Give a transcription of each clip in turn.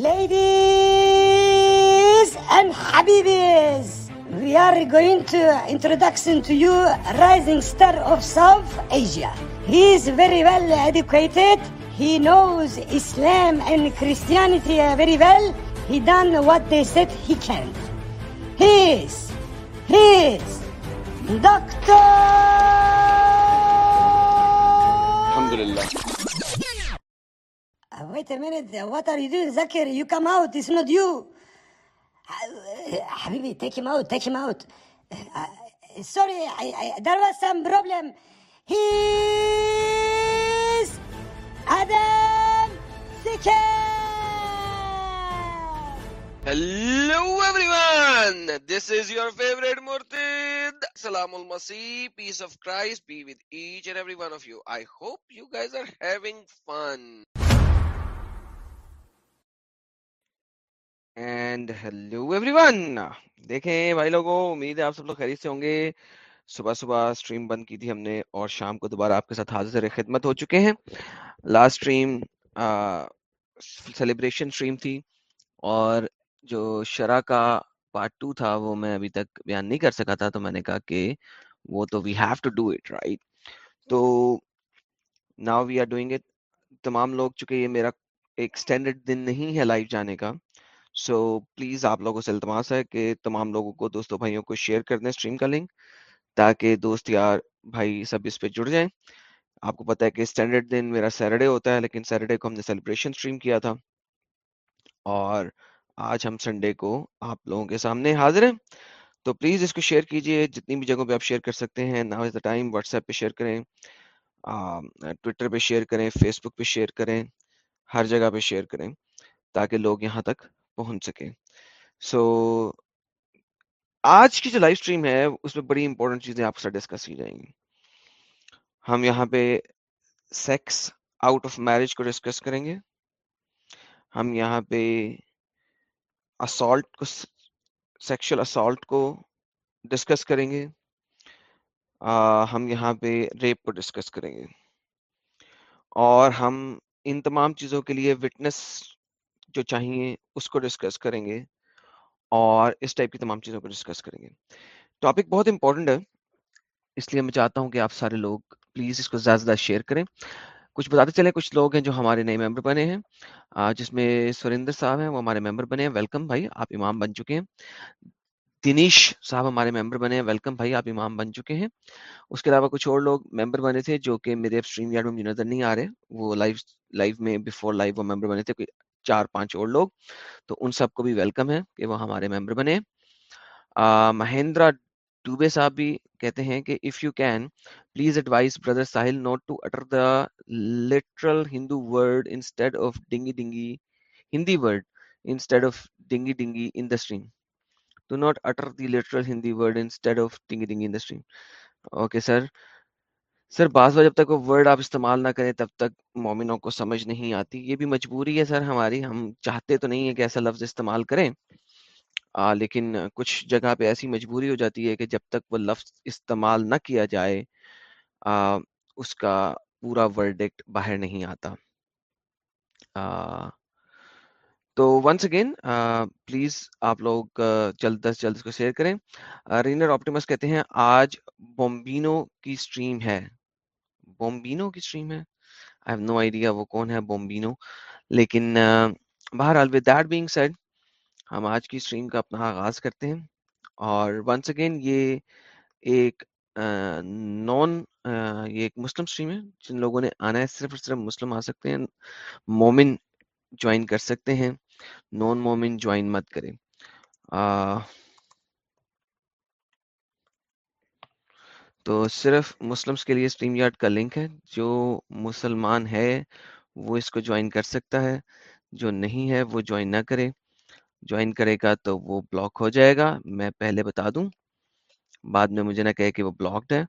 Ladies and Habibis, we are going to introduction to you rising star of South Asia. He is very well educated. He knows Islam and Christianity very well. He done what they said he can. He is, he is Doctor. Alhamdulillah. Uh, wait a minute. What are you doing, Zakir? You come out. It's not you. Habibi, take him out. Take him out. Uh, sorry, I, I, there was some problem. He's Adam Zakir. Hello everyone. This is your favorite Murtid. Salamul Masih. Peace of Christ be with each and every one of you. I hope you guys are having fun. And hello everyone دیکھیں بھائی لوگوں امید ہے آپ سب لوگ خیریت سے ہوں گے صبح صبح اسٹریم بند کی تھی ہم نے اور شام کو دوبارہ آپ کے ساتھ حاضر خدمت ہو چکے ہیں لاسٹ اسٹریم سیلیبریشن اسٹریم تھی اور جو شرح کا پارٹ ٹو تھا وہ میں ابھی تک بیان نہیں کر سکا تھا تو میں نے کہا کہ وہ تو we have to do it right تو now we are doing it تمام لوگ چونکہ یہ میرا ایک اسٹینڈرڈ دن نہیں ہے لائف جانے کا سو پلیز آپ لوگوں سے التماس ہے کہ تمام لوگوں کو دوستوں بھائیوں کو شیئر کر دیں اسٹریم کا لنک تاکہ دوست یار بھائی سب اس پہ جڑ جائیں آپ کو پتا ہے کہ اسٹینڈرڈ دن میرا سیٹرڈے ہوتا ہے لیکن سیٹرڈے کو ہم نے سیلیبریشن اسٹریم کیا تھا اور آج ہم سنڈے کو آپ لوگوں کے سامنے حاضر ہیں تو پلیز اس کو شیئر کیجیے جتنی بھی جگہوں پہ آپ شیئر کر سکتے ہیں now is the time WhatsApp پہ شیئر کریں ٹویٹر پہ شیئر کریں فیس بک پہ شیئر کریں ہر جگہ پہ شیئر کریں تاکہ لوگ یہاں تک پہنچ سکے سو so, آج کی جو لائف اسٹریم ہے اس میں بڑی امپورٹنٹ چیزیں آپ کے ساتھ ڈسکس کی جائیں گی۔ ہم یہاں پہ سیکس آؤٹ آف میرج کو ڈسکس کریں گے۔ ہم یہاں پہ اسالٹ کو سیکشل اسالٹ کو ڈسکس کریں گے۔ ہم یہاں پہ ریپ کو ڈسکس کریں گے۔ اور ہم ان تمام چیزوں کے لیے وٹنس جو چاہیے اس کو ڈسکس کریں گے اور اس ٹائپ کی تمام چیزوں کو ڈسکس کریں گے۔ ٹاپک بہت امپورٹنٹ ہے، اس لیے میں چاہتا ہوں کہ آپ سارے لوگ پلیز اس کو زیادہ زیادہ شیئر کریں۔ کچھ بتاتے چلے کچھ لوگ ہیں جو ہمارے نئے ممبر بنے ہیں۔ جس میں سوریندر صاحب ہیں، وہ ہمارے ممبر بنے ہیں۔ ویلکم بھائی، آپ امام بن چکے ہیں۔ دنیش صاحب ہمارے ممبر بنے ہیں۔ ویلکم بھائی، آپ امام بن چکے ہیں۔ اس کے علاوہ کچھ اور لوگ ممبر بنے تھے جو کہ میرے اسٹریم یارڈ میں مجھے نظر نہیں آ رہے۔ وہ لائف لائف میں بفور لائف وہ ممبر بنے تھے۔ کوئی چار پانچ اور لوگ، تو ان سب کو بھی ویلکم ہے کہ وہ ہمارے ممبر بنے۔ مہندرا ڈوبے صاحب بھی کہتے ہیں کہ if you can please advise brother Sahil not to utter the literal Hindu word instead of ڈنگی ڈنگی ہندی ورڈ انسٹیڈ آف ڈنگی ڈنگی in the stream do not utter the literal Hindi word instead of ڈنگی ڈنگی in the stream okay sir سر بعض جب تک وہ ورڈ آپ استعمال نہ کریں تب تک مومنوں کو سمجھ نہیں آتی۔ یہ بھی مجبوری ہے سر ہماری۔ ہم چاہتے تو نہیں ہے کہ ایسا لفظ استعمال کریں۔ آ, لیکن کچھ جگہ پہ ایسی مجبوری ہو جاتی ہے کہ جب تک وہ لفظ استعمال نہ کیا جائے آ, اس کا پورا ورڈکٹ باہر نہیں آتا۔ آ, تو ونس اگین پلیز آپ لوگ جلد از جلد اس کو شیئر کریں۔ رینر آپٹیمس کہتے ہیں آج بومبینو کی سٹریم ہے۔ بومبینو کی اسٹریم ہے؟ آئی ہیو نو آئیڈیا وہ کون ہے بومبینو، لیکن بہرحال ود دیٹ بینگ سیڈ ہم آج کی اسٹریم کا اپنا آغاز کرتے ہیں۔ اور ونس اگین یہ ایک نان یہ ایک مسلم اسٹریم ہے۔ جن لوگوں نے آنا ہے، صرف اور صرف مسلم آ سکتے ہیں۔ مومن جوائن کر سکتے ہیں۔ نان مومن جوائن مت کریں۔ تو صرف مسلمس کے لیے اسٹریم یارڈ کا لنک ہے۔ جو مسلمان ہے، وہ اس کو جوائن کر سکتا ہے۔ جو نہیں ہے، وہ جوائن نہ کرے۔ جوائن کرے گا تو وہ بلاک ہو جائے گا۔ میں پہلے بتا دوں۔ بعد میں مجھے نہ کہے کہ وہ بلاکڈ ہے۔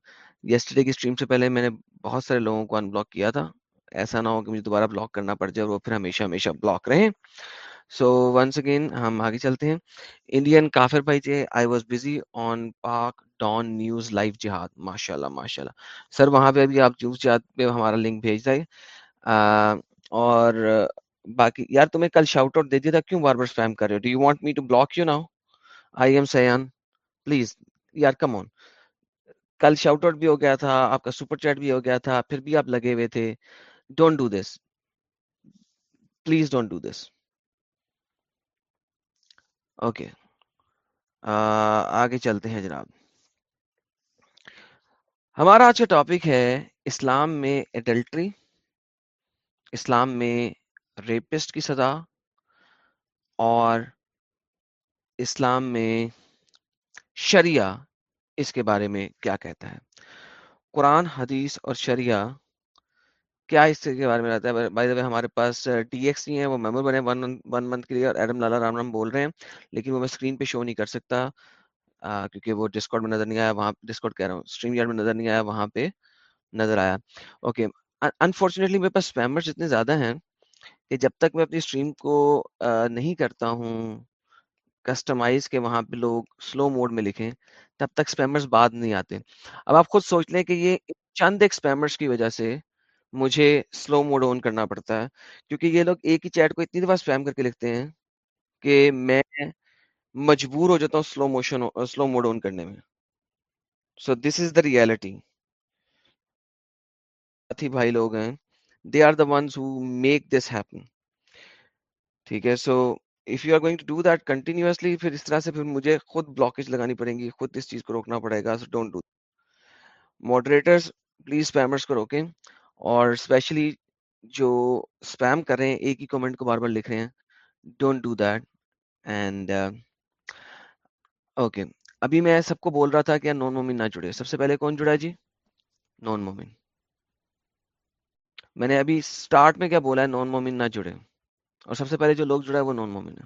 یسٹرڈے کی اسٹریم سے پہلے میں نے بہت سارے لوگوں کو ان بلاک کیا تھا۔ ایسا نہ ہو کہ مجھے دوبارہ بلاک کرنا پڑ جائے اور وہ پھر ہمیشہ ہمیشہ بلاک رہے سو ونس اگین ہم آگے چلتے ہیں۔ انڈین کافر بھائی جی I was busy on Pak Dawn news life جہاد ماشاء اللہ ماشاء اللہ سر، وہاں پہ ابھی آپ نیوز جہاد پہ ہمارا لنک بھیج دیں۔ اور باقی، یار، تمہیں کل شاؤٹ آؤٹ دے دیا تھا کیوں بار بار اسپیم کر رہے ہو؟ Do you want me to block you now I am سیان please یار کم آن کل شاؤٹ آؤٹ بھی ہو گیا تھا، آپ کا سپر چیٹ بھی ہو گیا تھا، پھر بھی آپ لگے ہوئے تھے۔ Don't do this please don't do this okay آگے چلتے ہیں جناب۔ ہمارا آج کا ٹاپک ہے اسلام میں ایڈلٹری اسلام میں ریپسٹ کی سزا، اور اسلام میں شریعہ اس کے بارے میں کیا کہتا ہے۔ قرآن، حدیث اور شریعہ کیا اس کے بارے میں رہتا ہے؟ بائی ہمارے پاس ٹی ایکس نہیں ہے، وہ ممبر بنے ون منتھ کے لیے، اور ایڈم لالا رام رام بول رہے ہیں، لیکن وہ میں اسکرین پہ شو نہیں کر سکتا۔ کیونکہ وہ ڈسکاؤنٹ میں نظر نہیں آیا، وہاں ڈسکاؤنٹ کہہ رہا ہوں اسٹریم یارڈ میں نظر نہیں آیا، وہاں پہ نظر آیا۔ اوکے انفارچونیٹلی میرے پاس اسپیمرس اتنے زیادہ ہیں کہ جب تک میں اپنی اسٹریم کو نہیں کرتا ہوں کسٹمائز کے وہاں پہ لوگ سلو موڈ میں لکھیں، تب تک اسپیمرس بعد نہیں آتے۔ اب آپ خود سوچ لیں کہ یہ چند ایک اسپیمرس کی وجہ سے مجھے سلو موڈ آن کرنا پڑتا ہے، کیونکہ یہ لوگ ایک ہی چیٹ کو اتنی دفعہ اسپیم کر کے لکھتے ہیں کہ میں مجبور ہو جاتا ہوں سلو موشن سلو موڈ آن کرنے میں۔ سو دس از دا ریالٹی ساتھی بھائی لوگ ہیں۔ They are the ones who make this happen ٹھیک ہے؟ So if you are going to do that continuously پھر اس طرح سے پھر مجھے خود بلاکیج لگانی پڑیں گی، خود اس چیز کو روکنا پڑے گا۔ So don't do moderators please spammers کو روکیں۔ اور اسپیشلی جو اسپیم کر رہے ہیں، ایک ہی کمنٹ کو بار بار لکھ رہے ہیں۔ Don't do that and okay ابھی میں سب کو بول رہا تھا کہ نان مومن نہ جڑے. سب سے پہلے کون جڑا جی؟ نان مومن. میں نے ابھی سٹارٹ میں کیا بولا ہے نان مومن نہ جڑے. اور سب سے پہلے جو لوگ جڑا ہے وہ نان مومن ہے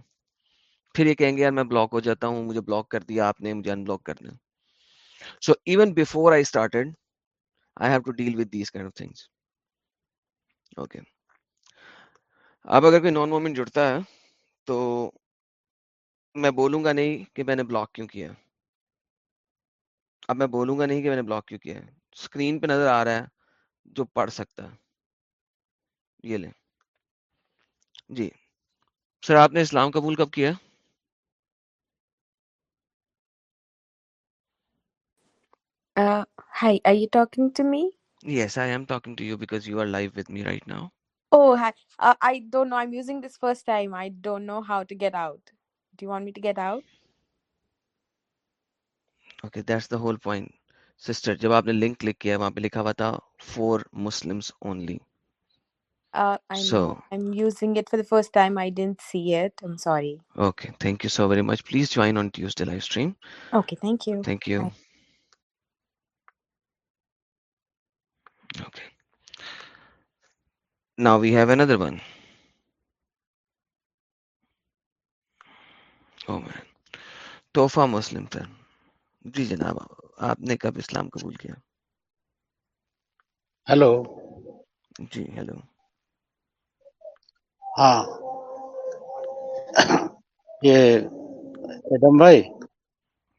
پھر یہ کہیں گے یار میں بلاک ہو جاتا ہوں، مجھے بلاک کر دیا آپ نے، مجھے ان بلاک کر دیا so even before I started I have to deal with these kind of things okay اب اگر کوئی نان مومن جڑتا ہے، تو میں بولوں گا نہیں کہ میں نے بلاک کیوں کیا اب میں بولوں گا نہیں کہ میں نے بلاک کیوں کیا اسکرین پہ نظر آ رہا ہے جو پڑھ سکتا ہے یہ لیں جی سر آپ نے اسلام قبول کب کیا Uh, are you talking to me? Yes, I am talking to you because you are live with me right now. Oh, hi. Uh, I don't know. I'm using this first time. I don't know how to get out. Do you want me to get out? Okay, that's the whole point. Sister, جب آپ نے link click کیا وہاں پہ لکھا ہوا تھا for Muslims only Uh, I So-. I'm using it for the first time. I didn't see it. I'm sorry. Okay, thank you so very much. Please join on Tuesday live stream. Okay, thank you. Thank you. Bye. Okay. Now we have another one. Man. توحفہ مسلم sir جی جناب آپ نے کب اسلام قبول کیا؟ Hello جی hello ہاں۔ یہ ایڈم بھائی۔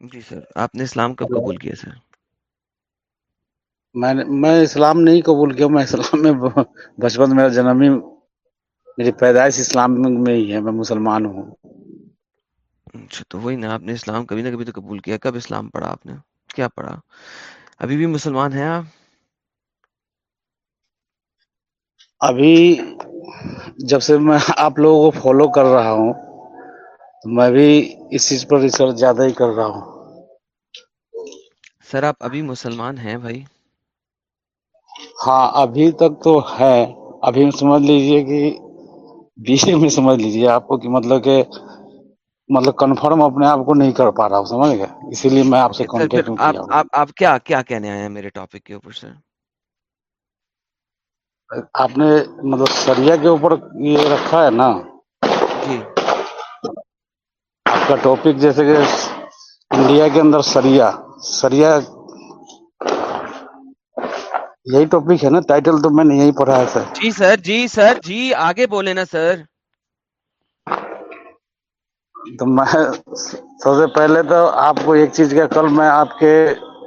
جی سر آپ نے اسلام کب قبول کیا سر؟ میں میں اسلام نہیں قبول کیا میں اسلام میں بچپن میرا جنم ہی میری پیدائش اسلام میں ہی ہے میں مسلمان ہوں۔ اچھا تو وہی نا آپ نے اسلام کبھی نہ کبھی تو قبول کیا۔ کب اسلام پڑھا آپ نے؟ کیا پڑھا؟ ابھی بھی مسلمان ہیں آپ؟ ابھی جب سے میں آپ لوگوں کو فالو کر رہا ہوں تو میں بھی اس چیز پر ریسرچ زیادہ ہی کر رہا ہوں۔ سر آپ ابھی مسلمان ہیں بھائی؟ ہاں ابھی تک تو ہے ابھی سمجھ لیجیے کہ بیچ میں سمجھ لیجیے آپ کو کہ مطلب کہ مطلب کنفرم اپنے آپ کو نہیں کر پا رہا ہوں سمجھ گئے؟ اسی لیے میں آپ سے کانٹیکٹ ہوں۔ آپ آپ کیا کیا کہنے آئے ہیں میرے ٹاپک کے اوپر سر آپ نے مطلب سریا کے اوپر یہ رکھا ہے نا؟ جی۔ آپ کا ٹاپک جیسے کہ انڈیا کے اندر سریا سریا یہی ٹاپک ہے نا؟ ٹائٹل تو میں نے یہی پڑھا ہے سر جی سر جی سر جی آگے بولے نا سر تو میں سب سے پہلے تو آپ کو ایک چیز کا کل میں آپ کے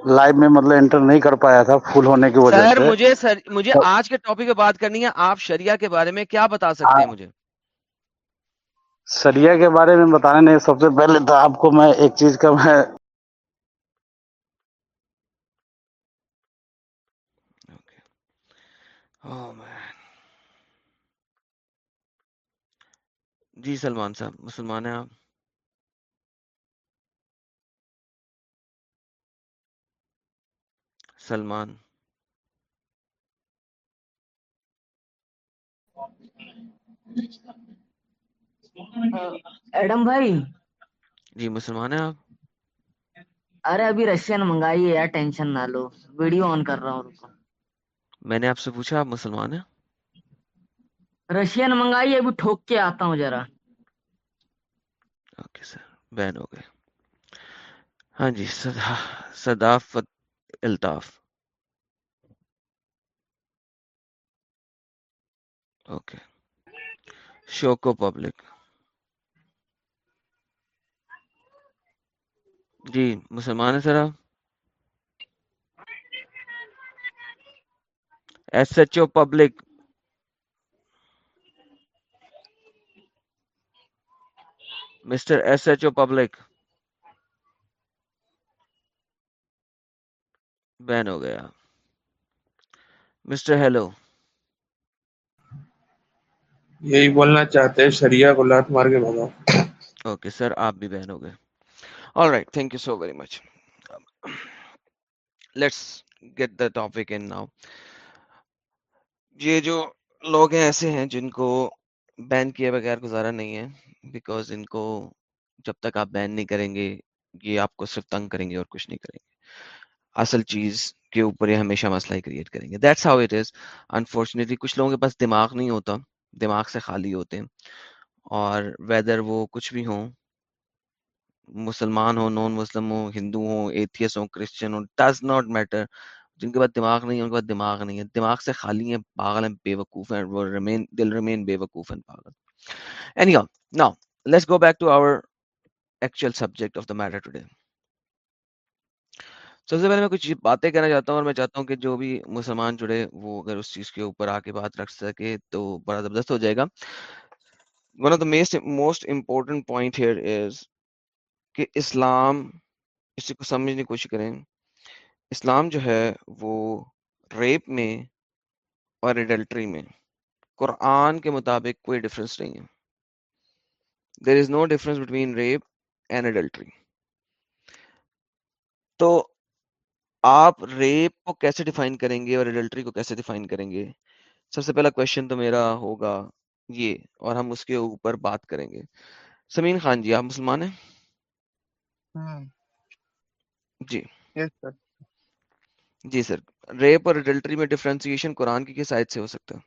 لائیو میں مطلب انٹر نہیں کر پایا تھا فل ہونے کی وجہ سر سے مجھے سر مجھے آج کے ٹاپک پہ بات کرنی ہے آپ شریعہ کے بارے میں کیا بتا سکتے ہیں مجھے سریا کے بارے میں بتانے نہیں سب سے پہلے تو آپ کو میں ایک چیز کا میں. Oh. جی سلمان صاحب مسلمان ہیں آپ سلمان۔ ایڈم بھائی۔ جی مسلمان ہیں آپ؟ ارے ابھی رشین منگائی ہے یار ٹینشن نہ لو۔ ویڈیو آن کر رہا ہوں رکو۔ میں نے آپ سے پوچھا آپ مسلمان ہیں؟ رشین منگائی ابھی ٹھوک کے آتا ہوں ذرا۔ اوکے سر بین ہو گئے۔ ہاں جی صدا صدافت الطاف۔ اوکے شوکو پبلک جی مسلمان ہیں سر آپ S H O public mister S H O public ban ہو گیا مسٹر ہیلو یہی بولنا چاہتے ہیں، شریعہ کو لات مار کے بھگاؤ۔ اوکے سر آپ بھی بین ہو گئے۔ All right thank you so very much let's get the topic in now یہ جو لوگ ہیں ایسے ہیں جن کو بین کیے بغیر گزارا نہیں ہے بیکاز ان کو جب تک آپ بین نہیں کریں گے، یہ آپ کو صرف تنگ کریں گے اور کچھ نہیں کریں گے۔ اصل چیز کے اوپر یہ ہمیشہ مسئلہ ہی کریٹ کریں گے۔ That's how it is unfortunately کچھ لوگوں کے پاس دماغ نہیں ہوتا۔ دماغ سے خالی ہوتے ہیں۔ اور ویدر وہ کچھ بھی ہوں، مسلمان ہو نان مسلم ہو ہندو ہو ایتھیس ہو کرسچن ہو ڈز ناٹ میٹر جن کے پاس دماغ نہیں ہے، ان کے پاس دماغ نہیں ہے۔ دماغ سے خالی ہیں، پاگل ہیں بے وقوف ہیں، وہ رمین دل رمین بے وقوف ہیں، پاگل۔ Anyhow now let's go back to our actual subject of the matter today سب سے پہلے میں کچھ باتیں کہنا چاہتا ہوں اور میں چاہتا ہوں کہ جو بھی مسلمان جڑے وہ اگر اس چیز کے اوپر آ کے بات رکھ سکے تو بڑا زبردست ہو جائے گا۔ One of the most important point here is کہ اسلام اسی کو سمجھنے کی کوشش کریں، اسلام جو ہے وہ ریپ میں اور ایڈلٹری میں، قرآن کے مطابق کوئی ڈفرنس نہیں ہے۔ There is no difference between rape and adultery تو آپ ریپ کو کیسے ڈیفائن کریں گے اور ایڈلٹری کو کیسے ڈیفائن کریں گے؟ سب سے پہلا کوشچن تو میرا ہوگا یہ اور ہم اس کے اوپر بات کریں گے۔ سمین خان جی آپ مسلمان ہیں؟ جی۔ جی سر ریپ اور ایڈلٹری میں ڈفرینسیشن قرآن کی کس آیت سے ہو سکتا؟ ہے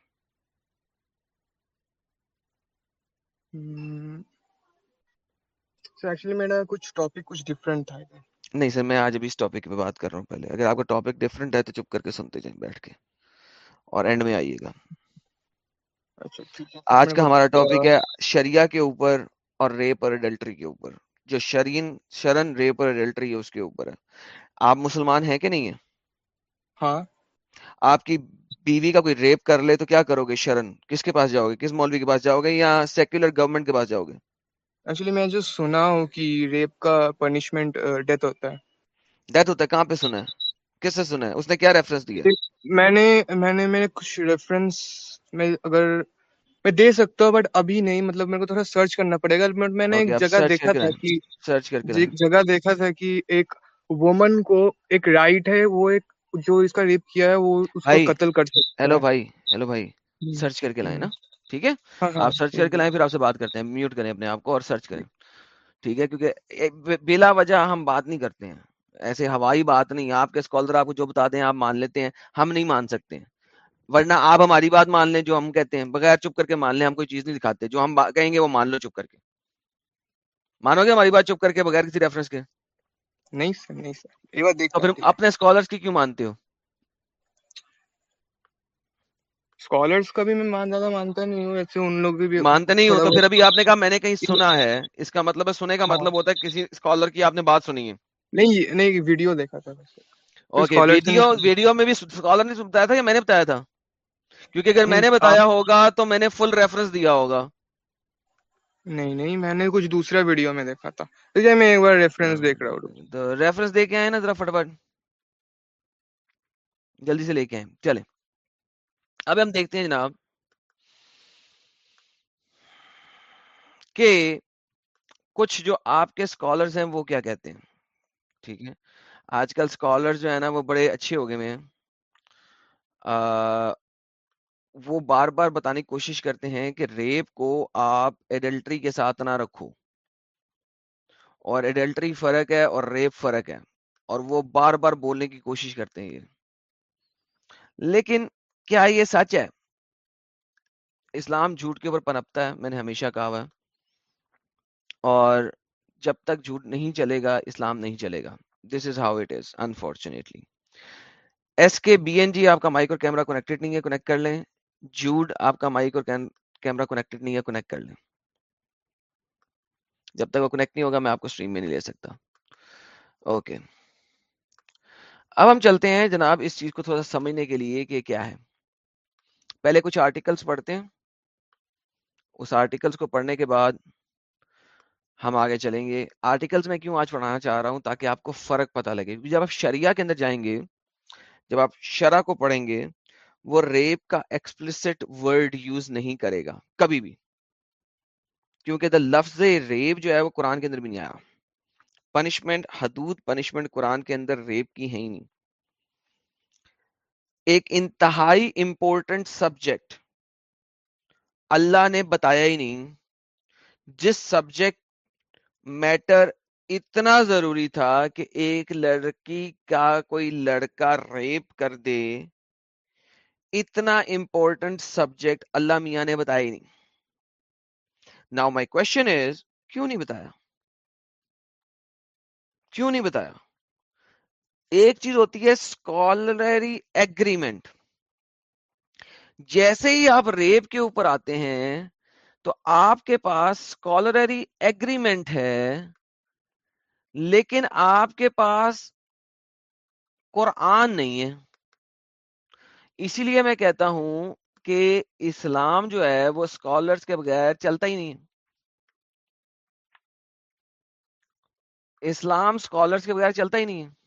سر ایکچولی میرا کچھ ٹاپک کچھ ڈفرینٹ تھا۔ نہیں سر میں آج ابھی اس ٹاپک پہ بات کر رہا ہوں پہلے۔ اگر آپ کا ٹاپک ڈفرینٹ ہے تو چپ کر کے سنتے جائیں بیٹھ کے۔ اور اینڈ میں آئیے گا۔ اچھا آج کا ہمارا ٹاپک ہے شریعہ کے اوپر اور ریپ اور ایڈلٹری کے اوپر۔ جو شرین شرن ریپ اور ایڈلٹری ہے اس کے اوپر ہے۔ آپ مسلمان ہیں کہ نہیں ہیں؟ ہاں۔ آپ کی بیوی کا کوئی ریپ کر لے تو کیا کرو گے شرن؟ کس کے پاس جاؤ گے؟ کس مولوی کے پاس جاؤ گے یا سیکولر گورنمنٹ کے پاس جاؤ گے؟ ایکچولی میں جو سنا ہوں کہ ریپ کا پنشمنٹ ڈیتھ ہوتا ہے. ڈیتھ ہوتا ہے. کہاں پہ سنا ہے؟ کس سے سنا ہے؟ اس نے کیا ریفرنس دیا؟ میں نے میں نے میں کچھ ریفرنس میں اگر میں دے سکتا ہوں بٹ ابھی نہیں. مطلب میرے کو تھوڑا سرچ کرنا پڑے گا. بٹ میں نے ایک جگہ دیکھا تھا کہ سرچ کر کے ایک جگہ دیکھا تھا کہ ایک وومن کو ایک رائٹ ہے وہ ایک جو اس کا ریپ کیا ہے وہ اس کو قتل کر سکتا ہیلو بھائی ہیلو بھائی. سرچ کر کے لائیں نا. ٹھیک ہے؟ آپ سرچ کر کے لائیں پھر آپ سے بات کرتے ہیں میوٹ کریں اپنے آپ کو اور سرچ کریں۔ ٹھیک ہے؟ کیونکہ بلا وجہ ہم بات نہیں کرتے ہیں۔ ایسے ہوائی بات نہیں آپ کے اسکالر آپ کو جو بتا دیں آپ مان لیتے ہیں ہم نہیں مان سکتے ہیں۔ ورنہ آپ ہماری بات مان لیں جو ہم کہتے ہیں بغیر چپ کر کے مان لیں ہم کوئی چیز نہیں دکھاتے۔ جو ہم کہیں گے وہ مان لو چپ کر کے۔ مانو گے ہماری بات چپ کر کے بغیر کسی ریفرنس کے؟ نہیں سر نہیں سر۔ اپنے اسکالرس کی کیوں مانتے ہو؟ اسکالرس کا بھی میں زیادہ مانتا نہیں ہوں ایسے ان لوگ بھی مانتے نہیں ہو تو پھر ابھی آپ نے کہا میں نے کہیں سنا ہے۔ اس کا مطلب ہے سنے کا مطلب ہوتا ہے کسی اسکالر کی آپ نے بات سنی ہے۔ نہیں نہیں ویڈیو دیکھا تھا اوکے ویڈیو ویڈیو میں بھی اسکالر نے بتایا تھا یا میں نے بتایا تھا؟ کیونکہ اگر میں نے بتایا ہوگا تو میں نے فل ریفرنس دیا ہوگا۔ نہیں نہیں میں نے کچھ دوسرا ویڈیو میں دیکھا تھا۔ میں ایک بار ریفرنس دیکھ رہا ہوں۔ ریفرنس دے کے آئے نا ذرا فٹافٹ۔ جلدی سے لے کے آئے۔ چلے اب ہم دیکھتے ہیں جناب کہ کچھ جو آپ کے اسکالرس ہیں وہ کیا کہتے ہیں؟ ٹھیک ہے۔ آج کل اسکالر جو ہے نا وہ بڑے اچھے ہو گئے ہیں۔ وہ بار بار بتانے کی کوشش کرتے ہیں کہ ریپ کو آپ ایڈلٹری کے ساتھ نہ رکھو۔ اور ایڈلٹری فرق ہے اور ریپ فرق ہے۔ اور وہ بار بار بولنے کی کوشش کرتے ہیں یہ۔ لیکن کیا یہ سچ ہے؟ اسلام جھوٹ کے اوپر پنپتا ہے، میں نے ہمیشہ کہا ہوا اور جب تک جھوٹ نہیں چلے گا، اسلام نہیں چلے گا۔ This is how it is unfortunately S K B N G آپ کا مائک اور کیمرہ کنیکٹڈ نہیں ہے کنیکٹ کر لیں۔ جوڈ آپ کا مائک اور کیمرہ کنیکٹڈ نہیں ہے کنیکٹ کر لیں۔ جب تک وہ کنیکٹ نہیں ہوگا، میں آپ کو اسٹریم میں نہیں لے سکتا۔ اوکے اب ہم چلتے ہیں جناب اس چیز کو تھوڑا سا سمجھنے کے لیے کہ کیا ہے۔ پہلے کچھ آرٹیکلس پڑھتے ہیں۔ اس آرٹیکلس کو پڑھنے کے بعد ہم آگے چلیں گے۔ آرٹیکلس میں کیوں آج پڑھانا چاہ رہا ہوں تاکہ آپ کو فرق پتہ لگے۔ جب آپ شریعہ کے اندر جائیں گے، جب آپ شرح کو پڑھیں گے، وہ ریپ کا ایکسپلسٹ ورڈ یوز نہیں کرے گا، کبھی بھی۔ کیونکہ دا لفظ ریپ جو ہے وہ قرآن کے اندر بھی نہیں آیا۔ پنشمنٹ حدود پنشمنٹ قرآن کے اندر ریپ کی ہے ہی نہیں۔ ایک انتہائی امپورٹنٹ سبجیکٹ اللہ نے بتایا ہی نہیں جس سبجیکٹ میٹر اتنا ضروری تھا کہ ایک لڑکی کا کوئی لڑکا ریپ کر دے، اتنا امپورٹنٹ سبجیکٹ اللہ میاں نے بتایا ہی نہیں۔ ناؤ مائی کوشچن از کیوں نہیں بتایا؟ کیوں نہیں بتایا؟ ایک چیز ہوتی ہے اسکالری ایگریمنٹ۔ جیسے ہی آپ ریپ کے اوپر آتے ہیں، تو آپ کے پاس اسکالری ایگریمنٹ ہے، لیکن آپ کے پاس قرآن نہیں ہے۔ اسی لیے میں کہتا ہوں کہ اسلام جو ہے، وہ اسکالرس کے بغیر چلتا ہی نہیں ہے۔ اسلام اسکالرس کے بغیر چلتا ہی نہیں ہے۔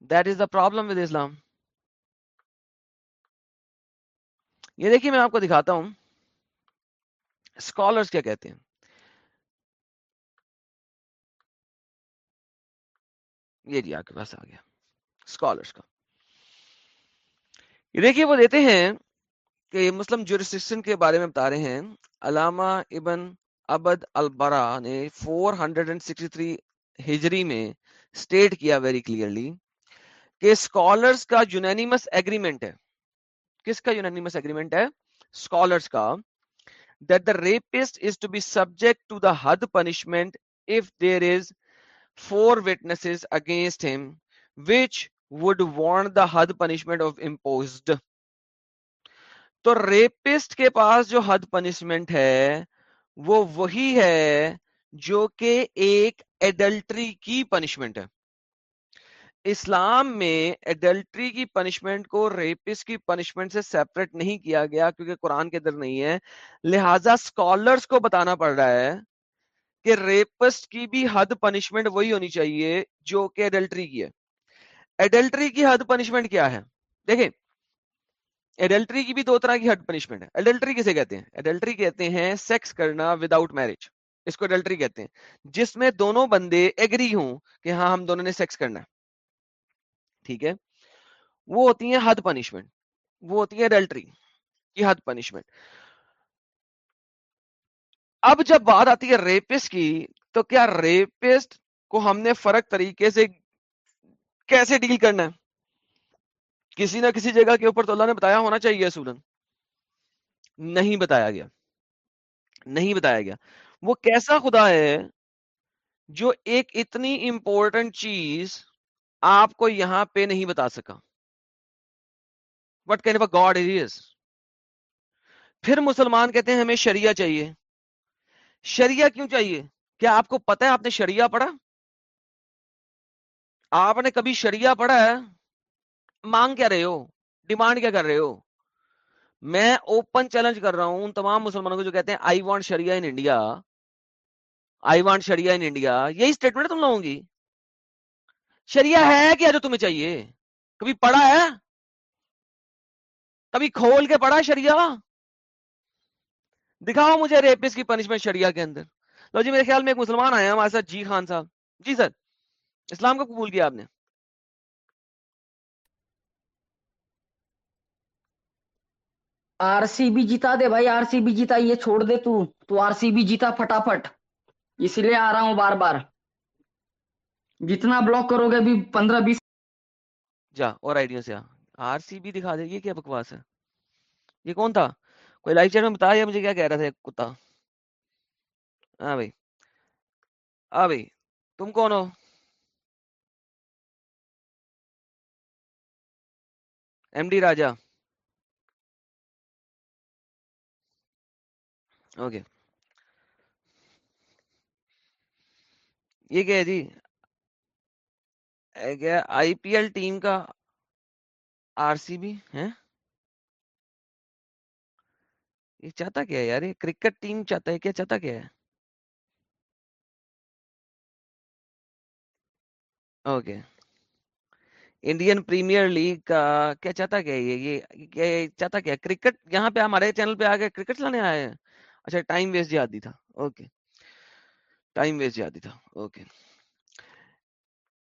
That is the problem with Islam یہ دیکھیے میں آپ کو دکھاتا ہوں۔ اسکالرس کیا کہتے ہیں؟ یہ جی آپ کے پاس آ گیا۔ اسکالرس کا۔ یہ دیکھیے وہ دیتے ہیں کہ مسلم جورسٹکشن کے بارے میں بتا رہے ہیں۔ علامہ ابن ابد البرا نے 463 ہجری میں سٹیٹ کیا ویری کلیئرلی کہ اسکالرس کا یونینیمس ایگریمنٹ ہے کس کا یونینیمس ایگریمنٹ ہے اسکالرس کا that the rapist is to be subject to the had punishment if there is four witnesses against him which would warrant the had punishment of imposed تو rapist کے پاس جو حد پنشمنٹ ہے وہ وہی ہے جو کہ ایک ایڈلٹری کی پنشمنٹ ہے اسلام میں ایڈلٹری کی پنشمنٹ کو ریپس کی پنشمنٹ سے سیپریٹ نہیں کیا گیا کیونکہ قرآن کے در نہیں ہے۔ لہذا اسکالرس کو بتانا پڑ رہا ہے کہ ریپسٹ کی بھی حد پنشمنٹ وہی ہونی چاہیے جو کہ ایڈلٹری کی ہے۔ ایڈلٹری کی حد پنشمنٹ کیا ہے؟ دیکھیں ایڈلٹری کی بھی دو طرح کی حد پنشمنٹ ہے۔ ایڈلٹری کسے کہتے ہیں؟ ایڈلٹری کہتے ہیں سیکس کرنا وداؤٹ میرج اس کو ایڈلٹری کہتے ہیں۔ جس میں دونوں بندے ایگری ہوں کہ ہاں ہم دونوں نے سیکس کرنا ہے۔ ٹھیک ہے، وہ ہوتی ہیں حد پنشمنٹ وہ ہوتی ہے ایڈلٹری کی حد پنشمنٹ اب جب بات آتی ہے ریپسٹ کی، تو کیا ریپسٹ کو ہم نے فرق طریقے سے کیسے ڈیل کرنا ہے؟ کسی نہ کسی جگہ کے اوپر تو اللہ نے بتایا ہونا چاہیے سولن نہیں بتایا گیا۔ نہیں بتایا گیا۔ وہ کیسا خدا ہے جو ایک اتنی امپورٹنٹ چیز آپ کو یہاں پہ نہیں بتا سکا۔ وٹ کین گاڈ از پھر مسلمان کہتے ہیں ہمیں شریعہ چاہیے۔ شریعہ کیوں چاہیے؟ کیا آپ کو پتا ہے آپ نے شریعہ پڑھا؟ آپ نے کبھی شریعہ پڑھا ہے؟ مانگ کیا رہے ہو؟ ڈیمانڈ کیا کر رہے ہو؟ میں اوپن چیلنج کر رہا ہوں ان تمام مسلمانوں کو جو کہتے ہیں I want sharia in India I want sharia in India یہی اسٹیٹمنٹ تم لوگوں کی۔ شریا ہے کیا جو تمہیں چاہیے۔ کبھی پڑھا ہے؟ کبھی کھول کے پڑھا شریا دکھاؤ مجھے ریپس کی پنشمنٹ شریا کے اندر۔ لو جی میرے خیال میں ایک مسلمان آیا، ہمارے ساتھ جی خان صاحب۔ جی سر، اسلام کو قبول کیا آپ نے؟ آر سی بی جیتا دے بھائی، آر سی بی جیتا، یہ چھوڑ دے تو۔ تو آر سی بی جیتا فٹافٹ۔ اس لیے آ رہا ہوں بار بار۔ جتنا بلاک کرو گے ابھی پندرہ بیس جا، اور آئیڈیا سے آر سی بی دکھا دے، یہ کیا بکواس ہے؟ یہ کون تھا؟ کوئی لائف چیٹ میں بتایا مجھے کیا کہہ رہا تھا کتا۔ ہاں بھائی۔ ہاں بھائی، تم کون ہو؟ M D Raja. اوکے یہ کیا ہے جی؟ گیا آئی پی ایل ٹیم کا آر سی بی ہے یہ چاہتا کیا ہے یار؟ یہ کرکٹ ٹیم چاہتا ہے کیا؟ چاہتا کیا ہے؟ اوکے۔ انڈین پریمیئر لیگ کا کیا چاہتا کیا یہ؟ یہ چاہتا کیا کرکٹ یہاں پہ ہمارے چینل پہ آ آگے کرکٹ لانے آئے ہیں۔ اچھا ٹائم ویسٹ یاد تھا اوکے۔ ٹائم ویسٹ یاد تھا اوکے۔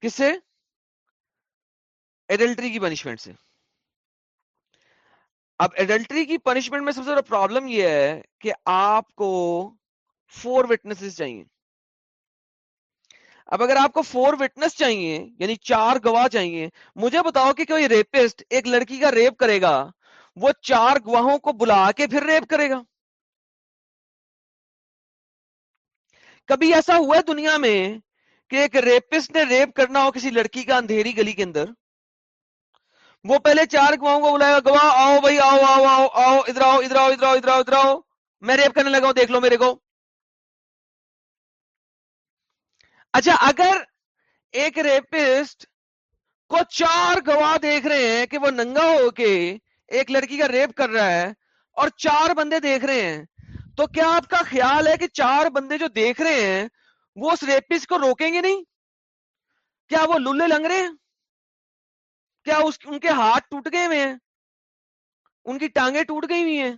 کس سے؟ ایڈلٹری کی پنشمنٹ سے۔ اب ایڈلٹری کی پنشمنٹ میں سب سے بڑا پرابلم یہ ہے کہ آپ کو فور وٹنس چاہیے۔ اب اگر آپ کو فور وٹنس چاہیے یعنی چار گواہ چاہیے، مجھے بتاؤ کہ کوئی ریپسٹ ایک لڑکی کا ریپ کرے گا، وہ چار گواہوں کو بلا کے پھر ریپ کرے گا۔ کبھی ایسا ہوا ہے دنیا میں کہ ایک ریپسٹ نے ریپ کرنا ہو کسی لڑکی کا اندھیری گلی کے اندر، وہ پہلے چار گواہوں کو بلائے گا، گواہ، آؤ بھائی، آؤ آؤ آؤ آؤ، ادھر آؤ ادھر آؤ ادھر آؤ ادھر آؤ ادھر آؤ، میں ریپ کرنے لگا ہوں، دیکھ لو میرے کو۔ اچھا اگر ایک ریپسٹ کو چار گواہ دیکھ رہے ہیں کہ وہ ننگا ہو کے ایک لڑکی کا ریپ کر رہا ہے اور چار بندے دیکھ رہے ہیں، تو کیا آپ کا خیال ہے کہ چار بندے جو دیکھ رہے ہیں وہ اس ریپس کو روکیں گے نہیں؟ کیا وہ للے لنگ رہے ہیں؟ کیا اس ان کے ہاتھ ٹوٹ گئے ہوئے ہیں؟ ان کی ٹانگیں ٹوٹ گئی ہوئی ہیں؟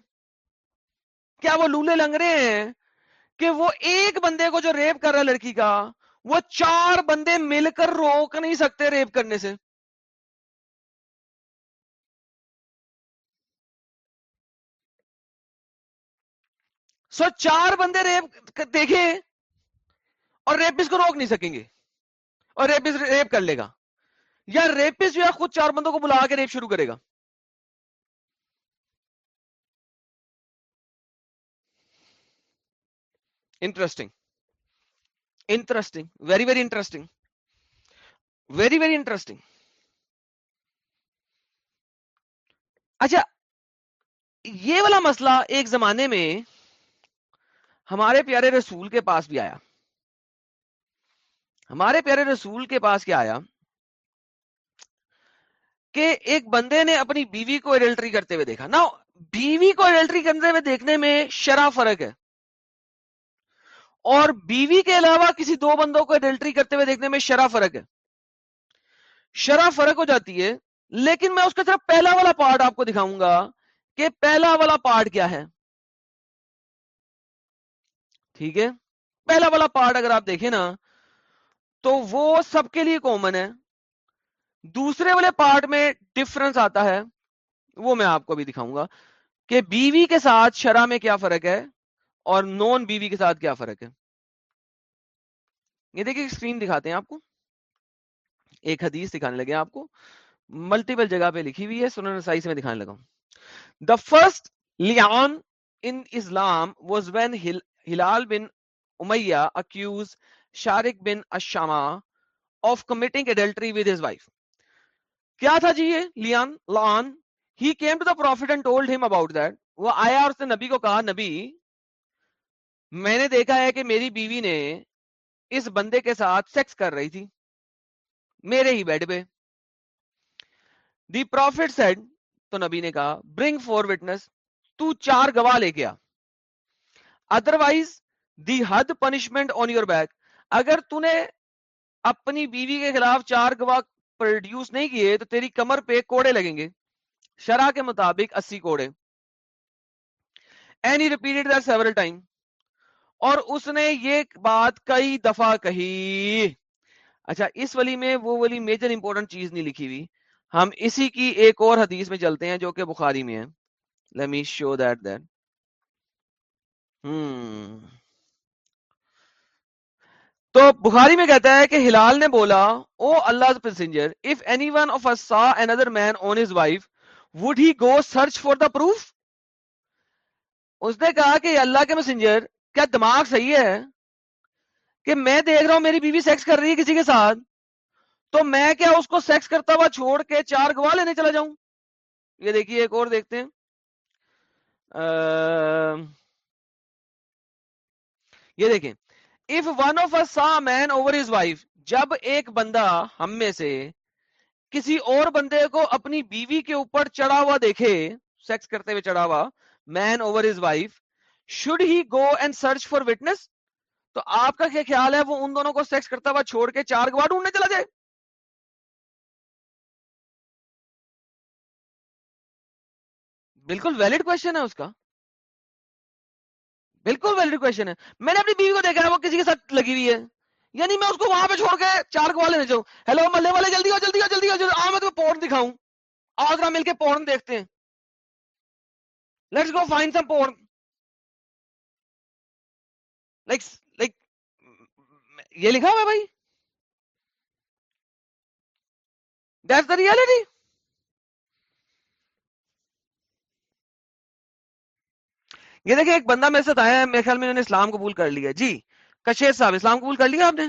کیا وہ لولے لنگ رہے ہیں کہ وہ ایک بندے کو جو ریپ کر رہا لڑکی کا، وہ چار بندے مل کر روک نہیں سکتے ریپ کرنے سے؟ سو چار بندے ریپ دیکھے اور ریپس کو روک نہیں سکیں گے اور ریپس ریپ کر لے گا۔ یا ریپس جو ہے خود چار بندوں کو بلا کے ریپ شروع کرے گا۔ Interesting interesting very very interesting very very interesting اچھا یہ والا مسئلہ ایک زمانے میں ہمارے پیارے رسول کے پاس بھی آیا۔ ہمارے پیارے رسول کے پاس کیا آیا کہ ایک بندے نے اپنی بیوی کو ایڈلٹری کرتے ہوئے دیکھا۔ نا بیوی کو ایڈلٹری کرتے ہوئے دیکھنے میں شرح فرق ہے۔ اور بیوی کے علاوہ کسی دو بندوں کو ایڈلٹری کرتے ہوئے دیکھنے میں شرح فرق ہے۔ شرح فرق ہو جاتی ہے، لیکن میں اس کا صرف پہلا والا پارٹ آپ کو دکھاؤں گا کہ پہلا والا پارٹ کیا ہے۔ ٹھیک ہے؟ پہلا والا پارٹ اگر آپ دیکھیں نا تو وہ سب کے لیے کامن ہے۔ دوسرے والے پارٹ میں ڈفرنس آتا ہے۔ وہ میں آپ کو بھی دکھاؤں گا کہ بیوی کے ساتھ شرح میں کیا فرق ہے اور نون بیوی کے ساتھ کیا فرق ہے۔ یہ دیکھیے اسکرین دکھاتے ہیں آپ کو۔ ایک حدیث دکھانے لگے آپ کو۔ ملٹیپل جگہ پہ لکھی ہوئی ہے، سنن نسائی سے میں دکھانے لگا the first lian in Islam was when Hilal bin Umayya accused Sharik bin Sahma of committing adultery with his wife کیا تھا جی یہ؟ لیان lawn he came to the prophet and told him about that وہ آیا اور اس نے نبی کو کہا، نبی، میں نے دیکھا ہے کہ میری بیوی نے اس بندے کے ساتھ سیکس کر رہی تھی، میرے ہی بیڈ پہ۔ دی پروفٹ سیڈ تو نبی نے کہا برنگ فور وٹنس تو چار گواہ لے کے آ۔ دی حد پنشمنٹ آن یور بیک اگر تو نے اپنی بیوی کے خلاف چار گواہ پروڈیوس نہیں کیے تو تیری کمر پہ کوڑے لگیں گے۔ شرح کے مطابق اسی کوڑے۔ Any repeated that several time اور اس نے یہ بات کئی دفعہ کہی۔ اچھا اس ولی میں وہ ولی میجر امپورٹنٹ چیز نہیں لکھی ہوئی۔ ہم اسی کی ایک اور حدیث میں چلتے ہیں جو کہ بخاری میں ہے۔ لیٹ شو دیٹ دیٹ ہوں تو بخاری میں کہتا ہے کہ ہلال نے بولا، O Allah messenger if any one of us another man on his wife would he go search for the proof اس نے کہا کہ اللہ کے میسنجر کیا دماغ صحیح ہے کہ میں دیکھ رہا ہوں میری بیوی سیکس کر رہی ہے کسی کے ساتھ، تو میں کیا اس کو سیکس کرتا ہوا چھوڑ کے چار گواہ لینے چلا جاؤں؟ یہ دیکھیے، ایک اور دیکھتے ہیں۔ یہ دیکھیں۔ اف ون آف سا مین اوور ہز وائف جب ایک بندہ ہم میں سے کسی اور بندے کو اپنی بیوی کے اوپر چڑھا ہوا دیکھے سیکس کرتے ہوئے چڑھا ہوا man over his wife should he go and search for witness تو آپ کا کیا خیال ہے؟ وہ ان دونوں کو سیکس کرتا ہوا چھوڑ کے چار گواہ ڈھونڈنے چلا جائے۔ بالکل ویلڈ کوشچن ہے اس کا۔ بالکل ویلڈ کوشچن ہے۔ میں نے اپنی بیوی کو دیکھا ہے، وہ کسی کے ساتھ لگی ہوئی ہے۔ یعنی میں اس کو وہاں پہ چھوڑ کے چار گوا لینے جاؤں۔ ہیلو ملے والے، جلدی ہو جلدی ہو جلدی ہو آ میں تمہیں پورن دکھاؤں۔ آؤ، ذرا مل کے پورن دیکھتے ہیں۔ Let's go find some porn like like یہ لکھا ہوا بھائی؟ دیٹس دا ریالٹی یہ دیکھیں ایک بندہ میرے ساتھ آیا ہے میرے خیال میں انہوں نے اسلام قبول کر لیا۔ جی کشیر صاحب اسلام قبول کر لیا آپ نے؟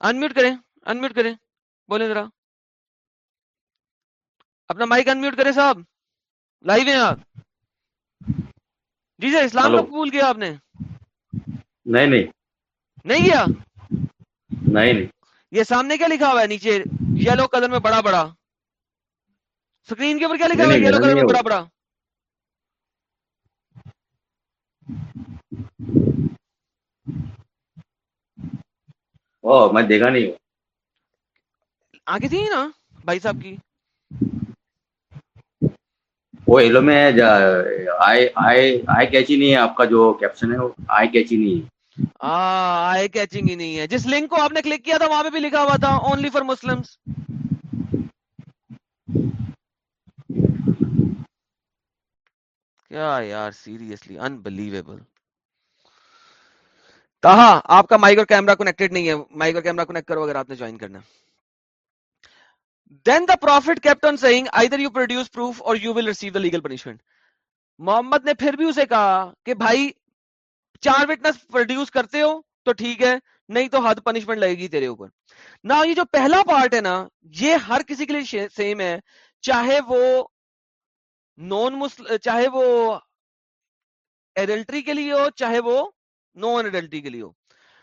انمیوٹ کریں انمیوٹ کریں۔ بولیں ذرا۔ اپنا مائک انمیوٹ کریں صاحب۔ لائیو ہیں آپ۔ جی سر اسلام کو قبول کیا آپ نے؟ نہیں نہیں۔ نہیں کیا؟ نہیں نہیں۔ یہ سامنے کیا لکھا ہوا ہے؟ نیچے یلو کلر میں بڑا بڑا۔ سکرین کے اوپر کیا لکھا ہوا ہے؟ یلو کلر میں بڑا بڑا۔ میں دیکھا نہیں آگے تھی نا بھائی صاحب کی؟ وہ ایلو میں آئی کیچی نہیں ہے۔ آپ کا جو کیپشن ہے وہ آئی کیچی نہیں ہے۔ آئی کیچنگ ہی نہیں ہے۔ جس لنک کو آپ نے کلک کیا تھا وہاں پہ بھی لکھا ہوا تھا اونلی فار مسلم کیا یار سیریسلی انبلیویبل تاہا آپ کا مائک اور کیمرہ کنیکٹڈ نہیں ہے مائک اور کیمرہ کنیکٹ کرو اگر آپ نے جوائن کرنا then the prophet kept on saying either you produce proof or you will receive the legal punishment محمد نے پھر بھی اسے کہا کہ بھائی، چار وٹنس پروڈیوس کرتے ہو تو ٹھیک ہے، نہیں تو حد پنشمنٹ لگے گی تیرے اوپر۔ نہ یہ جو پہلا پارٹ ہے نا، یہ ہر کسی کے لیے سیم ہے، چاہے وہ نان مسلم چاہے وہ ایڈلٹری کے لیے ہو، چاہے وہ نان ایڈلٹی کے لیے ہو۔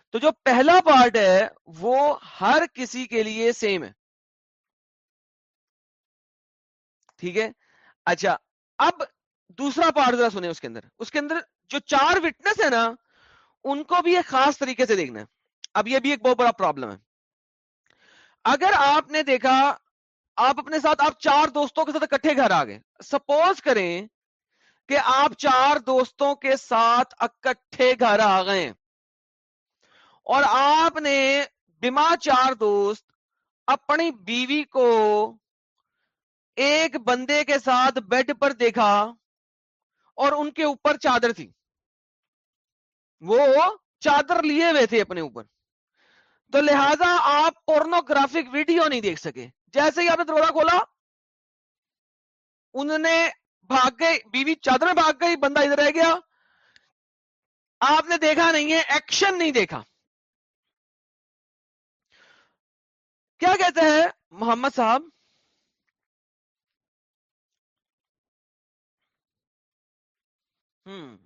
تو جو پہلا پارٹ ہے، وہ ہر کسی کے لیے سیم ہے۔ ٹھیک ہے؟ اچھا اب دوسرا پارٹ ذرا سنیں اس کے اندر۔ اس کے اندر جو چار وٹنس ہے نا، ان کو بھی ایک خاص طریقے سے دیکھنا ہے۔ اب یہ بھی ایک بہت بڑا پرابلم ہے۔ اگر آپ نے دیکھا آپ اپنے ساتھ، آپ چار دوستوں کے ساتھ اکٹھے گھر آ گئے۔ سپوز کریں کہ آپ چار دوستوں کے ساتھ اکٹھے گھر آ گئے اور آپ نے بما چار دوست اپنی بیوی کو ایک بندے کے ساتھ بیڈ پر دیکھا اور ان کے اوپر چادر تھی۔ وہ چادر لیے ہوئے تھے اپنے اوپر۔ تو لہذا آپ پورنوگرافک ویڈیو نہیں دیکھ سکے۔ جیسے ہی آپ نے دروازہ کھولا، انہوں نے بھاگ گئی بیوی چادر میں بھاگ گئی، بندہ ادھر رہ گیا۔ آپ نے دیکھا نہیں ہے، ایکشن نہیں دیکھا۔ کیا کہتے ہیں محمد صاحب؟ ہوں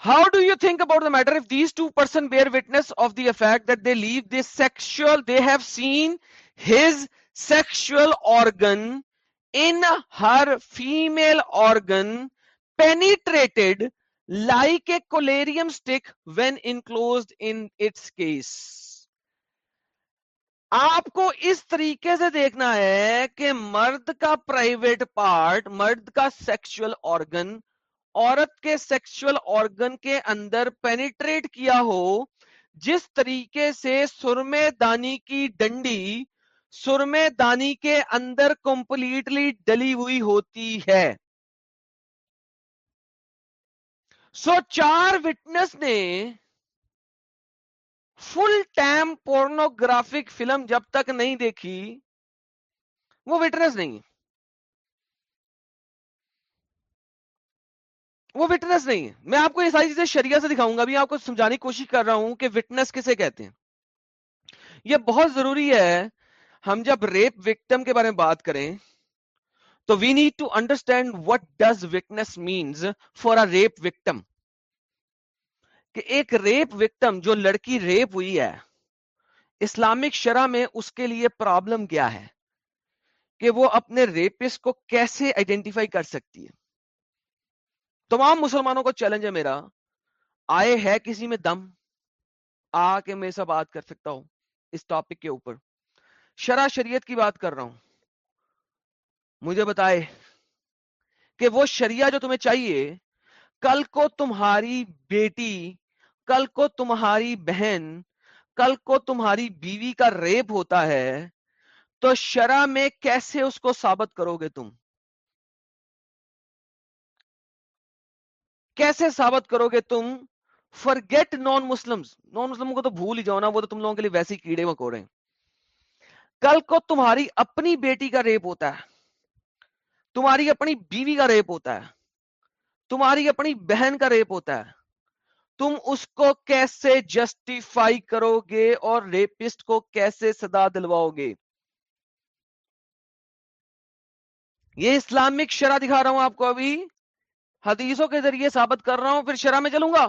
How do you think about the matter if these two person bear witness of the fact that they leave this sexual, they have seen his sexual organ in her female organ penetrated like a colarium stick when enclosed in its case. آپ کو اس طریقے سے دیکھنا ہے کہ مرد کا private part مرد کا سیکشل آرگن عورت کے سیکشل آرگن کے اندر پینیٹریٹ کیا ہو، جس طریقے سے سرمے دانی کی ڈنڈی سرمے دانی کے اندر کمپلیٹلی ڈلی ہوئی ہوتی ہے۔ سو چار وٹنس نے فل ٹائم پورنوگرافک فلم جب تک نہیں دیکھی، وہ وٹنس نہیں۔ وہ وٹنس نہیں میں آپ کو یہ ساری چیزیں شریعہ سے دکھاؤں گا۔ ابھی آپ کو سمجھانے کی کوشش کر رہا ہوں کہ وٹنس کسے کہتے ہیں۔ یہ بہت ضروری ہے۔ ہم جب ریپ وکٹم کے بارے میں بات کریں تو we need to understand what does witness means for a rape victim کہ ایک ریپ وکٹم جو لڑکی ریپ ہوئی ہے، اسلامک شرح میں اس کے لیے پرابلم کیا ہے؟ کہ وہ اپنے ریپس کو کیسے آئیڈینٹیفائی کر سکتی ہے؟ تمام مسلمانوں کو چیلنج ہے میرا۔ آئے ہے کسی میں دم۔ آ کے میں سے بات کر سکتا ہوں اس ٹاپک کے اوپر۔ شرع شریعت کی بات کر رہا ہوں۔ مجھے بتائے کہ وہ شریعہ جو تمہیں چاہیے، کل کو تمہاری بیٹی، کل کو تمہاری بہن، کل کو تمہاری بیوی کا ریپ ہوتا ہے، تو شرع میں کیسے اس کو ثابت کرو گے تم؟ کیسے ثابت کرو گے تم forget non Muslim non Muslim کو تو بھول ہی جاؤ نا، وہ تو تم لوگوں کے لیے ویسے کیڑے مکوڑے کل کو تمہاری اپنی بیٹی کا ریپ ہوتا ہے۔ تمہاری اپنی بیوی کا ریپ ہوتا ہے۔ تمہاری اپنی بہن کا ریپ ہوتا ہے۔ تم اس کو کیسے جسٹیفائی کرو گے اور ریپسٹ کو کیسے صدا دلواؤ گے؟ یہ اسلامک شرح دکھا رہا ہوں آپ کو ابھی۔ حدیثوں کے ذریعے ثابت کر رہا ہوں، پھر شرح میں چلوں گا۔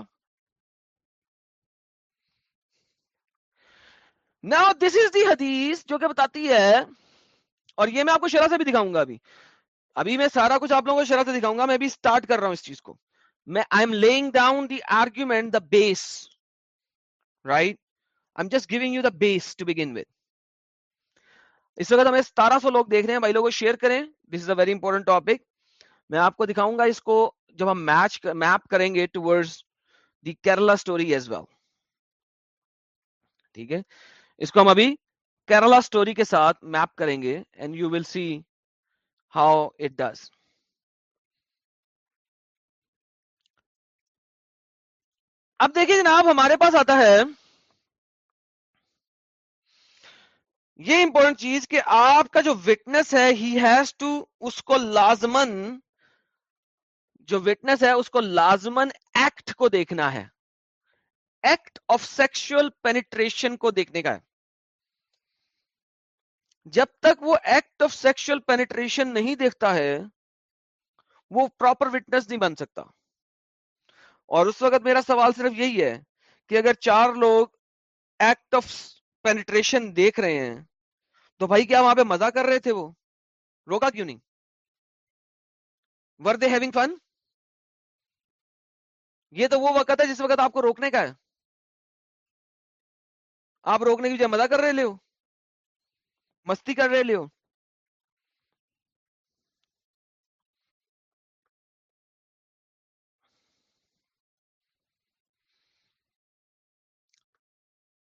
نا دس از دی حدیث جو کہ بتاتی ہے، اور یہ میں آپ کو شرح سے بھی دکھاؤں گا ابھی۔ ابھی میں سارا کچھ آپ لوگوں کو شرح سے دکھاؤں گا، میں بھی سٹارٹ کر رہا ہوں اس چیز کو۔ میں I am laying down the argument the base right I am just giving you the base to begin with اس وقت ہمیں ستارہ سو لوگ دیکھ رہے ہیں، بھائی لوگوں شیئر کریں۔ This is a very important topic میں آپ کو دکھاؤں گا اس کو جب ہم میچ میپ کریں گے towards the Kerala Story as well ٹھیک ہے؟ اس کو ہم ابھی کیرلا اسٹوری کے ساتھ میپ کریں گے and you will see how it does اب دیکھیے جناب، ہمارے پاس آتا ہے یہ امپورٹنٹ چیز کہ آپ کا جو وٹنس ہے ہی ہیز ٹو اس کو لازمن جو وٹنس ہے، اس کو لازمن ایکٹ کو دیکھنا ہے۔ ایکٹ آف سیکشل پینیٹریشن کو دیکھنے کا ہے۔ جب تک وہ ایکٹ آف سیکشل پینیٹریشن نہیں دیکھتا ہے، وہ پراپر وٹنس نہیں بن سکتا۔ اور اس وقت میرا سوال صرف یہی ہے کہ اگر چار لوگ ایکٹ آف پینیٹریشن دیکھ رہے ہیں، تو بھائی کیا وہاں پہ مزہ کر رہے تھے وہ؟ روکا کیوں نہیں؟ ور دے ہیونگ فن یہ تو وہ وقت ہے جس وقت آپ کو روکنے کا ہے۔ آپ روکنے کی وجہ مزہ کر رہے ہو۔ مستی کر رہے ہو۔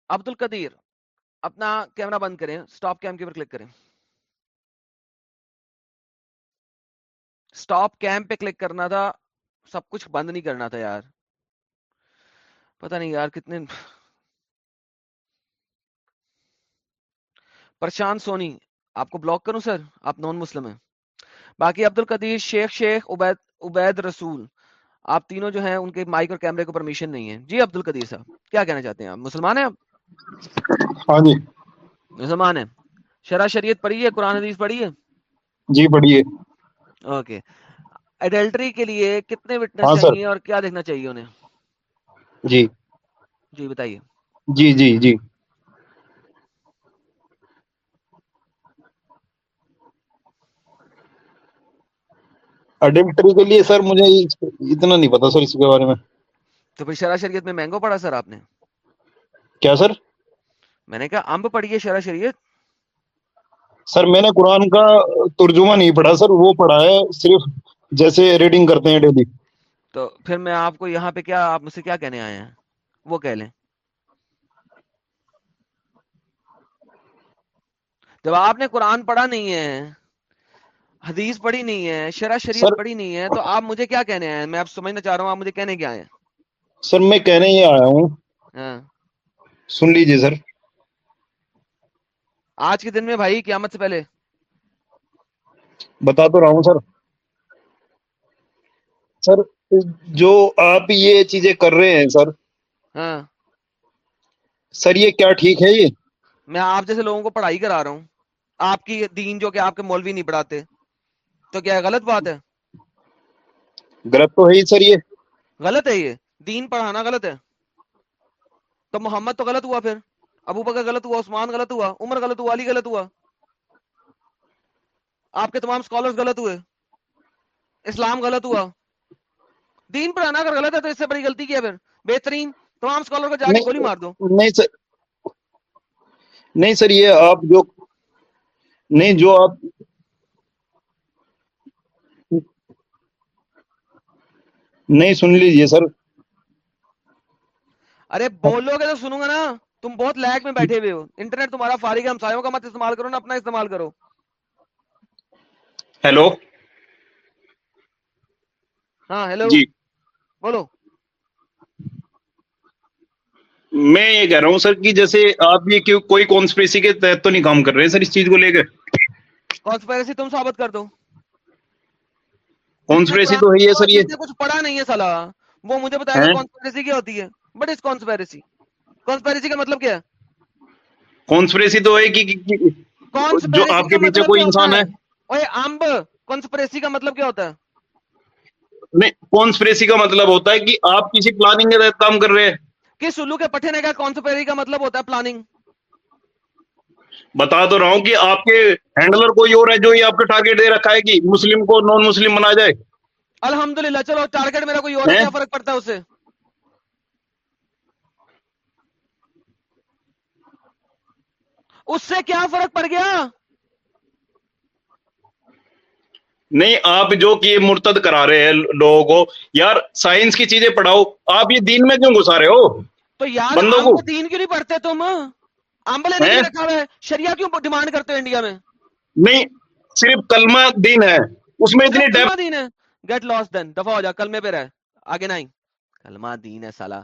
عبد القدیر اپنا کیمرہ بند کریں سٹاپ کیم کے اوپر کلک کریں۔ سٹاپ کیم پہ کلک کرنا تھا، سب کچھ بند نہیں کرنا تھا یار۔ پتہ نہیں یار کتنے پرشانت سونی آپ کو بلاک کروں سر؟ آپ نان مسلم ہیں۔ باقی عبد القدیر شیخ شیخ عبید عبید رسول آپ تینوں جو ہیں ان کے مائک اور کیمرے کو پرمیشن نہیں ہے۔ جی عبد القدیر صاحب کیا کہنا چاہتے ہیں آپ؟ مسلمان ہیں آپ؟ ہاں جی۔ مسلمان ہیں۔ شرح شریعت پڑھی ہے؟ قرآن حدیث پڑھی ہے؟ جی پڑھیے اوکے۔ ایڈلٹری کے لیے کتنے ہاں وٹنس سر۔ چاہیے اور کیا دیکھنا چاہیے انہیں؟ جی۔ جی بتائیے۔ جی جی جی۔ اڈلٹری کے لیے سر مجھے اتنا نہیں پتا سر اس کے بارے میں۔ تو پھر شرح شریعت میں مینگو پڑھا سر آپ نے؟ کیا سر؟ میں نے کہا امب پڑھی ہے شرح شریعت۔ سر میں نے قرآن کا ترجمہ نہیں پڑھا سر وہ پڑھا ہے صرف جیسے ریڈنگ کرتے ہیں ڈیلی تو پھر میں آپ کو یہاں پہ کیا آپ مجھ سے کیا کہنے آئے ہیں؟ وہ کہہ لیں۔ جب آپ نے قرآن پڑھا نہیں ہے حدیث پڑھی نہیں ہے شرح شریعت سر پڑھی نہیں ہے تو آپ مجھے کیا کہنے آئے ہیں؟ میں آپ سمجھنا چاہ رہا ہوں آپ مجھے کہنے کیا آئے ہیں؟ سر میں کہنے ہی آیا ہوں۔ ہاں۔ سن لیجیے سر۔ آج کے دن میں بھائی قیامت سے پہلے۔ بتا تو رہا ہوں سر۔ سر جو آپ یہ چیزیں کر رہے ہیں سر۔ ہاں۔ سر یہ کیا ٹھیک ہے یہ؟ میں آپ جیسے لوگوں کو پڑھائی کرا رہا ہوں۔ آپ کی دین جو کہ آپ کے مولوی نہیں پڑھاتے تو کیا غلط بات ہے؟ غلط تو ہے ہی سر یہ۔ غلط ہے یہ۔ دین پڑھانا غلط ہے۔ تو محمد تو غلط ہوا پھر۔ ابو بکر غلط ہوا عثمان غلط ہوا عمر غلط ہوا علی غلط ہوا۔ آپ کے تمام اسکالرس غلط ہوئے۔ اسلام غلط ہوا۔ دین پڑھانا اگر غلط ہے تو اس سے بڑی غلطی کیا پھر۔ بہترین تمام اسکالر کو جا کے گولی مار دو۔ نہیں سر۔ نہیں سر یہ آپ جو نہیں جو آپ نہیں سن لیجیے سر۔ ارے بولو گے تو سنوں گا نا۔ تم بہت لیک میں بیٹھے ہوئے ہو۔ انٹرنیٹ تمہارا فارغ ہے ہمسایوں کا مت استعمال کرو نا اپنا استعمال کرو۔ ہیلو۔ ہاں ہیلو۔ جی۔ بولو۔ میں یہ کہہ رہا ہوں سر کہ جیسے آپ یہ کوئی کانسپریسی کے تحت تو نہیں کام کر رہے ہیں سر اس چیز کو لے کے کانسپیرسی تم ثابت کر دو۔ کانسپریسی تو ہے سر یہ۔ کچھ پڑھا نہیں ہے سلا۔ وہ مجھے ہیں؟ کانسپیرسی کیا ہوتی ہے۔ بٹ اس کانسپیرسی کانسپیرسی کا مطلب کیا ہے؟ کانسپریسی تو ہے کہ جو آپ کے پیچھے مطلب کوئی انسان ہے؟ اوے امب کانسپیرسی کا مطلب کیا ہوتا ہے؟ نہیں کانسپریسی کا مطلب ہوتا ہے کہ آپ کسی پلاننگ کے تحت کام کر رہے ہیں۔ کس الو کے پٹھے نے کہا کانسپیرسی کا مطلب ہوتا ہے پلاننگ بتا تو رہا ہوں کہ آپ کے ہینڈلر کوئی اور ہے جو یہ آپ کا ٹارگیٹ دے رکھا ہے کہ مسلم کو نان مسلم بنا جائے۔ الحمدللہ چلو ٹارگیٹ میرا کوئی اور ہے؟ کیا فرق پڑتا ہے اس سے اس سے کیا فرق پڑ گیا؟ نہیں آپ جو کہ یہ مرتد کرا رہے ہیں لوگوں کو یار سائنس کی چیزیں پڑھاؤ آپ یہ دین میں کیوں گھسا رہے ہو؟ تو یار بندوں کو۔ دین کیوں نہیں پڑھتے تم؟ امب لینے کے ہیں؟ لیے رکھا ہے شریعہ کیوں ڈیمانڈ کرتے ہو انڈیا میں؟ نہیں صرف کلمہ دین ہے۔ اس میں اتنی ڈیپ دین ہے۔ گیٹ لاس دین دفعہ ہو جا کلمے پہ رہ آگے نہیں۔ کلمہ دین ہے سالا۔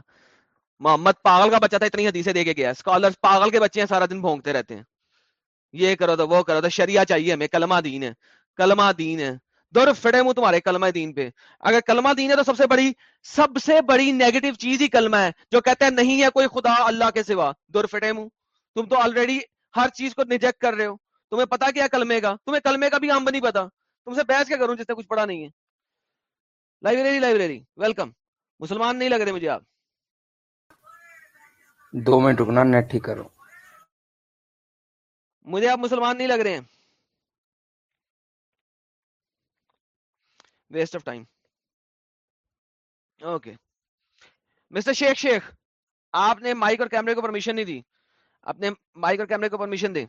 محمد پاگل کا بچہ تھا اتنی حدیثیں دے کے گیا۔ اسکالر پاگل کے بچے ہیں سارا دن بھونکتے رہتے ہیں۔ یہ کرو تو وہ کرو تو شریعہ چاہیے ہمیں کلمہ دین ہے۔ کلمہ دین ہے۔ دور فڑے منہ تمہارے کلمہ دین پہ۔ اگر کلمہ دین ہے تو سب سے بڑی سب سے بڑی نیگیٹو چیز ہی کلمہ ہے جو کہتا ہے نہیں ہے کوئی خدا اللہ کے سوا۔ دور فٹے منہ۔ تم تو آلریڈی ہر چیز کو نجیکٹ کر رہے ہو۔ تمہیں پتا کیا کلمے کا؟ تمہیں کلمے کا بھی امب نہیں پتا۔ تم سے بحث کیا کروں جس نے کچھ پڑھا نہیں ہے۔ لائبریری لائبریری ویلکم مسلمان نہیں لگ رہے مجھے آپ۔ دو منٹ رکنا نیٹ ٹھیک کرو۔ مجھے آپ مسلمان نہیں لگ رہے ہیں۔ Waste of time okay mister Sheikh Sheikh آپ نے مائک اور کیمرے کو پرمیشن نہیں دی اپنے مائک اور کیمرے کو پرمیشن دیں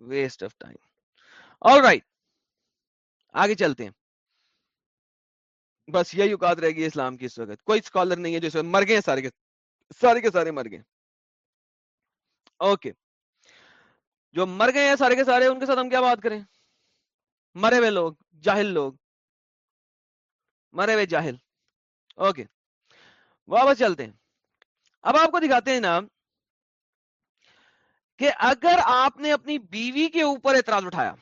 waste of time all right آگے چلتے ہیں بس یہی اوقات رہے گی اسلام کی اس وقت کوئی اسکالر نہیں ہے جو اس وقت مر گئے سارے کے سارے کے سارے مر گئے اوکے جو مر گئے ہیں سارے کے سارے، ان کے ساتھ ہم کیا بات کریں؟ مرے ہوئے لوگ، جاہل لوگ۔ مرے ہوئے جاہل۔ اوکے۔ واپس چلتے ہیں۔ اب آپ کو دکھاتے ہیں نا کہ اگر آپ نے اپنی بیوی کے اوپر اعتراض اٹھایا،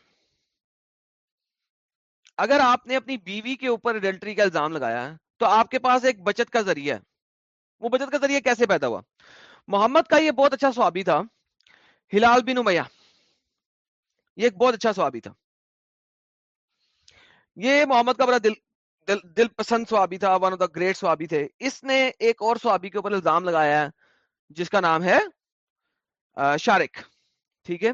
اگر آپ نے اپنی بیوی کے اوپر اڈلٹری کا الزام لگایا، تو آپ کے پاس ایک بچت کا ذریعہ ہے۔ وہ بچت کا ذریعہ کیسے پیدا ہوا؟ محمد کا یہ بہت اچھا سوابی تھا، ہلال بن امیہ۔ یہ ایک بہت اچھا سوابی تھا۔ یہ محمد کا بڑا دل دل, دل پسند سوابی تھا ون آف دا گریٹ سوابی تھے۔ اس نے ایک اور سوابی کے اوپر الزام لگایا ہے جس کا نام ہے شارک ٹھیک ہے؟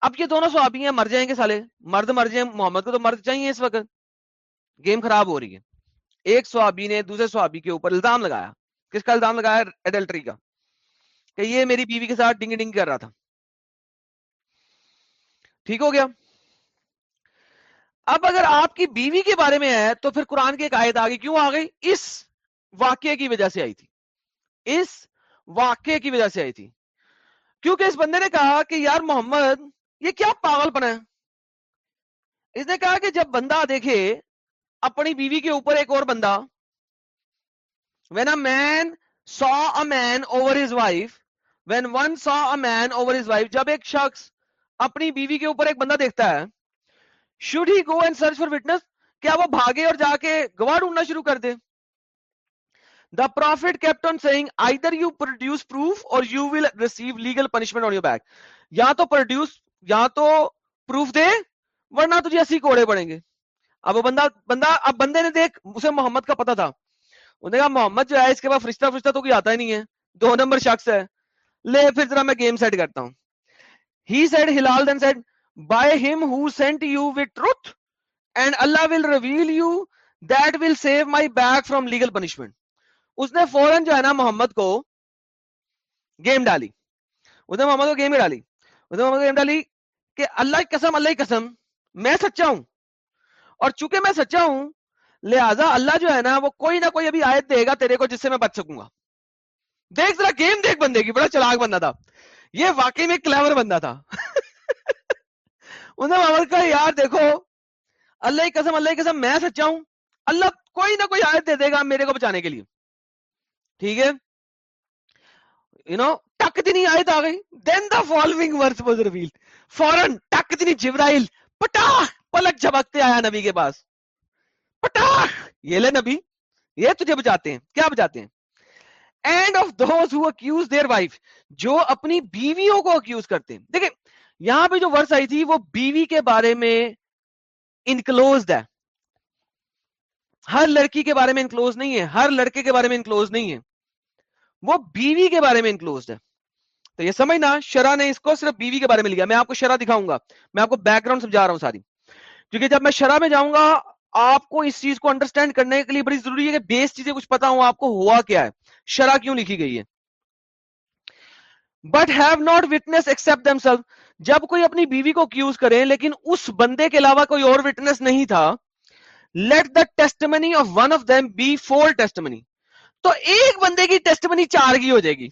اب یہ دونوں سوابی ہیں مر جائیں گے سالے۔ مرد مر جائیں محمد کو تو مرد چاہیے اس وقت۔ گیم خراب ہو رہی ہے۔ ایک سوابی نے دوسرے سوابی کے اوپر الزام لگایا۔ کس کا الزام لگایا؟ ایڈلٹری کا۔ کہ یہ میری بیوی کے ساتھ ڈنگ ڈنگ کر رہا تھا۔ ٹھیک ہو گیا۔ اب اگر آپ کی بیوی کے بارے میں ہے تو پھر قرآن کی ایک آیت آ گئی کیوں آ گئی؟ اس واقعے کی وجہ سے آئی تھی۔ اس واقعے کی وجہ سے آئی تھی۔ کیونکہ اس بندے نے کہا کہ یار محمد، یہ کیا پاگل پنا ہے؟ اس نے کہا کہ جب بندہ دیکھے اپنی بیوی کے اوپر ایک اور بندہ when a man saw a man over his wife when one saw a man over his wife جب ایک شخص اپنی بیوی کے اوپر ایک بندہ دیکھتا ہے۔ Should he go and search for witness کیا وہ بھاگے اور جا کے گواہ ڈھونڈنا شروع کر دے؟ The prophet kept on saying either you produce proof or you will receive legal punishment on your back یا تو پروڈیوس یا تو پروف دے، ورنہ تجھے اسی کوڑے پڑیں گے۔ اب وہ بندہ بندہ، اب بندے نے دیکھ، اسے محمد کا پتا تھا۔ انہوں نے کہا، محمد جو ہے، اس کے بعد فرشتہ فرشتہ تو کوئی آتا ہی نہیں ہے۔ دو نمبر شخص ہے۔ لے، پھر ذرا میں گیم سیٹ کرتا ہوں۔ He said Hilal then said by him who sent you with truth and Allah will reveal you that will save my back from legal punishment اس نے فوراً جو ہے نا محمد کو گیم ڈالی اس نے محمد کو گیم ہی ڈالی اس نے محمد کو گیم ڈالی کہ اللہ کی قسم اللہ کی قسم میں سچا ہوں اور چونکہ میں سچا ہوں لہذا اللہ جو ہے نا وہ کوئی نہ کوئی ابھی آیت دے گا تیرے کو جس سے میں بچ سکوں گا دیکھ ذرا گیم دیکھ بندے کی بڑا چلاک بندہ تھا یہ واقعی میں کلیور بندہ تھا۔ انہیں محمد کا یار دیکھو، اللہ کی قسم، اللہ کی قسم، میں سچا ہوں۔ اللہ کوئی نہ کوئی آیت دے دے گا میرے کو بچانے کے لیے۔ ٹھیک ہے؟ یو نو ٹک دینی آیت آ گئی۔ Then the following verse was revealed فورن ٹک دینی جبرائیل پٹا پلک جھبکتے آیا نبی کے پاس۔ پٹا یہ لے نبی، یہ تجھے بچاتے ہیں۔ کیا بچاتے ہیں؟ And of those who accuse their wife جو اپنی بیویوں کو اکیوز کرتے ہیں۔ دیکھیں، یہاں پہ جو ورس آئی تھی، وہ بیوی کے بارے میں انکلوزڈ ہے۔ ہر لڑکی کے بارے میں انکلوز نہیں ہے۔ ہر لڑکے کے بارے میں انکلوز نہیں ہے۔ وہ بیوی کے بارے میں انکلوزڈ ہے۔ تو یہ سمجھنا، شرح نے اس کو صرف بیوی کے بارے میں لیا میں آپ کو شرح دکھاؤں گا۔ میں آپ کو بیک گراؤنڈ سمجھا رہا ہوں ساری۔ کیونکہ جب میں شرح میں جاؤں گا، آپ کو اس چیز کو انڈرسٹینڈ کرنے کے لیے بڑی ضروری ہے کہ بیس چیزیں کچھ پتا ہوں، آپ کو ہوا کیا ہے۔ شرح کیوں لکھی گئی ہے؟ But have not witness except them self جب کوئی اپنی بیوی کو کیوز کرے، لیکن اس بندے کے علاوہ کوئی اور وٹنس نہیں تھا let the testimony of one of them be four testimony تو ایک بندے کی ٹیسٹمنی چار کی ہو جائے گی۔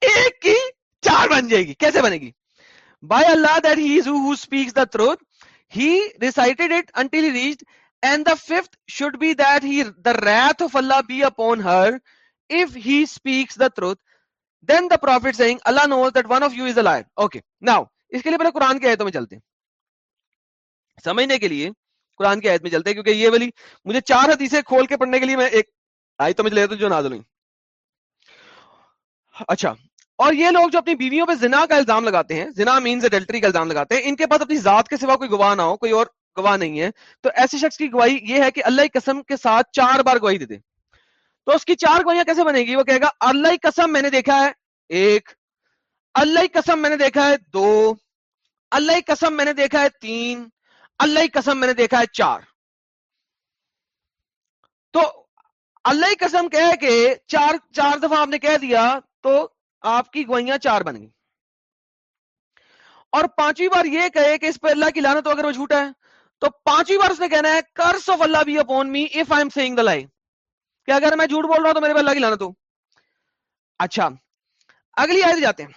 ایک کی چار بن جائے گی۔ کیسے بنے گی؟ By Allah that he who speaks the he recited it until reached and the fifth should be that he the wrath of Allah be upon her if he speaks the truth. Then the prophet saying Allah knows that one of you is a liar. Okay now اس کے لیے پہلے قرآن کی آیتوں میں چلتے ہیں سمجھنے کے لیے قرآن کی آیت میں چلتے ہیں کیونکہ یہ والی مجھے چار حدیثیں کھول کے پڑھنے کے لیے میں ایک آیتوں میں چلے جو نازل ہوئی اچھا اور یہ لوگ جو اپنی بیویوں پہ زنا کا الزام لگاتے ہیں زنا مینز اڈلٹری کا الزام لگاتے ہیں ان کے پاس اپنی ذات کے سوا کوئی گواہ نہ ہو کوئی اور گواہ نہیں ہے۔ تو ایسے شخص کی گواہی یہ ہے کہ اللہ کی قسم کے ساتھ چار بار گواہی دے دے۔ تو اس کی چار گوئیاں کیسے بنے گی؟ وہ کہے گا، اللہ کی قسم میں نے دیکھا ہے، ایک۔ اللہ کی قسم میں نے دیکھا ہے، دو۔ اللہ کی قسم میں نے دیکھا ہے، تین۔ اللہ کی قسم میں نے دیکھا ہے، چار۔ تو اللہ کی قسم کہہ کے چار چار دفعہ آپ نے کہہ دیا تو آپ کی گوئیاں چار بن گئی۔ اور پانچویں بار یہ کہے کہ اس پہ اللہ کی لانت ہو اگر وہ جھوٹا ہے۔ تو پانچویں بار اس نے کہنا ہے curse of Allah be upon me if I am saying the lie کہ اگر میں جھوٹ بول رہا ہوں تو میرے پہ اللہ کی لانت ہو۔ اچھا اگلی آیت جاتے ہیں۔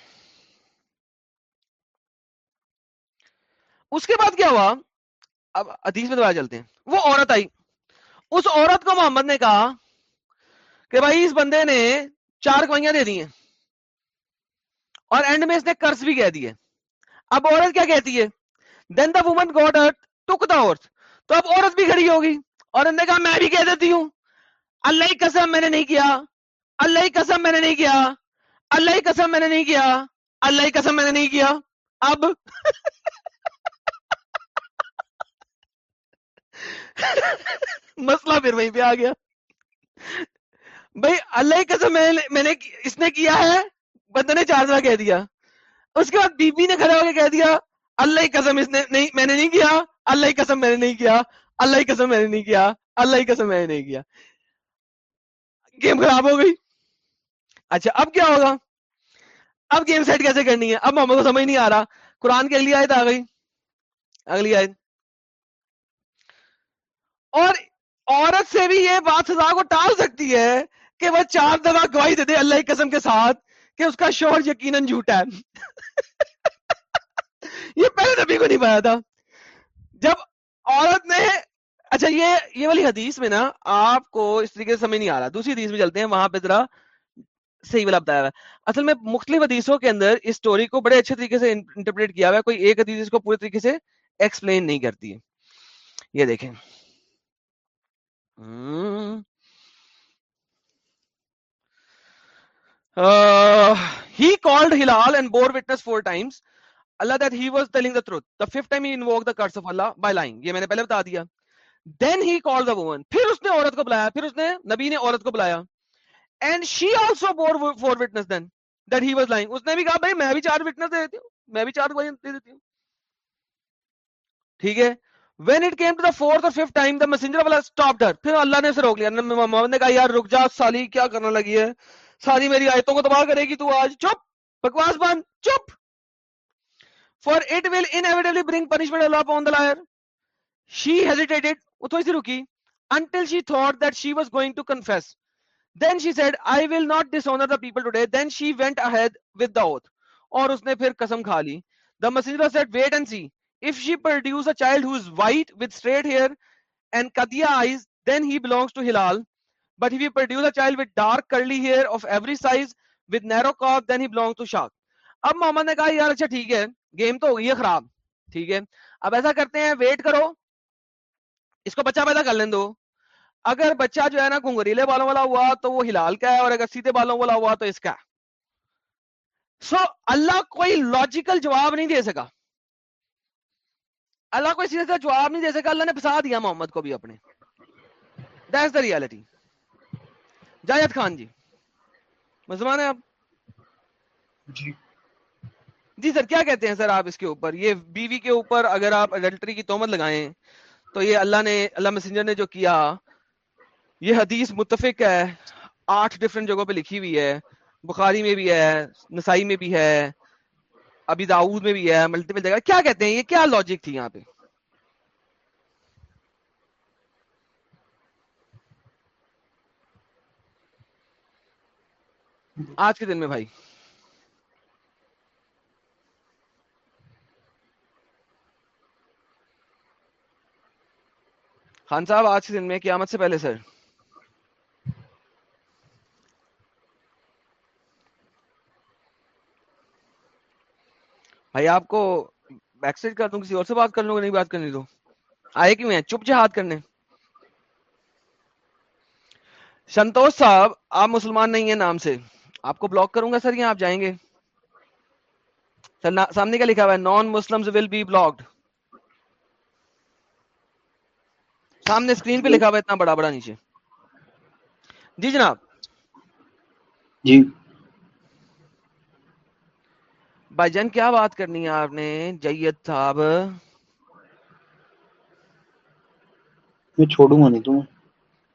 اس کے بعد کیا ہوا؟ اب حدیث میں دوبارہ چلتے ہیں۔ وہ عورت آئی۔ اس عورت کو محمد نے کہا کہ بھائی اس بندے نے چار کوائیاں دے دی ہیں اور اینڈ میں اس نے قرض بھی کہہ دیے اب عورت کیا کہتی ہے؟ دین دا وومن گوٹ ٹک دا عورت۔ تو اب عورت بھی کھڑی ہوگی اور نے کہا میں بھی کہہ دیتی ہوں۔ اللہ کی قسم میں نے نہیں کیا۔ اللہ کی قسم میں نے نہیں کیا۔ اللہ کی قسم میں نے نہیں کیا۔ اللہ کی قسم میں نے نہیں کیا۔ اب مسئلہ پھر وہیں پہ آ گیا۔ بھائی اللہ کی قسم میں نے اس نے کیا ہے؟ بندے نے چار دفعہ کہہ دیا۔ اس کے بعد بی بی نے کھڑا ہو کے کہہ دیا، اللہ کی قسم اس نے نہیں میں نے نہیں کیا۔ اللہ کی قسم میں نے نہیں کیا، اللہ کی قسم میں نے نہیں کیا، اللہ کی قسم میں نے نہیں کیا۔ گیم خراب ہو گئی۔ اچھا اب کیا ہوگا؟ اب گیم سیٹ کیسے کرنی ہے؟ اب محمد کو سمجھ نہیں آ رہا۔ قرآن کی اگلی آیت آ گئی۔ اگلی آیت۔ اور عورت سے بھی یہ بات سزا کو ٹال سکتی ہے کہ وہ چار دفعہ گواہی دے دے اللہ کی قسم کے ساتھ کہ اس کا شوہر یقیناً جھوٹا ہے۔ یہ پہلے نبی کو نہیں پایا تھا۔ جب عورت نے اچھا یہ یہ والی حدیث میں نا آپ کو اس طریقے سے سمجھ نہیں آ رہا۔ دوسری حدیث میں چلتے ہیں، وہاں پہ ذرا صحیح والا بتایا ہوا ہے۔ اصل میں مختلف حدیثوں کے اندر اس سٹوری کو بڑے اچھے طریقے سے انٹرپریٹ کیا ہوا ہے۔ کوئی ایک حدیث اس کو پورے طریقے سے ایکسپلین نہیں کرتی ہے۔ یہ دیکھیں۔ He called Hilal and bore witness four times Allah that he was telling the truth the fifth time he invoke the curse of Allah by lying یہ میں نے پہلے بتا دیا. دین ہی کال دا وومن پھر اس نے عورت کو بلایا. پھر اس نے نبی نے عورت کو بلایا. And she also bore four witness then that he was lying اس نے بھی کہا، بھائی، میں بھی چار وٹنس دے دیتی ہوں. میں بھی چار گواہی دے دیتی ہوں. ٹھیک ہے؟ When it came to the fourth or fifth time the messenger والا اسٹاپ ڈر پھر اللہ نے اسے روک لیا. محمد نے کہا، یار، رک جا. سالی کیا کرنے لگی ہے؟ ساری میری آیتوں کو تباہ کرے گی تو آج چپ. بکواس بند. چپ. For it will inevitably bring punishment Allah upon the liar she hesitated وہ تھوڑی سی رکی until she thought that she was going to confess then she said i will not dishonor the people today then she went ahead with the oath اور اس نے پھر قسم کھا لی the messenger said wait and see if she produce a child who is white with straight hair and kadia eyes then he belongs to hilal but if he produce a child with dark curly hair of every size with narrow cock then he belongs to shark اب محمد نے کہا یار اچھا ٹھیک ہے game تو ہو گئی ہے خراب ٹھیک ہے۔ اب ایسا کرتے ہیں ویٹ کرو اس کو بچہ پیدا کر لیں دو۔ اگر بچہ جو ہے نا گنگریلے بالوں والا ہوا تو وہ ہلال کا ہے اور اگر سیدھے بالوں والا ہوا تو اس کا۔ سو so, اللہ کوئی لاجیکل جواب نہیں دے سکا۔ اللہ کوئی سیدھا جواب نہیں دے سکا اللہ نے پھنسا دیا محمد کو بھی اپنے۔ That's the reality Jaid Khan ji مسلمان ہے آپ؟ جی۔ جی سر، کیا کہتے ہیں سر آپ اس کے اوپر؟ یہ بیوی کے اوپر اگر آپ اڈلٹری کی تومت لگائیں، تو یہ اللہ نے، اللہ مسنجر نے جو کیا، یہ حدیث متفق ہے، آٹھ ڈفرنٹ جگہوں پہ لکھی ہوئی ہے، بخاری میں بھی ہے، نسائی میں بھی ہے ابھی داؤد میں بھی ہے ملٹیپل جگہ۔ کیا کہتے ہیں؟ یہ کیا لاجک تھی یہاں پہ؟ آج کے دن میں بھائی۔ خان صاحب، آج کے دن میں قیامت سے پہلے، سر۔ بھائی، آپ کو بیک سائڈ کر دوں، کسی اور سے بات کر لوں گا نہیں بات کرنی تو۔ آئے کیوں ہیں؟ چپ جہاد کرنے۔ سنتوش صاحب، آپ مسلمان نہیں ہیں نام سے۔ آپ کو بلاک کروں گا، سر، یہاں آپ جائیں گے۔ سر سامنے کا لکھا ہوا ہے؟ Non Muslim will be blocked سامنے اسکرین پہ لکھا ہوا اتنا بڑا بڑا نیچے۔ جی جناب۔ جی۔ بھائی جان کیا بات کرنی ہے آپ نے؟ جید صاحب۔ میں چھوڑوں گا نہیں تمہیں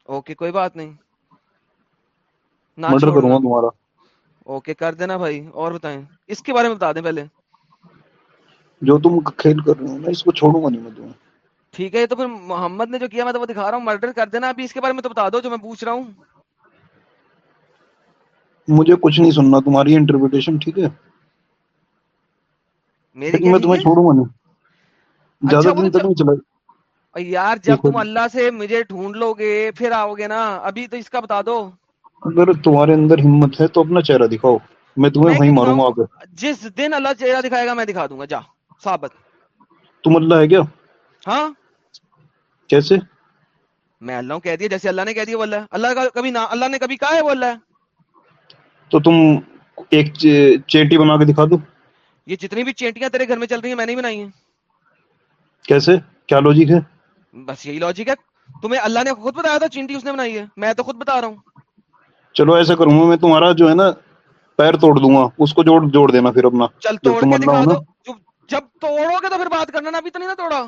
اوکے کوئی بات نہیں۔ مرڈر کروں گا تمہارا اوکے کر دینا بھائی اور بتائیں۔ اس کے بارے میں بتا دیں پہلے۔ جو تم کھیل کر رہے ہو میں اس کو چھوڑوں گا نہیں میں تمہیں ٹھیک ہے تو پھر محمد نے جو کیا میں تو وہ دکھا رہا ہوں مرڈر کر دینا ابھی اس کے بارے میں تو بتا دو جو میں پوچھ رہا ہوں۔ مجھے کچھ نہیں سننا تمہاری انٹرپریٹیشن ٹھیک ہے؟ میری میں تمہیں چھوڑوں گا نہیں۔ زیادہ دن تک نہیں چلا اور یار جب تم اللہ سے مجھے ڈھونڈ لو گے پھر آؤ گے نا۔ ابھی تو اس کا بتا دو۔ اگر تمہارے اندر ہمت ہے تو اپنا چہرہ دکھاؤ۔ میں تمہیں وہیں ماروں گا دکھاؤں آ کے جس دن اللہ چہرہ دکھائے گا میں دکھا دوں گا۔ جا ثابت۔ تم اللہ ہے کیا؟ ہاں؟ کیسے؟ میں اللہ کہہ دیا جیسے اللہ نے کہہ دیا وہ اللہ اللہ کا کبھی نہ اللہ نے کبھی کہا ہے وہ اللہ؟ تو تم ایک چ- چیٹی بنا کے دکھا دو۔ یہ جتنی بھی چینٹیاں تیرے گھر میں چل رہی ہیں میں نے بنائی ہیں۔ کیسے؟ کیا لوجک ہے؟ بس یہی لاجک ہے۔ تمہیں اللہ نے خود بتایا تھا چینٹی اس نے بنائی ہے۔ میں تو خود بتا رہا ہوں۔ چلو ایسا کروں گا میں تمہارا جو ہے نا پیر توڑ دوں گا اس کو جوڑ جوڑ دینا پھر اپنا۔ چل توڑ کے دکھا دو۔ جب توڑو گے تو پھر بات کرنا نا ابھی تو نہیں نا توڑا۔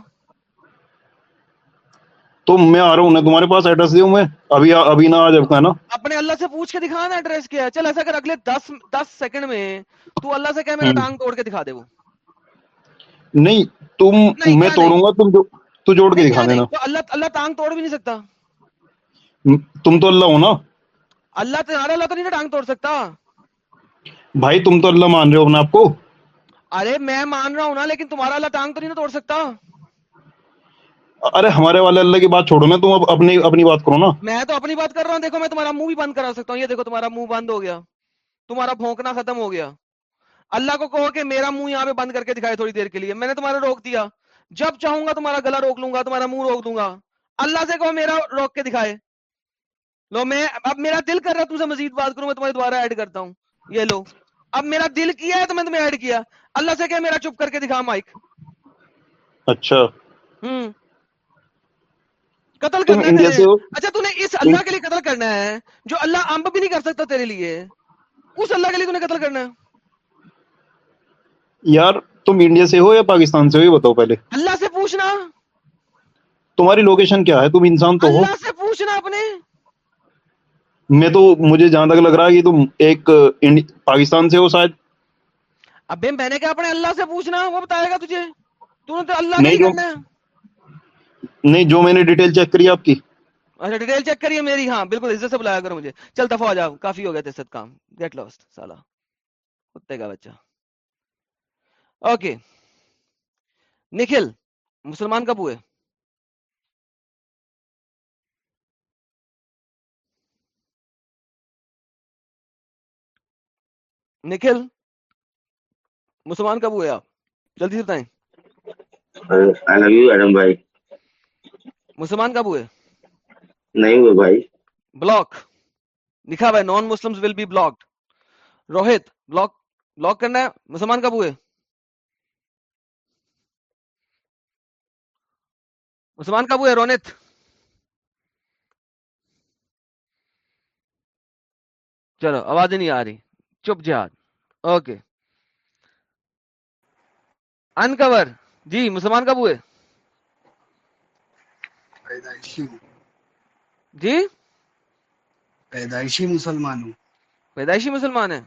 تو میں آ رہا ہوں نا تمہارے پاس ایڈریس دوں میں۔ ابھی ابھی نہ آ جب کا نا؟ اپنے اللہ سے پوچھ کے دکھا نا ایڈریس کیا۔ ہے چل ایسا کر اگلے دس دس سیکنڈ میں تو اللہ سے کہہ میرا۔ ٹانگ توڑ کے دکھا دے وہ۔ نہیں تم میں توڑوں گا تم جو تو جوڑ کے دکھا دینا۔ اللہ اللہ ٹانگ توڑ بھی نہیں سکتا۔ تم تو اللہ ہو نا؟ اللہ تمہارا اللہ تو نہیں نا ٹانگ توڑ سکتا۔ بھائی تم تو اللہ مان رہے ہو اپنے آپ کو۔ ارے میں مان رہا ہوں نا لیکن تمہارا اللہ ٹانگ تو نہیں نا توڑ سکتا۔ ارے ہمارے والے اللہ کی بات چھوڑو نا تم اب اپنی اپنی بات کرو نا۔ میں تو اپنی بات کر رہا ہوں دیکھو میں تمہارا منہ بھی بند کرا سکتا ہوں۔ یہ دیکھو تمہارا منہ بند ہو گیا۔ تمہارا بھونکنا ختم ہو گیا۔ اللہ کو کہو کہ میرا منہ یہاں پہ بند کر کے دکھائے تھوڑی دیر کے لیے۔ میں نے تمہارا روک دیا۔ جب چاہوں گا تمہارا گلا روک لوں گا تمہارا منہ روک دوں گا۔ اللہ سے کہو میرا روک کے دکھائے۔ لو میں اب میرا دل کر رہا تم سے مزید بات کروں میں تمہارے دوبارہ ایڈ کرتا ہوں۔ یہ لو۔ اب میرا دل کیا ہے تو میں تمہیں ایڈ کیا۔ اللہ سے کہ میرا چپ کر کے دکھا مائک۔ اچھا۔ ہوں۔ قتل کرنا ہے۔ اچھا تو نے اس اللہ کے لیے قتل کرنا ہے جو اللہ امب بھی نہیں کر سکتا تیرے لیے۔ اس اللہ کے لیے تو نے قتل کرنا ہے۔ یار تم انڈیا سے ہو یا پاکستان سے ہو یہ بتاؤ پہلے۔ اللہ سے پوچھنا۔ تمہاری لوکیشن کیا ہے؟ تم انسان تو ہو۔ اللہ سے پوچھنا اپنے۔ میں تو مجھے جہاں تک لگ رہا ہے کہ تم ایک پاکستان سے ہو شاید۔ ابے میں نے کہا اپنے اللہ سے پوچھنا وہ بتائے گا تجھے۔ تو نے تو اللہ نہیں کرنا ہے۔ نہیں جو میں نے ڈیٹیل چیک کری آپ کی۔ اچھا ڈیٹیل چیک کریے میری؟ ہاں بالکل عزت سے بلایا کرو مجھے۔ چل دفعہ ہو جاؤ۔ کافی ہو گیا تیرے کام۔ گیٹ لاسٹ سالا۔ کتے کا بچہ۔ اوکے نکھل مسلمان کب ہوئے؟ نکھل مسلمان کب ہوئے آپ؟ جلدی سے بتائیں آئی لو یو ایڈم بھائی مسلمان کب ہوئے؟ نہیں ہوئے بھائی۔ بلاک۔ لکھا ہے non Muslim will be blocked Rohit block block کرنا ہے۔ مسلمان کب ہوئے؟ مسلمان کب ہوئے؟ رونت۔ چلو آواز نہیں آ رہی۔ چپ جہاد۔ اوکے۔ انکور۔ جی مسلمان کب ہوئے؟ پیدائشی ہوں۔ جی؟ پیدائشی مسلمان ہوں۔ پیدائشی مسلمان ہیں۔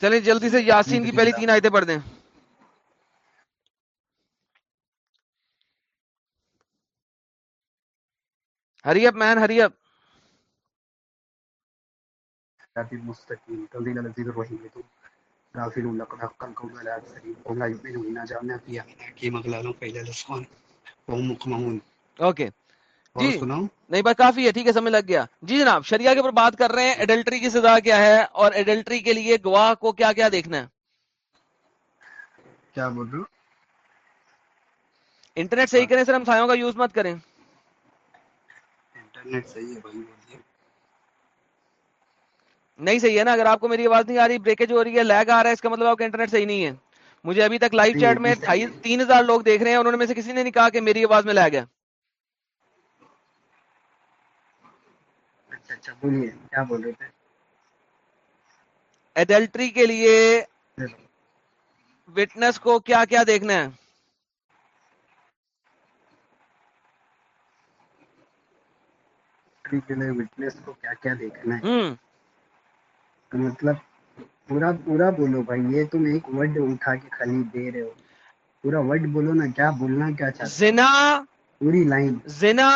چلیں جلدی سے یاسین کی پہلی تین آیتیں پڑھ دیں۔ ہری اپ مین ہری اپ غافل لقد يؤمنون جعلنا في فإلى وهم مقمحون اوکے۔ اور جی نہیں بس کافی ہے ٹھیک ہے سمجھ لگ گیا۔ جی جناب شریعہ کے اوپر بات کر رہے ہیں ایڈلٹری کی سزا کیا ہے اور ایڈلٹری کے لیے گواہ کو کیا کیا دیکھنا ہے؟ کیا بول رہے ہو؟ انٹرنیٹ صحیح کریں سر ہم سایوں کا یوز مت کریں۔ انٹرنیٹ صحیح ہے بھائی نہیں صحیح ہے نا اگر آپ کو میری آواز نہیں آ رہی بریکیج ہو رہی ہے لیگ آ رہا ہے اس کا مطلب آپ کا انٹرنیٹ صحیح نہیں ہے۔ مجھے ابھی تک لائیو چیٹ میں تین ہزار لوگ دیکھ رہے ہیں انہوں نے میں سے کسی نے نہیں کہا کہ میری آواز میں لیگ ہے۔ اچھا اچھا بولیے کیا بول رہے تھے ایڈلٹری کے لیے وٹنس کو کیا کیا دیکھنا ہے؟ کے لیے وٹنس کو کیا کیا دیکھنا ہے مطلب پورا پورا بولو بھائی یہ تم ایک ورڈ اٹھا کے خالی دے رہے ہو۔ پورا ورڈ بولو نا کیا بولنا کیا چاہتے زنا۔ پوری لائن۔ زنا۔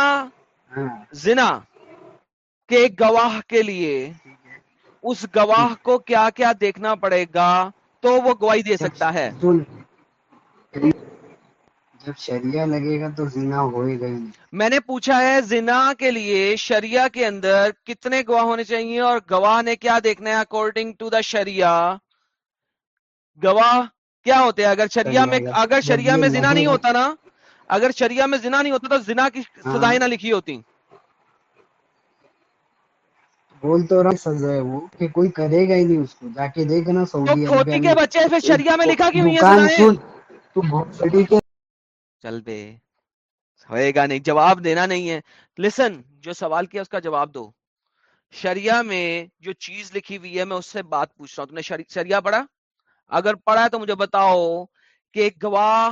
ہاں۔ زنا۔ کے گواہ کے لیے اس گواہ کو کیا کیا دیکھنا پڑے گا تو وہ گواہی دے سکتا ہے۔ جب شریعہ لگے گا تو زنا ہوئے گا میں نے پوچھا ہے زنا کے لیے شریعہ کے اندر کتنے گواہ ہونے چاہیے اور گواہ نے کیا دیکھنا ہے اکارڈنگ ٹو دا شریعہ؟ گواہ کیا ہوتے ہیں؟ اگر شریعہ میں اگر شریعہ میں زنا نہیں ہوتا نا اگر شریعہ میں زنا نہیں ہوتا تو زنا کی ہاں۔ سزائیں نہ لکھی ہوتی۔ بول تو رہا سزا ہے وہ کہ کوئی کرے گا ہی نہیں اس کو جا کے دیکھ نا تو سعودی کے بچے پھر شریعہ میں لکھا کیوں سزائیں سن تو بھوسڑی کے۔ چل بے ہوئے گا نہیں جواب دینا نہیں ہے۔ لسن جو سوال کیا اس کا جواب دو۔ شریعہ میں جو چیز لکھی ہوئی ہے میں اس سے بات پوچھ رہا ہوں۔ تم نے شری- شریعہ پڑھا؟ اگر پڑھا ہے تو مجھے بتاؤ کہ ایک گواہ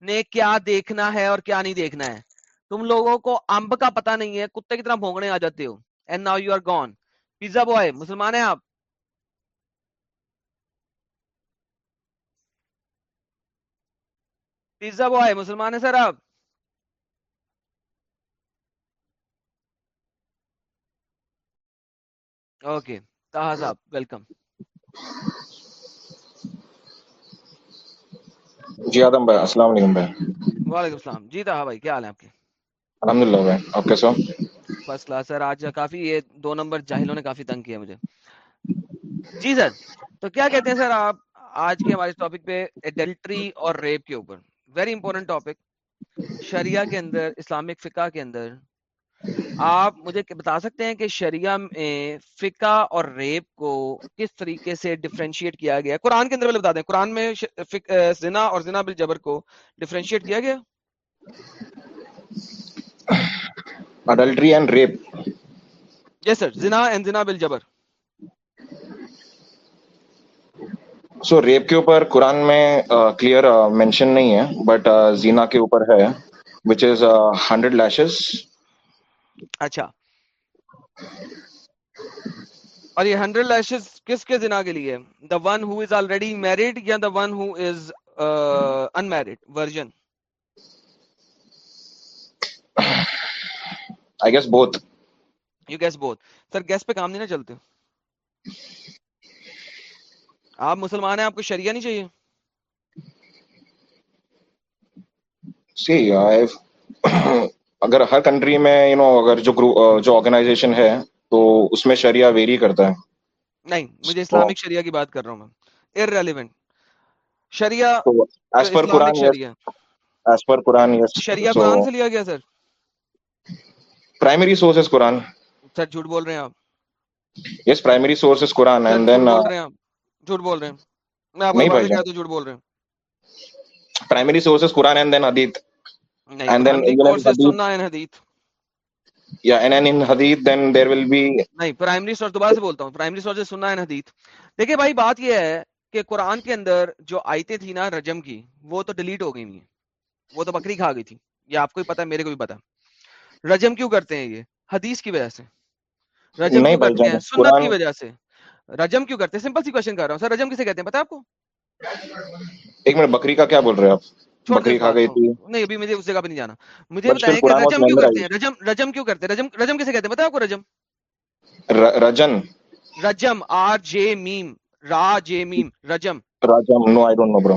نے کیا دیکھنا ہے اور کیا نہیں دیکھنا ہے۔ تم لوگوں کو امب کا پتہ نہیں ہے کتے کی طرح بھونگنے آ جاتے ہو۔ And now you are gone pizza boy مسلمان ہیں آپ پیزا بوائے مسلمان ہیں سر آپ اوکے تاہا صاحب ویلکم جی آدم بھائی السلام علیکم بھائی۔ وعلیکم السلام۔ جی تاہا بھائی کیا حال ہے آپ کے؟ الحمد للہ بھائی آپ کیسے ہو؟ فرسٹ کلاس سر آج کافی یہ دو نمبر جاہلوں نے کافی تنگ کیا مجھے۔ جی سر، تو کیا کہتے ہیں سر آپ آج کے ہمارے ٹاپک پہ ایڈلٹری اور ریپ کے اوپر۔ ویری امپورٹنٹ ٹاپک شریعہ کے اندر، اسلامک فقہ کے اندر آپ مجھے بتا سکتے ہیں کہ شریعہ میں فقہ اور ریپ کو کس طریقے سے ڈفرینشیٹ کیا گیا؟ قرآن کے اندر پہلے بتا دیں۔ قرآن میں زنا اور زنا بالجبر کو ڈفرینشیٹ کیا گیا؟ Adultery and rape yes sir زنا اینڈ زنا بالجبر سو ریپ کے اوپر قرآن میں کلیئر مینشن نہیں ہے بٹ زینا کے اوپر ہے وچ از ہنڈریڈ لیشز اچھا اور یہ ہنڈریڈ لیشز کس کے زنا کے لیے the one who is already married یا the one who is unmarried version I guess both you guess both sir guess پہ کام نہیں نہ چلتے آپ مسلمان ہیں آپ کو شریعہ نہیں چاہیے؟ سی اگر ہر کنٹری میں یو نو اگر جو جو آرگنائزیشن ہے تو اس میں شریعہ ویری کرتا ہے. نہیں مجھے اسلامک شریعہ کی بات کر رہا ہوں میں۔ ارریلیونٹ شریعہ ایز پر قرآن شریعہ قرآن سے لیا گیا سر پرائمری سورس از قرآن سر جھوٹ بول رہے ہیں آپ yes primary source is Quran and then بول رہے ہیں آپ جھوٹ بول رہے ہیں میں آپ کو سے کہا تو جھوٹ بول رہے ہیں primary source is Quran and then hadith and then سننا ہے حدیث یا and in hadith then there will be نہیں پرائمری سورس دوبارہ سے بولتا ہوں پرائمری سورس ہے سننا ہے حدیث دیکھیں بھائی بات یہ ہے کہ قرآن کے اندر جو آیتیں تھی نا رجم کی وہ تو ڈیلیٹ ہو گئی ہیں وہ تو بکری کھا گئی تھی یہ آپ کو بھی پتا ہے میرے کو بھی پتا ہے رجم کیوں کرتے ہیں یہ؟ حدیث کی وجہ سے۔ رجم کیوں کرتے ہیں؟ سنت کی وجہ سے۔ رجم کیوں کرتے ہیں؟ سمپل سی کوشچن کر رہا ہوں۔ سر رجم کسے کہتے ہیں؟ پتا آپ کو؟ ایک منٹ بکری کا کیا بول رہے ہیں آپ؟ بکری کھا گئی تھی۔ نہیں ابھی مجھے اس جگہ پہ نہیں جانا۔ مجھے بتائیں کہ رجم کیوں کرتے ہیں؟ رجم رجم کیوں کرتے ہیں؟ رجم رجم کسے کہتے ہیں؟ پتا آپ کو رجم؟ رجن۔ رجم آر جے میم۔ را جے میم۔ رجم۔ راجم نو آئی ڈونٹ نو برو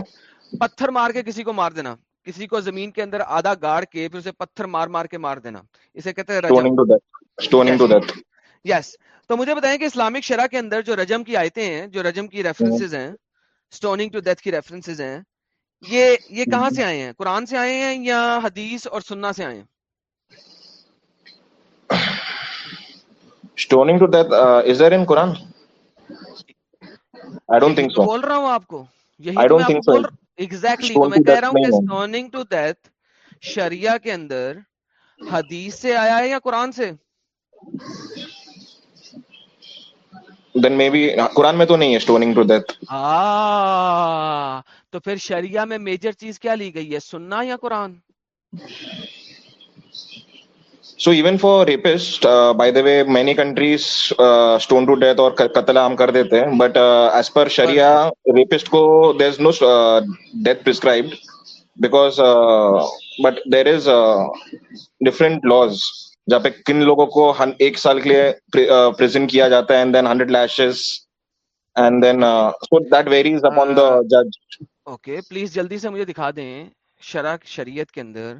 پتھر مار کے کسی کو مار دینا۔ کسی کو زمین کے اندر آدھا گاڑ کے پھر اسے پتھر مار مار کے مار دینا۔ اسے کہتے ہیں رجم۔ یس تو مجھے بتائیں کہ اسلامک شرح کے اندر جو رجم کی آیتیں ہیں جو رجم کی ریفرنسز ہیں اسٹوننگ ٹو ڈیتھ کی ریفرنسز ہیں یہ یہ کہاں سے آئے ہیں؟ قرآن سے آئے ہیں یا حدیث اور سننا سے آئے ہیں؟ Stoning to death is there in Quran I don't think so بول رہا ہوں آپ کو۔ یہی I don't think so exactly تو میں کہہ رہا ہوں کہ اسٹوننگ ٹو ڈیتھ شریعہ کے اندر حدیث سے آیا ہے یا قرآن سے؟ دین مے بی قرآن میں تو نہیں ہے ٹو ڈیتھ آ تو پھر شریعہ میں میجر چیز کیا لی گئی ہے؟ سننا یا Quran? So even for rapist by the way many countries stone to death اور قتل عام کر دیتے ہیں بٹ ایز پر شریعہ ریپسٹ کو there is no death prescribed because but there is different laws جہاں پہ کن لوگوں کو ایک سال کے لیے پریزن کیا جاتا ہے and then hundred lashes and then so that varies upon the جج اوکے پلیز جلدی سے مجھے دکھا دیں شرع شریعت کے اندر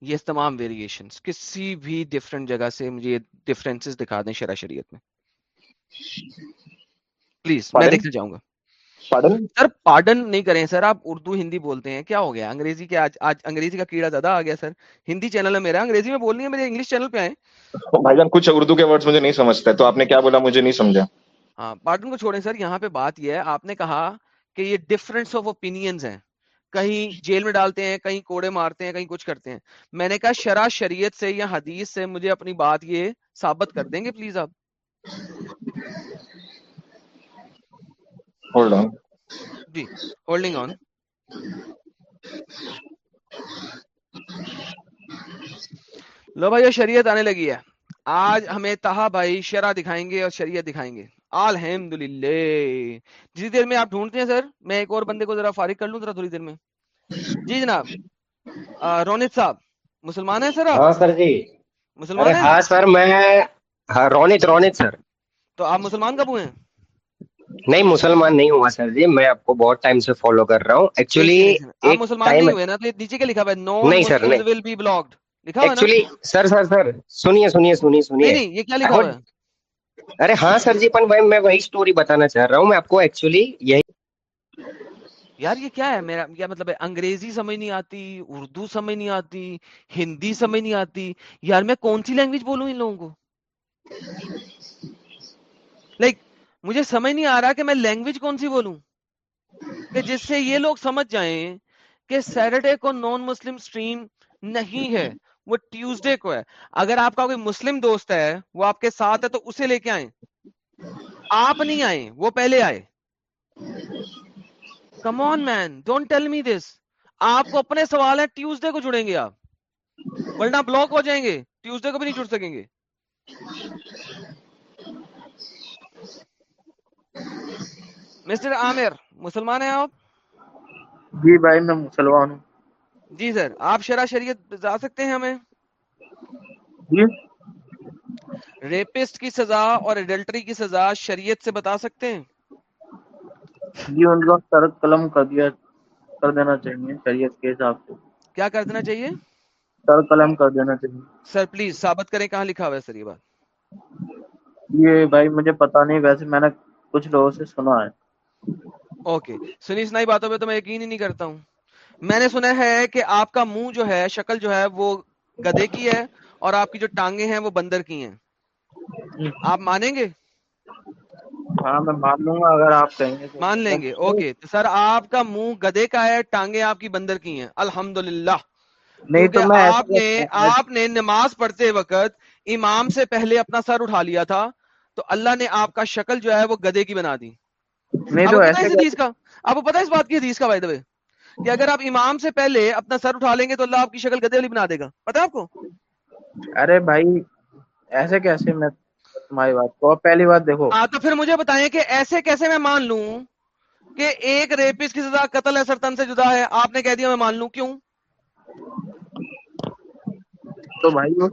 یہ تمام ویریشنز کسی بھی ڈفرینٹ جگہ سے مجھے یہ ڈفرینسز دکھا دیں شرع شریعت میں۔ پلیز میں? دیکھنا چاہوں گا? سر پارڈن نہیں کریں سر آپ اردو ہندی بولتے ہیں۔ کیا ہو گیا؟ انگریزی کے آج آج انگریزی کا کیڑا زیادہ آ گیا سر ہندی چینل ہے میرا۔ انگریزی میں بولنی ہے میرے انگلش چینل پہ آئے بھائی جان کچھ اردو کے ورڈز مجھے نہیں سمجھتے تو آپ نے کیا بولا مجھے نہیں سمجھا۔ ہاں پارڈن کو چھوڑیں سر یہاں پہ بات یہ ہے۔ آپ نے کہا کہ یہ ڈفرینس آف اوپینینز ہیں۔ کہیں جیل میں ڈالتے ہیں کہیں کوڑے مارتے ہیں کہیں کچھ کرتے ہیں۔ میں نے کہا شرع شریعت سے یا حدیث سے مجھے اپنی بات یہ ثابت کر دیں گے پلیز آپ؟ جی ہولڈنگ آن لو بھائی شریعت آنے لگی ہے۔ آج ہمیں تہا بھائی شرع دکھائیں گے اور شریعت دکھائیں گے۔ الحمد للہ جتنی دیر میں آپ ڈھونڈتے ہیں سر میں ایک اور بندے کو ذرا فارغ کر لوں ذرا تھوڑی دیر میں۔ جی جناب رونت صاحب مسلمان ہیں سر آپ؟ ہاں سر جی۔ مسلمان ہاں سر میں ہاں رونت رونت سر۔ تو آپ مسلمان کب ہوئے ہیں؟ نہیں مسلمان نہیں ہوا سر جی میں آپ کو بہت ٹائم سے فالو کر رہا ہوں۔ ایکچولی آپ مسلمان نہیں ہوئے نا تو نیچے کیا لکھا ہوا ہے؟ نان نہیں سر،۔ ول بی بلاکڈ لکھا ہوا ہے نا؟ ایکچولی سر سر سر سنیے سنیے سنیے سنیے۔ نہیں یہ کیا لکھا ہوا ہے؟ ارے ہاں سر جی پن بھائی میں وہی سٹوری بتانا چاہ رہا ہوں۔ میں آپ کو ایکچولی یہی یار، یہ کیا ہے؟ میرا کیا مطلب ہے انگریزی سمجھ نہیں آتی، اردو سمجھ نہیں آتی، ہندی سمجھ نہیں آتی۔ یار، میں کون سی لینگویج بولوں ان لوگوں کو؟ لائک مجھے سمجھ نہیں آ رہا کہ میں لینگویج کون سی بولوں۔ کہ جس سے یہ لوگ سمجھ جائیں کہ سیٹرڈے کو نان مسلم سٹریم نہیں ہے۔ وہ ٹیوزڈے کو ہے۔ اگر آپ کا کوئی مسلم دوست ہے، وہ آپ کے ساتھ ہے تو اسے لے کے آئیں۔ آپ نہیں آئے وہ پہلے آئے۔ کم آن مین ڈونٹ ٹیل می دس آپ کو اپنے سوال ہے ٹیوزڈے کو جڑیں گے آپ۔ ورنہ بلاک ہو جائیں گے، ٹیوزڈے کو بھی نہیں جڑ سکیں گے۔ مسٹر عامر، مسلمان ہیں آپ؟ جی بھائی، میں مسلمان ہوں۔ جی سر آپ شرح شریعت بتا سکتے ہیں ہمیں؟ جی۔ ریپسٹ کی سزا اور ایڈلٹری کی سزا شریعت سے بتا سکتے ہیں؟ جی ان کا سر قلم کر دیا کر دینا چاہیے شریعت کے حساب سے۔ کیا کر دینا چاہیے؟ سر قلم کر دینا چاہیے۔ سر پلیز ثابت کریں کہاں لکھا ہوا ہے سر یہ بات۔ یہ بھائی مجھے پتا نہیں ویسے میں نے کچھ لوگوں سے سنا ہے۔ اوکے سنی سنائی باتوں پہ تو میں یقین ہی نہیں کرتا ہوں۔ میں نے سنا ہے کہ آپ کا منہ جو ہے شکل جو ہے وہ گدے کی ہے اور آپ کی جو ٹانگیں ہیں وہ بندر کی ہیں۔ آپ مانیں گے؟ ہاں میں مان لوں گا اگر آپ کہیں گے مان لیں گے۔ اوکے تو سر آپ کا منہ گدے کا ہے ٹانگیں آپ کی بندر کی ہیں۔ الحمد نہیں تو کیونکہ میں ایسے- آپ نے آپ نے نماز پڑھتے وقت امام سے پہلے اپنا سر اٹھا لیا تھا تو اللہ نے آپ کا شکل جو ہے وہ گدے کی بنا دی۔ نہیں تو حدیث کا؟ آپ کو پتا اس بات کی حدیث کا بائی دے کہ اگر آپ امام سے پہلے اپنا سر اٹھا لیں گے تو اللہ آپ کی شکل گدے والی بنا دے گا۔ پتا آپ کو؟ ارے بھائی ایسے کیسے میں تمہاری بات کو؟ پہلی بات دیکھو۔ ہاں تو پھر مجھے بتائیں کہ ایسے کیسے میں مان لوں کہ ایک ریپس کی سزا قتل ہے سرطن سے جدا ہے آپ نے کہہ دیا میں مان لوں؟ کیوں؟ تو بھائی وہ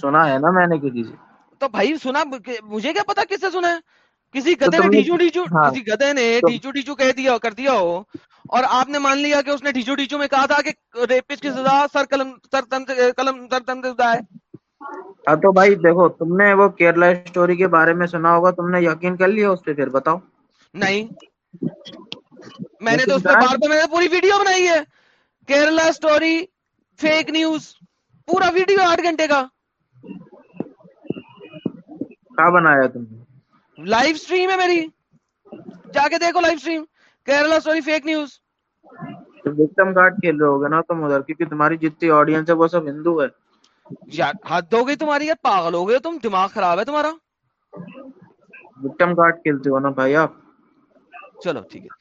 سنا ہے نا میں نے کسی سے۔ تو بھائی سنا مجھے کیا پتا کس سے سنا ہے؟ کسی گدے نے ڈیچو ڈیچو ہاں۔ کسی گدے نے ڈیچو ڈیچو کہہ دیا کر دیا ہو۔ اور آپ نے مان لیا کہ اس نے ڈیچو ڈیچو میں کہا تھا کہ ریپس کی سزا سر قلم سر تن قلم سر تن جدا ہے۔ ہاں تو بھائی دیکھو تم نے وہ کیرلا اسٹوری کے بارے میں سنا ہوگا تم نے یقین کر لیا اس پہ پھر بتاؤ۔ نہیں۔ میں نے تو اس پہ بار پہ میں نے پوری ویڈیو بنائی ہے۔ کیرلا اسٹوری فیک نیوز پورا ویڈیو آٹھ گھنٹے کا۔ کہاں بنایا تم نے؟ لائیو سٹریم ہے میری. جا کے دیکھو live stream Kerala Story fake news victim card کھیل رہے ہوگے نا تم ادھر کیونکہ تمہاری جتنی آڈینس ہے وہ سب ہندو ہے یار حد ہو گئی تمہاری یار پاگل ہو گئے تم دماغ خراب ہے تمہارا۔ وکٹم کارڈ کھیلتے ہو نا بھائی آپ۔ چلو ٹھیک ہے۔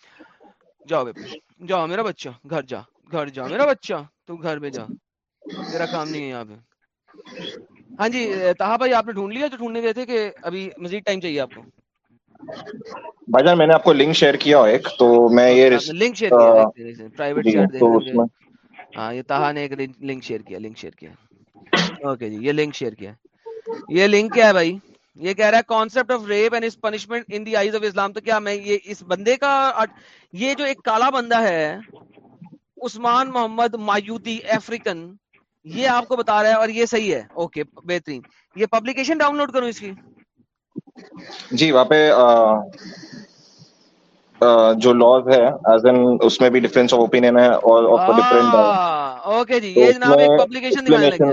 جاؤ بے جاؤ میرا بچہ گھر جا گھر جا میرا بچہ تو گھر میں جا۔ تیرا کام نہیں ہے یہاں پہ۔ ہاں جی تاہا بھائی آپ نے ڈھونڈ لیا جو ڈھونڈنے گئے تھے کہ ابھی مزید ٹائم چاہیے آپ کو؟ بھائی جان میں نے آپ کو لنک شیئر کیا ایک تو میں یہ نے لنک شیئر کیا پرائیویٹ چیٹ دیکھ ہاں یہ تاہا نے ایک لنک شیئر کیا لنک شیئر کیا۔ اوکے جی یہ لنک شیئر کیا۔ یہ لنک کیا ہے بھائی؟ یہ کہہ رہا ہے concept of rape and its punishment in the eyes of Islam تو کیا میں یہ اس بندے کا یہ جو ایک کالا بندہ ہے عثمان محمد مایوتی افریقن یہ آپ کو بتا رہا ہے اور یہ صحیح ہے. اوکے بہترین. یہ پبلیکیشن ڈاؤن لوڈ کروں اس کی. جی وہاں پہ جو لاز ہے ایز این اس میں بھی ڈفرینس آف اوپینین ہے اور ڈفرینٹ اوکے جی یہ جناب ایک پبلیکیشن دکھانے لگے.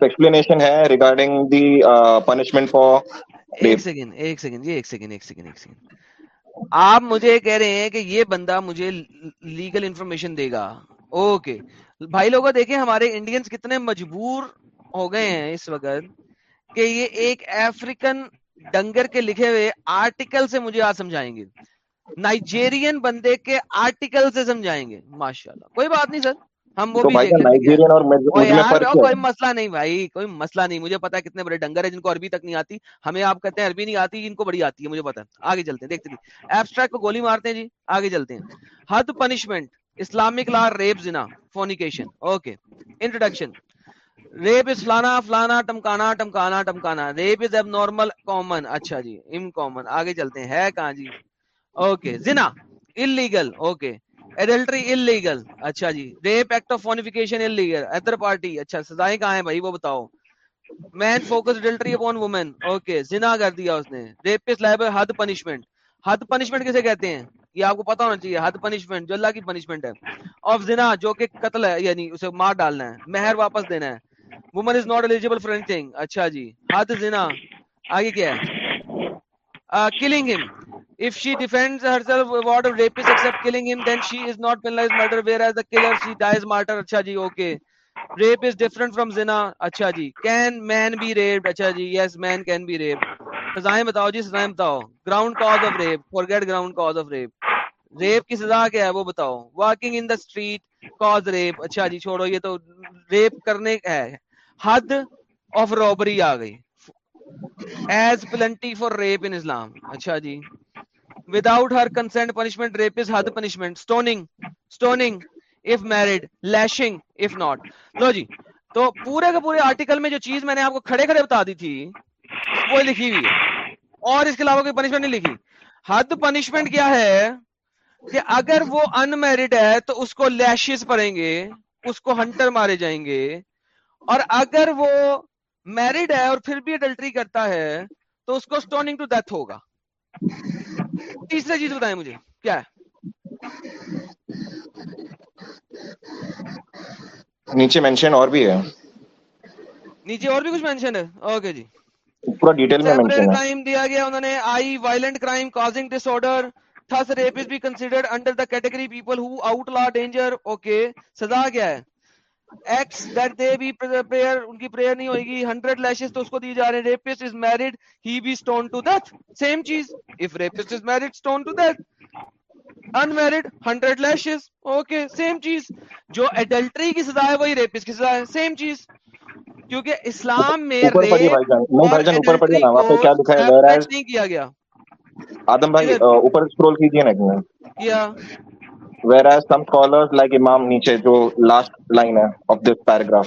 ایکسپلینیشن ہے ریگارڈنگ دی پنشمنٹ فار ایک سیکنڈ ایک سیکنڈ یہ ایک سیکنڈ ایک سیکنڈ ایک سیکنڈ آپ مجھے کہہ رہے ہیں کہ یہ بندہ مجھے لیگل انفارمیشن دے گا. اوکے بھائی لوگوں دیکھیں ہمارے انڈینز کتنے مجبور ہو گئے ہیں اس وقت کہ یہ ایک افریقن ڈنگر کے لکھے ہوئے آرٹیکل سے مجھے آج سمجھائیں گے۔ نائجیرین بندے کے آرٹیکل سے سمجھائیں گے۔ ماشاء اللہ کوئی بات نہیں سر۔ ہم وہ بھی کوئی مسئلہ نہیں بھائی کوئی مسئلہ نہیں۔ مجھے پتا کتنے بڑے ڈنگر ہیں جن کو عربی تک نہیں آتی۔ ہمیں آپ کہتے ہیں عربی نہیں آتی ان کو بڑی آتی ہے مجھے پتا آگے چلتے ہیں دیکھتے ایبسٹریکٹ کو گولی مارتے ہیں جی آگے چلتے ہیں۔ حد پنشمنٹ اسلامک لا ریپ زنا fornication okay introduction rape is فلانا فلانا، ٹمکانا ٹمکانا ٹمکانا. ریپ از اب نارمل کامن اچھا جی ام کامن آگے چلتے ہیں. ہے کہاں جی؟ اوکے زنا انلیگل اوکے ایڈلٹری انلیگل اچھا جی. Rape act of fornication illegal other party اچھا سزائیں کہاں ہیں بھائی؟ وہ بتاؤ. Main focus adultery upon woman okay زنا کر دیا اس نے. ریپ از لائبل حد پنشمنٹ حد پنشمنٹ کسے کہتے ہیں؟ یہ آپ کو پتا ہونا چاہیے حد پنشمنٹ جو اللہ کی پنشمنٹ ہے آف زنا جو کہ قتل ہے یعنی اسے مار ڈالنا ہے مہر واپس دینا ہے woman is not eligible for anything اچھا جی حد زنا آگے کیا ہے کلنگ ہم if she defends herself what of rapist except killing him then she is not penalized murder whereas the killer she dies martyr acha ji okay rape is different from zina acha ji can man be raped acha ji yes man can be raped سزائیں بتاؤ جی سزائیں بتاؤ۔ Ground cause of rape forget ground cause of rape rape کی سزا کیا ہے وہ بتاؤ۔ Walking in the street cause rape اچھا جی چھوڑو، یہ تو ریپ کرنے ہے۔ حد آف رابری آ گئی۔ As penalty for rape in Islam اچھا جی۔ Without her consent punishment rape is حد punishment stoning stoning if married lashing if not لو جی تو پورے کے پورے آرٹیکل میں جو چیز میں نے آپ کو کھڑے کھڑے بتا دی تھی وہ لکھی ہوئی ہے۔ اور اس کے علاوہ کوئی پنشمنٹ نہیں لکھی۔ حد پنشمنٹ کیا ہے کہ اگر وہ ان میرڈ ہے تو اس کو لیشز پڑیں گے اس کو ہنٹر مارے جائیں گے۔ اور اگر وہ میرڈ ہے اور پھر بھی اڈلٹری کرتا ہے تو اس کو اسٹوننگ ٹو ڈیتھ ہوگا۔ تیسری چیز بتائیں مجھے کیا ہے؟ نیچے مینشن اور بھی ہے۔ نیچے اور بھی کچھ مینشن ہے؟ اوکے جی۔ پورا ڈیٹیل میں مینشن ہے۔ کرائم دیا گیا انہوں نے I violent crime causing disorder thus rape is be considered under the category people who outlaw danger okay سزا کیا ہے۔ ایکس دیٹ دے بھی پریئر ان کی پریئر نہیں ہوئے گی ہنڈریڈ لیشز تو اس کو دی جا رہے ہیں۔ ریپسٹ از میرڈ ہی بھی اسٹون ٹو ڈیتھ سیم چیز۔ If rapist is married stone to death unmarried hundred lashes okay same چیز۔ جو ایڈلٹری کی سزا ہے وہی ریپس کی سزا ہے سیم چیز۔ کیونکہ اسلام میں نہیں کیا گیا۔ آدم بھائی اوپر اسکرول کیجیے نا کیا؟ Where as some scholars like imam نیچے جو لاسٹ لائن ہے آف دس پیراگراف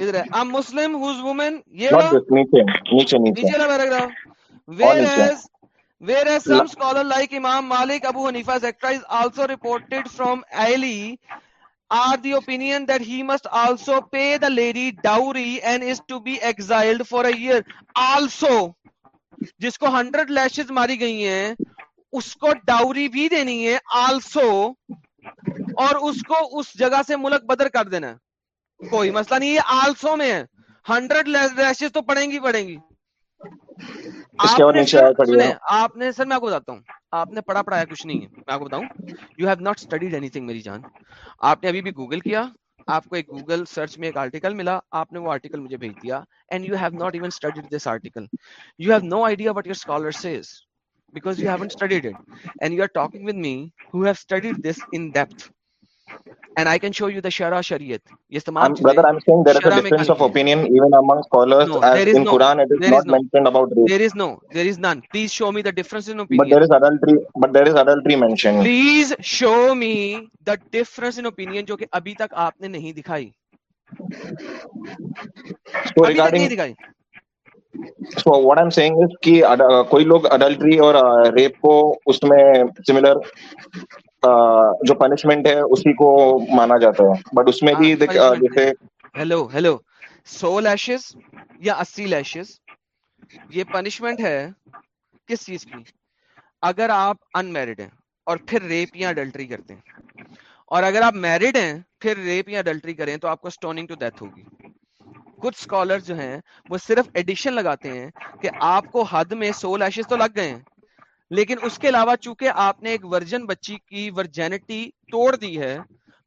ادھر ہے۔ مسلم ہوز وومن یہ نیچے نیچے نیچے۔ نیچے paragraph where is where is some scholar like Imam Malik Abu Hanifa extra is also reported from Ali are the opinion that he must also pay the lady dowry and is to be exiled for a year? Also جس کو hundred lashes ماری گئی ہیں، اس کو dowry بھی دینی ہے also اور اس کو اس جگہ سے ملک بدر کر دینا۔ کوئی مسئلہ نہیں یہ آلسو میں ہے۔ ہنڈریڈ لیشز تو پڑیں گی پڑیں گی۔ آپ نے سر میں آپ کو بتاتا ہوں آپ نے پڑھا پڑھایا کچھ نہیں ہے میں آپ کو بتاؤں۔ You have not studied anything میری جان۔ آپ نے ابھی بھی گوگل کیا آپ کو ایک گوگل سرچ میں ایک آرٹیکل ملا آپ نے وہ آرٹیکل مجھے بھیج دیا and you have not even studied this article you have no idea what your scholar says you haven't studied it and you are talking with me who have studied this in depth and I can show you the Shara Shariat. Yes, the I'm, brother, I'm saying there is a difference of opinion even among scholars no, as in no, Quran it is not is no, mentioned about rape. There is no, there is none. Please show me the difference in opinion. But there is adultery, but there is adultery mentioned. Please show me the difference in opinion جو کہ ابھی تک آپ نے نہیں دکھائی. So regarding so what I'm saying is کہ کوئی لوگ adultery اور ریپ کو اس میں similar جو پنشمنٹ ہے اسی کو مانا جاتا ہے۔ بٹ اس میں بھی جیسے ہیلو ہیلو سو لیشز یا اسی لیشز یہ پنشمنٹ ہے کس چیز کی؟ اگر آپ انمیرڈ ہیں اور پھر ریپ یا اڈلٹری کرتے ہیں۔ اور اگر آپ میرڈ ہیں پھر ریپ یا اڈلٹری کریں تو آپ کو اسٹوننگ ٹو ڈیتھ ہوگی۔ کچھ اسکالر جو ہیں وہ صرف ایڈیشن لگاتے ہیں کہ آپ کو حد میں سو لیشز تو لگ گئے ہیں۔ لیکن اس کے علاوہ چونکہ آپ نے ایک ورجن بچی کی، ورجینٹی توڑ دی ہے،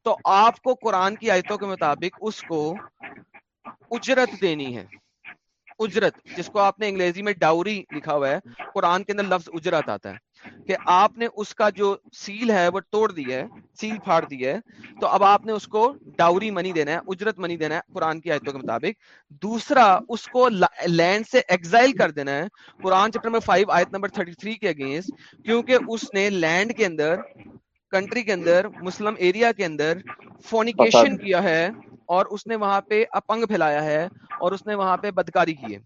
تو آپ کو قرآن کی آیتوں کے مطابق اس کو اجرت دینی ہے۔ اجرت، جس کو آپ نے انگریزی میں ڈاوری لکھا ہوا ہے، قرآن کے اندر لفظ اجرت آتا ہے۔ کہ آپ نے اس کا جو سیل ہے وہ توڑ دی ہے سیل پھاڑ دی ہے تو اب آپ نے اس کو ڈاوری منی دینا ہے اجرت منی دینا ہے قرآن کی آیتوں کے مطابق۔ دوسرا اس کو لینڈ سے ایکزائل کر دینا ہے۔ قرآن چیپٹر نمبر 5 آیت نمبر 33 کے اگینسٹ کیونکہ اس نے لینڈ کے اندر کنٹری کے اندر مسلم ایریا کے اندر فونیکیشن کیا ہے اور اس نے وہاں پہ اپنگ پھیلایا ہے اور اس نے وہاں پہ بدکاری کی ہے۔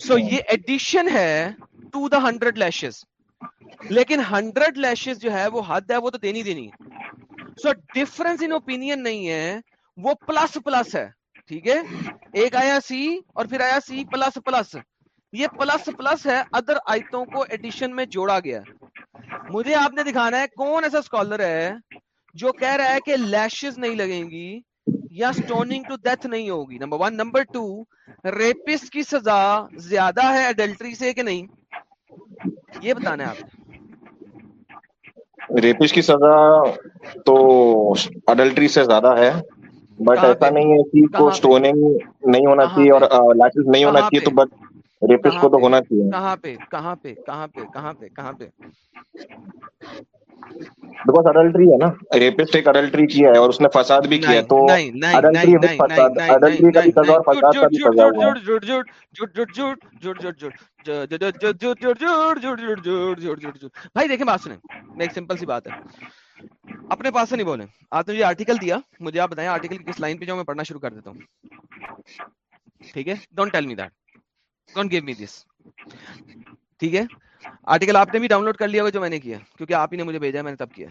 سو so, ہاں۔ یہ ایڈیشن ہے ٹو دا ہنڈریڈ لیشز لیکن ہنڈریڈ لیشز جو ہے وہ حد ہے، وہ تو دینی دینی ہے۔ سو ڈفرنس ان اوپینین نہیں ہے، وہ پلس پلس ہے، ٹھیک ہے؟ ایک آیا سی اور پھر آیا سی پلس پلس یہ پلس پلس ہے ادر آیتوں کو ایڈیشن میں جوڑا گیا۔ مجھے آپ نے دکھانا ہے کون ایسا اسکالر ہے جو کہہ رہا ہے کہ لیشز نہیں لگیں گی یا اسٹوننگ ٹو ڈیتھ نہیں ہوگی۔ Number one number two rapes کی سزا زیادہ ہے ایڈلٹری سے کہ نہیں؟ یہ بتانا ہے آپ ریپش کی سزا تو اڈلٹری سے زیادہ ہے بٹ ایسا نہیں ہے کہ کو سٹوننگ نہیں ہونا چاہیے اور لاچز نہیں ہونا چاہیے تو بٹ ریپش کو تو ہونا چاہیے کہاں پہ کہاں پہ کہاں پہ کہاں پہ کہاں پہ بیکاز اڈلٹری ہے نا ریپسٹ ایک اڈلٹری کیا ہے اور اس نے فساد بھی کیا ہے تو اڈلٹری بھی فساد اڈلٹری کا بھی سزا اور فساد کا بھی سزا ہوا ہے جھوٹ جھوٹ جھوٹ جھوٹ جھوٹ جھوٹ جھوٹ بھائی دیکھیں بات سنیں ایک سمپل سی بات ہے اپنے پاس سے نہیں بولیں آپ نے مجھے آرٹیکل دیا مجھے آپ بتائیں آرٹیکل کس لائن پہ جاؤں میں پڑھنا شروع کر دیتا ہوں ٹھیک ہے don't tell me that don't give me this ٹھیک ہے آرٹیکل آپ نے بھی ڈاؤن لوڈ کر لیا ہوگا جو میں نے کیا کیونکہ آپ ہی نے مجھے بھیجا میں نے تب کیا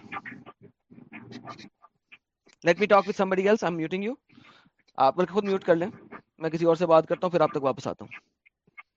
let me talk with somebody else I am muting you آپ بلکہ خود میوٹ کر لیں میں کسی اور سے بات کرتا ہوں پھر آپ تک واپس آتا ہوں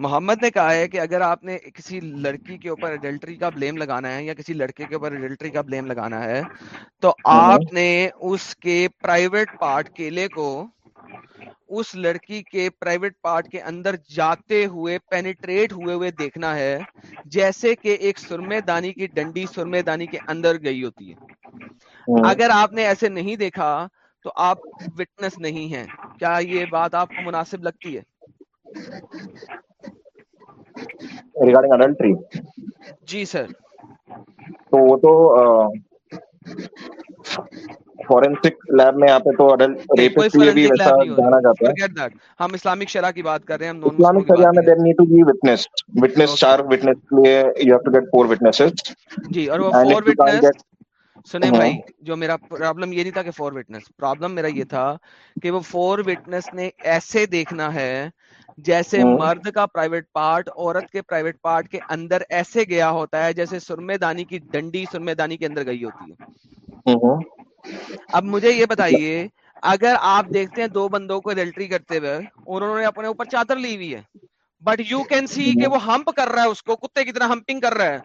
محمد نے کہا ہے کہ اگر آپ نے کسی لڑکی کے اوپر ایڈلٹری کا بلیم لگانا ہے یا کسی لڑکے کے اوپر ایڈلٹری کا بلیم لگانا ہے تو آپ نے اس کے پرائیویٹ پارٹ کیلے کو اس لڑکی کے پرائیویٹ پارٹ کے اندر جاتے ہوئے پینیٹریٹ ہوئے ہوئے دیکھنا ہے جیسے کہ ایک سرمے دانی کی ڈنڈی سرمے دانی کے اندر گئی ہوتی ہے۔ ہاں۔ اگر آپ نے ایسے نہیں دیکھا تو آپ وٹنس نہیں ہیں۔ کیا یہ بات آپ کو مناسب لگتی ہے؟ ریگارڈنگ اڈلٹری جی سر. تو وہ تو لیب میں آتے تو ریپس لیے بھی ویسا جانا جاتا ہے۔ ہم اسلامک کی بات کر رہے ہیں اسلامک میں چار لیے فور وٹنسز جی اور وہ سنیں بھائی جو میرا پرابلم یہ نہیں تھا کہ فور وٹنس پرابلم میرا یہ تھا کہ وہ فور وٹنس نے ایسے دیکھنا ہے جیسے ہاں۔ مرد کا پرائیویٹ پارٹ عورت کے پرائیویٹ پارٹ کے اندر ایسے گیا ہوتا ہے جیسے سرمے دانی کی ڈنڈی سرمے دانی کے اندر گئی ہوتی ہے۔ ہاں، ہاں۔ اب مجھے یہ بتائیے اگر آپ دیکھتے ہیں دو بندوں کو ریلٹری کرتے ہوئے انہوں نے اپنے اوپر چادر لی ہوئی ہے بٹ یو کین سی کہ وہ ہمپ کر رہا ہے اس کو کتے کی طرح ہمپنگ کر رہا ہے۔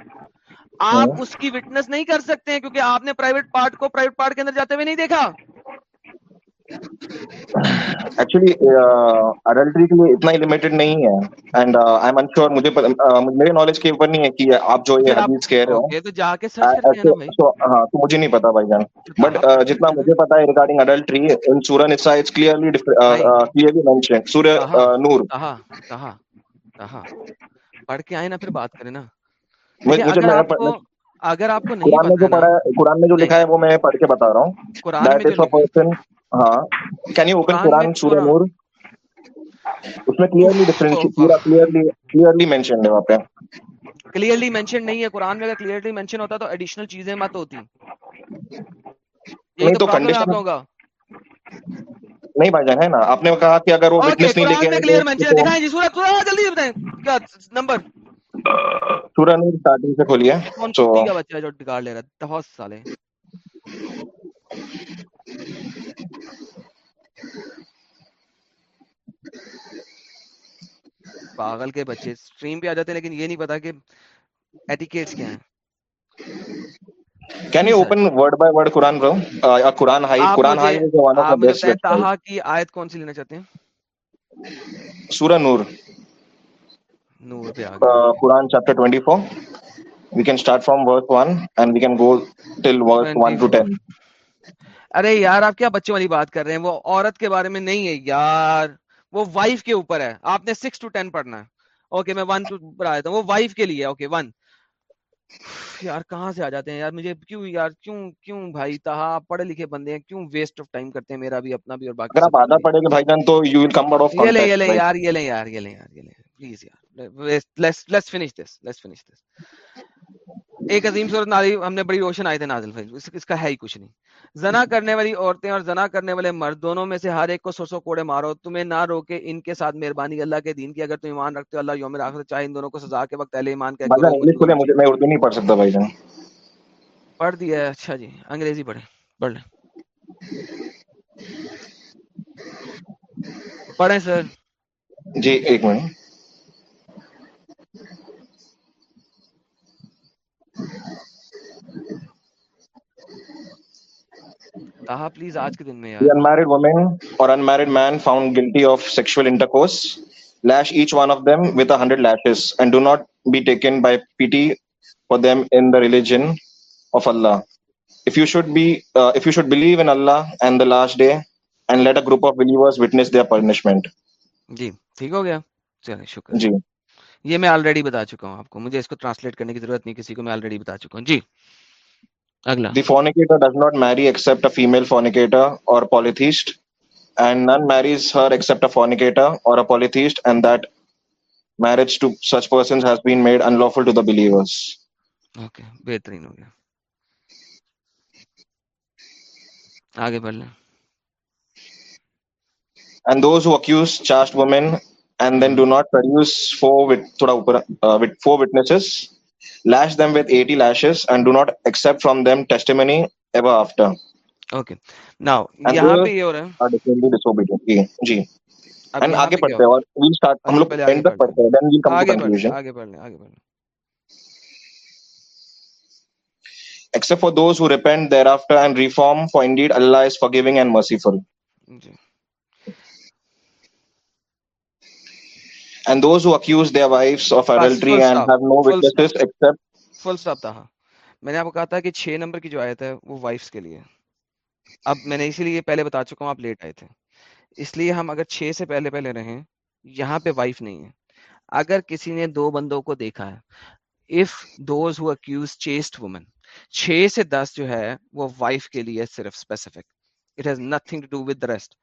آپ اس کی وٹنس نہیں کر سکتے ہیں کیونکہ آپ نے پرائیویٹ پارٹ کو پرائیویٹ پارٹ کے اندر جاتے ہوئے نہیں دیکھا۔ ایکچولی اڈلٹری کے لیے اتنا ہی لمیٹڈ نہیں ہے. اینڈ آئی ایم انشور مجھے uh, میرے نالج کے اوپر نہیں ہے کہ آپ جو یہ حدیث کہہ رہے ہو. Uh, uh, تو مجھے نہیں پتا بھائی جان. بٹ جتنا مجھے پتا ہے ریگارڈنگ اڈلٹری ان سورہ نساء اٹس کلیئرلی کلیئرلی مینشن سورہ نور. پڑھ کے آئے نا پھر بات کریں نا. مجھے اگر آپ کو قرآن میں جو پڑھا ہے قرآن میں جو لکھا ہے وہ میں پڑھ کے بتا رہا ہوں. ہاں۔ کین یو اوپن قرآن سورہ نور؟ اس میں کلیئرلی ڈفرینشیٹ ہاں۔ پورا کلیئرلی کلیئرلی مینشن ہے وہاں پہ۔ کلیئرلی مینشن نہیں ہے قرآن میں اگر کلیئرلی مینشن ہوتا تو ایڈیشنل چیزیں مت ہوتی۔ یہ تو کنڈیشن ہوگا۔ نہیں بھائی جان ہے نا۔ آپ نے کہا کہ اگر وہ وٹنس نہیں لے کے کلیئر مینشن دکھائیں جی سورۃ تھوڑا جلدی بتائیں۔ کیا نمبر؟ سورہ نور سٹارٹنگ سے کھولیے تو کیا بچہ جو بگاڑ لے رہا ہے بہت سالے۔ پاگل کے بچے۔ سٹریم پہ آ جاتے ہیں لیکن یہ نہیں پتا کہ ایٹیکیٹس کیا ہیں۔ Can you open word by word Quran bro یا قرآن ہائی قرآن high is one of the best Taha کی ایت کون سی لینا چاہتے ہیں؟ سورہ نور۔ نور پہ آ گئے۔ uh, chapter 24 we can start from verse 1 and we can go till verse 1 to 10 ارے یار آپ کیا بچوں والی بات کر رہے ہیں؟ وہ عورت کے بارے میں نہیں ہے یار وہ وائف کے اوپر ہے۔ آپ نے سکس ٹو ٹین پڑھنا ہے۔ اوکے میں ون ٹو بڑھا دیتا ہوں۔ وہ وائف کے لیے اوکے ون یار کہاں سے آ جاتے ہیں؟ یار مجھے کیوں یار کیوں کیوں بھائی تہا پڑھے لکھے بندے ہیں؟ کیوں ویسٹ آف ٹائم کرتے ہیں میرا بھی اپنا بھی اور باقی اگر آپ آدھا پڑھیں گے بھائی جان تو you will come out of یہ لے یہ لیں یار یہ لے یار یہ لے یار یہ لیں پلیز یار. Let's let's finish this let's finish this ایک عظیم صورت نازل ہم نے بڑی روشن آئے تھے نازل اس, اس کا ہے ہی کچھ نہیں۔ زنا کرنے والی عورتیں اور زنا کرنے والے مرد دونوں میں سے ہر ایک کو سو سو کوڑے مارو تمہیں نہ روکے ان کے ساتھ مہربانی اللہ کے دین کی اگر تم ایمان رکھتے ہو اللہ یوم آخر چاہے ان دونوں کو سزا کے وقت اہل ایمان کا میں اردو نہیں پڑھ سکتا بھائی جان۔ پڑھ دیا اچھا جی انگریزی پڑھے پڑھ لیں۔ پڑھیں سر۔ جی ایک منٹ۔ لاسٹ ڈے گروپ آفرسمنٹ جی ٹھیک ہو گیا جی یہ میں آلریڈی بتا چکا ہوں آپ کو مجھے اس کو ٹرانسلیٹ کرنے کی ضرورت نہیں کسی کو میں آلریڈی بتا چکا ہوں۔ جی۔ اگلا۔ The fornicator does not marry except a female fornicator or polytheist and none marries her except a fornicator or a polytheist and that marriage to such persons has been made unlawful to the believers okay بہترین ہو گیا۔ آگے بڑھنا۔ لیں and those who accuse chaste women and then do not produce four with تھوڑا اوپر with four witnesses lash them with eighty lashes and do not accept from them testimony ever after okay now یہاں پہ یہ ہو رہا ہے defend this obedience جی جی اینڈ آگے پڑھتے ہیں اور وی سٹارٹ ہم لوگ اینڈ تک پڑھتے ہیں دین وی کم ٹو کنکلوژن آگے پڑھ لیں آگے پڑھ لیں except for those who repent thereafter and reform for indeed Allah is forgiving and merciful And those who accuse their wives of adultery and have no witnesses except full stop تھا میں نے آپ کو کہا تھا کہ 6 نمبر کی جو آیت ہے وہ وائفز کے لیے اب میں نے اسی لیے پہلے بتا چکا ہوں آپ لیٹ آئے تھے اس لیے ہم اگر 6 سے پہلے پہلے رہیں یہاں پہ وائف نہیں ہے اگر کسی نے دو بندوں کو دیکھا ہے if those who accuse chaste woman 6 سے 10 جو ہے وہ وائف کے لیے صرف it has nothing to do with the rest.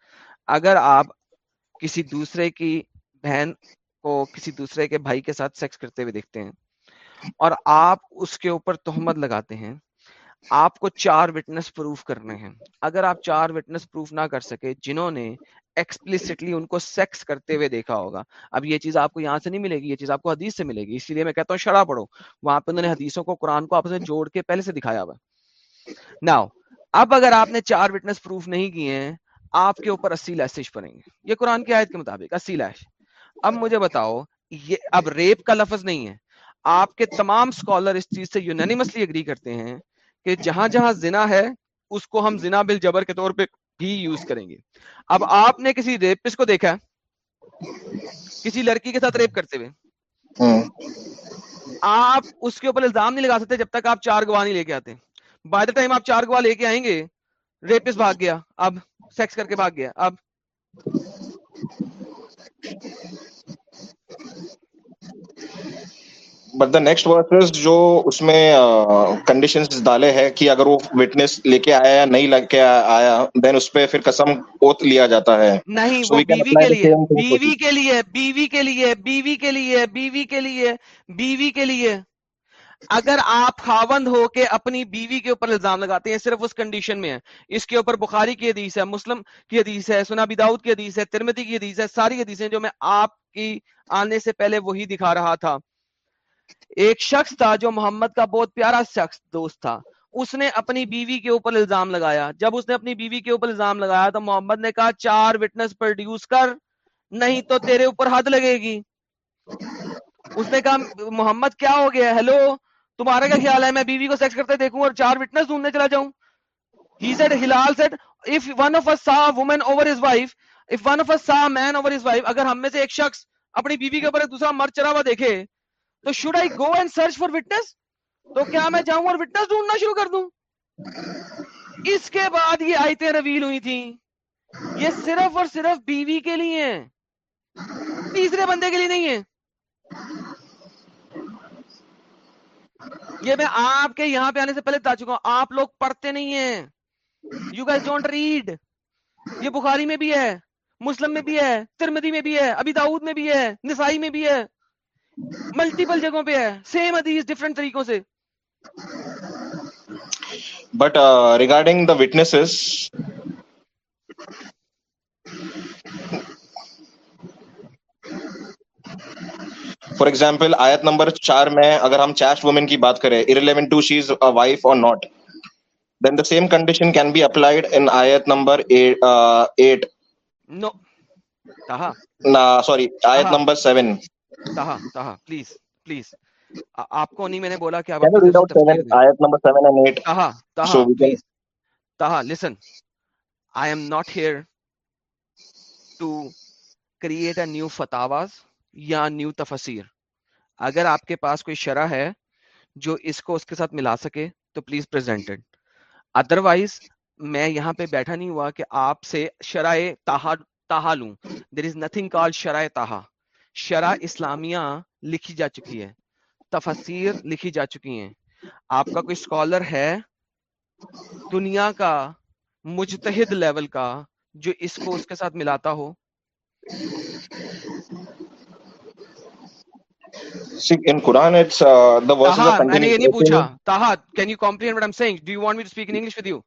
اگر آپ کسی دوسرے کی بہن کو کسی دوسرے کے بھائی کے ساتھ سیکس کرتے ہوئے دیکھتے ہیں۔ اور آپ اس کے اوپر تہمت لگاتے ہیں۔ آپ کو چار وٹنس پروف کرنے ہیں۔ اگر آپ چار وٹنس پروف نہ کر سکے، جنہوں نے ایکسپلسٹلی ان کو سیکس کرتے ہوئے دیکھا ہوگا، اب یہ چیز آپ کو یہاں سے نہیں ملے گی، یہ چیز آپ کو حدیث سے ملے گی۔ اسی لیے میں کہتا ہوں، شرح پڑھو۔ وہاں پہ انہوں نے حدیثوں کو قرآن کو آپس میں جوڑ کے پہلے سے دکھایا ہوا۔ ناؤ اب اگر آپ نے چار وٹنس پروف نہیں کیے ہیں، آپ کے اوپر اسی لائش پڑیں گے۔ یہ قرآن کی آیت کے مطابق، اسی لائش اب مجھے بتاؤ یہ اب جی۔ ریپ کا لفظ نہیں ہے۔ آپ کے تمام اسکالر اس چیز سے یونینیمسلی اگری کرتے ہیں کہ جہاں جہاں زنا ہے اس کو ہم زنا بل جبر کے طور پہ بھی یوز کریں گے۔ اب آپ نے کسی ریپس کو دیکھا؟ کسی لڑکی کے ساتھ ریپ کرتے ہوئے؟ ہاں۔ آپ اس کے اوپر الزام نہیں لگا سکتے جب تک آپ چار گواہ نہیں لے کے آتے۔ بائی دا ٹائم آپ چار گواہ لے کے آئیں گے ریپس بھاگ گیا۔ اب سیکس کر کے بھاگ گیا۔ اب بٹ دا نیکسٹ ورسز جو اس میں کنڈیشنز ڈالے ہیں کہ اگر وہ وٹنس لے کے آیا یا نہیں لے کے آیا دین اس پہ پھر قسم اوت لیا جاتا ہے. نہیں وہ بیوی کے لیے بیوی کے لیے بیوی کے لیے بیوی کے لیے بیوی کے لیے بیوی کے لیے۔ اگر آپ خاوند ہو کے اپنی بیوی کے اوپر الزام لگاتے ہیں صرف اس کنڈیشن میں ہے۔ اس کے اوپر بخاری کی حدیث ہے مسلم کی حدیث ہے سنا داؤد کی حدیث ہے ترمتی کی حدیث ہے ساری حدیثیں جو میں آپ کی آنے سے پہلے وہی دکھا رہا تھا۔ ایک شخص تھا جو محمد کا بہت پیارا شخص دوست تھا۔ اس نے اپنی بیوی کے اوپر الزام لگایا۔ جب اس نے اپنی بیوی کے اوپر الزام لگایا تو محمد نے کہا، چار وٹنس پروڈیوس کر، نہیں تو تیرے اوپر حد لگے گی۔ اس نے کہا، محمد، کیا ہو گیا؟ ہیلو، تمہارا کیا خیال ہے؟ میں بیوی کو سیکس کرتے دیکھوں اور چار وٹنس ڈھونڈنے چلا جاؤں۔ He said Hilal said if one of us saw a woman over his wife if one of us saw a man over his wife اگر ہم میں سے ایک شخص اپنی بیوی کے اوپر ایک دوسرا مرد چڑھا ہوا دیکھے، تو should I go and search for witness? تو کیا میں جاؤں اور witness ڈھونڈنا شروع کر دوں؟ اس کے بعد یہ آیتیں رویل ہوئی تھیں۔ یہ صرف اور صرف بیوی کے لیے ہیں۔ تیسرے بندے کے لیے نہیں ہے یہ میں آپ کے یہاں پہ آنے سے پہلے بتا چکا ہوں۔ آپ لوگ پڑھتے نہیں ہیں۔ یو گیس ڈونٹ ریڈ یہ بخاری میں بھی ہے۔ مسلم میں بھی ہے ترمدی میں بھی ہے ابھی داؤد میں بھی ہے، نسائی میں بھی ہے۔ ملٹیپل جگہوں پہ ہے سیم حدیث ڈفرنٹ طریقوں سے۔ But regarding the witnesses for example آیت نمبر چار میں اگر ہم چاسٹ وومن کی بات کریں irrelevant to she is wife or not then the same condition can be applied in آیت نمبر ایٹ نو تہا سوری آیت نمبر سیون تہا تہا پلیز پلیز آپ کو نہیں میں نے بولا کہ آپ آیت نمبر نیو فتاواز یا نیو تفسیر اگر آپ کے پاس کوئی شرح ہے جو اس کو اس کے ساتھ ملا سکے تو پلیز پریزنٹڈ ادروائز میں یہاں پہ بیٹھا نہیں ہوا کہ آپ سے شرح تاہا تاہا لوں۔ دیر از نتھنگ کال شرح تاہا شرح اسلامیہ لکھی جا چکی ہے۔ تفسیر لکھی جا چکی ہیں۔ آپ کا کوئی اسکالر ہے دنیا کا مجتہد لیول کا جو اس کو اس کے ساتھ ملاتا ہو؟ In Quran, it's uh, the verses containing یہ نہیں پوچھا۔ everything. Taha can you comprehend what I'm saying? Do you want me to speak in English with you?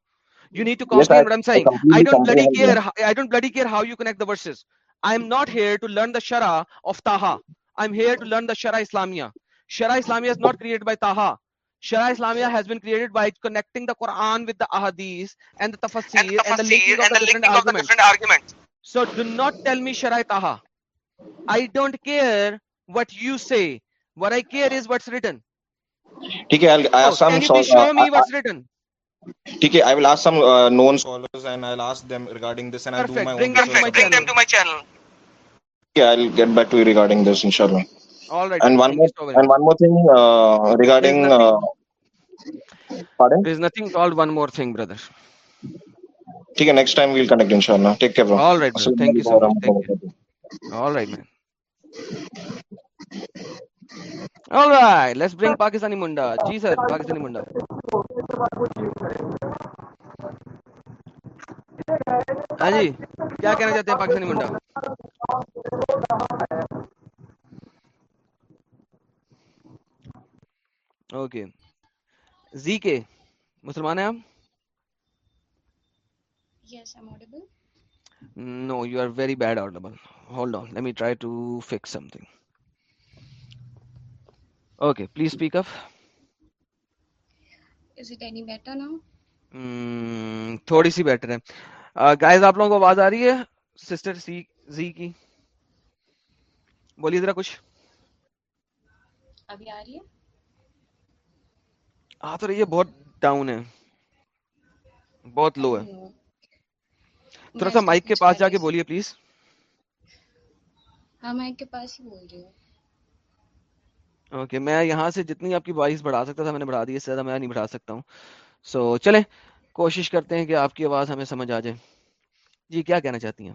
You need to Yes, I, comprehend what I'm I saying I completely don't bloody care how- I don't bloody care how you connect the verses I am not here to learn the shara of Taha I'm here to learn the shara Islamia shara Islamia is not created by Taha shara Islamia has been created by connecting the Quran with the ahadith and the tafsir and the linking of the different arguments so do not tell me shara Taha I don't care what you say what I care is what's written ہے I'll ask so some can you please show uh, me I- what's written ٹھیک ہے ٹھیک ہے All right. Let's bring Pakistani Munda. Ji sir, Pakistani Munda. ہاں جی کیا کہنا چاہتے ہیں پاکستانی منڈا اوکے زی کے مسلمان ہیں آپ Yes, I'm audible. No, you are very bad audible. Hold on. Let me try to fix something. Okay, please speak up. Is it any better now? تھوڑی سی بیٹر ہے گائز آپ لوگوں کو آواز آ رہی ہے سسٹر سی زی کی بولیے ذرا کچھ ابھی آ رہی ہے آ تو رہی ہے بہت ڈاؤن ہے بہت لو ہے. تھوڑا سا مائک کے پاس جا کے بولیے پلیز ہاں مائک کے پاس ہی بول رہی ہوں اوکے میں یہاں سے جتنی آپ کی وائس بڑھا سکتا تھا میں نے بڑھا دی اس سے زیادہ میں نہیں بڑھا سکتا ہوں۔ سو چلیں کوشش کرتے ہیں کہ آپ کی آواز ہمیں سمجھ آ جائے۔ جی کیا کہنا چاہتی ہیں؟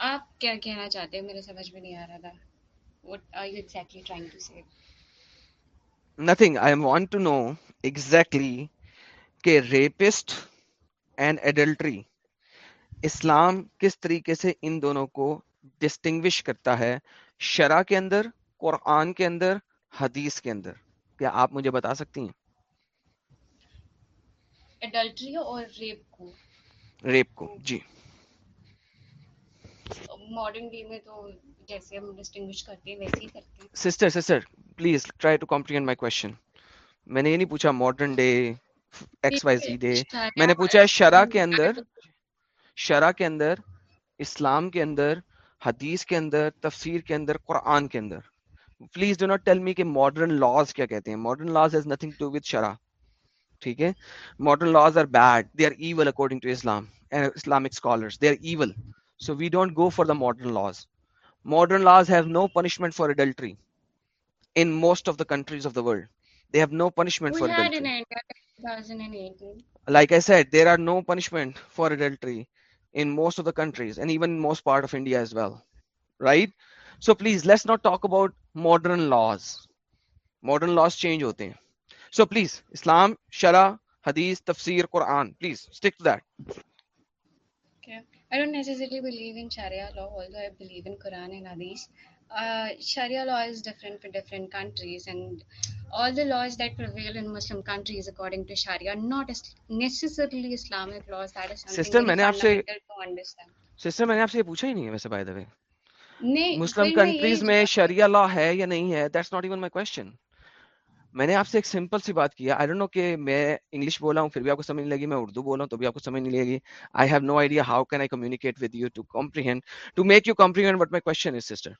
آپ کیا کہنا چاہتے ہیں؟ میرے سمجھ میں نہیں آ رہا تھا۔ کہ ریپسٹ اینڈ ایڈلٹری اسلام کس طریقے سے ان دونوں کو ڈسٹنگوش کرتا ہے شرح کے اندر قرآن کے اندر حدیث کے اندر۔ کیا آپ مجھے بتا سکتی ہیں؟ اور ریپ کو؟ ریپ کو جی۔ ماڈرن ڈے میں تو جیسے ہم ڈسٹنگوش کرتے ہیں ویسے ہی کرتے ہیں۔ Sister sister please try to comprehend my question میں نے یہ نہیں پوچھا modern day X Y Z day میں نے پوچھا شرع کے اندر۔ شرع کے اندر اسلام کے اندر حدیث کے اندر تفسیر کے اندر قرآن کے اندر۔ Please do not tell me کہ ماڈرن لاز کیا کہتے ہیں۔ Modern laws has nothing to with شرح ٹھیک ہے؟ Modern laws are bad they are evil according to Islam Islamic scholars they are evil so we don't go for the modern laws modern laws have no punishment for adultery in most of the countries of the world they have no punishment for like I said there are no punishment for adultery in most of the countries and even most part of india as well right so please let's not talk about modern laws modern laws change hote hain so please islam shara hadith tafsir quran please stick to that Okay. I don't necessarily believe in Sharia law, although I believe in Quran and Hadith. Uh, Sharia law is different for different countries, and all the laws that prevail in Muslim countries according to Sharia, not necessarily Islamic laws. That is something Sister, that is fundamental se, to understand. Sister, میں نے آپ سے یہ پوچھا ہی نہیں ہے ویسے by the way Muslim countries میں شریعہ لا ہے یا نہیں ہے that's not even my question میں نے آپ سے ایک سمپل سی بات کیا آئی ڈونٹ نو کہ میں انگلش بولا ہوں پھر بھی آپ کو سمجھ نہیں لگی میں اردو بولا ہوں تو بھی آپ کو سمجھ نہیں لگے گی I have no idea how can I communicate with you to comprehend to make you comprehend but my question is sister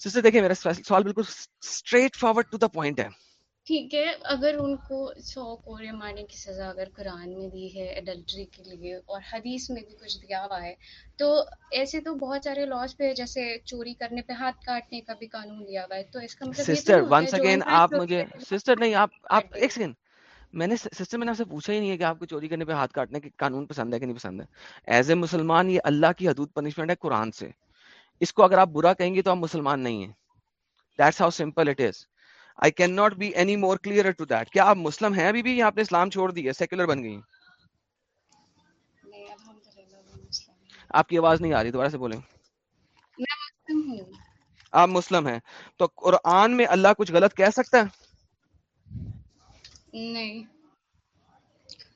sister دیکھیں میرا سوال بالکل straightforward to the point ہے ٹھیک ہے اگر ان کو سو کوڑے مارنے کی سزا اگر قرآن میں دی ہے ایڈلٹری کے لیے اور حدیث میں بھی کچھ دیا ہوا ہے تو ایسے تو بہت سارے لاس پہ جیسے چوری کرنے پہ ہاتھ کاٹنے کا بھی قانون دیا ہوا ہے۔ تو اس کا مطلب سسٹر ونس اگین آپ مجھے سسٹر نہیں آپ آپ ایک سیکنڈ میں نے سسٹر میں نے آپ سے پوچھا ہی نہیں ہے کہ آپ کو چوری کرنے پہ ہاتھ کاٹنے کے قانون پسند ہے کہ نہیں پسند ہے۔ ایز اے مسلمان یہ اللہ کی حدود پنشمنٹ ہے قرآن سے۔ اس کو اگر آپ برا کہیں گے تو آپ مسلمان نہیں ہیں۔ That's how simple it is I can not be any more clear to that کیا آپ مسلم ہیں ابھی بھی؟ آپ نے اسلام چھوڑ دیا سیکولر بن گئی آپ کی آواز نہیں آ رہی دوبارہ سے بولیں۔ آپ مسلم ہیں تو قرآن میں اللہ کچھ غلط کہہ سکتا ہے؟ نہیں۔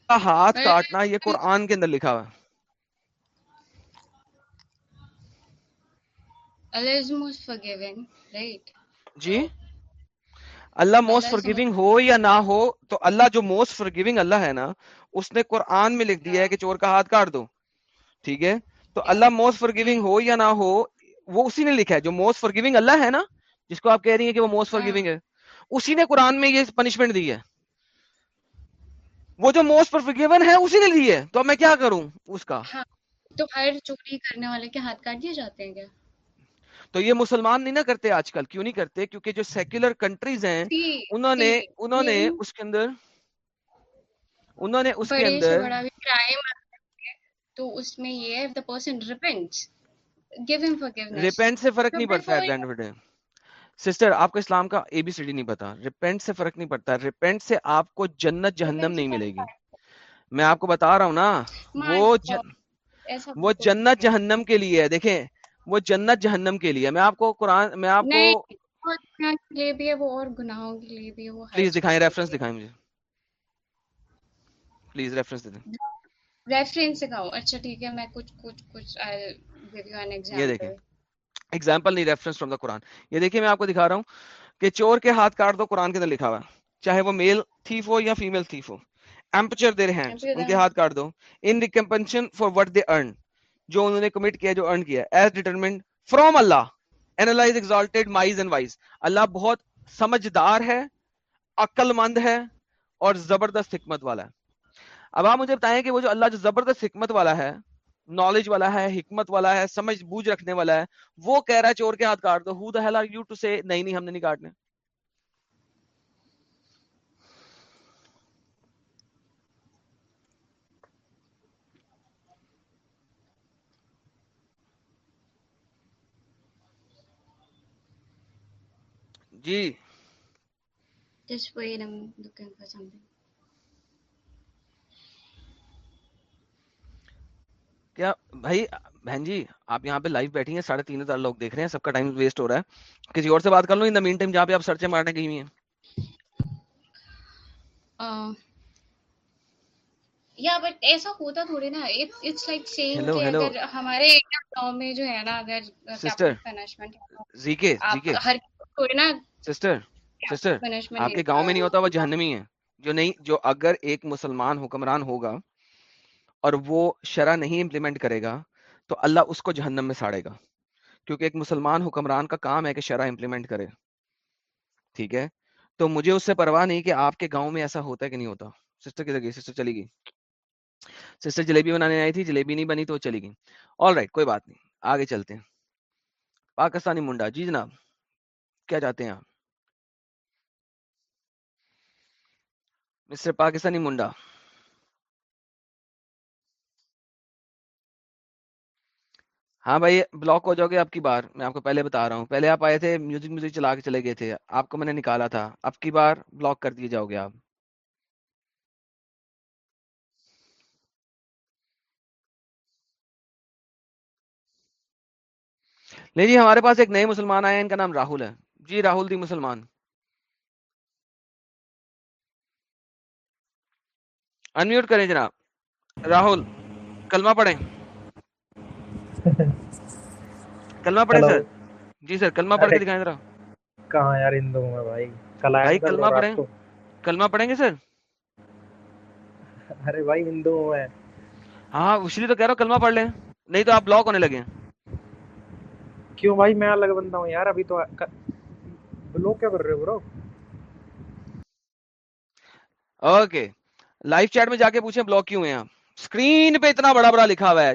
ہاتھ کاٹنا یہ قرآن کے اندر لکھا ہوا ہے۔ جی؟ اللہ موسٹ فار گیونگ ہو یا نہ ہو تو اللہ جو موسٹ فار گیونگ اللہ ہے نا اس نے قرآن میں لکھ دیا ہے کہ چور کا ہاتھ کاٹ دو۔ ٹھیک ہے؟ تو اللہ موسٹ فار گیونگ ہو یا نہ ہو وہ اسی نے لکھا ہے۔ جو موسٹ فار گیونگ اللہ ہے نا جس کو آپ کہہ رہی ہیں کہ وہ موسٹ فار گیونگ ہے اسی نے قرآن میں یہ پنشمنٹ دی ہے۔ وہ جو موسٹ فار فرگیون ہے اسی نے دی ہے۔ تو میں کیا کروں؟ اس کا۔ ہاں۔ تو ہر چوری کرنے والے کے ہاتھ کاٹ دیے جاتے ہیں کیا؟ تو یہ مسلمان نہیں نہ کرتے آج کل کیوں نہیں کرتے؟ کیونکہ جو سیکولر کنٹریز ہیں انہوں نے انہوں نے اس کے اندر انہوں نے اس کے اندر تو اس میں یہ ہے سے فرق نہیں پڑتا سسٹر آپ کو اسلام کا اے بی سی ڈی نہیں پتا۔ ریپینٹ سے فرق نہیں پڑتا۔ ریپینٹ سے آپ کو جنت جہنم نہیں ملے گی۔ میں آپ کو بتا رہا ہوں نا وہ وہ جنت جہنم کے لیے ہے۔ دیکھیں وہ جنت جہنم کے لیے میں آپ کو قرآن میں آپ کو کے پلیز دکھائیں ریفرنس دکھائیں مجھے۔ پلیز ریفرنس ریفرنس دکھاؤ۔ اچھا ٹھیک ہے میں آپ کو دکھا رہا ہوں کہ چور کے ہاتھ کاٹ دو قرآن کے اندر لکھا ہوا چاہے وہ میل تھیف ہو یا فیمل تھیف ہو۔ ایمپچر دے رہے ہیں ان کے ہاتھ کاٹ دو۔ In recompense for what they earn جو انہوں نے کمٹ کیا جو ارن کیا ایز ڈیٹرمنٹ فرام اللہ analyse exalted mice and wise اللہ بہت سمجھدار ہے عقل مند ہے اور زبردست حکمت والا ہے۔ اب آپ مجھے بتائیں کہ وہ جو اللہ جو زبردست حکمت والا ہے نالج والا ہے، حکمت والا ہے، سمجھ بوجھ رکھنے والا ہے، وہ کہہ رہا ہے چور کے ہاتھ کاٹ دو۔ The hell are you to say نہیں نہیں، ہم نے نہیں کاٹنے۔ جی۔ Just wait, I'm looking for something. کیا بھائی بہن جی آپ یہاں پہ لائیو بیٹھی ہیں ساڑھے تین ہزار لوگ دیکھ رہے ہیں سب کا ٹائم ویسٹ ہو رہا ہے۔ کسی اور سے بات کر لو ان دا مین ٹائم جہاں پہ آپ سرچیں مارنے گئی ہوئی ہیں۔ Uh, yeah, but ایسا ہوتا تھوڑی نا۔ کہ ہیلو اگر ہمارے گاؤں میں جو ہے نا اگر سسٹر پنشمنٹ ہر نا۔ سسٹر آپ کے گاؤں میں نہیں ہوتا وہ جہنمی ہے؟ جو نہیں جو اگر ایک مسلمان حکمران ہوگا اور وہ شرع نہیں امپلیمنٹ کرے گا تو اللہ اس کو جہنم میں ساڑے گا۔ کیونکہ ایک مسلمان حکمران کا کام ہے کہ شرع امپلیمنٹ کرے۔ ٹھیک ہے؟ تو مجھے اس سے پرواہ نہیں کہ آپ کے گاؤں میں ایسا ہوتا ہے کہ نہیں ہوتا۔ سسٹر کدھر گئی سسٹر چلی گئی۔ سسٹر جلیبی بنانے آئی تھی جلیبی نہیں بنی تو وہ چلی گئی۔ آل رائٹ کوئی بات نہیں آگے چلتے ہیں۔ پاکستانی منڈا جی جناب۔ کیا چاہتے ہیں آپ؟ مسٹر پاکستانی منڈا۔ ہاں بھائی، بلاک ہو جاؤ گے آپ کی بار، میں آپ کو پہلے بتا رہا ہوں۔ پہلے آپ آئے تھے، میوزک میوزک چلا کے چلے گئے تھے، آپ کو میں نے نکالا تھا۔ اب کی بار بلاک کر دیے جاؤ گے آپ۔ نہیں جی ہمارے پاس ایک نئے مسلمان آئے ہیں، ان کا نام راہل ہے۔ جی راہل دی مسلمان۔ انمیوٹ کریں جناب۔ راہل کلمہ پڑھیں۔ کلمہ پڑھیں سر۔ جی سر کلمہ پڑھ کے دکھائیں ذرا۔ کہاں یار ہندو میں بھائی؟ بھائی کلمہ پڑھیں۔ کلمہ پڑھیں گے سر؟ ارے بھائی ہندو میں۔ ہاں اس لیے تو کہہ رہا ہوں کلمہ پڑھ لیں۔ نہیں تو آپ بلاک ہونے لگے کیوں بھائی؟ میں الگ بندہ ہوں یار ابھی تو لوگ کیا کر رہے ہو برو اوکے لائیو چیٹ میں جا کے پوچھیں بلاک کیوں ہیں آپ اسکرین پہ اتنا بڑا بڑا لکھا ہوا ہے.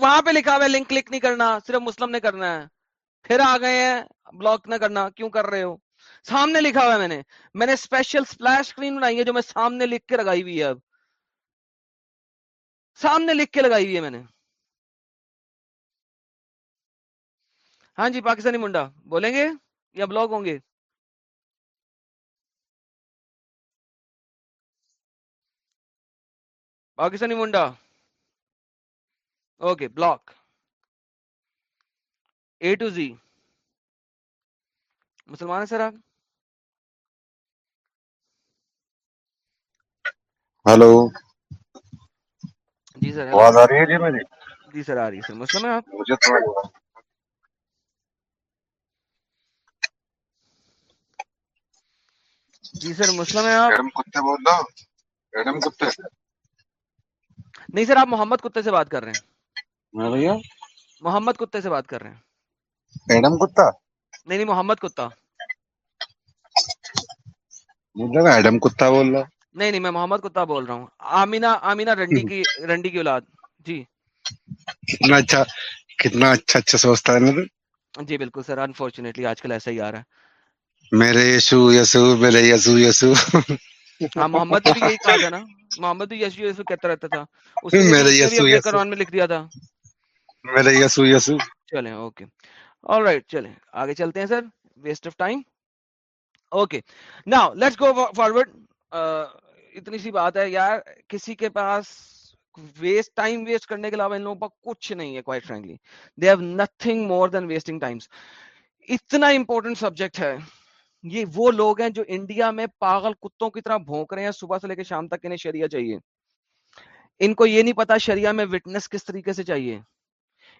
وہاں پہ لکھا ہوا ہے لنک کلک نہیں کرنا، صرف مسلم نے کرنا ہے. پھر آ گئے ہیں بلاک نہ کرنا. کیوں کر رہے ہو؟ سامنے لکھا ہوا ہے میں نے. میں نے اسپیشل سپلیش اسکرین بنائی ہے جو میں سامنے لکھ کے لگائی ہوئی ہے اب. سامنے لکھ کے لگائی ہوئی ہے میں نے. ہاں جی پاکستانی منڈا. بولیں گے یا بلاک ہوں گے؟ پاکستانی منڈا okay block A to Z مسلمان ہیں سر آپ ہلو جی سر آواز آ رہی ہے جی میری جی سر آ رہی ہے سر مسلم ہے آپ مجھے جی سر مسلم ہے آپ کتے بول رہا کتے نہیں سر آپ محمد کتے سے بات کر رہے ہیں۔ محمد کتے سے بات کر رہے ہیں۔ کتا؟ نہیں نہیں محمد کتا۔ ایڈم کتا بول رہا نہیں نہیں میں محمد کتا بول رہا ہوں۔ آمینہ آمینہ رنڈی کی رنڈی کی اولاد۔ جی۔ کتنا اچھا کتنا اچھا اچھا سوچتا ہے جی بالکل سر انفارچونیٹلی آج کل ایسا ہی آ رہا ہے۔ میرے یسو یسو میرے یسو یسو۔ ہاں محمد نے بھی یہی کہا تھا نا۔ محمد یسو یسو کہتا رہتا تھا۔ اس نے قرآن میں لکھ دیا تھا۔ میرے یسو یسو چلیں اوکے۔ آل رائٹ چلیں۔ آگے چلتے ہیں sir. Waste of time okay. Now let's go forward اتنی سی بات ہے یار۔ کسی کے پاس ویسٹ ٹائم ویسٹ کرنے کے علاوہ ان لوگوں پر کچھ نہیں ہے quite frankly they have nothing more than wasting times اتنا امپورٹنٹ سبجیکٹ ہے۔ یہ وہ لوگ ہیں جو انڈیا میں پاگل کتوں کی طرح بھونک رہے ہیں صبح سے لے کے شام تک انہیں شریعہ چاہیے۔ ان کو یہ نہیں پتا شریعہ میں وٹنس کس طریقے سے چاہیے۔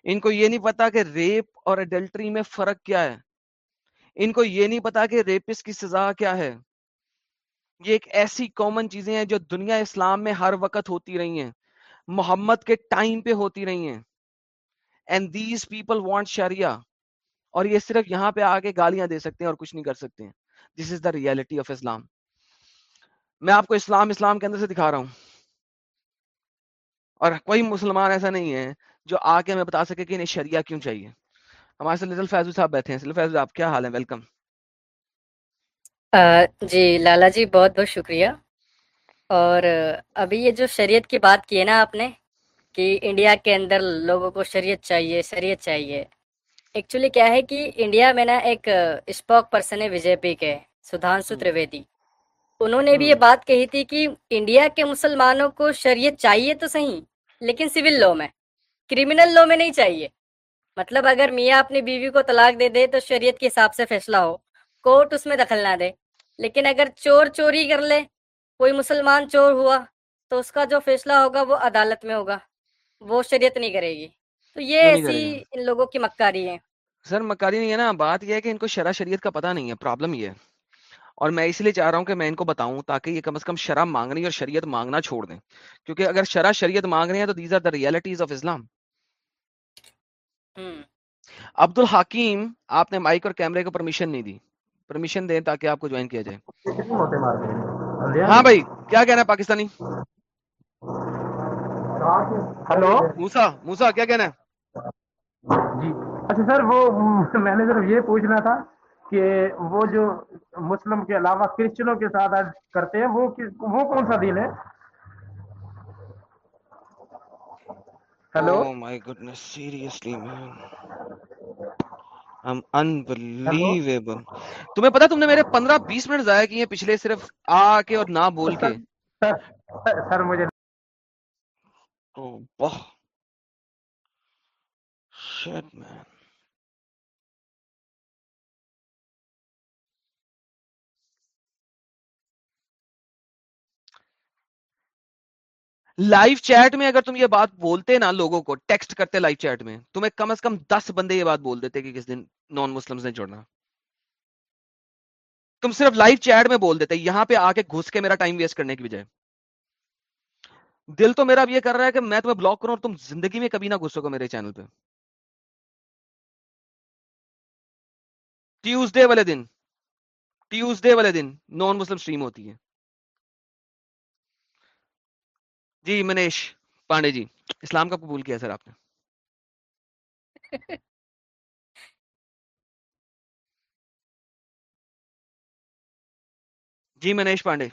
ان کو یہ نہیں پتا کہ ریپ اور اڈلٹری میں فرق کیا ہے۔ ان کو یہ نہیں پتا کہ ریپس کی سزا کیا ہے۔ یہ ایک ایسی کامن چیزیں ہیں جو دنیا اسلام میں ہر وقت ہوتی رہی ہیں۔ محمد کے ٹائم پہ ہوتی رہی ہیں۔ اینڈ دیز پیپل وانٹ شریعہ۔ اور یہ صرف یہاں پہ آگے گالیاں دے سکتے ہیں اور کچھ نہیں کر سکتے ہیں۔ دس از دا ریالٹی آف اسلام میں آپ کو اسلام اسلام کے اندر سے دکھا رہا ہوں۔ اور کوئی مسلمان ایسا نہیں ہے جو آ کے ہمیں بتا سکے کہ انہیں شریعہ کیوں چاہیے۔ ہمارے ساتھ لٹل فیضو صاحب بیٹھے ہیں۔ فیضو آپ کیا حال ہے؟ ویلکم جی لالا جی بہت بہت شکریہ۔ اور ابھی یہ جو شریعت کی بات کی ہے نا آپ نے، کہ انڈیا کے اندر لوگوں کو شریعت چاہیے شریعت چاہیے۔ ایکچولی کیا ہے کہ انڈیا میں نا ایک اسپوک پرسن ہے بی جے پی کے سدھانشو ترویدی انہوں نے بھی یہ بات کہی تھی کہ انڈیا کے مسلمانوں کو شریعت چاہیے تو صحیح لیکن سول لا میں کرمنل لا میں نہیں چاہیے مطلب اگر میاں اپنی بیوی کو طلاق دے دے تو شریعت کے حساب سے فیصلہ ہو کورٹ اس میں دخل نہ دے لیکن اگر چور چوری کر لے کوئی مسلمان چور ہوا تو اس کا جو فیصلہ ہوگا وہ عدالت میں ہوگا وہ شریعت نہیں کرے گی تو یہ ایسی ان لوگوں کی مکاری ہے سر مکاری نہیں ہے نا۔ بات یہ ہے کہ ان کو شرح شریعت کا پتہ نہیں ہے پرابلم یہ ہے۔ اور میں اس لیے چاہ رہا ہوں کہ میں ان کو بتاؤں تاکہ یہ کم از کم شرح مانگنی اور شریعت مانگنا چھوڑ دیں۔ کیونکہ اگر شرح شریعت مانگ رہے ہیں تو these are the realities of Islam. Abdul Hakim آپ نے مائک اور کیمرے کو پرمیشن نہیں دی۔ پرمیشن دیں تاکہ آپ کو جوائن کیا جائے۔ ہاں بھائی کیا کہنا ہے پاکستانی؟ ہلو موسا موسا کیا کہنا ہے؟ جی۔ اچھا سر وہ میں نے صرف یہ پوچھنا تھا کہ وہ جو مسلم کے علاوہ کرسچنوں کے ساتھ آج کرتے ہیں وہ وہ کون سا دین ہے؟ Seriously, man. I'm unbelievable. تمہیں پتا تم نے میرے پندرہ بیس منٹ ضائع کیے پچھلے صرف آ کے اور نہ بول کے۔ سر مجھے Oh, shit, man. Live chat میں اگر تم یہ بات بولتے نا لوگوں کو ٹیکسٹ کرتے لائیو چیٹ میں تمہیں کم از کم دس بندے یہ بات بول دیتے کہ کس دن نان مسلم نے جڑنا۔ تم صرف لائیو چیٹ میں بول دیتے یہاں پہ آ کے گھس کے میرا ٹائم ویسٹ کرنے کی بجائے۔ دل تو میرا اب یہ کر رہا ہے کہ میں تمہیں بلاک کروں اور تم زندگی میں کبھی نہ گھسو گے میرے چینل پہ۔ ٹیوزڈے والے دن، ٹیوزڈے والے دن نان مسلم سٹریم ہوتی ہے۔ جی منیش پانڈے جی اسلام کا قبول کیا سر آپ نے؟ جی منیش پانڈے۔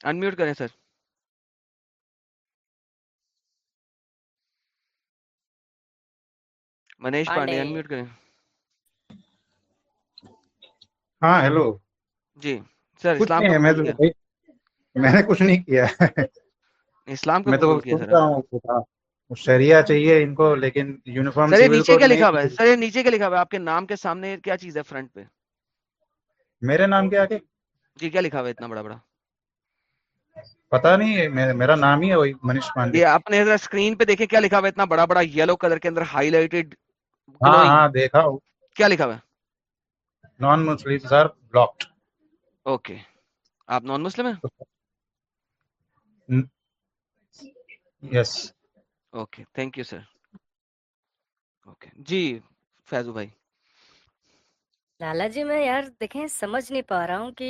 انمیوٹ کریں سر۔ منیش پانڈے پانڈے انمیوٹ کریں۔ ہاں ہیلو جی سر اسلام میں نے کچھ نہیں کیا۔ اسلام کا میں تو ہاں، شریعہ چاہیے ان کو لیکن یونیفارم سر نیچے کیا لکھا ہوا ہے؟ سر نیچے کیا لکھا ہوا ہے؟ آپ کے نام کے سامنے کیا چیز ہے فرنٹ پہ؟ میرے نام کے آگے جی کیا لکھا ہوا ہے؟ اتنا بڑا بڑا۔ پتا نہیں میرا نام ہی ہے وہی منیش پانڈے۔ یہ آپ نے اسکرین پہ دیکھے کیا لکھا ہوا ہے؟ اتنا بڑا بڑا یلو کلر کے اندر ہائی لائٹڈ ہاں ہاں دیکھا۔ کیا لکھا ہوا non Muslim are blocked okay. آپ نان مسلم ہیں؟ Yes okay thank you sir okay. جی فیضو بھائی۔ لالا جی میں یار دیکھیں سمجھ نہیں پا رہا ہوں کہ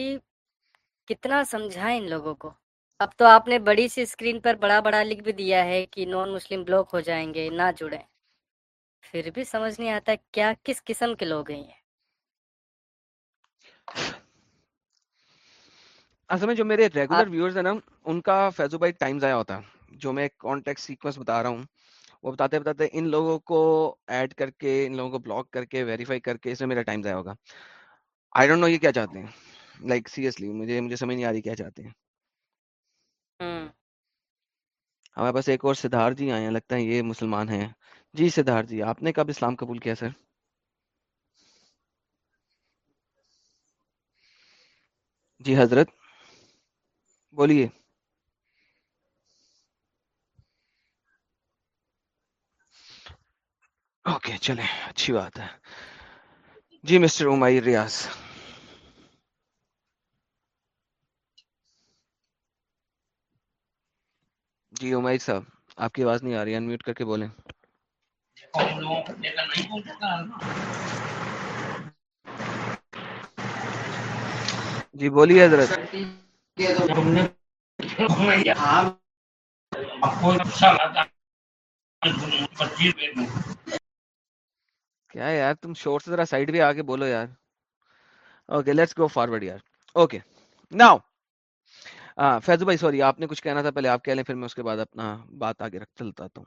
کتنا سمجھائیں ان لوگوں کو۔ اب تو آپ نے بڑی سی اسکرین پر بڑا بڑا لکھ بھی دیا ہے کہ نان مسلم بلاک ہو جائیں گے نہ جڑیں۔ پھر بھی سمجھ نہیں آتا کیا کس قسم کے لوگ ہیں اصل میں جو میرے ریگولر ویورز ہیں نا ان کا فیضو بھائی ٹائم ضائع ہوتا ہے جو میں کانٹیکٹ سیکوینس بتا رہا ہوں وہ بتاتے بتاتے ان لوگوں کو ایڈ کر کے ان لوگوں کو بلاک کر کے ویریفائی کر کے اس میں میرا ٹائم ضائع ہوگا آئی ڈونٹ نو یہ کیا چاہتے ہیں لائک سیریسلی مجھے مجھے سمجھ نہیں آ رہی کیا چاہتے ہیں ہمارے پاس ایک اور سدھار جی آئے ہیں لگتا ہے یہ مسلمان ہیں جی سدھار جی آپ نے کب اسلام قبول کیا سر؟ جی حضرت، بولیے۔ اوکے، چلیں، اچھی بات ہے۔ جی مسٹر عمائی ریاض۔ جی عمیر صاحب، آپ کی آواز نہیں آ رہی انمیوٹ کر کے بولیں۔ جی بولیے حضرت کیا یار تم شورٹ سے ذرا سائڈ بھی آ کے بولو یار اوکے لیٹس گو فارورڈ یار اوکے ناؤ فیضو بھائی سوری آپ نے کچھ کہنا تھا پہلے آپ کہہ لیں پھر میں اس کے بعد اپنا بات آگے رکھ چلتا ہوں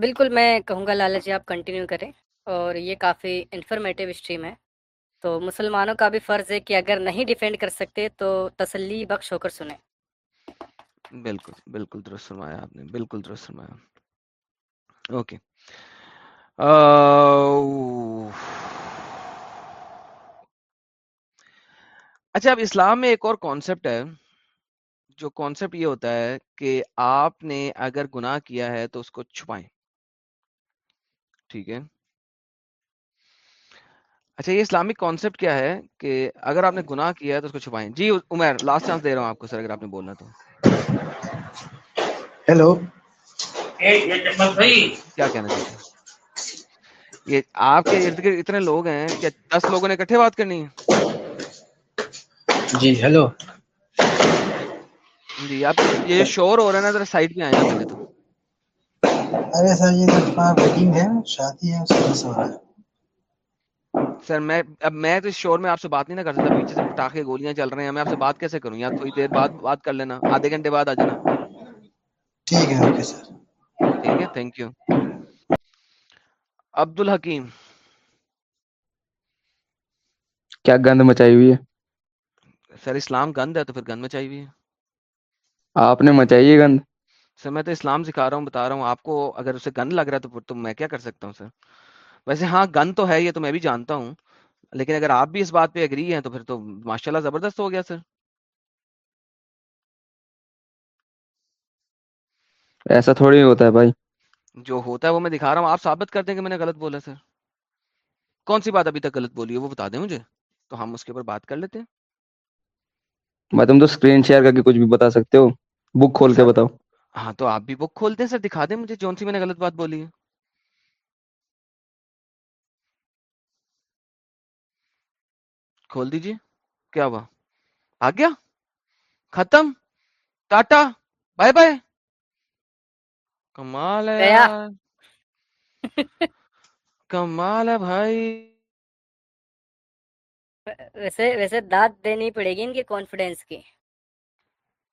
بالکل میں کہوں گا لالا جی آپ کنٹینیو کریں اور یہ کافی انفارمیٹیو اسٹریم ہے۔ تو مسلمانوں کا بھی فرض ہے کہ اگر نہیں ڈیفینڈ کر سکتے تو تسلی بخش ہو کر سنیں۔ بالکل بالکل درست فرمایا آپ نے، بالکل درست فرمایا۔ اوکے۔ اچھا اب اسلام میں ایک اور کانسیپٹ ہے۔ جو کانسیپٹ یہ ہوتا ہے کہ آپ نے اگر گناہ کیا ہے تو اس کو چھپائیں۔ ٹھیک ہے۔ اچھا یہ اسلامک کانسیپٹ کیا ہے کہ اگر آپ نے گناہ کیا ہے تو اس کو چھپائیں۔ جی عمر لاسٹ چانس دے رہا ہوں آپ کو سر اگر آپ نے بولنا تو۔ ہیلو کیا کہنا چاہتے ہیں؟ یہ آپ کے ارد گرد اتنے لوگ ہیں کہ دس لوگوں نے اکٹھے بات کرنی ہے؟ جی ہیلو جی آپ یہ شور ہو رہا ہے نا ذرا سائڈ پہ آئیں پہلے تو۔ ارے سر یہ ویڈنگ ہے شادی ہے اس ہے۔ سر میں اب میں تو اس شور میں آپ سے بات نہیں نہ کر سکتا پیچھے سے پٹاخے گولیاں چل رہے ہیں میں آپ سے بات کیسے کروں؟ یا تھوڑی دیر بعد بات کر لینا آدھے گھنٹے بعد آ جانا۔ ٹھیک ہے اوکے سر۔ ٹھیک ہے تھینک یو عبد الحکیم کیا گند مچائی ہوئی ہے؟ سر اسلام گند ہے تو پھر گند میں چاہیے آپ نے مچائی ہے گند؟ سر میں تو اسلام سکھا رہا ہوں بتا رہا ہوں آپ کو اگر اسے گند لگ رہا ہے تو پھر تو میں کیا کر سکتا ہوں سر؟ ویسے ہاں گند تو ہے یہ تو میں بھی جانتا ہوں لیکن اگر آپ بھی اس بات پہ اگری ہیں تو پھر تو ماشاء اللہ زبردست ہو گیا سر۔ ایسا تھوڑی ہوتا ہے بھائی۔ جو ہوتا ہے وہ میں دکھا رہا ہوں آپ ثابت کر دیں کہ میں نے غلط بولا سر۔ کون سی بات ابھی تک غلط بولی ہے؟ وہ بتا دیں مجھے تو ہم اس کے اوپر بات کر لیتے ہیں۔ میں تم تو اسکرین شیئر کر کے کچھ بھی بتا سکتے ہو۔ بک کھول کے بتاؤ ہاں تو آپ بھی بک کھولتے ہیں سر دکھا دیں مجھے جون سی میں نے غلط بات بولی ہے کھول دیجیے کیا ہوا آ گیا ختم ٹاٹا بائے بائے کمال ہے کمال ہے بھائی ویسے ویسے داد دینی پڑے گی ان کے کانفیڈینس کی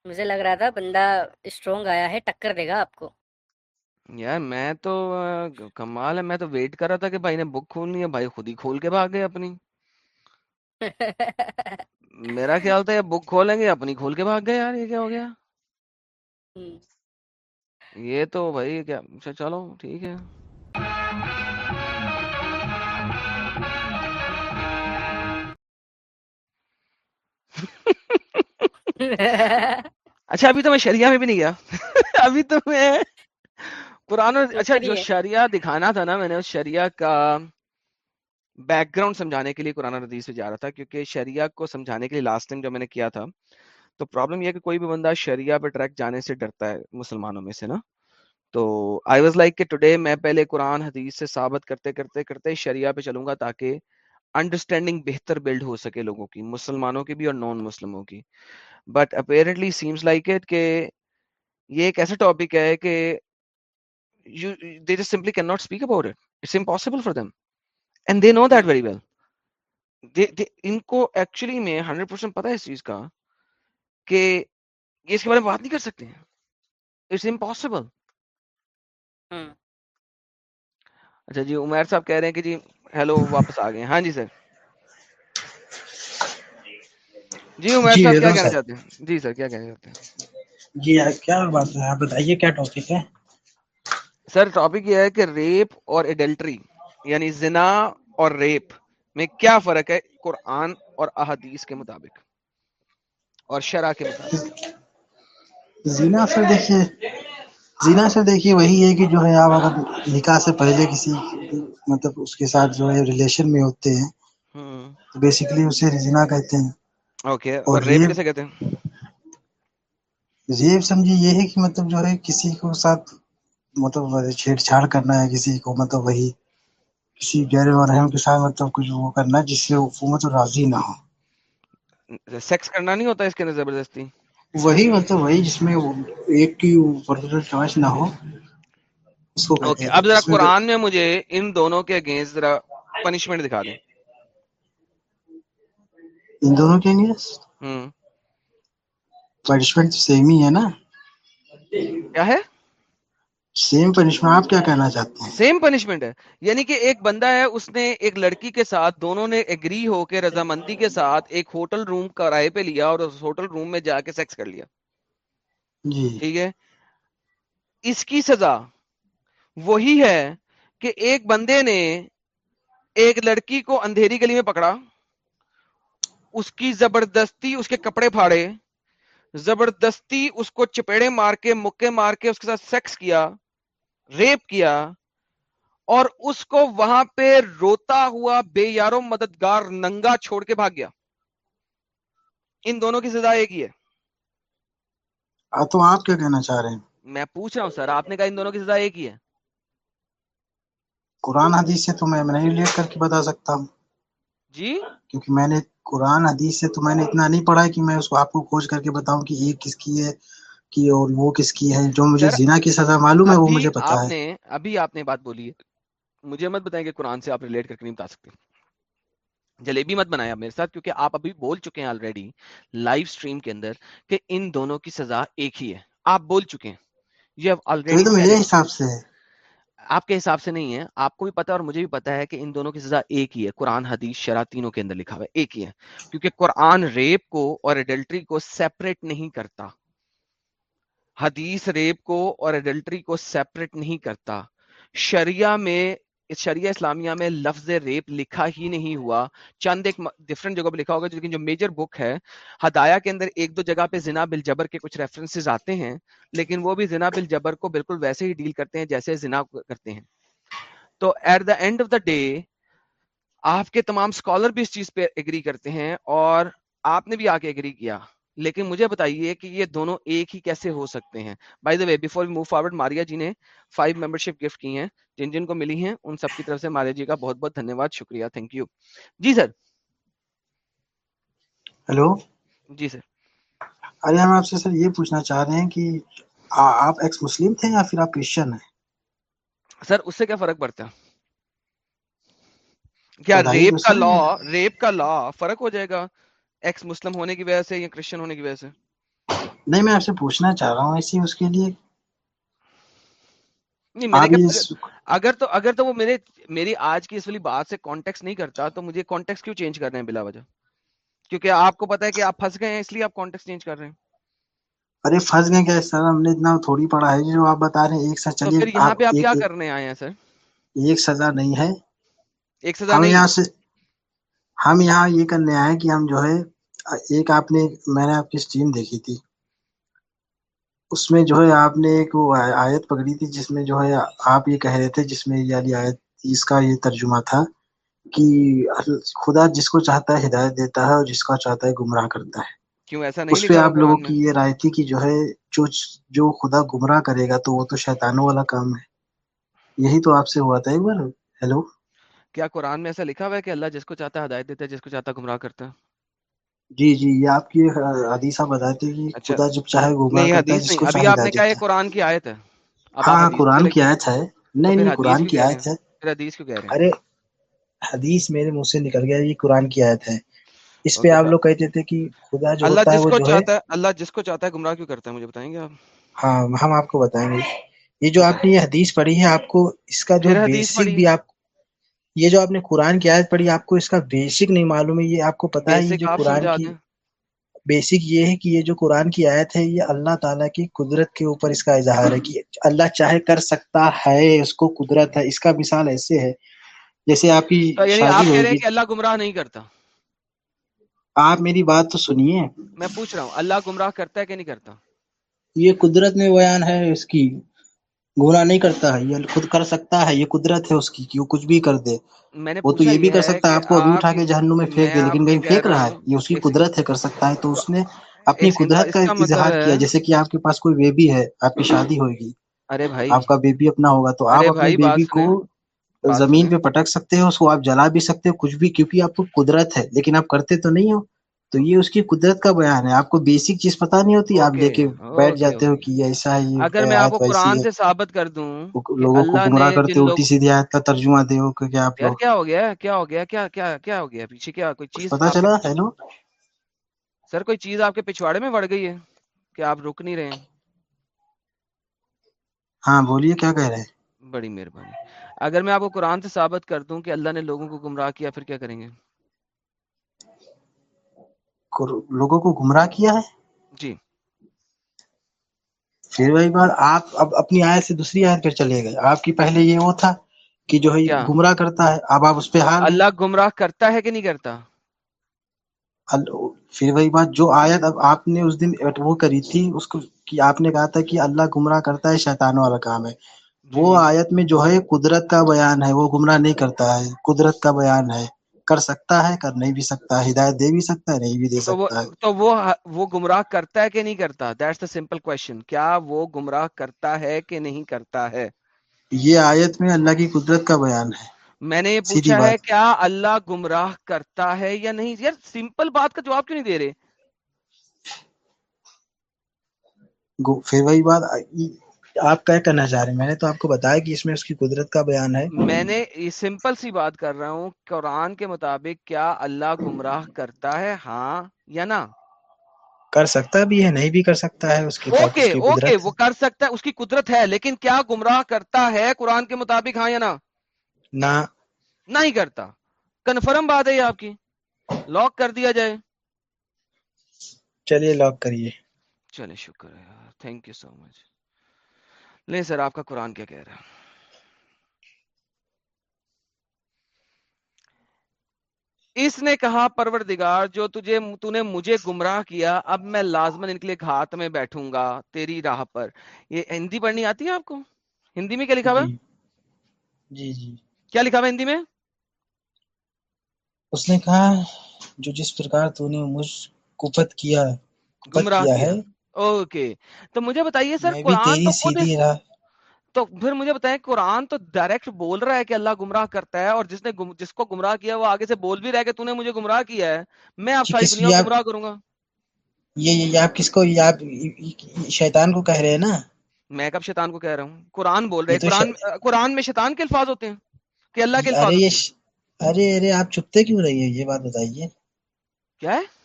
مجھے لگ رہا تھا بندہ اسٹرونگ آیا ہے ٹکر دے گا آپ کو۔ یار میں تو کمال ہے میں تو ویٹ کر رہا تھا کہ بھائی نے بک کھولنی ہے بھائی خود ہی کھول کے بھاگ گئے اپنی۔ میرا خیال تھا یہ بک کھولیں گے اپنی کھول کے بھاگ گئے یار یہ کیا ہو گیا؟ یہ تو بھائی کیا اچھا چلو ٹھیک ہے۔ اچھا ابھی تو میں شریعہ میں بھی نہیں گیا۔ ابھی تو میں قرآن اچھا جو شریعہ دکھانا تھا نا میں نے اس شریعہ کا بیک گراؤنڈ سمجھانے کے لیے قرآن حدیث سے جا رہا تھا کیونکہ شریعہ کو سمجھانے کے لیے لاسٹ ٹائم جو میں نے کیا تھا تو پرابلم یہ کہ کوئی بھی بندہ شریعہ پہ ٹریک جانے سے ڈرتا ہے مسلمانوں میں سے نا۔ تو آئی واز لائک کہ ٹوڈے میں پہلے قرآن حدیث سے ثابت کرتے کرتے کرتے شریعہ پہ چلوں گا تاکہ انڈرسٹینڈنگ بہتر بلڈ ہو سکے لوگوں کی مسلمانوں کی بھی اور نان مسلموں کی۔ But apparently seems like it کہ یہ ایک ایسا ٹاپک ہے کہ you they just simply can not speak about it it's impossible for them and they know that very well ان کو ایکچولی میں ہنڈریڈ پرسینٹ پتا ہے اس چیز کا کہ یہ اس کے بارے میں بات نہیں کر سکتے ہیں اٹس امپاسبل اچھا جی عمیر صاحب کہہ رہے ہیں کہ جی ہیلو واپس آ گئے ہاں جی سر جی عمیر جی صاحب کیا کہنا چاہتے ہیں؟ جی سر کیا کہنا چاہتے ہیں؟ جی کیا بات ہے؟ آپ بتائیے کیا ٹاپک ہے؟ سر ٹاپک یہ ہے کہ ریپ اور ایڈلٹری یعنی زنا اور ریپ میں کیا فرق ہے قرآن اور احادیث کے مطابق اور شرع کے مطابق؟ زینا سر دیکھیے زینا سر دیکھیے وہی ہے کہ جو ہے آپ اگر نکاح سے پہلے کسی مطلب اس کے ساتھ جو ہے ریلیشن میں ہوتے ہیں تو بیسیکلی اسے زنا کہتے ہیں۔ اوکے اور اور ریپ کیسے کہتے ہیں؟ ریپ سمجھے یہ ہے کہ مطلب جو ہے کسی کو ساتھ مطلب چھیڑ چھاڑ کرنا ہے کسی کو مطلب وہی کسی غیر مرحم کے ساتھ مطلب کچھ وہ کرنا جس سے وہ مطلب راضی نہ ہو۔ سیکس کرنا نہیں ہوتا اس کے اندر زبردستی؟ وہی مطلب وہی جس میں ایک کی چوائس نہ ہو اس کو اب ذرا قرآن میں مجھے ان دونوں کے اگینسٹ ذرا پنشمنٹ دکھا دیں۔ ان دونوں کے لیے؟ پنشمنٹ سیم ہی ہے نا؟ کیا ہے؟ سیم پنشمنٹ آپ کیا کہنا چاہتے ہیں؟ سیم پنشمنٹ ہے۔ یعنی کہ ایک بندہ ہے اس نے ایک لڑکی کے ساتھ دونوں نے ایگری ہو کے رضامندی کے ساتھ ایک ہوٹل روم کرائے پہ لیا اور اس ہوٹل روم میں جا کے سیکس کر لیا۔ جی۔ ٹھیک ہے۔ اس کی سزا وہی ہے کہ ایک بندے نے ایک لڑکی کو اندھیری گلی میں پکڑا۔ اس کی زبردستی اس کے کپڑے پھاڑے زبردستی اس کو چپیڑے مار کے مکے مار کے اس کے ساتھ سیکس کیا ریپ کیا اور اس کو وہاں پہ روتا ہوا بے یارو مددگار ننگا چھوڑ کے بھاگ گیا۔ ان دونوں کی سزا ایک ہی ہے۔ تو آپ کیا کہنا چاہ رہے ہیں؟ میں پوچھ رہا ہوں سر آپ نے کہا ان دونوں کی سزا ایک ہی ہے۔ قرآن حدیث سے تو میں نہیں لے کر کے بتا سکتا ہوں۔ جی؟ کیونکہ میں نے قرآن حدیث سے تو میں نے اتنا نہیں پڑھا کہ میں اس کو آپ کو کھوج کر کے بتاؤں کہ یہ کس کی ہے کی اور وہ کس کی ہے جو مجھے زنا کی سزا معلوم ہے وہ مجھے پتا ہے۔ ابھی آپ نے بات بولی ہے۔ مجھے مت بتائیں کہ قرآن سے آپ ریلیٹ کر کے نہیں بتا سکتے۔ جلیبی مت بنایا میرے ساتھ کیونکہ آپ ابھی بول چکے ہیں آلریڈی لائف سٹریم کے اندر کہ ان دونوں کی سزا ایک ہی ہے۔ آپ بول چکے ہیں۔ یہ آلریڈی میرے حساب سے ہے۔ آپ کے حساب سے نہیں ہے، آپ کو بھی پتا اور مجھے بھی پتا ہے کہ ان دونوں کی سزا ایک ہی ہے، قرآن، حدیث شرح تینوں کے اندر لکھا ہوا ہے، ایک ہی ہے۔ کیونکہ قرآن ریپ کو اور ایڈلٹری کو سیپریٹ نہیں کرتا۔ حدیث ریپ کو اور ایڈلٹری کو سیپریٹ نہیں کرتا۔ شریعہ میں اس شریعہ اسلامیہ میں لفظ ریپ لکھا ہی نہیں ہوا۔ چند ایک ڈفرینٹ جگہ پہ لکھا ہوگا لیکن جو میجر بک ہے ہدایا کے اندر ایک دو جگہ پہ زنا بالجبر کے کچھ ریفرنسز آتے ہیں، لیکن وہ بھی زنا بالجبر کو بالکل ویسے ہی ڈیل کرتے ہیں جیسے زنا کرتے ہیں۔ تو at the end of the day آپ کے تمام اسکالر بھی اس چیز پہ اگری کرتے ہیں اور آپ نے بھی آ کے اگری کیا۔ لیکن مجھے بتائیے کہ یہ دونوں ایک ہی کیسے ہو سکتے ہیں؟ By the way before move forward Maria ji نے فائیو ممبر شپ گفٹ کی ہیں جن جن کو ملی ہیں ان سب کی طرف سے ماریا جی کا بہت بہت دھنیہ واد شکریہ تھینک یو جی سر. ہلو جی سر. ارے ہم آپ سے سر یہ پوچھنا چاہ رہے ہیں کہ آپ ایکس مسلم تھے یا پھر آپ کرسچن ہیں؟ سر اس سے کیا فرق پڑتا؟ ہے کیا ریپ کا لا ریپ کا لا فرق ہو جائے گا؟ ایکس مسلم ہونے کی وجہ سے یا کرسچن ہونے کی وجہ سے؟ نہیں میں آپ سے پوچھنا چاہ رہا ہوں اسی اس کے لیے۔ نہیں اگر تو اگر تو وہ میرے میری آج کی اس والی بات سے کانٹیکس نہیں کرتا تو مجھے کانٹیکس کیوں چینج کر رہے ہیں بلا وجہ؟ کیونکہ آپ کو پتا ہے کہ آپ پھنس گئے ہیں اس لیے آپ کانٹیکس چینج کر رہے ہیں۔ ارے پھنس گئے کیا سر؟ ہم نے اتنا تھوڑی پڑھا ہے جو آپ بتا رہے ہیں۔ ایک ساتھ چلیے یہاں پہ آپ کیا کرنے آئے ہیں سر؟ ایک سزا نہیں ہے۔ ایک سزا نہیں ہم یہاں یہ کرنے آئے کہ ہم جو ہے ایک آپ نے میں نے آپ کی اسٹریم دیکھی تھی۔ اس میں جو ہے آپ نے ایک وہ آیت پکڑی تھی جس میں جو ہے آپ یہ کہہ رہے تھے جس میں یہ آیت اس کا یہ ترجمہ تھا کہ خدا جس کو چاہتا ہے ہدایت دیتا ہے اور جس کو چاہتا ہے گمراہ کرتا ہے۔ کیوں ایسا نہیں اس پہ آپ لوگوں کی یہ رائے تھی کہ جو ہے جو جو خدا گمراہ کرے گا تو وہ تو شیطانوں والا کام ہے۔ یہی تو آپ سے ہوا تھا ایک بار۔ ہیلو کیا قرآن میں ایسا لکھا ہوا ہے کہ اللہ جس کو چاہتا ہے ہدایت دیتا ہے جس کو چاہتا ہے گمراہ کرتا ہے؟ جی جی یہ آپ کی حدیثہ بتاتے ہیں اچھا۔ خدا جب چاہے گمراہ کرتا ہے جس کو ابھی آپ نے کہا یہ قرآن کی آیت ہے۔ ہاں قرآن کی آیت ہے۔ نہیں نہیں قرآن کی آیت ہے۔ حدیث ارے حدیث میرے منہ سے نکل گیا یہ قرآن کی آیت ہے۔ اس پہ آپ لوگ کہتے تھے کہ خدا جو ہوتا ہے وہ جو ہے۔ اللہ جس کو چاہتا ہے گمراہ کیوں کرتا ہے مجھے بتائیں گے آپ؟ ہاں ہم آپ کو بتائیں گے۔ یہ جو آپ نے یہ حدیث پڑھی ہے آپ کو اس کا جو بیسک بھی آپ یہ جو آپ نے قرآن کی آیت پڑھی آپ کو اس کا بیسک نہیں معلوم ہے یہ آپ کو پتا ہے جو قرآن کی بیسک یہ ہے کہ یہ جو قرآن کی آیت ہے یہ اللہ تعالیٰ کی قدرت کے اوپر اس کا اظہار ہے کہ اللہ چاہے کر سکتا ہے اس کو قدرت ہے۔ اس کا مثال ایسے ہے جیسے آپ کی یعنی اللہ گمراہ نہیں کرتا۔ آپ میری بات تو سنیے۔ میں پوچھ رہا ہوں اللہ گمراہ کرتا ہے کہ نہیں کرتا؟ یہ قدرت میں بیان ہے اس کی گناہ نہیں کرتا ہے یہ خود کر سکتا ہے یہ قدرت ہے اس کی کہ وہ کچھ بھی کر دے۔ وہ تو یہ بھی کر سکتا ہے آپ کو ابھی اٹھا کے جہنم میں پھینک دے لیکن کہیں پھینک رہا ہے یہ اس کی قدرت ہے کر سکتا ہے تو اس نے اپنی قدرت کا اظہار کیا جیسے کہ آپ کے پاس کوئی بیبی ہے آپ کی شادی ہوگی ارے بھائی۔ آپ کا بیبی اپنا ہوگا تو آپ اپنی بیبی کو زمین پہ پٹک سکتے ہو اس کو آپ جلا بھی سکتے ہو کچھ بھی کیونکہ آپ کو قدرت ہے لیکن آپ کرتے تو نہیں ہو۔ تو یہ اس کی قدرت کا بیان ہے۔ آپ کو بیسک چیز پتا نہیں ہوتی آپ لے کے بیٹھ جاتے ہو کہ ایسا ہی اگر میں آپ کو قرآن سے ثابت کر دوں لوگوں کو گمراہ کرتے ہو الٹی سیدھی آیت کا ترجمہ دے ہو کہ آپ کیا ہو گیا؟ کیا ہو گیا؟ کیا کیا کیا ہو گیا؟ پیچھے کیا کوئی چیز پتا چلا؟ ہیلو سر کوئی چیز آپ کے پچھواڑے میں بڑھ گئی ہے کہ آپ رک نہیں رہے ہیں؟ ہاں بولیے کیا کہہ رہے ہیں؟ بڑی مہربانی۔ اگر میں آپ کو قرآن سے ثابت کر دوں کہ اللہ نے لوگوں کو گمراہ کیا پھر کیا کریں گے؟ لوگوں کو گمراہ کیا ہے؟ جی۔ پھر وہی بات آپ اب اپنی آیت سے دوسری آیت پہ چلے گئے۔ آپ کی پہلے یہ وہ تھا کہ جو ہے گمراہ کرتا ہے اب آپ اس پہ ہیں اللہ گمراہ کرتا ہے کہ نہیں کرتا؟ پھر وہی بات جو آیت اب آپ نے اس دن وہ کری تھی اس کو کہ آپ نے کہا تھا کہ اللہ گمراہ کرتا ہے شیطانوں والا کام ہے۔ جی۔ وہ آیت میں جو ہے قدرت کا بیان ہے وہ گمراہ نہیں کرتا ہے قدرت کا بیان ہے۔ کر سکتا ہے کر نہیں بھی سکتا ہدایت دے بھی سکتا ہے نہیں بھی دے سکتا ہے۔ تو وہ وہ گمراہ کرتا ہے کہ نہیں کرتا؟ دیٹس دا سمپل کوشچن کیا وہ گمراہ کرتا ہے کہ نہیں کرتا ہے؟ یہ آیت میں اللہ کی قدرت کا بیان ہے۔ میں نے یہ پوچھا ہے کیا اللہ گمراہ کرتا ہے یا نہیں؟ یار سمپل بات کا جواب کیوں نہیں دے رہے؟ پھر وہی بات آپ کیا کرنا چاہ رہے ہیں؟ میں نے تو آپ کو بتایا کہ اس میں اس کی قدرت کا بیان ہے۔ میں نے یہ سمپل سی بات کر رہا ہوں قرآن کے مطابق کیا اللہ گمراہ کرتا ہے؟ ہاں یا نہ؟ کر سکتا بھی ہے نہیں بھی کر سکتا ہے اس کی اوکے اوکے وہ کر سکتا ہے اس کی قدرت ہے لیکن کیا گمراہ کرتا ہے قرآن کے مطابق؟ ہاں یا نہ؟ نہ۔ نہیں کرتا۔ کنفرم بات ہے یہ آپ کی۔ لاک کر دیا جائے۔ چلیے لاک کریے۔ چلے شکر ہے یار۔ تھینک یو سو مچ لیں سر آپ کا قرآن کیا کہہ رہا ہے؟ اس نے کہا پروردگار جو تجھے تو نے مجھے گمراہ کیا اب میں لازمن ان کے لیے گھات میں بیٹھوں گا تیری راہ پر۔ یہ ہندی پڑھنی آتی ہے آپ کو؟ ہندی میں کیا لکھا ہوا ہے؟ جی۔ جی جی۔ کیا لکھا ہوا ہندی میں؟ اس نے کہا جو جس پرکار تو نے مجھ کفت کیا گمراہ کیا۔ ہے اوکے۔ تو مجھے بتائیے سر قرآن تیری تو پھر مجھے بتائیں قرآن تو ڈائریکٹ بول رہا ہے کہ اللہ گمراہ کرتا ہے اور جس نے جس کو گمراہ کیا وہ آگے سے بول بھی رہا ہے کہ تو نے مجھے گمراہ کیا ہے میں آپ جی ساری دنیا کو گمراہ کروں گا۔ یہ آپ کس کو آپ شیطان کو کہہ رہے ہیں نا؟ میں کب شیطان کو کہہ رہا ہوں؟ قرآن بول رہے ہیں۔ قرآن. قرآن میں شیطان کے الفاظ ہوتے ہیں کہ اللہ کے الفاظ ہیں. ارے ارے آپ چپتے کیوں رہی ہے یہ بات بتائیے۔ کیا ہے؟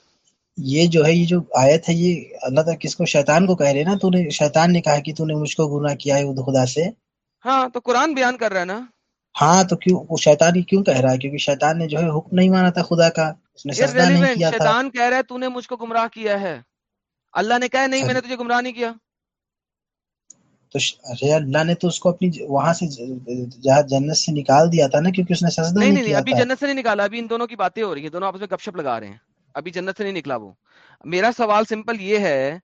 یہ جو ہے یہ جو آیت ہے یہ اللہ تعالیٰ کس کو شیطان کو کہہ رہے نا تو نے شیطان نے کہا کہ تو نے مجھ کو گناہ کیا ہے خدا سے۔ ہاں تو قرآن بیان کر رہا ہے نا۔ ہاں تو کیوں وہ شیطان ہی کیوں کہہ رہا ہے؟ کیونکہ شیطان نے جو ہے حکم نہیں مانا تھا خدا کا اس نے سجدہ نہیں کیا تھا۔ شیطان کہہ رہا ہے تو نے مجھ کو گمراہ کیا ہے۔ اللہ نے کہا نہیں میں نے تجھے گمراہ نہیں کیا۔ تو ارے اللہ نے تو اس کو اپنی وہاں سے جہاں جنت سے نکال دیا تھا نا کیونکہ اس نے سجدہ نہیں نہیں نہیں نہیں کیا ابھی تھا۔ جنت سے نہیں نکالا ابھی ان دونوں کی باتیں ہو رہی ہیں دونوں آپس میں گپ شپ لگا رہے ہیں۔ ابھی جنت سے نہیں نکلا وہ۔ میرا سوال سمپل یہ ہے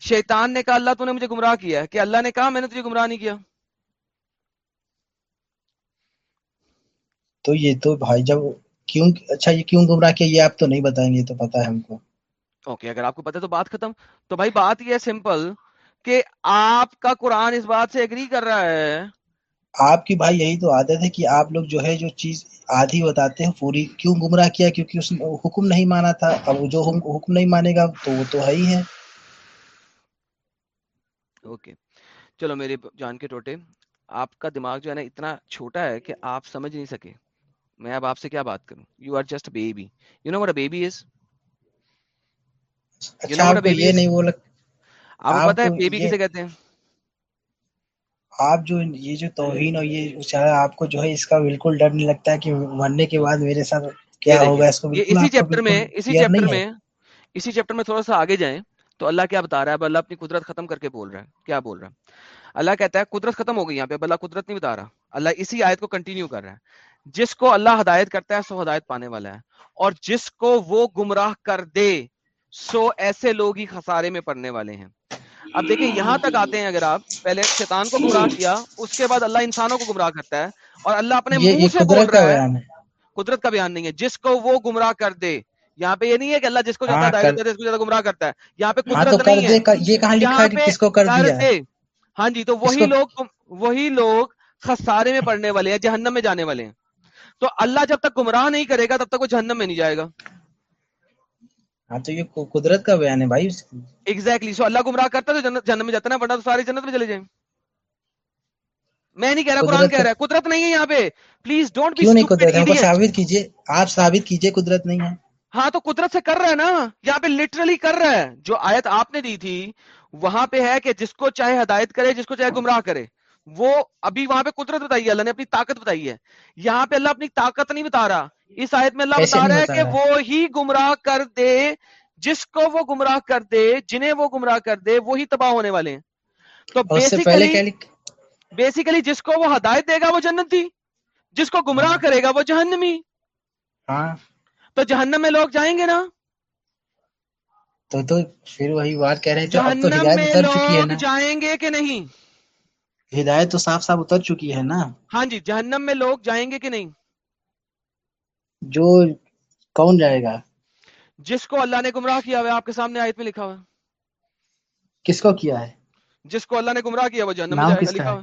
شیطان نے کہا اللہ تو نے مجھے گمراہ کیا کہ اللہ نے کہا میں نے تجھے گمراہ نہیں کیا؟ تو یہ تو بھائی جب کیوں اچھا یہ کیوں گمراہ کیا؟ یہ آپ تو نہیں بتائیں گے تو پتا ہے ہم کو۔ اوکے اگر آپ کو ہے تو بات ختم۔ تو بھائی بات یہ ہے سمپل کہ آپ کا قرآن اس بات سے اگری کر رہا ہے آپ کی بھائی یہی تو عادت ہے کہ آپ لوگ جو ہے جو چیز آدھی بتاتے ہیں پوری کیوں گمراہ کیا؟ کیونکہ اس نے حکم نہیں مانا تھا۔ اب جو حکم نہیں مانے گا تو وہ تو ہے ہی ہے۔ اوکے۔ چلو میرے جان کے ٹوٹے آپ کا دماغ جو ہے نا اتنا چھوٹا ہے کہ آپ سمجھ نہیں سکے۔ میں اب آپ سے کیا بات کروں؟ You are just baby you know what baby is you know what baby نہیں بولا آپ کو پتا ہے بیبی کسے کہتے ہیں؟ آپ جو یہ جو توہین اور یہ چاہے آپ کو جو ہے اس کا بالکل ڈر نہیں لگتا ہے کہ مرنے کے بعد میرے ساتھ کیا ہوگا اس کو اسی چیپٹر میں اسی چیپٹر میں اسی چیپٹر میں تھوڑا سا آگے جائیں تو اللہ کیا بتا رہا ہے؟ اللہ اپنی قدرت ختم کر کے بول رہا ہے۔ کیا بول رہا ہے؟ اللہ کہتا ہے قدرت ختم ہو گئی یہاں پہ اللہ قدرت نہیں بتا رہا۔ اللہ اسی آیت کو کنٹینیو کر رہا ہے۔ جس کو اللہ ہدایت کرتا ہے سو ہدایت پانے والا ہے۔ اور جس کو وہ گمراہ کر دے سو ایسے لوگ ہی خسارے میں پڑنے والے ہیں۔ اب دیکھیں یہاں تک آتے ہیں اگر آپ پہلے شیطان کو گمراہ کیا اس کے بعد اللہ انسانوں کو گمراہ کرتا ہے اور اللہ اپنے منہ سے بول رہا ہے۔ قدرت کا بیان نہیں ہے۔ جس کو وہ گمراہ کر دے یہاں پہ یہ نہیں ہے کہ اللہ جس کو چاہتا ہے ہاں ہدایت کر دیتا ہے جس کو ہے گمراہ کرتا ہے۔ یہاں پہ ہاں قدرت نہیں ہے۔ یہ کہاں لکھا ہے کہ کس کو کر دیا ہاں جی تو وہی لوگ وہی لوگ خسارے میں پڑنے والے ہیں جہنم میں جانے والے ہیں۔ تو اللہ جب تک گمراہ نہیں کرے گا تب تک وہ جہنم میں نہیں جائے گا۔ ہاں تو یہ قدرت کا بیان ہے بھائی۔ ایگزیکٹلی سو اللہ گمراہ کرتا تو جنت میں جاتا نا ورنہ تو سارے جنت میں چلے جائیں۔ میں نہیں کہہ رہا قرآن کہہ رہا ہے قدرت نہیں ہے یہاں پہ۔ پلیز ڈونٹ بی کیوں نہیں قدرت؟ ہم کو ثابت کیجیے آپ ثابت کیجیے قدرت نہیں ہے۔ ہاں تو قدرت سے کر رہا ہے نا۔ یہاں پہ لٹرلی کر رہا ہے۔ جو آیت آپ نے دی تھی وہاں پہ ہے کہ جس کو چاہے ہدایت کرے جس کو چاہے گمراہ کرے۔ وہ ابھی وہاں پہ قدرت بتائی ہے اللہ نے اپنی طاقت بتائی ہے۔ یہاں پہ اللہ اپنی طاقت نہیں بتا رہا۔ اس آیت میں اللہ بتا رہا ہے کہ وہ ہی گمراہ کر دے جس کو وہ گمراہ کر دے جنہیں وہ گمراہ کر دے وہی تباہ ہونے والے ہیں۔ تو بیسیکلی بیسیکلی جس کو وہ ہدایت دے گا وہ جنتی جس کو گمراہ کرے گا وہ جہنمی۔ ہاں۔ تو جہنم میں لوگ جائیں گے نا؟ تو تو پھر وہی بات کہہ رہے تو جہنم میں لوگ جائیں گے کہ نہیں؟ ہدایت تو صاف صاف اتر چکی ہے نا۔ ہاں جی جہنم میں لوگ جائیں گے کہ نہیں؟ جو کون جائے گا؟ جس کو اللہ نے گمراہ کیا ہوا ہے آپ کے سامنے آیت میں لکھا ہوا کس کو کیا ہے؟ جس کو اللہ نے گمراہ کیا وہ جہنم میں جائے گا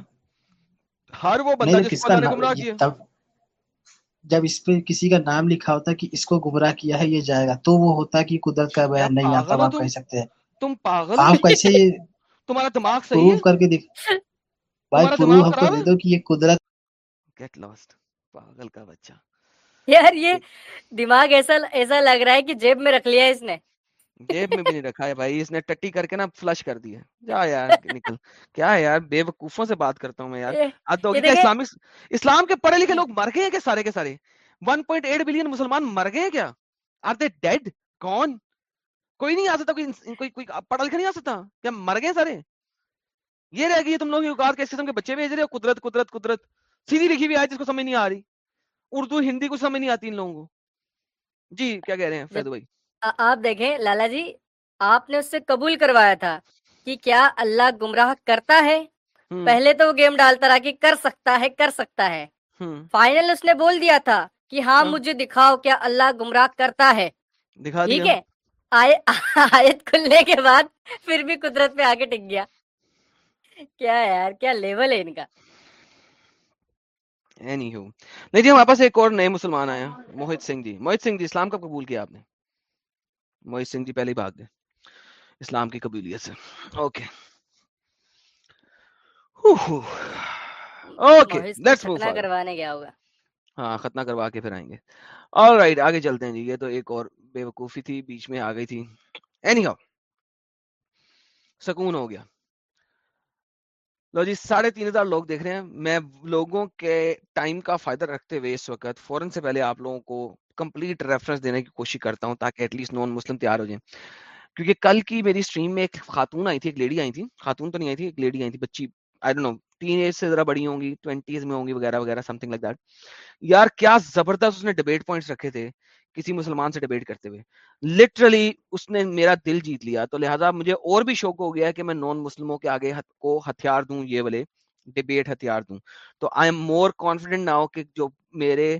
ہر وہ بندہ جس کو اللہ نے گمراہ کیا۔ تب جب اس پہ کسی کا نام لکھا ہوتا کہ اس کو گمراہ کیا ہے یہ جائے گا۔ تو وہ ہوتا کہ قدرت کا بیان نہیں ہو آپ کہہ سکتے ہیں۔ تم پاگل آپ کیسے تمہارا دماغ صحیح ہے؟ کر کے دکھ بھائی پروف ہم کو دے دو کہ یہ قدرت گیٹ لاسٹ پاگل کا بچہ۔ یار یہ دماغ ایسا ایسا لگ رہا ہے کہ جیب میں رکھ لیا ہے اس نے۔ جیب میں بھی نہیں رکھا ہے بھائی اس نے ٹٹی کر کے نا فلش کر دیا جا یار نکل۔ کیا ہے یار بے وقوفوں سے بات کرتا ہوں میں یار۔ ہوگی کیا اسلام کے پڑھے لکھے لوگ مر گئے ہیں سارے کے سارے؟ 1.8 بلین مسلمان مر گئے ہیں کیا؟ آر دے ڈیڈ کون کوئی نہیں آ سکتا کوئی کوئی کوئی پڑھا لکھا نہیں آ سکتا۔ کیا مر گئے سارے؟ یہ رہ گئی ہے تم لوگ اوقات کے اس قسم کے بچے بھیج رہے ہو؟ قدرت قدرت قدرت۔ سیدھی لکھی ہوئی آئے جس کو سمجھ نہیں آ رہی۔ اردو ہندی کو سمجھ نہیں آتی ان لوگوں کو۔ جی کیا کہہ رہے ہیں؟ فیض بھائی۔ آپ دیکھیں لالا جی آپ نے اس سے قبول کروایا تھا کہ کیا اللہ گمراہ کرتا ہے؟ پہلے تو وہ گیم ڈالتا رہا کہ کر سکتا ہے کر سکتا ہے۔ فائنل اس نے بول دیا تھا کہ ہاں ہاں۔ مجھے دکھاؤ کیا اللہ گمراہ کرتا ہے۔ ٹھیک ہے۔ آیت کھلنے کے بعد پھر بھی قدرت پہ آگے ٹک گیا۔ کیا یار کیا لیول ہے ان کا؟ اینی ہو نہیں جی ہمارے پاس ایک اور نئے مسلمان آیا موہت سنگھ جی۔ موہت سنگھ جی اسلام کب قبول کیا آپ نے؟ موہت سنگھ جی پہلے ہی بھاگ گئے اسلام کی قبولیت سے۔ اوکے۔ اوکے محض لیٹس کو موو ختنہ فارورڈ کروانے گیا ہوگا۔ ہاں ختنہ کروا کے پھر آئیں گے۔ آل رائٹ آگے چلتے ہیں جی۔ یہ تو ایک اور بے وقوفی تھی بیچ میں آ گئی تھی۔ اینی ہاؤ سکون ہو گیا۔ لو جی ساڑھے تین ہزار لوگ دیکھ رہے ہیں، میں لوگوں کے ٹائم کا فائدہ رکھتے ہوئے اس وقت فوراً سے پہلے آپ لوگوں کو کمپلیٹ ریفرنس دینے کی کوشش کرتا ہوں تاکہ ایٹ لیسٹ نان مسلم تیار ہو جائیں۔ کیونکہ کل کی میری اسٹریم میں ایک خاتون آئی تھی، ایک لیڈی آئی تھی۔ خاتون تو نہیں آئی تھی، ایک لیڈی آئی تھی، بچی آئی ڈونٹ نو تین ایج سے ذرا بڑی ہوں گی ٹوینٹیز میں ہوں گی، وغیرہ وغیرہ سم تھنگ لائک دیٹ یار، کیا زبردست اس نے ڈبیٹ پوائنٹس رکھے تھے۔ کسی مسلمان سے ڈبیٹ کرتے ہوئے۔ لٹرلی اس نے میرا دل جیت لیا۔ تو لہٰذا مجھے اور بھی شوق ہو گیا کہ میں نان مسلموں کے آگے کو ہتھیار دوں، یہ والے ڈبیٹ ہتھیار دوں۔ تو I am more confident now کہ جو میرے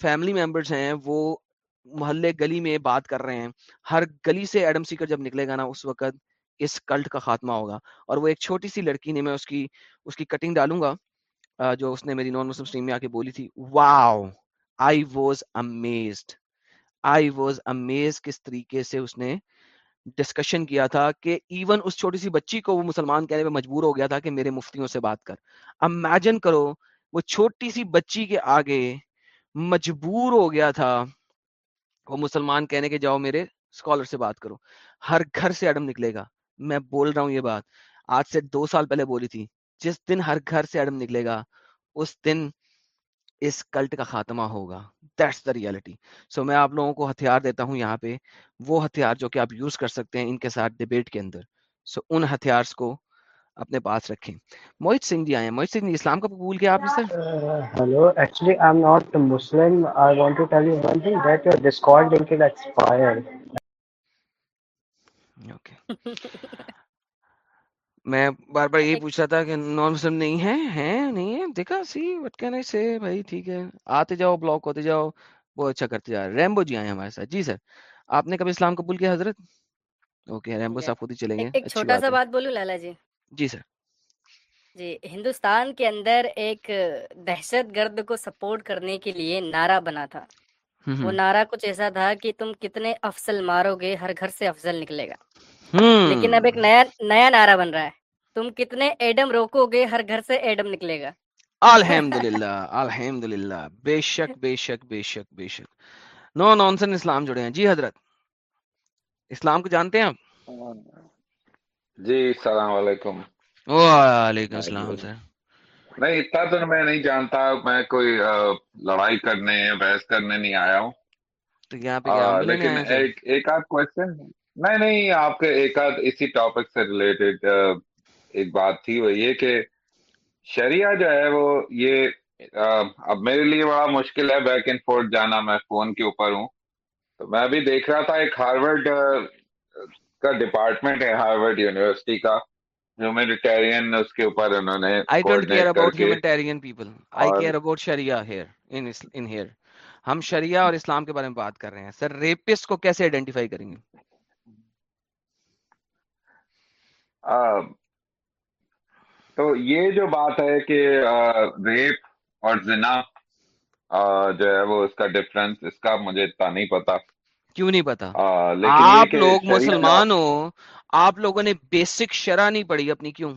فیملی ممبرس ہیں، وہ محلے گلی میں بات کر رہے ہیں۔ ہر گلی سے ایڈم سیکر جب نکلے گا نا، اس وقت اس کلٹ کا خاتمہ ہوگا۔ اور وہ ایک چھوٹی سی لڑکی نے میں اس کی اس کی کٹنگ ڈالوں گا جو اس نے میری نان مسلم اسٹریم میں آ کے بولی تھی۔ Wow I was amazed I was amaze کس طریقے سے اس نے ڈسکشن کیا تھا کہ ایون اس چھوٹی سی بچی کو وہ مسلمان کہنے پہ مجبور ہو گیا تھا کہ میرے مفتیوں سے بات کر۔ امیجن کرو وہ چھوٹی سی بچی کے آگے مجبور ہو گیا تھا وہ مسلمان کہنے کے جاؤ میرے اسکالر سے بات کرو۔ ہر گھر سے ایڈم نکلے گا۔ میں بول رہا ہوں یہ بات۔ آج سے دو سال پہلے بولی تھی۔ جس دن ہر گھر سے ایڈم نکلے گا، اس دن اس کلٹ کا خاتمہ ہوگا۔ دیٹس دا ریالٹی سو میں آپ لوگوں کو ہتھیار دیتا ہوں یہاں پہ وہ ہتھیار جو کہ آپ یوز کر سکتے ہیں ان کے ساتھ ڈبیٹ کے اندر۔ سو ان ہتھیار کو اپنے پاس رکھیں۔ موہت سنگھ جی آئے ہیں۔ موہت سنگھ جی اسلام کا قبول کیا آپ نے سر؟ Uh, hello. Actually, I'm not a Muslim. I want to tell you one thing that your Discord link is expired. میں بار بار یہی پوچھ رہا تھا کہ نان مسلم نہیں ہے ہیں نہیں ہے؟ دیکھا سی وٹ کین آئی سے بھائی ٹھیک ہے۔ آتے جاؤ بلاک ہوتے جاؤ بہت اچھا کرتے جا رہے ریمبو جی آئے ہیں ہمارے ساتھ۔ جی سر آپ نے کبھی اسلام قبول کیا حضرت؟ اوکے ریمبو صاحب خود ہی چلیں گے۔ ایک چھوٹا سا بات بولوں لالا جی؟ جی سر۔ جی ہندوستان کے اندر ایک دہشت گرد کو سپورٹ کرنے کے لیے نعرہ بنا تھا۔ وہ نعرہ کچھ ایسا تھا کہ تم کتنے افضل مارو گے ہر گھر سے افضل نکلے گا۔ لیکن اب ایک نیا نیا نعرہ بن رہا ہے۔ تم کتنے ایڈم روکو گے ہر گھر سے ایڈم نکلے گا۔ الحمد للہ الحمد للہ بے شک بے شک بے شک بے شک۔ نو نانسن اسلام جڑے ہیں۔ جی حضرت اسلام کو جانتے ہیں آپ؟ جی السلام علیکم۔ وعلیکم السلام سر۔ نہیں اتنا تو میں نہیں جانتا میں کوئی لڑائی کرنے بحث کرنے نہیں آیا ہوں۔ تو یہاں پہ لیکن ایک ایک آدھ کوشچن نہیں نہیں آپ کے ایک آدھ اسی ٹاپک سے ریلیٹڈ ایک بات تھی وہ یہ کہ شریعہ جو ہے وہ یہ اب میرے لیے بڑا مشکل ہے بیک اینڈ فورتھ جانا میں فون کے اوپر ہوں۔ تو میں ابھی دیکھ رہا تھا ایک ہارورڈ کا ڈپارٹمنٹ ہے ہارورڈ یونیورسٹی کا۔ ہیومینیٹیرین اس کے اوپر انہوں نے آئی ڈونٹ کیئر اباؤٹ کے humanitarian people I care about Shariah here in in here ہم شریعہ اور اسلام کے بارے میں بات کر رہے ہیں۔ سر ریپسٹ کو کیسے آئیڈینٹیفائی کریں گے؟ تو یہ جو بات ہے کہ ریپ اور زنا جو ہے وہ اس کا ڈفرنس اس کا مجھے اتنا نہیں پتا۔ کیوں نہیں پتا؟ آپ لوگ مسلمان ہو آپ لوگوں نے بیسک شرح نہیں پڑھی اپنی کیوں؟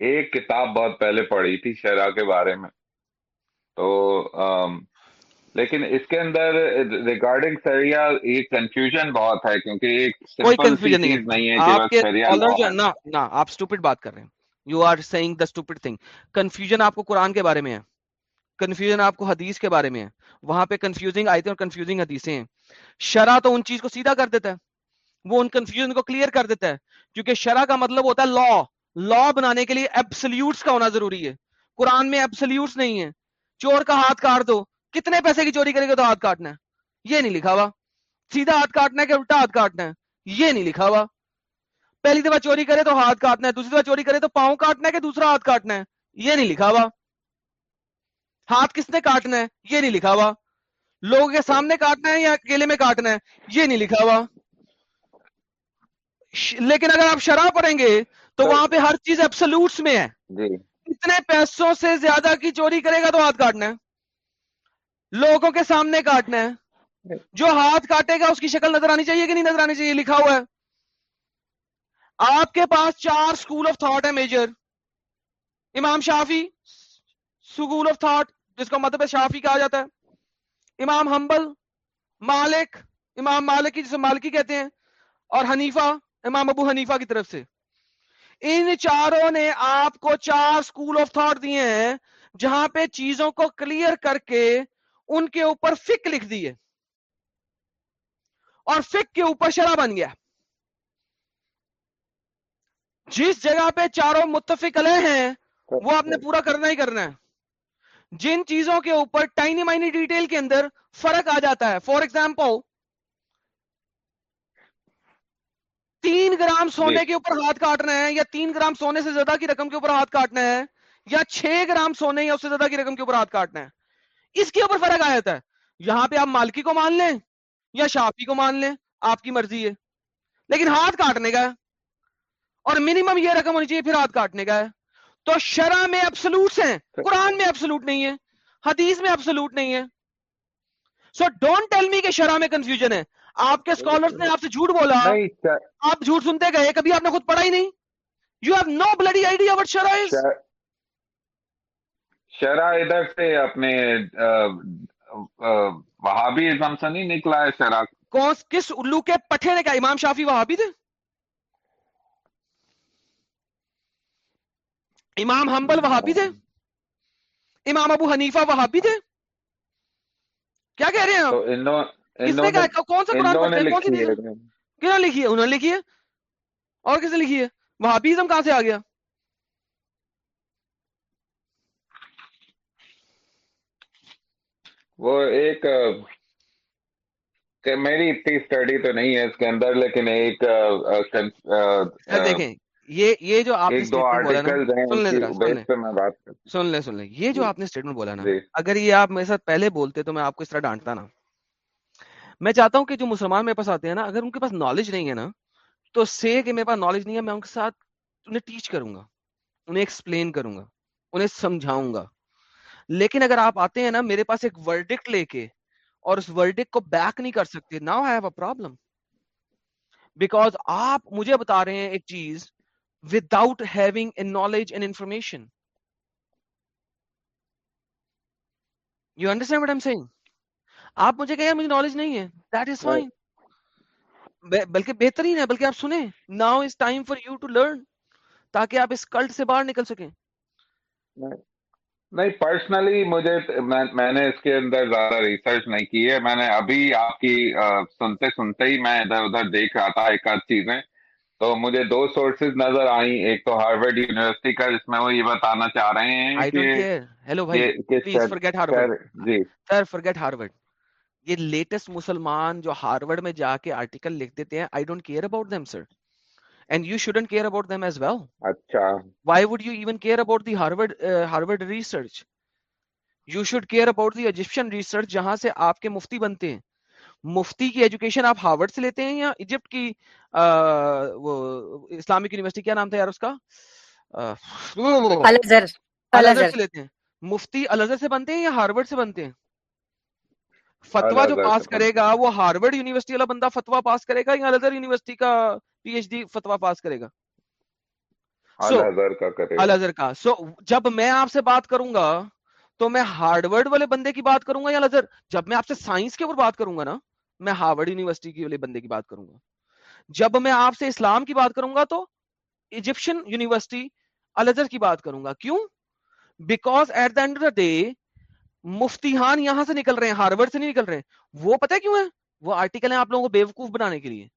ایک کتاب بہت پہلے پڑھی تھی شرح کے بارے میں۔ تو لیکن اس کے اندر ریگارڈنگ شریعہ یہ کنفیوژن بہت ہے کیونکہ ایک کوئی کنفیوژن نہیں ہے۔ آپ کے کالر جو نہ نہ آپ اسٹوپڈ بات کر رہے ہیں۔ You are saying the stupid thing confusion آپ کو قرآن کے بارے میں ہے۔ کنفیوژن آپ کو حدیث کے بارے میں ہے۔ وہاں پہ کنفیوزنگ آیتیں اور کنفیوزنگ حدیثیں ہیں۔ شرع تو ان چیز کو سیدھا کر دیتا ہے۔ وہ ان کنفیوژن کو کلیئر کر دیتا ہے۔ کیونکہ شرع کا مطلب ہوتا ہے لا لا بنانے کے لیے ایبسلیوٹس کا ہونا ضروری ہے۔ قرآن میں ایبسلیوٹس نہیں ہے۔ چور کا ہاتھ کاٹ دو۔ کتنے پیسے کی چوری کرے گا تو ہاتھ کاٹنا ہے؟ یہ نہیں لکھا ہوا۔ سیدھا ہاتھ کاٹنا ہے کہ الٹا ہاتھ کاٹنا ہے؟ یہ نہیں لکھا ہوا۔ پہلی دفعہ چوری کرے تو ہاتھ کاٹنا ہے دوسری دفعہ چوری کرے تو پاؤں کاٹنا ہے کہ دوسرا ہاتھ کاٹنا ہے؟ یہ نہیں لکھا ہوا۔ ہاتھ کس نے کاٹنا ہے؟ یہ نہیں لکھا ہوا۔ لوگوں کے سامنے کاٹنا ہے یا اکیلے میں کاٹنا ہے؟ یہ نہیں لکھا ہوا۔ لیکن اگر آپ شرح پڑھیں گے تو وہاں پہ ہر چیز ایبسلوٹس میں ہے۔ جی۔ اتنے پیسوں سے زیادہ کی چوری کرے گا تو ہاتھ کاٹنا ہے۔ لوگوں کے سامنے کاٹنا ہے۔ جو ہاتھ کاٹے گا اس کی شکل نظر آنی چاہیے کہ نہیں نظر آنی چاہیے؟ لکھا ہوا ہے۔ آپ کے پاس چار سکول آف تھاٹ ہے میجر امام شافی سکول آف تھاٹ جس کو مطلب شافی کہا جاتا ہے۔ امام حنبل مالک امام مالک کی جسے مالکی کہتے ہیں اور حنیفہ امام ابو حنیفہ کی طرف سے۔ ان چاروں نے آپ کو چار سکول آف تھاٹ دیے ہیں جہاں پہ چیزوں کو کلیئر کر کے ان کے اوپر فک لکھ دیے اور فک کے اوپر شرح بن گیا۔ جس جگہ پہ چاروں متفق علیہ ہیں وہ آپ نے پورا کرنا ہی کرنا ہے۔ جن چیزوں کے اوپر ٹائنی مائنی ڈیٹیل کے اندر فرق آ جاتا ہے۔ فار ایگزامپل تین گرام سونے کے اوپر ہاتھ کاٹنا ہے یا تین گرام سونے سے زیادہ کی رقم کے اوپر ہاتھ کاٹنا ہے یا چھ گرام سونے یا اس سے زیادہ کی رقم کے اوپر ہاتھ کاٹنا ہے۔ اس کے اوپر فرق آ جاتا ہے۔ یہاں پہ آپ مالکی کو مان لیں یا شافی کو مان لیں آپ کی مرضی ہے۔ لیکن ہاتھ کاٹنے کا ہے۔ اور منیمم یہ رقم ہونی چاہیے پھر ہاتھ کاٹنے کا ہے۔ تو شرح میں ابسلوٹس ہیں۔ قرآن میں ابسلوٹ نہیں ہے حدیث میں ابسلوٹ نہیں ہے۔ سو ڈونٹ ٹیل می کہ شرح میں کنفیوژن ہے۔ آپ کے اسکالرس نے آپ سے جھوٹ بولا۔ آپ جھوٹ سنتے گئے کبھی آپ نے خود پڑھا ہی نہیں۔ You have no bloody idea what شرح شرح ادھر سے اپنے وہابی ازم سے نہیں نکلا ہے شرح کون کس الو کے پٹھے نے کہا؟ امام شافی وہابی تھے امام حنبل وہابی تھے امام ابو حنیفہ وہابی تھے کیا کہہ رہے ہیں آپ؟ کس نے کہا کون سا قرآن پڑھتے ہیں؟ کون سی لکھی ہے کہاں لکھی ہے؟ انہوں نے لکھی ہے۔ اور کس نے لکھی ہے؟ وہابیزم کہاں سے آ گیا؟ وہ ایک میری اتنی اسٹڈی تو نہیں ہے اس کے اندر لیکن ایک آ، دیکھیں یہ یہ جو آپ نے لیں لیں۔ سن لیں سن لیں۔ یہ جو جی۔ آپ نے اسٹیٹمنٹ بولا نا جی۔ اگر یہ آپ میرے ساتھ پہلے بولتے تو میں آپ کو اس طرح ڈانٹتا نا۔ میں چاہتا ہوں کہ جو مسلمان میرے پاس آتے ہیں نا اگر ان کے پاس نالج نہیں ہے نا تو سے کہ میرے پاس نالج نہیں ہے میں ان کے ساتھ انہیں ٹیچ کروں گا انہیں ایکسپلین کروں گا انہیں سمجھاؤں گا۔ لیکن اگر آپ آتے ہیں نا میرے پاس ایک ورڈکٹ لے کے اور اس ورڈکٹ کو بیک نہیں کر سکتے now have a problem because آپ مجھے بتا رہے ہیں ایک چیز without having a knowledge and information you understand what am saying آپ مجھے کہیں مجھے نالج نہیں ہے دیٹ از فائن بلکہ بہترین ہے بلکہ آپ سنیں now is time for you to learn تاکہ آپ اس کلٹ سے باہر نکل سکیں۔ نہیں پرسنلی مجھے میں نے اس کے اندر زیادہ ریسرچ نہیں کی ہے۔ میں نے ابھی آپ کی سنتے سنتے ہی میں ادھر ادھر دیکھ رہا تھا ایک آدھ چیزیں۔ تو مجھے دو سورسز نظر آئیں ایک تو ہارورڈ یونیورسٹی کا جس میں وہ یہ بتانا چاہ رہے ہیں کہ ہیلو بھائی پلیز فرگیٹ ہارورڈ جی۔ سر فرگیٹ ہارورڈ یہ لیٹسٹ مسلمان جو ہارورڈ میں جا کے آرٹیکل لکھ دیتے ہیں I don't care about them sir and you shouldn't care about them as well اچھا why would you even care about the Harvard Harvard research you should care about the Egyptian research جہاں سے آپ کے مفتی بنتے ہیں۔ مفتی کی education آپ Harvard سے لیتے ہیں یا ایجپٹ کی وہ اسلامک یونیورسٹی کیا نام تھا یار اس کا؟ سے لیتے ہیں۔ مفتی الزر سے بنتے ہیں یا ہارورڈ سے بنتے ہیں؟ فتوا جو پاس کرے گا وہ ہارورڈ یونیورسٹی والا بندہ فتوا پاس کرے گا یا الزر یونیورسٹی کا پی ایچ ڈی فتوا پاس کرے گا۔ الزر کا سو جب میں آپ سے بات کروں گا تو میں ہارڈورڈ والے بندے کی بات کروں گا یا الزر جب میں آپ سے سائنس کے اوپر بات کروں گا نا میں ہارورڈ یونیورسٹی کی والے بندے کی بات کروں گا۔ جب میں آپ سے اسلام کی بات کروں گا تو ایجپشن یونیورسٹی الزر کی بات کروں گا۔ کیوں؟ Because at the end of the day مفتیحان یہاں سے نکل رہے ہیں ہارورڈ سے نہیں نکل رہے ہیں۔ وہ پتہ کیوں ہے وہ آرٹیکل ہیں آپ لوگوں کو بیوقوف بنانے کے لیے۔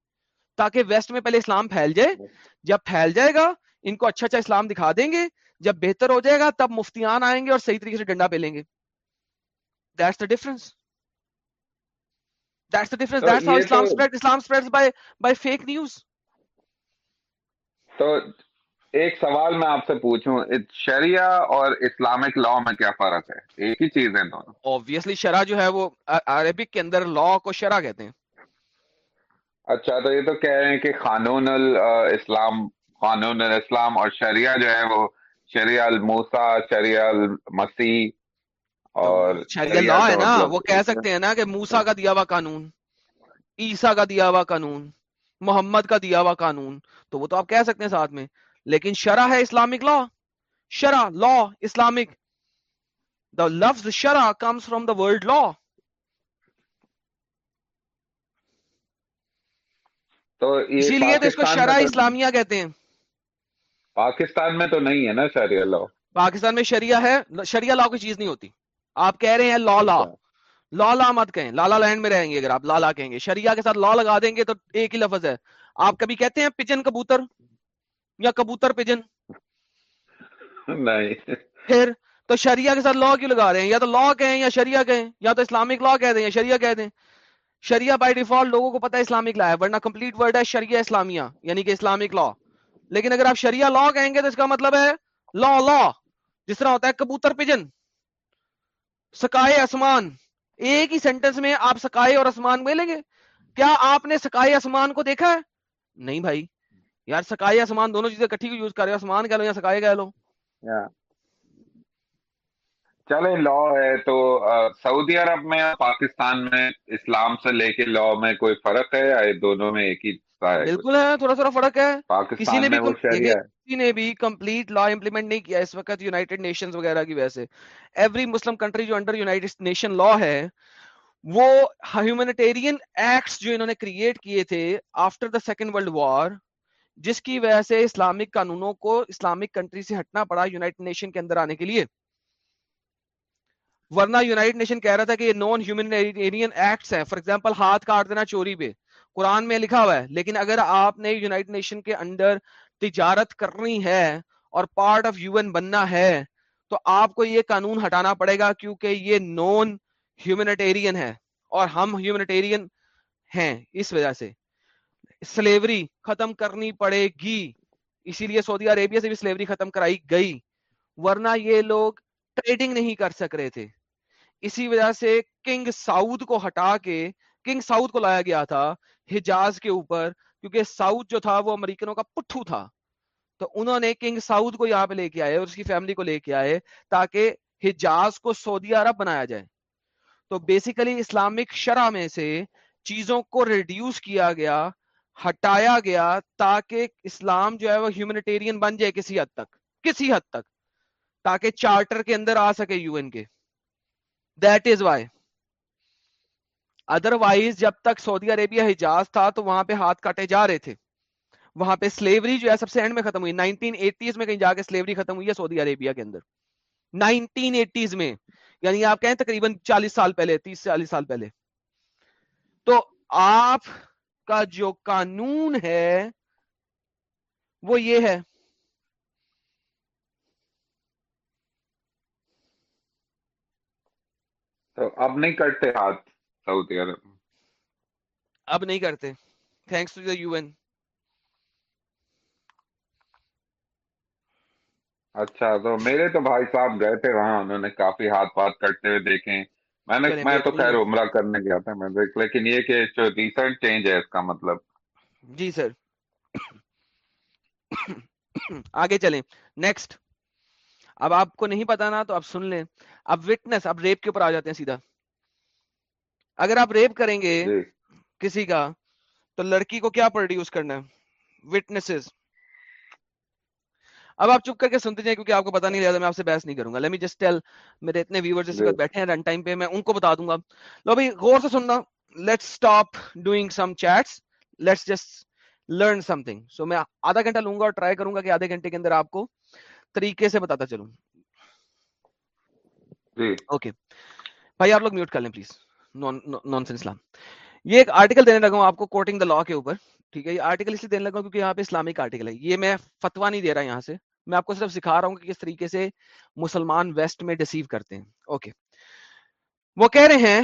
تاکہ ویسٹ میں پہلے اسلام پھیل جائے۔ جب پھیل جائے گا ان کو اچھا اچھا اسلام دکھا دیں گے۔ جب بہتر ہو جائے گا تب مفتیان آئیں گے اور صحیح طریقے سے ڈنڈا پہ لیں گے that's the difference that's the difference that's how Islam spread Islam spreads by by fake news تو ایک سوال میں آپ سے پوچھوں شریعہ اور اسلامک لا میں کیا فرق ہے؟ ایک ہی چیز ہے دونوں۔ اوبیسلی شرع جو ہے وہ عربک کے اندر لا کو شرع کہتے ہیں۔ اچھا تو یہ تو کہہ رہے ہیں کہ قانون الاسلام قانون الاسلام اور شریعہ جو ہے وہ شریعہ الموسا شریعہ المسیح اور شریعہ لا ہے نا وہ کہہ سکتے ہیں نا کہ موسا کا دیا ہوا قانون عیسیٰ کا دیا ہوا قانون محمد کا دیا ہوا قانون تو وہ تو آپ کہہ سکتے ہیں ساتھ میں۔ لیکن شرح ہے اسلامک لا۔ شرح لا اسلامک۔ دا لفظ شرح کمس فرام دا ورلڈ لا تو اسی لیے تو اس کو شرح اسلامیہ کہتے ہیں۔ پاکستان میں تو نہیں ہے نا شریعہ لا پاکستان میں شریعہ ہے شریعہ لا کوئی چیز نہیں ہوتی۔ آپ کہہ رہے ہیں لا۔ لا لا لا مت کہیں۔ لالا لینڈ میں رہیں گے اگر آپ لالا کہیں گے۔ شریعہ کے ساتھ لا لگا دیں گے تو ایک ہی لفظ ہے۔ آپ کبھی کہتے ہیں پجن کبوتر؟ یا کبوتر پجن نہیں۔ پھر تو شریعہ کے ساتھ لا کیوں لگا رہے ہیں؟ یا تو لا کہیں یا شریعہ کہیں یا تو اسلامک لا کہہ دیں یا شریعہ کہہ دیں۔ شریعہ بائی ڈیفالٹ لوگوں کو پتا اسلامک لا ہے، ورنہ کمپلیٹ ورڈ ہے شریعہ اسلامیہ یعنی کہ اسلامک لا لیکن اگر آپ شریعہ لا کہیں گے تو اس کا مطلب ہے لا لا جس طرح ہوتا ہے کبوتر پجن، سکائے آسمان. ایک ہی سینٹینس میں آپ سکائے اور آسمان ملیں گے؟ کیا آپ نے سکائے آسمان کو دیکھا ہے؟ نہیں بھائی. یار، سکائے آسمان دونوں چیزیں کٹھی کو یوز کر رہے ہو؟ آسمان کہہ لو یا سکائے کہہ لو. Yeah. چلے لا ہے تو سعودی عرب میں پاکستان میں اسلام سے لے کے لا میں کوئی فرق ہے دونوں میں ایک ہی بالکل ہے تھوڑا تھوڑا فرق ہے۔ کسی نے بھی کسی نے بھی کمپلیٹ لا امپلیمنٹ نہیں کیا اس وقت یونائٹڈ نیشنز وغیرہ کی وجہ سے۔ ایوری مسلم کنٹری جو انڈر یونائٹڈ نیشن لا ہے وہ ہیومینیٹیرین ایکٹس جو انہوں نے کریٹ کیے تھے after the second world war جس کی وجہ سے اسلامک قانونوں کو اسلامک کنٹری سے ہٹنا پڑا یونائٹڈ نیشن کے اندر آنے کے لیے۔ ورنہ یونائٹڈ نیشن کہہ رہا تھا کہ یہ نان ہیومینیٹیرین ایکٹس ہیں۔ فار ایگزامپل ہاتھ کاٹ دینا چوری پہ۔ قرآن میں لکھا ہوا ہے، لیکن اگر آپ نے یونائٹڈ نیشن کے اندر تجارت کرنی ہے اور پارٹ آف یو این بننا ہے، تو آپ کو یہ قانون ہٹانا پڑے گا کیونکہ یہ نان ہیومینیٹیرین ہے اور ہم ہیومینیٹیرین ہیں اس وجہ سے۔ سلیوری ختم کرنی پڑے گی، اسی لیے سعودی عربیہ سے بھی سلیوری ختم کرائی گئی۔ ورنہ یہ لوگ ٹریڈنگ نہیں کر سک رہے تھے۔ اسی وجہ سے کنگ سعود کو ہٹا کے، کنگ ساؤتھ کو لایا گیا تھا حجاز کے اوپر، کیونکہ ساؤتھ جو تھا وہ امریکنوں کا پٹھو تھا۔ تو انہوں نے کنگ ساؤتھ کو یہاں پہ لے کے آئے اور اس کی فیملی کو لے کے آئے تاکہ حجاز کو سعودی عرب بنایا جائے۔ تو بیسیکلی اسلامک شرح میں سے چیزوں کو ریڈیوس کیا گیا، ہٹایا گیا تاکہ اسلام جو ہے وہ ہیومنیٹیرین بن جائے کسی حد تک، کسی حد تک، تاکہ چارٹر کے اندر آ سکے یو این کے۔ دیٹ از وائی ادروائز جب تک سعودی عربیہ حجاز تھا تو وہاں پہ ہاتھ کاٹے جا رہے تھے۔ وہاں پہ سلیوری جو ہے سب سے اینڈ میں ختم ہوئی۔ نائنٹین ایٹیز میں کہیں جا کے سلیوری ختم ہوئی ہے سعودی عربیہ کے اندر۔ نائنٹین ایٹیز میں یعنی آپ کہیں تقریباً چالیس سال پہلے، تیس چالیس سال پہلے۔ تو آپ کا جو قانون ہے، وہ یہ ہے۔ تو اب نہیں کٹتے ہاتھ سعودی عرب۔ اب نہیں کرتے۔ Thanks to the U N اچھا تو میرے تو بھائی صاحب گئے تھے وہاں انہوں نے کافی ہاتھ پات کٹتے ہوئے دیکھے۔ میں نے میں تو خیر عمرہ کرنے گیا تھا میں دیکھ لیکن یہ کہ جو ریسنٹ چینج ہے اس کا مطلب۔ جی سر۔ آگے چلیں۔ نیکسٹ اب آپ کو نہیں پتا نا تو آپ سن لیں۔ اب وٹنس اب ریپ کے اوپر آ جاتے ہیں سیدھا۔ اگر آپ ریپ کریں گے جی۔ کسی کا تو لڑکی کو کیا پروڈیوس کرنا ہے؟ وٹنسز اب آپ چپ کر کے سنتے جائیں کیونکہ آپ کو پتا نہیں لہٰذا میں آپ سے بحث نہیں کروں گا۔ لیٹ جسٹ ٹیل میرے اتنے ویور جس جی۔ وقت بیٹھے ہیں رن ٹائم پہ میں ان کو بتا دوں گا۔ لو بھائی غور سے سننا۔ Let's stop doing some chats let's just learn something so میں آدھا گھنٹہ لوں گا اور ٹرائی کروں گا کہ آدھے گھنٹے کے اندر آپ کو طریقے سے بتاتا چلوں۔ جی۔ اوکے۔ بھائی آپ لوگ میوٹ کر لیں پلیز۔ نان سینس اسلام یہ ایک آرٹیکل دینے لگا ہوں آپ کو کوٹنگ دا لا کے اوپر۔ ٹھیک ہے یہ آرٹیکل اس لیے دینے لگا ہوں کیونکہ یہاں پہ اسلامک آرٹیکل ہے۔ یہ میں فتوا نہیں دے رہا یہاں سے۔ میں آپ کو صرف سکھا رہا ہوں کہ کس طریقے سے مسلمان ویسٹ میں ڈسیو کرتے ہیں۔ اوکے۔ وہ کہہ رہے ہیں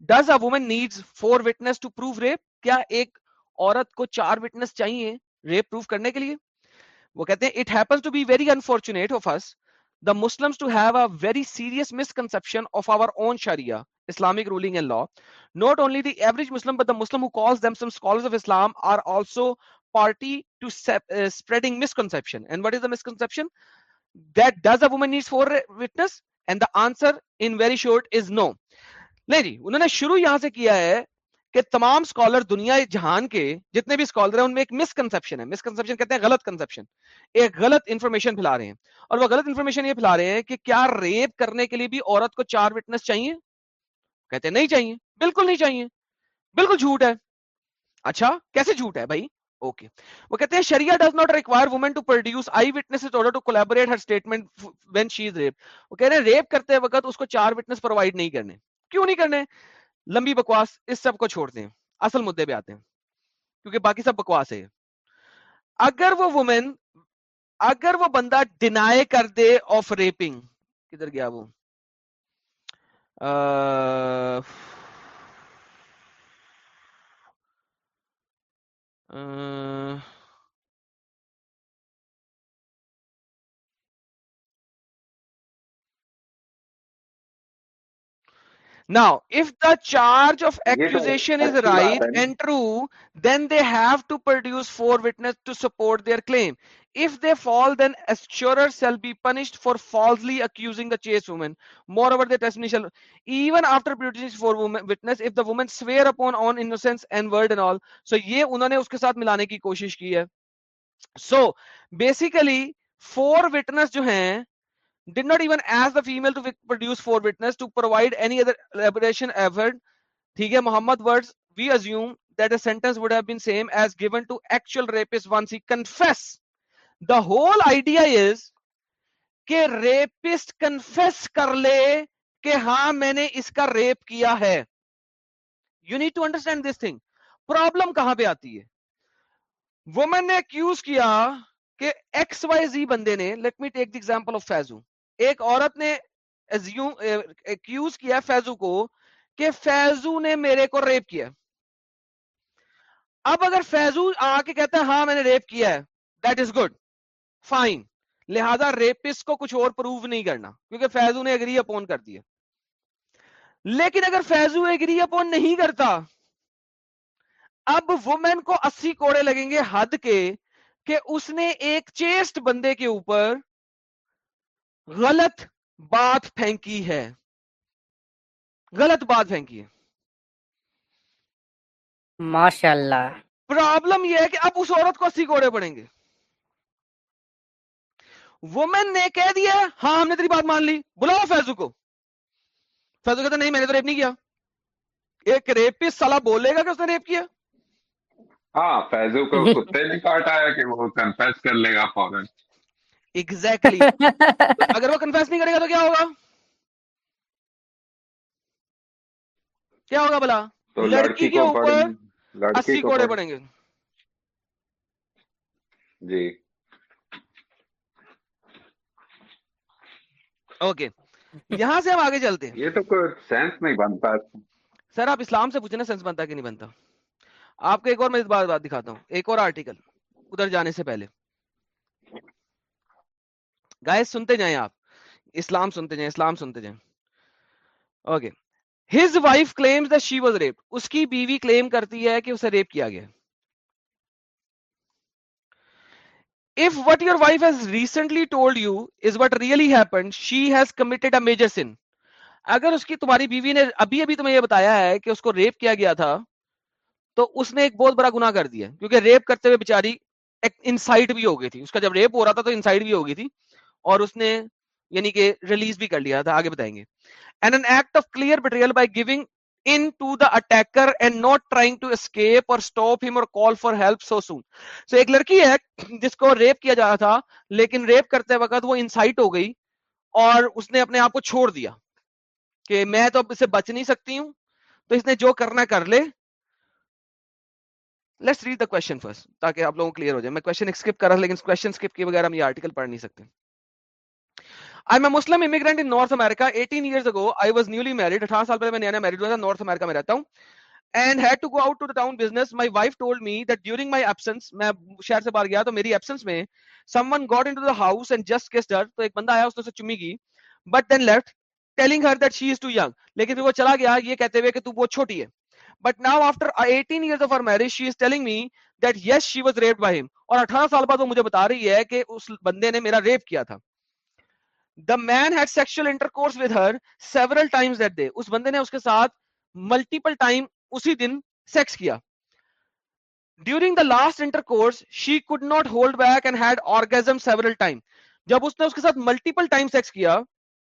does a woman needs four witness to prove rape کیا ایک عورت کو چار وٹنس چاہیے ریپ پروف کرنے کے لیے؟ وہ کہتے ہیں it happens to be very unfortunate of us the Muslim to have a very serious misconception of our own sharia Islamic ruling and law not only the average Muslim but the Muslim who calls them some scholars of Islam are also party to spreading اونلیپشنس and what is the misconception that does a woman needs four witness and the answer in very short is no نہیں جی انہوں نے شروع یہاں سے کیا ہے کہ تمام اسکالر دنیا جہان کے جتنے بھی اسکالر ہیں، ان میں ایک مسکنسپشن ہے۔ مسکنسپشن کہتے ہیں غلط کنسپشن ایک غلط انفارمیشن پھیلا رہے ہیں۔ اور وہ غلط انفارمیشن یہ پھیلا رہے ہیں کہ کیا ریپ کرنے کے لیے بھی عورت کو چار وٹنس چاہیے؟ کہتے ہیں نہیں چاہیے۔ بالکل نہیں چاہیے۔ بالکل جھوٹ ہے۔ اچھا کیسے جھوٹ ہے بھائی؟ اوکے وہ کہتے ہیں، sharia does not require woman to produce eye witness in order to collaborate her statement when she is rape وہ کہہ رہے ہیں ریپ کرتے وقت اس کو چار وٹنس پرووائڈ نہیں کرنے۔ کیوں نہیں کرنے؟ لمبی بکواس اس سب کو چھوڑتے ہیں اصل مدے پہ آتے ہیں کیونکہ باقی سب بکواس ہے۔ اگر وہ وومن اگر وہ بندہ ڈینائی کر دے آف ریپنگ کدھر گیا وہ؟ آہ، آہ، Now, if the charge of یہ تو accusation is اچھی بات right ہے نا and true, then they have to produce four witnesses to support their claim. If they fall, then assurers shall be punished for falsely accusing the chaste woman. Moreover, the testimony shall, even after producing four women, witness, if the woman swear upon own innocence and word and all, so یہ اس کے ساتھ ملانے کی کوشش کی ہے. So, basically, four witness جو ہیں ہاں میں نے اس کا ریپ کیا ہے you need to understand this thing problem کہاں پہ آتی ہے وومین نے ایک عورت نے اکیوز کیا فیضو کو کہ فیضو نے میرے کو ریپ کیا اب اگر فیضو آ کے کہتا ہے ہاں میں نے ریپ کیا ہے دیٹ از گڈ فائن لہذا ریپس کو کچھ اور پروو نہیں کرنا، کیونکہ فیضو نے اگری اپون کر دیا۔ لیکن اگر فیضو اگری اپون نہیں کرتا، اب وومن کو اسی کوڑے لگیں گے حد کے کہ اس نے ایک چیسٹ بندے کے اوپر غلط بات پھینکی ہے۔ غلط بات پھینکی ہے۔ ماشاء اللہ پرابلم یہ ہے کہ اب اس عورت کو اسی کوڑے پڑیں گے۔ وومن نے کہہ دیا ہاں ہم نے تیری بات مان لی۔ بلاؤ فیضو کو۔ فیضو کہتا نہیں میں نے تو ریپ نہیں کیا۔ ایک ریپس سالا بولے گا کہ اس نے ریپ کیا؟ ہاں فیضو کو کتے نے کاٹا ہے کہ وہ کنفیس کر لے گا فوراً۔ ایگزیکٹلی اگر وہ کنفیس نہیں کرے گا تو کیا ہوگا؟ کیا ہوگا بلا لڑکی کے اوپر اسی کو کوڑے پڑیں گے۔ جی۔ اوکے۔ یہاں سے ہم آگے چلتے ہیں۔ یہ تو کوئی سینس نہیں بنتا۔ سر آپ اسلام سے پوچھیں نا سینس بنتا کہ نہیں بنتا؟ آپ کو ایک اور میں اس بات بات دکھاتا ہوں۔ ایک اور آرٹیکل ادھر جانے سے پہلے۔ گائے سنتے جائیں آپ۔ اسلام سنتے جائیں، اسلام سنتے جائیں۔ Okay his wife claims that she was raped. اس کی بیوی کلیم کرتی ہے کہ اسے ریپ کیا گیا۔ If what your wife has recently told you is what really happened she has committed a major sin. اگر اس کی تمہاری بیوی نے ابھی ابھی تمہیں یہ بتایا ہے کہ اس کو ریپ کیا گیا تھا، تو اس نے ایک بہت بڑا گناہ کر دیا کیونکہ ریپ کرتے ہوئے بیچاری انسائٹ بھی ہو گئی تھی۔ اس کا جب ریپ ہو رہا تھا تو انسائٹ بھی ہو گئی تھی۔ اور اس نے یعنی کہ ریلیز بھی کر لیا تھا، آگے بتائیں گے۔ And an act of clear betrayal by giving in to the attacker and not trying to escape or stop him or call for help so soon. So ایک لڑکی ہے جس کو ریپ کیا جا رہا تھا لیکن ریپ کرتے وقت وہ انسائٹ ہو گئی اور اس نے اپنے آپ کو چھوڑ دیا کہ میں تو اب اسے بچ نہیں سکتی ہوں تو اس نے جو کرنا کر لے let's read the question first تاکہ آپ لوگوں کو کلیئر ہو جائے میں کوشچن اسکپ کر رہا لیکن کوشچن اسکپ کے بغیر ہم یہ آرٹیکل پڑھ نہیں سکتے I'm a Muslim immigrant in North America. 18 years ago, I was newly married. 18 سال پہلے میں نیا نیا married ہوا تھا North America میں رہتا ہوں. And had to go out to the town business. My wife told me that during my absence, میں شہر سے باہر گیا تو میری absence میں someone got into the house and just kissed her. تو ایک بندہ آیا اس نے اسے چمی کی. But then left, telling her that she is too young. لیکن پھر وہ چلا گیا یہ کہتے ہوئے کہ تو بہت چھوٹی ہے. But now after 18 years of our marriage, she is telling me that yes, she was raped by him. اور 18 سال بعد وہ مجھے بتا رہی ہے کہ اس بندے نے میرا ریپ کیا تھا. The man had sexual intercourse with her several times that day. اس بندے نے اس کے ساتھ multiple time اسی دن sex کیا. During the last intercourse she could not hold back and had orgasm several time. جب اس نے اس کے ساتھ multiple time sex کیا،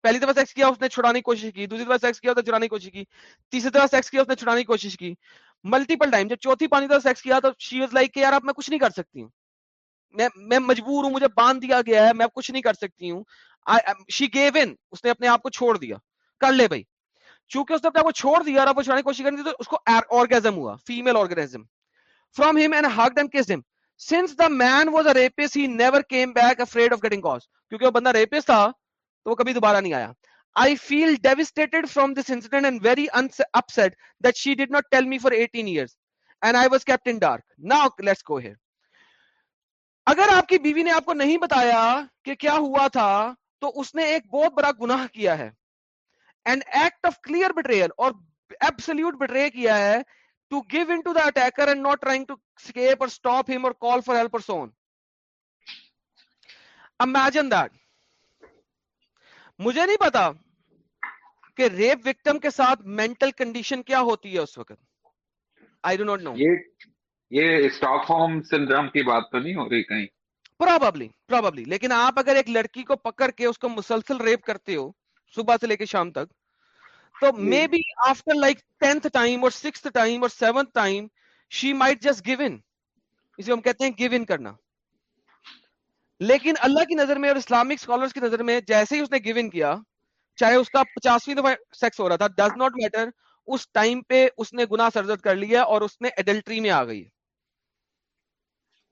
پہلی دفعہ سیکس کیا، اس نے چھڑانے کی کوشش کی. دوسری دفعہ سیکس کیا، اس نے چھڑانے کی کوشش کی. تیسری دفعہ سیکس کیا، اس نے چھڑانے کی کوشش کی. ملٹیپل ٹائم جب چوتھی پانچ دفعہ سیکس کیا تو شی واز لائک کہ یار اب میں کچھ نہیں کر سکتی. ہوں میں میں مجبور ہوں، مجھے باندھ دیا گیا ہے، میں کچھ نہیں کر سکتی ہوں۔ شی گیو ان اس نے اپنے آپ کو چھوڑ دیا۔ کر لے بھائی۔ چونکہ اس نے اپنے آپ کو چھوڑ دیا اور اب وہ چھوڑنے کی کوشش کرنی تھی تو اس کو آرگیزم ہوا female orgasm from him and hug and kiss him since the man was a rapist he never came back afraid of getting caught کیونکہ وہ بندہ ریپس تھا، تو وہ کبھی دوبارہ نہیں آیا۔ I feel devastated from this incident and very upset that she did not tell me for 18 years. And I was kept in dark. Now let's go here. اگر آپ کی بیوی نے آپ کو نہیں بتایا کہ کیا ہوا تھا، تو اس نے ایک بہت بڑا گناہ کیا ہے۔ And act of clear betrayal اور ایبسلیوٹ بٹرے کیا ہے to give in to the attacker and not trying to escape or stop him or call for help اور سون امیجن دیٹ مجھے نہیں پتا کہ ریپ وکٹم کے ساتھ مینٹل کنڈیشن کیا ہوتی ہے اس وقت۔ آئی ڈو ناٹ نو یہ اسٹاک ہوم سنڈرم کی بات تو نہیں ہو رہی کہیں؟ پروبابلی پروبابلی لیکن آپ اگر ایک لڑکی کو پکڑ کے اس کو مسلسل ریپ کرتے ہو صبح سے لے کے شام تک تو maybe after like tenth time or six time or seventh time she might just give in اسے ہم کہتے ہیں گیو ان کرنا۔ لیکن اللہ کی نظر میں اور اسلامک اسکالرس کی نظر میں جیسے ہی اس نے گیو ان کیا چاہے اس کا پچاسویں دفعہ سیکس ہو رہا تھا ڈز ناٹ میٹر اس ٹائم پہ اس نے گنا سرزد کر لیا اور اس نے ایڈلٹری میں آ گئی۔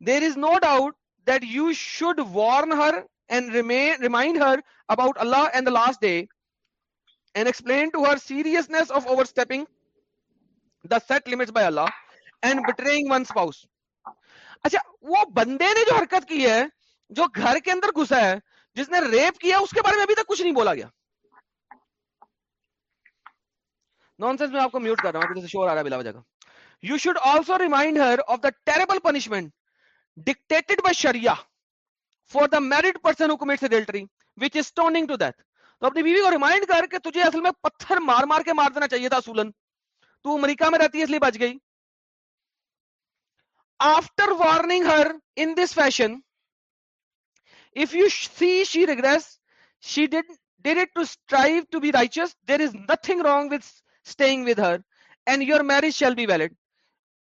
There is no doubt that you should warn her and remind her about Allah and the last day and explain to her seriousness of overstepping the set limits by Allah and betraying one spouse اچھا وہ بندے نے جو حرکت کی ہے، جو گھر کے اندر گھسا ہے، جس نے ریپ کیا، اس کے بارے میں ابھی تک کچھ نہیں بولا گیا۔ نان سینس میں آپ کو میوٹ کر رہا ہوں شور آ رہا ہے بلا وجہ کا۔ You should also remind her of the punishment dictated by Sharia for the married person who commits adultery, which is stoning to death. تو اپنی بیوی کو ریمائنڈ کر کہ تجھے اصل میں پتھر مار مار کے مار دینا چاہیے تھا سولن تو امریکہ میں رہتی ہے اس لیے بچ گئی۔ After warning her in this fashion if you see she regrets she did to strive to be righteous there is nothing wrong with staying with her and your marriage shall be valid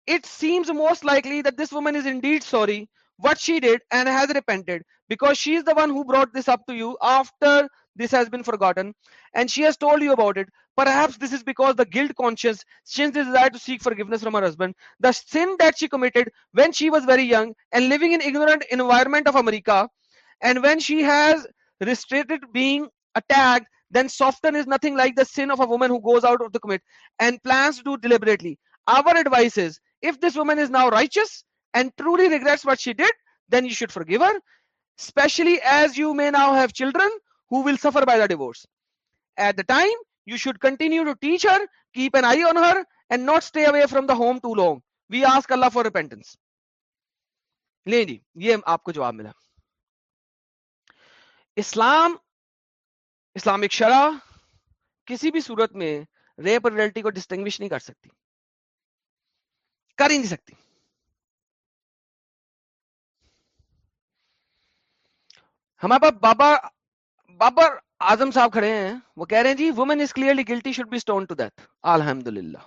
it seems most likely that this woman is indeed sorry what she did and has repented because she is the one who brought this up to you after this has been forgotten and she has told you about it perhaps this is because the guilt conscience since the desire to seek forgiveness from her husband the sin that she committed when she was very young and living in ignorant environment of america and when she has restricted being attacked then soften is nothing like the sin of a woman who goes out of the commit and plans to do deliberately our advice is if this woman is now righteous and truly regrets what she did, then you should forgive her, especially as you may now have children who will suffer by the divorce. At the time, you should continue to teach her, keep an eye on her, and not stay away from the home too long. We ask Allah for repentance. لیں جی یہ آپ کو جواب ملا اسلام Islamic شرح کسی بھی صورت میں ریپ ریلٹی کو ڈسٹنگوش نہیں کر سکتی کر ہی نہیں سکتی ہمارے پاس بابا بابر آزم صاحب کھڑے ہیں وہ کہہ رہے ہیں جی woman is clearly guilty should be stone to death الحمد للہ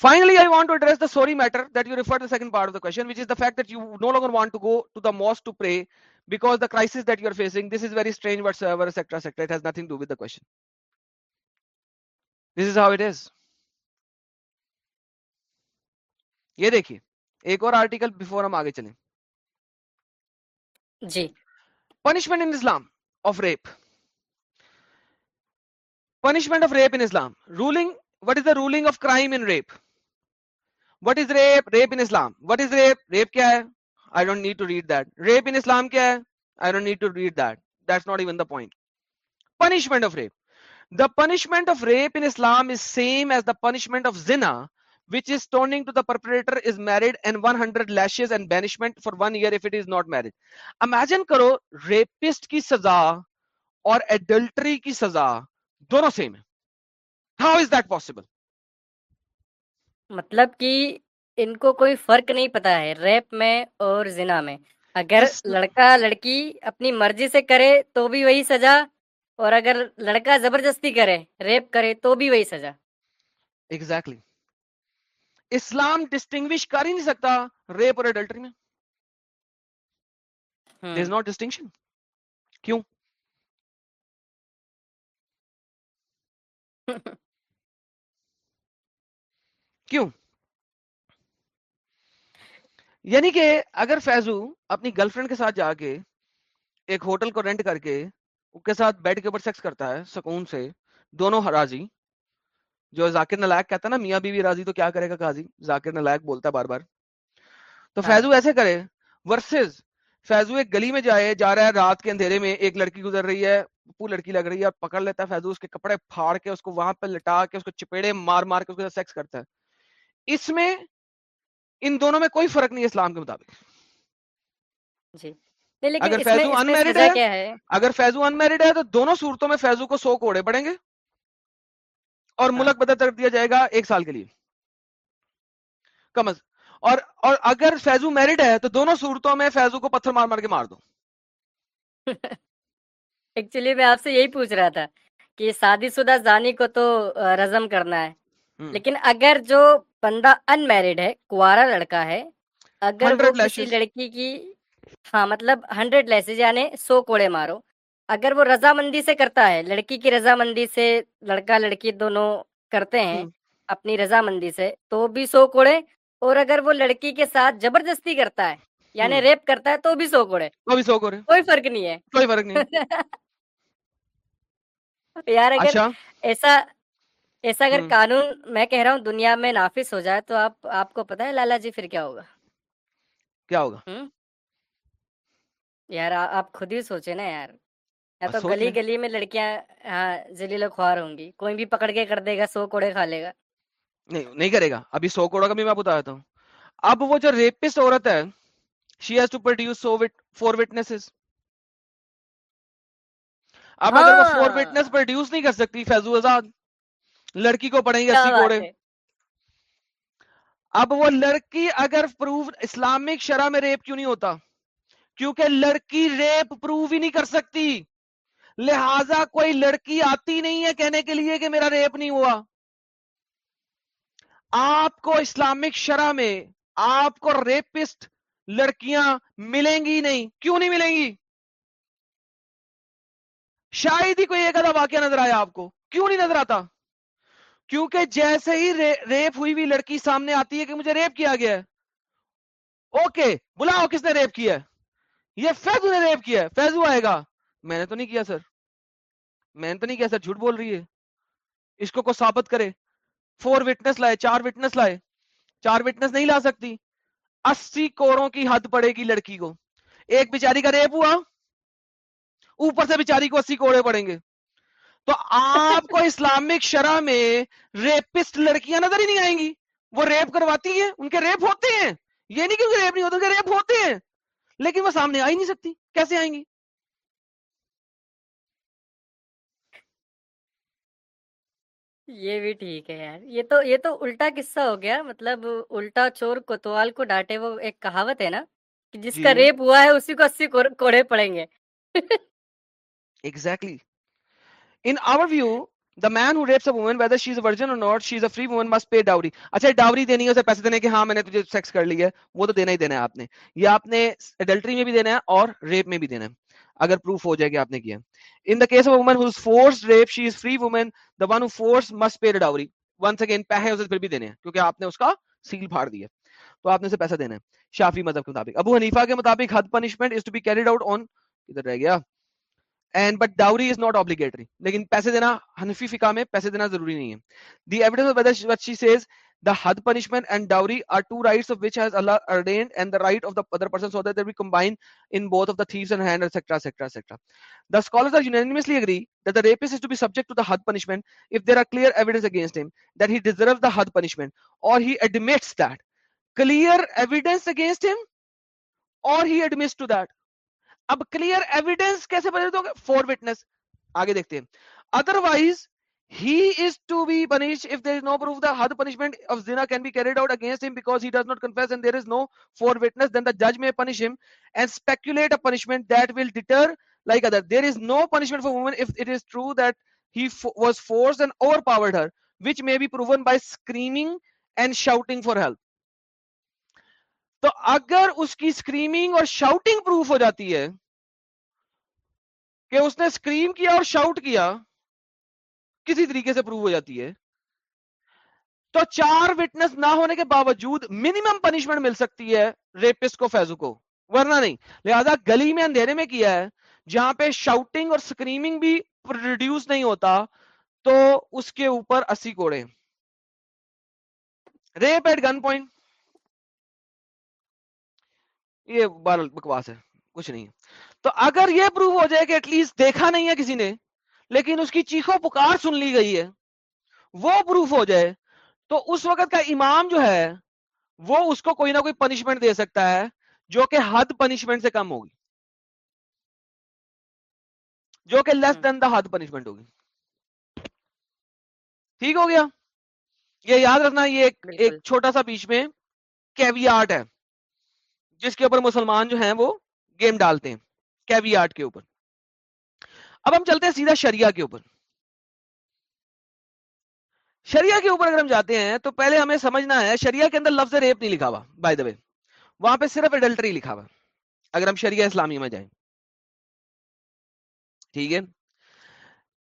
Finally, I want to address the sorry matter that you referred to the second part of the question, which is the fact that you no longer want to go to the mosque to pray because the crisis that you are facing, this is very strange whatsoever, etc., etc. It has nothing to do with the question. This is how it is. یہ دیکھیے ایک اور article before ہم آگے چلیں۔ جی۔ Punishment in Islam of rape punishment of rape in Islam ruling what is the ruling of crime in rape what is rape rape in Islam what is rape rape کیا ہے I don't need to read that rape in Islam کیا ہے I don't need to read that that's not even the point punishment of rape the punishment of rape in Islam is same as the punishment of zina which is stoning to the perpetrator is married and 100 lashes and banishment for one year if it is not married. Imagine کرو rapist کی سزا اور adultery کی سزا دونوں same ہے how is that possible? مطلب کہ ان کو کوئی فرق نہیں پتا ہے ریپ میں اور زنا میں. اگر لڑکا لڑکی اپنی مرضی سے کرے تو بھی وہی سزا اور اگر لڑکا زبردستی کرے ریپ کرے تو بھی وہی سزا. Exactly. اسلام ڈسٹنگوش کر ہی نہیں سکتا ریپ اور ایڈلٹری میں۔ از ناٹ ڈسٹنکشن کیوں؟ کیوں؟ یعنی کہ اگر فیضو اپنی گرل فرینڈ کے ساتھ جا کے ایک ہوٹل کو رینٹ کر کے اس کے ساتھ بیڈ کے اوپر سیکس کرتا ہے سکون سے دونوں ہراضی جو ذاکر نلائک کہتا ہے نا میاں بیوی بی راضی تو کیا کرے گا قاضی؟ ذاکر نلائک بولتا ہے بار بار۔ تو فیضو ایسے کرے ورسز فیضو ایک گلی میں جائے جا رہا ہے رات کے اندھیرے میں ایک لڑکی گزر رہی ہے پو لڑکی لگ رہی ہے اور پکڑ لیتا ہے فیضو اس کے کپڑے پھاڑ کے اس کو وہاں پہ لٹا کے اس کو چپیڑے مار مار کے اس کے سیکس کرتا ہے۔ اس میں ان دونوں میں کوئی فرق نہیں ہے اسلام کے مطابق۔ اگر فیضو انمیرڈ ہے اگر فیضو انمیرڈ ہے تو دونوں صورتوں میں فیضو کو سو کوڑے پڑیں گے۔ اور ہاں۔ ملک بدل کر دیا جائے گا ایک سال کے لیے۔ کم از اور اور اگر فیضو میرڈ ہے تو دونوں صورتوں میں فیضو کو پتھر مار مار کے مار دو۔ ایکچولی میں آپ سے یہی پوچھ رہا تھا کہ شادی شدہ زانی کو تو رزم کرنا ہے۔ لیکن اگر جو بندہ ان میرڈ ہے کوارا لڑکا ہے اگر وہ کسی لڑکی کی ہاں مطلب ہنڈریڈ لیسز یعنی سو کوڑے مارو۔ اگر وہ رضامندی سے کرتا ہے لڑکی کی رضامندی سے لڑکا لڑکی دونوں کرتے ہیں اپنی رضامندی سے تو بھی سو کوڑے۔ اور اگر وہ لڑکی کے ساتھ زبردستی کرتا ہے یعنی ریپ کرتا ہے تو بھی سو کوڑے۔ تو بھی سو کوڑے۔ کوئی فرق نہیں ہے۔ کوئی فرق نہیں۔ یار اگر اچھا۔ ایسا ایسا اگر قانون میں کہہ رہا ہوں دنیا میں نافذ ہو جائے تو آپ آپ کو پتا ہے لالا جی پھر کیا ہوگا؟ کیا ہوگا؟ یار آپ خود ہی سوچے نا یار۔ گلی لیں گلی میں لڑکیاں ہاں ذلیل خوار ہوں گی۔ کوئی بھی پکڑ کے کر دے گا سو کوڑے کھا لے گا۔ نہیں نہیں کرے گا۔ ابھی سو کروڑ کا بھی میں بتا دیتا ہوں۔ اب وہ جو ریپسٹ عورت ہے she has to produce so four witnesses اب اگر وہ فور وٹنس پروڈیوس نہیں کر سکتی فیضو آزاد لڑکی کو پڑیں گے اسی کوڑے۔ اب وہ لڑکی اگر پروف اسلامک شرح میں ریپ کیوں نہیں ہوتا؟ کیونکہ لڑکی ریپ پروف ہی نہیں کر سکتی۔ لہذا کوئی لڑکی آتی نہیں ہے کہنے کے لیے کہ میرا ریپ نہیں ہوا۔ آپ کو اسلامک شرح میں آپ کو ریپسٹ لڑکیاں ملیں گی نہیں۔ کیوں نہیں ملیں گی؟ شاید ہی کوئی ایک آدھا واقعہ نظر آیا آپ کو۔ کیوں نہیں نظر آتا؟ کیونکہ جیسے ہی ریپ ہوئی ہوئی لڑکی سامنے آتی ہے کہ مجھے ریپ کیا گیا ہے۔ اوکے، بلاؤ کس نے ریپ کیا ہے؟ یہ فیضو نے ریپ کیا ہے فیضو آئے گا۔ میں نے تو نہیں کیا سر۔ میں نے تو نہیں کیا سر۔ جھوٹ بول رہی ہے۔ اس کو کو ثابت کرے۔ فور وٹنس لائے چار وٹنس لائے۔ چار وٹنس نہیں لا سکتی۔ اسی کوڑوں کی حد پڑے گی لڑکی کو۔ ایک بیچاری کا ریپ ہوا۔ اوپر سے بیچاری کو اسی کوڑے پڑیں گے۔ تو آپ کو اسلامک شرح میں ریپسٹ لڑکیاں نظر ہی نہیں آئیں گی۔ وہ ریپ کرواتی ہیں ان کے ریپ ہوتے ہیں۔ یہ نہیں کہ ریپ نہیں ہوتے ان کے ریپ ہوتے ہیں۔ لیکن وہ سامنے آ ہی نہیں سکتی۔ کیسے آئیں گی؟ یہ بھی ٹھیک ہے یار۔ یہ تو یہ تو الٹا قصہ ہو گیا۔ مطلب الٹا چور کوتوال کو ڈانٹے وہ ایک کہاوت ہے نا کہ جس کا جی۔ ریپ ہوا ہے اسی کو اسی کوڑے پڑیں گے۔ Exactly. In our view, the man who rapes a woman, whether she is a virgin or not, she is a free woman, must pay dowry. اچھا ڈاوری دینی ہے اسے پیسے دینے کے ہاں میں نے تجھے سیکس کر لی ہے وہ تو دینا ہی دینا ہے آپ نے۔ یہ آپ نے اڈلٹری میں بھی دینا ہے اور ریپ میں بھی دینا ہے۔ اگر پروف ہو جائے کہ آپ نے کیا۔ In the case of woman who force rape she is free woman the one who force must pay dowry once again پیسے اسے پھر بھی دینے ہیں کیونکہ آپ نے اس کا سیل پھاڑ دیا تو آپ نے اسے پیسہ دینا ہے شافی مذہب کے مطابق ابو حنیفہ کے مطابق hadd punishment is to be carried out on ادھر رہ گیا and but dowry is not obligatory. لیکن پیسے دینا حنفی فقہ میں پیسے دینا ضروری نہیں ہے the evidence of whether what she says the had punishment and dowry are two rights of which has Allah ordained and the right of the other person so that they be combined in both of the thieves and hand etc etc etc the scholars are unanimously agree that the rapist is to be subject to the had punishment if there are clear evidence against him that he deserves the had punishment or he admits that clear evidence against him or he admits to that اب clear evidence کیسے پتا دو گے four witness آگے دیکھتے ہیں otherwise he is to be punish if there is no proof the punishment of zina can be carried out against him because he does not confess and there is no four witness then the جج may punish him and speculate a punishment that will deter like other there is no punishment for woman if it is true that he was force and overpowered her which may be proven by screaming and shouting for help. تو اگر اس کی screaming اور shouting proof ہو جاتی ہے کہ اس نے scream کیا اور شاؤٹ کیا کسی طریقے سے پروو ہو جاتی ہے۔ تو چار وٹنس نہ ہونے کے باوجود منیمم پنشمنٹ مل سکتی ہے ریپسٹ کو، فیضو کو۔ ورنہ نہیں۔ لہذا گلی میں، اندھیرے میں کیا ہے، جہاں پہ شاؤٹنگ اور اسکریمنگ بھی پروڈیوس نہیں ہوتا، تو اس کے اوپر اسی کوڑے۔ ریپ ایٹ گن پوائنٹ یہ بار بکواس ہے، کچھ نہیں۔ تو اگر یہ پروو ہو جائے کہ ایٹ لیسٹ دیکھا نہیں ہے کسی نے لیکن اس کی چیخوں پکار سن لی گئی ہے۔ وہ پروف ہو جائے تو اس وقت کا امام جو ہے وہ اس کو کوئی نہ کوئی پنشمنٹ دے سکتا ہے جو کہ حد پنشمنٹ سے کم ہوگی۔ جو کہ لیس دین دا حد پنشمنٹ ہوگی۔ ٹھیک ہو گیا؟ یہ یاد رکھنا یہ ایک, ایک چھوٹا سا بیچ میں کیوی آرٹ ہے۔ جس کے اوپر مسلمان جو ہیں وہ گیم ڈالتے ہیں کیوی آرٹ کے اوپر۔ اب ہم چلتے ہیں سیدھا شریعہ کے اوپر۔ شریعہ کے اوپر اگر ہم جاتے ہیں تو پہلے ہمیں سمجھنا ہے، شریعہ کے اندر لفظ ریپ نہیں لکھا ہوا بائی دا وے وہاں پہ صرف ایڈلٹری لکھا ہوا، اگر ہم شریعہ اسلامی میں جائیں۔ ٹھیک ہے۔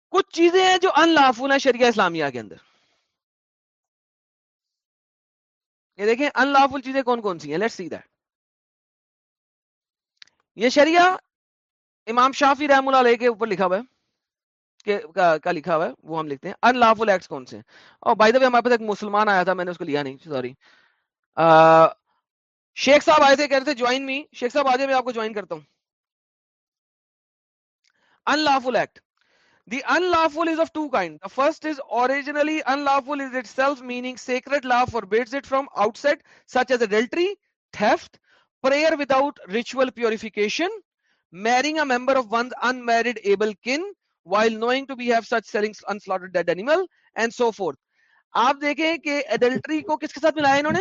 کچھ چیزیں ہیں جو ان لافول ہیں شریعہ اسلامیہ کے اندر۔ یہ دیکھیں ان لافل چیزیں کون کون سی ہیں؟ لیٹ سی دیٹ یہ شریعہ امام شافی رحم اللہ علیہ کے اوپر لکھا ہوا ہے کا لکھا ہوا ہے، وہ ہم لکھتے ہیں ان لافل ایکٹس کون سے اور بائی دا وے ہمارے پاس ایک مسلمان آیا تھا، میں نے اس کو لیا نہیں سوری شیخ صاحب آئے تھے، کہہ رہے تھے جوائن می شیخ صاحب آ میں آپ کو جوائن کرتا ہوں. ان unlawful act. The unlawful is of two kind. The first is originally unlawful is itself meaning sacred law forbids it from outset such as adultery theft prayer without ritual purification marrying a member of one's unmarried able kin while knowing to be have such selling unslaughtered dead animal and so forth. آپ دیکھیں کہ adultery کو کس کے ساتھ ملایا انہوں نے؟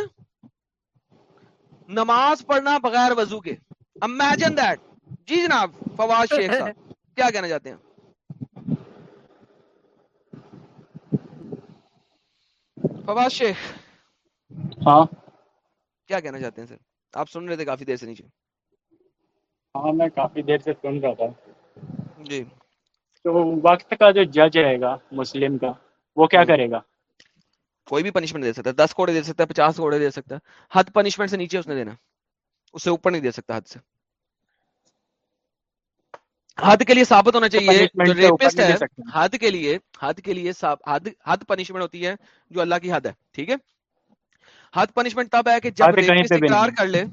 نماز پڑھنا بغیر وضو کے. امیجن دیٹ جی جناب فواز شیخ صاحب کیا کہنا چاہتے ہیں؟ فواز شیخ ہاں۔ کیا کہنا چاہتے ہیں سر؟ آپ سن رہے تھے کافی دیر سے نیچے۔ ہاں میں کافی دیر سے سن رہا تھا۔ جی۔ تو وقت کا جو جج رہے گا مسلم کا وہ کیا کرے گا؟ کوئی بھی پنشمنٹ دے سکتا ہے۔ دس کوڑے دے سکتا ہے پچاس کوڑے دے سکتا ہے۔ حد پنشمنٹ سے نیچے اس نے دینا۔ اس سے اوپر نہیں دے سکتا حد سے۔ حد کے لیے ثابت ہونا چاہیے جو ریپسٹ ہے حد کے لیے حد کے لیے حد حد پنشمنٹ ہوتی ہے جو اللہ کی حد ہے۔ ٹھیک ہے؟ حد پنشمنٹ تب ہے کہ جب ریپسٹ اقرار کر لے۔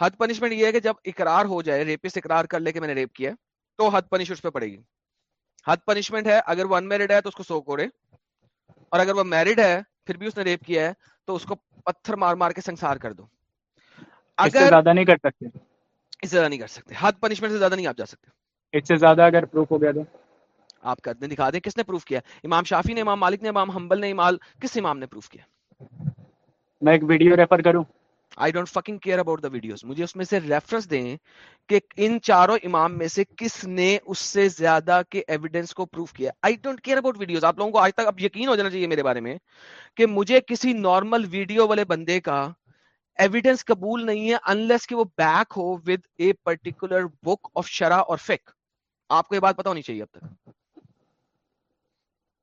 حد پنشمنٹ یہ ہے کہ جب اقرار ہو جائے ریپسٹ اقرار کر لے کہ میں نے ریپ کیا تو حد پنش اس پہ پڑے گی۔ حد پنشمنٹ ہے اگر وہ انمیرڈ ہے تو اس کو سو کوڑے اور اگر وہ میرڈ ہے پھر بھی اس نے ریپ کیا ہے تو اس کو پتھر مار مار کے سنسار کر دو۔ اگر زیادہ نہیں کر سکتے۔ اس سے زیادہ نہیں کر سکتے۔ حد پنشمنٹ سے زیادہ نہیں آپ جا سکتے۔ اس سے زیادہ اگر پروف ہو گیا تو۔ آپ کرتے دکھا دیں کس نے پروف کیا امام شافی نے امام مالک نے امام حنبل نے امام کس امام نے پروف کیا میں ایک ویڈیو ریفر کروں۔ I don't fucking care about the videos مجھے اس میں سے ریفرنس دیں کہ ان چاروں امام میں سے کس نے اس سے زیادہ کے ایویڈنس کو پروف کیا. I don't care about videos آپ لوگوں کو آج تک اب یقین ہو جانا چاہیے میرے بارے میں کہ مجھے کسی نارمل ویڈیو والے بندے کا ایویڈنس قبول نہیں ہے انلیس کہ وہ back who with a particular book of sharh or fuck آپ کو یہ بات پتا ہونی چاہیے اب تک.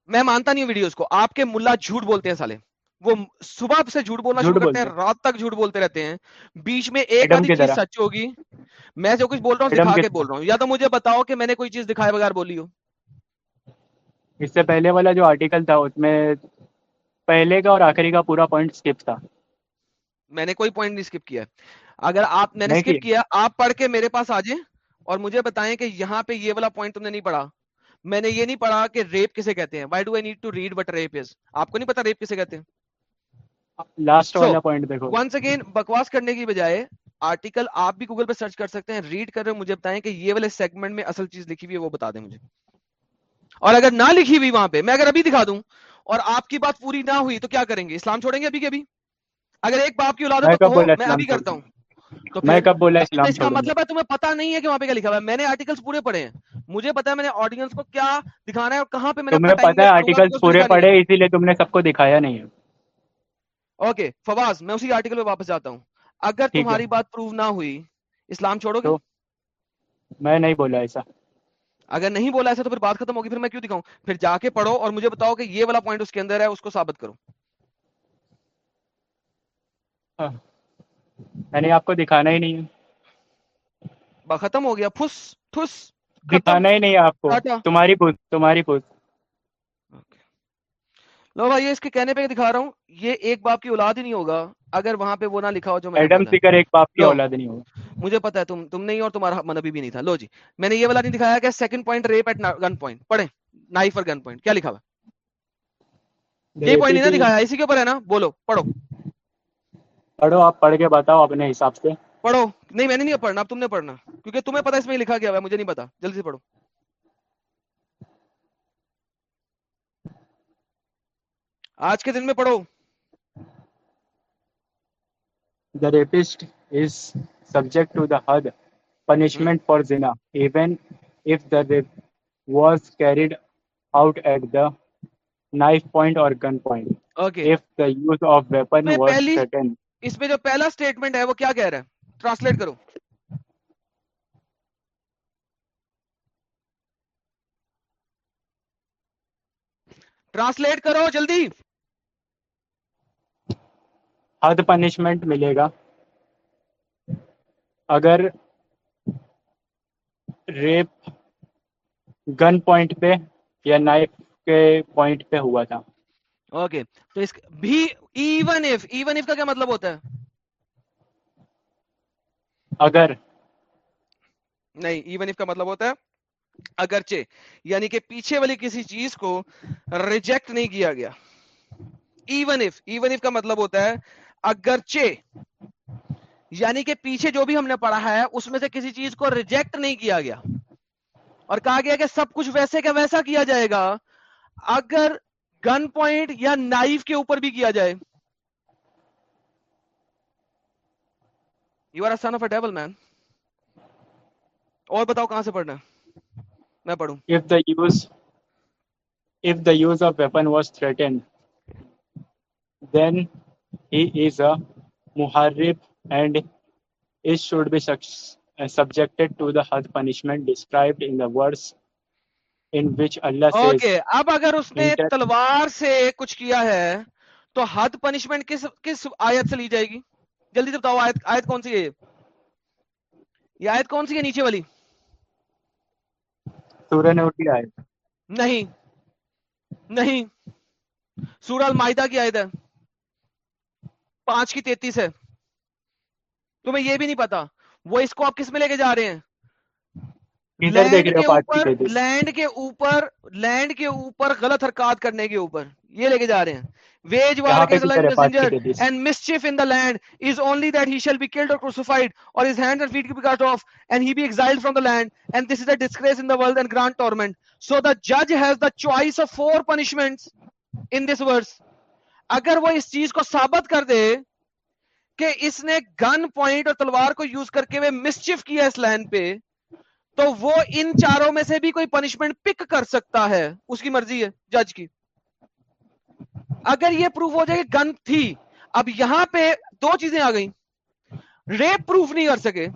میں مانتا نہیں ہوں ویڈیوز کو. آپ کے ملا جھوٹ بولتے ہیں سالے. وہ صبح سے جھوٹ بولنا شروع کرتے ہیں رات تک جھوٹ بولتے رہتے ہیں۔ بیچ میں ایک آدھی چیز سچ ہوگی میں جو کچھ بول رہا ہوں دکھا کے بول رہا ہوں۔ یا تو مجھے بتاؤ کہ میں نے کوئی چیز دکھائے بغیر بولی ہو۔ اس سے پہلے والا جو آرٹیکل تھا اس میں پہلے کا اور آخری کا پورا پوائنٹ سکپ تھا۔ میں نے کوئی پوائنٹ نہیں سکپ کیا۔ اگر آپ میں نے سکپ کیا آپ پڑھ کے میرے پاس آ جائیں اور مجھے بتائیں کہ یہاں پہ یہ والا پوائنٹ تم نے نہیں پڑھا۔ میں نے یہ نہیں پڑھا کہ ریپ کسے کہتے ہیں۔ Why do I need to read but rape is آپ کو نہیں پتا ریپ کسے کہتے ہیں؟ لاسٹ والا پوائنٹ دیکھو ونس اگین بکواس کرنے کی بجائے آرٹیکل آپ بھی گوگل پہ سرچ کر سکتے ہیں ریڈ کر رہے مجھے بتائیں کہ یہ والے سیگمنٹ میں اصل چیز لکھی ہوئی ہے وہ بتا دیں مجھے اور اگر نہ لکھی ہوئی وہاں پہ میں اگر ابھی دکھا دوں اور آپ کی بات پوری نہ ہوئی تو کیا کریں گے اسلام چھوڑیں گے ابھی کے ابھی اگر ایک باپ کی اولاد میں ابھی کرتا ہوں تو میں کب بولا اسلام اس کا مطلب ہے تمہیں پتا نہیں ہے کہ وہاں پہ کیا لکھا ہوا ہے میں نے آرٹیکلس پورے پڑھے ہیں مجھے پتا ہے میں نے آڈینس کو کیا دکھانا ہے اور کہاں پہ میں نے پتا ہے آرٹیکلس پورے پڑھے اسی لیے تم نے سب کو دکھایا نہیں ہے اوکے فواز میں اسی آرٹیکل پہ واپس جاتا ہوں۔ اگر تمہاری بات پروو نہ ہوئی اسلام چھوڑو گے؟ میں نہیں بولا ایسا۔ اگر نہیں بولا ایسا تو پھر بات ختم ہوگی پھر میں کیوں دکھاؤں؟ پھر جا کے پڑھو اور مجھے بتاؤ کہ یہ والا پوائنٹ اس کے اندر ہے اس کو ثابت کرو۔ میں نے آپ کو دکھانا ہی نہیں ختم ہو گیا پھس پھس دکھانا ہی نہیں آپ کو۔ تمہاری تمہاری پوچھ لو بھائی اس کے کہنے پہ دکھا رہا ہوں یہ ایک باپ کی اولاد ہی نہیں ہوگا اگر وہاں پہ وہ نہ لکھا ہو جو ایڈم سیکر ایک باپ کی اولاد نہیں ہوگا۔ مجھے پتا ہے تم تم نہیں اور تمہارا منبی بھی نہیں تھا۔ لو جی میں نے یہ والا نہیں دکھایا کہ second point rape at gun point پڑھیں۔ نائف اور گن پوائنٹ کیا لکھا ہوا؟ یہ پوائنٹ نہیں دکھایا اسی کے اوپر ہے نا؟ بولو پڑھو۔ پڑھو آپ پڑھ کے بتاؤ اپنے حساب سے۔ پڑھو۔ نہیں میں نے نہیں پڑھنا اب تم نے پڑھنا۔ کیونکہ تمہیں پتا اس میں لکھا گیا ہوا مجھے نہیں پتا جلدی سے پڑھو۔ آج کے دن میں پڑھو the rapist is subject to the hadd punishment for zina even if the rape was carried out at the knife point or gun point. Okay. If the use of weapon was پہلی certain. اس میں جو پہلا statement ہے وہ کیا کہہ رہا ہے ٹرانسلیٹ کرو ٹرانسلیٹ کرو جلدی حد پنشمنٹ ملے گا۔ اگر ریپ گن پوائنٹ پہ یا نائف کے پوائنٹ پہ ہوا تھا۔ اوکے تو اس بھی ایون اف ایون اف کا کیا مطلب ہوتا ہے؟ اگر نہیں ایون اف کا مطلب ہوتا ہے اگرچہ یعنی کہ پیچھے والی کسی چیز کو ریجیکٹ نہیں کیا گیا۔ ایون اف ایون اف کا مطلب ہوتا ہے اگرچہ یعنی کہ پیچھے جو بھی ہم نے پڑھا ہے، اس میں سے کسی چیز کو ریجیکٹ نہیں کیا گیا۔ اور کہا گیا کہ سب کچھ ویسے کا ویسا کیا جائے گا، اگر گن پوائنٹ یا نائف کے اوپر بھی کیا جائے۔ You are son of a devil man اور بتاؤ کہاں سے پڑھنا ہے؟ میں پڑھوں۔ If the use if the use of weapon was threatened then he is a muharrib and it should be subjected to the had punishment described in the verse in which Allah says okay اب اگر اس نے تلوار سے کچھ کیا ہے تو حد پنشمنٹ کس کس آیت سے لی جائے گی جلدی سے بتاؤ آیت آیت کون سی ہے یہ؟ آیت کون سی ہے نیچے والی سورہ نے اٹھی آئے نہیں نہیں سورہ المائدہ کی آیت ہے پانچ کی تینتیس ہے۔ تمہیں یہ بھی نہیں پتا۔ وہ اس کو آپ کس میں لے کے جا رہے ہیں؟ لینڈ کے اوپر لینڈ کے اوپر لینڈ غلط حرکات کرنے کے اوپر یہ لے کے جا رہے ہیں۔ ویج وار یہاں پہ اگینسٹ کدھر ہے پانچ کی messenger تینتیس۔ and mischief in the land is only that he shall be killed or crucified or his hands and feet be cut off and he be exiled from the land and this is a disgrace in the world and grant torment. So the judge has the choice اگر وہ اس چیز کو ثابت کر دے کہ اس نے گن point اور تلوار کو یوز کر کے وہ مسچف کیا اس لینڈ پہ، تو وہ ان چاروں میں سے بھی کوئی پنشمنٹ پک کر سکتا ہے۔ اس کی مرضی ہے، جج کی۔ اگر یہ پروف ہو جائے کہ گن تھی، اب یہاں پہ دو چیزیں آ گئیں۔ ریپ پروف نہیں کر سکے،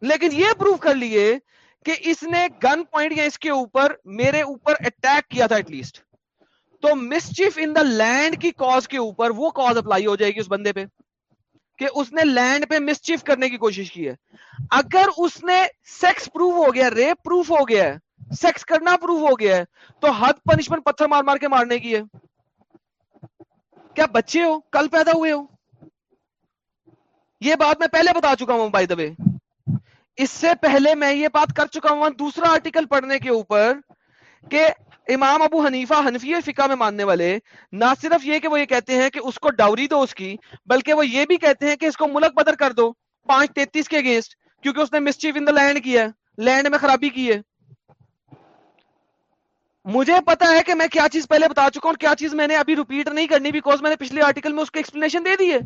لیکن یہ پروف کر لیے کہ اس نے گن پوائنٹ یا اس کے اوپر میرے اوپر اٹیک کیا تھا ایٹ لیسٹ تو مسچیف ان دا لینڈ کی کاز کے اوپر وہ کاز اپلائی ہو جائے گی اس بندے پہ کہ اس نے لینڈ پہ مسچیف کرنے کی کوشش کی ہے۔ اگر اس نے سیکس پروف ہو گیا ریپ پروف ہو گیا ہے سیکس کرنا پروف ہو گیا ہے تو حد پنشمنٹ پتھر مار مار کے مارنے کی ہے۔ کیا بچے ہو؟ کل پیدا ہوئے ہو؟ یہ بات میں پہلے بتا چکا ہوں بائی دبے اس سے پہلے میں یہ بات کر چکا ہوں دوسرا آرٹیکل پڑھنے کے اوپر کہ امام ابو حنیفہ حنفی فقہ میں ماننے والے نہ صرف یہ کہ وہ یہ کہتے ہیں کہ اس کو ڈاوری دو اس کی، بلکہ وہ یہ بھی کہتے ہیں کہ اس کو ملک بدر کر دو، پانچ تینتیس کے اگینسٹ کیونکہ اس نے مسچیف ان دا لینڈ کیا ہے لینڈ میں خرابی کی ہے۔ مجھے پتا ہے کہ میں کیا چیز پہلے بتا چکا ہوں، کیا چیز میں نے ابھی ریپیٹ نہیں کرنی بیکاز میں نے پچھلے آرٹیکل میں اس کی ایکسپلینیشن دے دی ہے۔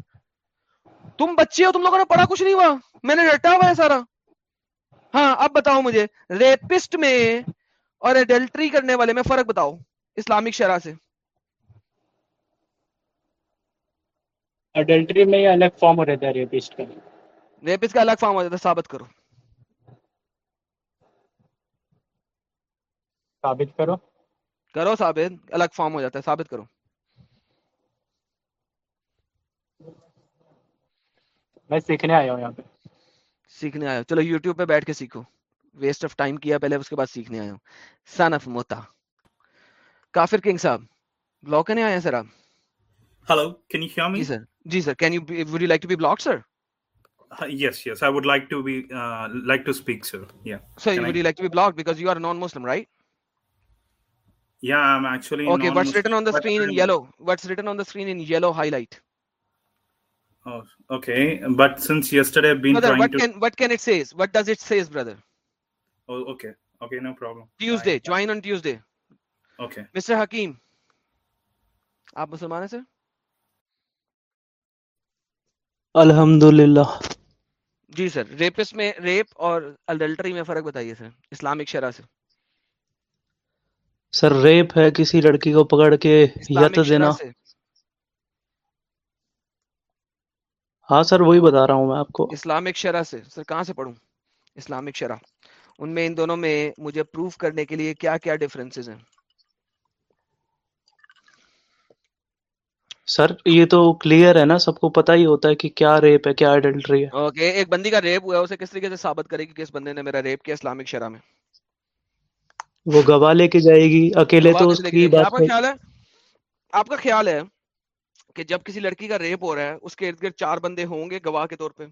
تم بچے ہو، تم لوگوں نے پڑھا کچھ نہیں ہوا، میں نے رٹا ہوا ہے سارا۔ ہاں اب بتاؤ مجھے ریپسٹ میں اور ایڈلٹری کرنے والے میں فرق بتاؤ اسلامک شرح سے۔ اڈلٹری میں یہ الگ فارم ہو رہتا ہے ریپسٹ کا۔ ریپسٹ کا الگ فارم ہو جاتا ہے ثابت کرو۔ ثابت کرو۔ کرو ثابت الگ فارم ہو جاتا ہے ثابت کرو۔ میں سیکھنے آیا ہوں یہاں پہ۔ سیکھنے آیا چلو یوٹیوب پہ بیٹھ کے سیکھو۔ ویسٹ آف ٹائم کیا پہلے اس کے بعد سیکھنے آیا ہوں سن آف موتا کافر کنگ صاحب بلاک کرنے آئے ہیں سر آپ Hello, can you hear me? جی sir G sir can you would you like to be block sir Uh, yes, yes. I would like to be uh, like to speak, sir. Yeah. Sir Can I- would you like to be block because you are non Muslim right Yeah, I'm actually Okay, what's non-Muslim, written on the but screen in I'm- yellow? What's written on the screen in yellow highlight? Oh, okay. But since yesterday I've been Brother, trying what to. can what can it says? What does it says, brother? Oh, okay. Okay, no problem. Tuesday. Join on Tuesday. Okay. Mr. Hakeem. آپ مسلمان ہیں sir الحمدللہ جی sir rapes میں rape اور adultery میں فرق بتائیے سر اسلامک شرح سے سر ریپ ہے کسی لڑکی کو پکڑ کے دینا ہاں سر وہی بتا رہا ہوں میں آپ کو اسلامک شرح سے سر کہاں سے پڑھوں اسلامک شرح ان میں ان دونوں میں مجھے پروف کرنے کے لیے کیا کیا ڈفرینسز ہیں؟ سر یہ تو کلیئر ہے نا سب کو پتا ہی ہوتا ہے کہ کیا ریپ ہے کیا ایڈلٹری ہے۔ اوکے ایک بندی کا ریپ ہوا ہے اسے کس طریقے سے ثابت کرے گی کہ اس بندے نے میرا ریپ کیا اسلامک شرح میں؟ وہ گواہ لے کے جائے گی اکیلے تو اس کی؟ آپ بات کا نہیں خیال ہے؟ آپ کا خیال ہے کہ جب کسی لڑکی کا ریپ ہو رہا ہے اس کے ارد گرد چار بندے ہوں گے گواہ کے طور پہ؟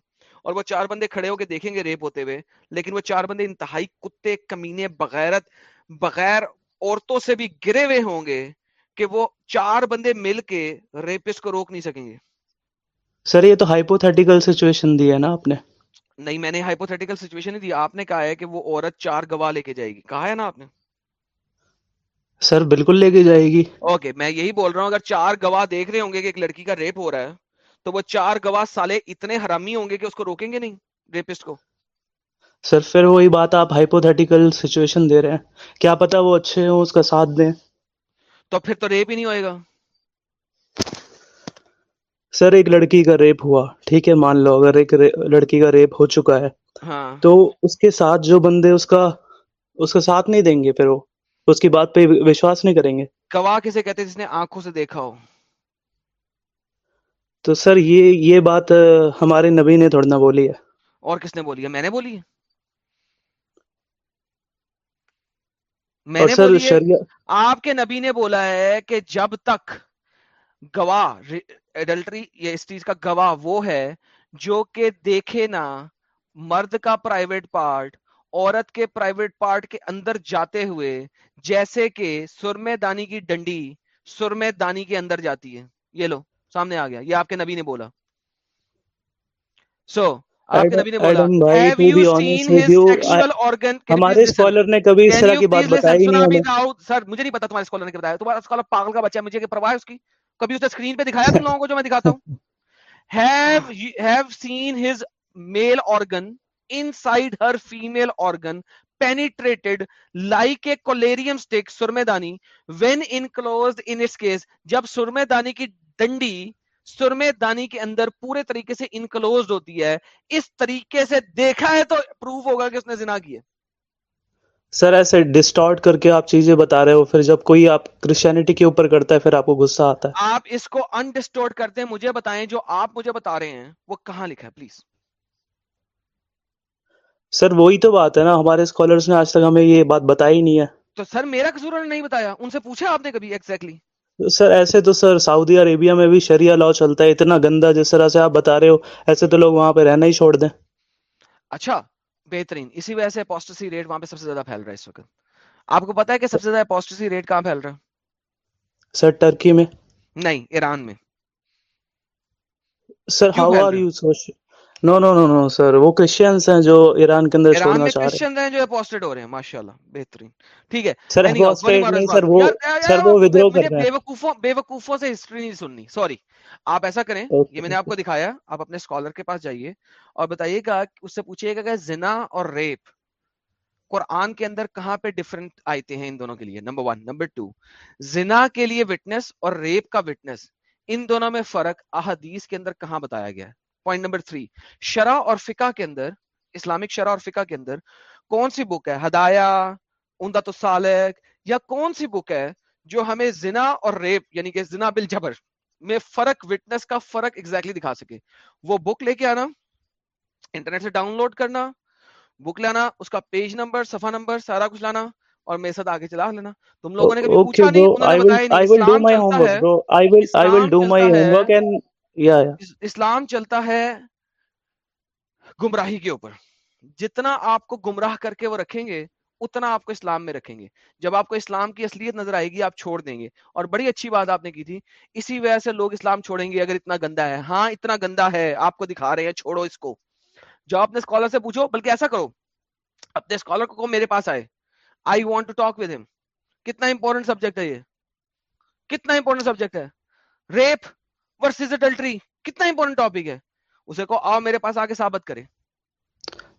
اور وہ چار بندے کھڑے ہو کے دیکھیں گے ریپ ہوتے ہوئے لیکن وہ چار بندے انتہائی کتے کمینے بغیرت بغیر عورتوں سے بھی گرے ہوئے ہوں گے کہ وہ چار بندے مل کے ریپس کو روک نہیں سکیں گے۔ سر یہ تو ہائپوتھیٹیکل سچویشن دی ہے نا آپ نے۔ نہیں میں نے ہائپوتھیٹیکل سچویشن نہیں دی آپ نے کہا ہے کہ وہ عورت چار گواہ لے کے جائے گی۔ کہا ہے نا آپ نے؟ سر بالکل لے کے جائے گی۔ اوکے میں یہی بول رہا ہوں اگر چار گواہ دیکھ رہے ہوں گے کہ ایک لڑکی کا ریپ ہو رہا ہے تو وہ چار گواہ سالے اتنے حرامی ہوں گے کہ اس کو روکیں گے نہیں ریپسٹ کو؟ سر پھر وہی بات آپ ہائپوتھیٹیکل سچویشن دے رہے ہیں۔ کیا پتا وہ اچھے ہوں اس کا ساتھ دیں۔ تو پھر تو ریپ ہی نہیں ہوئے گا۔ سر ایک لڑکی کا ریپ ہوا۔ ٹھیک ہے مان لو اگر ایک لڑکی کا ریپ ہو چکا ہے۔ ہاں۔ تو اس کے ساتھ جو بندے اس کا اس کا ساتھ نہیں دیں گے پھر وہ۔ اس کی بات پہ وشواس نہیں کریں گے۔ گواہ کسے کہتے جس نے آنکھوں سے دیکھا ہو؟ تو سر یہ یہ بات ہمارے نبی نے تھوڑا نہ بولی ہے۔ اور کس نے بولی ہے؟ میں نے بولی ہے۔ میں نے بولی آپ کے نبی نے بولا ہے کہ جب تک گواہ ایڈلٹری یا اس چیز کا گواہ وہ ہے جو کہ دیکھے نا مرد کا پرائیویٹ پارٹ عورت کے پرائیویٹ پارٹ کے اندر جاتے ہوئے جیسے کہ سرمے دانی کی ڈنڈی سرمے دانی کے اندر جاتی ہے۔ یہ لو۔ سامنے آ گیا۔ یہ آپ کے نبی نے بولا۔ سو آپ کے نبی نے بولا ہمارے? اسکالر نے کبھی اس طرح کی بات? بتائی نہیں سر مجھے نہیں پتا تمہارے اسکالر نے بتایا۔ تمہارا اسکالر پاگل کا بچہ ہے مجھے پرواہ ہے اس کی۔ کبھی اس نے اسکرین پہ دکھایا تم لوگوں کو جو میں دکھاتا ہوں؟ Penetrated like a stick سرمے دانی when enclosed in its case? جب کی ڈنڈی سرمے دانی کے اندر پورے طریقے سے انکلوزڈ ہوتی ہے۔ اس طریقے سے دیکھا ہے تو پروف ہوگا کہ اس نے زنا کی ہے۔ سر ایسے ڈسٹارٹ کر کے آپ چیزیں بتا رہے ہو پھر جب کوئی آپ کرسچینٹی کے اوپر کرتا ہے پھر آپ کو غصہ آتا ہے۔ آپ اس کو انڈسٹورٹ کرتے ہیں مجھے بتائیں جو آپ مجھے بتا رہے ہیں وہ کہاں لکھا ہے؟ پلیز سر وہی تو بات ہے نا ہمارے اسکالرس نے آج تک ہمیں یہ بات بتائی نہیں ہے۔ تو سر میرا قصور نے نہیں بتایا ان سے پوچھا آپ نے کبھی ایگزیکٹلی سر ایسے تو سر سعودی عربیہ میں بھی شریعہ لاء چلتا ہے اتنا گندا جس طرح سے آپ بتا رہے ہو ایسے تو لوگ وہاں پہ رہنا ہی چھوڑ دیں۔ اچھا بہترین۔ اسی وجہ سے اپوسٹسی ریٹ وہاں پہ سب سے زیادہ پھیل رہا ہے اس وقت۔ آپ کو پتا ہے کہ سب سے زیادہ اپوسٹسی ریٹ کہاں پھیل رہا ہے؟ سر ٹرکی میں۔ نہیں ایران میں۔ Sir how are you no no no no sir وہ کرسچینس ہیں جو ایران کے اندر چھوڑنا چاہ رہے ہیں۔ کرسچن ہیں جو اپوسٹڈ ہو رہے ہیں ماشاءاللہ بہترین۔ ٹھیک ہے سر اپوسٹیٹ مارو اس نہیں سر وہ سر وہ ودرو کر رہے ہیں۔ بے وقوفوں بے وقوفوں سے ہسٹری نہیں سننی سوری آپ ایسا کریں یہ میں نے آپ کو دکھایا آپ اپنے اسکالر کے پاس جائیے اور بتائیے گا اس سے پوچھیے گا کہ زنا اور ریپ قرآن کے اندر کہاں پہ ڈفرنٹ آیتیں ہیں ان دونوں کے لیے؟ نمبر ون نمبر ٹو زنا کے لیے وٹنس اور ریپ کا وٹنس ان دونوں میں فرق احادیث کے اندر کہاں بتایا گیا ہے؟ پوائنٹ نمبر تھری شرع اور فقہ کے اندر اسلامک شرع اور فقہ کے اندر کون سی بک ہے؟ ہدایا عمدۃ السالک یا کون سی بک ہے جو ہمیں زنا اور ریپ یعنی کہ زنا بالجبر میں فرق وٹنس کا فرق ایگزیکٹلی دکھا سکے؟ وہ بک لے کے آنا انٹرنیٹ سے ڈاؤن لوڈ کرنا بک لانا اس کا پیج نمبر صفحہ نمبر سارا کچھ لانا اور میرے ساتھ آگے چلا لینا۔ تم لوگوں نے کبھی پوچھا نہیں انہوں نے بتایا ہی نہیں اسلام چلتا ہے اسلام چلتا ہے یا اسلام چلتا ہے گمراہی کے اوپر۔ جتنا آپ کو گمراہ کر کے وہ رکھیں گے، اتنا آپ کو اسلام میں رکھیں گے۔ جب آپ کو اسلام کی اصلیت نظر آئے گی، آپ چھوڑ دیں گے۔ اور بڑی اچھی بات آپ نے کی تھی، اسی وجہ سے لوگ اسلام چھوڑیں گے اگر اتنا گندا ہے۔ ہاں اتنا گندا ہے، آپ کو دکھا رہے ہیں، چھوڑو اس کو۔ جو اپنے اسکالر سے پوچھو، بلکہ ایسا کرو، اپنے اسکالر کو میرے پاس آئے۔ I want to talk with him کتنا امپورٹنٹ سبجیکٹ ہے یہ۔ کتنا امپورٹنٹ سبجیکٹ ہے۔ ریپ ورسز اڈلٹری کتنا امپورٹنٹ ٹاپک ہے. اسے کو آؤ میرے پاس آ کے ثابت کرے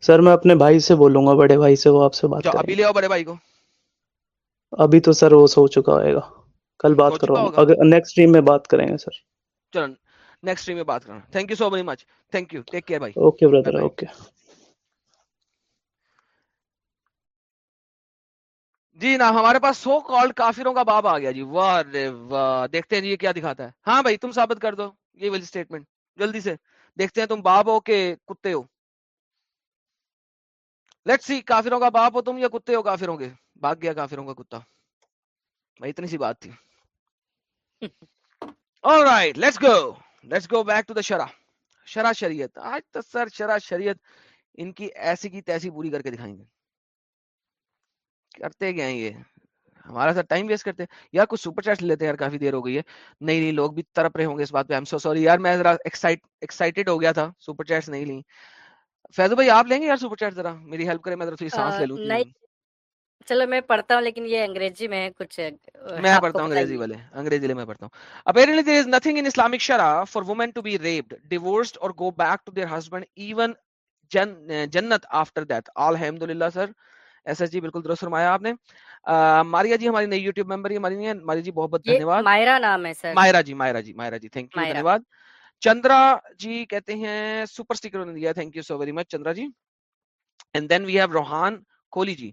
سر میں اپنے بھائی سے بولوں گا بڑے بھائی سے وہ آپ سے بات ابھی لے آؤ بڑے بھائی کو. ابھی تو سر وہ سو چکا ہوئے گا. کل بات کرو اگر نیکسٹ اسٹریم میں بات کریں گے سر. چلو نیکسٹ اسٹریم میں بات کرنا thank you so very much thank you take care بھائی اوکے بردر اوکے جی نا ہمارے پاس سو کالڈ کافروں کا باب آ گیا جی واہ رے واہ دیکھتے ہیں جی یہ کیا دکھاتا ہے۔ ہاں بھائی تم ثابت کر دو یہ والی اسٹیٹمنٹ جلدی سے۔ دیکھتے ہیں تم باب ہو کہ کتے ہو۔ لیٹ سی کافروں کا باپ ہو تم یا کتے ہو؟ کافروں کے۔ بھاگ گیا کافروں کا کتا۔ بھائی اتنی سی بات تھی۔ Alright let's go let's go back to the شرح شرح شریعت آج تو سر شرح شریعت ان کی ایسی کی تیسی پوری کر کے دکھائیں گے۔ کرتے کیا ہیں یہ؟ ہمارا ساتھ ٹائم ویسٹ کرتے ہیں۔ یا کچھ سپر چیٹ لیتے ہیں یار کافی دیر ہو گئی ہے۔ نہیں نہیں لوگ بھی تڑپ رہے ہوں گے اس بات پہ۔ ایم سو سوری یار میں ذرا ایکسائٹیڈ ہو گیا تھا سپر چیٹس نہیں لی فیضو بھائی آپ لیں گے یار سپر چیٹ ذرا؟ میری ہیلپ کریں میں ذرا تھوڑی سانس لے لوں چلو میں پڑھتا ہوں لیکن یہ انگریزی میں کچھ میں پڑھتا ہوں انگریزی والے۔ انگریزی میں پڑھتا ہوں۔ Nothing in islamic sharia for women to be raped divorced or go back to their husband even جن, جنت آفٹر دیٹ الحمدللہ سر ایس ایس جی بالکل درست فرمایا آپ نے۔ ماریا جی ہماری نئی یوٹیوب ممبر ہی ہماری نہیں ہے۔ ماریا جی بہت بہت یہ دھنیہ واد مائرا نام ہے سر۔ مائرا جی مائرا جی مائرا جی تھینک یو دھنیہ واد چندرا جی کہتے ہیں سپر اسٹیکر نے دیا thank you so very much Chandra ji. And then we have Rohan Kohli ji.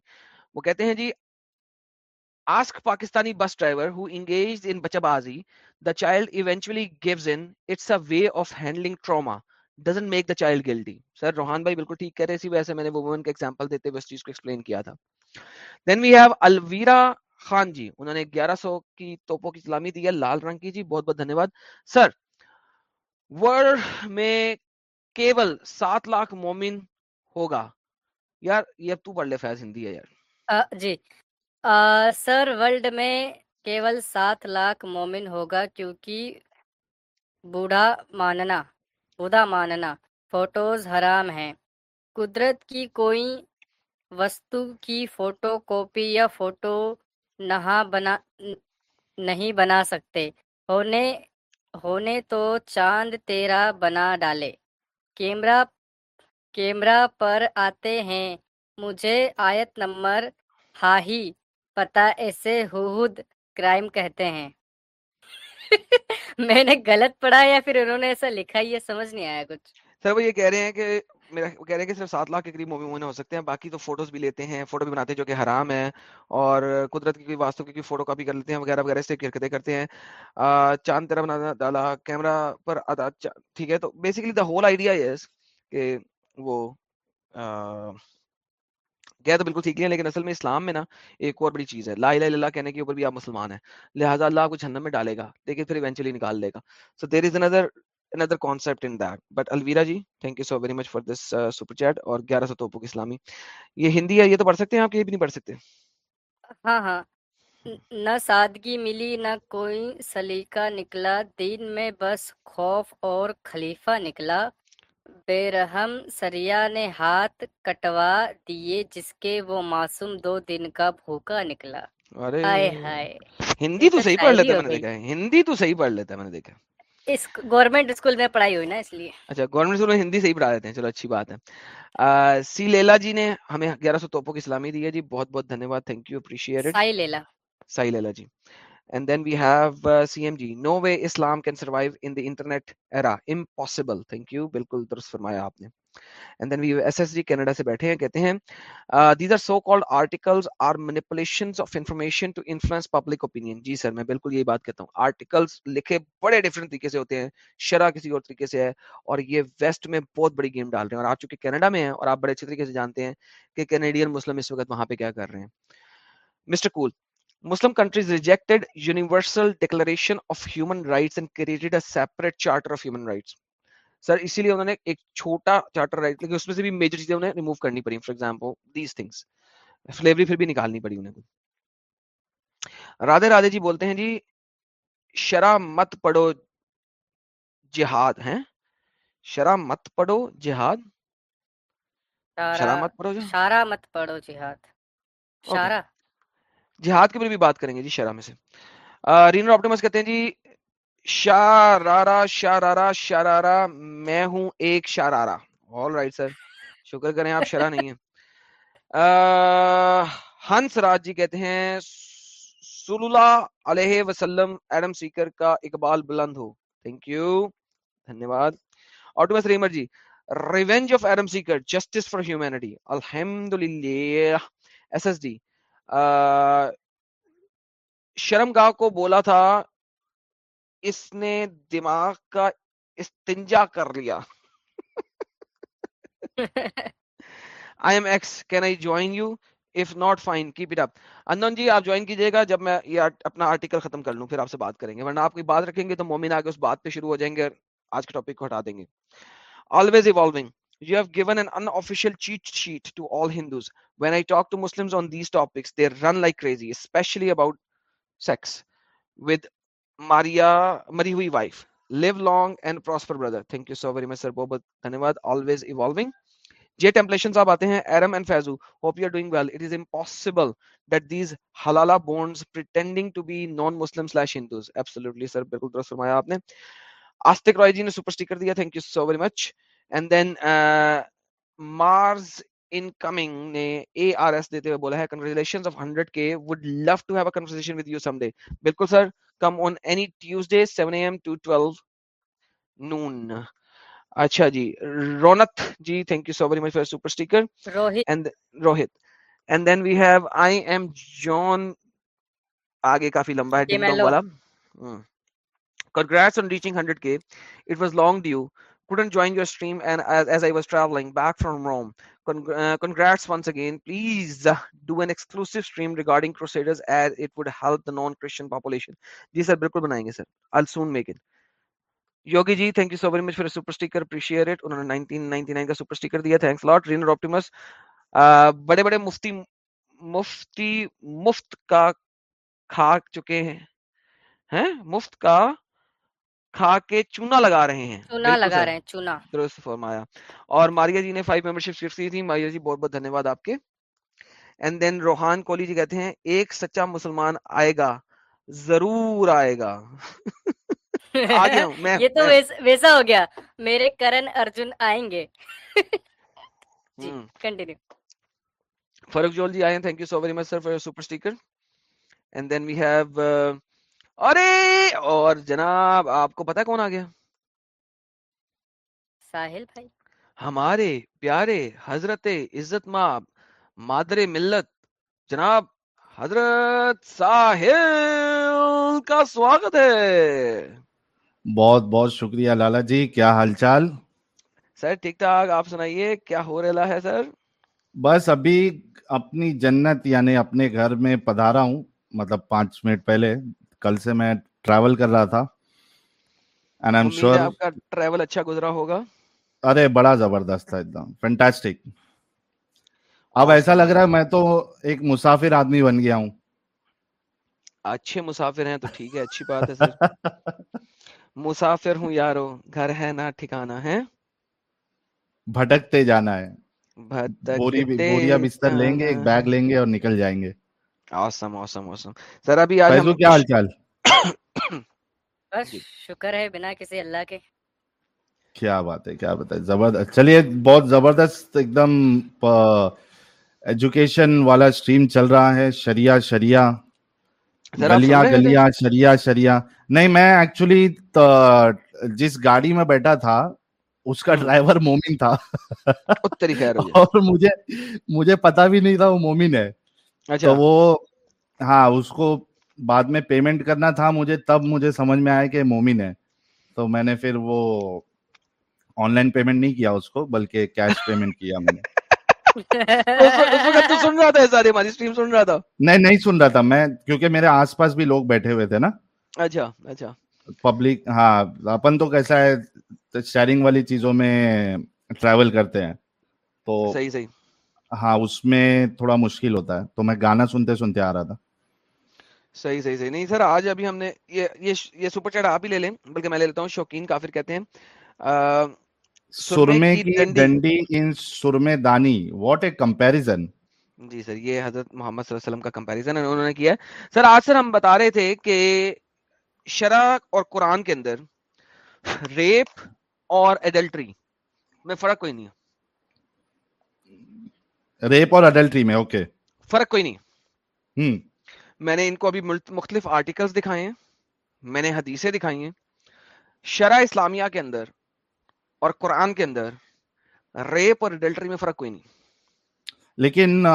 وہ کہتے ہیں جی ask pakistani bus driver who engaged in bachabazi the child eventually gives in it's a way of handling trauma doesn't make the child guilty. سر روحان بھائی بالکل ٹھیک کہہ رہے اسی وجہ سے میں نے وومن کا ایگزامپل دیتے ہوئے اس چیز کو ایکسپلین کیا تھا then we have Alvira Khan ji انہوں نے گیارہ سو کی توپوں کی سلامی دی ہے لال رنگ کی جی بہت بہت دھنیہ واد سر ورلڈ میں کیول سات لاکھ مومن ہوگا یار یہ تو پڑھ لے فیض ہندی ہے یار جی سر ورلڈ میں کیول سات لاکھ مومن ہوگا کیونکہ بوڑھا ماننا بوڑھا ماننا فوٹوز حرام ہیں۔ قدرت کی کوئی وستو کی فوٹو کاپی یا فوٹو نہا بنا، نہیں بنا سکتے۔ ہونے ہونے تو چاند تیرا بنا ڈالے۔ کیمرہ کیمرہ پر آتے ہیں۔ مجھے آیت نمبر ہاہی پتہ ایسے ہود کرائم کہتے ہیں۔ میں نے غلط پڑھا یا پھر انہوں نے ایسا لکھا ہی ہے سمجھ نہیں آیا کچھ سر وہ یہ کہہ رہے ہیں کہ میرا وہ کہہ رہے ہیں کہ صرف سات لاکھ کے قریب مووی مونے ہو سکتے ہیں باقی تو فوٹوز بھی لیتے ہیں فوٹو بھی بناتے ہیں جو کہ حرام ہے اور قدرت کی کوئی واسطوں کی فوٹو کاپی کر لیتے ہیں وغیرہ وغیرہ سے حرکتیں کرتے ہیں چاند تیرا بنا ڈالا کیمرہ پر آتا ٹھیک ہے تو بیسیکلی دا ہول آئیڈیا یہ کہ وہ کہہ تو بالکل ٹھیک نہیں ہے لیکن اصل میں اسلام میں نا ایک اور بڑی چیز ہے۔ لا الہ الا اللہ کہنے کے اوپر بھی آپ مسلمان ہیں لہٰذا اللہ کو جہنم میں ڈالے گا لیکن پھر ایونچولی نکال دے گا۔ سو دیر از اندر another concept in that. But alvira ji thank you so very much for this uh, super chat اور 1100 توپوں کی اسلامی۔ یہ ہندی ہے یہ تو پڑھ سکتے ہیں آپ یہ بھی نہیں پڑھ سکتے؟ ہاں ہاں۔ نہ سادگی ملی نہ کوئی سلیقہ نکلا۔ دین میں بس خوف اور خلیفہ نکلا۔ بے رحم سریا نے ہاتھ کٹوا دیے جس کے وہ معصوم دو دن کا بھوکا نکلا۔ ارے۔ ہائے ہائے۔ ہندی تو صحیح پڑھ لیتا میں نے دیکھا ہندی تو صحیح پڑھ لیتا میں نے دیکھا اس گورنمنٹ اسکول میں پڑھائی ہوئی نا اس لیے۔ اچھا گورنمنٹ اسکول میں ہندی صحیح پڑھا دیتے ہیں۔ چلو اچھی بات ہے۔ سی لیلا جی نے ہمیں گیارہ سو توپوں کی اسلامی دی ہے۔ جی بہت بہت دھنیہ واد۔ Thank you appreciate Sai Leela. Sai Leela ji. And then we have uh, CMG no way Islam can survive in the internet era. Impossible. Thank you. بالکل درست فرمایا آپ نے. And then we have SSG Canada سے بیٹھے ہیں. کہتے ہیں uh, these are so called articles are manipulations of information to influence public opinion. جی سر میں بالکل یہی بات کہتا ہوں. Articles لکھے بڑے ڈفرینٹ طریقے سے ہوتے ہیں. شرح کسی اور طریقے سے ہے. اور یہ ویسٹ میں بہت بڑی گیم ڈال رہے ہیں. اور آپ چونکہ کینیڈا میں ہیں اور آپ بڑے اچھے طریقے سے جانتے ہیں کہ کینیڈین مسلم اس وقت وہاں پہ کیا کر رہے ہیں. Mister cool cool, Muslim countries rejected universal declaration of human rights and created a separate charter of human rights. Sir اسی لیے انہوں نے ایک چھوٹا چارٹر رائٹ لیکن اس میں سے بھی میجر چیزیں انہیں ریموو کرنی پڑی for example these things flowery پھر بھی نکالنی پڑی انہیں رادھے رادھے جی بولتے ہیں جی شرح مت پڑھو جہاد ہیں؟ شرح مت پڑھو جہاد۔ شارہ مت پڑھو شارہ مت پڑھو جہاد۔ شارہ جہاد کے اوپر بھی بات کریں گے جی شرح میں سے۔ رینو آپٹیمس کہتے ہیں جی شارارا شارارا شارارا، میں ہوں ایک شارارا۔ آل رائٹ سر شکر کریں آپ، شرح نہیں ہیں ہنس راج جی کہتے ہیں، صلی اللہ علیہ وسلم، ایڈم سیکر کا اقبال بلند ہو۔ تھینک یو دھنیہ واد آٹومس ریمر ji revenge of Adam seeker, justice for humanity. الحمد للہ ایس ایس ڈی شرم گاہ کو بولا تھا اس نے دماغ کا استنجا کر لیا۔ I am ex can I join you if not fine keep it up اندن ji آپ جوائن کیجیے گا جب میں یہ اپنا آرٹیکل ختم کر لوں پھر آپ سے بات کریں گے ورنہ آپ کوئی بات رکھیں گے تو مومن آگے اس بات پہ شروع ہو جائیں گے آج کے ٹاپک کو ہٹا دیں گے۔ آلویز ایوالونگ آپ آتے ہیں سر بالکل آپ نے اینڈ دین مارز ان کمنگ نے اے آر ایس دیتے ہوئے بولا ہے congratulations of 100 K would love to have a conversation with you some day بالکل sir come on any Tuesday 7 AM to 12 noon اچھا جی Ronit ji thank you so very much for super sticker Rohit. And then we have I am John آگے کافی لمبا ہے جی، ding ding والا۔ Congrats on reaching 100k it was long due couldn't join your stream and as, as i was traveling back from rome congr- uh, congrats once again please do an exclusive stream regarding crusaders as it would help the non-christian population these are bilkul banayenge sir i'll soon make it Yogi ji thank you so very much for super sticker appreciate it انہوں نے 1999 کا super sticker دیا thanks lot رینر اپٹیمس بڑے بڑے مفتی مفتی مفت کا کھا چکے ہیں ہیں مفت کا کھا کے چونا لگا رہے ہیں۔ چونا لگا رہے ہیں چونا۔ درست فرمایا۔ اور ماریا جی نے فائیو ممبرشپ شفٹ کی تھی۔ ماریا جی بہت بہت دھنیہ واد آپ کے۔ اینڈ دین روحان کولی جی کہتے ہیں ایک سچا مسلمان آئے گا ضرور آئے گا۔ یہ تو ویسا ہو گیا۔ میرے کرن ارجن آئیں گے۔ جی، کنٹینیو فاروق جول جی آئے ہیں thank you so very much sir for super sticker and then we have ارے! اور جناب آپ کو پتا کون آ گیا؟ ساحل بھائی۔ ہمارے پیارے حضرت عزت ماں مادر ملت۔ جناب حضرت ساحل کا سواگت ہے۔ بہت بہت شکریہ لالا جی کیا حال چال؟ سر ٹھیک ٹھاک۔ آپ سنائیے کیا ہو رہا ہے سر؟ بس ابھی اپنی جنت یعنی اپنے گھر میں پدھارا ہوں مطلب پانچ منٹ پہلے۔ کل سے میں ٹریول کر رہا تھا اینڈ آئی ایم شیور آپ کا ٹریول اچھا گزرا ہوگا۔ ارے بڑا زبردست تھا ایک دم۔ فینٹاسٹک اب ایسا لگ رہا ہے میں تو ایک مسافر آدمی بن گیا ہوں۔ اچھے مسافر ہیں تو ٹھیک ہے اچھی بات ہے سر۔ مسافر ہوں یارو گھر ہے نہ ٹھکانا ہے بھٹکتے جانا ہے۔ بوریا بستر لیں گے ایک بیگ لیں گے اور نکل جائیں گے۔ آسم آسم آسم سر ابھی آج ہم کیا حال چال؟ بس شکر ہے بنا کسی اللہ کے۔ کیا بات ہے کیا بتائیں زبردست چلیے بہت زبردست ایک دم ایجوکیشن والا سٹریم چل رہا ہے شریا شریا گلیا گلیا شریا شریا نہیں میں ایکچولی جس گاڑی میں بیٹھا تھا اس کا ڈرائیور مومن تھا۔ اور مجھے مجھے پتا بھی نہیں تھا وہ مومن ہے۔ اچھا۔ تو وہ ہاں اس کو بعد میں پیمنٹ کرنا تھا مجھے تب مجھے سمجھ میں آیا کہ مومن ہے۔ تو میں نے پھر وہ آن لائن پیمنٹ نہیں کیا اس کو بلکہ کیش پیمنٹ کیا میں نے۔ نہیں نہیں سن رہا تھا میں کیونکہ میرے آس پاس بھی لوگ بیٹھے ہوئے تھے نا۔ اچھا اچھا۔ پبلک ہاں اپن تو کیسا ہے شیئرنگ والی چیزوں میں ٹریول کرتے ہیں۔ تو صحیح صحیح۔ ہاں اس میں تھوڑا مشکل ہوتا ہے۔ تو میں گانا سنتے سنتے آ رہا تھا۔ صحیح صحیح صحیح۔ نہیں سر آج ابھی ہم نے یہ یہ سپر چیٹ آپ ہی لے لیں بلکہ میں لے لیتا ہوں شوقین کافر کہتے ہیں۔ سرمے کی ڈنڈی۔ ان سرمے دانی۔ What a comparison. جی سر یہ حضرت محمد صلی اللہ علیہ وسلم کا کمپیریزن انہوں نے کیا۔ سر آج سر ہم بتا رہے تھے کہ شرع اور قرآن کے اندر ریپ اور ایڈلٹری میں فرق کوئی نہیں ہے۔ ریپ اور اڈلٹری میں اوکے فرق کوئی نہیں۔ میں نے ان کو ابھی مختلف آرٹیکلز دکھائے ہیں۔ میں نے حدیثیں دکھائی ہیں۔ شرع اسلامیہ کے اندر اور قرآن کے اندر ریپ اور اڈلٹری میں فرق کوئی نہیں۔ لیکن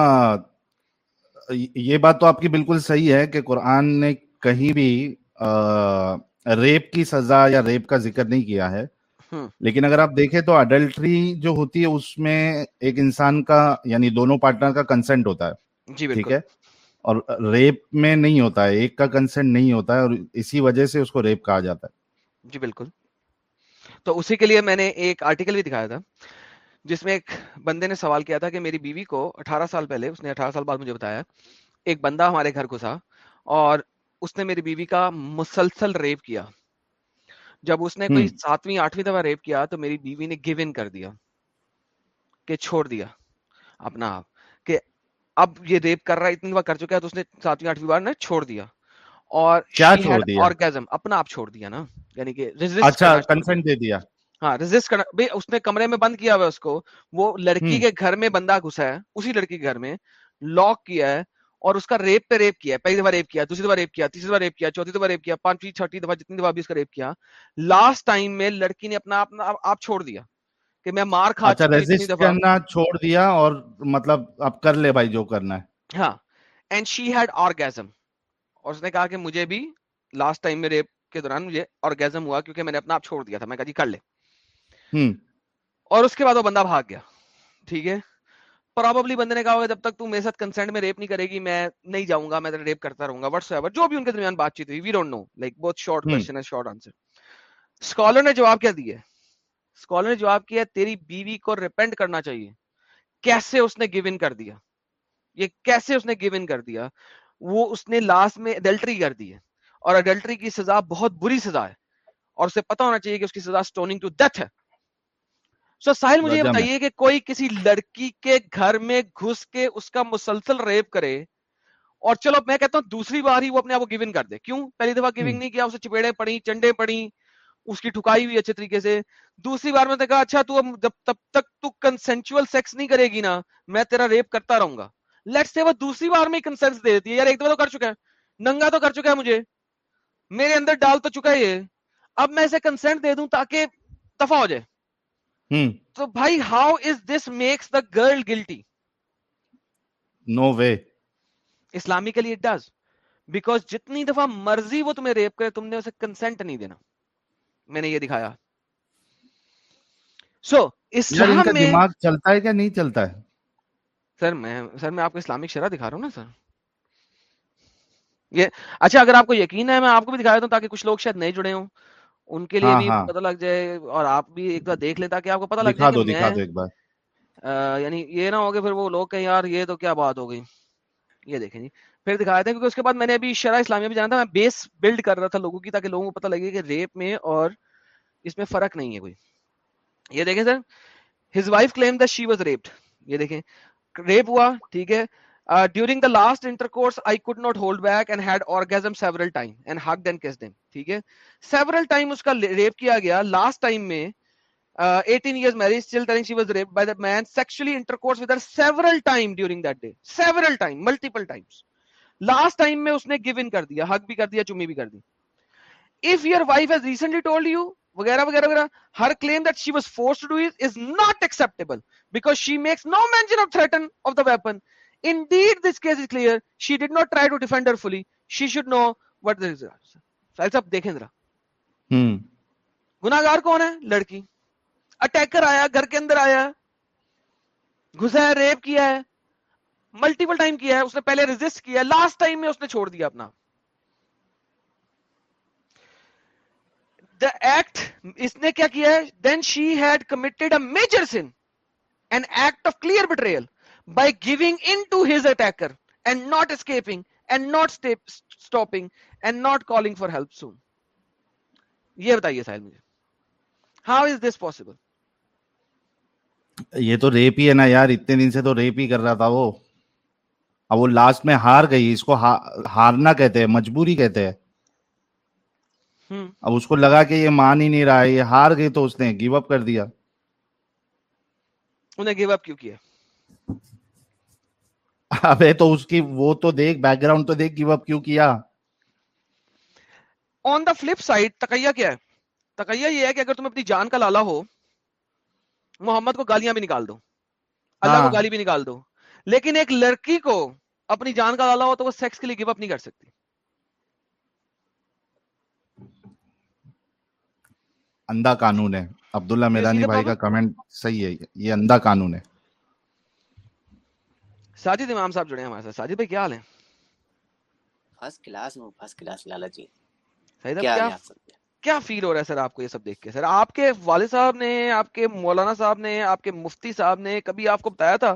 یہ بات تو آپ کی بالکل صحیح ہے کہ قرآن نے کہیں بھی ریپ کی سزا یا ریپ کا ذکر نہیں کیا ہے۔ ہاں۔ لیکن اگر آپ دیکھیں تو اڈلٹری جو ہوتی ہے اس میں ایک انسان کا یعنی دونوں پارٹنر کا کنسنٹ ہوتا ہے جی ٹھیک ہے؟ اور ریپ میں نہیں ہوتا ہے ایک کا کنسنٹ نہیں ہوتا ہے اور اسی وجہ سے اس کو ریپ کہا جاتا ہے۔ جی بالکل۔ تو اسی کے لیے میں نے ایک آرٹیکل بھی دکھایا تھا جس میں ایک بندے نے سوال کیا تھا کہ میری بیوی کو اٹھارہ سال پہلے اس نے اٹھارہ سال بعد مجھے بتایا ایک بندہ ہمارے گھر گھسا اور اس نے میری بیوی کا مسلسل ریپ کیا۔ جب اس نے کوئی ساتویں آٹھویں دفعہ ریپ کیا تو میری بیوی نے گیو ان کر دیا کہ چھوڑ دیا اپنا آپ کہ اب یہ ریپ کر رہا ہے اتنی دفعہ کر چکا ہے تو اس نے ساتویں آٹھویں بار نے چھوڑ دیا۔ اور orgasm اپنا آپ چھوڑ دیا نا یعنی کہ اچھا کنسنٹ دے دیا۔ ہاں ریزسٹ کرنا بھائی اس نے کمرے میں بند کیا ہوا اس کو وہ لڑکی کے گھر میں بندہ گھسا ہے اسی لڑکی کے گھر میں لاک کیا ہے اور اس کا ریپ پہ ریپ کیا پہلی دفعہ ریپ کیا دوسری دفعہ ریپ کیا تیسری دفعہ ریپ کیا چوتھی دفعہ ریپ کیا پانچویں چھٹی دفعہ جتنی دفعہ بھی اس کا ریپ کیا لاسٹ ٹائم میں لڑکی نے اپنا اپنا آپ چھوڑ دیا کہ میں مار کھا اچھا کرنا چھوڑ دیا اور مطلب اب کر لے بھائی جو کرنا ہے۔ ہاں اینڈ شی ہیڈ آرگیزم اور اس نے کہا کہ مجھے بھی لاسٹ ٹائم میں ریپ کے دوران مجھے آرگیزم ہوا کیونکہ میں نے اپنا آپ چھوڑ دیا تھا میں کہا جی کر لے۔ اور اس کے بعد وہ بندہ بھاگ گیا ٹھیک ہے؟ پرابلی بندے نے کہا ہوگا جب تک تو میرے ساتھ کنسنٹ میں ریپ نہیں کرے گی میں نہیں جاؤں گا میں ریپ کرتا رہوں گا وٹس ایور جو بھی ان کے درمیان بات چیت ہوئی وی ڈونٹ نو لائک بہت شارٹ کوشچن ہے شارٹ آنسر اسکالر نے جواب کیا دیا اسکالر نے جواب کیا تیری بیوی کو ریپینٹ کرنا چاہیے۔ کیسے اس نے گیو ان کر دیا؟ یہ کیسے اس نے گیو ان کر دیا؟ وہ اس نے لاسٹ میں اڈلٹری کر دی ہے۔ اور اڈلٹری کی سزا بہت بری سزا ہے۔ اور اسے پتا ہونا چاہیے کہ اس کی سزا سٹوننگ ٹو ڈیتھ ہے۔ سو ساحل مجھے یہ بتائیے کہ کوئی کسی لڑکی کے گھر میں گھس کے اس کا مسلسل ریپ کرے اور چلو میں کہتا ہوں دوسری بار ہی وہ اپنے آپ کو گیو ان کر دے کیوں پہلی دفعہ گیونگ نہیں کیا اسے چپیڑے پڑی چنڈے پڑی اس کی ٹھکائی ہوئی اچھے طریقے سے دوسری بار میں نے کہا اچھا تو جب تب تک تو کنسینچوئل سیکس نہیں کرے گی نا میں تیرا ریپ کرتا رہوں گا لیٹ سے وہ دوسری بار میں کنسنس دے دیتی ہے یار ایک دفعہ تو کر چکا ہے ننگا تو کر چکا ہے مجھے میرے اندر ڈال تو چکا ہے یہ اب میں اسے کنسنٹ دے دوں تاکہ دفاع ہو جائے تو بھائی how is this makes the girl guilty no way Islamically it does because جتنی دفعہ مرضی وہ تمہیں ریپ کرے تم نے اسے کنسنٹ نہیں دینا۔ میں نے یہ دکھایا۔ سو ان اسلام میں دماغ چلتا ہے کیا نہیں چلتا ہے؟ سر میں سر میں آپ کو اسلامک شرح دکھا رہا ہوں نا سر۔ یہ اچھا اگر آپ کو یقین ہے میں آپ کو بھی دکھا دیتا ہوں تاکہ کچھ لوگ شاید نہیں جڑے ہوں۔ ان کے لیے ہاں بھی ہاں۔ پتہ لگ جائے اور آپ بھی ایک بار دیکھ لیں تاکہ آپ کو پتہ لگ جائے دکھا دو ایک بار۔ یعنی یہ نہ ہو کہ پھر وہ لوگ کہیں یار یہ تو کیا بات ہو گئی۔ یہ دیکھیں جی۔ پھر دکھایا تھا کیونکہ اس کے بعد میں نے ابھی شرح اسلامیہ بھی جانا تھا میں بیس بلڈ کر رہا تھا لوگوں کی تاکہ لوگوں کو پتہ لگے کہ ریپ میں اور اس میں فرق نہیں ہے کوئی۔ یہ دیکھیں سر his wife claimed that she was raped یہ دیکھیں ریپ ہوا ٹھیک ہے۔ ڈیور لاسٹ انٹرکور کر دیا چمی بھی کر دیفین وغیرہ indeed this case is clear. She did not try to defend her fully. She should know what this is ساحل صاحب دیکھیں ذرا ہوں گناہگار کون ہے لڑکی اٹیکر آیا گھر کے اندر آیا گھسا ہے ریپ کیا ہے ملٹیپل ٹائم کیا ہے اس نے پہلے ریزسٹ کیا لاسٹ ٹائم میں اس نے چھوڑ دیا اپنا اس نے کیا کیا ہے دین شی an act of clear betrayal. By giving in to his attacker and not escaping and not step, stopping and not calling for help soon. یہ بتائیے ساحل مجھے۔ How is this possible? یہ تو ریپ ہی ہے نا یار اتنے دن سے تو ریپ ہی کر رہا تھا وہ۔ اب وہ لاسٹ میں ہار گئی اس کو ہا- ہارنا کہتے ہیں مجبوری کہتے ہیں۔ اب اس کو لگا کہ یہ مان ہی نہیں رہا ہے یہ ہار گئی تو اس نے گیو اپ کر دیا۔ انہیں گیو اپ کیوں کیا؟ ابے تو اس کی وہ تو دیکھ بیک گراؤنڈ تو دیکھ گیو اپ کیوں کیا؟ آن دا فلپ سائڈ تقیہ کیا ہے؟ تقیہ یہ ہے کہ اگر تم اپنی جان کا لالا ہو محمد کو گالیاں بھی نکال دو۔ اللہ کو ہاں۔ گالی بھی نکال دو۔ لیکن ایک لڑکی کو اپنی جان کا لالا ہو تو وہ سیکس کے لیے گیو اپ نہیں کر سکتی۔ اندھا قانون ہے۔ عبداللہ میدانی بھائی کا? کمنٹ صحیح ہے یہ اندھا قانون ہے۔ ساجد امام صاحب جڑے ہیں ہمارے ساتھ۔ ساجد بھائی کیا حال ہے فرسٹ کلاس ہوں فرسٹ کلاس لالا جی۔ سعید اب کیا کیا کیا فیل ہو رہا ہے سر آپ کو یہ سب دیکھ کے؟ سر آپ کے والد صاحب نے آپ کے مولانا صاحب نے آپ کے مفتی صاحب نے کبھی آپ کو بتایا تھا؟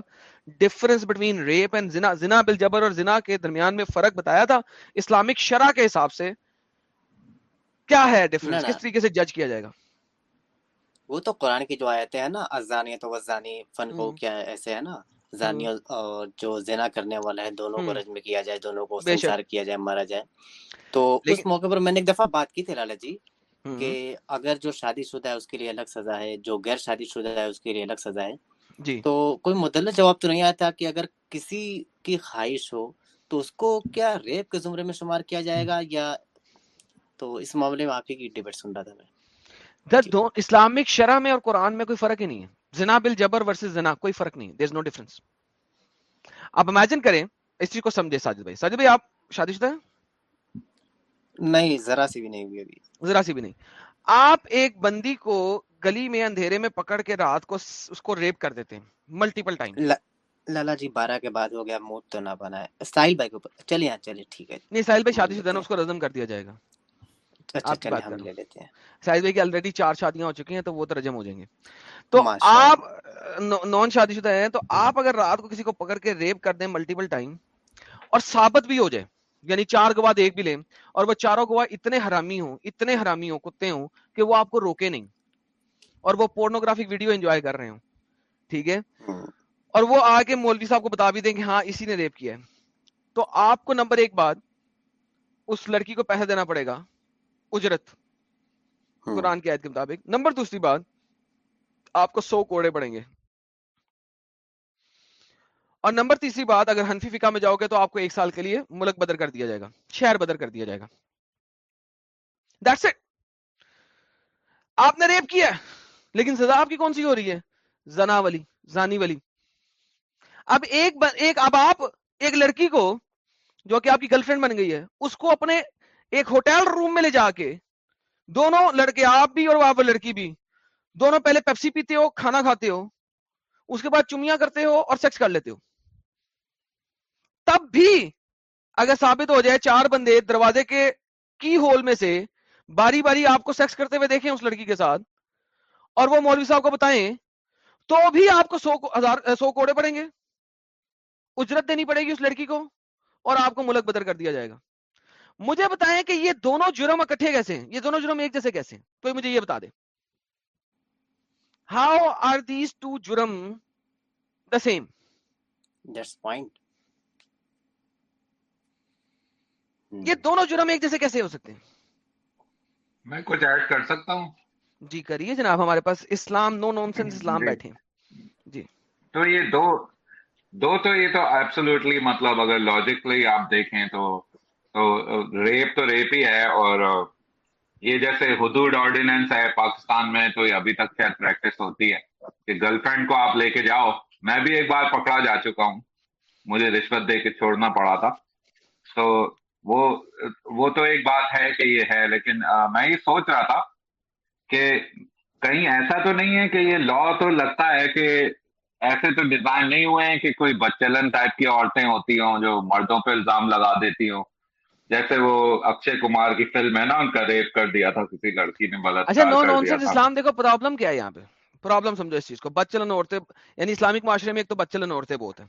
ڈفرنس بٹوین ریپ اینڈ زنا زنا بل جبر اور زنا کے درمیان میں فرق بتایا تھا؟ اسلامک شرح کے حساب سے کیا ہے ڈفرنس کس۔ طریقے سے جج کیا جائے گا؟ وہ تو قرآن کی جو آیتیں ہیں نا ازانی تو وزانی فن کو کیا ایسے ہے نا؟ زانی اور جو زنا کرنے والا ہے دونوں کو رجم کیا جائے دونوں کو سنسار کیا جائے مارا جائے۔ تو اس موقع پر میں نے ایک دفعہ بات کی تھی لالا جی کہ اگر جو شادی شدہ ہے اس کے لیے الگ سزا ہے جو غیر شادی شدہ ہے اس کے لیے الگ سزا ہے۔ جی۔ تو کوئی مدلل جواب تو نہیں آتا کہ اگر کسی کی خواہش ہو تو اس کو کیا ریپ کے زمرے میں شمار کیا جائے گا یا تو اس معاملے میں آپ ہی کی ڈیبیٹ سن رہا تھا میں۔ دو اسلامک شرح میں اور قرآن میں کوئی فرق ہی نہیں ہے۔ زنا بل جبر ورسز زنا کوئی فرق نہیں دیر نو ڈفرنس آپ امیجن کریں اس چیز کو سمجھے ساجد بھائی۔ ساجد بھائی آپ شادی شدہ ہیں؟ نہیں ذرا سی بھی نہیں ہوئی ابھی۔ ذرا سی بھی نہیں۔ آپ ایک بندی کو گلی میں اندھیرے میں پکڑ کے رات کو اس کو ریپ کر دیتے ہیں ملٹیپل ٹائم لا- لالا جی بارہ کے بعد ہو گیا موت تو نہ بنا ہے سٹائل بھائی کو چلیے ہاں چلیے ٹھیک ہے۔ نہیں ساحل بھائی شادی شدہ اس کو رزم کر دیا جائے گا۔ آپ کی چلیے بات کر ہم رہا لے ہوں لیتے ہیں۔ ساحل بھائی کی آلریڈی چار شادیاں ہو چکی ہیں تو وہ تو رجم ہو جائیں گے تو آپ نان شادی شدہ ہیں تو آپ اگر رات کو کسی کو پکڑ کے ریپ کر دیں ملٹیپل ٹائم اور ثابت بھی ہو جائے یعنی چار گواہ دیکھ بھی لیں اور وہ چاروں گواہ اتنے حرامی ہوں اتنے حرامی ہوں کتے ہوں کہ وہ آپ کو روکے نہیں اور وہ پورنوگرافک ویڈیو انجوائے کر رہے ہوں ٹھیک ہے؟ اور وہ آ کے مولوی صاحب کو بتا بھی دیں کہ ہاں اسی نے ریپ کیا ہے۔ تو آپ کو نمبر ایک بات اس لڑکی کو پیسہ دینا پڑے گا اجرت۔ ہوں، قرآن کی آیت کے مطابق۔ نمبر دوسری بات آپ کو سو کوڑے پڑیں گے۔ اور نمبر تیسری بات اگر حنفی فقہ میں جاؤ گے تو آپ کو ایک سال کے لیے ملک بدر کر دیا جائے گا شہر بدر کر دیا جائے گا۔ That's it. آپ نے ریپ کیا ہے، لیکن سزا آپ کی کون سی ہو رہی ہے؟ زنا والی زانی والی۔ اب ایک ب... ایک اب آپ ایک لڑکی کو جو کہ آپ کی گرل فرینڈ بن گئی ہے اس کو اپنے ایک ہوٹل روم میں لے جا کے، دونوں لڑکے، آپ بھی اور آپ لڑکی بھی، دونوں پہلے پیپسی پیتے ہو، کھانا کھاتے ہو، اس کے بعد چمیاں کرتے ہو اور سیکس کر لیتے ہو۔ تب بھی اگر ثابت ہو جائے چار بندے دروازے کے کی ہول میں سے باری باری آپ کو سیکس کرتے ہوئے دیکھیں اس لڑکی کے ساتھ اور وہ مولوی صاحب کو بتائیں، تو بھی آپ کو سو ہزار، سو کوڑے پڑیں گے۔ اجرت دینی پڑے گی اس لڑکی کو اور آپ کو ملک بدر کر دیا جائے گا۔ مجھے بتائیں کہ یہ دونوں جرم اکٹھے کیسے ہیں؟ یہ دونوں جرم ایک جیسے کیسے ہیں؟ کوئی مجھے یہ بتا دے۔ ہاؤ آر دیز ٹو جرم دا سیم that's point. یہ دونوں جرم ایک جیسے کیسے ہو سکتے ہیں؟ میں کچھ ایڈ کر سکتا ہوں؟ جی کریے جناب ہمارے پاس اسلام نو نون سینس اسلام جی۔ بیٹھے ہیں۔ جی۔ تو یہ دو دو تو یہ تو ایبسولوٹلی مطلب اگر لاجکلی آپ دیکھیں تو تو ریپ تو ریپ ہی ہے اور یہ جیسے حدود آرڈیننس ہے پاکستان میں تو یہ ابھی تک شاید پریکٹس ہوتی ہے کہ گرل فرینڈ کو آپ لے کے جاؤ۔ میں بھی ایک بار پکڑا جا چکا ہوں۔ مجھے رشوت دے کے چھوڑنا پڑا تھا۔ تو وہ وہ تو ایک بات ہے کہ یہ ہے، لیکن میں یہ سوچ رہا تھا کہ کہیں ایسا تو نہیں ہے کہ یہ لا تو لگتا ہے کہ ایسے تو ڈیزائن نہیں ہوئے ہیں کہ کوئی بچلن ٹائپ کی عورتیں ہوتی ہوں جو مردوں پہ الزام لگا دیتی ہوں۔ جیسے وہ اکشے کمار کی فلم ہے نا ان کا ریپ کر دیا تھا کسی لڑکی نے بلاتا اچھا نو نو سے اسلام دیکھو پرابلم کیا ہے یہاں پہ؟ پرابلم سمجھو اس چیز کو۔ بچلن عورتیں یعنی اسلامک معاشرے میں ایک تو بچلن عورتیں بہت ہیں۔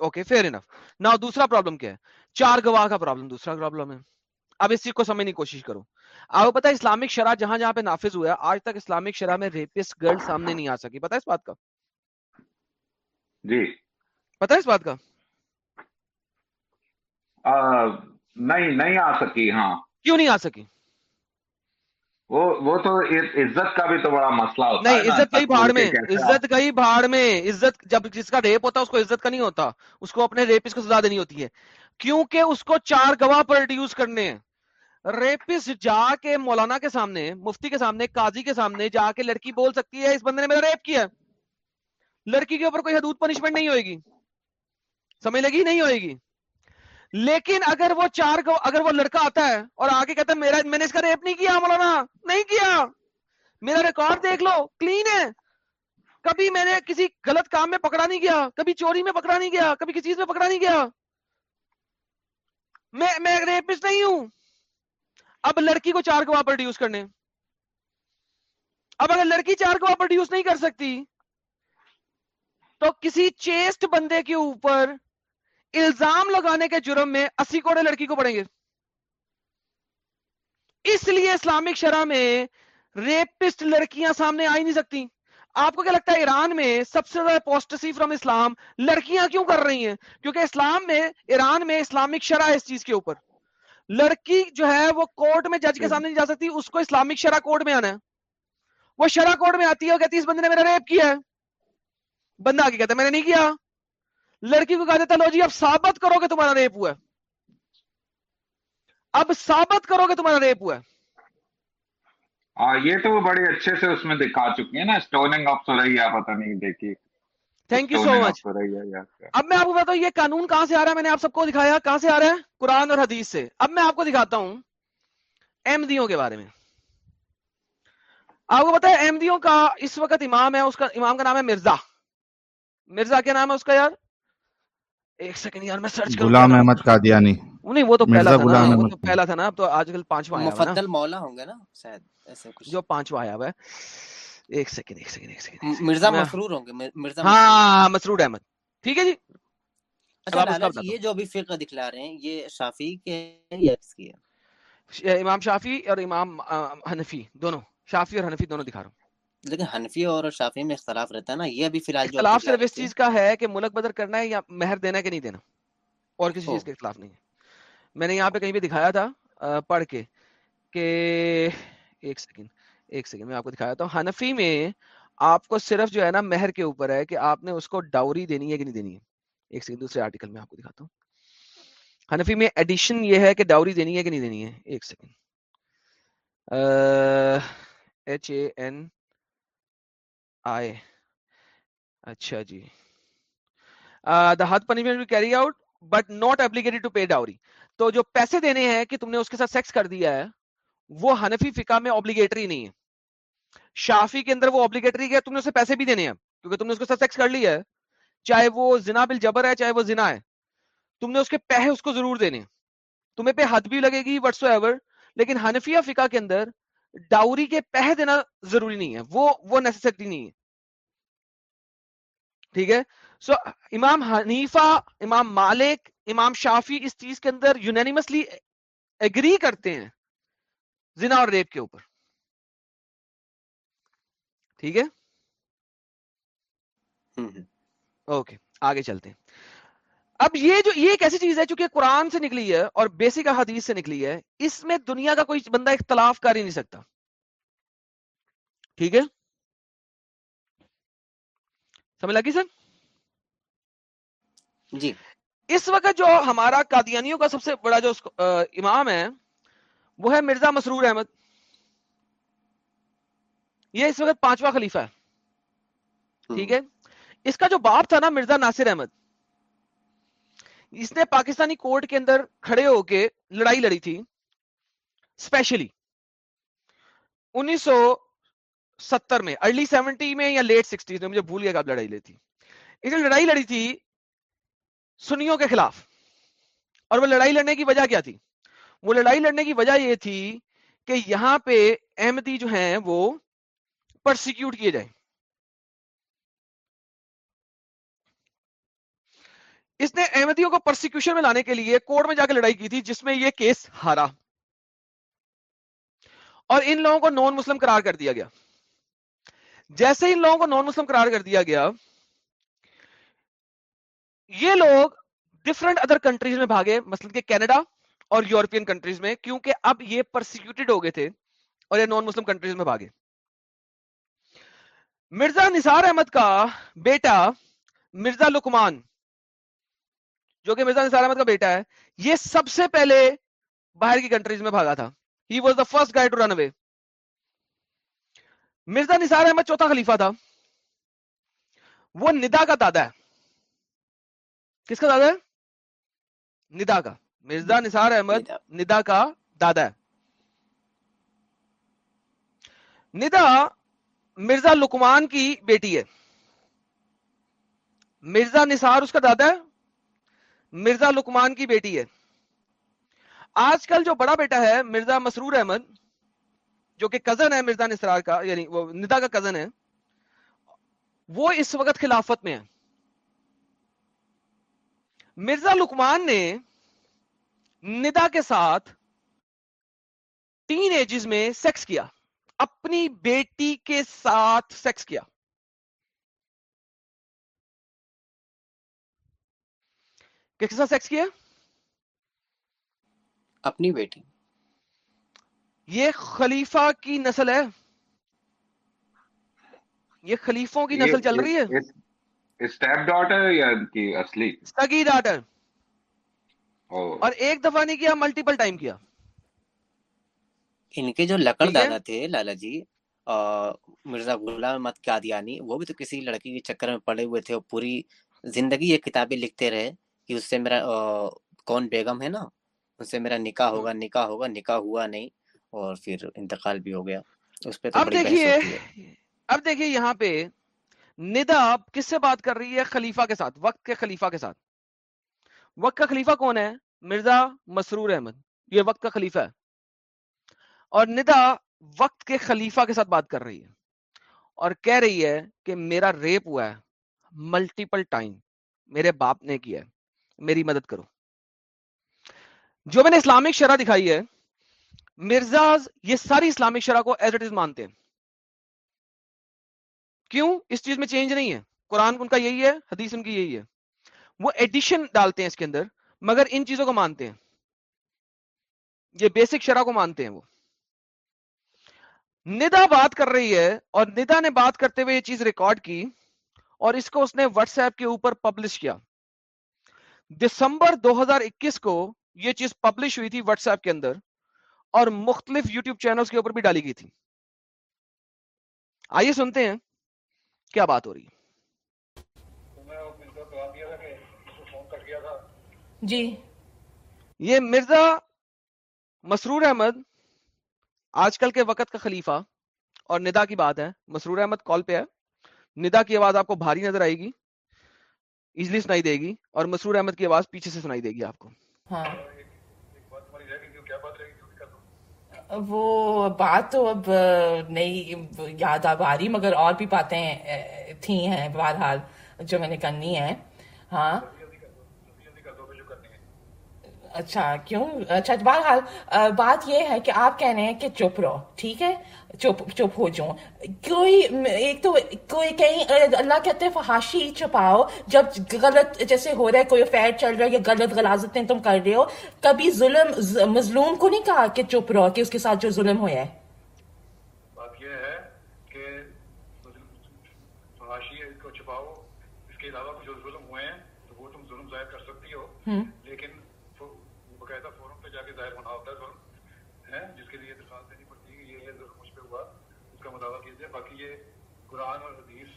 اوکے فیئر انف نا دوسرا پرابلم کیا ہے؟ چار گواہ کا پرابلم دوسرا پرابلم ہے۔ اب اس چیز کو سمجھنے کی کوشش کرو۔ آپ کو پتا اسلامک شرح جہاں جہاں پہ نافذ ہوا ہے آج تک اسلامک شرح میں ریپس گرل سامنے نہیں آ سکی۔ پتا اس بات کا؟ جی۔ پتا اس بات کا؟ نہیں نہیں آ سکی ہاں۔ کیوں نہیں آ سکی؟ وہ وہ تو عزت کا بھی تو بڑا مسئلہ ہوتا نہیں عزت کئی بھاڑ میں عزت کئی بھاڑ میں عزت جب جس کا ریپ ہوتا ہے اس کو عزت کا نہیں ہوتا۔ اس کو اپنے ریپس کو سزا دینی ہوتی ہے۔ کیونکہ اس کو چار گواہ پروڈیوس کرنے ہیں۔ ریپس جا کے مولانا کے سامنے مفتی کے سامنے قاضی کے سامنے جا کے لڑکی بول سکتی ہے اس بندے نے میرا ریپ کیا۔ لڑکی کے اوپر کوئی حدود پنشمنٹ نہیں ہوئے گی۔ سمجھ لگی؟ نہیں ہوئے گی۔ لیکن اگر وہ چار گو اگر وہ لڑکا آتا ہے اور آگے کہتا ہے، میرا میں نے اس کا ریپ نہیں کیا مولانا، نہیں کیا۔ میرا ریکارڈ دیکھ لو، کلین ہے۔ کبھی میں نے کسی غلط کام میں پکڑا نہیں گیا کبھی چوری میں پکڑا نہیں گیا کبھی کسی چیز میں پکڑا نہیں گیا میں میں ریپسٹ نہیں ہوں۔ اب لڑکی کو چار گواہ پروڈیوس کرنے۔ اب اگر لڑکی چار گواہ پروڈیوس نہیں کر سکتی، تو کسی چیسٹ بندے کے اوپر الزام لگانے کے جرم میں اسی کوڑے لڑکی کو پڑیں گے۔ اس لیے اسلامک شرح میں ریپسٹ لڑکیاں سامنے آ ہی نہیں سکتی۔ آپ کو کیا لگتا ہے ایران میں سب سے زیادہ پوسٹسی فرام اسلام لڑکیاں کیوں کر رہی ہیں؟ کیونکہ اسلام میں، ایران میں اسلامک شرح اس چیز کے اوپر۔ لڑکی جو ہے وہ کورٹ میں جج کے سامنے نہیں جا سکتی، اس کو اسلامک شرح کورٹ میں آنا ہے۔ وہ شرح کورٹ میں آتی ہے اور کہتی ہے، اس بندے نے میرا ریپ کیا ہے۔ بندہ آگے کہتا ہے، میں نے نہیں کیا۔ لڑکی کو کہا دیتا لو جی اب ثابت کرو کہ تمہارا ریپ ہوا ہے. اب ثابت کرو کہ تمہارا ریپ ہوا ہے۔ ہاں یہ تو وہ بڑے اچھے سے اس میں دکھا چکی ہیں نا۔ اسٹوننگ آف سوریا پتہ نہیں دیکھی تھینک یو سو مچ اب میں آپ کو بتاؤں یہ قانون کہاں سے آ رہا ہے؟ میں نے آپ سب کو دکھایا کہاں سے آ رہا ہے؟ قرآن اور حدیث سے۔ اب میں آپ کو دکھاتا ہوں احمدیوں کے بارے میں۔ آپ کو پتا ہے احمدیوں کا اس وقت امام ہے اس کا امام کا نام ہے مرزا۔ مرزا کیا نام ہے اس کا یار؟ ایک سیکنڈ یار میں سرچ کروں غلام احمد قادیانی۔ نہیں وہ تو پہلا تھا نا وہ تو پہلا تھا نا اب تو آج کل پانچواں آیا مفدل مولا ہوں گے نا شاید ایسے کچھ۔ جو پانچواں آیا ہوا ہے۔ ایک سیکنڈ ایک سیکنڈ ایک سیکنڈ مرزا مسرور ہوں گے مر- مرزا مسرور۔ ہاں مسرود احمد۔ ٹھیک ہے جی۔ اچھا جی یہ جو ابھی فقہ دکھلا رہے ہیں یہ شافی کے یا کس کی ہے؟ امام شافی اور امام حنفی دونوں۔ شافی اور حنفی دونوں دکھا رہا ہوں۔ لیکن حنفی اور شافی میں اختلاف رہتا ہے نا یہ ابھی فی الحال اختلاف صرف اس چیز کا ہے کہ ملک بدر کرنا ہے یا مہر دینا ہے کہ نہیں دینا اور کسی چیز کے اختلاف نہیں ہے۔ میں نے یہاں پہ کہیں بھی دکھایا تھا پڑھ کے کہ ایک سیکنڈ ایک سیکنڈ میں آپ کو دکھایا تھا۔ حنفی میں آپ کو صرف جو ہے نا مہر کے اوپر ہے کہ آپ نے اس کو ڈاوری دینی ہے کہ نہیں دینی ہے۔ ایک سیکنڈ دوسرے آرٹیکل میں آپ کو دکھاتا ہوں۔ حنفی میں ایڈیشن یہ ہے کہ ڈاوری دینی ہے کہ نہیں دینی ہے۔ ایک سیکنڈ۔ ایچ اے این آئے۔ اچھا جی۔ The hadd punishment will carry out but not obligated to pay dowry تو جو پیسے دینے ہیں کہ تم نے اس کے ساتھ سیکس کر دیا ہے، وہ حنفی فقہ میں obligatory نہیں ہے۔ شافی کے اندر وہ obligatory ہے تم نے اسے پیسے بھی دینے ہیں، کیونکہ تم نے اس کے ساتھ سیکس کر لیا ہے۔ چاہے وہ زنا بالجبر ہے، چاہے وہ زنا ہے۔ تم نے اس کے پیسے اس کو ضرور دینے۔ تمہیں پہ حد بھی لگے گی وٹس ایور لیکن حنفیہ فقہ کے اندر ڈاوری کے پہ دینا ضروری نہیں ہے۔ وہ وہ نیسیسٹی نہیں ہے۔ ٹھیک ہے؟ سو امام حنیفہ امام مالک امام شافی اس چیز کے اندر یونینیمسلی ایگری کرتے ہیں زنا اور ریپ کے اوپر۔ ٹھیک ہے؟ اوکے آگے چلتے ہیں۔ اب یہ جو یہ ایک ایسی چیز ہے چونکہ قرآن سے نکلی ہے اور بیسک حدیث سے نکلی ہے اس میں دنیا کا کوئی بندہ اختلاف کر ہی نہیں سکتا۔ ٹھیک ہے؟ سمجھ لگی سر؟ جی۔ اس وقت جو ہمارا قادیانیوں کا سب سے بڑا جو امام ہے وہ ہے مرزا مسرور احمد۔ یہ اس وقت پانچواں خلیفہ ہے۔ ٹھیک ہے؟ اس کا جو باپ تھا نا مرزا ناصر احمد اس نے پاکستانی کورٹ کے اندر کھڑے ہو کے لڑائی لڑی تھی اسپیشلی انیس سو ستر میں ارلی سیونٹی میں یا لیٹ سکسٹیز میں، مجھے بھول گیا کب لڑائی لڑی تھی۔ اس نے لڑائی لڑی تھی سنیوں کے خلاف۔ اور وہ لڑائی لڑنے کی وجہ کیا تھی؟ وہ لڑائی لڑنے کی وجہ یہ تھی کہ یہاں پہ احمدی جو ہیں وہ پرسیکیوٹ کیے جائیں۔ اس نے احمدیوں کو پرسیکیوشن میں لانے کے لیے کورٹ میں جا کے لڑائی کی تھی، جس میں یہ کیس ہارا۔ اور ان لوگوں کو نان مسلم قرار کر دیا گیا۔ جیسے ان لوگوں کو نان مسلم قرار کر دیا گیا، یہ لوگ ڈفرنٹ ادر کنٹریز میں بھاگے، مثلا کہ کینیڈا اور یورپین کنٹریز میں، کیونکہ اب یہ پرسیکیوٹڈ ہو گئے تھے اور یہ نان مسلم کنٹریز میں بھاگے۔ مرزا نثار احمد کا بیٹا مرزا لکمان جو کہ مرزا نثار احمد کا بیٹا ہے یہ سب سے پہلے باہر کی کنٹریز میں بھاگا تھا۔ He was the first guy to run away Mirza Nisar Ahmad چوتھا خلیفہ تھا۔ وہ ندا کا دادا ہے۔ کس کا دادا ہے؟ ندا کا۔ مرزا نثار احمد ندا۔ کا دادا ہے۔ ندا مرزا لکمان کی بیٹی ہے۔ مرزا نثار اس کا دادا ہے۔ مرزا لکمان کی بیٹی ہے۔ آج کل جو بڑا بیٹا ہے، مرزا مسرور احمد، جو کہ کزن ہے مرزا نسرار کا یعنی وہ ندا کا کزن ہے، وہ اس وقت خلافت میں ہے۔ مرزا لکمان نے ندا کے ساتھ ٹین ایجز میں سیکس کیا۔ اپنی بیٹی کے ساتھ سیکس کیا۔ کس کے ساتھ سیکس کیا؟ اپنی بیٹی۔ یہ خلیفہ کی نسل ہے۔ یہ خلیفوں کی نسل چل رہی ہے۔ اسٹیپ ڈاٹر یا ان کی اصلی؟ سگی ڈاٹر او۔ اور ایک دفعہ نہیں کیا ملٹیپل ٹائم کیا۔ ان کے جو لکڑ دادا تھے لالا جی مرزا غلام احمد قادیانی وہ بھی تو کسی لڑکی کے چکر میں پڑے ہوئے تھے اور پوری زندگی یہ کتابیں لکھتے رہے۔ کہ اس سے میرا کون بیگم ہے نا اس سے میرا نکاح ہوگا نکاح ہوگا نکاح ہوا نہیں اور پھر انتقال بھی ہو گیا۔ اس پہ تو اب دیکھیے اب دیکھیے یہاں پہ ندا کس سے بات کر رہی ہے؟ خلیفہ کے ساتھ وقت کے خلیفہ کے ساتھ۔ وقت کا خلیفہ کون ہے؟ مرزا مسرور احمد۔ یہ وقت کا خلیفہ ہے۔ اور ندا وقت کے خلیفہ کے ساتھ بات کر رہی ہے۔ اور کہہ رہی ہے کہ میرا ریپ ہوا ہے ملٹیپل ٹائم میرے باپ نے کیا ہے۔ میری مدد کرو۔ جو میں نے اسلامک شرح دکھائی ہے مرزاز یہ ساری اسلامک شرح کو ایز اٹ از مانتے ہیں۔ کیوں؟ اس چیز میں چینج نہیں ہے۔ قرآن ان کا یہی ہے، حدیث ان کی یہی ہے۔ وہ ایڈیشن ڈالتے ہیں اس کے اندر، مگر ان چیزوں کو مانتے ہیں۔ یہ بیسک شرح کو مانتے ہیں وہ۔ ندا بات کر رہی ہے، اور ندا نے بات کرتے ہوئے یہ چیز ریکارڈ کی، اور اس کو اس نے واٹس ایپ کے اوپر پبلش کیا۔ دسمبر دو ہزار اکیس کو یہ چیز پبلش ہوئی تھی واٹس ایپ کے اندر اور مختلف یوٹیوب چینلز کے اوپر بھی ڈالی گئی تھی۔ آئیے سنتے ہیں کیا بات ہو رہی ہے۔ جی۔ یہ مرزا مسرور احمد آج کل کے وقت کا خلیفہ اور ندا کی بات ہے۔ مسرور احمد کال پہ ہے۔ ندا کی آواز آپ کو بھاری نظر آئے گی۔ ایزلی سنائی دے گی اور مسرور احمد کی آواز پیچھے سے سنائی دے گی آپ کو۔ ہاں۔ وہ بات تو اب نہیں یاد آ رہی، مگر اور بھی باتیں تھی ہیں بہرحال، جو میں نے کرنی ہے ہاں۔ اچھا کیوں؟ اچھا بہرحال بات یہ ہے کہ آپ کہہ رہے ہیں کہ چپ رہو، ٹھیک ہے؟ چپ چپ ہو جاؤں کوئی ایک تو کوئی کہیں اللہ کہتے ہیں فحاشی چھپاؤ جب غلط جیسے ہو رہا ہے کوئی افیئر چل رہا ہے یا غلط غلازتیں تم کر رہے ہو کبھی ظلم مظلوم کو نہیں کہا کہ چپ رہو کہ اس کے ساتھ جو ظلم ہوا ہے بات یہ ہے کہ فحاشی کو چھپاؤ اس کے علاوہ جو ظلم ہوئے ہیں تو وہ تم ظلم ظاہر کر سکتی ہو لیکن باقاعدہ فورم پہ جا کے ظاہر ہونا ہوتا ہے ظلم ہے جس کے لیے درخواست دینی پڑتی ہے کہ یہ یہ ظلم مجھ پہ ہوا اس کا مطالعہ کیجیے باقی یہ قرآن اور حدیث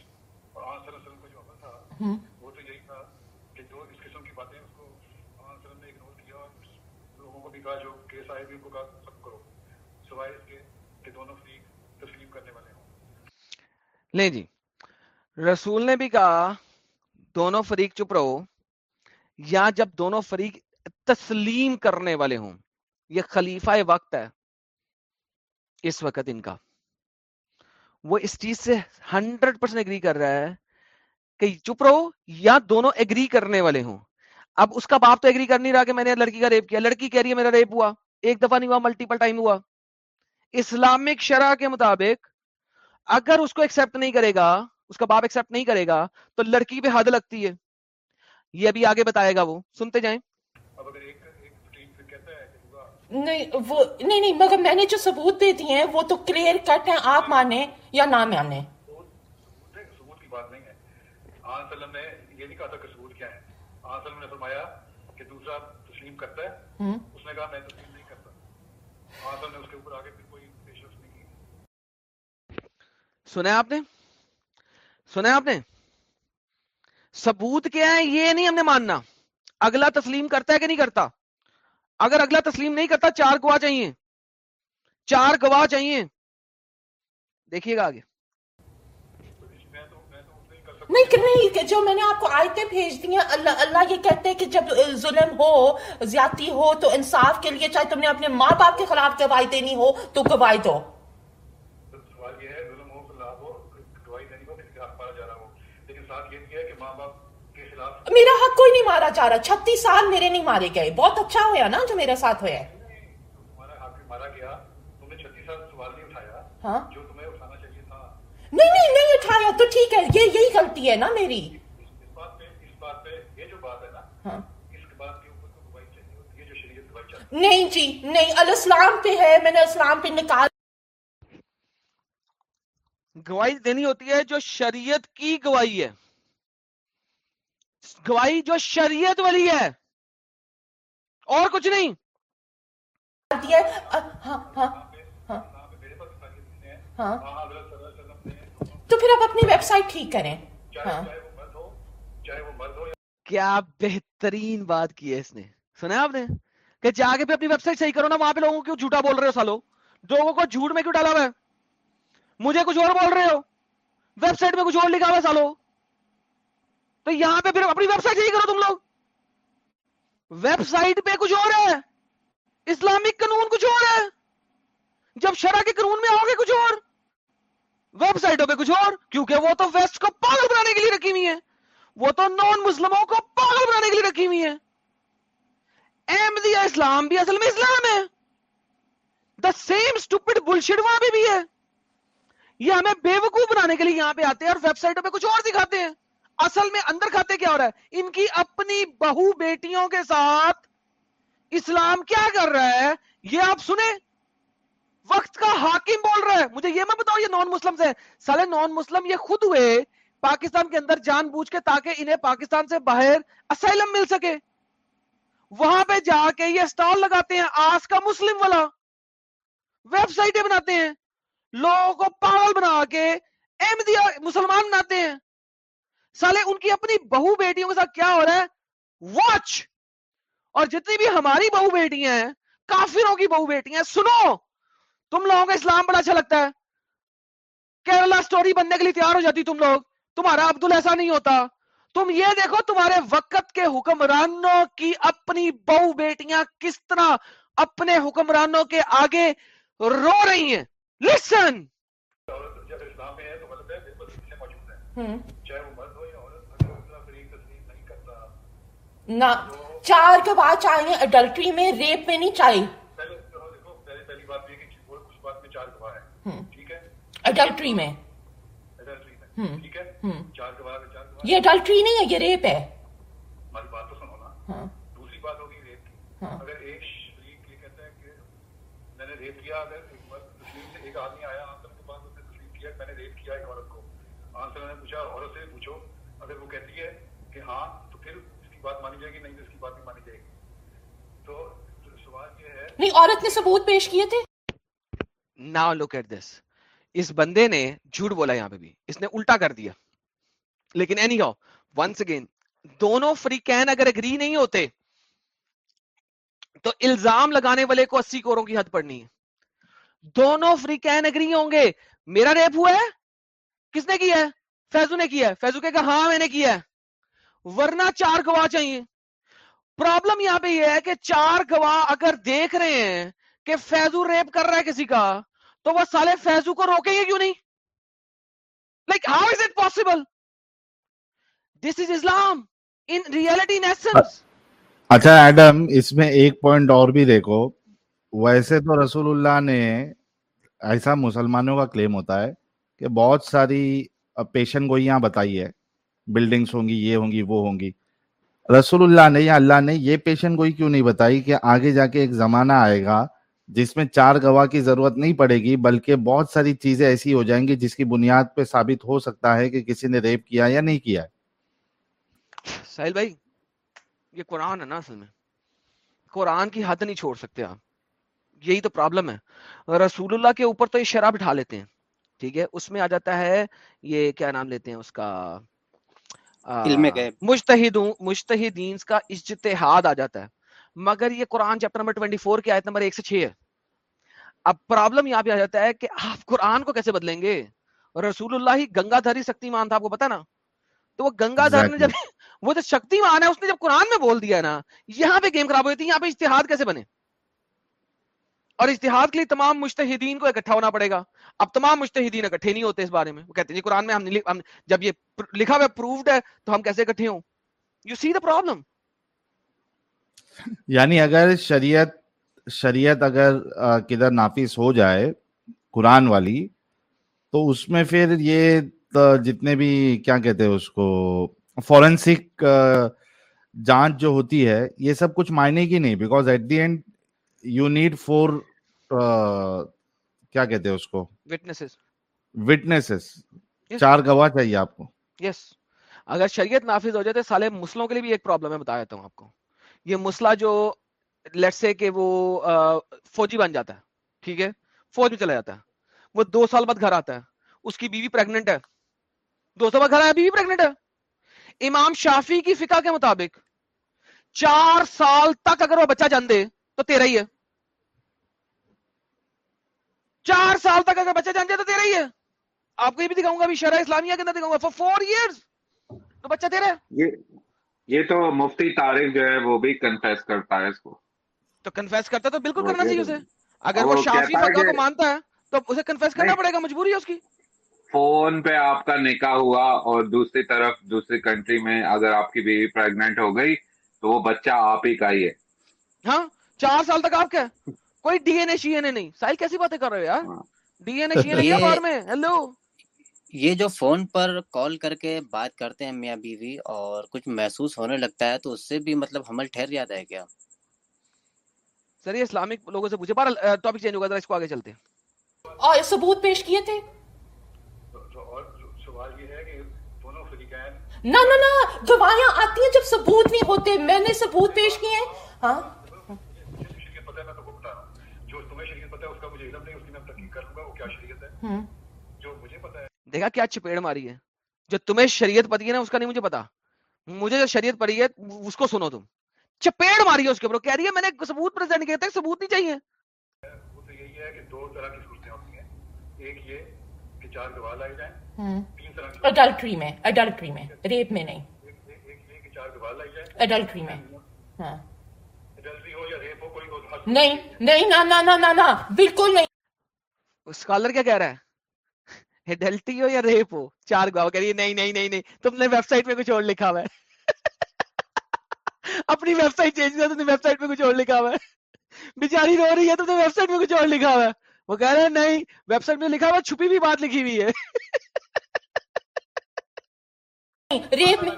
اور آن صلی اللہ علیہ وسلم کا جو عمل تھا وہ تو یہی تھا کہ جو اس قسم کی باتیں اس کو نے اگنور کیا اور لوگوں کو بھی کہا جو کیس آئے بھی ان کو کہا سب کرو سوائے اس کے کہ دونوں فریق تسلیم کرنے والے ہوں۔ لیں جی۔ رسول نے بھی کہا دونوں فریق چپ رہو یا جب دونوں فریق تسلیم کرنے والے ہوں یہ خلیفہ وقت ہے اس وقت ان کا۔ وہ اس چیز سے ہنڈریڈ پرسینٹ اگری کر رہا ہے کہ چپ رہو یا دونوں اگری کرنے والے ہوں۔ اب اس کا باپ تو اگری کر نہیں رہا کہ میں نے لڑکی کا ریپ کیا۔ لڑکی کہہ رہی ہے میرا ریپ ہوا۔ ایک دفعہ نہیں ہوا ملٹیپل ٹائم ہوا۔ اسلامک شرح کے مطابق اگر اس کو ایکسپٹ نہیں کرے گا، اس کا باپ ایکسپٹ نہیں کرے گا، تو لڑکی پہ حد لگتی ہے۔ یہ ابھی آگے بتائے گا وہ۔ سنتے جائیں۔ نہیں، وہ، نہیں نہیں، مگر میں نے جو ثبوت دے دیے ہیں، وہ تو کلیئر کٹ ہیں۔ آپ مانے یا نہ مانے ثبوت کی بات نہیں ہے آن سلم نے یہ نہیں کہا تھا کہ ثبوت کیا ہے۔ آن سلم نے فرمایا کہ دوسرا تسلیم کرتا ہے۔ اس نے کہا میں تسلیم نہیں کرتا۔ آن سلم نے اس کے اوپر آگے پھر کوئی پیش رفت نہیں کی۔ سنا آپ نے؟ سنا آپ نے؟ ثبوت کیا ہے یہ نہیں ہم نے ماننا۔ اگلا تسلیم کرتا ہے کہ نہیں کرتا؟ اگر اگلا تسلیم نہیں کرتا چار گواہ چاہیے۔ چار گواہ چاہیے۔ دیکھیے گا آگے۔ نہیں نہیں کہ جو میں نے آپ کو آیتیں بھیج دی ہیں اللہ اللہ یہ کہتے ہیں کہ جب ظلم ہو زیادتی ہو تو انصاف کے لیے چاہے تم نے اپنے ماں باپ کے خلاف گواہی دینی ہو تو گواہی دو۔ میرا حق کوئی نہیں مارا جا رہا۔ چھتیس سال میرے نہیں مارے گئے۔ بہت اچھا ہوا نا جو میرے ساتھ ہوا ہے۔ ہاں؟ نہیں نہیں نہیں اٹھایا تو ٹھیک ہے یہ یہی غلطی ہے نا میری۔ ہاں۔ نہیں جی نہیں السلام پہ ہے میں نے اسلام پہ نکال۔ گواہی دینی ہوتی ہے جو شریعت کی گواہی ہے۔ گواہی جو شریعت والی ہے۔ اور کچھ نہیں۔ ہاں ہاں ہاں۔ ہاں۔ تو پھر آپ اپنی ویب سائٹ ٹھیک کریں۔ ہاں۔ کیا بہترین بات کی ہے اس نے۔ سنا آپ نے؟ کہ جا کے پھر اپنی ویب سائٹ صحیح کرو نا وہاں پہ لوگوں کو جھوٹا بول رہے ہو سالو؟ لوگوں کو جھوٹ میں کیوں ڈالا ہوا ہے؟ مجھے کچھ اور بول رہے ہو؟ ویب سائٹ میں کچھ اور لکھا ہوا ہے سالو؟ تو یہاں پہ پھر اپنی ویب سائٹ صحیح کرو تم لوگ۔ ویب سائٹ پہ کچھ اور ہے۔ اسلامک قانون کچھ اور ہے۔ جب شرح کے قانون میں آؤ گے کچھ اور۔ ویب سائٹوں پہ کچھ اور، کیونکہ وہ تو ویسٹ کو پاگل بنانے کے لیے رکھی ہوئی ہیں۔ وہ تو نان مسلموں کو پاگل بنانے کے لیے رکھی ہوئی ہیں۔ احمدیہ اسلام بھی اصل میں اسلام ہے۔ دا سیم اسٹوپڈ بلشٹ وہاں پہ بھی ہے۔ یہ ہمیں بے وقوف بنانے کے لیے یہاں پہ آتے ہیں اور ویب سائٹوں پہ کچھ اور دکھاتے ہیں۔ اصل میں اندر کھاتے کیا ہو رہا ہے؟ ان کی اپنی بہو بیٹیوں کے ساتھ اسلام کیا کر رہا ہے؟ یہ آپ سنیں۔ وقت کا حاکم بول رہا ہے۔ مجھے یہ میں بتاؤ یہ نان مسلم سے سالے نان مسلم یہ خود ہوئے پاکستان کے اندر جان بوجھ کے تاکہ انہیں پاکستان سے باہر اسائلم مل سکے۔ وہاں پہ جا کے یہ اسٹال لگاتے ہیں، آس کا مسلم والا۔ ویب سائٹیں بناتے ہیں۔ لوگوں کو پاگل بنا کے احمدی مسلمان بناتے ہیں۔ سالے ان کی اپنی بہو بیٹیوں کے ساتھ کیا ہو رہا ہے؟ واچ اور جتنی بھی ہماری بہو بیٹیاں ہیں، کافروں کی بہو بیٹیاں ہیں، سنو۔ تم لوگوں کا اسلام بڑا اچھا لگتا ہے۔ کیرلا سٹوری بننے کے لیے تیار ہو جاتی تم لوگ۔ تمہارا عبدل ایسا نہیں ہوتا۔ تم یہ دیکھو تمہارے وقت کے حکمرانوں کی اپنی بہو بیٹیاں کس طرح اپنے حکمرانوں کے آگے رو رہی ہیں۔ لسن نہ چار کے بعد چاہیے اڈلٹری میں ریپ میں نہیں چاہیے۔ چار گواہ ٹھیک ہے؟ اڈلٹری میں۔ ٹھیک ہے؟ چار گواہ یہ اڈلٹری نہیں ہے یہ ریپ ہے۔ ہماری بات تو سنو نا۔ ہاں۔ دوسری بات ہوگی ریپ کی۔ ہاں۔ اگر ایک یہ کہتا ہے کہ میں نے ریپ کیا اگر ایک بار تسلیم سے ایک آدمی آیا آنسر کے پاس تسلیم کیا میں نے ریپ کیا ایک عورت کو۔ آنسر نے پوچھا عورت سے پوچھو۔ اگر وہ کہتی ہے کہ ہاں تو پھر اس کی بات مانی جائے گی نہیں تو اس کی بات نہیں مانی جائے گی۔ تو سوال یہ ہے نہیں عورت نے ثبوت پیش کیے تھے؟ نا لک ایٹ دس اس بندے نے جھوٹ بولا یہاں پہ بھی۔ اس نے الٹا کر دیا۔ لیکن اینی ہاؤ ونس اگین دونوں فریقین اگر اگری نہیں ہوتے، تو الزام لگانے والے کو اسی کوروں کی حد پڑنی ہے۔ دونوں فریقین اگری ہوں گے۔ میرا ریپ ہوا ہے؟ کس نے کیا ہے؟ فیضو نے کیا ہے۔ فیضو کہ ہاں میں نے کیا ہے۔ ورنہ چار گواہ چاہیے۔ پرابلم یہاں پہ یہ ہے کہ چار گواہ اگر دیکھ رہے ہیں کہ فیضو ریپ کر رہا ہے کسی کا تو وہ سالے فیضو کو روکیں گے کیوں نہیں؟ Like how is it possible this is Islam in reality in اچھا ایڈم اس میں ایک پوائنٹ اور بھی دیکھو۔ ویسے تو رسول اللہ نے ایسا مسلمانوں کا کلیم ہوتا ہے کہ بہت ساری پیشن گوئیاں بتائی ہے۔ بلڈنگز ہوں گی، یہ ہوں گی، وہ ہوں گی۔ رسول اللہ نے یا اللہ نے یہ پیشن گوئی کیوں نہیں بتائی کہ آگے جا کے ایک زمانہ آئے گا جس میں چار گواہ کی ضرورت نہیں پڑے گی بلکہ بہت ساری چیزیں ایسی ہو جائیں گی جس کی بنیاد پہ ثابت ہو سکتا ہے کہ کسی نے ریپ کیا یا نہیں کیا۔ ساحل بھائی یہ قرآن ہے نا اصل میں۔ قرآن کی حد نہیں چھوڑ سکتے آپ۔ یہی تو پرابلم ہے۔ رسول اللہ کے اوپر تو یہ شراب اٹھا لیتے ہیں۔ ٹھیک ہے اس میں آ جاتا ہے یہ کیا نام لیتے ہیں اس کا؟ مشتحدوں مشتحدین کا اجتہاد آ جاتا ہے۔ مگر یہ قرآن چیپٹر نمبر 24 کی آیت نمبر 1 سے 6 ہے۔ اب پرابلم یہاں پہ آ جاتا ہے کہ آپ قرآن کو کیسے بدلیں گے؟ رسول اللہ ہی گنگا دھاری شکتی مان تھا آپ کو پتا نا؟ تو وہ گنگا دھر نے جب وہ جو شکتی مان ہے اس نے جب قرآن میں بول دیا نا یہاں پہ گیم خراب ہوئی تھی یہاں پہ اشتہاد کیسے بنے؟ اور اشتہاد کے لیے تمام مشتحدین کو اکٹھا ہونا پڑے گا۔ اب تمام مشتحدین اکٹھے نہیں ہوتے اس بارے میں۔ وہ کہتے ہیں جی قرآن میں ہم نے جب یہ لکھا ہوا پروفڈ ہے تو ہم کیسے اکٹھے ہوں؟ یو سی دا پرابلم یعنی اگر شریعت شریعت اگر کدھر نافذ ہو جائے قرآن والی تو اس میں پھر یہ جتنے بھی کیا کہتے ہیں اس کو فورینسک جانچ جو ہوتی ہے یہ سب کچھ معنی کی نہیں because at the end you need four کیا کہتے ہیں اس کو؟ وٹنسز چار گواہ چاہیے آپ کو۔ یس اگر شریعت نافذ ہو جائے تو سالے مسلموں کے لیے بھی ایک پرابلم ہے بتا دیتا ہوں آپ کو۔ یہ مسئلہ جو لیٹ سے کہ وہ فوجی بن جاتا ہے، ٹھیک ہے؟ فوج میں چلا جاتا ہے۔ وہ دو سال بعد گھر آتا ہے۔ اس کی بیوی پریگنٹ ہے۔ دو سال بعد گھر آیا، بیوی پریگنٹ ہے۔ امام شافی کی فقہ کے مطابق چار سال تک اگر وہ بچہ جان دے تو تیرا ہی ہے۔ چار سال تک اگر بچہ جان دے تو تیرا ہی ہے۔ آپ کو یہ بھی دکھاؤں گا، ابھی شرح اسلامیہ کے اندر دکھاؤں گا۔ فور فور ایئرس تو بچہ تیرا ہے۔ یہ تو مفتی تاریخ جو ہے وہ بھی کنفیس کرتا ہے اس کو۔ تو کنفیس کرتا تو بالکل کرنا چاہیے اسے۔ اگر وہ شافی فقہ کو مانتا ہے تو اسے کنفیس کرنا پڑے گا مجبوری ہے اس کی۔ فون پہ آپ کا نکاح ہوا اور دوسری طرف دوسری کنٹری میں اگر آپ کی بیوی پریگنٹ ہو گئی تو وہ بچہ آپ ہی کا ہی ہے۔ ہاں چار سال تک آپ کا کوئی ڈی این اے شی این اے نہیں۔ سائل کیسی باتیں کر رہے ہو یار؟ ڈی این اے شی این اے بار میں؟ ہیلو یہ جو فون پر کال کر کے بات کرتے ہیں میاں بیوی اور کچھ محسوس ہونے لگتا ہے تو اس سے بھی مطلب حمل ٹھہر جاتا ہے کیا؟ سر یہ اسلامک لوگوں سے پوچھے بار ٹاپک چینج ہوگا اس کو آگے چلتے ہیں۔ اور ثبوت پیش کیے تھے؟ نہ نہ نہ گواہیاں آتی ہیں جب ثبوت نہیں ہوتے میں نے ثبوت پیش کیے ہیں۔ ہاں؟ دیکھا کیا چپیڑ ماری ہے۔ جو تمہیں شریعت پتی ہے نا اس کا نہیں مجھے پتا مجھے جو شریعت پڑی ہے اس کو سنو تم۔ چپیڑ ماری ہے اس کے اوپر کہہ رہی ہے میں نے ثبوت پریزنٹ کیا تھا ثبوت نہیں چاہیے۔ یہی ہے کہ دو طرح کی صورتیں ہوتی ہیں۔ ایک یہ کہ چار گواہ لائے جائیں تین طرح کی اڈلٹری میں اڈلٹری میں ریپ میں نہیں۔ ایک یہ کہ چار گواہ لائی جائیں۔ اڈلٹری میں۔ ہاں۔ اڈلٹری ہو یا ریپ ہو کوئی نہیں نہیں نہ نہ نہ نہ نہ بالکل نہیں۔ اسکالر کیا کہہ رہا ہے؟ ہو یا ریپ ہو؟ چار گواہ کہہ رہی ہے نہیں نہیں نہیں نہیں تم نے ویب سائٹ میں کچھ اور لکھا ہوا ہے۔ اپنی ویب سائٹ چینج کیا تم نے ویب سائٹ میں کچھ اور لکھا ہوا ہے۔ بیچاری رو رہی ہے، تو ویب سائٹ میں کچھ اور لکھا ہوا ہے۔ وہ کہہ رہے ہیں نہیں ویب سائٹ میں لکھا ہوا چھپی بھی بات لکھی ہوئی ہے۔ ریپ میں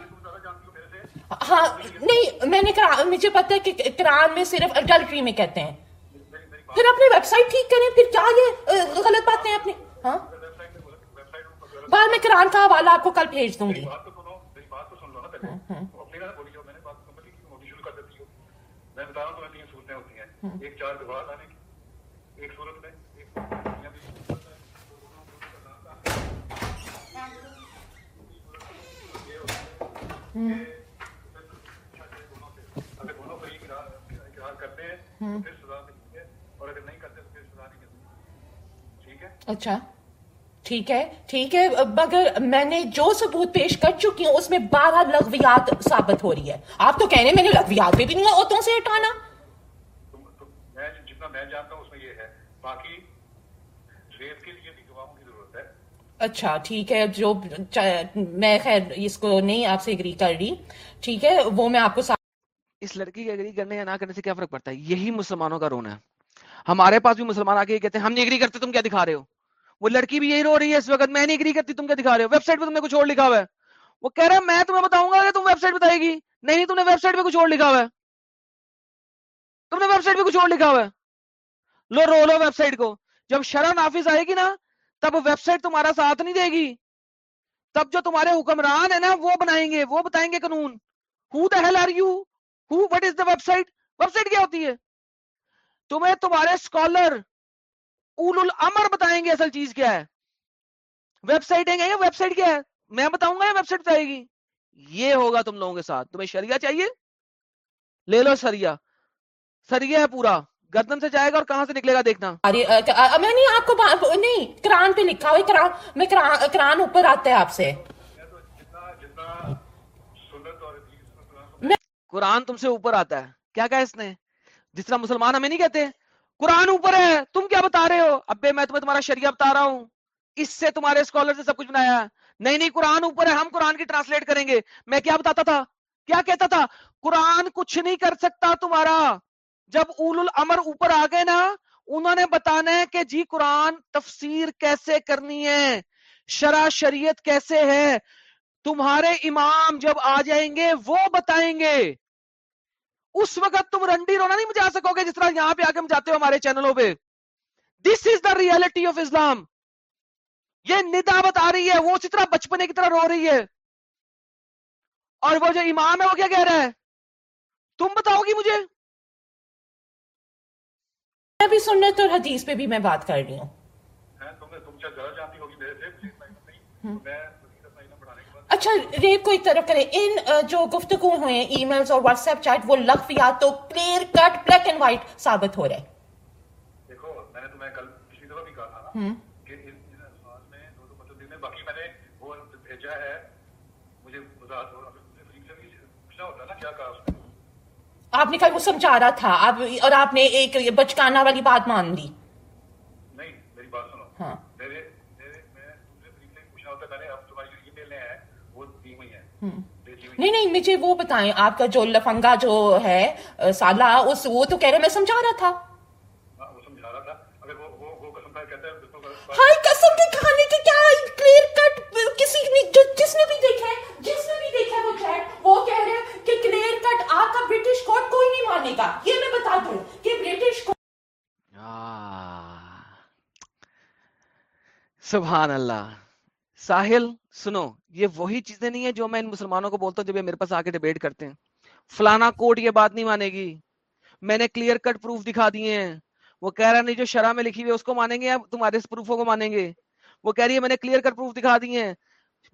ہاں نہیں، میں نے کہا، مجھے پتا ہے کہ قرآن میں صرف اڈلٹری میں کہتے ہیں۔ پھر اپنی ویب سائٹ ٹھیک کریں، پھر کیا یہ غلط باتیں ہیں اپنی؟ ہاں؟ بعد میں قرآن کا حوالہ آپ کو کل بھیج دوں گی۔ میں بتا رہا ہوں تمہیں تین صورتیں ہوتی ہیں۔ ایک چار گواہ لانے کی ایک صورت میں اگر دونوں فریق اقرار کرتے ہیں تو پھر سزا ملتی ہے۔ اور اگر نہیں کرتے تو پھر سزا نہیں ملتی۔ ٹھیک ہے؟ اچھا۔ ٹھیک ہے ٹھیک ہے مگر میں نے جو ثبوت پیش کر چکی ہوں اس میں بارہ لغویات ثابت ہو رہی ہے۔ آپ تو کہنے میں نے لغویات بھی نہیں عورتوں سے ہٹانا۔ میں جتنا میں جانتا ہوں اس میں یہ ہے۔ باقی ریپ کے لیے بھی گواہوں کی ضرورت ہے۔ اچھا ٹھیک ہے جو میں خیر اس کو نہیں آپ سے اگری کر رہی۔ ٹھیک ہے وہ میں آپ کو اس لڑکی کے اگری کرنے یا نہ کرنے سے کیا فرق پڑتا ہے؟ یہی مسلمانوں کا رونا ہے۔ ہمارے پاس بھی مسلمان آ کے کہتے ہیں ہم نہیں اگری کرتے تم کیا دکھا رہے ہو؟ وہ لڑکی بھی یہی رو رہی ہے اس وقت، میں نہیں اگری کرتی، تم کیا دکھا رہے ہو؟ ویب سائٹ پہ تم نے کچھ اور لکھا ہوا ہے۔ وہ کہہ رہا ہے، میں تمہیں بتاؤں گا کہ تم ویب سائٹ بتائے گی۔ نہیں، تم نے ویب سائٹ پہ کچھ اور لکھا ہوا ہے۔ تم نے ویب سائٹ پہ کچھ اور لکھا ہوا ہے۔ لو، رو لو ویب سائٹ کو۔ جب شرح نافذ آئے گی نا، تب ویب سائٹ تمہارا ساتھ نہیں دے گی۔ تب جو تمہارے حکمران ہے نا، وہ بنائیں گے، وہ بتائیں گے قانون۔ Who the hell are you who what is the website website کیا ہوتی ہے؟ تمہیں تمہارے اسکالر اول الامر بتائیں گے اصل چیز کیا ہے؟ ویب سائٹ ہے یا ویب سائٹ کیا ہے؟ میں بتاؤں گا یا ویب سائٹ بتائے گی؟ یہ ہوگا تم لوگوں کے ساتھ۔ تمہیں شریعہ چاہیے؟ لے لو سریا سریا ہے پورا۔ گردن سے جائے گا اور کہاں سے نکلے گا دیکھنا؟ میں نہیں آپ کو نہیں قرآن پہ لکھا میں قرآن اوپر آتا ہے آپ سے۔ قرآن تم سے اوپر آتا ہے۔ کیا کہا اس نے؟ جس طرح مسلمان ہمیں نہیں کہتے۔ قرآن اوپر ہے، تم کیا بتا رہے ہو؟ ابے میں تمہیں تمہارا شریعہ بتا رہا ہوں۔ اس سے تمہارے اسکالر سے سب کچھ بنایا۔ ہے نہیں نہیں، قرآن اوپر ہے، ہم قرآن کی ٹرانسلیٹ کریں گے۔ میں کیا بتاتا تھا؟ کیا کہتا تھا؟ قرآن کچھ نہیں کر سکتا تمہارا۔ جب اول الامر اوپر آ گئے نا، انہوں نے بتانا ہے کہ جی قرآن تفسیر کیسے کرنی ہے؟ شرع شریعت کیسے ہے؟ تمہارے امام جب آ جائیں گے، وہ بتائیں گے۔ اس وقت تم رنڈی رونا نہیں مجا سکو گے جس طرح یہاں پہ آ کے مجاتے ہو ہمارے چینلوں پہ۔ دس از دا ریالٹی آف اسلام یہ ندا بتا رہی ہے وہ اسی طرح بچپنے کی طرح رو رہی ہے۔ اور وہ جو امام ہے وہ کیا کہہ رہا ہے؟ تم بتاؤ گی مجھے؟ میں بھی سنت اور حدیث پہ بھی میں بات کر رہی ہوں۔ اچھا ریپ کو ایک طرف کریں۔ ان جو گفتگو ہوئے ای میلز اور واٹس ایپ چیٹ وہ لغویات تو clear cut black and white ثابت ہو رہے دیکھو میں نے تمہیں کل پچھلی دفعہ بھی کہا تھا نا کہ ان الفاظ میں دو دو مطلب میں باقی میں نے وہ بھیجا ہے۔ مجھے وضاحت ہو پوچھنا ہوتا ہے نا کیا کہا اس نے؟ آپ نے کل وہ سمجھا رہا تھا۔ آپ اور آپ نے ایک بچکانا والی بات مان لی نہیں میری بات سنو ہاں میرے میرے میں دوسرے طریقے سے پوچھنا ہوتا ہے میں نے اب تمہاری جو ای میلیں ہیں وہ دی ہوئی ہیں نہیں نہیں مجھے وہ بتائیں آپ کا جو لفنگا جو ہے سالہ اس وہ تو کہہ رہے میں سمجھا رہا تھا۔ وہ سمجھا رہا تھا۔ اگر وہ وہ وہ قسم کا کہتا ہے ہائی قسم کے کھانے کے کیا کلیئر کٹ کسی نے جو جس نے بھی دیکھا ہے جس نے بھی دیکھا ہے وہ چیٹ وہ کہہ رہے ہیں کہ کلیئر کٹ آپ کا برٹش کوڈ کوئی نہیں مانے گا۔ یہ میں بتا دوں کہ برٹش سبحان اللہ۔ ساحل سنو یہ وہی چیزیں نہیں ہیں جو میں ان مسلمانوں کو بولتا ہوں جب یہ میرے پاس آ کے ڈیبیٹ کرتے ہیں۔ فلانا کوڈ یہ بات نہیں مانے گی۔ میں نے کلیئر کٹ پروف دکھا دیے ہیں۔ وہ کہہ رہا نہیں جو شرح میں لکھی ہوئی اس کو مانیں گے یا تمہارے پروفوں کو مانیں گے؟ وہ کہہ رہی ہے، میں نے کلیئر کٹ پروف دکھا دیے ہیں۔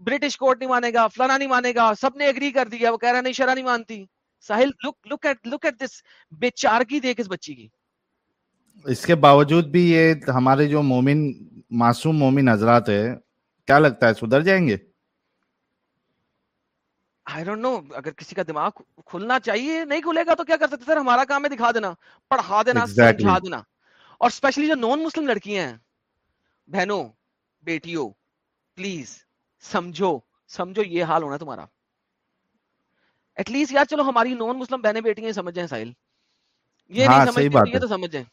برٹش کورٹ نہیں مانے گا، فلانا نہیں مانے گا، سب نے اگری کر دیا۔ وہ کہہ رہا نہیں، شرح نہیں مانتی۔ ساحل لک look at look at this بے چارگی دیکھ اس بچی کی۔ اس کے باوجود بھی یہ ہمارے جو مومن، معصوم مومن حضرات ہے کیا لگتا ہے، سدھر جائیں گے؟ آئی ڈونٹ نو اگر کسی کا دماغ کھلنا چاہیے نہیں کھلے گا تو کیا کر سکتے؟ سر ہمارا کام ہے دکھا دینا پڑھا دینا سمجھا دینا۔ اور اسپیشلی جو نان مسلم لڑکیاں ہیں بہنوں بیٹیوں پلیز سمجھو سمجھو یہ حال ہونا تمہارا۔ ایٹ لیسٹ یار چلو ہماری نان مسلم بہنیں بیٹیاں سمجھ جائیں ساحل۔ یہ نہیں سمجھتے یہ تو سمجھ جائیں۔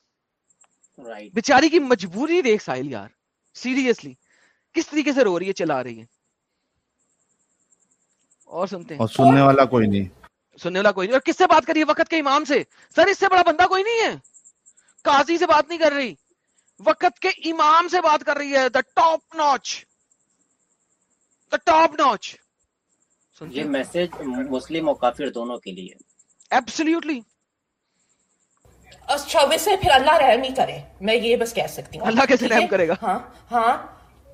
بیچاری کی مجبوری دیکھ ساحل یار سیریسلی کس طریقے سے رو رہی ہے چلا رہی ہے؟ اور سنتے ہیں۔ اور سننے والا کوئی نہیں۔ سننے والا کوئی نہیں۔ اور کس سے بات کر رہی ہے؟ وقت کے امام سے۔ سر اس سے بڑا بندہ کوئی نہیں ہے۔ قاضی سے بات نہیں کر رہی۔ وقت کے امام سے بات کر رہی ہے۔ The top notch the top notch یہ میسج مسلم اور کافر دونوں کے لیے۔ ایبسلیوٹلی اچھا ویسے پھر اللہ رحم ہی کرے۔ میں یہ بس کہہ سکتی ہوں۔ اللہ کیسے رحم کرے گا؟ ہاں ہاں۔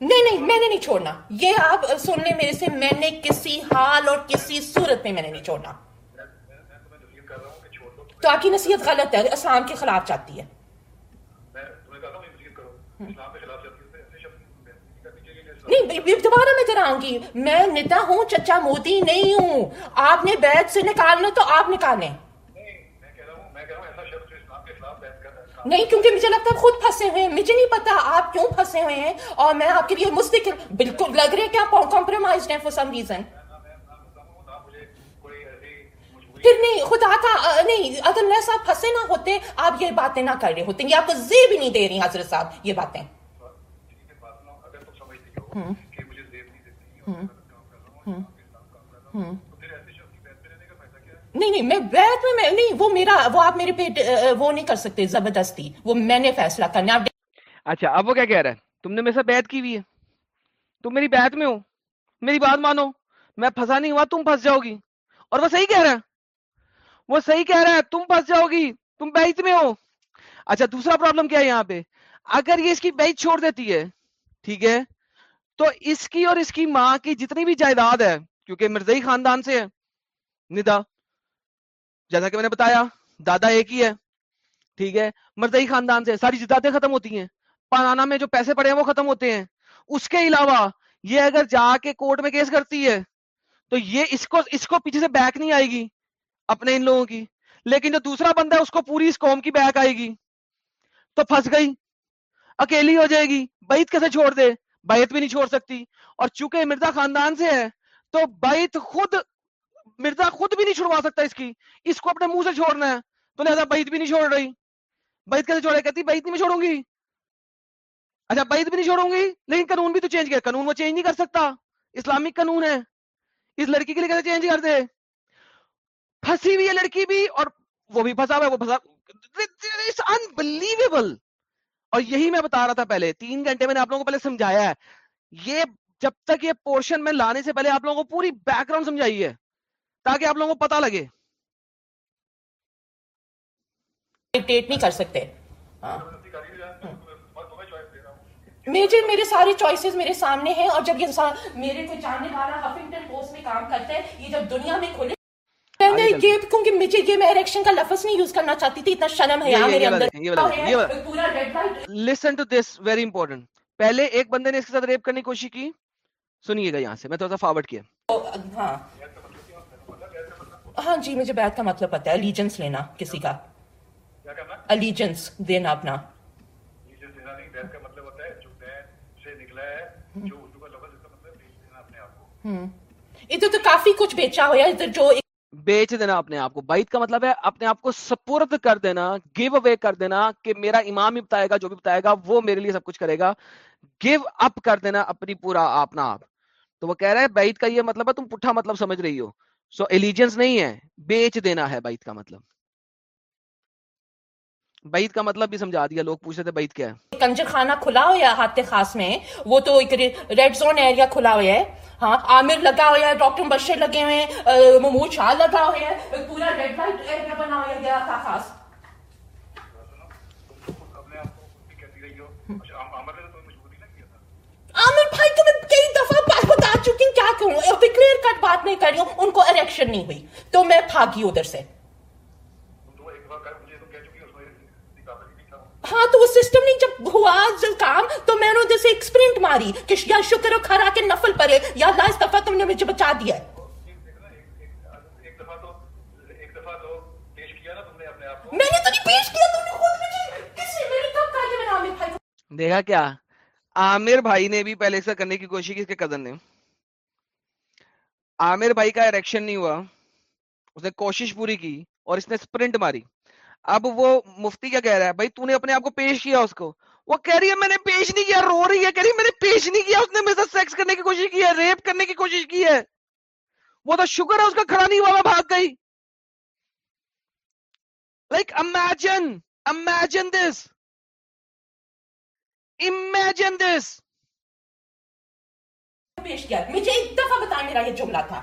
نہیں نہیں، میں نے نہیں چھوڑنا۔ یہ آپ سن لیں میرے سے، میں نے کسی حال اور کسی صورت میں میں نے نہیں چھوڑنا۔ تو آپ کی نصیحت غلط ہے، اسلام کے خلاف چاہتی ہے۔ نہیں دوبارہ میں کراؤں گی۔ میں نتا ہوں، چچا موتی نہیں ہوں۔ آپ نے بیت سے نکالنا تو آپ نکالیں نہیں کیونکہ مجھے لگتا ہے خود پھنسے ہوئے ہیں۔ مجھے نہیں پتا آپ کیوں پھنسے ہوئے ہیں اور میں آپ کے لیے مستقل بالکل لگ رہے کہ آپ کمپرومائز ہیں فور سم ریزن پھر نہیں خدا کا نہیں اگر میں صاحب پھنسے نہ ہوتے آپ یہ باتیں نہ کر رہے ہوتے۔ یہ آپ کو زی بھی نہیں دے رہی حضرت صاحب یہ باتیں۔ نہیں نہیں، میں بیت میں میں، نہیں، وہ میرا، وہ آپ میرے پہ وہ نہیں کر سکتے، زبردستی، وہ میں نے فیصلہ کرنا اچھا اب وہ کیا کہہ رہا ہے؟ تم نے میرے سے بیت کی ہوئی ہے۔ تم میری بیت میں ہو، میری بات مانو، میں پھنسا نہیں ہوا، تم پھنس جاؤ گی۔ اور وہ صحیح کہہ رہا ہے۔ وہ صحیح کہہ رہا ہے، تم پھنس جاؤ گی، تم بیت میں ہو۔ اچھا دوسرا پرابلم کیا ہے یہاں پہ؟ اگر یہ اس کی بیچ چھوڑ دیتی ہے، ٹھیک ہے، تو اس کی اور اس کی ماں کی جتنی بھی جائیداد ہے، کیونکہ مرزئی خاندان سے ہے، ندا جیسا کہ میں نے بتایا، دادا ایک ہی ہے، ٹھیک ہے؟ مرزئی خاندان سے ساری جائیدادیں ختم ہوتی ہیں، پانانا میں جو پیسے پڑے ہیں وہ ختم ہوتے ہیں۔ اس کے علاوہ، یہ اگر جا کے کورٹ میں کیس کرتی ہے، تو یہ اس کو اس کو پیچھے سے بیک نہیں آئے گی، اپنے ان لوگوں کی۔ لیکن جو دوسرا بندہ ہے، اس کو پوری اس قوم کی بیک آئے گی۔ تو پھنس گئی، اکیلی ہو جائے گی۔ بیت کیسے چھوڑ دے؟ بیت بھی نہیں چھوڑ سکتی۔ اور چونکہ مرزا خاندان سے ہے، تو بیت خود مرزا خود بھی نہیں چھڑوا سکتا اس کی۔ اس کو اپنے منہ سے چھوڑنا ہے۔ تو لہٰذا بیت بھی نہیں چھوڑ رہی۔ بیت کیسے چھوڑے؟ کہتی بیت نہیں میں چھوڑوں گی۔ اچھا بیت بھی نہیں چھوڑوں گی، لیکن قانون بھی تو چینج کیا۔ قانون وہ چینج نہیں کر سکتا۔ اسلامک قانون ہے۔ اس لڑکی کے لیے کیسے چینج کر دے پھنسی ہوئی ہے لڑکی بھی اور وہ بھی پھنسا ہوا ہے، وہ پھنسا۔ انبلیویبل اور یہی میں بتا رہا تھا پہلے، تین گھنٹے میں نے آپ لوگوں کو پہلے سمجھایا ہے۔ یہ جب تک یہ پورشن میں لانے سے پہلے آپ لوگوں کو پوری بیک گراؤنڈ سمجھائی ہے۔ تاکہ آپ لوگوں کو پتا لگے۔ ڈکٹیٹ نہیں کر سکتے۔ ہاں۔ مجھے میرے سارے چوائسز میرے سامنے ہیں اور جب یہ انسان میرے کو جاننے والا ہفنگٹن پوسٹ میں کام کرتا ہے یہ جب دنیا میں کھلے میں یہ کیونکہ مجھے یہ میں کا لفظ نہیں یوز کرنا چاہتی تھی اتنا شرم ہے میرے اندر۔ Listen to this very important پہلے ایک بندے نے اس کے ساتھ ریپ کرنے کی کوشش کی۔ سنیے گا یہاں سے میں تھوڑا سا فارورڈ کیا۔ ہاں۔ ہاں جی مجھے بیت کا مطلب پتا ہے الیجنس لینا کسی کا۔ الیجنس دینا اپنا۔ ادھر تو کافی کچھ بیچا ہوا ادھر جو بیچ دینا اپنے آپ کو۔ بائت کا مطلب ہے اپنے آپ کو سپرد کر دینا گیو اوے کر دینا کہ میرا امام ہی بتائے گا جو بھی بتائے گا وہ میرے لیے سب کچھ کرے گا۔ گیو اپ کر دینا اپنی پورا اپنا آپ۔ تو وہ کہہ رہا ہے بیت کا یہ مطلب ہے تم پٹھا مطلب سمجھ رہی ہو۔ سو ایلیجنس نہیں ہے، بیچ دینا ہے بیت کا مطلب۔ بعید کا مطلب بھی سمجھا دیا، لوگ پوچھ رہے تھے بعید کیا ہے۔ کنجر خانہ کھلا ہوا ہاتھ خاص میں، وہ تو ایک ریڈ زون ایریا کھلا ہوا ہے۔ ہاں عامر لگا ہوا ہے، ڈاکٹر بشیر لگے ہوئے ہیں محمود شاہ لگا ہوا ہے، پورا ریڈ لائٹ ایریا بنا ہوا ہے ہاتھ خاص۔ عامر بھائی تو میں کئی دفعہ بات بتا چکی ہوں کیا کہوں کلیئر کٹ بات نہیں کر رہی ہوں ان کو اریکشن نہیں ہوئی تو میں بھاگی ادھر سے ہاں تو وہ سسٹم نہیں جب ہوا کام تو میں نے ادھر سے ایک سپرنٹ ماری کہ یا شکر و کھرا کے نفل پڑے یا اللہ اس دفعہ تم نے مجھے بچا دیا میں نے تو نہیں پیش کیا تم نے خود مجھے دیکھا کیا عامر بھائی نے بھی پہلے سے کرنے کی کوشش کی، اس کے کزن نے۔ عامر بھائی کا اریکشن نہیں ہوا۔ اس نے کوشش پوری کی اور اس نے سپرنٹ ماری۔ اب وہ مفتی کیا کہہ رہا ہے؟ بھائی، تو نے اپنے آپ کو پیش کیا اس کو۔ وہ کہہ رہی ہے، میں نے پیش نہیں کیا، رو رہی ہے، کہہ رہی ہے، میں نے پیش نہیں کیا۔ اس نے میرے ساتھ سیکس کرنے کی کوشش کی ہے ریپ کرنے کی کوشش کی ہے۔ وہ تو شکر ہے، اس کا کھڑا نہیں ہوا بھاگ گئی۔ Like imagine imagine this imagine this پیش کیا۔ مجھے ایک دفعہ بتا، میرا یہ جملہ تھا۔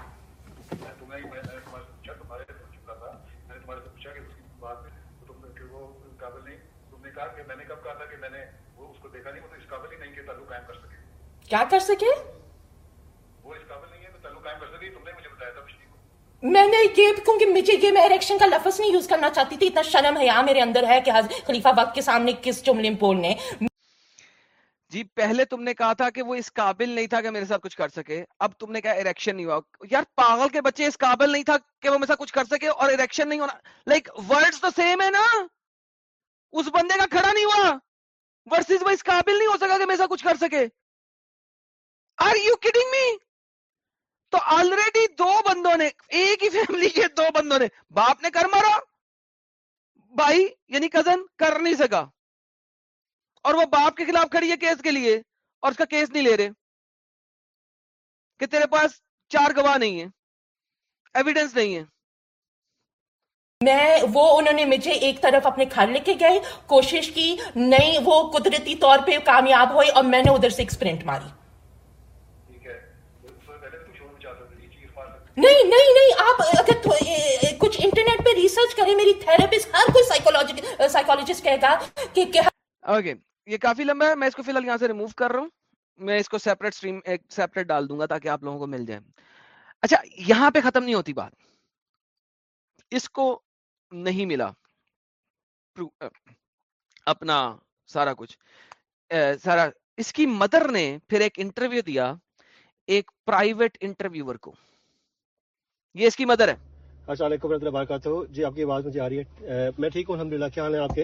کیا کر سکے؟ میں نے یہ کیونکہ مجھے یہ میں اریکشن کا لفظ نہیں یوز کرنا چاہتی تھی۔ اتنا شرم ہے یہاں میرے اندر ہے کہ خلیفہ وقت کے سامنے کس جملے بولنے۔ جی پہلے تم نے کہا تھا کہ وہ اس قابل نہیں تھا کہ میرے ساتھ کچھ کر سکے۔ اب تم نے کہا اریکشن نہیں ہوا۔ یار، پاگل کے بچے اس قابل نہیں تھا کہ وہ میرے ساتھ کچھ کر سکے اور اریکشن نہیں ہونا۔ لائک ورڈز تو سیم ہے نا۔ اس بندے کا کھڑا نہیں ہوا۔ ورسز وہ اس قابل نہیں ہو سکا کہ میرے ساتھ کچھ کر سکے۔ آر یو کڈنگ می تو آلریڈی دو بندوں نے، ایک ہی فیملی کے دو بندوں نے، باپ نے کر مارا۔ بھائی یعنی کزن کر نہیں سکا۔ اور وہ باپ کے خلاف کھڑی ہے کیس کے لیے اور اس کا کیس نہیں لے رہے کہ تیرے پاس چار گواہ نہیں ہے ایویڈنس نہیں ہے میں وہ انہوں نے مجھے ایک طرف اپنے گھر لے کے گئے کوشش کی نہیں وہ قدرتی طور پہ کامیاب ہوئی اور میں نے ادھر سے ایک سپرنٹ ماری نہیں نہیں نہیں آپ اگر کچھ انٹرنیٹ پہ ریسرچ کریں میری تھراپسٹ ہر کوئی سائیکولوجسٹ کہے گا کہ اوکے یہ کافی لمبا ہے، میں اس کو فی الحال یہاں سے ریموو کر رہا ہوں۔ میں اس کو سیپریٹ اسٹریم ایک سیپریٹ ڈال دوں گا تاکہ آپ لوگوں کو مل جائے۔ اچھا یہاں پہ ختم نہیں ہوتی بات۔ اس کو نہیں ملا۔ اپنا سارا کچھ۔ سارا۔ اس کی مدر نے پھر ایک انٹرویو دیا، ایک پرائیویٹ انٹرویور کو۔ یہ اس کی مدر ہے۔ السلام علیکم ورحمۃ اللہ وبرکاتہ۔ جی آپ کی آواز مجھے آ رہی ہے۔ میں ٹھیک ہوں الحمد للہ کیا حال ہے آپ کے؟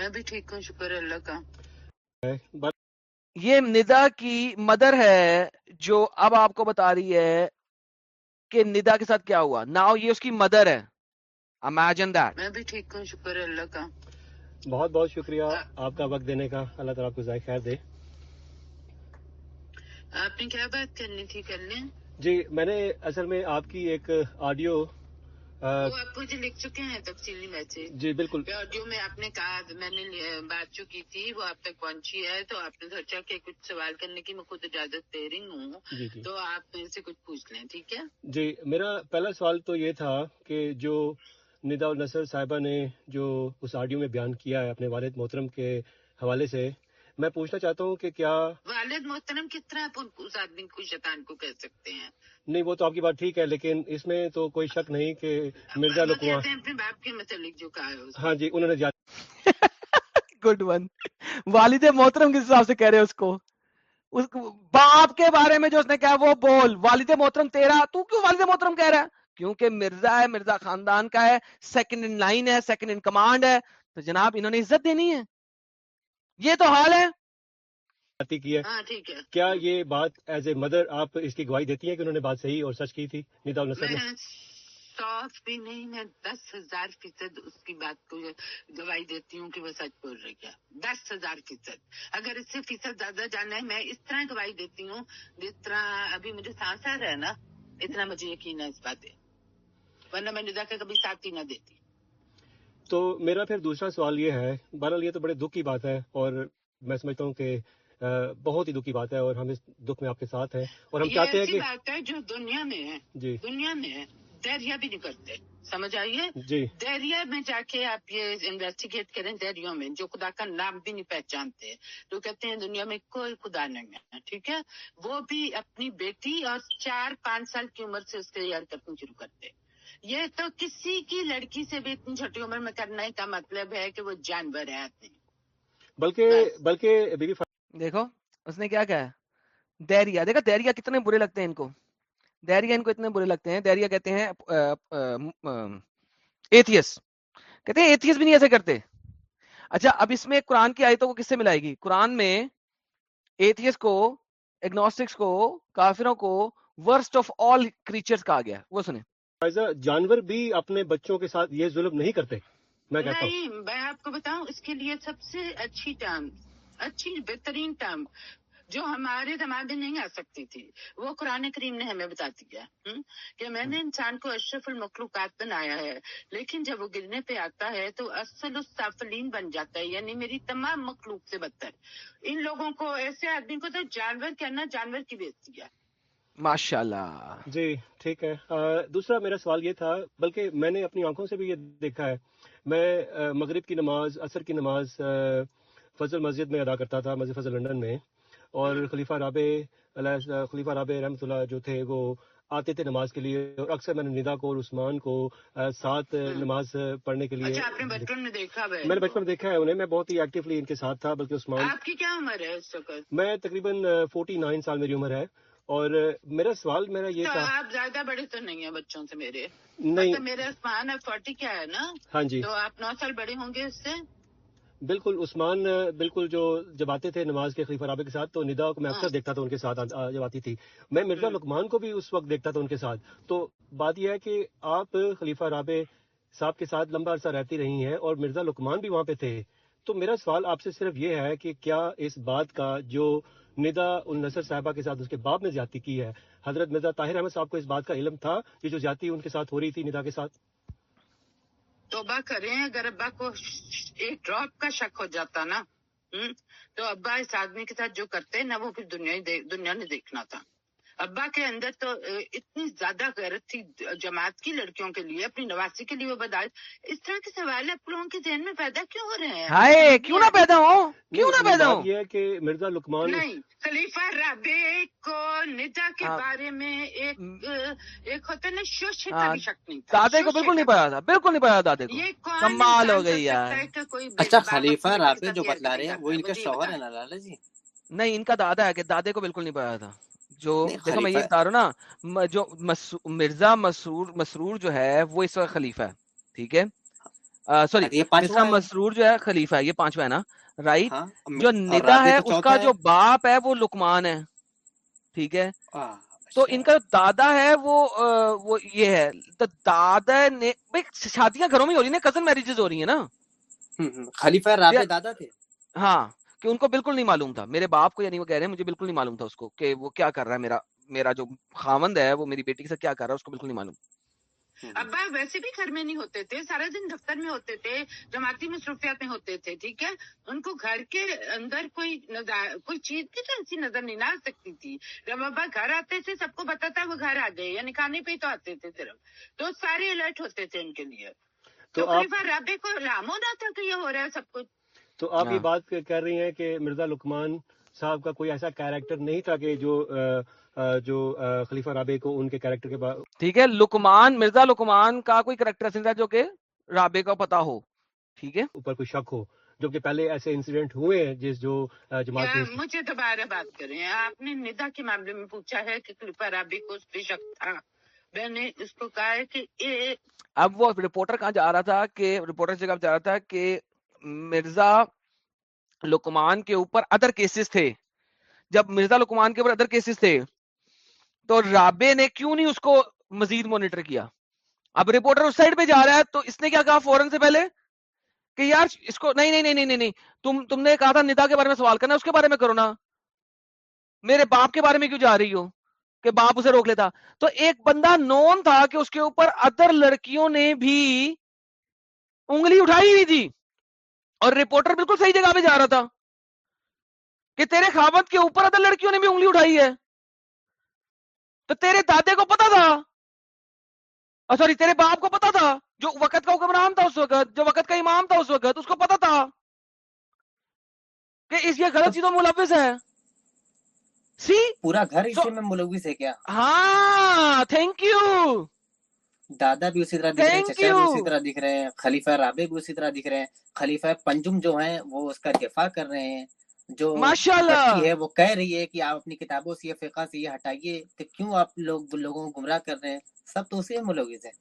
میں بھی ٹھیک ہوں شکر اللہ کا۔ یہ ندا کی مدر ہے جو اب آپ کو بتا رہی ہے کہ ندا کے ساتھ کیا ہوا۔ ناؤ یہ اس کی مدر ہے۔ امیجن دیٹ میں بھی ٹھیک ہوں شکر اللہ کا۔ بہت بہت شکریہ آپ کا وقت دینے کا۔ اللہ تعالیٰ آپ کو ذائقہ خیر دے۔ آپ نے کیا بات کرنی تھی کر لیں جی میں نے اصل میں آپ کی ایک آڈیو مجھے لکھ چکے ہیں تفصیلی میسج جی بالکل۔ آڈیو میں آپ نے کہا میں نے بات جو کی تھی وہ آپ تک پہنچی ہے۔ تو آپ نے سوچا کہ کچھ سوال کرنے کی میں خود اجازت دے رہی ہوں۔ جی جی۔ تو آپ میرے سے کچھ پوچھ لیں ٹھیک ہے؟ جی میرا پہلا سوال تو یہ تھا کہ جو ندا النصر صاحبہ نے جو اس آڈیو میں بیان کیا ہے اپنے والد محترم کے حوالے سے میں پوچھنا چاہتا ہوں کہ کیا والد محترم کس طرح آپ اس آدمی کو شیطان کو کہہ سکتے ہیں؟ نہیں وہ تو آپ کی بات ٹھیک ہے لیکن اس میں تو کوئی شک نہیں کہ مرزا ہیں اپنے باپ کے متعلق جو کہا ہے ہاں جی انہوں نے گڈ ون والد محترم کس حساب سے کہہ رہے ہیں اس کو؟ اس باپ کے بارے میں جو اس نے کہا وہ بول والد محترم تیرا تو کیوں والد محترم کہہ رہا ہے؟ کیونکہ مرزا ہے مرزا خاندان کا ہے سیکنڈ ان لائن ہے سیکنڈ ان کمانڈ ہے۔ تو جناب انہوں نے عزت دینی ہے؟ یہ تو حال ہے۔ کی ہے۔ ہاں ٹھیک ہے۔ کیا یہ بات ایز اے مدر آپ اس کی گواہی دیتی ہیں کہ انہوں نے بات صحیح اور سچ کی تھی؟ ندا النصر نے۔ بھی نہیں میں دس ہزار فیصد اس کی بات کو گواہی دیتی ہوں کہ وہ سچ بول رہی ہے۔ دس ہزار فیصد۔ اگر اس سے فیصد زیادہ جانا ہے میں اس طرح گواہی دیتی ہوں جس طرح ابھی مجھے سانس آ رہا ہے نا اتنا مجھے یقین ہے اس بات پہ۔ ورنہ میں ندا کا کبھی ساتھ ہی نہ دیتی۔ تو میرا پھر دوسرا سوال یہ ہے بہرحال یہ تو بڑے دکھ کی بات ہے اور میں سمجھتا ہوں کہ بہت ہی دکھ کی بات ہے اور ہم اس دکھ میں آپ کے ساتھ ہیں اور ہم چاہتے ہیں کہ بات ہے جو دنیا میں ہے۔ جی۔ دنیا میں ہے دریا بھی نہیں کرتے۔ سمجھ آئیے؟ جی۔ دریا میں جا کے آپ یہ انویسٹیگیٹ کریں دریوں میں جو خدا کا نام بھی نہیں پہچانتے۔ تو کہتے ہیں دنیا میں کوئی خدا نہیں ہے ٹھیک ہے؟ وہ بھی اپنی بیٹی اور چار پانچ سال کی عمر سے اس کے یار کرنا شروع کرتے۔ یہ تو کسی کی لڑکی سے بھی اتنی چھوٹی عمر میں کرنے کا مطلب ہے کہ وہ جانور ہے بلکہ بلکہ دیکھو اس نے کیا کہا؟ ہے دیریا دیکھا دیریا کتنے برے لگتے ہیں ان کو۔ دیریا ان کو اتنے برے لگتے ہیں۔ دیریا کہتے ہیں ایتھیس۔ کہتے ہیں ایتھیس بھی نہیں ایسے کرتے۔ اچھا اب اس میں قرآن کی آیتوں کو کس سے ملائے گی؟ قرآن میں ایتھیس کو اگنوسٹکس کو کافروں کو ورسٹ آف آل کریچرز کہا گیا۔ ہے وہ سنیں۔ جانور بھی اپنے بچوں کے ساتھ یہ ظلم نہیں کرتے میں کہتا ہوں۔ نہیں میں آپ کو بتاؤں اس کے لیے سب سے اچھی ٹرم اچھی بہترین ٹرم جو ہمارے دماغ میں نہیں آ سکتی تھی وہ قرآن کریم نے ہمیں بتا دیا کہ میں نے انسان کو اشرف المخلوقات بنایا ہے لیکن جب وہ گرنے پہ آتا ہے تو اصل السافلین بن جاتا ہے یعنی میری تمام مخلوق سے بدتر۔ ان لوگوں کو ایسے آدمی کو تو جانور کہنا جانور کی بیچتی ہے۔ ماشاء اللہ جی ٹھیک ہے۔ دوسرا میرا سوال یہ تھا بلکہ میں نے اپنی آنکھوں سے بھی یہ دیکھا ہے۔ میں مغرب کی نماز عصر کی نماز فضل مسجد میں ادا کرتا تھا مسجد فضل لنڈن میں۔ اور خلیفہ رابع علیہ خلیفہ رابع رحمۃ اللہ جو تھے وہ آتے تھے نماز کے لیے۔ اور اکثر میں نے ندا کو اور عثمان کو ساتھ نماز پڑھنے کے لیے اچھا آپ نے بچپن میں دیکھا ہے میں نے بچپن میں دیکھا ہے انہیں میں بہت ہی ایکٹیولی ان کے ساتھ تھا بلکہ عثمان آپ کی کیا عمر ہے اس وقت؟ میں تقریباً فورٹی نائن سال میری عمر ہے۔ اور میرا سوال میرا یہ تھا آپ زیادہ بڑے تو نہیں ہیں بچوں سے میرے۔ نہیں۔ مطلب میرے عثمان فورٹی کیا ہے نا؟ ہاں جی۔ تو آپ نو سال بڑے ہوں گے اس سے؟ بالکل عثمان بالکل جو جب آتے تھے نماز کے خلیفہ رابع کے ساتھ تو ندا کو میں اکثر ہاں۔ دیکھتا تھا ان کے ساتھ جب آتی تھی۔ میں مرزا لقمان کو بھی اس وقت دیکھتا تھا ان کے ساتھ۔ تو بات یہ ہے کہ آپ خلیفہ رابع صاحب کے ساتھ لمبا عرصہ رہتی رہی ہیں اور مرزا لقمان بھی وہاں پہ تھے۔ تو میرا سوال آپ سے صرف یہ ہے کہ کیا اس بات کا جو ندا النصر صاحبہ کے ساتھ اس کے باپ نے زیادتی کی ہے۔ حضرت مرزا طاہر احمد صاحب کو اس بات کا علم تھا کہ جو زیادتی ان کے ساتھ ہو رہی تھی ندا کے ساتھ۔ توبہ کریں، اگر ابا کو ایک ڈراپ کا شک ہو جاتا نا تو ابا اس آدمی کے ساتھ جو کرتے نا وہ پھر دنیا دنیا نے دیکھنا تھا۔ ابا کے اندر تو اتنی زیادہ غیرت تھی جماعت کی لڑکیوں کے لیے اپنی نواسی کے لیے بدائے اس طرح کے سوال آپ لوگوں کے ذہن میں پیدا کیوں ہو رہے ہیں؟ ہائے کیوں نہ پیدا ہو؟ کیوں نہ پیدا ہو؟ یہ کہ مرزا لکمان نہیں خلیفہ رابع کو ندا کے ہاں۔ بارے میں ایک ایک ہوتا نا شوش ہاں۔ کا بھی شک نہیں تھا۔ دادے کو بالکل نہیں پتا تھا بالکل نہیں پتا دادے کو۔ کمال ہو گئی یار۔ اچھا خلیفہ رابع جو بتلا رہے ہیں وہ ان کا شوہر ہے نا لالا جی؟ نہیں ان کا دادا ہے کہ دادے کو بالکل نہیں پتا تھا۔ جو دیکھو میں یہ بتا رہا ہوں نا جو مرزا مسرور مسرور جو ہے وہ اس وقت خلیفہ ہے ٹھیک ہے؟ سوری مرزا مسرور جو ہے خلیفہ ہے یہ پانچواں ہے نا؟ رائٹ جو ندا ہے اس کا جو باپ ہے وہ لکمان ہے ٹھیک ہے؟ تو ان کا دادا ہے وہ یہ ہے۔ تو دادا نے شادیاں گھروں میں ہو رہی ہیں کزن میرجز ہو رہی ہیں نا؟ خلیفہ دادا تھے۔ ہاں۔ کہ ان کو بالکل نہیں معلوم تھا۔ میرے باپ کو یعنی وہ کہہ رہے ہیں مجھے بالکل نہیں معلوم تھا اس کو کہ وہ کیا کر رہا ہے میرا میرا جو خامند ہے وہ میری بیٹی کے ساتھ کیا کر رہا ہے اس کو بالکل نہیں معلوم۔ ابا ویسے بھی گھر میں نہیں ہوتے تھے سارا دن دفتر میں ہوتے تھے جماعتی مصروفیات میں ہوتے تھے ٹھیک ہے؟ ان کو گھر کے اندر کوئی نظر کوئی چیز کی تو ایسی نظر نہیں آ سکتی تھی۔ جب ابا گھر آتے تھے سب کو بتاتا وہ گھر آ گئے یعنی کھانے پہ تو آتے تھے صرف۔ تو سارے الرٹ ہوتے تھے ان کے لیے۔ تو کئی بار رابے کو رامو نہ تھا کہ یہ ہو رہا ہے سب کچھ۔ تو آپ یہ ہاں۔ بات کر رہی ہیں کہ مرزا لکمان صاحب کا کوئی ایسا کیریکٹر نہیں تھا کہ جو جو خلیفہ رابے کو ان کے کیریکٹر کے بعد ٹھیک ہے لکمان مرزا لکمان کا کوئی کریکٹر نہیں تھا جو کہ رابے کا پتا ہو ٹھیک ہے؟ اوپر کوئی شک ہو جو کہ پہلے ایسے انسیڈنٹ ہوئے ہیں جس جو جماعت مجھے دوبارہ بات کریں۔ آپ نے ندا کے معاملے میں پوچھا ہے کہ خلیفہ رابے کو اس پہ شک تھا۔ میں نے اس کو کہا ہے کہ اب وہ رپورٹر کہاں جا رہا تھا کہ رپورٹر سے کہاں جا رہا تھا کہ مرزا لکمان کے اوپر ادر کیسز تھے۔ جب مرزا لکمان کے اوپر ادر کیسز تھے، تو رابے نے کیوں نہیں اس کو مزید مانیٹر کیا؟ اب رپورٹر اس سائڈ پہ جا رہا ہے، تو اس نے کیا کہا فورن سے پہلے؟ کہ یار اس کو، نہیں نہیں نہیں نہیں تم تم نے کہا تھا ندا کے بارے میں سوال کرنا، اس کے بارے میں کرو نا۔ میرے باپ کے بارے میں کیوں جا رہی ہو؟ کہ باپ اسے روک لیتا۔ تو ایک بندہ نون تھا کہ اس کے اوپر ادر لڑکیوں نے بھی انگلی اٹھائی ہوئی تھی۔ اور رپورٹر بالکل صحیح جگہ پہ جا رہا تھا کہ تیرے خوابت کے اوپر ادھر لڑکیوں نے بھی انگلی اٹھائی ہے۔ تو تیرے دادے کو پتا تھا۔ سوری تیرے باپ کو پتا تھا۔ جو وقت کا حکمران تھا اس وقت جو وقت کا امام تھا اس وقت اس کو پتا تھا کہ اس یہ غلط چیزوں ملوث ہے۔ سی پورا گھر so, اسی میں ملوث ہے کیا؟ ہاں تھینک یو دادا بھی اسی طرح دکھ رہے ہیں چچا بھی اسی طرح دکھ رہے ہیں خلیفہ رابع بھی اسی طرح دکھ رہے ہیں۔ خلیفہ پنجم جو ہیں وہ اس کا دفاع کر رہے ہیں۔ جو بچی ہے وہ کہہ رہی ہے کہ آپ اپنی کتابوں سے فقہ سے یہ ہٹائیے تو کیوں آپ لوگ لوگوں کو گمراہ کر رہے ہیں۔ سب تو اسی میں ملوث ہیں۔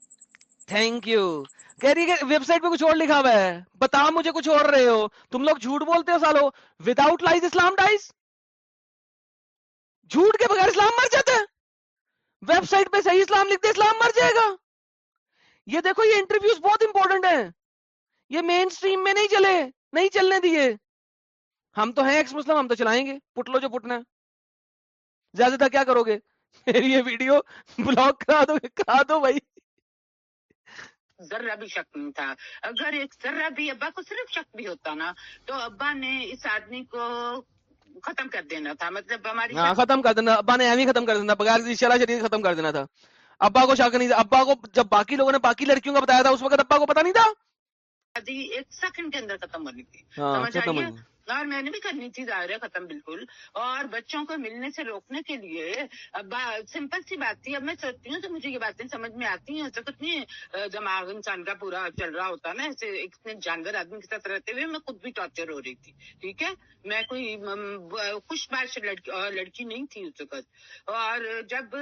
تھینک یو کہہ رہی ہے ویب سائٹ پہ کچھ اور لکھا ہوا ہے۔ بتا مجھے کچھ اور رہے ہو۔ تم لوگ جھوٹ بولتے ہو سالو وداؤٹ لائز اسلام ڈائز جھوٹ کے بغیر اسلام مر جاتا ہے۔ ویب سائٹ پہ صحیح اسلام لکھتے اسلام مر جائے گا۔ یہ دیکھو یہ انٹرویوز بہت امپورٹنٹ ہیں۔ یہ مین سٹریم میں نہیں چلے نہیں چلنے دیے۔ ہم تو ہیں ایکس مسلم ہم تو چلائیں گے۔ پٹ لو جو پٹنا ہے۔ زیادہ کیا کرو گے؟ میری یہ ویڈیو بلاک کرا دو کرا دو بھائی۔ ذرہ بھی شک نہیں تھا۔ اگر ایک ذرہ بھی ابا کو صرف شک بھی ہوتا نا تو ابا نے اس آدمی کو ختم کر دینا تھا۔ مطلب ہماری ہاں، ختم کر دینا۔ ابا نے ختم کر دینا بغیر شرح شریف ختم کر دینا تھا۔ ابا کو شک نہیں تھا۔ ابا کو جب باقی لوگوں نے باقی لڑکیوں کا بتایا تھا اس وقت ابا کو پتا نہیں تھا؟ ختم ہونی ہاں، تھی روزگار میں بھی کرنی تھی ظاہر ہے ختم بالکل۔ اور بچوں کو ملنے سے روکنے کے لیے سمپل سی بات تھی، اب میں سوچتی ہوں تو مجھے یہ باتیں سمجھ میں آتی ہیں۔ اس کتنی دماغ انسان کا پورا چل رہا ہوتا نا، ایسے اتنے جانور آدمی کے ساتھ رہتے ہوئے میں خود بھی ٹارچر ہو رہی تھی۔ ٹھیک ہے؟ میں کوئی خوش باش لڑکی لڑکی نہیں تھی اس وقت۔ اور جب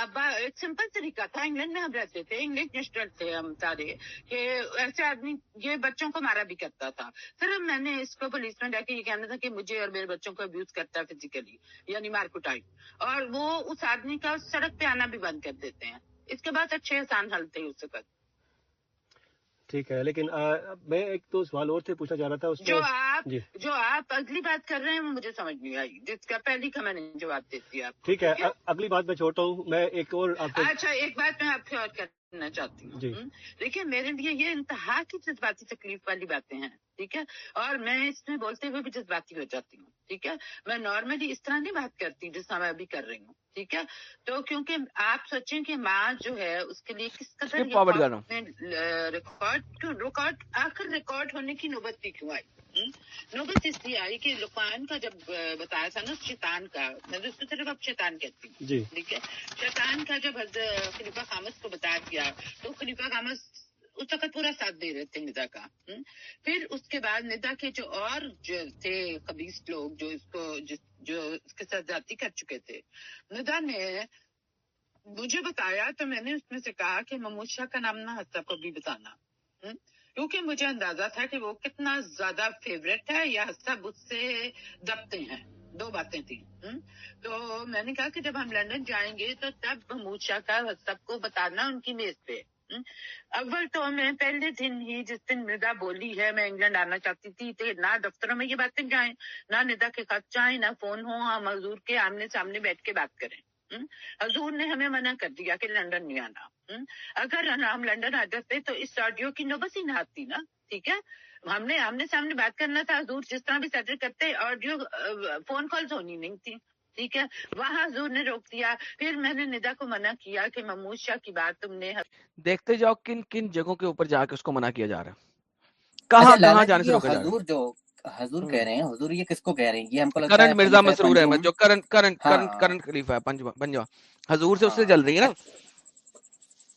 ابا ایک سمپل طریقہ تھا، انگلینڈ میں ہم رہتے تھے انگلش نیشنل تھے ہم سارے، کہ ایسے آدمی، یہ بچوں کو مارا بھی کرتا تھا۔ پھر میں نے اس کو پولیس اسٹیٹمنٹ ہے کہ یہ کہنا تھا کہ مجھے اور میرے بچوں کو ابیوز کرتا ہے فزیکلی یعنی مارکوٹائی اور وہ اس آدمی کا سڑک پہ آنا بھی بند کر دیتے ہیں۔ اس کے بعد اچھے آسان حل تھے اس وقت۔ ٹھیک ہے لیکن میں ایک تو سوال اور سے پوچھا جا رہا تھا اس جو آپ جی۔ جو آپ اگلی بات کر رہے ہیں وہ مجھے سمجھ نہیں آئی۔ جس کا پہلی کا میں نے جواب دے دیا۔ ٹھیک ہے اگلی بات میں چھوڑتا ہوں۔ میں ایک اور اچھا ایک بات میں آپ سے اور کر کرنا چاہتی ہوں۔ دیکھیے میرے لیے یہ انتہا کی جذباتی تکلیف والی باتیں ہیں ٹھیک ہے؟ اور میں اس میں بولتے ہوئے بھی جذباتی ہو جاتی ہوں ٹھیک ہے؟ میں نارملی اس طرح نہیں بات کرتی جس طرح میں ابھی کر رہی ہوں ٹھیک ہے؟ تو کیونکہ آپ سوچیں کہ ماں جو ہے اس کے لیے کس قدر ریکارڈ آخر ریکارڈ ہونے کی نوبت بھی کیوں آئی؟ نوبت اس لیے آئی کہ لقمان کا جب بتایا تھا نا شیطان کا میں تو اس کو صرف اب شیطان کہتی ہوں جی ٹھیک ہے شیطان کا جب حضرت خلیفہ خامس کو بتا دیا تو خلیفہ خامس اس وقت پورا ساتھ دے رہے تھے ندا کا؟ پھر اس کے بعد ندا کے جو اور جو تھے خبیص لوگ جو اس کو جو اس کے ساتھ جاتی کر چکے تھے ندا نے مجھے بتایا تو میں نے اس میں سے کہا کہ محمود شاہ کا نام نہ حسب کو بھی بتانا؟ کیونکہ مجھے اندازہ تھا کہ وہ کتنا زیادہ فیوریٹ ہے یا حسب اس سے دبتے ہیں۔ دو باتیں تھیں۔ تو میں نے کہا کہ جب ہم لندن جائیں گے تو تب محمود شاہ کا حسب کو بتانا ان کی میز پہ۔ اول تو میں پہلے دن ہی جس دن ندا بولی ہے، میں انگلینڈ آنا چاہتی تھی تو نہ دفتروں میں یہ باتیں جائیں، نہ ندا کے خط جائیں، نہ فون ہو ہم ہاں، حضور کے آمنے سامنے بیٹھ کے بات کریں۔ حضور نے ہمیں منع کر دیا کہ لندن نہیں آنا؟ اگر ہم لندن آ جاتے تو اس آڈیو کی نوبت ہی نہ آتی نا ٹھیک ہے؟ ہم نے آمنے سامنے بات کرنا تھا حضور جس طرح بھی سیٹل کرتے آڈیو فون کالز ہونی نہیں تھی ٹھیک ہے؟ وہاں حضور نے روک دیا۔ پھر میں نے ندا کو منع کیا کہ محمود شاہ کی بات تم نے دیکھتے جاؤ کن کن جگہوں کے اوپر جا کے اس کو منع کیا جا رہا ہے۔ کہاں اچھا کہاں جی جانے سے یہ روکا جا رہا حضور جو حضور کہہ رہے ہیں حضور یہ کس کو کہہ رہے ہیں؟ یہ ہم کو لگتا کرنٹ ہے مرزا مسرور احمد جو کرنٹ کرنٹ ہاں۔ کرنٹ کرنٹ خلیفہ ہے پنجوا پنجوا حضور سے اس سے ہاں۔ چل رہی ہے نا؟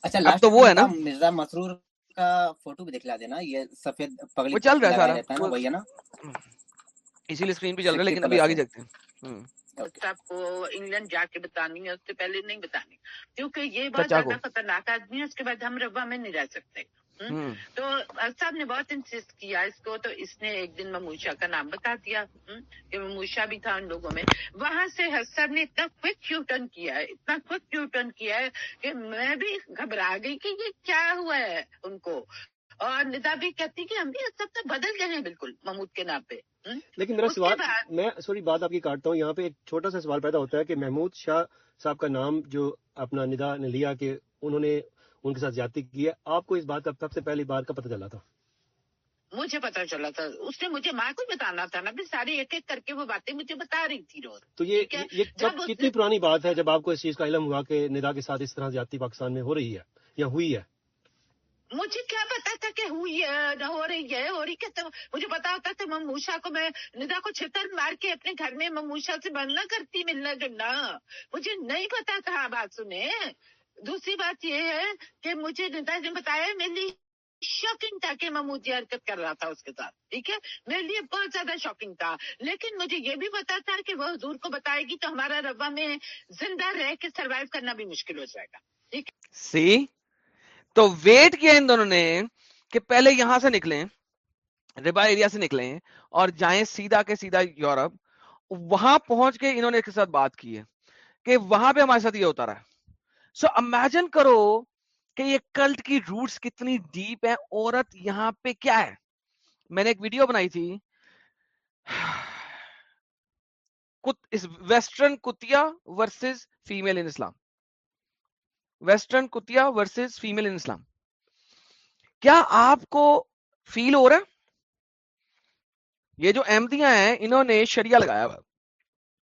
اچھا اب لاسٹ تو وہ ہے نا؟ مرزا مسرور کا فوٹو بھی دکھلا دینا یہ سفید پگڑی وہ چل رہا ہے سارا۔ وہ وہی ہے نا؟ اسی لیے اسکرین پہ چل رہا ہے لیکن ابھی آگے دیکھتے ہیں۔ صاحب کو انگلینڈ جا کے بتانی ہے اس سے پہلے نہیں بتانی۔ کیونکہ یہ بہت چچا کو زیادہ خطرناک آدمی ہے اس کے بعد ہم ربا میں نہیں رہ سکتے۔ تو صاحب نے بہت انسسٹ کیا اس کو تو اس نے ایک دن مموشا کا نام بتا دیا؟ کہ مموشا بھی تھا ان لوگوں میں وہاں سے صاحب نے اتنا کوئک یو ٹرن کیا ہے اتنا کوئک یو ٹرن کیا ہے کہ میں بھی گھبرا گئی کہ یہ کیا ہوا ہے ان کو اور ندا بھی کہتی کہ ہم بھی سب تو بدل گئے ہیں بالکل محمود کے نام پہ؟ لیکن میرا سوال میں سوری بات آپ کی کاٹتا ہوں یہاں پہ ایک چھوٹا سا سوال پیدا ہوتا ہے کہ محمود شاہ صاحب کا نام جو اپنا ندا نے لیا کہ انہوں نے ان کے ساتھ زیادتی کی ہے۔ آپ کو اس بات کا سب سے پہلی بار کا پتہ چلا تھا۔ مجھے پتا چلا تھا۔ اس نے مجھے ماں کو بتانا تھا نا۔ بھی ساری ایک ایک کر کے وہ باتیں مجھے بتا رہی تھی روز تو یہ کتنی پرانی بات ہے جب آپ کو اس چیز کا علم ہوا کہ ندا کے ساتھ اس طرح زیادتی پاکستان میں ہو رہی ہے یا ہوئی ہے؟ مجھے کیا پتا تھا کہ ہوئی ہے نہ ہو رہی ہے ہو رہی کہ مجھے پتا ہوتا تھا مموشا کو میں ندا کو چھتر مار کے اپنے گھر میں مموشا سے بننا کرتی ملنا جلنا۔ مجھے نہیں پتا تھا بات سنے دوسری بات یہ ہے کہ مجھے ندا جی نے بتایا میرے لیے شاکنگ تھا کہ محمود یہ حرکت کر رہا تھا اس کے ساتھ، ٹھیک ہے؟ میرے لیے بہت زیادہ شاکنگ تھا۔ لیکن مجھے یہ بھی پتا تھا کہ وہ حضور کو بتائے گی تو ہمارا ربا میں زندہ رہ کے سروائیو کرنا بھی مشکل ہو جائے گا۔ ٹھیک سی؟ تو ویٹ کیا ان دونوں نے کہ پہلے یہاں سے نکلیں، ربا ایریا سے نکلیں اور جائیں سیدھا کے سیدھا یورپ۔ وہاں پہنچ کے انہوں نے اس کے ساتھ بات کی ہے کہ وہاں پہ ہمارے ساتھ یہ ہوتا رہا۔ سو امیجن کرو کہ یہ کلٹ کی روٹس کتنی ڈیپ ہے عورت یہاں پہ کیا ہے؟ میں نے ایک ویڈیو بنائی تھی۔ Western کتیا versus female in Islam western کتیا versus female in اسلام کیا آپ کو فیل ہو رہا ہے؟ یہ جو احمدیاں ہیں، انہوں نے شریعہ لگایا ہوا۔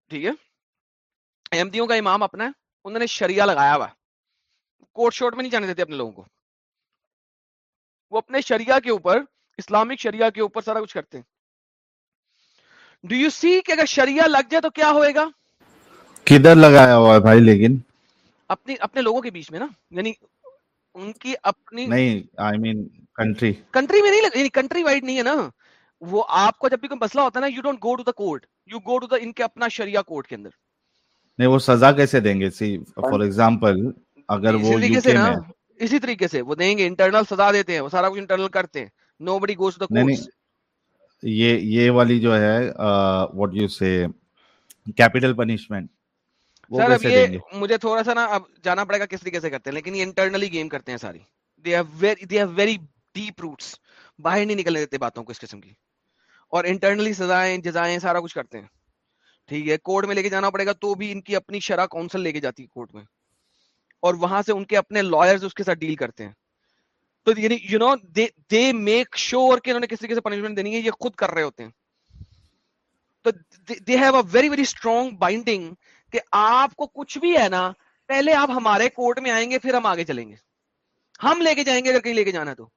ٹھیک ہے؟ احمدیوں کا امام اپنا ہے، انہوں نے شریعہ لگایا ہوا۔ کوٹ شوٹ میں نہیں جانے دیتے اپنے لوگوں کو۔ وہ اپنے شریعہ کے اوپر اسلامک شریعہ کے اوپر سارا کچھ کرتے ہیں۔ ڈو یو سی کہ اگر شریعہ لگ جائے تو کیا ہوئے گا؟ کدھر لگایا ہوا ہے بھائی لیکن؟ اپنی اپنے لوگوں کے بیچ میں نا۔ یعنی ان کی اپنی نہیں آئی مین کنٹری کنٹری میں نہیں لگ کنٹری وائڈ نہیں ہے نا۔ وہ آپ کو جب بھی کوئی مسئلہ ہوتا ہے نا you don't go to the court you go to the ان کے اپنا شریعہ کورٹ کے اندر۔ نہیں وہ سزا کیسے دیں گے؟ سی فار ایگزامپل اگر وہ طریقے سے نا اسی طریقے سے وہ دیں گے انٹرنل سزا دیتے ہیں وہ سارا کچھ انٹرنل کرتے ہیں۔ نو بڑی گوز ٹو کورٹس یہ یہ والی جو ہے what you say capital punishment sir اب یہ مجھے تھوڑا سا نا اب جانا پڑے گا کس طریقے سے کرتے ہیں لیکن یہ انٹرنلی گیم کرتے ہیں ساری۔ They have very deep roots باہر نہیں نکلنے دیتے باتوں کو اس قسم کی۔ اور انٹرنلی سزائیں جزائیں سارا کچھ کرتے ہیں۔ ٹھیک ہے کورٹ میں لے کے جانا پڑے گا تو بھی ان کی اپنی شرح کونسل لے کے جاتی ہے کورٹ میں۔ اور وہاں سے ان کے اپنے لائرز اس کے ساتھ ڈیل کرتے ہیں۔ تو یعنی you know they make sure کہ انہوں نے کس طریقے سے پنشمنٹ دینی ہے، یہ خود کر رہے ہوتے ہیں۔ تو they have a very very strong binding کہ آپ کو کچھ بھی ہے نا، پہلے آپ ہمارے کورٹ میں آئیں گے، پھر ہم آگے چلیں گے۔ ہم لے کے جائیں گے اگر کہیں لے کے جانا تو۔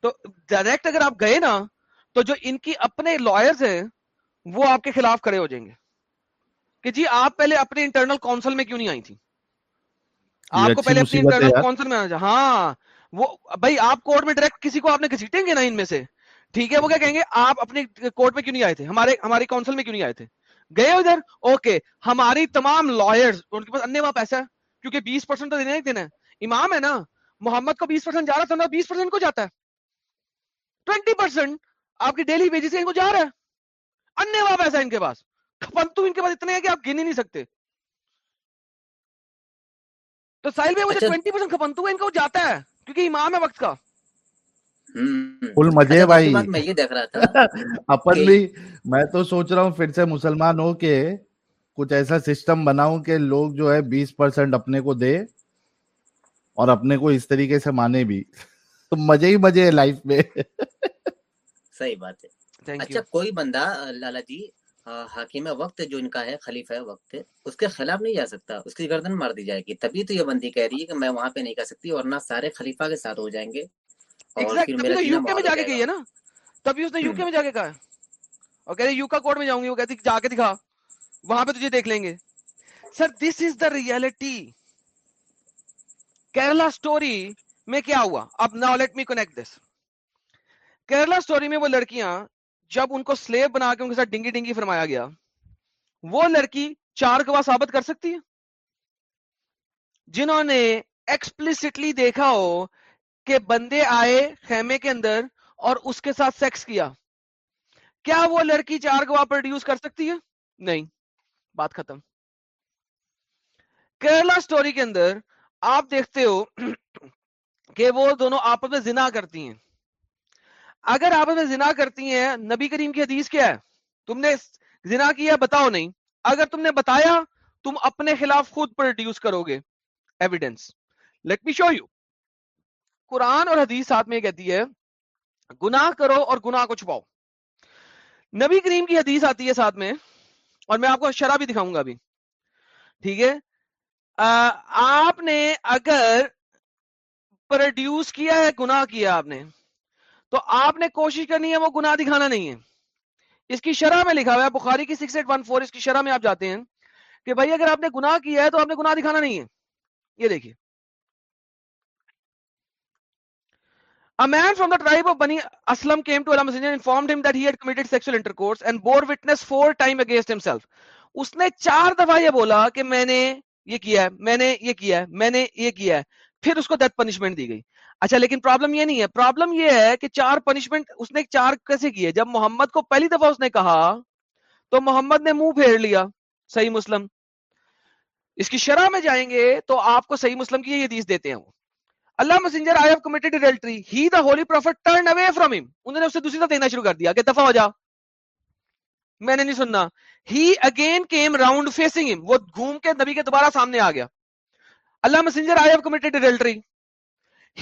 تو ڈائریکٹ اگر آپ گئے نا، تو جو ان کی اپنے لائرز ہیں، وہ آپ کے خلاف کھڑے ہو جائیں گے۔ کہ جی آپ پہلے اپنے انٹرنل کونسل میں کیوں نہیں آئی تھی آپ کو پہلے اپنی کونسل میں ہاں وہ بھائی آپ کورٹ میں ڈائریکٹ کسی کو آپ نے گھسیٹیں گے نا ان میں سے۔ ٹھیک ہے وہ کیا کہیں گے؟ آپ اپنے کورٹ میں کیوں نہیں آئے تھے؟ ہمارے ہماری کونسل میں کیوں نہیں آئے تھے؟ گئے ادھر؟ اوکے ہماری تمام لائرز ان کے پاس انے وہاں پیسہ ہے کیونکہ بیس پرسینٹ تو دینا ہی دینا ہے۔ امام ہے نا محمد کو بیس پرسینٹ جا رہا تھا بیس پرسینٹ کو جاتا ہے۔ ٹوینٹی پرسینٹ آپ کی ڈیلی ویجز ان کو جا رہا ہے۔ انے وہاں پیسہ ان کے پاس۔ کھپنتو ان کے پاس اتنے ہیں کہ آپ گن ہی نہیں سکتے۔ تو ساحل میں مجھے ٹوینٹی پرسینٹ کھپنتو ان کو جاتا ہے کیونکہ امام ہے وقت کا۔ فل مزے بھائی۔ میں یہ دیکھ رہا تھا۔ اپن بھی میں تو سوچ رہا ہوں پھر سے مسلمان ہو کے کچھ ایسا سسٹم بناؤں کہ لوگ جو ہے بیس پرسینٹ اپنے کو دے اور اپنے کو اس طریقے سے مانے بھی۔ تو مزے ہی مزے ہے لائف میں۔ صحیح بات ہے۔ اچھا کوئی بندہ لالا جی حاکم وقت جو ان کا ہے خلیفہ وقت اس کے خلاف نہیں جا سکتا۔ اس کی گردن مار دی جائے گی۔ تبھی تو یہ بندی کہہ رہی ہے کہ میں وہاں پہ نہیں کر سکتی اور نہ سارے خلیفہ کے ساتھ ہو جائیں گے۔ یوکے میں جا کے گئی ہے نا؟ تبھی اس نے یوکے میں جا کے کہا اور کہہ رہے یوکا کوٹ میں جاؤں گی وہ کہتی جا کے دکھا۔ وہاں پہ تجھے دیکھ لیں گے۔ Sir this is the reality Kerala story میں کیا ہوا؟ اب now let me connect this Kerala story میں وہ لڑکیاں جب ان کو سلیب بنا کے ان کے ساتھ ڈنگی ڈنگی فرمایا گیا، وہ لڑکی چار گواہ ثابت کر سکتی ہے؟ جنہوں نے ایکسپلسٹلی دیکھا ہو کہ بندے آئے خیمے کے اندر اور اس کے ساتھ سیکس کیا۔ کیا وہ لڑکی چار گواہ پروڈیوس کر سکتی ہے؟ نہیں۔ بات ختم۔ کیرلا اسٹوری کے اندر آپ دیکھتے ہو کہ وہ دونوں آپس میں زنا کرتی ہیں۔ اگر آپ میں زنا کرتی ہیں، نبی کریم کی حدیث کیا ہے؟ تم نے زنا کیا بتاؤ نہیں۔ اگر تم نے بتایا، تم اپنے خلاف خود پروڈیوس کرو گے evidence let me show you قرآن اور حدیث ساتھ میں کہتی ہے، گناہ کرو اور گناہ کو چھپاؤ۔ نبی کریم کی حدیث آتی ہے ساتھ میں، اور میں آپ کو شرح بھی دکھاؤں گا ابھی۔ ٹھیک ہے؟ آپ نے اگر پروڈیوس کیا ہے، گناہ کیا آپ نے؟ تو آپ نے کوشش کرنی ہے، وہ گناہ دکھانا نہیں ہے۔ اس کی شرح میں لکھا ہوا ہے، بخاری کی سکس ایٹ ون فور اس کی شرح میں آپ جاتے ہیں کہ بھائی اگر آپ نے گناہ کیا ہے تو آپ نے گناہ دکھانا نہیں ہے۔ یہ دیکھیے۔ A man from the tribe of Bani Aslam came to Allah Messenger and informed him that he had committed sexual intercourse and bore witness four times against himself. اس نے چار دفعہ یہ بولا کہ میں نے یہ کیا ہے، میں نے یہ کیا ہے، میں نے یہ کیا ہے۔ پھر اس کو ڈیتھ پنشمنٹ دی گئی۔ اچھا لیکن پرابلم یہ نہیں ہے۔ پرابلم یہ ہے کہ چار پنشمنٹ اس نے چار کیسے کیے؟ جب محمد کو پہلی دفعہ اس نے کہا، تو محمد نے منہ پھیر لیا صحیح مسلم۔ اس کی شرح میں جائیں گے تو آپ کو صحیح مسلم کی یہ حدیث دیتے ہیں وہ۔ اللہ messenger I have committed adultery he the holy prophet turn away from him انہوں نے اسے دوسری طرف دینا شروع کر دیا کہ دفعہ ہو جا۔ میں نے نہیں سننا۔ He again came round facing him وہ گھوم کے نبی کے دوبارہ سامنے آ گیا۔ اللہ messenger I have committed adultery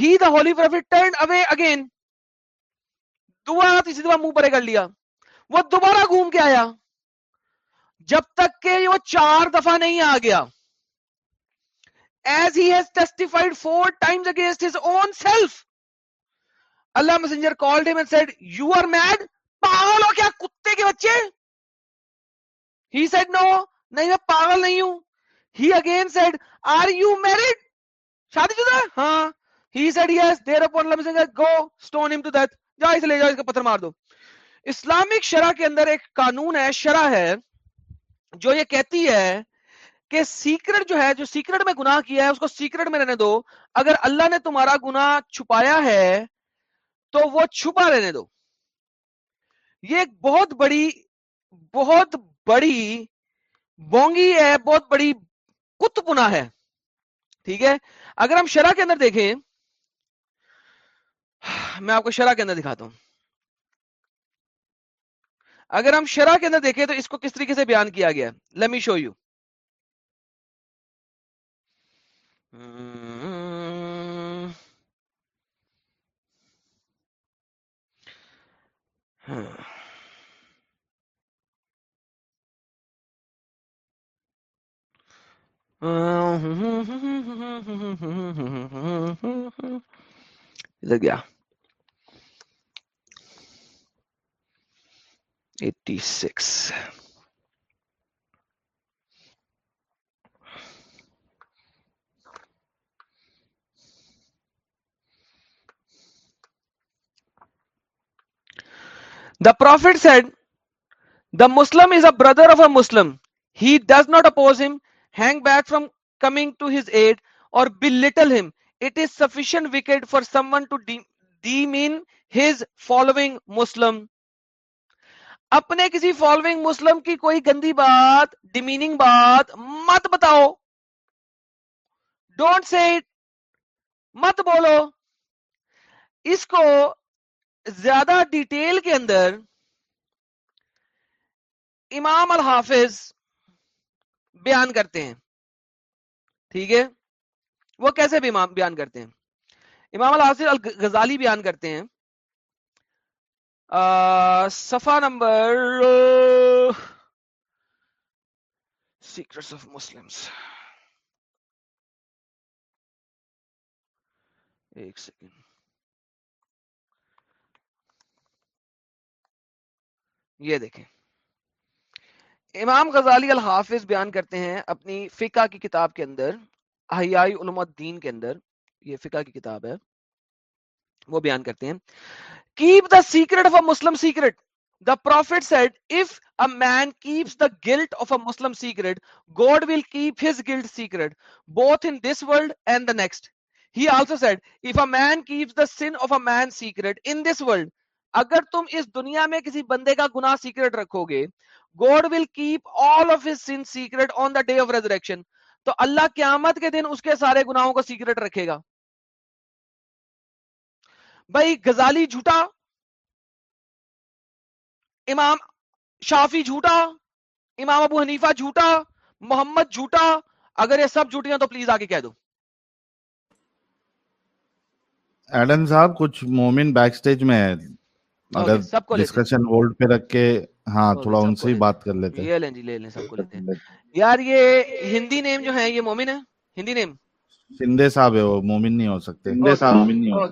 he the holy prophet turn away again دوبارہ تیسری دفعہ منہ پرے کر لیا۔ وہ دوبارہ گھوم کے آیا۔ جب تک کہ وہ چار دفعہ نہیں آ گیا۔ As he has testified four times against his own self Allah messenger called him and said you are mad? پاگل ہو کیا کتے کے بچے? He said no نہیں، میں پاگل نہیں ہوں۔ He again said are you married? شادی شدہ ہاں he said yes thereupon Allah messenger go stone him to death. جا اسے لے جاؤ اس کا پتھر مار دو اسلامک شرح کے اندر ایک قانون ہے شرح ہے جو یہ کہتی ہے کہ سیکرٹ جو ہے جو سیکرٹ میں گناہ کیا ہے اس کو سیکرٹ میں رہنے دو اگر اللہ نے تمہارا گناہ چھپایا ہے تو وہ چھپا رہنے دو یہ ایک بہت بڑی بہت بڑی بونگی ہے بہت بڑی کت پنا ہے۔ ٹھیک ہے؟ اگر ہم شرح کے اندر دیکھیں، میں آپ کو شرح کے اندر دکھاتا ہوں۔ اگر ہم شرح کے اندر دیکھیں تو اس کو کس طریقے سے بیان کیا گیا؟ لمی شو یو ادھر گیا eighty six the prophet said the Muslim is a brother of a Muslim he does not oppose him hang back from coming to his aid or belittle him. It is sufficient wicked for someone to demean his following Muslim اپنے کسی following مسلم کی کوئی گندی بات D مینگ بات مت بتاؤ۔ Don't سٹ مت بولو۔ اس کو زیادہ ڈیٹیل کے اندر امام الحاف بیان کرتے ہیں۔ ٹھیک ہے؟ وہ کیسے بیان کرتے ہیں؟ امام الحاصر الغزالی بیان کرتے ہیں۔ صفحہ نمبر سیکرٹس آف مسلمس ایک سیکنڈ۔ یہ دیکھیں۔ امام غزالی الحافظ بیان کرتے ہیں اپنی فقہ کی کتاب کے اندر احیائی علم الدین کے اندر یہ فقہ کی کتاب ہے وہ بیان کرتے ہیں۔ Keep the secret of a Muslim secret the prophet said if a man keeps the guilt of a Muslim secret God will keep his guilt secret both in this world and the next He also said, if a man keeps the sin of a man's secret in this world, اگر تم اس دنیا میں کسی بندے کا گناہ secret رکھو گے God will keep all of his sin secret on the day of resurrection تو اللہ قیامت کے دن اس کے سارے گناہوں کو سیکرٹ رکھے گا۔ بھائی، غزالی جھوٹا، امام شافی جھوٹا، امام ابو حنیفہ جھوٹا، محمد جھوٹا، اگر یہ سب جھوٹیاں تو پلیز آگے کہہ دو۔ ایڈم صاحب، کچھ مومن بیک سٹیج میں ہے اگر سب کو ڈسکشن ہولڈ پہ رکھ کے ہاں تھوڑا ان سے ہی بات کر لیتے ہیں۔ لے لیں جی لے لیں سب کو لیتے ہیں۔ یار یہ ہندی نیم جو ہے یہ مومن ہے ہندی نیم؟ سندے صاحب ہے وہ مومن نہیں ہو سکتے۔ سندھے صاحب مومن نہیں ہو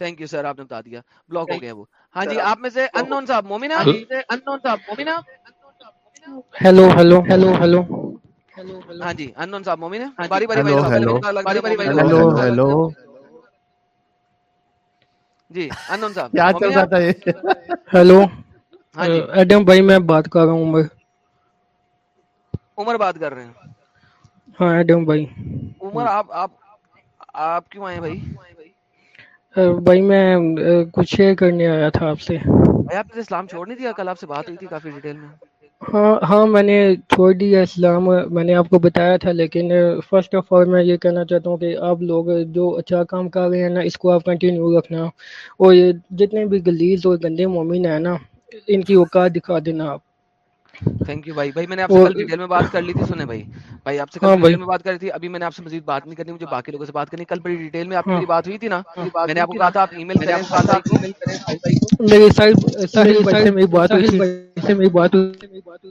تھینک یو سر آپ نے بتا دیا۔ بلاک ہو گیا وہ۔ ہاں جی آپ میں سے انون صاحب مومن آپ انون صاحب مومن ہیلو ہیلو ہیلو ہیلو ہاں جی انون صاحب مومن ہاں جی، باری باری باری باری باری باری باری جی انون صاحب کیا چل رہا تھا یہ ہیلو۔ ہاں جی۔ ایڈم بھائی میں بات کر رہا ہوں عمر۔ عمر بات کر رہے ہیں۔ ہاں ایڈم بھائی۔ عمر آپ آپ آپ کیوں آئے بھائی؟ بھائی میں کچھ شیئر کرنے آیا تھا آپ سے۔ آپ نے اسلام چھوڑ نہیں دیا کل آپ سے بات ہوئی تھی کافی ڈیٹیل میں۔ ہاں ہاں میں نے چھوڑ دیا اسلام، میں نے آپ کو بتایا تھا، لیکن فرسٹ آف آل میں یہ کہنا چاہتا ہوں کہ آپ لوگ جو اچھا کام کر رہے ہیں نا، اس کو آپ کنٹینیو رکھنا، اور جتنے بھی گلیز اور گندے مومن ہیں نا، ان کی اوقات دکھا دینا آپ۔ تھینک یو بھائی بھائی میں نے آپ سے کل ڈیٹیل میں بات کر لی تھی سنے بھائی۔ بھائی آپ سے کل ڈیٹیل میں بات کر تھی۔ ابھی میں نے آپ سے مزید بات نہیں کرنی مجھے باقی لوگوں سے بات کرنی۔ کل بڑی ڈیٹیل میں آپ کی بات ہوئی تھی نا۔ میں نے آپ کو کہا تھا آپ ای میل کریں۔ میری بات میری بات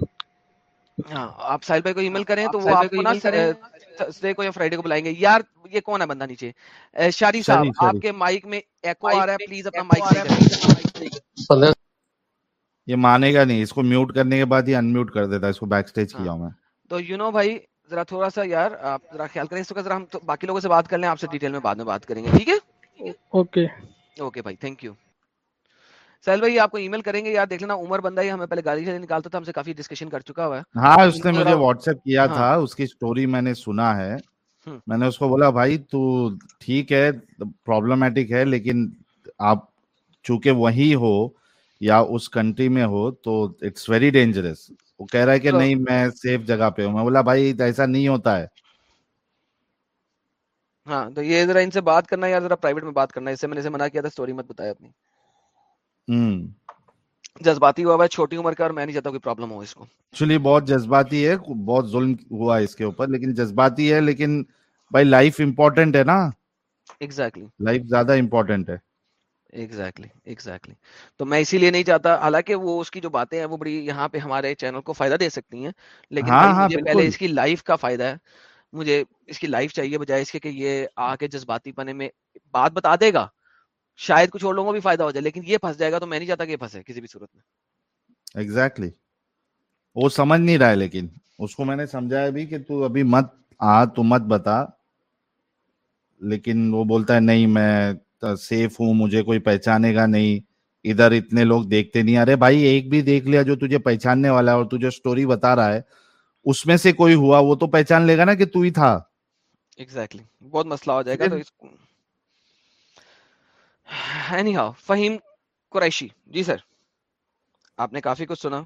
ہاں آپ ساحل بھائی کو ای میل کریں تو وہ آپ کو نا تھرسڈے کو یا فرائیڈے کو بلائیں گے۔ یار یہ کون ہے بندہ نیچے؟ شاری صاحب آپ کے مائک میں ایکو آ رہا ہے۔ پلیز اپنا مائک یہ مانے گا نہیں اس کو میوٹ کرنے کے بعد ہی ان میوٹ کر دیتا ہے اس کو بیک سٹیج ہاں۔ کیا ہوں میں تو یو نو بھائی ذرا تھوڑا سا یار آپ ذرا خیال کریں اس وقت ذرا ہم باقی لوگوں سے بات کر لیں آپ سے ہاں۔ ڈیٹیل میں بعد میں بات کریں گے ٹھیک ہے؟ اوکے۔ اوکے بھائی تھینک یو سہل بھائی آپ کو ای میل کریں گے یار دیکھ لینا عمر بندہ ہی ہمیں پہلے گالی سے نکالتا تھا ہم سے کافی ڈسکشن کر چکا ہوا ہے۔ ہاں اس نے مجھے واٹس ایپ کیا ہاں۔ تھا اس کی سٹوری میں نے سنا ہے۔ میں نے اس کو بولا بھائی تو ٹھیک ہے پرابلمٹک ہے لیکن آپ چونکہ وہی ہو یا اس کنٹری میں ہو تو اٹس ویری ڈینجرس وہ کہہ رہا ہے کہ نہیں میں سیف جگہ پہ ہوں۔ میں بولا بھائی ایسا نہیں ہوتا ہے۔ ہاں تو یہ ذرا ان سے بات کرنا ذرا پرائیویٹ میں بات کرنا اس سے میں نے منع کیا تھا سٹوری مت بتایا اپنی۔ جذباتی ہوا ہے چھوٹی عمر کا اور میں نہیں چاہتا کوئی پرابلم ہو اس کو۔ ایکچولی بہت جذباتی ہے بہت ظلم ہوا ہے اس کے اوپر لیکن جذباتی ہے لیکن بھائی لائف امپورٹنٹ ہے نا۔ ایگزیکٹلی لائف زیادہ امپورٹنٹ ہے۔ ایگزیکٹلی تو میں اسی لیے نہیں چاہتا حالانکہ وہ اس کی جو باتیں ہیں وہ بڑی یہاں پہ ہمارے چینل کو فائدہ دے سکتی ہیں۔ لیکن ہاں ہاں مجھے پہلے اس کی لائف کا فائدہ ہے۔ مجھے اس کی لائف چاہیے بجائے اس کے کہ یہ آ کے جذباتی پنے میں بات بتا دے گا۔ شاید کچھ اور لوگوں کو بھی فائدہ ہو جائے لیکن یہ پھنس جائے گا تو میں نہیں چاہتا کہ یہ پھنسے کسی بھی صورت میں۔ ایگزیکٹلی وہ سمجھ نہیں رہا ہے لیکن اس کو میں نے سمجھایا بھی کہ تو ابھی مت آ تو مت بتا۔ لیکن وہ بولتا ہے نہیں میں سیف ہوں مجھے کوئی پہچانے گا نہیں ادھر اتنے لوگ دیکھتے نہیں۔ ارے بھائی ایک بھی دیکھ لیا جو تجھے پہچاننے والا ہے اور تجھے سٹوری بتا رہا ہے اس میں سے کوئی ہوا وہ تو پہچان لے گا نا کہ تو ہی تھا۔ ایگزیکٹلی بہت مسئلہ ہو جائے گا تو اینی ہاؤ فہیم قریشی۔ جی سر آپ نے کافی کچھ سنا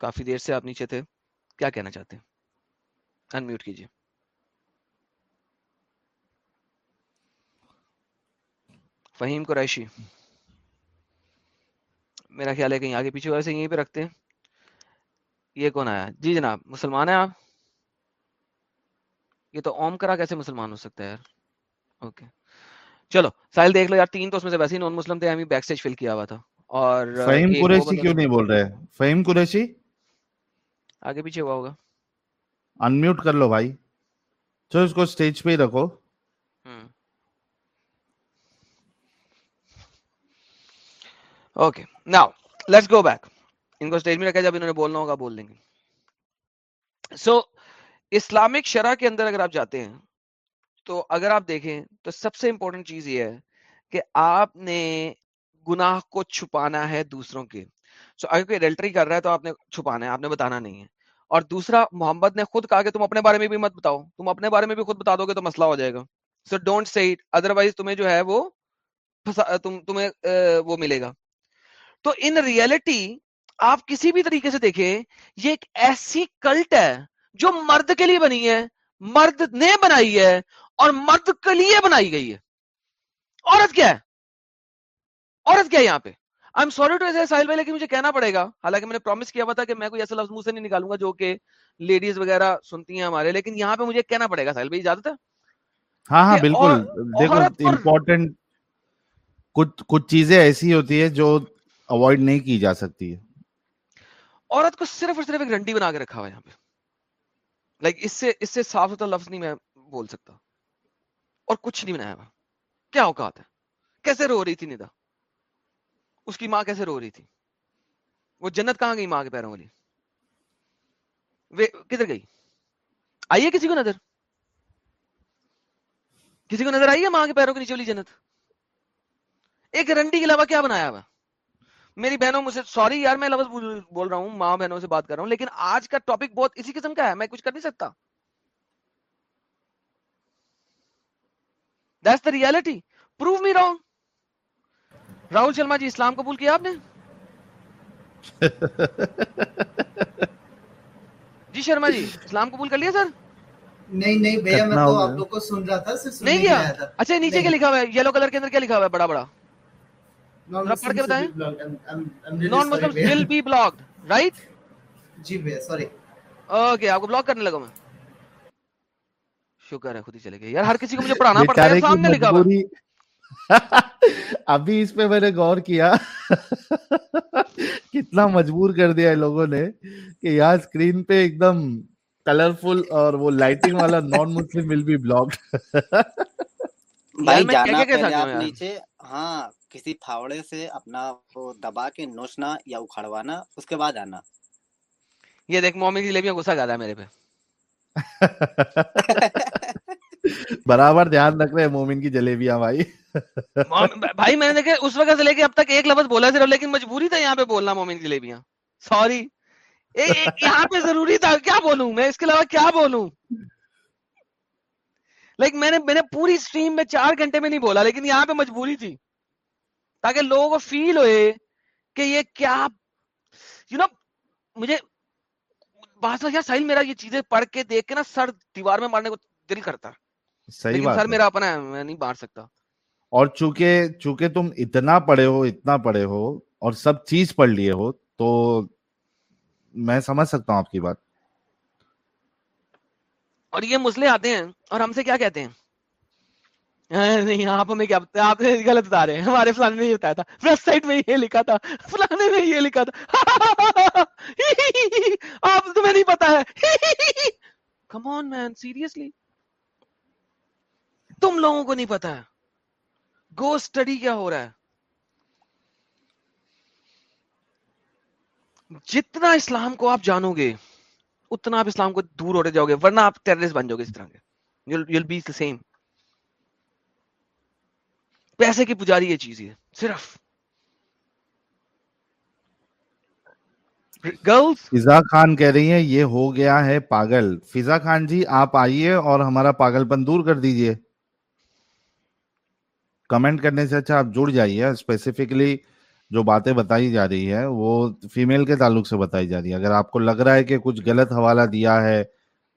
کافی دیر سے آپ نیچے تھے۔ کیا کہنا چاہتے ہیں؟ انمیوٹ کیجیے۔ فہیم قریشی۔ میرا خیال ہے کہیں آگے پیچھے ویسے یہیں پہ رکھتے ہیں۔ یہ کون آیا؟ جی جناب مسلمان ہیں آپ؟ یہ تو اوم کرا کیسے مسلمان ہو سکتا ہے یار؟ اوکے۔ چلو ساحل دیکھ لو یار تین تو اس میں سے ویسے ہی نان مسلم تھے ہمیں بیک سٹیج فل کیا ہوا تھا۔ اور فہیم قریشی کیوں نہیں بول رہے؟ فہیم قریشی؟ آگے پیچھے ہوا ہوگا۔ انمیوٹ کر لو بھائی۔ چلو اس کو اسٹیج پہ ہی رکھو۔ Okay now let's go back ان کو اسٹیج میں رکھا جب انہوں نے بولنا ہوگا بول دیں گے۔ سو اسلامک شرح کے اندر اگر آپ جاتے ہیں، تو اگر آپ دیکھیں، تو سب سے امپورٹنٹ چیز یہ ہے کہ آپ نے گناہ کو چھپانا ہے دوسروں کے۔ سو اگر کوئی ایڈلٹری کر رہا ہے تو آپ نے چھپانا ہے، آپ نے بتانا نہیں ہے۔ اور دوسرا، محمد نے خود کہا کہ تم اپنے بارے میں بھی مت بتاؤ۔ تم اپنے بارے میں بھی خود بتا دو گے تو مسئلہ ہو جائے گا۔ So don't say it otherwise تمہیں جو ہے وہ تم، تمہیں وہ ملے گا۔ تو ان ریئلٹی آپ کسی بھی طریقے سے دیکھیں یہ ایک ایسی کلٹ ہے جو مرد کے لیے بنی ہے مرد نے بنائی ہے اور مرد کے لیے بنائی گئی ہے۔ عورت کیا ہے؟ عورت کیا ہے یہاں پہ؟ آئی ایم سوری ٹو ایسے ساحل بھائی لیکن مجھے کہنا پڑے گا۔ حالانکہ میں نے پرومس کیا ہوا تھا کہ میں کوئی ایسا لفظ منہ سے نہیں نکالوں گا جو کہ لیڈیز وغیرہ سنتی ہیں ہمارے لیکن یہاں پہ مجھے کہنا پڑے گا ساحل بھائی اجازت ہے؟ ہاں ہاں بالکل۔ دیکھو امپورٹنٹ کچھ کچھ چیزیں ایسی ہوتی ہے جو اوائڈ نہیں کی جا سکتی ہے۔ عورت کو صرف اور صرف ایک رنڈی بنا کے رکھا ہوا ہے یہاں پہ۔ لائک اس سے اس سے صاف ستھرا لفظ نہیں میں بول سکتا۔ اور کچھ نہیں بنایا ہوا۔ کیا اوقات ہے؟ کیسے رو رہی تھی ندا؟ اس کی ماں کیسے رو رہی تھی؟ وہ جنت کہاں گئی ماں کے پیروں والی؟ کدھر گئی؟ آئیے کسی کو نظر؟ کسی کو نظر آئی ہے ماں کے پیروں کے نیچے والی جنت؟ ایک رنڈی کے علاوہ کیا بنایا ہوا؟ میری بہنوں مجھ سے سوری یار میں لفظ بول رہا ہوں ماں بہنوں سے بات کر رہا ہوں لیکن آج کا ٹاپک بہت اسی قسم کا ہے میں کچھ کر نہیں سکتا۔ That's the reality prove me wrong Rahul Sharma ji اسلام قبول کیا آپ نے؟ جی شرما جی اسلام قبول کر لیا سر؟ نہیں نہیں بھیا میں تو آپ لوگ کو سن رہا تھا صرف سننے نہیں کیا؟ لیے آیا تھا۔ اچھا نیچے کیا لکھا ہوا ہے؟ یلو کلر کے اندر کیا لکھا ہوا ہے؟ بڑا بڑا۔ ذرا پڑھ کے بتائیں؟ Non sorry Muslim will be blocked right جی بھیا سوری اوکے آپ کو بلاک کرنے لگا میں۔ شکر ہے خود ہی چلے گئے۔ یار ہر کسی کو مجھے پڑھانا پڑتا ہے سامنے لکھا ابھی اس پہ میں نے غور کیا۔ کتنا مجبور کر دیا ہے لوگوں نے کہ یہاں اسکرین پہ ایک دم کلرفل اور وہ لائٹنگ والا non Muslim will be blocked یار بھائی جانا پہلے آپ نیچے۔ ہاں کسی پھاوڑے سے اپنا وہ دبا کے نوچنا یا اکھڑوانا اس کے بعد آنا۔ یہ دیکھ مومن جلیبیاں غصہ کر رہا ہے میرے پہ۔ برابر دھیان رکھ رہے مومن کی جلیبیاں بھائی۔ بھائی میں نے دیکھا اس وقت سے لے کے اب تک ایک لفظ بولا صرف لیکن مجبوری تھا یہاں پہ بولنا مومن کی جلیبیاں۔ سوری یہاں پہ ضروری تھا کیا بولوں میں؟ اس کے علاوہ کیا بولوں؟ لائک میں نے میں نے پوری اسٹریم میں چار گھنٹے میں نہیں بولا لیکن یہاں پہ مجبوری تھی۔ تاکہ لوگوں کو فیل ہوئے کہ یہ کیا یو نو مجھے بعض یار ساحل میرا یہ چیزیں پڑھ کے دیکھ کے نا سر دیوار میں مارنے کو دل کرتا۔ صحیح بات سر میرا اپنا ہے میں نہیں مار سکتا۔ اور چونکہ چونکہ تم اتنا پڑھے ہو اتنا پڑھے ہو اور سب چیز پڑھ لیے ہو تو میں سمجھ سکتا ہوں آپ کی بات۔ اور یہ مسئلے آتے ہیں اور ہم سے کیا کہتے ہیں؟ نہیں آپ ہمیں کیا بتا آپ نے غلط بتا رہے ہیں۔ ہمارے فلانے نے یہ بتایا تھا۔ فلس سائٹ میں یہ لکھا تھا۔ فلانے نے یہ لکھا تھا۔ آپ تمہیں نہیں پتا ہے۔ کم آن مین سیریسلی تم لوگوں کو نہیں پتا گو اسٹڈی کیا ہو رہا ہے؟ جتنا اسلام کو آپ جانو گے، اتنا آپ اسلام کو دور ہوتے جاؤ گے، ورنہ آپ ٹیررسٹ بن جاؤ گے اس طرح کے۔ You'll be the پیسے کی پجاری یہ چیز ہے، صرف۔ گرلس فضا خان کہہ رہی ہیں، یہ ہو گیا ہے پاگل۔ فضا خان جی آپ آئیے اور ہمارا پاگل پن دور کر دیجیے۔ کمنٹ کرنے سے اچھا آپ جڑ جائیے۔ اسپیسیفکلی جو باتیں بتائی جا رہی ہے وہ فیمیل کے تعلق سے بتائی جا رہی ہے اگر آپ کو لگ رہا ہے کہ کچھ غلط حوالہ دیا ہے،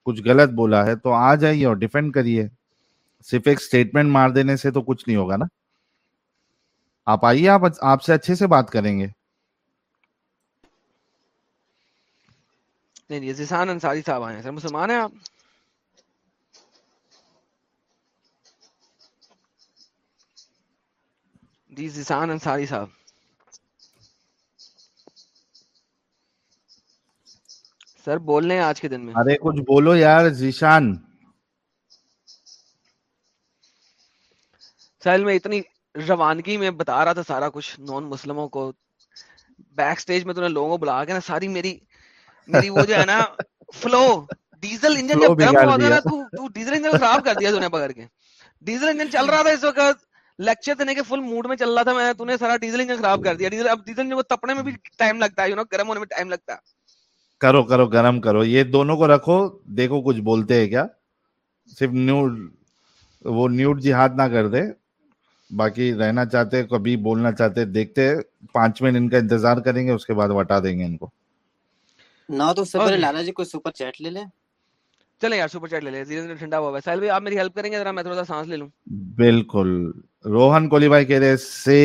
کچھ غلط بولا ہے، تو آ جائیے اور ڈیفینڈ کریے۔ صرف ایک سٹیٹمنٹ مار دینے سے تو کچھ نہیں ہوگا نا۔ آپ آئیے آپ آپ سے اچھے سے بات کریں گے۔ نہیں نہیں زیسان انصاری صاحب آئے ہیں۔ سر مسلمان ہیں آپ؟ جی زیسان انصاری صاحب۔ سر بول رہے ہیں آج کے دن میں۔ ارے کچھ بولو یار زیشان سہل میں اتنی روانگی میں بتا رہا تھا سارا کچھ نان مسلموں کو۔ بیک سٹیج میں تو نے لوگوں کو بلا کے نا ساری میری میری وہ جو ہے نا فلو ڈیزل انجن جب گرم ہوا تھا۔ نا تو تو ڈیزل انجن خراب کر دیا تو نے پکڑ کے۔ ڈیزل انجن چل رہا تھا اس وقت۔ لیکچر دینے کے فل موڈ میں چل رہا تھا میں تو نے سارا ڈیزل انجن خراب کر دیا۔ ڈیزل اب ڈیزل انجن کو تپنے میں بھی ٹائم لگتا ہے یو نو گرم ہونے میں ٹائم لگتا ہے۔ کرو کرو گرم کرو۔ یہ دونوں کو رکھو دیکھو کچھ بولتے ہیں کیا۔ صرف نیوڈ وہ نیوڈ جہاد نہ کر دے۔ باقی رہنا چاہتے کبھی بولنا چاہتے دیکھتے پانچ منٹ ان کا انتظار کریں گے اس کے بعد ہٹا دیں گے ان کو۔ نہ تو لالا جی کوئی سپر چیٹ لے لے چلیں یار سپر چیٹ لے لیں۔ دھیرے دھیرے ٹھنڈا ہوا ہے۔ ساحل بھائی آپ میری ہیلپ کریں گے ذرا؟ میں تھوڑا سا سانس لے لوں۔ بالکل۔ روہن کولی بھائی کہہ رہے سے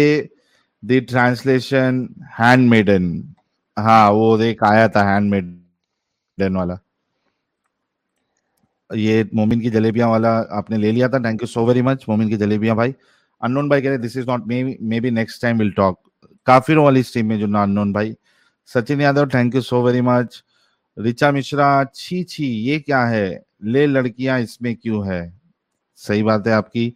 دی ٹرانسلیشن ہینڈ میڈن ہاں وہ ایک آیا تھا ہینڈ میڈن والا۔ یہ مومن کی جلیبیاں والا آپ نے لے لیا تھا۔ Thank you so very much Momin کی جلیبیاں بھائی۔ انون بھائی کہہ رہے this is not maybe next time will talk کافروں والی اسٹریم میں جو نا انون بھائی۔ Sachin Yadav thank you so very much Richa Mishra, چھی چھی، یہ کیا ہے؟ لے لڑکیاں اس میں کیوں ہے؟ صحیح بات ہے آپ کی۔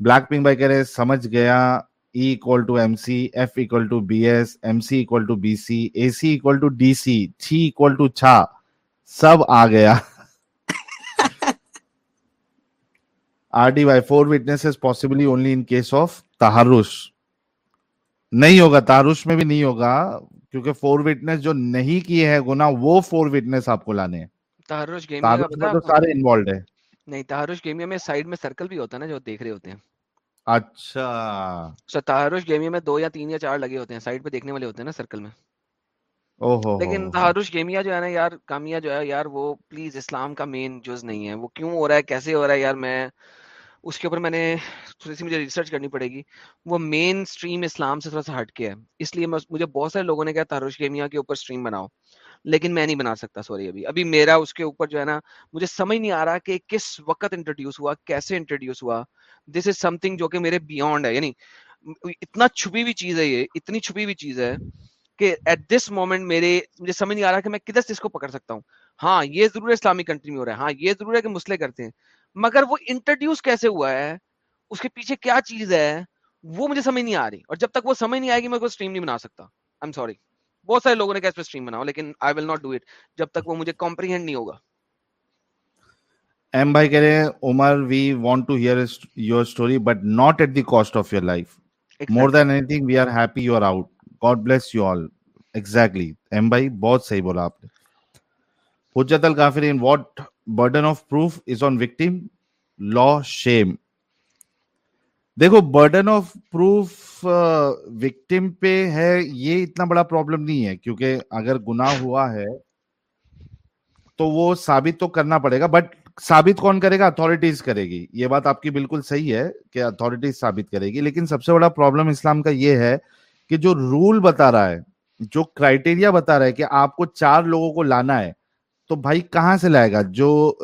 بلیک پنک بھائی کہہ رہے سمجھ گیا۔ E equal to M C F equal to B S M C equal to B C A C equal to D C چھی اکول ٹو چھا سب آ گیا۔ Why four witness possibly only in case of تحرش نہیں ہوگا تحرش میں بھی نہیں ہوگا کیونکہ فور وٹنس جو نہیں کیے ہیں گنا وہ فور وٹنس آپ کو لانے ہیں. تحرش گیمیا میں تو سارے انوالوڈ ہے نہیں تحرش گیمیا میں سائڈ میں سرکل بھی ہوتا ہے نا جو دیکھ رہے ہوتے ہیں. اچھا. تحرش گیمیا میں دو یا تین یا چار لگے ہوتے ہیں سائڈ پہ دیکھنے والے ہوتے ہیں نا سرکل میں. لیکن تحرش گیمیا جو ہے نا یار کامیا جو ہے یار وہ پلیز اسلام کا مین جز نہیں ہے۔ وہ کیوں ہو رہا ہے؟ کیسے ہو رہا ہے؟ یار میں اس کے اوپر میں نے تھوڑی سی مجھے ریسرچ کرنی پڑے گی۔ وہ مین سٹریم اسلام سے تھوڑا سا ہٹ کے ہے۔ اس لیے مجھے بہت سارے لوگوں نے کہا تحرش گیمیا کے اوپر سٹریم بناؤ۔ لیکن میں نہیں بنا سکتا سوری ابھی۔ ابھی میرا اس کے اوپر جو ہے نا مجھے سمجھ نہیں آ رہا کہ کس وقت انٹروڈیوس ہوا کیسے انٹروڈیوس ہوا۔ دس از سم تھنگ جو کہ میرے بیونڈ ہے۔ یعنی اتنا چھپی ہوئی چیز ہے یہ اتنی چھپی ہوئی چیز ہے۔ کہ ایٹ دس مومنٹ میرے مجھے سمجھ نہیں آ رہا کہ میں کدھر سے اس کو پکڑ سکتا ہوں۔ ہاں یہ ضرور ہے اسلامی کنٹری میں ہو رہا ہے۔ ہاں یہ ضرور ہے کہ مسئلے کرتے ہیں۔ مگر وہ انٹروڈیوس کیسے ہوا ہے؟ اس کے پیچھے کیا چیز ہے؟ وہ مجھے سمجھ نہیں آ رہی۔ اور جب تک وہ سمجھ نہیں آئے گی میں کوئی اسٹریم نہیں بنا سکتا۔ آئی ایم سوری بہت سارے لوگوں نے کہا اس پہ اسٹریم بناؤ لیکن I will not do it جب تک وہ مجھے کمپریہینڈ نہیں ہوگا۔ ایم بھائی کہہ رہے ہیں Umar we want to hear your story but not at the cost of your life more than anything we are happy you are out God bless you all exactly M بھائی بہت صحیح بولا آپ نے حجت الکافرین what burden of proof is on victim law shame دیکھو burden of proof victim پہ ہے یہ اتنا بڑا پرابلم نہیں ہے کیونکہ اگر گناہ ہوا ہے تو وہ ثابت تو کرنا پڑے گا بٹ ثابت کون کرے گا؟ اتھارٹیز کرے گی۔ یہ بات آپ کی بالکل صحیح ہے کہ اتھارٹیز ثابت کرے گی، لیکن سب سے بڑا پرابلم اسلام کا یہ ہے کہ جو رول بتا رہا ہے، جو کرائٹیریا بتا رہا ہے کہ آپ کو چار لوگوں کو لانا ہے، تو بھائی کہاں سے لائے گا؟ جو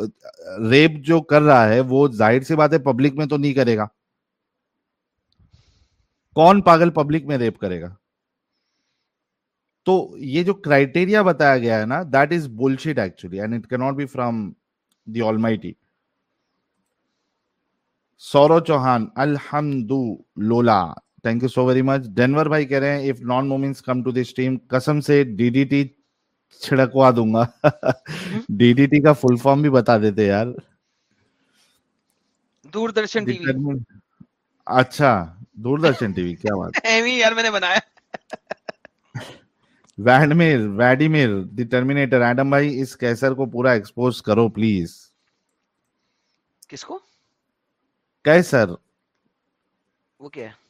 ریپ جو کر رہا ہے، وہ ظاہر سی بات ہے پبلک میں تو نہیں کرے گا۔ کون پاگل پبلک میں ریپ کرے گا؟ تو یہ جو کرائٹیریا بتایا گیا ہے نا that is bullshit actually and it can't be from the almighty Saurav Chauhan الحمد لولا thank you so very much Denver بھائی کہہ رہے ہیں اف نان مومنس کم ٹو دس ٹیم قسم سے ڈی ڈی ٹی چھڑکوا دوں گا ڈی ڈی ٹی کا فل فارم بھی بتا دیتے یار دور درشن ٹی وی اچھا دور درشن ٹی وی کیا بات ایویں یار میں نے بنایا ویڈمیر ویڈیمیر دی ٹرمینیٹر ایڈم بھائی اس کیسر کو پورا ایکسپوز کرو پلیز کس کو کیسر وہ کیا ہے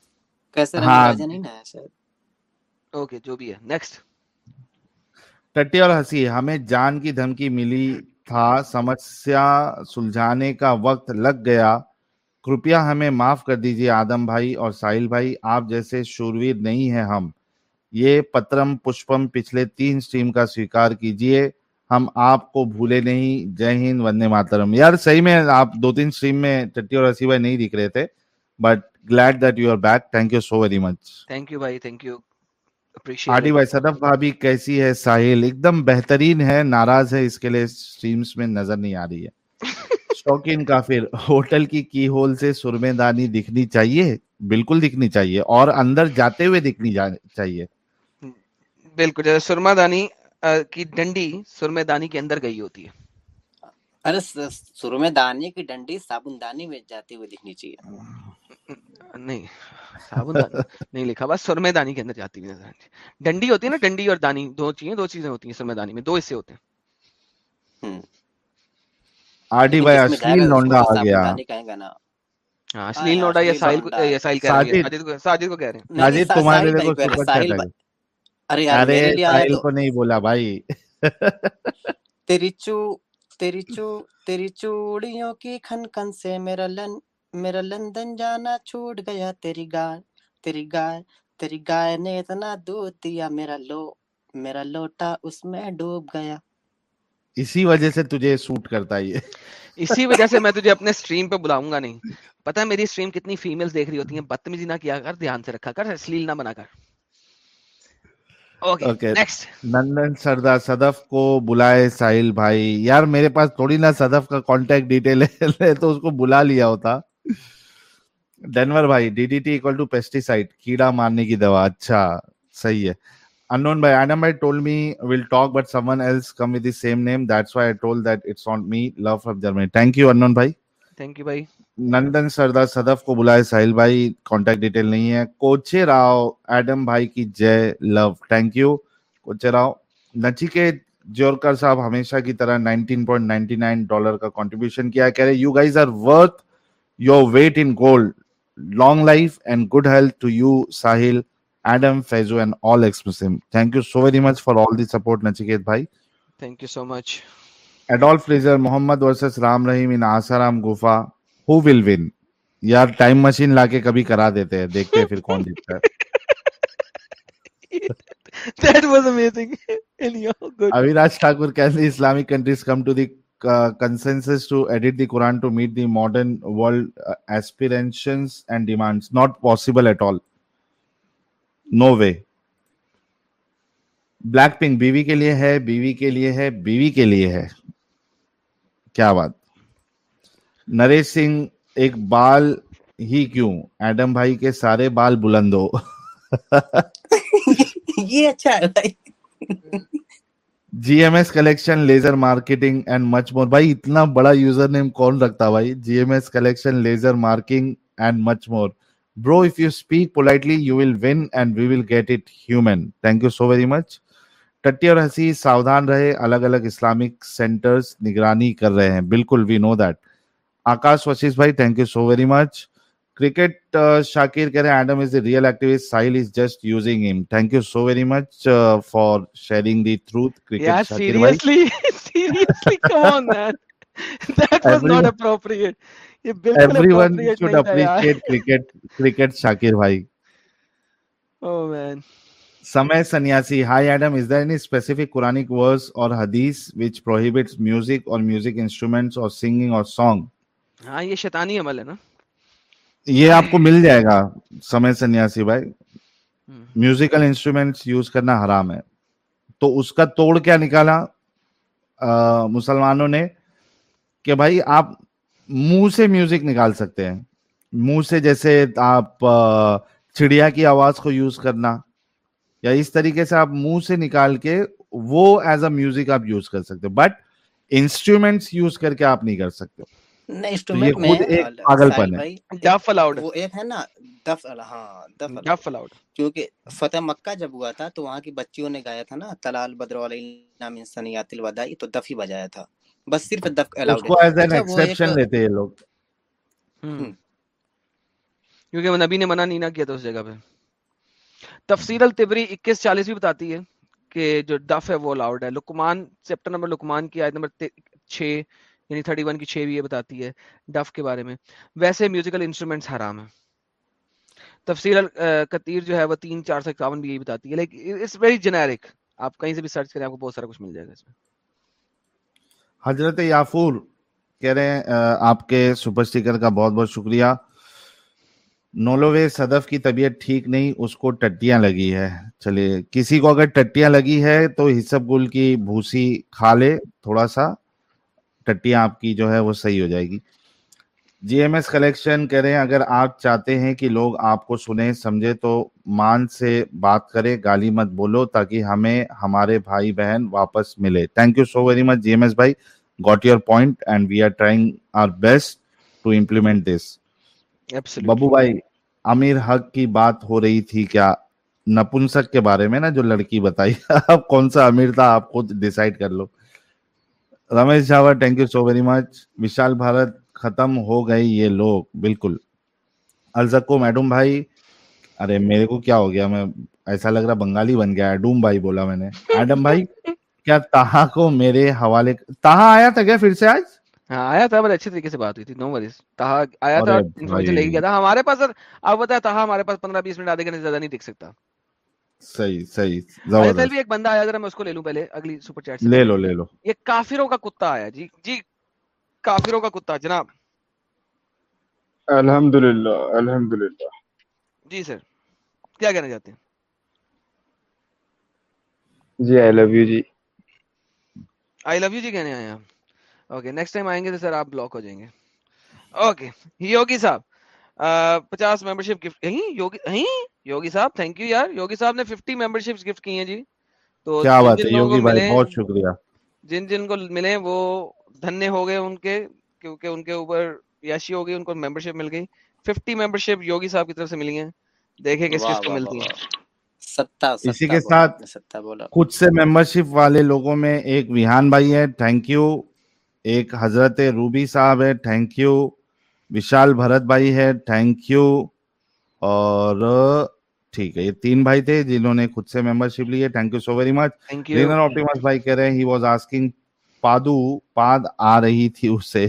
ٹٹی ہاں۔ اور ہنسی۔ ہمیں جان کی دھمکی ملی تھا سمسیا سلجھانے کا وقت لگ گیا۔ کرپیا ہمیں معاف کر دیجیے آدم بھائی اور ساحل بھائی۔ آپ جیسے شورویر نہیں ہیں ہم۔ یہ پترم پشپم پچھلے تین اسٹریم کا سویکار کیجیے ہم آپ کو بھولے نہیں۔ جے ہند وندے ماترم۔ یار صحیح میں آپ دو تین اسٹریم میں ٹٹی اور ہسی بھائی نہیں دکھ رہے تھے but glad that you are back thank you so very much thank you bhai. Thank you. Audi بھائی صدف بھابھی کیسی ہے ساحل ایک دم بہترین ہے ناراض ہے اس کے لیے سٹریمز میں نظر نہیں آ رہی ہے شوقین کافر ہوٹل کی کی ہول سے سرمے دانی دکھنی چاہیے بالکل دکھنی چاہیے اور اندر جاتے ہوئے دکھنی چاہیے بالکل سرما دانی کی ڈنڈی سرمے دانی کے اندر گئی ہوتی ہے ارے سرمے دانی کی ڈنڈی صابن دانی میں جاتے ہوئے دکھنی چاہیے نہیں صابن نہیں لکھا ہوا سرمے دانی کے اندر جاتی ہوئی نظر ڈنڈی ہوتی ہے نا ڈنڈی اور دانی دو چیزیں دو چیزیں ہوتی ہیں سرمے دانی میں دو حصے ہوتے ہیں۔ ہاں، تیری چوڑیوں کی کھنکن سے میرا لن میرا لندن جانا چھوٹ گیا تیری گائے تیری گائے تیری گائے نے اتنا دودھ دیا میرا لو میرا لوٹا اس میں ڈوب گیا اسی وجہ سے تجھے سوٹ کرتا ہے اسی وجہ سے میں تجھے اپنے سٹریم پہ بلاؤں گا نہیں پتہ ہے میری سٹریم کتنی فیملز دیکھ رہی ہوتی ہیں بدتمیزی نہ کیا کر دھیان سے رکھا کر سلیل نہ بنا کر نندن سردار صدف کو بلائے ساحل بھائی یار میرے پاس تھوڑی نہ صدف کا کانٹیکٹ ڈیٹیل ہے تو اس کو بلا لیا ہوتا ڈینور بھائی D D T equal to pesticide کیڑا مارنے کی دوا اچھا صحیح ہے unknown by Adam I told me we'll talk, but someone else come with the same name. That's why I told that it's on me. Love from Germany. Thank you, unknown bhai. Thank you, bhai. Nandan سردار صدف کو بلائے ساحل بھائی contact detail نہیں ہے کوچے Rao Adam بھائی کی جے لو thank you کوچے راؤ نچیکے جورکر صاحب ہمیشہ کی طرح 19.99 ڈالر کا کنٹریبیوشن کیا کہہ رہے you guys are worth wait and long life گڈم فیزوٹر محمد رام رحیم آسارام گا ویل وین یار ٹائم مشین لا کے کبھی کرا دیتے اویراج ٹھاکر کیسے Islamic consensus to edit the Quran to meet the modern world aspirations and demands. Not possible at all no way black pink بیوی کے لیے ہے بیوی کے لیے ہے بیوی کے لیے ہے کیا بات نریش سنگھ ایک بال ہی کیوں ایڈم بھائی کے سارے بال بلند ہو یہ اچھا ہے بھائی G M S collection laser marketing and much more بھائی اتنا بڑا یوزر نیم کون رکھتا بھائی G M S collection laser marking and much more bro if you speak politely you will win and we will get it human thank you so very much ٹٹی اور ہنسی ساودھان رہے الگ الگ اسلامک سینٹرز نگرانی کر رہے ہیں بالکل وی نو دیٹ آکاش وشیش بھائی thank you so very much cricket Shakir کہہ رہے ہیں Adam is the real activist سائل is just using him thank you so very much for sharing the truth cricket Shakir بھائی seriously come on man that was not appropriate یہ بالکل everyone should appreciate cricket cricket Shakir بھائی oh man سمے سنیاسی hi Adam is there any specific Quranic verse or حدیث which prohibits music اور music instruments اور singing اور song ہاں یہ شیطانی عمل ہے نا۔ یہ آپ کو مل جائے گا سمے سنیاسی بھائی۔ میوزیکل انسٹرومینٹس یوز کرنا حرام ہے۔ تو اس کا توڑ کیا نکالا؟ مسلمانوں نے کہ بھائی آپ منہ سے میوزک نکال سکتے ہیں۔ منہ سے جیسے آپ چڑیا کی آواز کو یوز کرنا۔ یا اس طریقے سے آپ منہ سے نکال کے وہ ایز اے میوزک آپ یوز کر سکتے۔ بٹ انسٹرومینٹس یوز کر کے آپ نہیں کر سکتے۔ فتح مکہ جب ہوا تھا تو وہاں کی بچیوں نے گایا تھا نا تلال بدرسنیات الوداعی تو دف ہی بجایا تھا۔ بس صرف دف لیتے اچھا، لوگ۔ کیونکہ نبی نے منع نہیں نہ کیا تھا اس جگہ پہ۔ تفسیر التبری اکیس چالیس بھی بتاتی ہے کہ جو دف ہے وہ الاؤڈ ہے۔ لکمان چیپٹر نمبر لکمان کی آیت نمبر چھ یعنی 31 کی چھ بھی یہ بتاتی ہے ڈف کے بارے میں۔ ویسے میوزیکل انسٹرومینٹس حرام ہیں۔ تفصیل کتیر جو ہے وہ تین چار سو اکاون بھی یہی بتاتی ہے۔ لائک اٹس ویری جنیرک آپ کہیں سے بھی سرچ کریں، آپ کو بہت سارا کچھ مل جائے گا اس میں۔ حضرت یافور کہہ رہے ہیں آپ کے سپر سٹیکر کا بہت بہت شکریہ۔ نولوے صدف کی طبیعت ٹھیک نہیں، اس کو ٹٹیاں لگی ہے۔ چلیے، کسی کو اگر ٹٹیاں لگی ہے تو حسب گل کی بھوسی کھا لے، تھوڑا سا۔ ٹٹیاں آپ کی جو ہے وہ صحیح ہو جائے گی۔ جی ایم ایس کلیکشن کریں اگر آپ چاہتے ہیں کہ لوگ آپ کو سنیں سمجھے تو مان سے بات کریں گالی مت بولو تاکہ ہمیں ہمارے بھائی بہن واپس ملے۔ Thank you so very much G M S بھائی got your point and we are trying our best to implement this ببو بھائی امیر حق کی بات ہو رہی تھی کیا؟ نپنسک کے بارے میں نا جو لڑکی بتائی۔ اب کون سا امیر تھا؟ آپ خود ڈیسائیڈ کر لو۔ Ramesh Jhawar thank you so very much Vishal Bharat ختم ہو گئی یہ لوگ بالکل۔ الزکو میڈم بھائی ارے میرے کو کیا ہو گیا؟ میں ایسا لگ رہا بنگالی بن گیا ایڈوم بھائی بولا میں نے۔ ایڈم بھائی کیا تہا کو میرے حوالے تہا آیا تھا کیا پھر سے آج؟ ہاں، آیا تھا بڑے اچھے طریقے سے بات ہوئی تھی نو وریز تاہا آیا تھا انفارمیشن لے کے گیا تھا۔ ہمارے پاس آپ بتایا تاہا ہمارے پاس پندرہ بیس منٹ آدھے گھنٹے سے زیادہ نہیں دیکھ سکتا۔ صحیح صحیح ایک بندہ آیا ذرا میں اس کو لے لوں پہلے اگلی سپر چیٹ سے۔ لے لو لے لو۔ یہ کافروں کا کتا آیا۔ جی جی کافروں کا کتا جناب۔ الحمدللہ الحمدللہ۔ جی سر کیا کہنا چاہتے ہیں؟ جی آئی love you G. I love you جی کہنے آئے ہیں اوکے نیکسٹ ٹائم آئیں گے تو سر آپ بلاک ہو جائیں گے۔ اوکے صاحب۔ پچاس ممبر شپ گفٹ یوگی صاحب تھینک یو یار. یوگی صاحب نے ففٹی ممبر شپ گفٹ کی ہیں جی. تو کیا بات ہے؟ یوگی بھائی بہت شکریہ۔ جن جن کو ملے وہ دھنے ہو گئے ان کے کیونکہ ان کے اوپر یاشی ہو گئی ان کو ممبر شپ مل گئی۔ ففٹی ممبر شپ یوگی صاحب کی طرف سے ملی ہیں۔ دیکھیں کس کس کو ملتی ہیں۔ اسی کے ساتھ خود سے ممبر شپ والے لوگوں میں ایک ویحان بھائی ہے تھینک یو ایک حضرت روبی صاحب ہے تھینک یو وشال بھرت بھائی ہے تھینک یو اور ٹھیک ہے یہ تین بھائی تھے جنہوں نے خود سے ممبر شپ لی ہے thank you so very much Rainer Optimus بھائی کہہ رہے ہیں ہی واز آسکنگ پادو پاد آ رہی تھی اس سے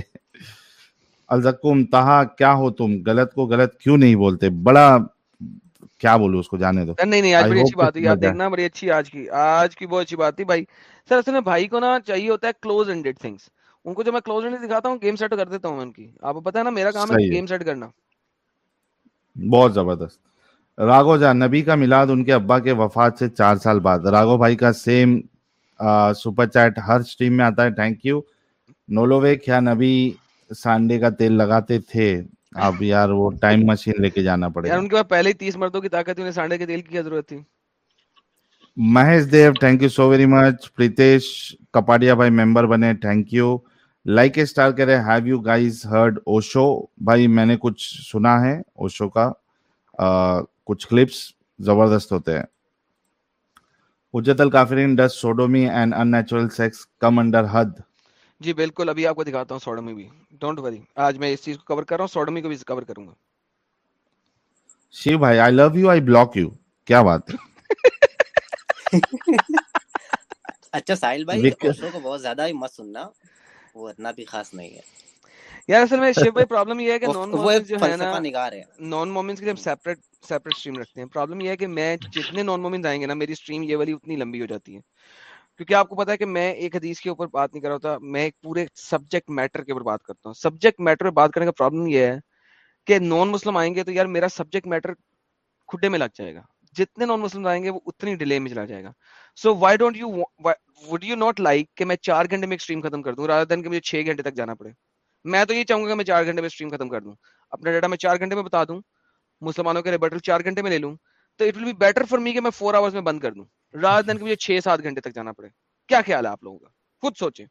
الزکم تہا کیا ہو تم؟ غلط کو غلط کیوں نہیں بولتے؟ بڑا کیا بولوں اس کو جانے دو۔ نہیں نہیں آج بڑی اچھی بات ہوئی آپ دیکھنا بڑی اچھی آج کی آج کی بہت اچھی بات تھی بھائی۔ سر اصل میں بھائی کو نا چاہیے ہوتا ہے کلوز اینڈیڈ تھنگس ان کو جو میں کلوز نہیں دکھاتا ہوں گیم سیٹ کر دیتا ہوں میں ان کی۔ آپ کو پتا ہے نا میرا کام ہے گیم سیٹ کرنا۔ بہت زبردست۔ راگو جان نبی کا میلاد ان کے ابا کے وفات سے چار سال بعد۔ راگو بھائی کا سیم سپر چیٹ ہر سٹریم میں آتا ہے۔ تھینک یو نولوے کیا نبی سانڈے کا تیل لگاتے تھے۔ اب یار وہ ٹائم مشین لے کے جانا پڑے۔ یار ان کے پاس پہلے ہی تیس مردوں کی طاقت انہیں سانڈے کے تیل کی ضرورت تھی؟ Mahesh Dev thank you so very much Pritesh Kapadia بھائی ممبر بنے۔ Thank you like a star کہہ رہے have you guys heard Osho بھائی میں نے کچھ سنا ہے اوشو کا کچھ کلپس زبردست ہوتے ہیں۔ حجت الکافرین this sodomy and unnatural sex come under حد۔ جی بالکل ابھی آپ کو دکھاتا ہوں سوڈومی بھی۔ ڈونٹ وری آج میں اس چیز کو کور کر رہا ہوں سوڈومی کو بھی کور کروں گا۔ شیو بھائی I love you I block you کیا بات ہے؟ اچھا سائل بھائی اوشو کو بہت زیادہ سننا۔ وہ اتنا بھی خاص نہیں ہے۔ یار اصل میں بھائی پرابلم یہ ہے کہ نان مومنز جو ہے نا نان مومنز کے ہم سیپریٹ سیپریٹ سٹریم رکھتے ہیں۔ پرابلم یہ ہے کہ میں جتنے نان مومنز آئیں گے نا میری سٹریم یہ والی اتنی لمبی ہو جاتی ہے۔ کیونکہ آپ کو پتا ہے کہ میں ایک حدیث کے اوپر بات نہیں کر رہا ہوتا میں ایک پورے سبجیکٹ میٹر کے اوپر بات کرتا ہوں۔ سبجیکٹ میٹر پہ بات کرنے کا پرابلم یہ ہے کہ نان مسلم آئیں گے تو یار میرا سبجیکٹ میٹر کھڈے میں لگ جائے گا۔ جتنے نان مسلم آئیں گے وہ اتنی ڈیلے میں چلا جائے گا. So why don't you would you not like کہ میں چار گھنٹے میں اسٹریم ختم کر دوں رادر دین کہ مجھے چھ گھنٹے تک جانا پڑے؟ میں تو یہ چاہوں گا کہ میں چار گھنٹے میں اسٹریم ختم کر دوں. اپنا ڈیٹا میں چار گھنٹے میں بتا دوں. مسلمانوں کے ریبٹل چار گھنٹے میں لے لوں. تو it will be better for me کہ میں فور آورس میں بند کر دوں رادر دین کہ مجھے چھ سات گھنٹے تک جانا پڑے. کیا خیال ہے آپ لوگوں کا؟ خود سوچیں.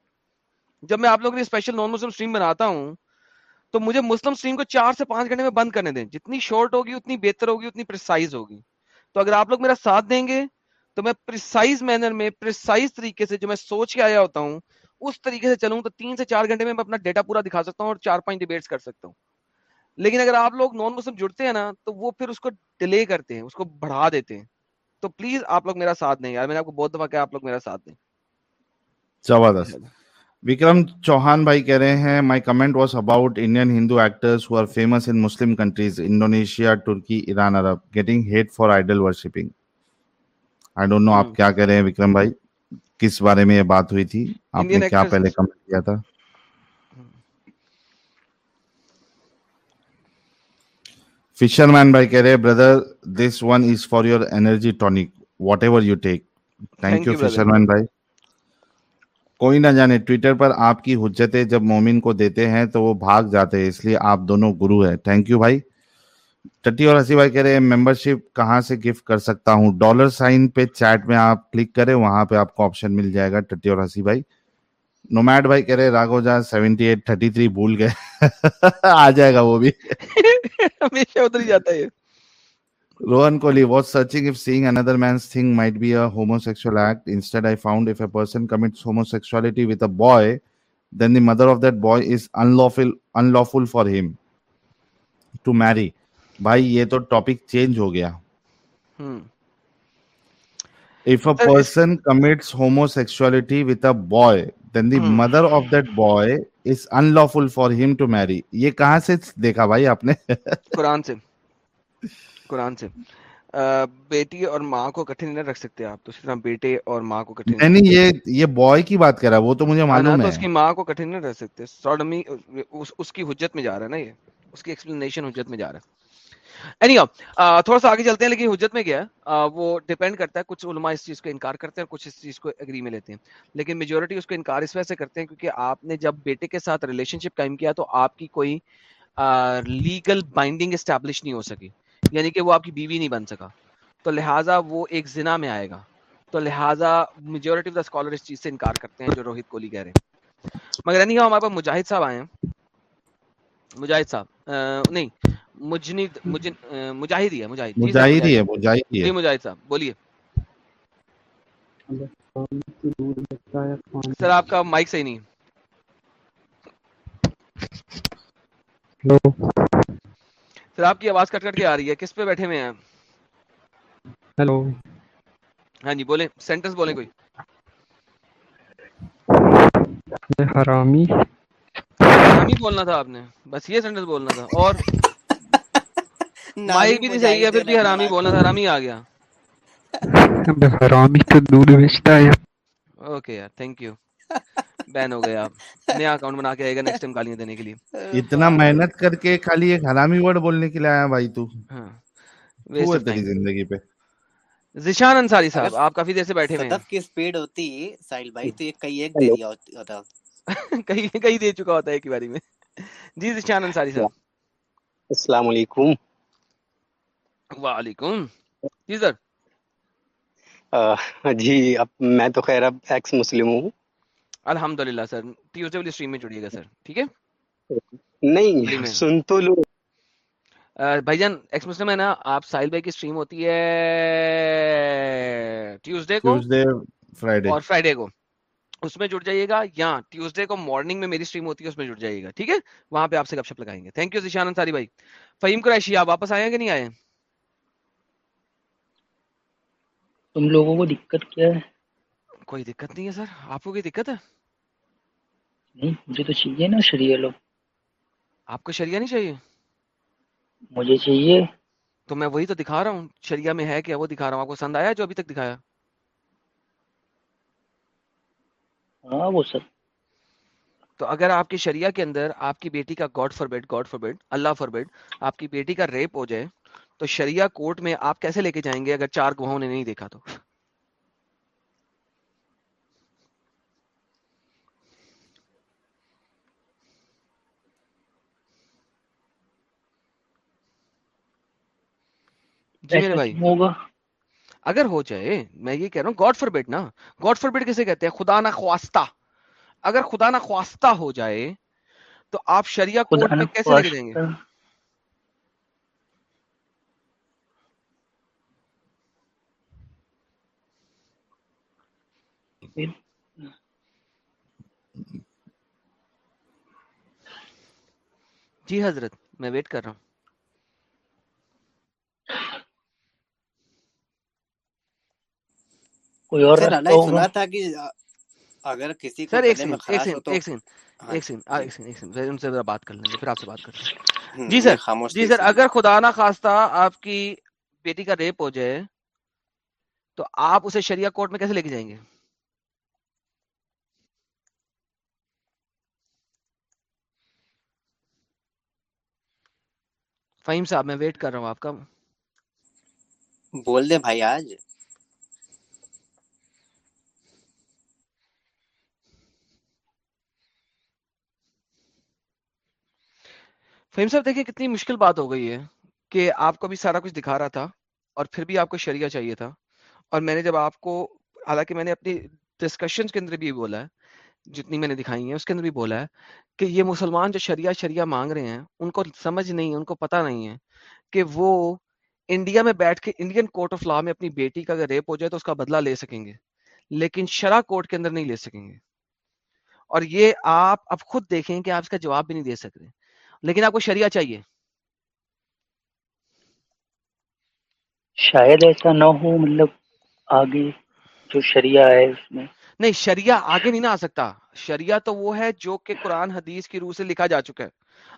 جب میں آپ لوگوں کے لیے اسپیشل نان مسلم اسٹریم بناتا ہوں تو مجھے مسلم اسٹریم کو چار سے پانچ گھنٹے میں بند کرنے دیں. جتنی شارٹ ہوگی اتنی بہتر ہوگی، اتنی پرسائز ہوگی. تو اگر آپ لوگ میرا ساتھ دیں گے تو میں پرسائز مینر میں پرسائز طریقے سے جو میں سوچ کے آیا ہوتا ہوں اس طریقے سے چلوں تو تین سے چار گھنٹے میں میں اپنا ڈیٹا پورا دکھا سکتا ہوں اور چار پانچ ڈیبیٹس کر سکتا ہوں۔ لیکن اگر آپ لوگ نان مسلم جڑتے ہیں نا تو وہ پھر اس کو ڈیلے کرتے ہیں اس کو بڑھا دیتے ہیں۔ تو پلیز آپ لوگ میرا ساتھ دیں یار میں نے آپ کو بہت دفعہ کہا آپ لوگ میرا ساتھ دیں۔ زبردست۔ وکرم چوہان بھائی کہہ رہے ہیں my comment was about Indian Hindu actors who are famous in Muslim countries Indonesia Turkey Iran Arab getting hate for idol worshipping I don't know آپ کیا کہہ رہے ہیں وکرم بھائی؟ کس بارے میں یہ بات ہوئی تھی؟ آپ نے کیا پہلے کمنٹ کیا تھا؟ فشر مین بھائی کہہ رہے brother this one is for your energy tonic whatever you take thank you fisherman بھائی. کوئی نہ جانے ٹویٹر پر آپ کی حجتیں جب مومن کو دیتے ہیں تو وہ بھاگ جاتے ہیں، اس لیے آپ دونوں گرو ہیں۔ تھینک یو بھائی۔ ٹٹی اور ہسی بھائی کہہ رہے ہیں ممبرشپ کہاں سے گفٹ کر سکتا ہوں؟ ڈالر سائن پہ چیٹ میں آپ کلک کریں، وہاں پہ آپ کو آپشن مل جائے گا ٹٹی اور ہسی بھائی۔ نومیڈ بھائی کہہ رہے راگو جا سیونٹی ایٹ تھرٹی تھری بھول گئے۔ آ جائے گا وہ بھی۔ ہمیشہ ادھر ہی جاتا ہے۔ Rohan Kohli was searching if seeing another man's thing might be a homosexual act. Instead, I found if a person commits homosexuality with a boy, then the mother of that boy is unlawful unlawful for him to marry. بھائی یہ تو topic change ہو گیا ہوں if a sir us person commits homosexuality with a boy then the ہوں mother of that boy is unlawful for him to marry یہ کہاں سے دیکھا بھائی آپ نے قرآن سے قرآن سے۔ بیٹی اور ماں کو اکٹھے نہیں رکھ سکتے آپ تو طرح بیٹے اور ماں کو اکٹھے نہیں یہ یہ بوائے کی بات کر رہا ہے وہ تو مجھے معلوم ہے۔ اس کی ماں کو اکٹھے نہیں رکھ سکتے۔ سوڈمی اس, کی حجت میں جا رہا ہے نا یہ۔ اس کی ایکسپلینیشن حجت میں جا رہا ہے۔ اینی تھوڑا سا آگے چلتے ہیں لیکن حجت میں کیا ہے؟ وہ ڈیپینڈ کرتا ہے کچھ علماء اس چیز کو انکار کرتے ہیں اور کچھ اس چیز کو اگری میں لیتے ہیں۔ لیکن میجورٹی اس کو انکار اس وجہ سے کرتے ہیں کیونکہ آپ نے جب بیٹے کے ساتھ ریلیشن شپ قائم کیا تو آپ کی کوئی لیگل بائنڈنگ اسٹیبلش نہیں ہو سکی۔ یعنی کہ وہ آپ کی بیوی نہیں بن سکا۔ تو لہٰذا وہ ایک زنا میں آئے گا۔ تو لہٰذا میجورٹی آف دا اسکالر اس چیز سے انکار کرتے ہیں جو روہت کوہلی کہہ رہے ہیں۔ مگر نہیں ہمارے پاس مجاہد صاحب آئے ہیں۔ مجاہد صاحب نہیں مجنید مجاہد ہی ہے مجاہد۔ جی مجاہد ہی ہے مجاہد ہی جی ہے مجاہد صاحب بولیے۔ سر آپ کا مائک صحیح نہیں ہے۔ ہلو۔ سر آپ کی آواز کٹ کٹ کے آ رہی ہے کس پہ بیٹھے ہوئے ہیں؟ ہلو ہاں جی بولیں سینٹنس بولیں کوئی۔ حرامی۔ حرامی بولنا تھا آپ نے بس یہ سینٹنس بولنا تھا۔ اور مائک بھی نہیں صحیح ہے پھر بھی حرامی بولنا تھا حرامی آ گیا۔ حرامی تو دودھ بیچتا ہے اوکے یار تھینک یو بین ہو گئے آپ نیا اکاؤنٹ بنا کے آئے گا نیکسٹ ٹائم گالیاں دینے کے لیے اتنا محنت کر کے خالی ایک حرامی ورڈ بولنے کے لیے آیا بھائی تو ہاں ویسٹ تیری زندگی پہ ذیشان انصاری صاحب آپ کافی دیر سے بیٹھے ہوئے صدف کی اسپیڈ ہوتی ساحل بھائی تو یہ کئی ایک دے دیا ہوت- ہوتا ہیں کئی کئی دے چکا ہوتا ہے ایک ہی باری میں جی ذیشان انصاری صاحب السلام علیکم وعلیکم جی سر جی اب میں تو خیر اب ایکس مسلم ہوں الحمد للہ سر ٹیوزڈے والی اسٹریم میں جڑیے گا سر ٹھیک ہے؟ نہیں مہربانی سن تو لو۔ بھائی جان ایکس مسلم ہے نا آپ ساحل بھائی کی اسٹریم ہوتی ہے ٹیوزڈے کو ٹیوزڈے فرائیڈے اور فرائیڈے کو۔ اس میں جڑ جائیے گا یا ٹیوزڈے کو مارننگ میں میری اسٹریم ہوتی ہے اس میں جڑ جائیے گا ٹھیک ہے؟ وہاں پہ آپ سے گپ شپ لگائیں گے۔ تھینک یو ذیشان انصاری بھائی۔ فہیم قریشی آپ واپس آئے ہیں کہ نہیں آئے تم لوگوں کو دقت کیا ہے؟ کوئی دقت نہیں ہے سر؟ آپ کو کوئی دقت ہے؟ نہیں مجھے تو چاہیے نا شریع لو آپ کو شریعہ نہیں چاہیے؟ مجھے چاہیے۔ تو میں وہی تو دکھا رہا ہوں۔ شریعہ میں ہے کیا؟ وہ دکھا رہا ہوں۔ آپ کو پسند آیا جو ابھی تک دکھایا؟ ہاں وہ سب۔ تو اگر آپ کی شریعہ کے اندر آپ کی بیٹی کا God forbid God forbid اللہ فار بیڈ آپ کی بیٹی کا ریپ ہو جائے تو شریعہ کورٹ میں آپ کیسے لے کے جائیں گے اگر چار گواہوں نے نہیں دیکھا تو؟ جی میرے بھائی۔ ہوگا۔ اگر ہو جائے میں یہ کہہ رہا ہوں گاڈ فار بیڈ نا۔ گاڈ فار بیڈ کسے کہتے ہیں؟ خدا نہ خواستہ۔ اگر خدا نہ خواستہ ہو جائے تو آپ شریعہ نہ میں کیسے کے جائیں گے؟ جی حضرت میں ویٹ کر رہا ہوں۔ کوئی اور سنا تھا کہ اگر کسی کو سر ایک گلے میں سیکنڈ ایک خراش ہو سیکنڈ تو ایک سیکنڈ ایک سیکنڈ آ، ایک سیکنڈ ایک سیکنڈ ان سے ذرا بات کر لیں گے پھر آپ سے بات کرتے ہیں ہوں، جی میں سر خاموش جی تھی سر اسی لیے اگر خدا نہ خواستہ آپ کی بیٹی کا ریپ ہو جائے تو آپ اسے شریعہ کورٹ میں کیسے لے کے جائیں گے فہیم صاحب میں ویٹ کر رہا ہوں آپ کا بول دیں بھائی آج فہیم صاحب، دیکھیں کتنی مشکل بات ہو گئی ہے کہ آپ کو بھی سارا کچھ دکھا رہا تھا اور پھر بھی آپ کو شریعہ چاہیے تھا۔ اور میں نے جب آپ کو، حالانکہ میں نے اپنی ڈسکشن کے اندر بھی بولا ہے، جتنی میں نے دکھائی ہیں، اس کے اندر بھی بولا ہے کہ یہ مسلمان جو شریعہ شریعہ مانگ رہے ہیں، ان کو سمجھ نہیں ہے ان کو پتہ نہیں ہے کہ وہ انڈیا میں بیٹھ کے، انڈین کورٹ آف لا میں اپنی بیٹی کا اگر ریپ ہو جائے تو اس کا بدلہ لے سکیں گے، لیکن شرع کورٹ کے اندر نہیں لے سکیں گے۔ اور یہ آپ اب خود دیکھیں کہ آپ اس کا جواب بھی نہیں دے سکتے۔ لیکن آپ کو شریعہ چاہیے۔ شاید ایسا نہ ہو مطلب آگے جو شریعہ ہے اس میں۔ نہیں شریعہ آگے نہیں نہ آ سکتا۔ شریعہ تو وہ ہے جو کہ قرآن حدیث کی روح سے لکھا جا چکا ہے۔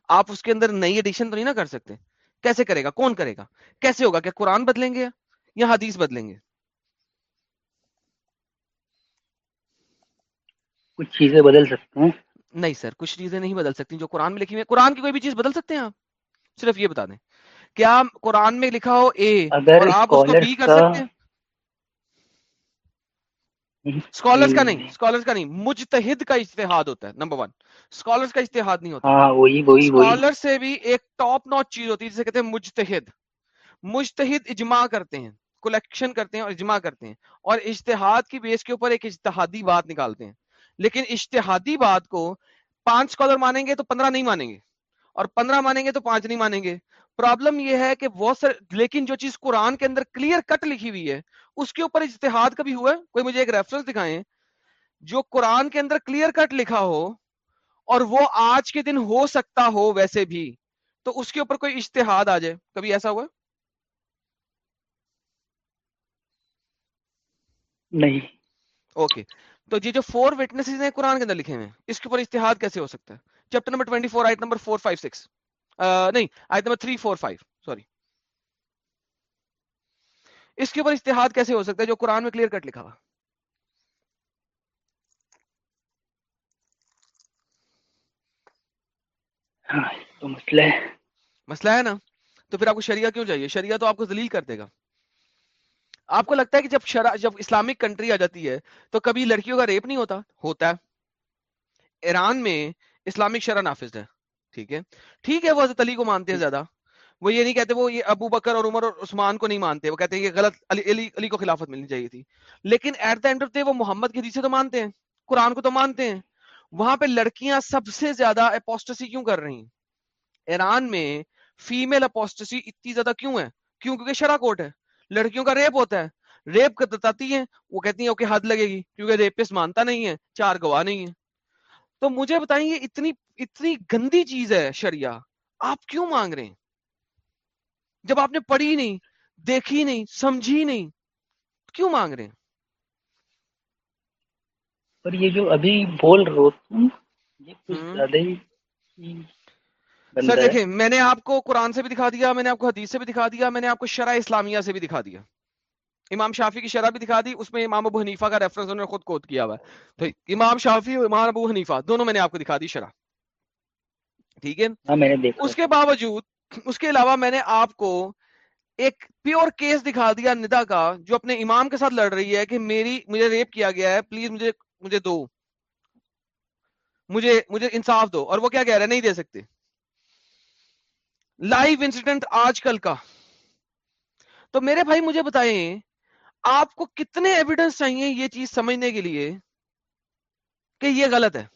آپ اس کے اندر نئی ایڈیشن تو نہیں نہ کر سکتے۔ کیسے کرے گا؟ کون کرے گا؟ کیسے ہوگا کہ قرآن بدلیں گے یا حدیث بدلیں گے؟ کچھ چیزیں بدل سکتے ہیں۔ نہیں سر کچھ چیزیں نہیں بدل سکتی جو قرآن میں لکھی ہوئی ہیں۔ قرآن کی کوئی بھی چیز بدل سکتے ہیں آپ؟ صرف یہ بتا دیں۔ کیا قرآن میں لکھا ہو اے اور آپ اس کو بی کر سکتے ہیں؟ اسکالرس کا نہیں اسکالرس کا نہیں مجتہد کا اجتہاد ہوتا ہے نمبر ون اسکالرس کا اجتہاد نہیں ہوتا۔ ہاں اسکالر سے بھی ایک ٹاپ نوٹ چیز ہوتی ہے جسے کہتے ہیں مجتہد۔ مجتہد اجماع کرتے ہیں کلیکشن کرتے ہیں اور اجماع کرتے ہیں اور اجتہاد کی بیس کے اوپر ایک اجتہادی بات نکالتے ہیں۔ لیکن اجتہادی بات کو پانچ اسکالر مانیں گے تو پندرہ نہیں مانیں گے اور پندرہ مانیں گے تو پانچ نہیں مانیں گے۔ پرابلم یہ ہے کہ وہ سر لیکن جو چیز قرآن کے اندر کلیئر کٹ لکھی ہوئی ہے اس کے اوپر اجتہاد کبھی ہوا ہے؟ کوئی مجھے ایک ریفرنس دکھائیں۔ جو قرآن کے اندر کلیئر کٹ لکھا ہو اور وہ آج کے دن ہو سکتا ہو ویسے بھی تو اس کے اوپر کوئی اجتہاد آ جائے۔ کبھی ایسا ہوا؟ نہیں۔ اوکے تو یہ جو فور وٹنسز ہیں قرآن کے اندر لکھے ہوئے ہیں اس کے اوپر اشتہاد کیسے ہو سکتا ہے؟ چیپٹر نمبر 24 آیت نمبر 4 5 6 نہیں آیت نمبر 3 4 5 سوری اس کے اوپر اشتہاد کیسے ہو سکتا ہے؟ جو قرآن میں کلیئر کٹ لکھا ہوا۔ ہاں تو مسئلہ ہے۔ مسئلہ ہے نا؟ تو پھر آپ کو شریعہ کیوں چاہیے؟ شریعہ تو آپ کو ذلیل کر دے گا۔ آپ کو لگتا ہے کہ جب شرع جب اسلامک کنٹری آ جاتی ہے تو کبھی لڑکیوں کا ریپ نہیں ہوتا؟ ہوتا ہے۔ ایران میں اسلامک شرع نافذ ہے ٹھیک ہے؟ ٹھیک ہے وہ حضرت علی کو مانتے ہیں زیادہ۔ وہ یہ نہیں کہتے وہ یہ ابو بکر اور عمر اور عثمان کو نہیں مانتے وہ کہتے ہیں یہ غلط علی علی, علی کو خلافت ملنی چاہیے تھی۔ لیکن at the end of day وہ محمد کی حدیثیں تو مانتے ہیں قرآن کو تو مانتے ہیں۔ وہاں پہ لڑکیاں سب سے زیادہ اپوسٹسی کیوں کر رہی ہیں؟ ایران میں فیمیل اپوسٹسی اتنی زیادہ کیوں ہے؟ کیوں؟ کیونکہ شرع کوٹ ہے۔ لڑکیوں کا ریپ ہوتا ہے۔ ریپ کا بتاتی ہیں وہ کہتی ہیں اوکے حد لگے گی کیونکہ ریپس مانتا نہیں ہے چار گواہ نہیں ہے تو مجھے بتائیں یہ اتنی اتنی گندی چیز ہے شریعہ آپ کیوں مانگ رہے ہیں؟ جب آپ نے پڑھی نہیں دیکھی نہیں سمجھی نہیں کیوں مانگ رہے ہیں؟ پر یہ جو ابھی بول رہے ہو تم یہ کچھ۔ زیادہ ہی سر دیکھیں میں نے آپ کو قرآن سے بھی دکھا دیا میں نے آپ کو حدیث سے بھی دکھا دیا میں نے آپ کو شرع اسلامیہ سے بھی دکھا دیا۔ امام شافی کی شرح بھی دکھا دی اس میں امام ابو حنیفہ کا ریفرنس انہوں نے خود کوت کیا ہوا ہے۔ تو امام شافی اور امام ابو حنیفہ دونوں میں نے آپ کو دکھا دی شرح۔ ٹھیک ہے؟ ہاں اس کے باوجود اس کے علاوہ میں نے آپ کو ایک پیور کیس دکھا دیا ندا کا جو اپنے امام کے ساتھ لڑ رہی ہے کہ میری مجھے ریپ کیا گیا ہے پلیز مجھے مجھے دو۔ مجھے مجھے انصاف دو۔ اور وہ کیا کہہ رہے ہیں نہیں دے سکتے۔ لائیو انسیڈنٹ آج کل کا۔ تو میرے بھائی مجھے بتائیں آپ کو کتنے ایویڈنس چاہیے یہ چیز سمجھنے کے لیے کہ یہ غلط ہے؟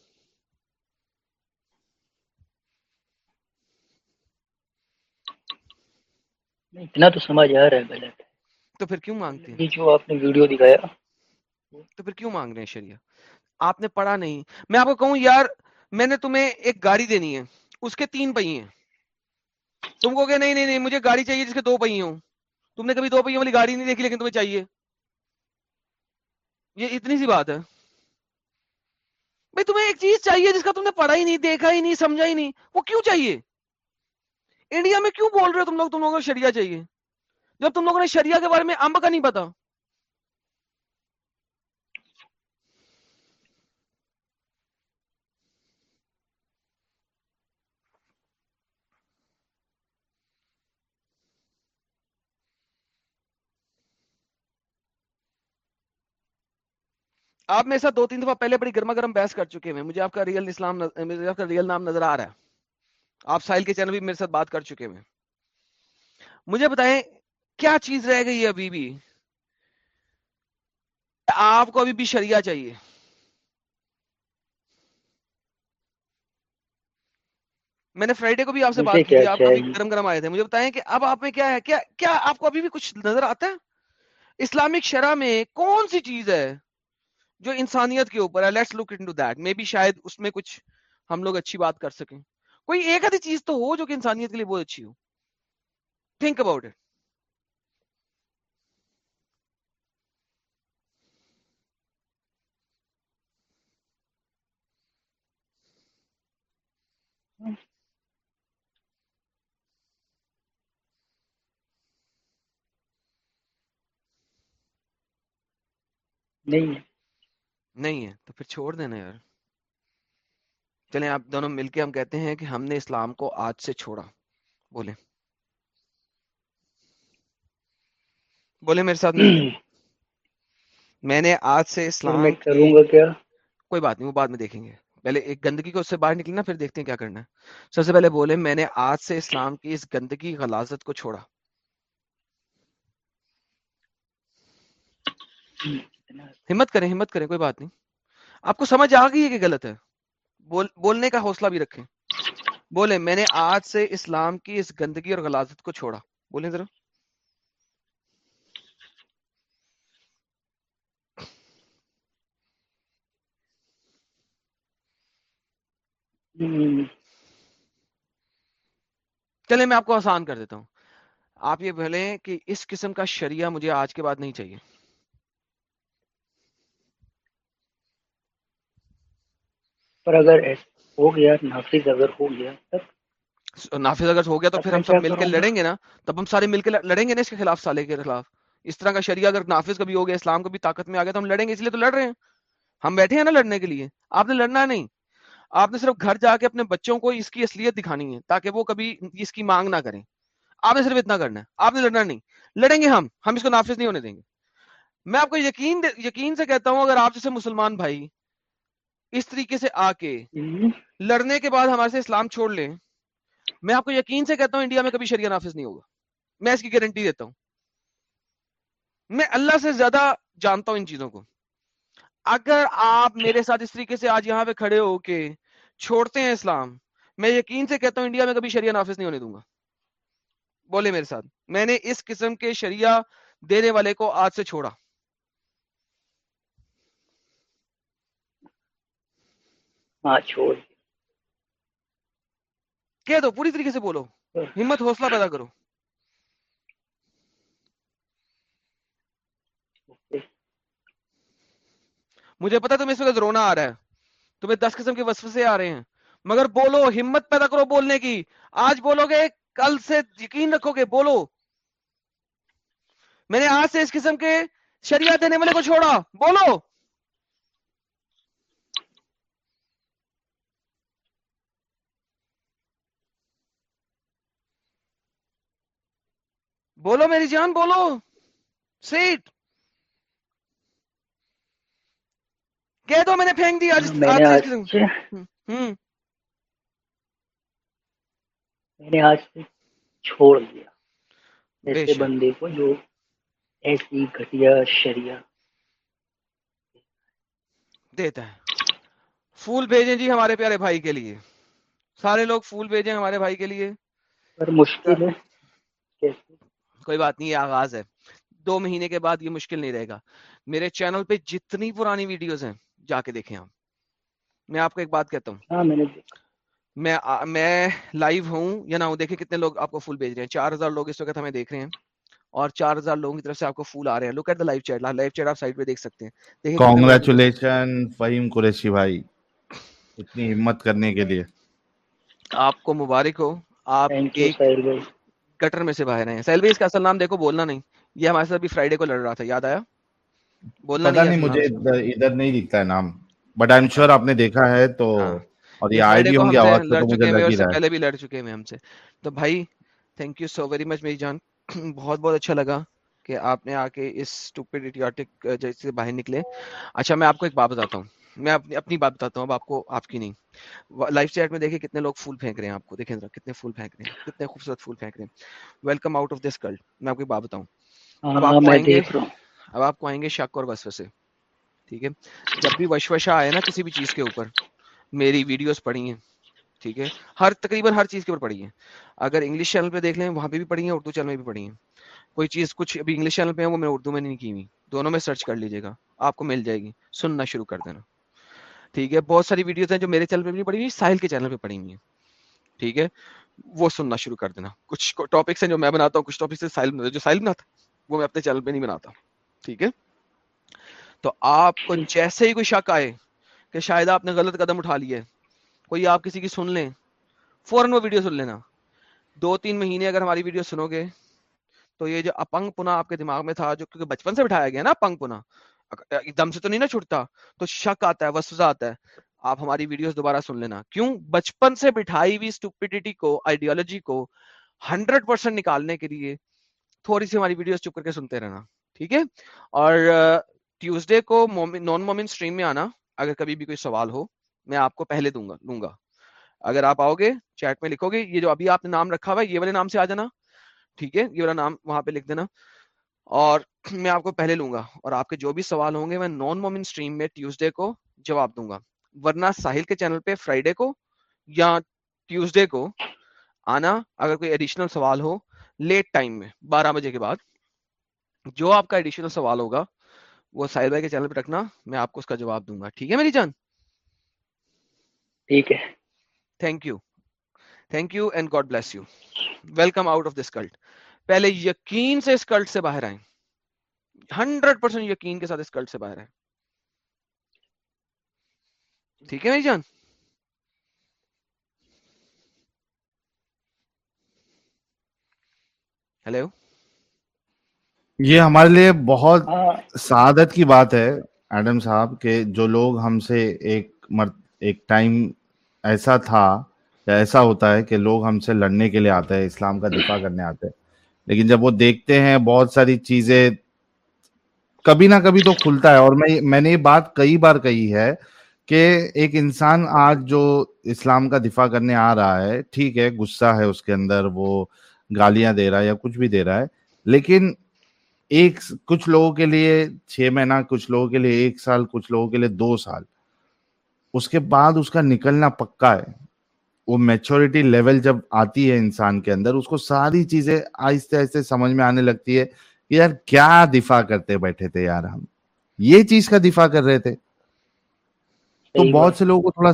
اتنا تو سمجھ آ رہا ہے غلط تو پھر کیوں مانگتے ہیں؟ جو آپ نے ویڈیو دکھایا۔ تو پھر کیوں مانگ رہے ہیں شریعہ؟ آپ نے پڑھا نہیں۔ میں آپ کو کہوں یار میں نے تمہیں ایک گاڑی دینی ہے۔ اس کے تین پہیے ہیں۔ تم کو کہ نہیں نہیں نہیں، مجھے گاڑی چاہیے جس کے دو پہیے ہوں۔ تم نے کبھی دو پہیوں والی گاڑی نہیں دیکھی لیکن تمہیں چاہیے۔ یہ اتنی سی بات ہے۔ بھائی تمہیں ایک چیز چاہیے جس کا تم نے پڑھا ہی نہیں، دیکھا ہی نہیں، سمجھا ہی نہیں، وہ کیوں چاہیے؟ انڈیا میں کیوں بول رہے ہو تم لوگ؟ تم لوگوں کو شریعہ چاہیے۔ جب تم لوگوں نے شریعہ کے بارے میں امب کا نہیں پتا آپ میرے ساتھ دو تین دفعہ پہلے بڑی گرما گرم بحث کر چکے ہیں۔ مجھے آپ کا ریئل اسلام مجھے آپ کا ریئل نام نظر آ رہا ہے۔ آپ ساحل کے چینل بھی میرے ساتھ بات کر چکے ہیں۔ مجھے بتائیں کیا چیز رہ گئی ہے ابھی بھی؟ آپ کو ابھی بھی شریعہ چاہیے۔ میں نے فرائیڈے کو بھی آپ سے بات کی آپ گرم گرم آئے تھے۔ مجھے بتائیں کہ اب آپ میں کیا ہے؟ کیا کیا آپ کو ابھی بھی کچھ نظر آتا ہے؟ اسلامک شرح میں کون سی چیز ہے؟ جو انسانیت کے اوپر ہے let's look into that maybe شاید اس میں کچھ ہم لوگ اچھی بات کر سکیں۔ کوئی ایک آدھی چیز تو ہو جو کہ انسانیت کے لیے بہت اچھی ہو۔ تھنک اباؤٹ اٹ نہیں۔ نہیں ہے تو پھر چھوڑ دینا یار۔ چلیں آپ دونوں مل کے ہم کہتے ہیں کہ ہم نے اسلام کو آج سے چھوڑا۔ بولے بولے میرے ساتھ میں نے آج سے اسلام کروں گا کیا؟ کوئی بات نہیں وہ بعد میں دیکھیں گے۔ پہلے ایک گندگی کو اس سے باہر نکلنا پھر دیکھتے ہیں کیا کرنا ہے۔ سب سے پہلے بولے میں نے آج سے اسلام کی اس گندگی غلازت کو چھوڑا۔ ہمت کریں ہمت کریں، کوئی بات نہیں۔ آپ کو سمجھ آ گئی ہے کہ غلط ہے؟ بول، بولنے کا حوصلہ بھی رکھیں۔ بولے میں نے آج سے اسلام کی اس گندگی اور غلازت کو چھوڑا۔ بولیں ذرا۔ چلے میں آپ کو آسان کر دیتا ہوں۔ آپ یہ بولیں کہ اس قسم کا شریعہ مجھے آج کے بعد نہیں چاہیے۔ پر اگر ہو گیا نافذ اگر ہو گیا تب نافذ اگر ہو گیا تو پھر ہم سب مل کے لڑیں گے نا؟ تب ہم سارے مل کے لڑیں گے نا اس کے خلاف سالے کے خلاف۔ اس طرح کا شریعہ اگر نافذ کبھی ہو گیا اسلام کو بھی طاقت میں آ گیا تو ہم لڑیں گے اس لیے تو لڑ رہے ہیں۔ ہم بیٹھے ہیں نا لڑنے کے لیے۔ آپ نے لڑنا نہیں۔ آپ نے صرف گھر جا کے اپنے بچوں کو اس کی اصلیت دکھانی ہے تاکہ وہ کبھی اس کی مانگ نہ کریں۔ آپ نے صرف اتنا کرنا ہے۔ آپ نے لڑنا نہیں۔ لڑیں گے ہم۔ ہم اس کو نافذ نہیں ہونے دیں گے۔ میں آپ کو یقین یقین سے کہتا ہوں اگر آپ جیسے مسلمان بھائی اس طریقے سے آ کے لڑنے کے بعد ہمارے سے اسلام چھوڑ لیں۔ میں آپ کو یقین سے کہتا ہوں انڈیا میں کبھی شریعہ نافذ نہیں ہوگا۔ میں اس کی گارنٹی دیتا ہوں۔ میں اللہ سے زیادہ جانتا ہوں ان چیزوں کو۔ اگر آپ میرے ساتھ اس طریقے سے آج یہاں پہ کھڑے ہو کے چھوڑتے ہیں اسلام میں یقین سے کہتا ہوں انڈیا میں کبھی شریعہ نافذ نہیں ہونے دوں گا۔ بولے میرے ساتھ میں نے اس قسم کے شریعہ دینے والے کو آج سے چھوڑا۔ ہاں چھوڑ کہہ دو پوری طریقے سے بولو۔ ہمت حوصلہ پیدا کرو۔ مجھے پتا تمہیں اس وقت رونا آ رہا ہے۔ تمہیں دس قسم کے وسوسے آ رہے ہیں۔ مگر بولو ہمت پیدا کرو بولنے کی۔ آج بولو گے کل سے یقین رکھو گے بولو۔ میں نے آج سے اس قسم کے شریعت دینے والے کو چھوڑا۔ بولو۔ بولو میری جان بولو۔ سیٹ کہہ دو میں نے پھینک دیا میں نے آج سے چھوڑ دیا۔ ایسے بندے کو جو ایسی گھٹیا شریعہ دیتا ہے۔ پھول بھیجیں جی ہمارے پیارے بھائی کے لیے۔ سارے لوگ پھول بھیجیں ہمارے بھائی کے لیے۔ پر مشکل ہے۔ کوئی بات نہیں یہ آغاز ہے۔ دو مہینے کے بعد یہ مشکل نہیں رہے گا۔ میرے چینل پہ جتنی پرانی ویڈیوز ہیں جا کے دیکھیں آپ۔ میں آپ کو ایک بات کہتا ہوں۔ ہاں میں میں لائیو ہوں یا نہ ہوں دیکھیں کتنے لوگ آپ کو پھول بھیج رہے ہیں۔ چار ہزار لوگ اس وقت ہمیں دیکھ رہے ہیں اور چار ہزار لوگوں کی طرف سے آپ کو پھول آ رہے ہیں۔ Look at the live chat live chat آپ سائٹ پہ دیکھ سکتے ہیں۔ کانگریچولیشن فہیم قریشی بھائی۔ اتنی ہمت کرنے کے لیے۔ آپ کو مبارک ہو۔ آپ ایک گٹر میں سے باہر ہیں۔ بھائی اس کا اصل نام دیکھو بولنا نہیں۔ یہ ہمارے ساتھ بھی فرائیڈے کو لڑ رہا تھا یاد آیا؟ بولنا نہیں مجھے ادھر نہیں دکھتا ہے نام۔ بٹ آئی ایم شیور آپ نے دیکھا ہے تو ہاں۔ اور یہ بھی کو ہوں گے آواز لڑ چکے اور پہلے بھی لڑ چکے ہوئے ہم سے۔ تو بھائی thank you so very much میری جان۔ بہت بہت اچھا لگا کہ آپ نے آ کے اس idiotic جیسے سے باہر نکلے۔ اچھا میں آپ کو ایک بات بتاتا ہوں۔ میں اپنی اپنی بات بتاتا ہوں اب آپ کو آپ کی نہیں۔ لائف چیٹ میں دیکھیں کتنے لوگ پھول پھینک رہے ہیں آپ کو۔ دیکھیں ذرا کتنے پھول پھینک رہے ہیں کتنے خوبصورت پھول پھینک رہے ہیں۔ Welcome out of this cult میں آپ کو بات بتاؤں۔ اب ہاں آپ کو میں آئیں گے دیکھ رہا ہوں۔ اب آپ کو آئیں گے شک اور وسوسے ٹھیک ہے؟ جب بھی وشوشا آئے نا کسی بھی چیز کے اوپر میری ویڈیوز پڑھی ہیں ٹھیک ہے؟ ہر تقریباً ہر چیز کے اوپر پڑھی ہیں۔ اگر انگلش چینل پہ دیکھ لیں وہاں پہ بھی پڑھی ہیں اردو چینل میں بھی پڑھی ہیں۔ کوئی چیز کچھ ابھی انگلش چینل پہ ہے وہ میں اردو میں نہیں کی ہوئی۔ دونوں میں سرچ کر لیجیے گا آپ کو مل جائے گی۔ سننا شروع کر دینا۔ ٹھیک ہے، بہت ساری ویڈیوز ہیں جو میرے چینل پہ نہیں پڑھی ہوئی، ساحل کے چینل پہ پڑھی ہوئی ہیں۔ ٹھیک ہے، وہ سننا شروع کر دینا۔ کچھ ٹاپکس ہیں جو میں بناتا ہوں، کچھ ٹاپکس ساحل بناتا جو ساحل بناتا، وہ میں اپنے چینل پہ نہیں بناتا۔ ٹھیک ہے؟ تو آپ کو جیسے ہی کوئی شک آئے کہ شاید آپ نے غلط قدم اٹھا لیا ہے، کوئی آپ کسی کی سن لیں، فوراً وہ ویڈیو سن لینا۔ دو تین مہینے اگر ہماری ویڈیو سنو گے، تو یہ جو اپنگ پنا آپ کے دماغ میں تھا، جو کیونکہ بچپن سے بٹھایا گیا نا اپنگ پنا ایک دم سے تو نہیں نا چھٹتا تو شک آتا ہے، وسوسہ آتا ہے۔ آپ ہماری ویڈیوز دوبارہ سن لینا۔ کیوں؟ بچپن سے بٹھائی ہوئی اسٹوپیڈیٹی کو آئیڈیالوجی کو ہنڈریڈ پرسینٹ نکالنے کے لیے تھوڑی سی ہماری ویڈیوز چپ کر کے سنتے رہنا، ٹھیک ہے؟ اور ٹیوزڈے کو نان مومن اسٹریم میں آنا، اگر کبھی بھی کوئی سوال ہو، میں آپ کو پہلے دوں گا لوں گا۔ اگر آپ آؤ گے چیٹ میں لکھو گے، یہ جو ابھی آپ نے نام رکھا ہوا ہے، یہ والے نام سے آ جانا، ٹھیک ہے؟ یہ والا نام وہاں پہ لکھ دینا۔ اور میں آپ کو پہلے لوں گا اور آپ کے جو بھی سوال ہوں گے میں نان مومن اسٹریم میں ٹیوزڈے کو جواب دوں گا۔ ورنہ ساحل کے چینل پہ فرائیڈے کو یا ٹیوزڈے کو آنا اگر کوئی ایڈیشنل سوال ہو لیٹ ٹائم میں بارہ بجے کے بعد۔ جو آپ کا ایڈیشنل سوال ہوگا وہ ساحل بھائی کے چینل پہ رکھنا میں آپ کو اس کا جواب دوں گا۔ ٹھیک ہے میری جان؟ ٹھیک ہے۔ Thank you thank you and God bless you welcome out of this cult پہلے یقین سے اس کلٹ سے باہر آئیں۔ ہنڈریڈ پرسینٹ یقین کے ساتھ اس کلٹ سے باہر آئیں ٹھیک ہے میری جان؟ ہیلو یہ ہمارے لیے بہت ہاں۔ سعادت کی بات ہے ایڈم صاحب کہ جو لوگ ہم سے ایک مرت ایک ٹائم ایسا تھا یا ایسا ہوتا ہے کہ لوگ ہم سے لڑنے کے لیے آتے ہیں اسلام کا دفاع کرنے آتے ہیں۔ لیکن جب وہ دیکھتے ہیں بہت ساری چیزیں کبھی نہ کبھی تو کھلتا ہے اور میں میں نے یہ بات کئی بار کہی ہے کہ ایک انسان آج جو اسلام کا دفاع کرنے آ رہا ہے، ٹھیک ہے، غصہ ہے اس کے اندر، وہ گالیاں دے رہا ہے یا کچھ بھی دے رہا ہے، لیکن ایک کچھ لوگوں کے لیے چھ مہینہ، کچھ لوگوں کے لیے ایک سال، کچھ لوگوں کے لیے دو سال، اس کے بعد اس کا نکلنا پکا ہے۔ وہ میچورٹی لیول جب آتی ہے انسان کے اندر، اس کو ساری چیزیں آہستہ آہستہ سمجھ میں آنے لگتی ہے۔ یار کیا دفاع کرتے بیٹھے تھے یار ہم۔ یہ چیز کا دفاع کر رہے تھے۔ تو بہت سے لوگوں کو تھوڑا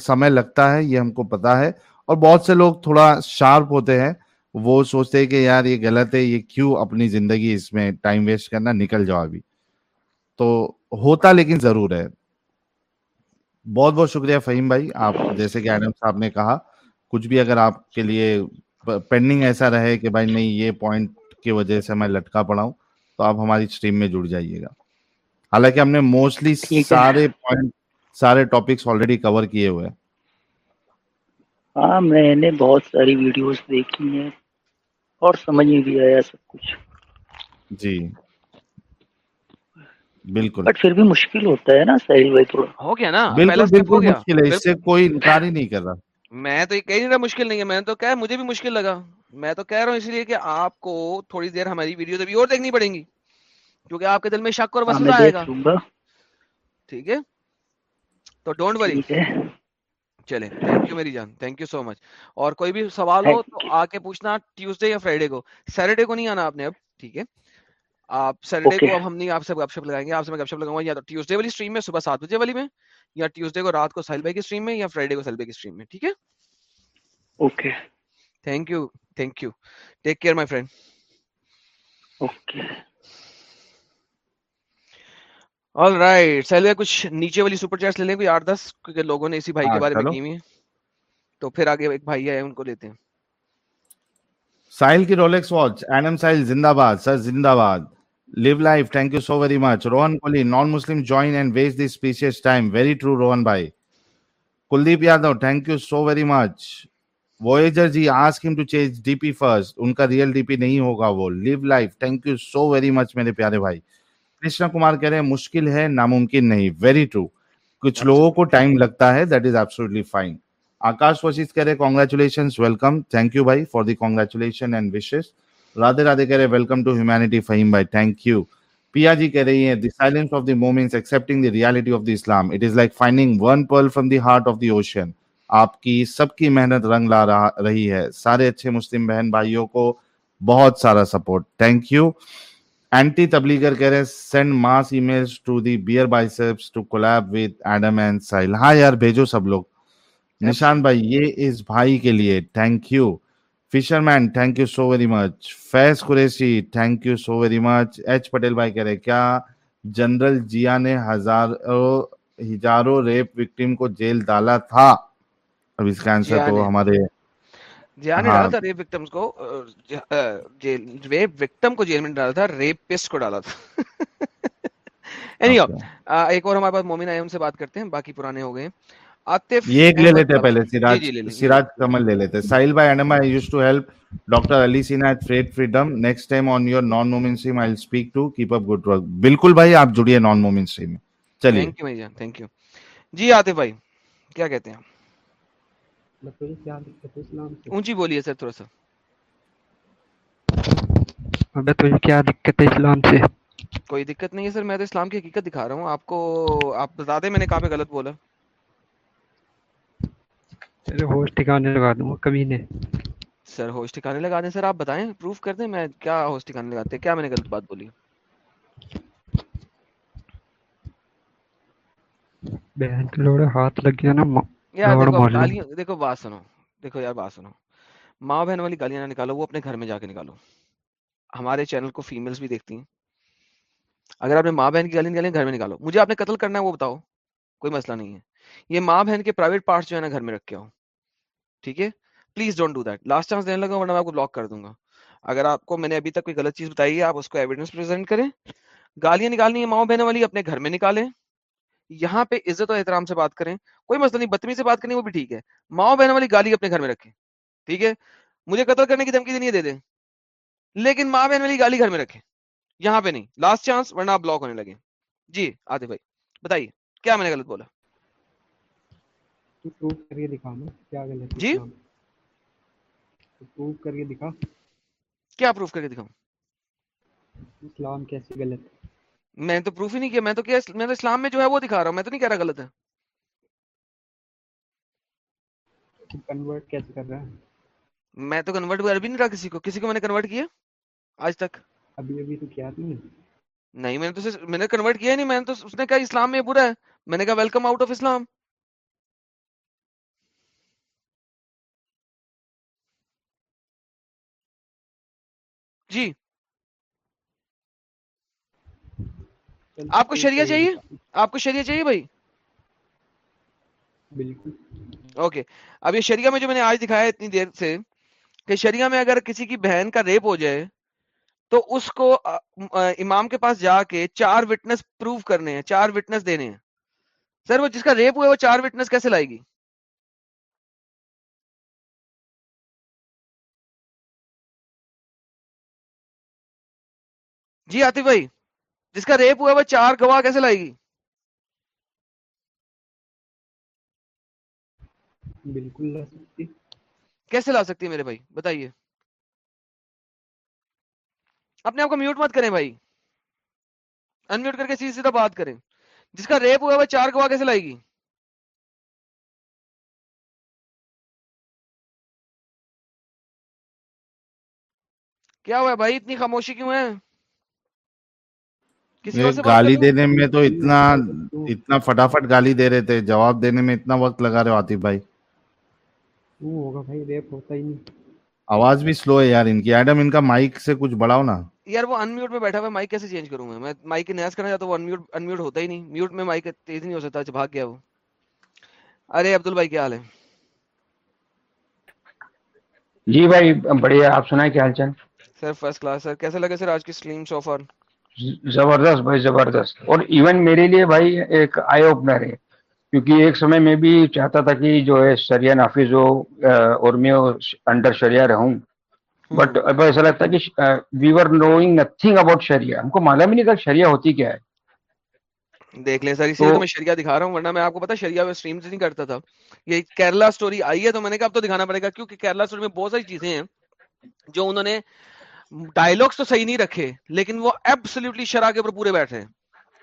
سمے لگتا ہے یہ ہم کو پتا ہے۔ اور بہت سے لوگ تھوڑا شارپ ہوتے ہیں۔ وہ سوچتے ہیں کہ یار یہ غلط ہے یہ کیوں اپنی زندگی اس میں ٹائم ویسٹ کرنا نکل جاؤ ابھی۔ تو ہوتا لیکن ضرور ہے۔ بہت بہت شکریہ فہیم بھائی۔ آپ جیسے کہ ایڈم صاحب نے کہا کچھ بھی اگر آپ کے لیے پینڈنگ ایسا رہے کہ بھائی نہیں یہ پوائنٹ کی وجہ سے میں لٹکا پڑا ہوں تو آپ ہماری اسٹریم میں جڑ جائیے گا۔ حالانکہ ہم نے موسٹلی سارے پوائنٹ سارے ٹاپکس آلریڈی کور کیے ہوئے ہاں میں نے بہت ساری ویڈیوز دیکھی ہیں اور سمجھ بھی آیا سب کچھ۔ جی۔ بالکل۔ بٹ پھر بھی مشکل ہوتا ہے نا سہیل بھائی تھوڑا۔ ہو گیا نا بالکل بالکل مشکل ہے اس سے کوئی انکار ہی نہیں کر رہا۔ میں تو کہہ نہیں رہا مشکل نہیں ہے میں تو کہا مجھے بھی مشکل لگا۔ میں تو کہہ رہا ہوں اس لیے کہ آپ کو تھوڑی دیر ہماری ویڈیو تو بھی اور دیکھنی پڑیں گی کیونکہ آپ کے دل میں شک اور وسوسہ آئے گا۔ ٹھیک ہے؟ تو ڈونٹ وری چلے تھینک یو میری جان تھینک یو سو مچ اور کوئی بھی سوال ہو تو آ کے پوچھنا ٹیوزڈے یا فرائیڈے کو۔ سیٹرڈے کو نہیں آنا آپ نے اب ٹھیک ہے؟ آپ سیٹرڈے کو اب ہم نہیں آپ سے گپ شپ لگائیں گے آپ سے میں گپ شپ لگاؤں گا یا تو ٹیوزڈے والی اسٹریم میں صبح سات بجے والی میں یا ٹیوزڈے کو رات کو ساحل بھائی کی اسٹریم میں یا فرائیڈے کو ساحل بھائی کی اسٹریم میں ٹھیک ہے؟ Okay thank you thank you take care my friend okay all right سیلیا کچھ نیچے والی سپر چیٹس لے لیں کوئی آٹھ دس؟ کیونکہ لوگوں نے اسی بھائی کے بارے میں کی ہوئی ہیں۔ تو پھر آگے ایک بھائی آئے ان کو لیتے ہیں۔ ساحل کی رولیکس واچ اینم ساحل زندہ باد۔ سر زندہ باد۔ Live life thank you so very much Rohan Kohli non Muslim join and west this species time very true Rohan بھائی Kuldeep Yadav thank you so very much voyager ji ask him to change D P first ان کا real D P نہیں ہوگا وہ live life thank you so very much میرے پیارے بھائی کرشنا کمار کہہ رہے ہیں مشکل ہے ناممکن نہیں ویری ٹرو کچھ لوگوں کو ٹائم لگتا ہے that is absolutely fine Akash wishes کہہ رہے کانگریچولیشن ویلکم تھینک یو بھائی for the congratulation and wishes Radhe Radhe کہہ رہے ویلکم ٹو ہیومینٹی فہیم بھائی تھینک یو پیا جی کہہ رہی ہیں the silence of the moments excepting the reality of the Islam it is like finding one pearl from the heart of the ocean آپ کی سب کی محنت رنگ لا رہی ہے۔ سارے اچھے مسلم بہن بھائیوں کو بہت سارا سپورٹ۔ تھینک یو اینٹی تبلیغر کہہ رہے ہیں send mass email to the bear biceps to collab with Adam and سائل ہاں یار بھیجو سب لوگ۔ نشان بھائی یہ اس بھائی کے لیے۔ Thank you fisherman thank you so very much Faiz Qureshi thank you so very much H Patel بھائی کہہ رہے کیا جنرل جیا نے ہزاروں ہزاروں ریپ وکٹم کو جیل ڈالا تھا؟ ابھی اسکین کا تو ہمارے ہاں۔ جی، جیل میں ڈالا تھا کو ڈالا تھا۔ ایک اور ہمارے پاس مومن ایم سے بات کرتے ہیں باقی پرانے ہو گئے۔ یہ ایک لے لیتے مطلب- پہلے جی، جی، سراج کمل لے لیتے ہیں۔ بھائی annum I use to help doctor Ali Sina at Fred freedom next time on your non مومن stream I speak to keep up good work بالکل بھائی آپ جڑیے نان مومن سٹریم چلیے۔ تھینک یو جی عاطف بھائی کیا کہتے ہیں اونچی بولیے سر تھوڑا سا۔ ہاں، ابے تجھے کیا دقت ہے اسلام سے؟ کوئی دقت نہیں ہے سر میں تو اسلام کی حقیقت دکھا رہا ہوں۔ آپ کو آپ بتا دیں میں نے کہاں پہ غلط بولا۔ تیرے ہوش ٹھکانے لگا دوں کبھی سر ہوش ٹھکانے لگا دیں سر آپ بتائیں پروف کر دیں میں کیا ہوش ٹھکانے لگاتے کیا میں نے غلط بات بولی؟ بہن کے لوڑے ہاتھ لگ گیا نا یار دیکھو بات سنو۔ دیکھو یار بات سنو۔ ماں بہن والی گالیاں نہ نکالو وہ اپنے گھر میں جا کے نکالو۔ ہمارے چینل کو فیمیلز بھی دیکھتی ہیں۔ اگر آپ نے ماں بہن کی گالیاں نکالیں گھر میں نکالو۔ مجھے آپ نے قتل کرنا ہے وہ بتاؤ۔ کوئی مسئلہ نہیں ہے۔ یہ ماں بہن کے پرائیویٹ پارٹس جو ہے نا گھر میں رکھ کے آؤ۔ ٹھیک ہے؟ Please don't do that last chance دینے لگا ورنہ میں آپ کو بلاک کر دوں گا۔ اگر آپ کو میں نے ابھی تک کوئی غلط چیز بتائی ہے آپ اس کو ایویڈینس پرزینٹ کریں۔ گالیاں نکالنی ہے ماں بہن والی اپنے گھر میں نکالیں۔ یہاں پہ عزت و احترام سے بات کریں کوئی مسئلہ نہیں بدتمیزی سے بات کریں وہ بھی ٹھیک ہے۔ ماؤ بہن والی گالی اپنے گھر میں رکھیں ٹھیک ہے؟ مجھے قتل کرنے کی دھمکی دینی دے دیں۔ لیکن ماں بہن والی گالی گھر میں رکھیں۔ یہاں پہ نہیں لاسٹ چانس ورنہ آپ بلاک ہونے لگے جی آتے بھائی بتائیے کیا میں نے غلط بولا؟ کر کے دکھا جی؟ کر کے دکھا۔ کیا پروف کر کے دکھاؤں؟ اسلام کیسے غلط ہے؟ میں تو پروف ہی نہیں کیا میں تو کیا میں تو اسلام میں جو ہے وہ دکھا رہا ہوں میں تو نہیں کہہ رہا غلط ہے۔ میں تو کنورٹ بھی نہیں رہا کسی کو کسی کو میں نے کنورٹ کیا؟ آج تک۔ ابھی ابھی تو کیا نہیں نہیں میں نے تو میں نے کنورٹ کیا نہیں میں نے تو اس نے کہا اسلام میں برا ہے۔ میں نے کہا ویلکم آؤٹ آف اسلام جی۔ آپ کو شریعہ چاہیے؟ آپ کو شریعہ چاہیے بھائی؟ بالکل۔ اوکے۔ اب یہ شریعہ میں جو میں نے آج دکھایا اتنی دیر سے کہ شریعہ میں اگر کسی کی بہن کا ریپ ہو جائے تو اس کو امام کے پاس جا کے چار وٹنس پروو کرنے ہیں چار وٹنس دینے ہیں۔ سر وہ جس کا ریپ ہوا ہے وہ چار وٹنس کیسے لائے گی؟ جی آتی بھائی۔ جس کا ریپ ہوا ہے وہ چار گواہ کیسے لائے گی؟ بالکل لا سکتی۔ کیسے لا سکتی میرے بھائی؟ بتائیے۔ اپنے آپ کو میوٹ مت کریں بھائی۔ انمیوٹ کر کے سیدھی سیدھا بات کریں۔ جس کا ریپ ہوا ہے وہ چار گواہ کیسے لائے گی؟ کیا ہوا ہے بھائی؟ اتنی خاموشی کیوں ہے کسی اور ایک سے بات کر گالی دینے میں تو اتنا اتنا فٹافٹ گالی دے رہے تھے جواب دینے میں اتنا وقت لگا رہے آتف بھائی۔ وہ ہوگا بھائی ریپ ہوتا ہی نہیں۔ آواز بھی سلو ہے یار ان کی۔ ایڈم ان کا مائک سے کچھ بڑھاؤ نا۔ یار وہ ان میوٹ میں بیٹھا ہوا ہے مائک کیسے چینج کروں میں؟ میں مائک کی نیاز کرنا چاہتا ہوں وہ انمیوٹ انمیوٹ ہوتا ہی نہیں۔ میوٹ میں مائک تیز نہیں ہو سکتا اچھا بھاگ گیا وہ۔ ارے عبدل بھائی کیا حال ہے؟ جی بھائی بڑھیا آپ سنائیں کیا حال چال؟ سر فرسٹ کلاس سر کیسے لگے سر آج کی سٹریم سو فار زبردست بھائی زبردست۔ اور ایون میرے لیے بھائی ایک آئی اوپنر ہے کیونکہ ایک سمے میں بھی چاہتا تھا کہ جو ہے شریعہ نافذ ہو اور میں انڈر شریعہ رہوں۔ بٹ اب ایسا لگتا ہے کہ we were knowing nothing about شریعہ۔ ہم کو معلوم ہی نہیں تھا شریعہ ہوتی کیا ہے۔ دیکھ لیں سر اسی لیے تو میں شریعہ دکھا رہا ہوں ورنہ میں آپ کو پتا شریعہ میں اسٹریم نہیں کرتا تھا۔ یہ کیرلا سٹوری آئی ہے تو میں نے کہا اب تو دکھانا پڑے گا کیونکہ کیرلا سٹوری میں بہت ساری چیزیں ہیں جو انہوں نے ڈائلگس تو صحیح نہیں رکھے، لیکن وہ ایبسلیوٹلی شرح کے اوپر پورے بیٹھے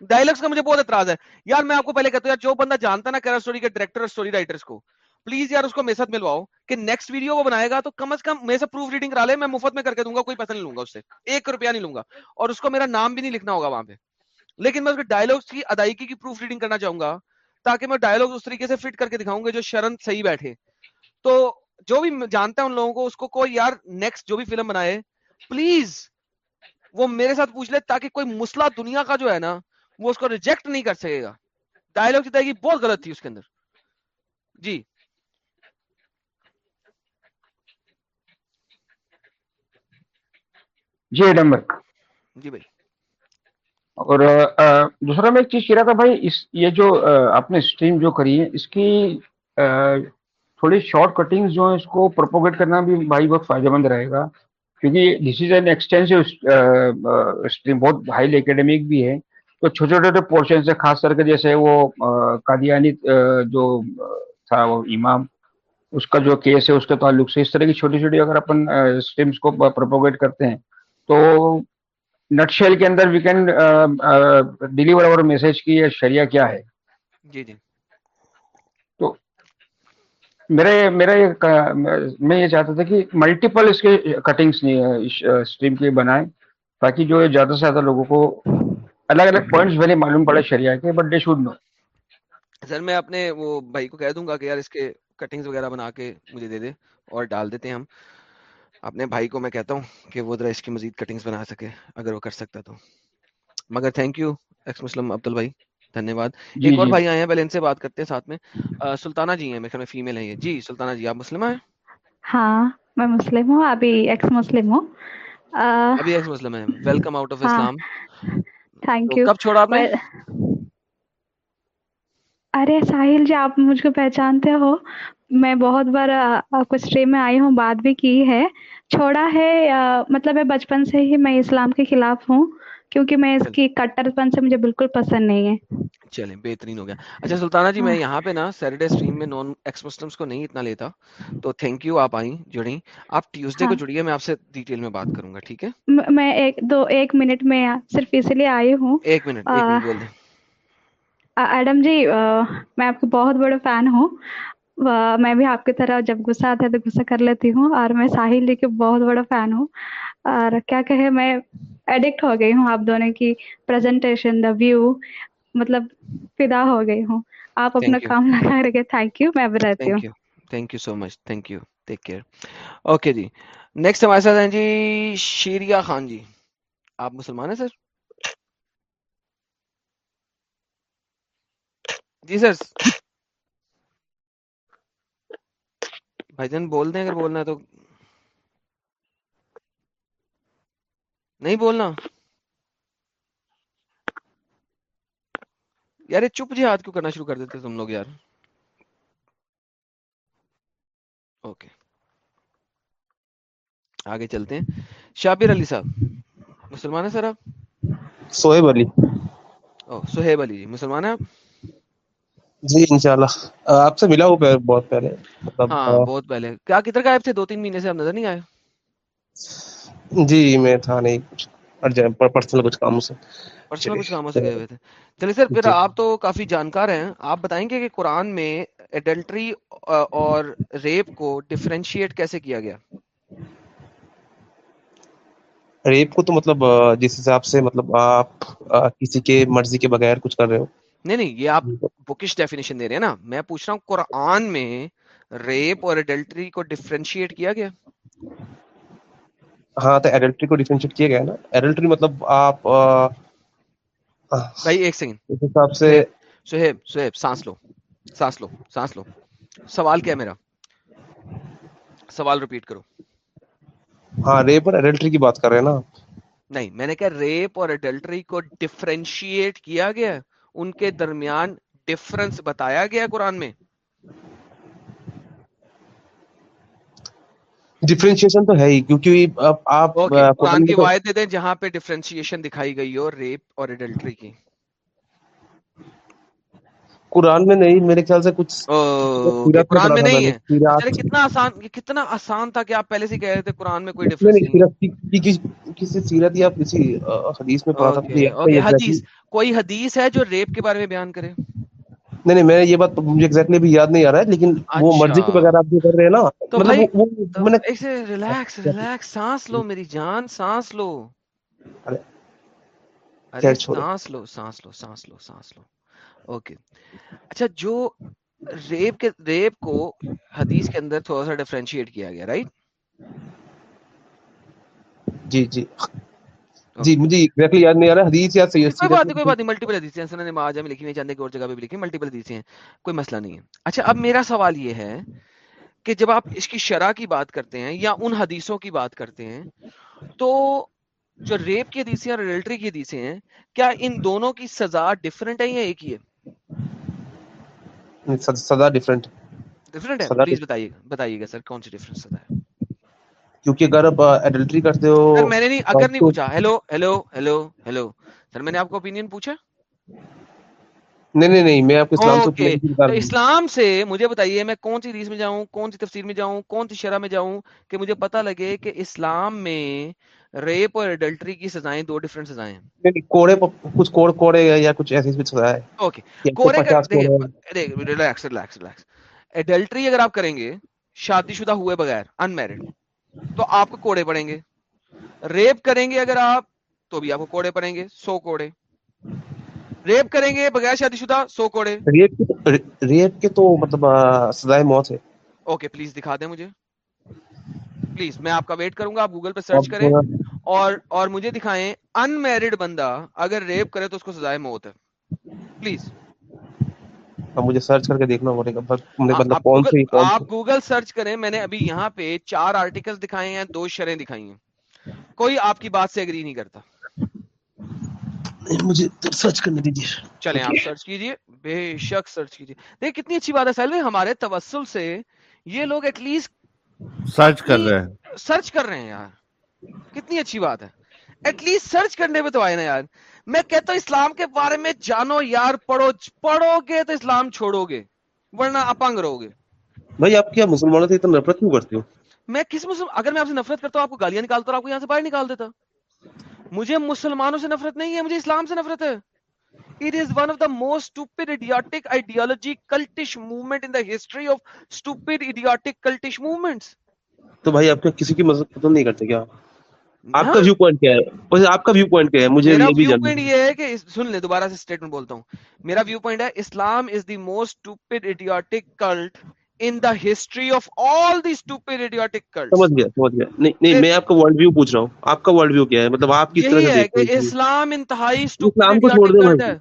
ڈائلگس کا مجھے بہت اعتراض ہے۔ یار میں آپ کو پہلے کہتا ہوں، یار جو بندہ جانتا نا کیرلا سٹوری کے ڈائریکٹر اور سٹوری رائٹرس کو پلیز یار اس کو میرے ساتھ ملواؤ کہ نیکسٹ ویڈیو وہ بنائے گا تو کم از کم میرے سے پروف ریڈنگ کرا لے، میں مفت میں کر کے دوں گا، کوئی پیسہ نہیں لوں گا اس سے۔ ایک روپیہ نہیں لوں گا۔ اور اس کو میرا نام بھی نہیں لکھنا ہوگا وہاں پہ۔ لیکن میں اس کے ڈائلگس کی ادائیگی کی پروف ریڈنگ کرنا چاہوں گا تاکہ میں ڈائلگ اس طریقے سے فٹ کر کے دکھاؤں گا جو شرن صحیح بیٹھے۔ تو جو بھی جانتا ہے ان لوگوں کو، اس کو کوئی یار نیکسٹ جو بھی فلم بنائے پلیز وہ میرے ساتھ پوچھ لے تاکہ کوئی مسئلہ دنیا کا جو ہے نا وہ اس کو ریجیکٹ نہیں کر سکے گا۔ ڈائلگ کی ادائیگی بہت غلط تھی اس کے اندر۔ جی۔ جی ایڈمبر جی بھائی۔ اور دوسرا میں ایک چیز کہہ رہا تھا بھائی اس یہ جو آپ نے اسٹریم جو کری ہے اس کی تھوڑی شارٹ کٹنگ جو ہے اس کو پروپوگیٹ کرنا بھی بھائی بہت فائدہ مند رہے گا۔ کیونکہ this is an extensive stream بہت ہائی اکیڈمک بھی ہے۔ تو چھوٹے چھوٹے پورشن سے خاص کر کے جیسے وہ uh, قادیانی uh, جو uh, تھا وہ امام، اس کا جو کیس ہے، اس کے تعلق سے اس طرح کی چھوٹی چھوٹی اگر اپن اسٹریمس کو پروپوگیٹ کرتے ہیں، تو نٹ شیل کے اندر we can deliver over message کی شریعہ کیا ہے۔ جی جی۔ میرے، میرا یہ میں یہ چاہتا تھا کہ ملٹیپل اس کے کٹنگس اسٹریم کے بنائیں تاکہ جو زیادہ سے زیادہ لوگوں کو الگ الگ پوائنٹس بھلے معلوم پڑے شریعہ کے بٹ دے شوڈ نو سر میں اپنے وہ بھائی کو کہہ دوں گا کہ یار اس کے کٹنگز وغیرہ بنا کے مجھے دے دے اور ڈال دیتے ہیں ہم۔ اپنے بھائی کو میں کہتا ہوں کہ وہ ذرا اس کی مزید کٹنگز بنا سکے، اگر وہ کر سکتا تو۔ مگر thank you ex Muslim Abdul بھائی۔ دھنیہ واد جی ایک اور جی۔ بھائی آئے ہیں پہلے ان سے بات کرتے ہیں ساتھ میں۔ سلطانہ جی ہیں میرے خیال میں فیمیل ہیں یہ۔ جی سلطانہ جی آپ مسلم ہیں؟ ہاں میں مسلم ہوں ابھی ایکس مسلم ہوں۔ ابھی ایکس مسلم ہیں۔ ویلکم آؤٹ آف ہاں۔ اسلام۔ تھینک یو کب چھوڑا آپ نے؟ ارے ساحل جی آپ مجھ کو پہچانتے ہو۔ میں بہت بار آپ کو اسٹریم میں آئی ہوں بات بھی کی ہے۔ چھوڑا ہے مطلب میں بچپن سے ہی میں اسلام کے خلاف ہوں۔ کیونکہ میں اس کی کٹر پن سے مجھے بالکل پسند نہیں ہے۔ چلیں بہترین ہو گیا۔ اچھا سلطانہ جی ہاں۔ میں یہاں پہ نا سیٹرڈے اسٹریم میں نان ایکس مسلمس کو نہیں اتنا لیتا تو تھینک یو آپ آئیں جڑیں۔ آپ ٹیوزڈے کو ہاں۔ جڑیے میں آپ سے ڈیٹیل میں بات کروں گا ٹھیک ہے؟ میں ایک دو ایک منٹ میں صرف اسی لیے آئی ہوں۔ ایک منٹ ایک منٹ بول دیں۔ ایڈم جی میں آپ کی بہت بڑا فین ہوں۔ میں بھی آپ کی طرح جب غصہ آتا ہے تو غصہ کر لیتی ہوں اور میں ساحل جی کی بہت بڑا فین ہوں اور کیا کہے میں ایڈکٹ ہو گئی ہوں آپ دونوں کی پریزنٹیشن دا ویو مطلب فدا ہو گئی ہوں۔ آپ اپنا کام لگا رہے تھینک یو میں اب رہتی ہوں۔ Thank you so much thank you take care okay G. Next ہمارے ساتھ ہیں جی شیریا خان جی۔ آپ مسلمان ہیں سر؟ جی سر۔ بھائی جان بول دیں اگر بولنا ہے تو۔ نہیں بولنا۔ یار یہ چپ جہاد کیوں کرنا شروع کر دیتے تم لوگ یار۔ اوکے۔ آگے چلتے ہیں۔ شابر علی صاحب مسلمان ہیں سر آپ؟ سوہیب علی۔ او سہیب علی جی مسلمان ہیں آپ؟ جی انشاءاللہ۔ آپ سے ملا ہوں پہ- بہت پہلے۔ مطلب ہاں بہت پہلے۔ کیا کدھر غائب تھے؟ دو تین مہینے سے آپ نظر نہیں آئے؟ جی میں تھا نہیں کچھ پرسنل کچھ کاموں سے۔ پرسنل کچھ کاموں سے گئے ہوئے تھے۔ سر پھر جی۔ آپ تو کافی جانکار ہیں۔ آپ بتائیں گے کہ قرآن میں ایڈلٹری اور ریپ کو ڈفرینشیٹ کیسے کیا گیا؟ ریپ کو تو مطلب جس حساب سے مطلب آپ کسی کے مرضی کے بغیر کچھ کر رہے ہو۔ نہیں نہیں یہ آپ بکش ڈیفینیشن دے رہے ہیں نا۔ میں پوچھ رہا ہوں قرآن میں ریپ اور ایڈلٹری کو ڈفرینشیٹ کیا گیا؟ ہاں تو ایڈلٹری کو ڈیفرینشیٹ کیا گیا نا۔ ایڈلٹری مطلب آپ بھائی ایک سیکنڈ اس حساب سے سہیب سہیب سانس لو سانس لو سانس لو۔ سوال کیا ہے میرا؟ سوال ریپیٹ کرو۔ ہاں ریپ اور ایڈلٹری کی بات کر رہے ہیں نا۔ نہیں میں نے کہا ریپ اور ایڈلٹری کو ڈفرینشیٹ کیا گیا؟ ہے؟ ان کے درمیان ڈفرنس بتایا گیا قرآن میں؟ ڈفرینشیشن تو ہے ہی کیونکہ آپ قرآن کی وایت دے دیں جہاں پہ ڈفرینشیشن دکھائی گئی ہو ریپ اور ایڈلٹری کی۔ قرآن میں نہیں میرے خیال سے کچھ قرآن میں نہیں ہے۔ کتنا آسان یہ کتنا آسان تھا کہ آپ پہلے سے کہہ رہے تھے قرآن میں کوئی ڈفرنس نہیں کسی سیرت یا کسی حدیث میں پڑھا تھا حدیث۔ کوئی حدیث ہے جو ریپ کے بارے میں بیان کرے؟ نہیں نہیں میں یہ بات مجھے ایگزیکٹلی بھی یاد نہیں آ رہا ہے لیکن وہ مرضی کے اچھا بغیر آپ جو کر رہے ہیں نا تو مطلب بھائی ریلیکس ریلیکس سانس لو میری جان سانس لو۔ سانس لو سانس لو سانس لو سانس لو۔ اوکے۔ اچھا جو ریپ کے ریپ کو حدیث کے اندر تھوڑا سا ڈفرینشیٹ کیا گیا رائٹ جی جی۔ جی مجھے ایگزیکٹلی یاد نہیں آ رہا حدیث یا سیرت کوئی بات کوئی بات نہیں ملٹیپل حدیثیں ہیں۔ سنن معاجم میں لکھی ہوئی چند ایک اور جگہ پہ بھی لکھی ملٹیپل حدیثیں ہیں۔ کوئی مسئلہ نہیں ہے۔ اچھا اب میرا سوال یہ ہے کہ جب آپ اس کی شرح کی بات کرتے ہیں یا ان حدیثوں کی بات کرتے ہیں تو جو ریپ کی حدیثیں اور ایڈلٹری کی حدیثیں ہیں کیا ان دونوں کی سزا ڈفرنٹ ہے یا ایک ہی ہے؟ سز- سزا ڈفرینٹ ڈفرنٹ ہے؟ پلیز بتائیے بتائیے گا سر کون سی ڈفرنس سزا ہے؟ کیونکہ اگر آپ ایڈلٹری کرتے ہو میں نے نہیں اگر نہیں پوچھا hello hello hello hello sir میں نے آپ کو اوپینین پوچھا؟ نہیں نہیں نہیں میں آپ کو اسلام سے مجھے بتائیے میں کون سی حدیث میں جاؤں کون سی تفسیر میں جاؤں کون سی شرح میں جاؤں کہ مجھے پتہ لگے کہ اسلام میں ریپ اور ایڈلٹری کی سزائیں دو ڈفرنٹ سزائیں ہیں؟ کوڑے کچھ کوڑ کوڑے یا کچھ ایسی سزا ہے۔ اوکے کا کوڑے۔ دیکھیے ریلیکس ریلیکس ریلیکس ایڈلٹری اگر آپ کریں گے شادی شدہ ہوئے بغیر ان میرڈ تو آپ کو کوڑے پڑیں گے۔ ریپ کریں گے اگر آپ تو بھی آپ کو کوڑے پڑیں گے سو کوڑے۔ ریپ کریں گے بغیر شادی شدہ سو کوڑے۔ ریپ کے ریپ کے تو مطلب سزائے موت ہے۔ اوکے پلیز دکھا دیں مجھے۔ پلیز میں آپ کا ویٹ کروں گا آپ گوگل پہ سرچ کریں۔ اور اور مجھے دکھائیں ان میرڈ بندہ اگر ریپ کرے تو اس کو سزائے موت ہے۔ پلیز۔ اب مجھے سرچ کر کے دیکھنا پڑے گا مطلب آپ کون گوگل سی کون آپ گوگل سرچ کریں میں نے ابھی یہاں پہ چار آرٹیکل دکھائے ہیں دو شریں دکھائی ہیں۔ کوئی آپ کی بات سے اگری نہیں کرتا۔ مجھے سرچ کرنے دیجیے۔ چلیں آپ سرچ کیجیے بے شک سرچ کیجیے دیکھ کتنی اچھی بات ہے ہمارے توسل سے یہ لوگ ایٹ لیسٹ سرچ کر رہے ہیں۔ سرچ کر رہے ہیں یار۔ کتنی اچھی بات ہے۔ ایٹ لیسٹ سرچ کرنے پہ تو آئے نا یار۔ میں کہتا ہوں اسلام کے بارے میں جانو یار پڑھو پڑھو گے تو اسلام چھوڑو گے ورنہ اپنگ رہو گے۔ بھائی آپ کیا مسلمانوں سے اتنا نفرت کیوں کرتے ہو؟ میں کس مسلم اگر میں آپ سے نفرت کرتا ہوں آپ کو گالیاں نکالتا ہوں آپ کو یہاں سے باہر نکال دیتا۔ مجھے مسلمانوں سے نفرت نہیں ہے مجھے اسلام سے نفرت ہے۔ It is one of the most stupid, idiotic ideology, cultish movement in the history of stupid, idiotic, cultish movements. تو بھائی آپ کیا کسی کی مدد پسند نہیں کرتے کیا؟ آپ ہاں؟ کا ویو پوائنٹ کیا ہے؟ آپ کا ویو پوائنٹ کیا ہے؟ مجھے یہ بھی جاننا پوائنٹ ہے۔ یہ ہے کہ سن لے دوبارہ سے اسٹیٹمنٹ بولتا ہوں۔ میرا ویو پوائنٹ ہے Islam is the most stupid, idiotic cult in the history of all the stupid, idiotic cults. سمجھ گیا سمجھ گیا۔ نہیں نہیں میں آپ کا ورلڈ ویو پوچھ رہا ہوں۔ آپ کا ورلڈ ویو کیا ہے؟ مطلب آپ کس طرح سے دیکھتے ہیں اسلام انتہائی stupid, اسلام کو چھوڑ دیں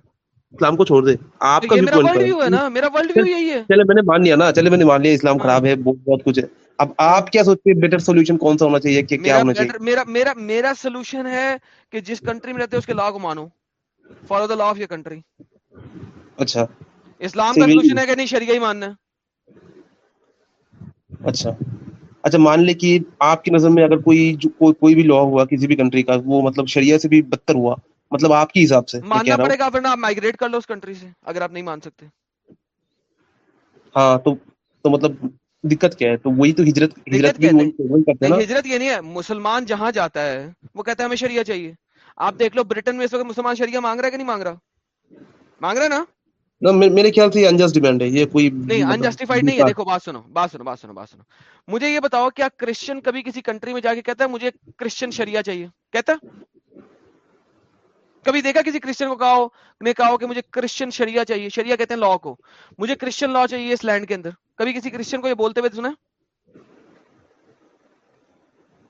اسلام کو چھوڑ دے۔ آپ کا بھی میرا ورلڈ ویو ہے نا میرا ورلڈ ویو یہی ہے۔ چلے میں نے مان لیا نا چلے میں نے مان لیا اسلام ہاں۔ خراب ہے بہت بہت کچھ ہے۔ اب آپ کیا سوچتے ہیں بیٹر سولوشن کون سا ہونا چاہیے کہ کیا ہونا چاہیے؟ میرا میرا میرا سولوشن ہے کہ جس کنٹری میں رہتے ہو اس کے لا کو مانو۔ Follow the law of your country اچھا۔ اسلام کا سولوشن ہے کہ نہیں شریعہ ہی ماننا۔ ہے اچھا۔ اچھا مان لے کہ آپ کی نظر میں اگر کوئی, کوئی بھی لا ہوا کسی بھی کنٹری کا وہ مطلب شریعہ سے بھی بدتر ہوا۔ مطلب آپ کے حساب سے ماننا پڑے گا ورنہ آپ مائگریٹ کر لو اس کنٹری سے اگر آپ نہیں مان سکتے۔ ہاں تو تو مطلب دقت کیا ہے؟ تو وہی تو ہجرت ہجرت بھی وہی کرتے ہیں ہجرت یہ نہیں ہے مسلمان جہاں جاتا ہے وہ کہتا ہے ہمیں شریعہ چاہیے۔ آپ دیکھ لو برٹن میں اس وقت مسلمان شریعہ مانگ رہا ہے کہ نہیں مانگ رہا؟ مانگ رہا ہے نا؟ میرے خیال سے انجسٹ ڈیمانڈ ہے یہ کوئی نہیں مطلب انجسٹیفائڈ نہیں ہے۔ دیکھو بات سنو بات سنو بات سنو بات سنو۔ مجھے یہ بتاؤ کیا کرسچن کبھی کسی کنٹری میں جا کے کہتا ہے مجھے کرسچن شریعہ چاہیے؟ کہتا ہے؟ کبھی دیکھا کسی کرسچن کو کہا ہو نے کہا ہو کہ مجھے کرسچن شریعہ چاہیے شریعہ کہتے ہیں لا کو۔ مجھے کرسچن لا چاہیے اس لینڈ کے اندر۔ کبھی کسی کرسچن کو یہ بولتے ہوئے سنا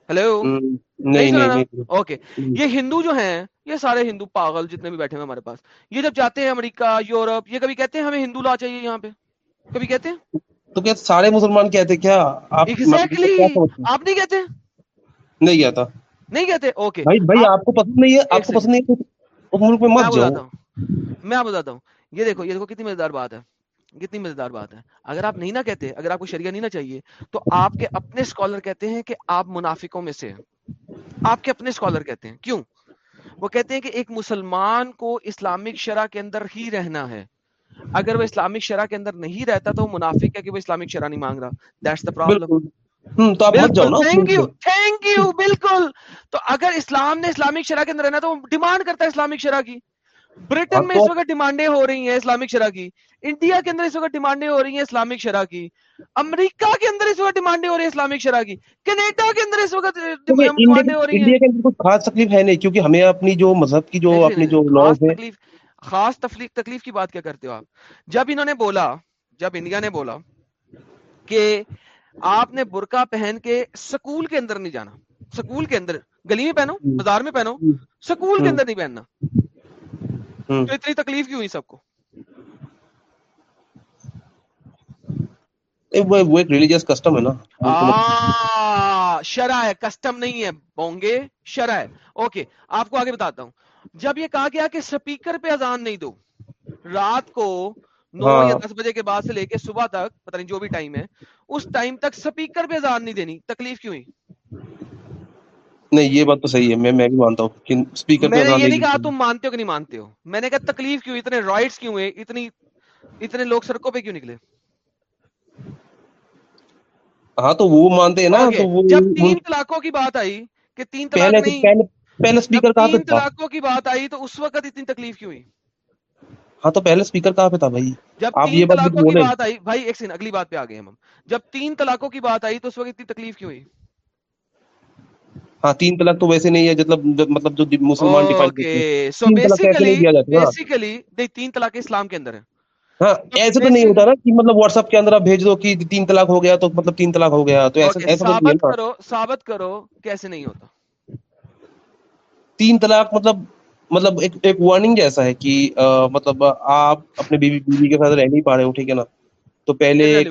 ہیلو نہیں نہیں اوکے یہ ہندو جو ہیں یہ سارے ہندو پاگل جتنے بھی بیٹھے ہیں ہمارے پاس۔ یہ جب جاتے ہیں امریکہ یورپ یہ کبھی کہتے ہیں ہمیں ہندو لا چاہیے یہاں پہ؟ کبھی کہتے ہیں؟ تو کیا سارے مسلمان کہتے کیا؟ آپ نہیں کہتے؟ نہیں کہتا۔ نہیں کہتے؟ اوکے بھائی آپ کو پسند نہیں ہے آپ کو. پسند نہیں ہے ملک میں مت جاؤ میں بتاتا ہوں۔ یہ دیکھو یہ دیکھو کتنی مزیدار بات ہے۔ کتنی مزیدار بات ہے۔ اگر آپ نہیں نہ کہتے اگر آپ کو شریعہ نہیں نہ چاہیے تو آپ کے اپنے اسکالر کہتے ہیں کہ آپ منافقوں میں سے آپ کے اپنے اسکالر کہتے ہیں۔ کیوں؟ وہ کہتے ہیں کہ ایک مسلمان کو اسلامک شرح کے اندر ہی رہنا ہے۔ اگر وہ اسلامک شرح کے اندر نہیں رہتا تو وہ منافق ہے کہ وہ اسلامک شرح نہیں مانگ رہا۔ دیٹس دا پرابلم تو آپ مت جاؤ نا۔ تھینک یو میں تھینک یو بالکل۔ تو اگر اسلام نے اسلامک شرح کے اندر رہنا تو ڈیمانڈ کرتا ہے اسلامک شرح کی۔ ہاں برٹن میں تو اس وقت ڈیمانڈیں ہو رہی ہیں اسلامک شرح کی۔ انڈیا کے اندر اس وقت ڈیمانڈیں ہو رہی ہیں اسلامک شرح کی۔ امریکہ کے اندر اس وقت ڈیمانڈیں ہو رہی ہیں اسلامک شرح کی۔ کینیڈا کے اندر اس وقت انڈیا ڈیمانڈیں ہو رہی ہیں۔ انڈیا کے اندر کچھ خاص تکلیف ہے نہیں کیونکہ ہمیں اپنی جو مذہب کی جو اپنی جو لاز ہیں تکلیف خاص تفلیق تکلیف کی بات کیا کرتے ہو آپ؟ جب انہوں نے بولا جب انڈیا نے بولا کہ آپ نے برقع پہن کے سکول کے اندر نہیں جانا۔ سکول کے اندر گلی میں پہنو بازار میں پہنو سکول کے اندر نہیں پہننا۔ تو اتنی تکلیف کیوں ہوئی سب کو؟ نہیں، وہ وہ ایک ریلیجیس کسٹم ہے نا۔ شرع ہے کسٹم نہیں ہے۔ بونگے شرع ہے۔ اوکے آپ کو آگے بتاتا ہوں۔ جب یہ کہا گیا کہ سپیکر پہ اذان نہیں دو رات کو نو یا ہاں۔ دس بجے کے بعد سے لے کے صبح تک پتہ نہیں جو بھی ٹائم ہے اس ٹائم تک سپیکر پہ اذان نہیں دینی۔ تکلیف کیوں ہوئی؟ نہیں یہ بات تو صحیح ہے۔ میں میں بھی مانتا ہوں کہ اسپیکر پہ میں نے یہ نہیں کہا تم مانتے ہو کہ نہیں مانتے ہو۔ میں نے کہا تکلیف کیوں اتنے رائٹس کیوں ہوئے؟ اتنی اتنے لوگ سڑکوں پہ کیوں نکلے؟ ہاں تو وہ مانتے ہیں نا تو وہ جب تین طلاقوں کی بات آئی کہ تین طلاق نہیں پہلے اسپیکر کہاں پہ تین تھا؟ طلاقوں کی بات آئی تو اس وقت اتنی تکلیف کیوں ہوئی؟ ہاں تو پہلے اسپیکر کہاں پہ تھا بھائی؟ جب آپ یہ بات کی بولے بات آئی بھائی ایک سیکنڈ اگلی بات پہ آ گئے ہم۔ جب تین طلاقوں کی بات آئی تو اس وقت اتنی تکلیف کیوں ہوئی؟ ہاں تین طلاق تو ویسے نہیں ہے مطلب مطلب جو مسلمان ڈیفائن کرتے ہیں۔ سو بیسیکلی بیسیکلی نہیں تین طلاق اسلام کے اندر ہے ہاں ایسے تو نہیں ہوتا نا کہ مطلب واٹس ایپ کے اندر آپ بھیج دو کہ تین طلاق ہو گیا تو مطلب تین طلاق ہو گیا تو ایسا ایسا ثابت کرو ثابت کرو کیسے نہیں ہوتا۔ تین طلاق مطلب مطلب ایک ایک وارننگ جیسا ہے کہ مطلب آپ اپنے بیوی بیوی کے ساتھ رہ نہیں پا رہے ہو ٹھیک ہے نا؟ تو پہلے ایک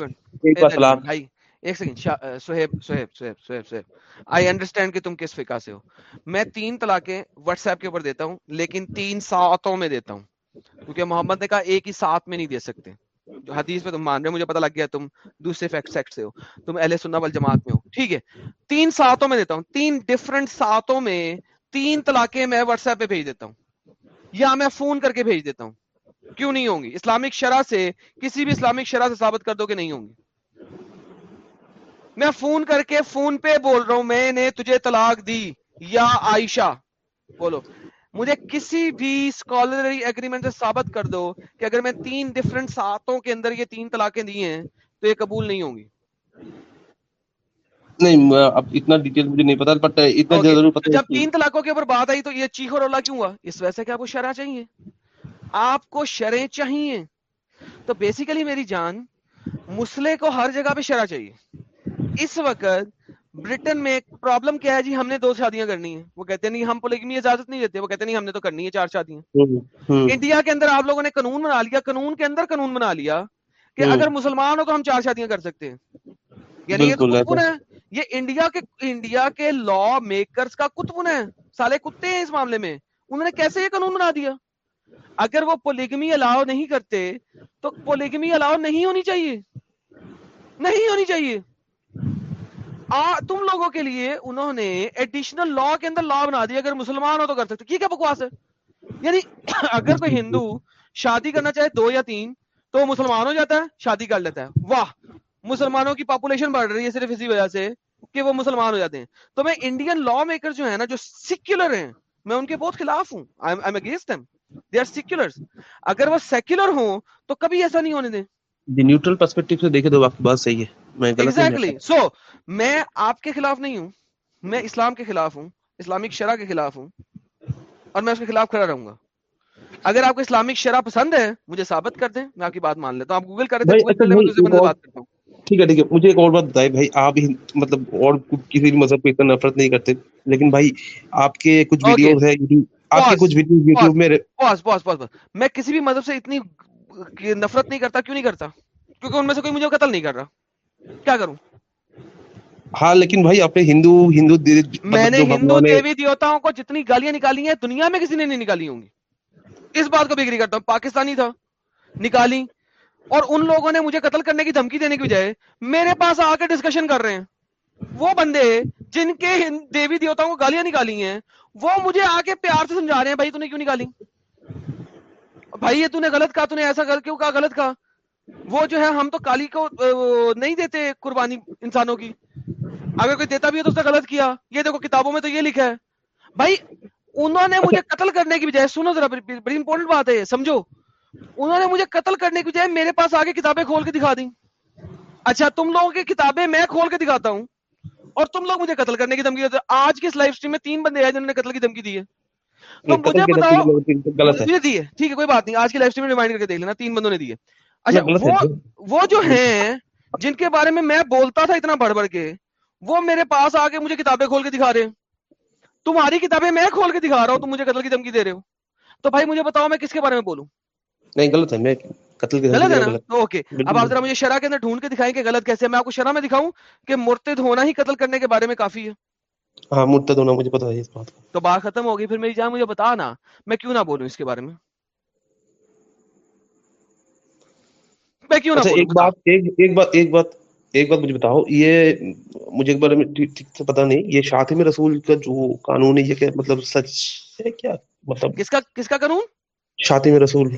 بھائی ایک second Suhaib Suhaib Suhaib Suhaib Suhaib. I understand کہ تم کس فقہ سے ہو۔ میں تین طلاقیں واٹس ایپ کے اوپر دیتا ہوں لیکن تین ساتوں میں دیتا ہوں۔ کیونکہ محمد نے کہا ایک ہی ساتھ میں نہیں دے سکتے۔ جو حدیث میں تم مان رہے ہو مجھے پتا لگ گیا تم دوسرے فیکٹ سیکٹ سے ہو۔ تم اہل سنہ والجماعت میں ہو ٹھیک ہے؟ تین ساتوں میں دیتا ہوں تین ڈفرنٹ ساتوں میں تین طلاقیں میں واٹس ایپ پہ بھیج دیتا ہوں، یا میں فون کر کے بھیج دیتا ہوں۔ کیوں نہیں ہوں گی؟ اسلامک شرح سے کسی بھی اسلامک شرح سے ثابت کر دو کہ نہیں ہوں گی۔ میں فون کر کے فون پہ بول رہا ہوں، میں نے تجھے طلاق دی، یا عائشہ۔ بولو۔ مجھے کسی بھی اسکالری ایگریمنٹ سے ثابت کر دو کہ اگر میں تین ڈفرنٹ ساتوں کے اندر یہ تین طلاقیں دی ہیں، تو یہ قبول نہیں ہوں گی۔ نہیں اب اتنا ڈیٹیل مجھے نہیں پتا بٹ اتنا ضرور پتا جب تین طلاقوں کے اوپر بات آئی تو یہ رولا کیوں ہوا؟ اس وجہ سے کہ آپ کو شرح چاہیے۔ آپ کو شرح چاہیے۔ تو بیسیکلی میری جان کو ہر جگہ پہ شرح چاہیے۔ اس وقت برٹن میں پرابلم کیا ہے؟ جی ہم نے دو شادیاں کرنی ہیں۔ وہ کہتے نہیں ہم پولیگمی اجازت نہیں دیتے۔ وہ کہتے نہیں ہم نے تو کرنی ہے چار شادیاں۔ انڈیا کے اندر آپ لوگوں نے قانون بنا لیا قانون کے اندر قانون بنا لیا کہ اگر مسلمان ہو تو ہم چار شادیاں کر سکتے ہیں۔ یعنی یہ تو ہے۔ یہ انڈیا کے انڈیا کے لا میکرز کا کتبن ہے۔ سالے کتے ہیں اس معاملے میں۔ انہوں نے کیسے یہ قانون بنا دیا؟ اگر وہ پولیگمی الاؤ نہیں کرتے تو پولیگمی الاؤ نہیں ہونی چاہیے۔ نہیں ہونی چاہیے۔ آ, تم لوگوں کے لیے انہوں نے ایڈیشنل لا کے اندر لا بنا دیا۔ اگر مسلمان ہو تو کر سکتے۔ کی کیا بکواس ہے؟ یعنی اگر کوئی ہندو شادی کرنا چاہے دو یا تین تو وہ مسلمان ہو جاتا ہے شادی کر لیتا ہے۔ واہ! مسلمانوں کی پاپولیشن بڑھ رہی ہے صرف اسی وجہ سے کہ وہ مسلمان ہو جاتے ہیں۔ تو میں انڈین لا میکر جو ہیں نا جو سیکولر ہیں میں ان کے بہت خلاف ہوں۔ سیکولر اگر وہ سیکولر ہوں تو کبھی ایسا نہیں ہونے دیں۔ نیوٹرل پرسپیکٹو سے دیکھے تو آپ کی بات صحیح ہے۔ میں exactly. so, میں آپ کے خلاف نہیں ہوں۔ میں اسلام کے خلاف ہوں اسلامک شرح کے خلاف ہوں اور میں اس کے خلاف کھڑا رہوں گا۔ اگر آپ کو اسلامک شرح پسند ہے مجھے ثابت کر دیں میں آپ کی بات مان لیتا ہوں۔ آپ گوگل کریں ٹھیک ہے ٹھیک ہے۔ مجھے ایک اور بات بتائیں بھائی آپ ہی مطلب اور کسی بھی مذہب کو اتنا نفرت نہیں کرتے لیکن بھائی آپ کے کچھ ویڈیوز ہیں آپ کے کچھ ویڈیوز یوٹیوب میں بس بس بس میں کسی بھی مذہب سے اتنی نفرت نہیں کرتا کیوں نہیں کرتا؟ کیونکہ ان میں سے کوئی مجھے قتل نہیں کر رہا۔ کیا کروں؟ ہاں لیکن بھائی آپ نے ہندو ہندو میں نے ہندو دیوی دیوتاؤں کو جتنی گالیاں نکالی ہیں دنیا میں کسی نے نہیں نکالی ہوں گی۔ اس بات کو بگری کرتا ہوں پاکستانی تھا نکالی۔ اور ان لوگوں نے مجھے قتل کرنے کی دھمکی دینے کی بجائے میرے پاس آ کے ڈسکشن کر رہے ہیں۔ وہ بندے جن کے دیوی دیوتاؤں کو گالیاں نکالی ہیں، وہ مجھے آ کے پیار سے سمجھا رہے ہیں، بھائی تھی کیوں نکالی؟ بھائی یہ نے غلط کہا ایسا غلط کیوں کہا؟ غلط کہا۔ وہ جو ہے، ہم تو کالی کو نہیں دیتے قربانی انسانوں کی۔ اگر کوئی دیتا بھی ہے تو اس نے غلط کیا۔ یہ دیکھو، کتابوں میں تو یہ لکھا ہے۔ بھائی، انہوں نے مجھے قتل کرنے کی بجائے، سنو ذرا، بڑی امپورٹنٹ بات ہے، سمجھو۔ انہوں نے مجھے قتل کرنے کی جائے میرے پاس آگے کتابیں کھول کے دکھا دیں۔ اچھا تم لوگوں کی کتابیں میں کھول کے دکھاتا ہوں۔ اور تم لوگ مجھے قتل کرنے کی دھمکی آج کے اس لائف سٹریم میں تین بندے آئے جنہوں نے قتل کی دھمکی دی ہے۔ تو مجھے بتاؤ دی ہے۔ ٹھیک ہے کوئی بات نہیں۔ آج کے لائف سٹریم میں ریمائنڈ کر کے دیکھ لینا تین بندوں نے دی ہے۔ اچھا وہ جو ہیں جن کے بارے میں میں بولتا تھا اتنا بڑھ بڑھ کے وہ میرے پاس آ کے مجھے کتابیں کھول کے دکھا رہے ہیں۔ تمہاری کتابیں میں کھول کے دکھا رہا ہوں تم مجھے قتل کی دھمکی دے رہے ہو۔ تو بھائی مجھے بتاؤ میں کس کے بارے میں بولوں؟ نہیں غلط ہے میں قتل کے غلط ہے اوکے اب آپ ذرا مجھے شرح کے اندر ڈھونڈ کے دکھائیں کہ غلط کیسے ہے میں آپ کو شرح میں دکھاؤں کہ مرتد ہونا ہی قتل کرنے کے بارے میں کافی ہے۔ ہاں مرتد ہونا مجھے پتہ ہے اس بات تو بات ختم ہو گئی پھر میری جان مجھے بتا نا میں کیوں نہ بولوں اس کے بارے میں؟ میں کیوں نہ اچھا، ایک بات ایک بات ایک بات ایک بات مجھے بتاؤ یہ مجھے ایک بار ٹھیک سے پتہ نہیں یہ شاطم رسول کا جو قانون ہے یہ مطلب سچ ہے کیا؟ مطلب کس کا کس کا قانون؟ شاطم رسول۔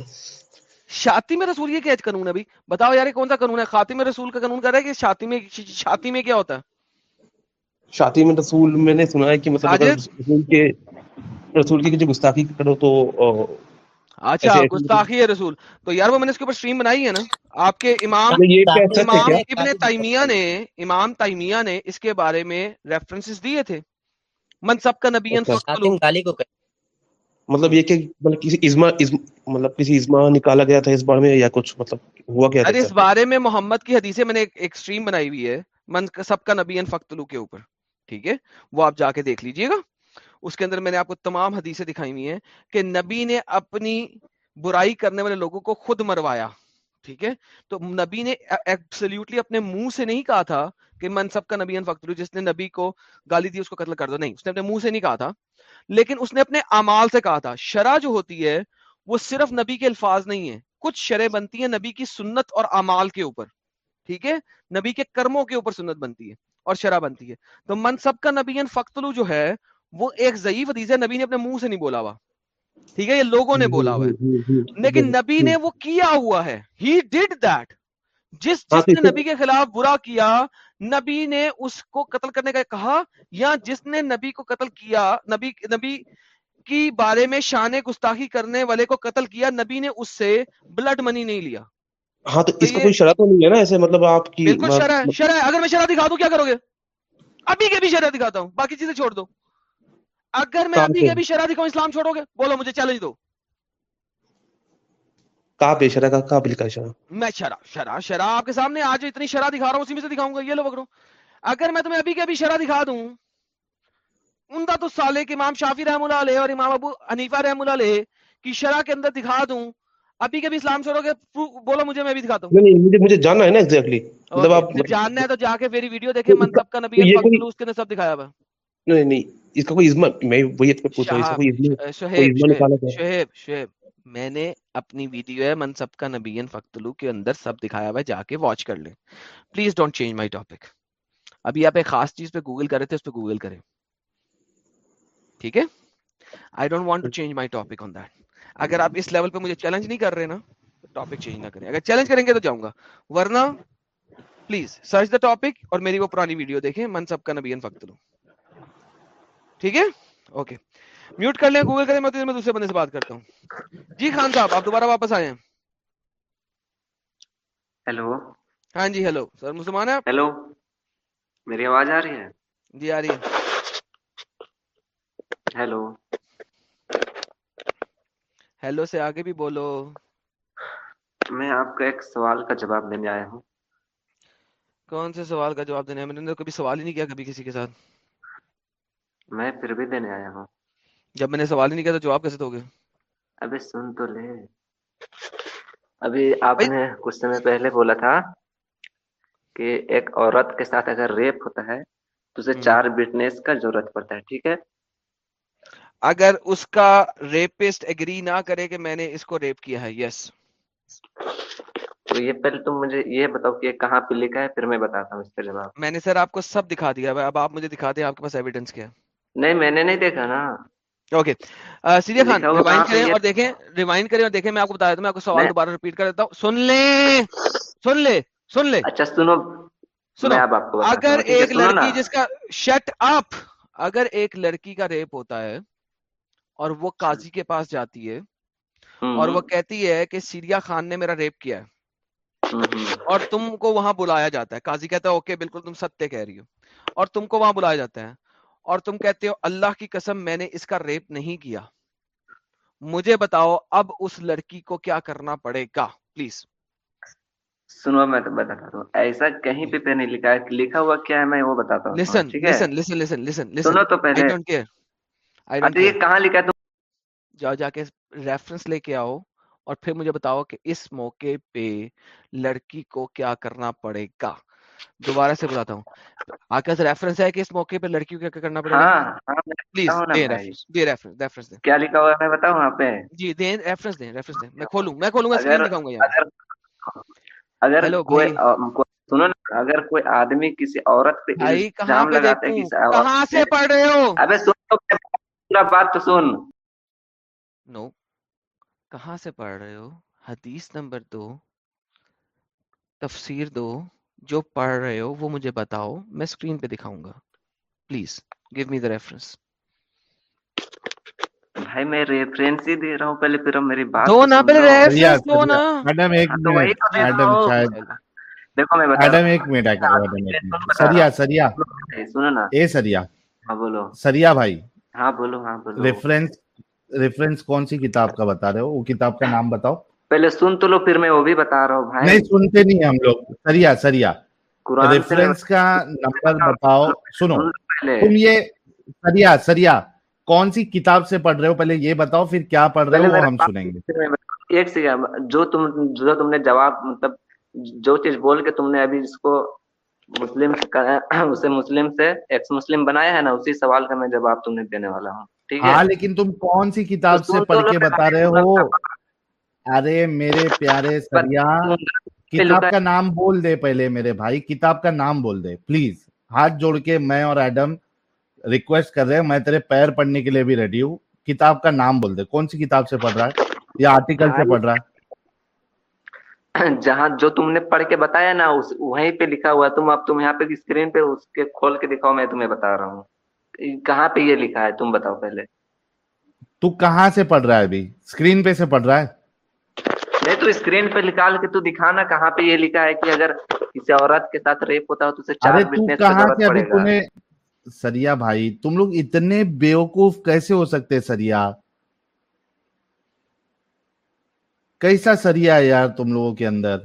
شاتی میں رسول یہ کیا قانون ہے بھائی بتاؤ یار کون سا قانون ہے؟ خاتم رسول کا قانون کر رہا ہے کہ شاتی میں شاتی میں کیا ہوتا ہے؟ شاتی میں رسول میں نے سنا ہے کہ مطلب اگر رسول کے رسول کی کچھ گستاخی کرو تو اچھا گستاخی ہے رسول۔ تو یار وہ میں نے اس کے اوپر سٹریم بنائی ہے نا۔ آپ کے امام امام ابن تیمیہ نے امام تیمیہ نے اس کے بارے میں ریفرنسز دیے تھے۔ منصب کا نبی اچھا۔ انسو کو کہتے ہیں مطلب یہ کہ مطلب کسی ازما مطلب کسی ازما نکالا گیا تھا اس بارے میں یا کچھ مطلب ہوا کیا ارے، اس بارے میں محمد کی حدیث میں نے ایک سٹریم بنائی ہوئی ہے، من سب کا نبی فقتلو کے اوپر، ٹھیک ہے؟ وہ آپ جا کے دیکھ لیجیے گا۔ اس کے اندر میں نے آپ کو تمام حدیثیں دکھائی ہوئی ہیں کہ نبی نے اپنی برائی کرنے والے لوگوں کو خود مروایا، ٹھیک ہے؟ تو نبی نے ایبسلیوٹلی اپنے منہ سے نہیں کہا تھا کہ من سب کا نبی فقتلو، جس نے نبی کو گالی دی، اس کو قتل کر دو، نہیں، اس نے اپنے منہ سے نہیں کہا تھا۔ لیکن اس نے اپنے امال سے کہا تھا شرع جو ہوتی ہے وہ صرف نبی کے الفاظ نہیں ہے کچھ شرح بنتی ہیں نبی کی سنت اور امال کے اوپر ٹھیک ہے؟ نبی کے کرموں کے اوپر سنت بنتی ہے اور شرح بنتی ہے۔ تو منصب کا نبی فختلو جو ہے وہ ایک ضعیف عدیز ہے نبی نے اپنے منہ سے نہیں بولا ہوا۔ ٹھیک ہے؟ یہ لوگوں نے بولا ہوا ہے۔ جی، جی، جی، لیکن نبی نے وہ کیا ہوا ہے۔ ہی ڈیڈ دیٹ جس جس نے نبی کے خلاف برا کیا نبی نے اس کو قتل کرنے کا کہا یا جس نے نبی کو قتل کیا نبی نبی کی بارے میں شان گستاخی کرنے والے کو قتل کیا نبی نے اس سے بلڈ منی نہیں لیا۔ ہاں تو اس کا کوئی شرح تو نہیں ہے نا ایسے؟ مطلب آپ کی بالکل شرح ہے شرح ہے۔ اگر میں شرح دکھا دوں کیا کرو گے؟ ابھی کے بھی شرح دکھاتا ہوں باقی چیزیں چھوڑ دو۔ اگر میں ابھی کے بھی شرح دکھاؤں اسلام چھوڑو گے؟ بولو مجھے چیلنج دو۔ کا بے شرح کا قابل کا شرح میں شرح شرح شرح آپ کے سامنے آج اتنی شرح دکھا رہا ہوں اسی میں سے دکھاؤں گا یہ لو پکڑو۔ اگر میں تمہیں ابھی کے ابھی شرح دکھا دوں عمدہ تو سالے کے امام شافی رحم اللہ علیہ اور امام ابو حنیفہ رحم اللہ علیہ کی شرح کے اندر دکھا دوں۔ ابھی کے بھی اسلام چھوڑو گے بولو مجھے میں بھی دکھاتا ہوں۔ مجھے جاننا ہے نا ایگزیکٹلی مطلب آپ جاننا ہے تو جا کے میری ویڈیو دیکھیں منتب کا نبی اس کے نے سب دکھایا ہوا نہیں نہیں اس کا کوئی ازمہ میں وہی پوچھ رہا اس کا کوئی ازمہ شہیب شہیب میں نے اپنی ویڈیو ہے منصب کا نبی فقتلو کے اندر سب دکھایا ہوا ہے، جا کے واچ کر لیں۔ Please don't change my topic ابھی آپ ایک خاص چیز پہ گوگل کر رہے تھے، اس پہ گوگل کریں۔ ٹھیک ہے؟ I don't want to change my topic on that اگر آپ اس لیول پہ مجھے چیلنج نہیں کر رہے نا ٹاپک چینج نہ کریں۔ اگر چیلنج کریں گے تو جاؤں گا۔ ورنہ پلیز سرچ دا ٹاپک اور میری وہ پرانی ویڈیو دیکھیں منصب کا نبی فقتلو ٹھیک ہے؟ اوکے میوٹ کر لیں گوگل کریں میں میں دوسرے بندے سے بات کرتا ہوں۔ جی خان صاحب آپ دوبارہ واپس آئے ہیں۔ ہیلو ہاں جی ہیلو سر مسلمان آپ؟ ہیلو میری آواز آ رہی ہے؟ جی آ رہی ہے۔ ہیلو ہیلو سے آگے بھی بولو۔ میں آپ کا ایک سوال کا جواب دینے آیا ہوں۔ کون سے سوال کا جواب دینا ہے میں نے کبھی سوال ہی نہیں کیا کبھی کسی کے ساتھ۔ میں پھر بھی دینے آیا ہوں۔ جب میں نے سوال ہی نہیں کیا تو جواب کیسے دو گے؟ ابھی سن تو لے۔ ابھی آپ نے کچھ سمے پہلے بولا تھا کہ ایک عورت کے ساتھ اگر ریپ ہوتا ہے تو اسے چار وٹنس کا ضرورت پڑتا ہے ٹھیک ہے؟ اگر اس کا ریپسٹ ایگری نہ کرے کہ میں نے اس کو ریپ کیا ہے یس تو یہ پہلے تم مجھے یہ بتاؤ کہ کہاں پہ لکھا ہے پھر میں بتاتا ہوں اس کا جواب۔ میں نے سر آپ کو سب دکھا دیا اب آپ مجھے دکھا دیں آپ کے پاس ایویڈنس کیا ہے۔ نہیں میں نے نہیں دیکھا نا۔ اوکے سیدھے خان ریوائنڈ کریں اور دیکھیں ریوائنڈ کریں اور دیکھیں میں آپ کو بتا دیتا ہوں میں آپ کو سوال دوبارہ ریپیٹ کر دیتا ہوں۔ سن لیں سن لے سن لے اچھا سنو۔ سنو۔ اگر ایک لڑکی جس کا شٹ اپ اگر ایک لڑکی کا ریپ ہوتا ہے اور وہ قاضی کے پاس جاتی ہے اور وہ کہتی ہے کہ سیریا خان نے میرا ریپ کیا ہے۔ اور تم کو وہاں بلایا جاتا ہے۔ قاضی کہتا ہے اوکے بالکل تم ستیہ کہہ رہی ہو۔ اور تم کو وہاں بلایا جاتا ہے۔ اور تم کہتے ہو اللہ کی قسم میں نے اس کا ریپ نہیں کیا۔ مجھے بتاؤ اب اس لڑکی کو کیا کرنا پڑے گا؟ پلیز سنو میں تو بتاتا ہوں۔ ایسا کہیں پہ پہ نہیں لکھا ہے۔ لکھا ہوا کیا ہے میں وہ بتاتا ہوں۔ لسن لسن لسن لسن لسن سنو تو آئی پہلے۔ ڈونٹ کیئر آئی ڈونٹ تو یہ کہاں لکھا تم جاؤ جا کے ریفرنس لے کے آؤ اور پھر مجھے بتاؤ کہ اس موقع پہ لڑکی کو کیا کرنا پڑے گا۔ دوبارہ سے بتاتا ہوں۔ آپ کے ریفرنس ہے کہ اس موقع پہ لڑکی کو کیا کرنا پڑے گا؟ ہاں ہاں پلیز بتاؤں نا دیں ریفرنس دیں ریفرنس ریفرنس دیں۔ کیا لکھا ہوا ہے میں بتاؤں پہ؟ جی دیں ریفرنس دیں ریفرنس دیں۔ میں کھولوں میں کھولوں گا اسکرین دکھاؤں گا اگر کوئی سنو نا اگر کوئی آدمی کسی عورت پہ الزام لگاتا ہے کہاں سے پڑھ رہے ہو؟ ابے سن تو پورا بات تو سن۔ نو کہاں سے پڑھ رہے ہو؟ حدیث نمبر دو تفسیر دو۔ جو پڑھ رہے ہو وہ مجھے بتاؤ میں اسکرین پہ دکھاؤں گا۔ Please give me the reference بھائی میں ریفرنس ہی دے رہا ہوں۔ پہلے پھر اب میری بات دو تو نا سن پہلے لو سریا ریفرنس دو نا۔ سریا ایڈم ایک ہاں منٹ شاید۔ دیکھو میں بتا ایک منٹ ایک منٹ۔ سریا سریا۔ سنو نا۔ اے سریا۔ ہاں بولو۔ سریا بھائی۔ ہاں بولو ہاں بولو۔ ریفرنس ریفرنس کون سی کتاب کا بتا رہے ہو؟ وہ کتاب کا نام بتاؤ۔ پہلے سن تو لو پھر میں وہ بھی بتا رہا ہوں نہیں بھائی سنتے نہیں ہم لوگ۔ سریا سریا۔ سے ریفرنس کا نمبر بتاؤ۔ سنو۔ تم یہ سریا سریا کون سی کتاب سے پڑھ رہے ہو؟ پہلے یہ بتاؤ پھر کیا پڑھ رہے ہو؟ وہ ہم سنیں گے۔ ایک سیکنڈ جو تم جو تم نے جواب مطلب جو چیز بول کے تم نے ابھی اس کو مسلم سے اسے مسلم سے ایکس مسلم بنایا ہے نا اسی سوال کا میں جواب تم نے دینے والا ہوں۔ ٹھیک ہے؟ ہاں لیکن تم کون سی کتاب سے پڑھ کے بتا رہے ہو؟ ارے میرے پیارے سریا کتاب کا نام بول دے پہلے میرے بھائی کتاب کا نام بول دے پلیز۔ ہاتھ جوڑ کے میں اور ایڈم ریکویسٹ کر رہے ہیں میں تیرے پیر پڑھنے کے لیے بھی ریڈی ہوں۔ کتاب کا نام بول دے کون سی کتاب سے پڑھ رہا ہے؟ یا آرٹیکل سے پڑھ رہا ہے؟ جہاں جو تم نے پڑھ کے بتایا نا وہیں پہ لکھا ہوا تم اب تم یہاں پہ اسکرین پہ اس کے کھول کے دکھاؤ میں تمہیں بتا رہا ہوں۔ کہاں پہ یہ لکھا ہے؟ تم بتاؤ پہلے۔ تو کہاں سے پڑھ رہا ہے ابھی؟ اسکرین پہ سے پڑھ رہا ہے؟ نہیں تو اسکرین پہ نکال کے تو دکھانا کہاں پہ یہ لکھا ہے کہ اگر کسی عورت کے ساتھ ریپ ہوتا ہو تو اسے چار وٹنس کی پڑے گا؟ سریا بھائی تم لوگ اتنے بیوقوف کیسے ہو سکتے سریا؟ کیسا سریا ہے یار تم لوگوں کے اندر؟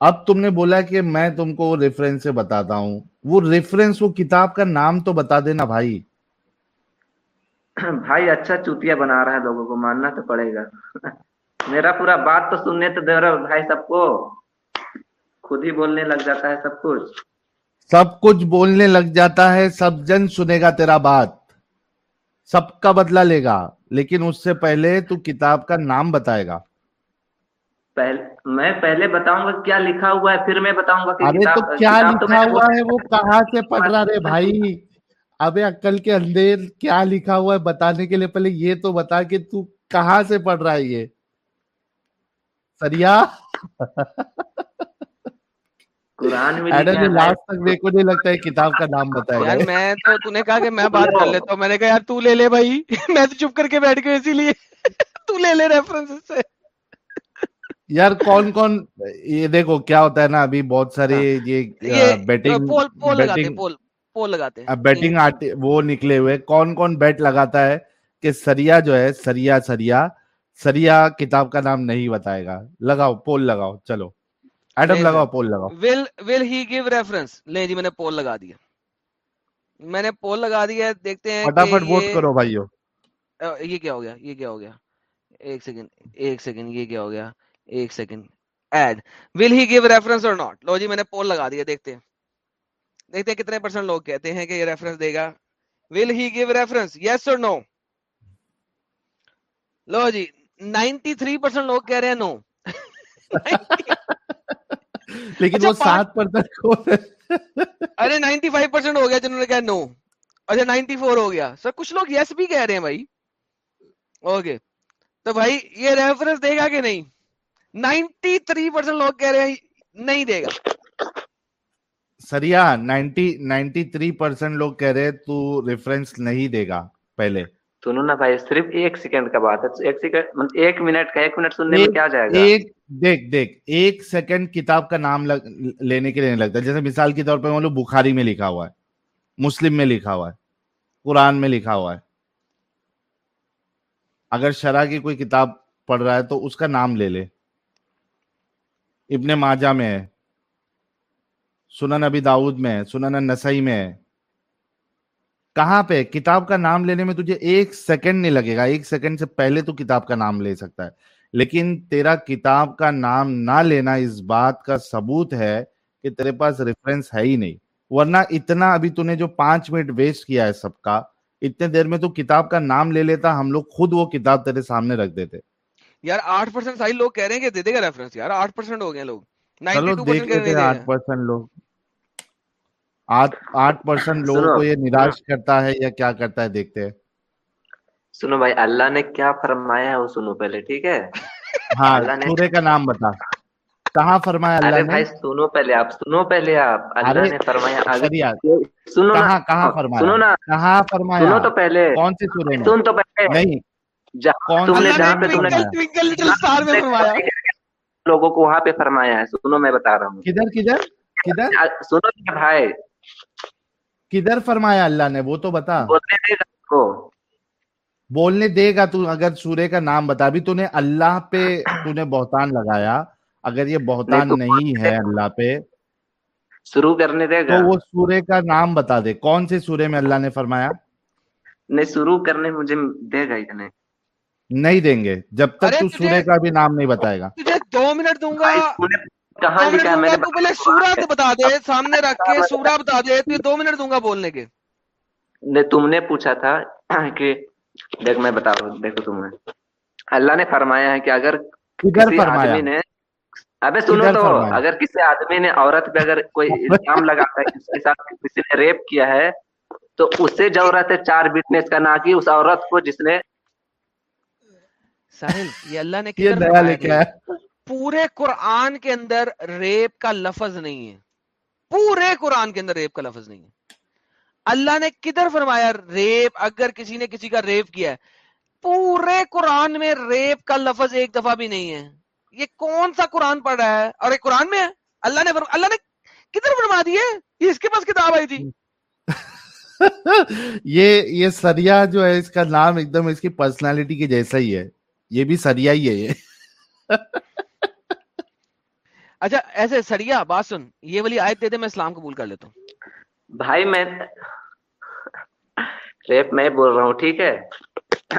اب تم نے بولا کہ میں تم کو وہ ریفرنس سے بتاتا ہوں۔ وہ ریفرنس وہ کتاب کا نام تو بتا دینا بھائی۔ بھائی اچھا چوتیا بنا رہا ہے لوگوں کو ماننا تو پڑے گا۔ میرا پورا بات تو سننے تو دے رہا بھائی سب کو۔ خود ہی بولنے لگ جاتا ہے سب کچھ۔ سب کچھ بولنے لگ جاتا ہے سب جن سنے گا تیرا بات۔ سب کا بدلہ لے گا لیکن اس سے پہلے تو کتاب کا نام بتائے گا۔ میں پہلے بتاؤں گا کیا لکھا ہوا ہے پھر میں بتاؤں گا ارے تو کیا لکھا ہوا ہے وہ کہاں سے پڑھ رہا رہے بھائی؟ ابے عقل کے اندر کیا لکھا ہوا ہے بتانے کے لیے پہلے یہ تو بتا کہ تو کہاں سے پڑھ رہا ہے یہ۔ سریا۔ قرآن میں لاسٹ تک میرے کو نہیں لگتا ہے کتاب کا نام بتایا یار میں تو تو نے کہا کہ میں بات کر لیتا ہوں۔ میں نے کہا یار تو لے لے بھائی۔ میں تو چپ کر کے بیٹھ گئی اسی لیے۔ تو لے لے ریفرنسز سے۔ یار کون کون یہ دیکھو کیا ہوتا ہے نا ابھی بہت سارے ہاں۔ یہ بیٹنگ پول پول لگاتے ہیں پول پول لگاتے ہیں۔ بیٹنگ وہ نکلے ہوئے۔ کون کون بیٹ لگاتا ہے کہ سریا جو ہے سریا سریا۔ سریا کتاب کا نام نہیں بتائے گا۔ لگاؤ پول لگاؤ چلو۔ ایڈم لگاؤ پول لگاؤ۔ ول ول ہی گیو ریفرنس نہیں جی میں نے پول لگا دیا۔ میں نے پول لگا دیا دیکھتے ہیں فٹافٹ ووٹ کرو بھائیو۔ یہ کیا ہو گیا؟ یہ کیا ہو گیا؟ ایک سیکنڈ ایک سیکنڈ یہ کیا ہو گیا؟ ایک second and will he give reference اور ناٹ لو جی میں نے پول لگا دیا دیکھتے ہیں۔ دیکھتے ہیں کتنے پرسنٹ لوگ کہتے ہیں کہ یہ ریفرنس دے گا۔ Will he give reference yes اور نو لو جی نائنٹی تھری پرسینٹ لوگ کہہ رہے ہیں نو لیکن اچھا، وہ سات پرسینٹ ارے نائنٹی فائیو پرسینٹ ہو گیا جنہوں نے کہا نو اچھا نائنٹی فور ہو گیا۔ سر کچھ لوگ یس بھی کہہ رہے ہیں بھائی۔ اوکے تو بھائی یہ ریفرنس دے گا کہ نہیں؟ نائنٹی تھری پرسینٹ لوگ کہہ رہے ہیں نہیں دے گا۔ سریا نائنٹی نائنٹی تھری پرسینٹ لوگ کہہ رہے تو ریفرنس نہیں دے گا پہلے۔ سنو نا بھائی صرف ایک سیکنڈ کا بات ہے۔ ایک سیکنڈ مطلب ایک منٹ کا ایک منٹ سننے میں کیا جائے گا؟ ایک دیکھ دیکھ ایک سیکنڈ کتاب کا نام لگ, لینے کے لیے لگتا۔ ہے جیسے مثال کے طور پہ لوگ بخاری میں لکھا ہوا ہے مسلم میں لکھا ہوا ہے قرآن میں لکھا ہوا ہے۔ اگر شرع کی کوئی کتاب پڑھ رہا ہے تو اس کا نام لے لے۔ ابن ماجہ میں ہے سنن ابی داؤد میں ہے سنن نسائی میں ہے۔ کہاں پہ؟ کتاب کا نام لینے میں تجھے ایک سیکنڈ نہیں لگے گا ایک سیکنڈ سے پہلے تو کتاب کا نام لے سکتا ہے۔ لیکن تیرا کتاب کا نام نہ لینا اس بات کا ثبوت ہے کہ تیرے پاس ریفرنس ہے ہی نہیں۔ ورنہ اتنا ابھی تو نے جو پانچ منٹ ویسٹ کیا ہے سب کا اتنے دیر میں تو کتاب کا نام لے لیتا ہم لوگ خود وہ کتاب تیرے سامنے رکھ دیتے۔ یار آٹھ پرسینٹ لوگ کہہ رہے ہیں کہ دے دے گا ریفرنس یار آٹھ پرسینٹ ہو گئے لوگ۔ چلو دیکھ لیتے آٹھ پرسینٹ لوگ۔ آٹھ آٹھ پرسنٹ لوگوں کو یہ نراش کرتا ہے یا کیا کرتا ہے دیکھتے ہیں؟ سنو بھائی اللہ نے کیا فرمایا ہے وہ سنو پہلے ٹھیک ہے؟ ہاں سورے کا نام بتا۔ کہاں فرمایا اللہ نے؟ بھائی سنو پہلے آپ سنو پہلے آپ۔ اللہ نے فرمایا سنو کہاں کہاں فرمایا؟ سنو نا۔ کہاں فرمایا؟ سنو تو پہلے۔ کون سی سورے میں؟ سن تو پہلے۔ نہیں۔ جہاں تم نے جہاں پہ تم نے لوگوں کو وہاں پہ فرمایا ہے۔ سنو میں بتا رہا ہوں۔ کدھر کدھر؟ کدھر؟ سنو بھائی۔ کدھر فرمایا اللہ نے؟ وہ تو بتا۔ بولنے دے گا تو۔ اگر سورے کا نام بتا بھی تو نے اللہ پہ تو نے بہتان لگایا۔ اگر یہ بہتان نہیں ہے اللہ پہ شروع کرنے دے گا۔ تو وہ سورے کا نام بتا دے۔ کون سے سورے میں اللہ نے فرمایا؟ نہیں شروع کرنے مجھے دے گا اتنے نہیں دیں گے۔ جب تک تو سورے کا بھی نام نہیں بتائے گا۔ تجھے دو منٹ دوں گا۔ کہاں لکھا ہے؟ پہلے تو بتا دے سامنے رکھ کے بتا دے تو دو منٹ دوں گا بولنے کے۔ تم نے پوچھا تھا کہ دیکھ میں بتا رہا ہوں دیکھو اللہ نے فرمایا ہے کہ اگر کسی آدمی نے ابھی سنو تو اگر کسی آدمی نے عورت پہ اگر کوئی الزام لگاتا ہے اس کے ساتھ کسی نے ریپ کیا ہے تو اسے عورت ہے چار بٹنس کا نہ اس عورت کو جس نے ساحل یہ اللہ نے کیا لے کے پورے قرآن کے اندر ریپ کا لفظ نہیں ہے۔ پورے قرآن کے اندر ریپ کا لفظ نہیں ہے۔ اللہ نے کدھر فرمایا ریپ؟ اگر کسی نے کسی کا ریپ کیا ہے، پورے قرآن میں ریپ کا لفظ ایک دفعہ بھی نہیں ہے۔ یہ کون سا قرآن پڑھ رہا ہے؟ اور ایک قرآن میں ہے؟ اللہ نے اللہ نے کدھر فرما دی ہے؟ یہ اس کے پاس کتاب آئی تھی۔ یہ یہ سریا جو ہے، اس کا نام ایک دم اس کی پرسنالٹی کے جیسا ہی ہے۔ یہ بھی سریا ہی ہے یہ۔ اچھا ایسے سڑیا بات سن یہ والی آیت دے دے میں اسلام قبول کر لیتا ہوں۔ بھائی میں ریپ میں بول رہا ہوں ٹھیک ہے؟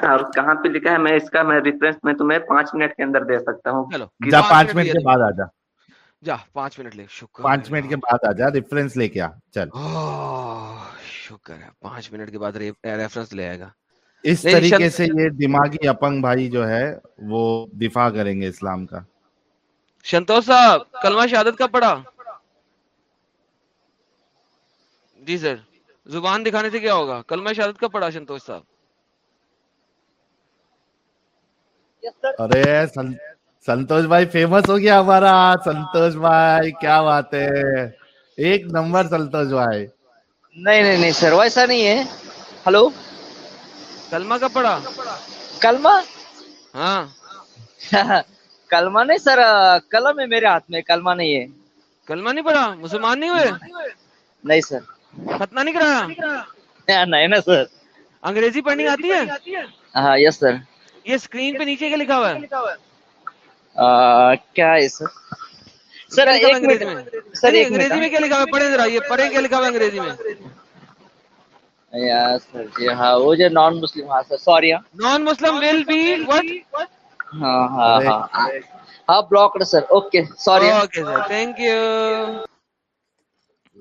اور کہاں پہ لکھا ہے میں اس کا میں ریفرنس میں تمہیں پانچ منٹ کے اندر دے سکتا ہوں۔ جا پانچ منٹ کے بعد آ جا۔ جا پانچ منٹ لے شکر پانچ منٹ کے بعد آ جا ریفرنس لے کے آ چل۔ شکر ہے۔ پانچ منٹ کے بعد ریفرنس لے آئے گا۔ اس طریقے سے یہ دماغی اپنگ بھائی جو ہے وہ دفاع کریں گے اسلام کا۔ شنتو صاحب کلمہ شہادت کا پڑھا؟ جی سر زبان دکھانے سے کیا ہوگا؟ کلمہ شہادت کا پڑھا شنتو صاحب؟ ارے سنتوش بھائی فیمس ہو گیا ہمارا۔ سنتوش بھائی کیا بات ہے؟ ایک نمبر سنتوش بھائی۔ نہیں نہیں نہیں سر ویسا نہیں ہے۔ ہلو؟ کلمہ کا پڑھا؟ کلمہ؟ ہاں۔ کلمہ نہیں سر کلم ہے میرے ہاتھ میں کلمہ نہیں ہے۔ کلمہ نہیں پڑھا؟ مسلمان نہیں ہوئے؟ نہیں سر۔ ختمہ نہیں کرایا؟ نہیں نا سر۔ انگریزی پڑھنی آتی ہے؟ ہاں یس سر۔ یہ اسکرین پہ نیچے کیا لکھا ہوا ہے؟ کیا ہے سر؟ سر انگریزی میں سر انگریزی میں کیا لکھا ہوا ہے؟ پڑھیں ذرا یہ پڑھیں کیا لکھا ہوا انگریزی میں؟ یس سر جی ہاں وہ جو نان مسلم ہاں سر سوری ہاں۔ Non Muslim will be what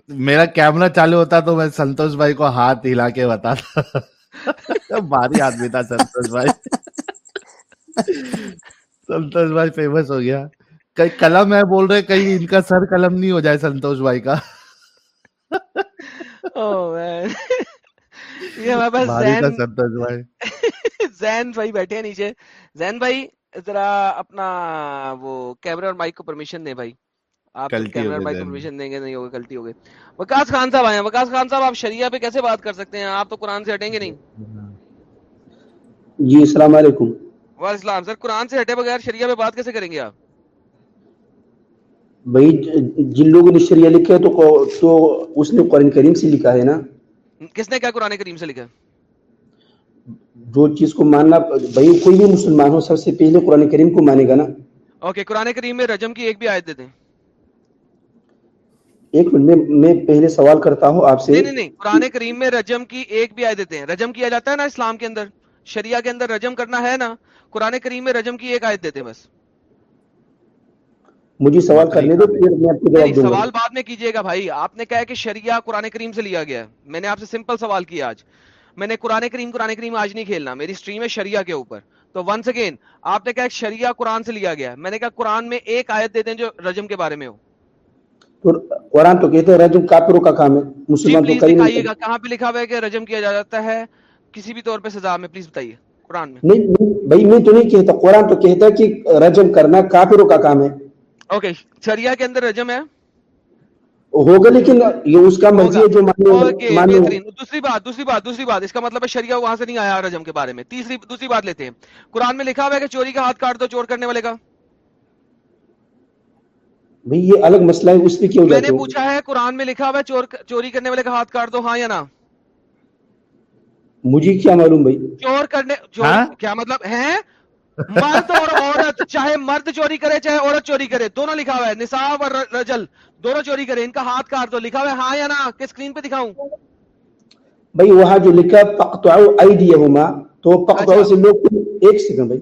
میرا کیمرہ چالو ہوتا تو میں سنتوش بھائی کو ہاتھ ہلا کے بتاتا۔ بھاری آدمی تھا سنتوش بھائی۔ سنتوش بھائی فیمس ہو گیا۔ کئی قلم ہے بول رہے کہیں ان کا سر قلم نہیں ہو جائے سنتوش بھائی کا۔ oh, یہ ہمارے پاس زین بھائی۔ بیٹھے نیچے۔ زین بھائی ذرا اپنا وہ کیمرہ اور مائک کو پرمیشن دیں بھائی۔ آپ تو قرآن سے ہٹیں گے نہیں۔ جی السلام علیکم۔ وعلیکم سر قرآن سے ہٹے بغیر شریعہ پہ بات کیسے کریں گے آپ؟ بھائی جن لوگوں نے شریعہ لکھا ہے تو, تو اس نے قرآن کریم سے لکھا ہے نا؟ کس نے کیا قرآن کریم سے لکھا ہے؟ جو چیز کو ماننا بھائی کوئی بھی مسلمان ہو سب سے پہلے قرآن کریم کو مانے گا نا۔ اوکے قرآن کریم میں رجم کی ایک بھی آیت دے دیں۔ ایک منٹ میں پہلے سوال کرتا ہوں آپ سے۔ نہیں نہیں قرآن کریم میں رجم کی ایک بھی آیت دیتے ہیں رجم کیا جاتا ہے نا اسلام کے اندر؟ شریعہ کے اندر رجم کرنا ہے نا قرآن کریم میں رجم کی ایک آیت دیتے ہیں بس۔ مجھے سوال کرنے دو پھر میں آپ کو جواب دوں سوال بعد میں کیجیے گا بھائی۔ آپ نے کہا کہ شریعہ قرآن کریم سے لیا گیا ہے۔ میں نے آپ سے سمپل سوال کیا آج۔ میں نے قرآن کریم قرآن کریم آج نہیں کھیلنا میری اسٹریم ہے شریعہ کے اوپر۔ تو ونس اگین آپ نے کہا ایک شریعہ قرآن سے لیا گیا ہے۔ میں نے کہا قرآن میں ایک آیت دے دیں جو رجم کے بارے میں ہو۔ قرآن تو کہتے ہیں رجم کافروں کا کام ہے جی، مسلمان تو کہیں نہیں کہاں پہ لکھا ہوا ہے کہ رجم کیا جاتا ہے؟ کسی بھی طور پہ سزا میں پلیز بتائیے۔ قرآن میں۔ نہیں بھائی میں تو نہیں کہتا۔ قرآن تو کہتا ہے کہ رجم کرنا کافروں کا کام ہے۔ اوکے شریعہ کے اندر رجم ہے۔ ہوگا لیکن یہ اس کا مرضی ہے جو بہترین دوسری بات دوسری بات دوسری بات اس کا مطلب ہے شریعہ وہاں سے نہیں آیا رجم کے بارے میں۔ تیسری دوسری بات لیتے ہیں۔ قرآن میں لکھا ہوا ہے کہ چوری کا ہاتھ کاٹ دو چور کرنے والے کا۔ بھئی یہ الگ مسئلہ ہے اس پہ کیوں میں نے پوچھا ہے قرآن میں لکھا ہوا ہے چور چوری کرنے والے کا ہاتھ کاٹ دو ہاں یا نا مجھے کیا معلوم بھائی؟ چور کرنے چور ہاں؟ کیا مطلب ہے؟ مرد اور عورت چاہے مرد چوری کرے چاہے عورت چوری کرے دونوں لکھا ہوا ہے۔ نصاب اور رجل دونوں چوری کرے ان کا ہاتھ کار تو لکھا ہوا ہے ہاں یا نا کس سکرین پہ دکھاؤں؟ بھائی وہاں جو لکھا پقتعو ایدیہما تو پقتعو اچھا۔ سے لوگ ایک سیکنڈ بھائی۔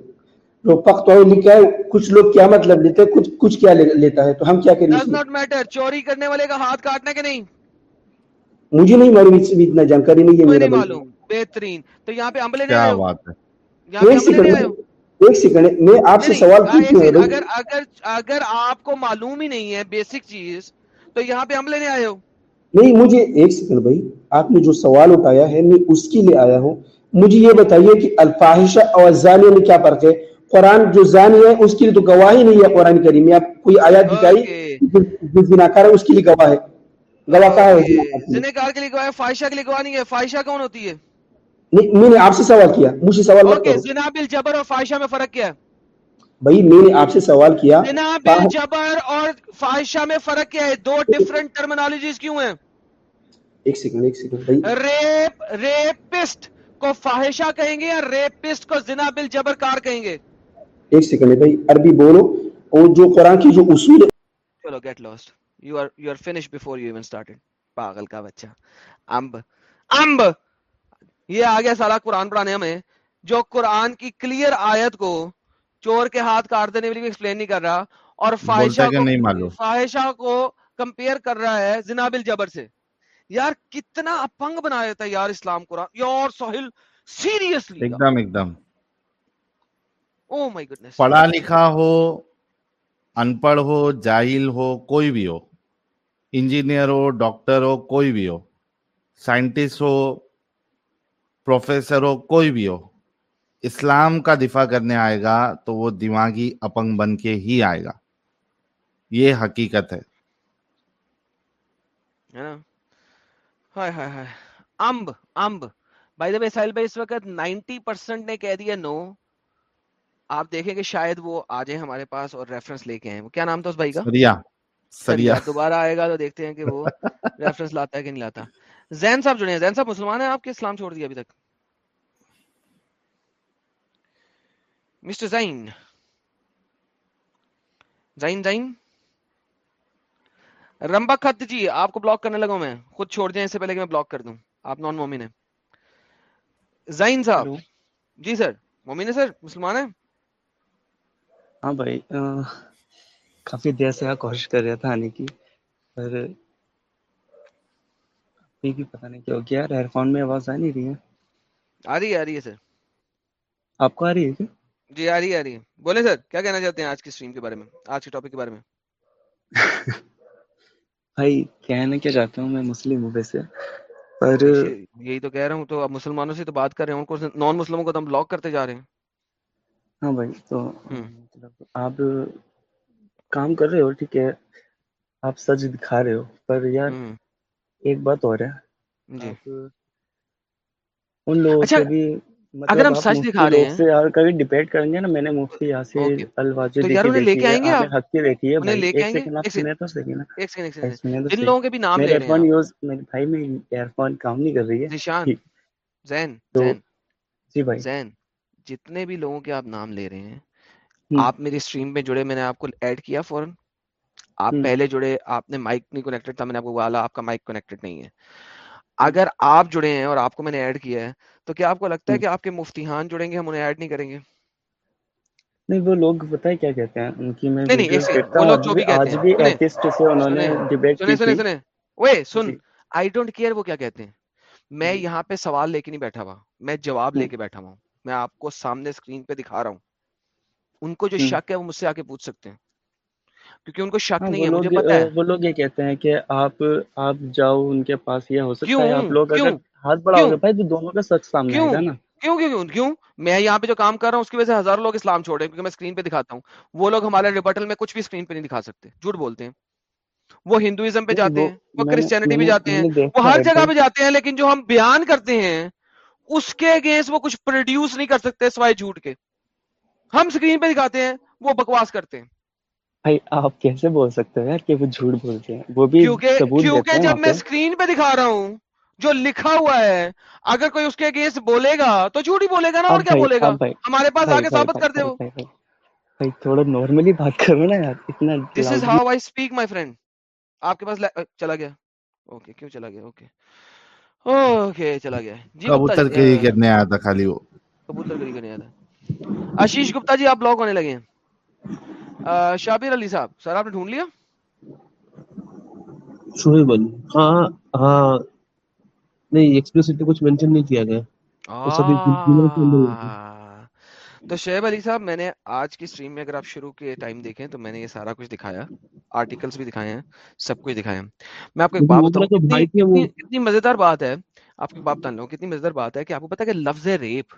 جو پختو لکھا ہے کچھ لوگ کیا مطلب لیتے کچھ کچھ کیا لیتا ہے؟ تو ہم کیا کریں ڈز ناٹ میٹر چوری کرنے والے کا ہاتھ کاٹنا کہ نہیں؟ مجھے نہیں معلوم اتنا جانکاری نہیں ہے میرے بھائی۔ بہترین۔ تو یہاں پہ عملے نہیں آئے ہو؟ یہاں پہ عملے نہیں آئے ہو؟ ایک سیکنڈ میں آپ سے سوال اگر اگر آپ کو معلوم ہی نہیں ہے بیسک چیز تو یہاں پہ ہم لینے آئے ہو۔ نہیں مجھے ایک سیکنڈ بھائی آپ نے جو سوال اٹھایا ہے میں اس کے لیے آیا ہوں۔ مجھے یہ بتائیے کہ الفاحشہ اور زانیہ میں کیا فرق ہے؟ قرآن جو زانی ہے اس کے لیے تو ہی نہیں ہے قرآن کریم میں۔ آپ کوئی آیات دکھائی جو گناکار ہے اس کے لیے گواہ ہے۔ گواہ کہا ہے؟ زنیکار کے لیے گواہ ہے فاحشہ کے لیے گواہ نہیں ہے۔ فاحشہ کون ہوتی ہے؟ میں نے آپ سے سوال کیا مجھ سے سوال مت کرو۔ زنا بالجبر اور فائشہ میں فرق کیا؟ ہے بھائی میں نے آپ سے سوال کیا۔ زنا بالجبر اور فائشہ میں فرق کیا ہے؟ دو ڈیفرنٹ ٹرمنالوجیز کیوں ہیں؟ ایک سیکنڈ ایک سیکنڈ بھائی۔ ریپ ریپسٹ کو فائشہ کہیں گے یا ریپسٹ کو زنا بالجبر کار کہیں گے؟ ایک سیکنڈ بھائی عربی بولو۔ اور جو قرآن کی جو اصول چلو get lost you are you are finish before you even started پاگل کا بچہ۔ امب امب! یہ آ گیا سارا قرآن پڑھانے ہمیں جو قرآن کی کلیئر آیت کو چور کے ہاتھ کاٹ دینے والی ایکسپلین نہیں کر رہا اور فاحشہ کو فاحشہ کو کمپیئر کر رہا ہے جناب الجبر سے۔ یار کتنا اپنگ بنا دیتا ہے یار اسلام قرآن۔ یور سوہل سیریسلی ایک دم ایک دم او مائی گڈنس پڑھا لکھا ہو ان پڑھ ہو جاہل ہو کوئی بھی ہو انجینئر ہو ڈاکٹر ہو کوئی بھی ہو سائنٹسٹ ہو پروفیسر ہو کوئی بھی ہو اسلام کا دفاع کرنے آئے گا تو وہ دماغی اپنگ بن کے ہی آئے گا۔ یہ حقیقت ہے۔ امب امب۔ بائی دا ساحل بھائی اس وقت نائنٹی پرسینٹ نے کہہ دیا نو آپ دیکھیں کہ شاید وہ آ جائیں ہمارے پاس اور ریفرنس لے کے آئیں۔ کیا نام تھا اس بھائی کا؟ سریا۔ سریا۔ دوبارہ آئے گا تو دیکھتے ہیں کہ وہ ریفرنس لاتا ہے کہ نہیں لاتا۔ زین صاحب جڑے ہیں۔ زین صاحب مسلمان ہیں آپ کے؟ اسلام چھوڑ دیا ابھی تک۔ مسٹر زائن زائن زائن رمبا خط جی آپ کو بلاک کرنے لگا میں خود چھوڑ دیں اس سے پہلے کہ میں بلاک کر دوں آپ نان مومن ہیں زائن صاحب جی سر مومن ہے سر مسلمان ہیں ہاں بھائی کافی دیر سے کوشش کر رہا تھا آنے کی پر ابھی بھی پتہ نہیں کیا ہو گیا۔ ہیڈ فون میں آواز آ نہیں رہی ہے۔ آ رہی ہے آ رہی ہے سر۔ آپ کو آ رہی ہے کیا؟ جی آ رہی آ رہی بولے سر کیا کہنا چاہتے ہیں آج کی اسٹریم کے بارے میں؟ آج کے ٹاپک کے بارے میں؟ بھائی کہنا کیا چاہتا ہوں میں مسلم ہوں ویسے۔ پر اچھا، یہی تو کہہ رہا ہوں تو اب مسلمانوں سے تو بات کر رہے ہیں ان کو نان مسلموں کو تو ہم بلاک کرتے جا رہے ہیں۔ ہاں بھائی تو مطلب آپ کام کر رہے ہو ٹھیک ہے آپ سچ دکھا رہے ہو۔ پر یار ایک بات اور ہے۔ جی۔ ان لوگوں اچھا، سے بھی مطلب اگر ہم سچ دکھا رہے ہیں۔ یار کبھی ڈیبیٹ کریں گے نا میں نے مفتی یاسر الواجد یار انہیں لے کے آئیں گے آپ حق کی دیکھی انہیں لے کے آئیں گے؟ ایک سیکنڈ تو سیکنڈ ایک سیکنڈ جن لوگوں کے بھی نام لے رہے ہیں ایئرفون یوز میرے بھائی میں ایئرفون کام نہیں کر رہی ہے۔ نشان زین زین۔ جی بھائی۔ زین جتنے بھی لوگوں کے آپ نام لے رہے ہیں آپ میری سٹریم میں جڑے میں نے آپ کو ایڈ کیا فوراً۔ آپ پہلے جڑے آپ نے مائک نہیں کنیکٹڈ تھا میں نے آپ کو بولا آپ کا مائک کنیکٹڈ نہیں ہے۔ اگر آپ جڑے ہیں اور آپ کو میں نے ایڈ کیا ہے تو کیا آپ کو لگتا ہے کہ آپ کے مفتیحان جڑیں گے ہم انہیں ایڈ نہیں کریں گے؟ نہیں وہ لوگ کیا کہتے ہیں؟ ان کی میں نہیں وہ سن آئی ڈونٹ کیئر وہ کیا کہتے ہیں۔ میں جی۔ یہاں پہ سوال لے کے نہیں بیٹھا ہوا۔ میں جواب جی۔ لے کے بیٹھا ہوا ہوں۔ میں آپ کو سامنے اسکرین پہ دکھا رہا ہوں۔ ان کو جو شک ہے وہ مجھ سے آ کے پوچھ سکتے ہیں۔ کیونکہ ان کو شک ہاں، نہیں ہے مجھے پتا ہے۔ وہ لوگ یہ کہتے ہیں کہ آپ آپ جاؤ ان کے پاس یہ ہو سکتا ہے آپ لوگ اگر ہاتھ بڑھا ہوگا بھائی تو دونوں کا سچ سامنے آئے گا نا۔ کیوں کیوں کیوں کیوں؟ میں یہاں پہ جو کام کر رہا ہوں اس کی وجہ سے ہزاروں لوگ اسلام چھوڑے کیونکہ میں اسکرین پہ دکھاتا ہوں۔ وہ لوگ ہمارے ریبٹل میں کچھ بھی اسکرین پہ نہیں دکھا سکتے جھوٹ بولتے ہیں۔ وہ ہندوازم پہ جاتے ہیں وہ کرسچینٹی پہ جاتے ہیں۔ وہ ہر جگہ پہ جاتے ہیں لیکن جو ہم بیان کرتے ہیں اس کے اگینسٹ وہ کچھ پروڈیوس نہیں کر سکتے سوائے جھوٹ کے۔ ہم اسکرین پہ دکھاتے ہیں وہ بکواس کرتے ہیں۔ بھائی آپ کیسے بول سکتے ہیں کہ وہ جھوٹ بولتے ہیں؟ وہ بھی کیونکہ جب میں اسکرین پہ دکھا رہا ہوں جو لکھا ہوا ہے اگر کوئی اس کے اگینسٹ بولے گا تو جھوٹ ہی بولے گا نا اور کیا بولے گا؟ ہمارے پاس آگے ثابت کر دے وہ۔ بھائی تھوڑا نارملی بات کرو نا یار اتنا this is how I speak my friend آپ کے پاس چلا گیا۔ اوکے کیوں چلا گیا؟ اوکے اوکے چلا گیا۔ جی کبوتر جی، گری کرنے آیا تھا خالی وہ۔ کبوتر گری کرنے آیا تھا۔ آشیش گپتا جی آپ بلاک ہونے لگے ہیں۔ آ, شابر علی صاحب سر آپ نے ڈھونڈ لیا؟ شعیب علی ہاں ہاں نہیں کچھ مینشن نہیں کیا گیا۔ تو شعیب علی صاحب میں نے آج کی سٹریم میں اگر آپ شروع کے ٹائم دیکھیں تو میں نے یہ سارا کچھ دکھایا۔ آرٹیکلز بھی دکھائے ہیں سب کچھ دکھایا میں آپ کو ایک بات بتاؤں کتنی مزیدار بات ہے۔ آپ بات بتا لوں کتنی مزیدار بات ہے کہ آپ کو پتا کہ لفظ ریپ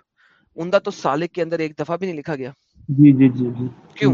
عمدہ تو سالک کے اندر ایک دفعہ بھی نہیں لکھا گیا۔ جی جی جی کیوں؟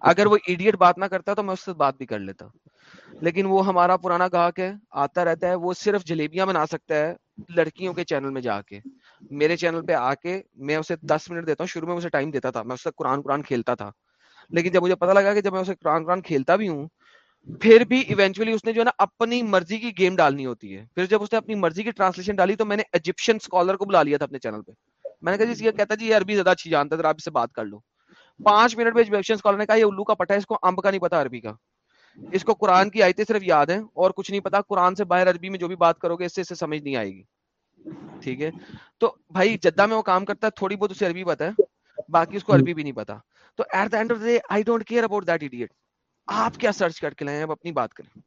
اگر وہ ایڈیٹ بات نہ کرتا تو میں اس سے بات بھی کر لیتا۔ لیکن وہ ہمارا پرانا گاہک ہے آتا رہتا ہے وہ صرف جلیبیاں بنا سکتا ہے لڑکیوں کے چینل میں جا کے۔ میرے چینل پہ آ کے میں اسے دس منٹ دیتا ہوں شروع میں اسے ٹائم دیتا تھا میں اس سے قرآن قرآن کھیلتا تھا۔ لیکن جب مجھے پتا لگا کہ جب میں اسے قرآن قرآن کھیلتا بھی ہوں پھر بھی ایونچولی اس نے جو ہے نا اپنی مرضی کی گیم ڈالنی ہوتی ہے۔ پھر جب اس نے اپنی مرضی کی ٹرانسلیشن ڈالی تو میں نے ایجپشن اسکالر کو بلا لیا تھا اپنے چینل پہ۔ میں نے کہا جی کہتا جی یہ عربی زیادہ اچھی جانتا ہے آپ سے بات کر لو۔ پانچ منٹ میں ایجپشن اسکالر نے کہا یہ الو کا پٹا ہے اس کو امب کا نہیں پتا عربی کا۔ اس کو قرآن کی آیتیں صرف یاد ہیں اور کچھ نہیں پتا قرآن سے باہر عربی میں جو بھی بات کرو گے اس سے اسے سمجھ نہیں آئے گی۔ ٹھیک ہے؟ تو بھائی جدہ میں وہ کام کرتا ہے تھوڑی بہت اسے عربی پتا ہے باقی اس کو عربی بھی نہیں پتا۔ تو at the end of day I don't care about that idiot آپ کیا سرچ کر کے لائیں اب اپنی بات کریں۔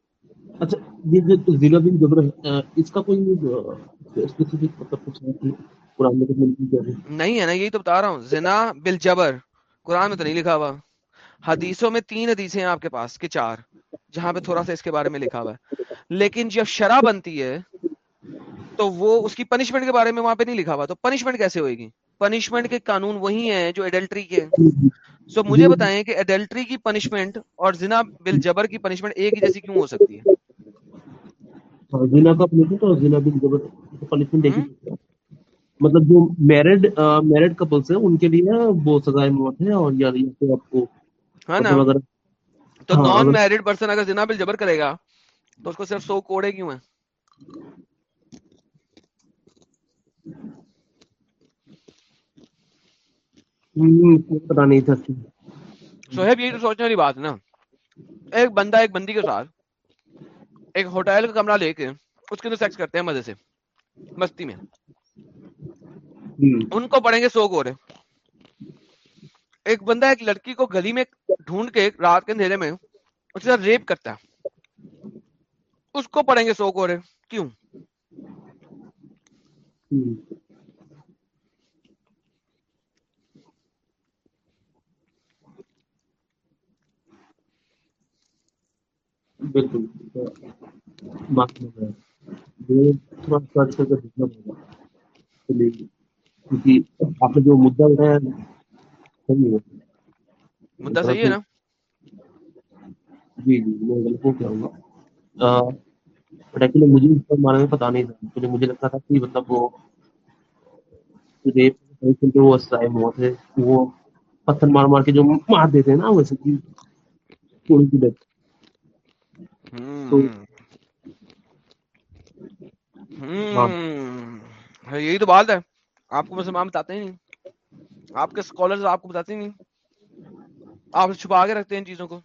اچھا یہ جو ضلع بن جبر ہے اس کا کوئی اسپیسیفک مطلب کچھ قرآن میں نہیں ہے؟ نا یہی تو بتا رہا ہوں۔ زنا بل جبر۔ قرآن میں تو نہیں لکھا ہوا۔ حدیثوں میں تین حدیثیں ہیں آپ کے پاس کہ چار جہاں پہ تھوڑا سا اس کے بارے میں لکھا ہوا ہے۔ لیکن جب شرح بنتی ہے تو وہ اس کی پنشمنٹ کے بارے میں وہاں پہ نہیں لکھا ہوا۔ تو پنشمنٹ کیسے ہوئے گی؟ پنشمنٹ کے قانون وہی ہیں جو ایڈلٹری کے۔ سو مجھے بتائیں کہ ایڈلٹری کی پنشمنٹ اور زنا بل جبر کی پنشمنٹ ایک ہی جیسی کیوں ہو سکتی ہے؟ مطلب جو میرڈ میرڈ کپلس ہیں ان کے لیے وہ سزائے موت ہے اور یا تو آپ کو ہاں نا۔ تو نان میرڈ پرسن اگر زنا بل جبر کرے گا تو اس کو صرف سو کوڑے کیوں ہیں؟ پتا نہیں تھا سہیب یہی تو سوچنے والی بات نا۔ ایک بندہ ایک بندی کے ساتھ ایک ہوٹل کا کمرہ لے کے اس کے اندر سیکس کرتے ہیں مزے سے مستی میں۔ ان کو پڑیں گے سو گورے۔ ایک بندہ ایک لڑکی کو گلی میں ڈھونڈ کے رات کے اندھیرے میں اس کے ساتھ ریپ کرتا ہے۔ اس کو پڑیں گے سو گورے۔ کیوں؟ بالکل۔ معلوم ہو کیونکہ آپ نے جو مدعا اٹھایا صحیح ہے۔ مدعا صحیح ہے نا؟ جی جی میں غلط ہو بٹ ایکچولی مجھے اس بارے میں پتا نہیں تھا۔ ایکچولی مجھے لگتا تھا کہ مطلب وہ ریپ وہ سائے موت ہے وہ پتھر مار مار کے جو مار دیتے ہیں نا ویسے تھوڑی سی ڈیتھ تو ہاں۔ یہی تو بات ہے۔ آپ کو مسلمان بتاتے ہی نہیں۔ آپ کے اسکالرز آپ کو بتاتے ہی نہیں۔ آپ چھپا کے رکھتے ہیں ان چیزوں کو۔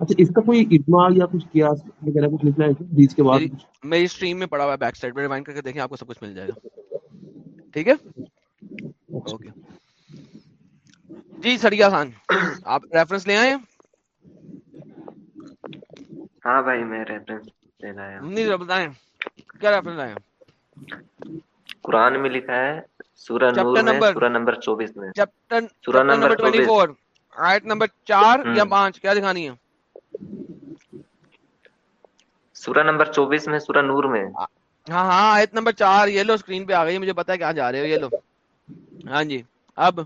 اچھا اس کا کوئی اجماع یا کچھ قیاس وغیرہ کچھ نکلا ہے حدیث کے بعد میری اسٹریم میں پڑا ہوا ہے بیک سائڈ میں ریوائنڈ کر کے دیکھیں آپ کو سب کچھ مل جائے گا۔ ٹھیک ہے؟ اوکے جی سڑیا خان آپ ریفرنس لے آئے ہیں؟ ہاں بھائی میں ریفرنس لینا آیا ہوں۔ نہیں بتائیں۔ کیا ریفرنس لائے ہیں قرآن میں لکھا ہے سورہ نور میں سورہ نمبر چوبیس میں۔ چیپٹر سورہ نمبر نمبر ٹوینٹی چوبیس۔ فور آیت نمبر چار یا پانچ کیا دکھانی ہے؟ سورہ نمبر چوبیس میں سورہ نور میں۔ ہاں ہاں آیت نمبر یہ لو اسکرین پہ آ گئی مجھے ہے کہاں جا رہے ہو یہ لو۔ ہاں جی اب۔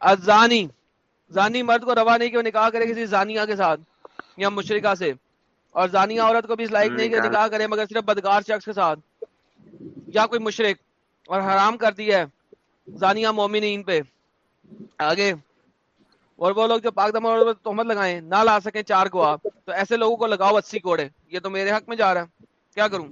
ازانی زانی مرد کو روا نہیں کہ وہ نکاح کرے کسی زانیہ کے ساتھ یا مشرکہ سے؟ اور زانیہ عورت کو بھی اس لائق نہیں کہ نکاح کرے مگر صرف بدکار شخص کے ساتھ یا کوئی مشرک اور حرام کر دی ہے زانیہ مومنین پہ۔ آگے۔ اور وہ لوگ جو پاک دم اور تہمت لگائیں نہ لا سکیں چار گواہ۔ تو ایسے لوگوں کو لگاؤ اسی کوڑے۔ یہ تو میرے حق میں جا رہا ہے۔ کیا کروں؟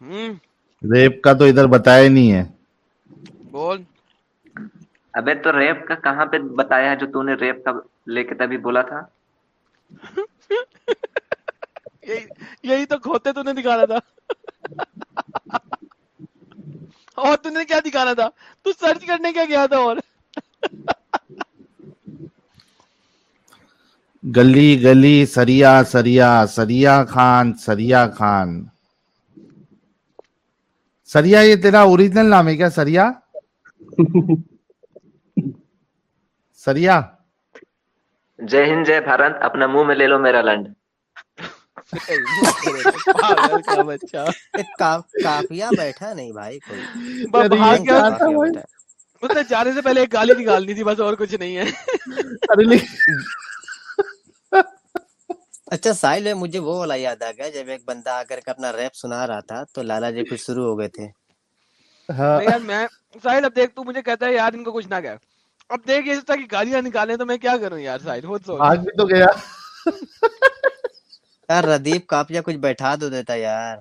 ہوں ریپ کا تو ادھر بتایا ہی نہیں ہے۔ بول۔ ابے تو ریپ کا کہاں پہ بتایا ہے جو تو نے ریپ کا لے کے تبھی بولا تھا؟ یہی یہی تو کھوتے تو نے دکھانا تھا۔ اور تو نے کیا دکھانا تھا؟ تو سرچ کرنے کیا گیا تھا اور۔ گلی گلی سریا سریا سریا خان سریا خان۔ سریا یہ تیرا اوریجنل نام ہے کیا؟ سریا؟ سریا۔ جے ہند جے بھارت اپنا منہ میں لے لو میرا لنڈ۔ بیٹھا نہیں بھائی مطلب جانے سے پہلے ایک گالی نکالنی تھی بس اور کچھ نہیں ہے۔ اچھا ساحل مجھے وہ والا یاد آ گیا جب ایک بندہ آ کر اپنا ریپ سنا رہا تھا تو لالا جی کچھ شروع ہو گئے تھے۔ میں اب دیکھ تو مجھے کہتا ہے یار ان کو کچھ نہ کہہ اب دیکھ اس طرح کی گالیاں نکالیں تو میں کیا کروں یار ساحل؟ خود سو آج بھی تو گیا۔ یار ردیپ کاپیا کچھ بیٹھا دو دیتا یار۔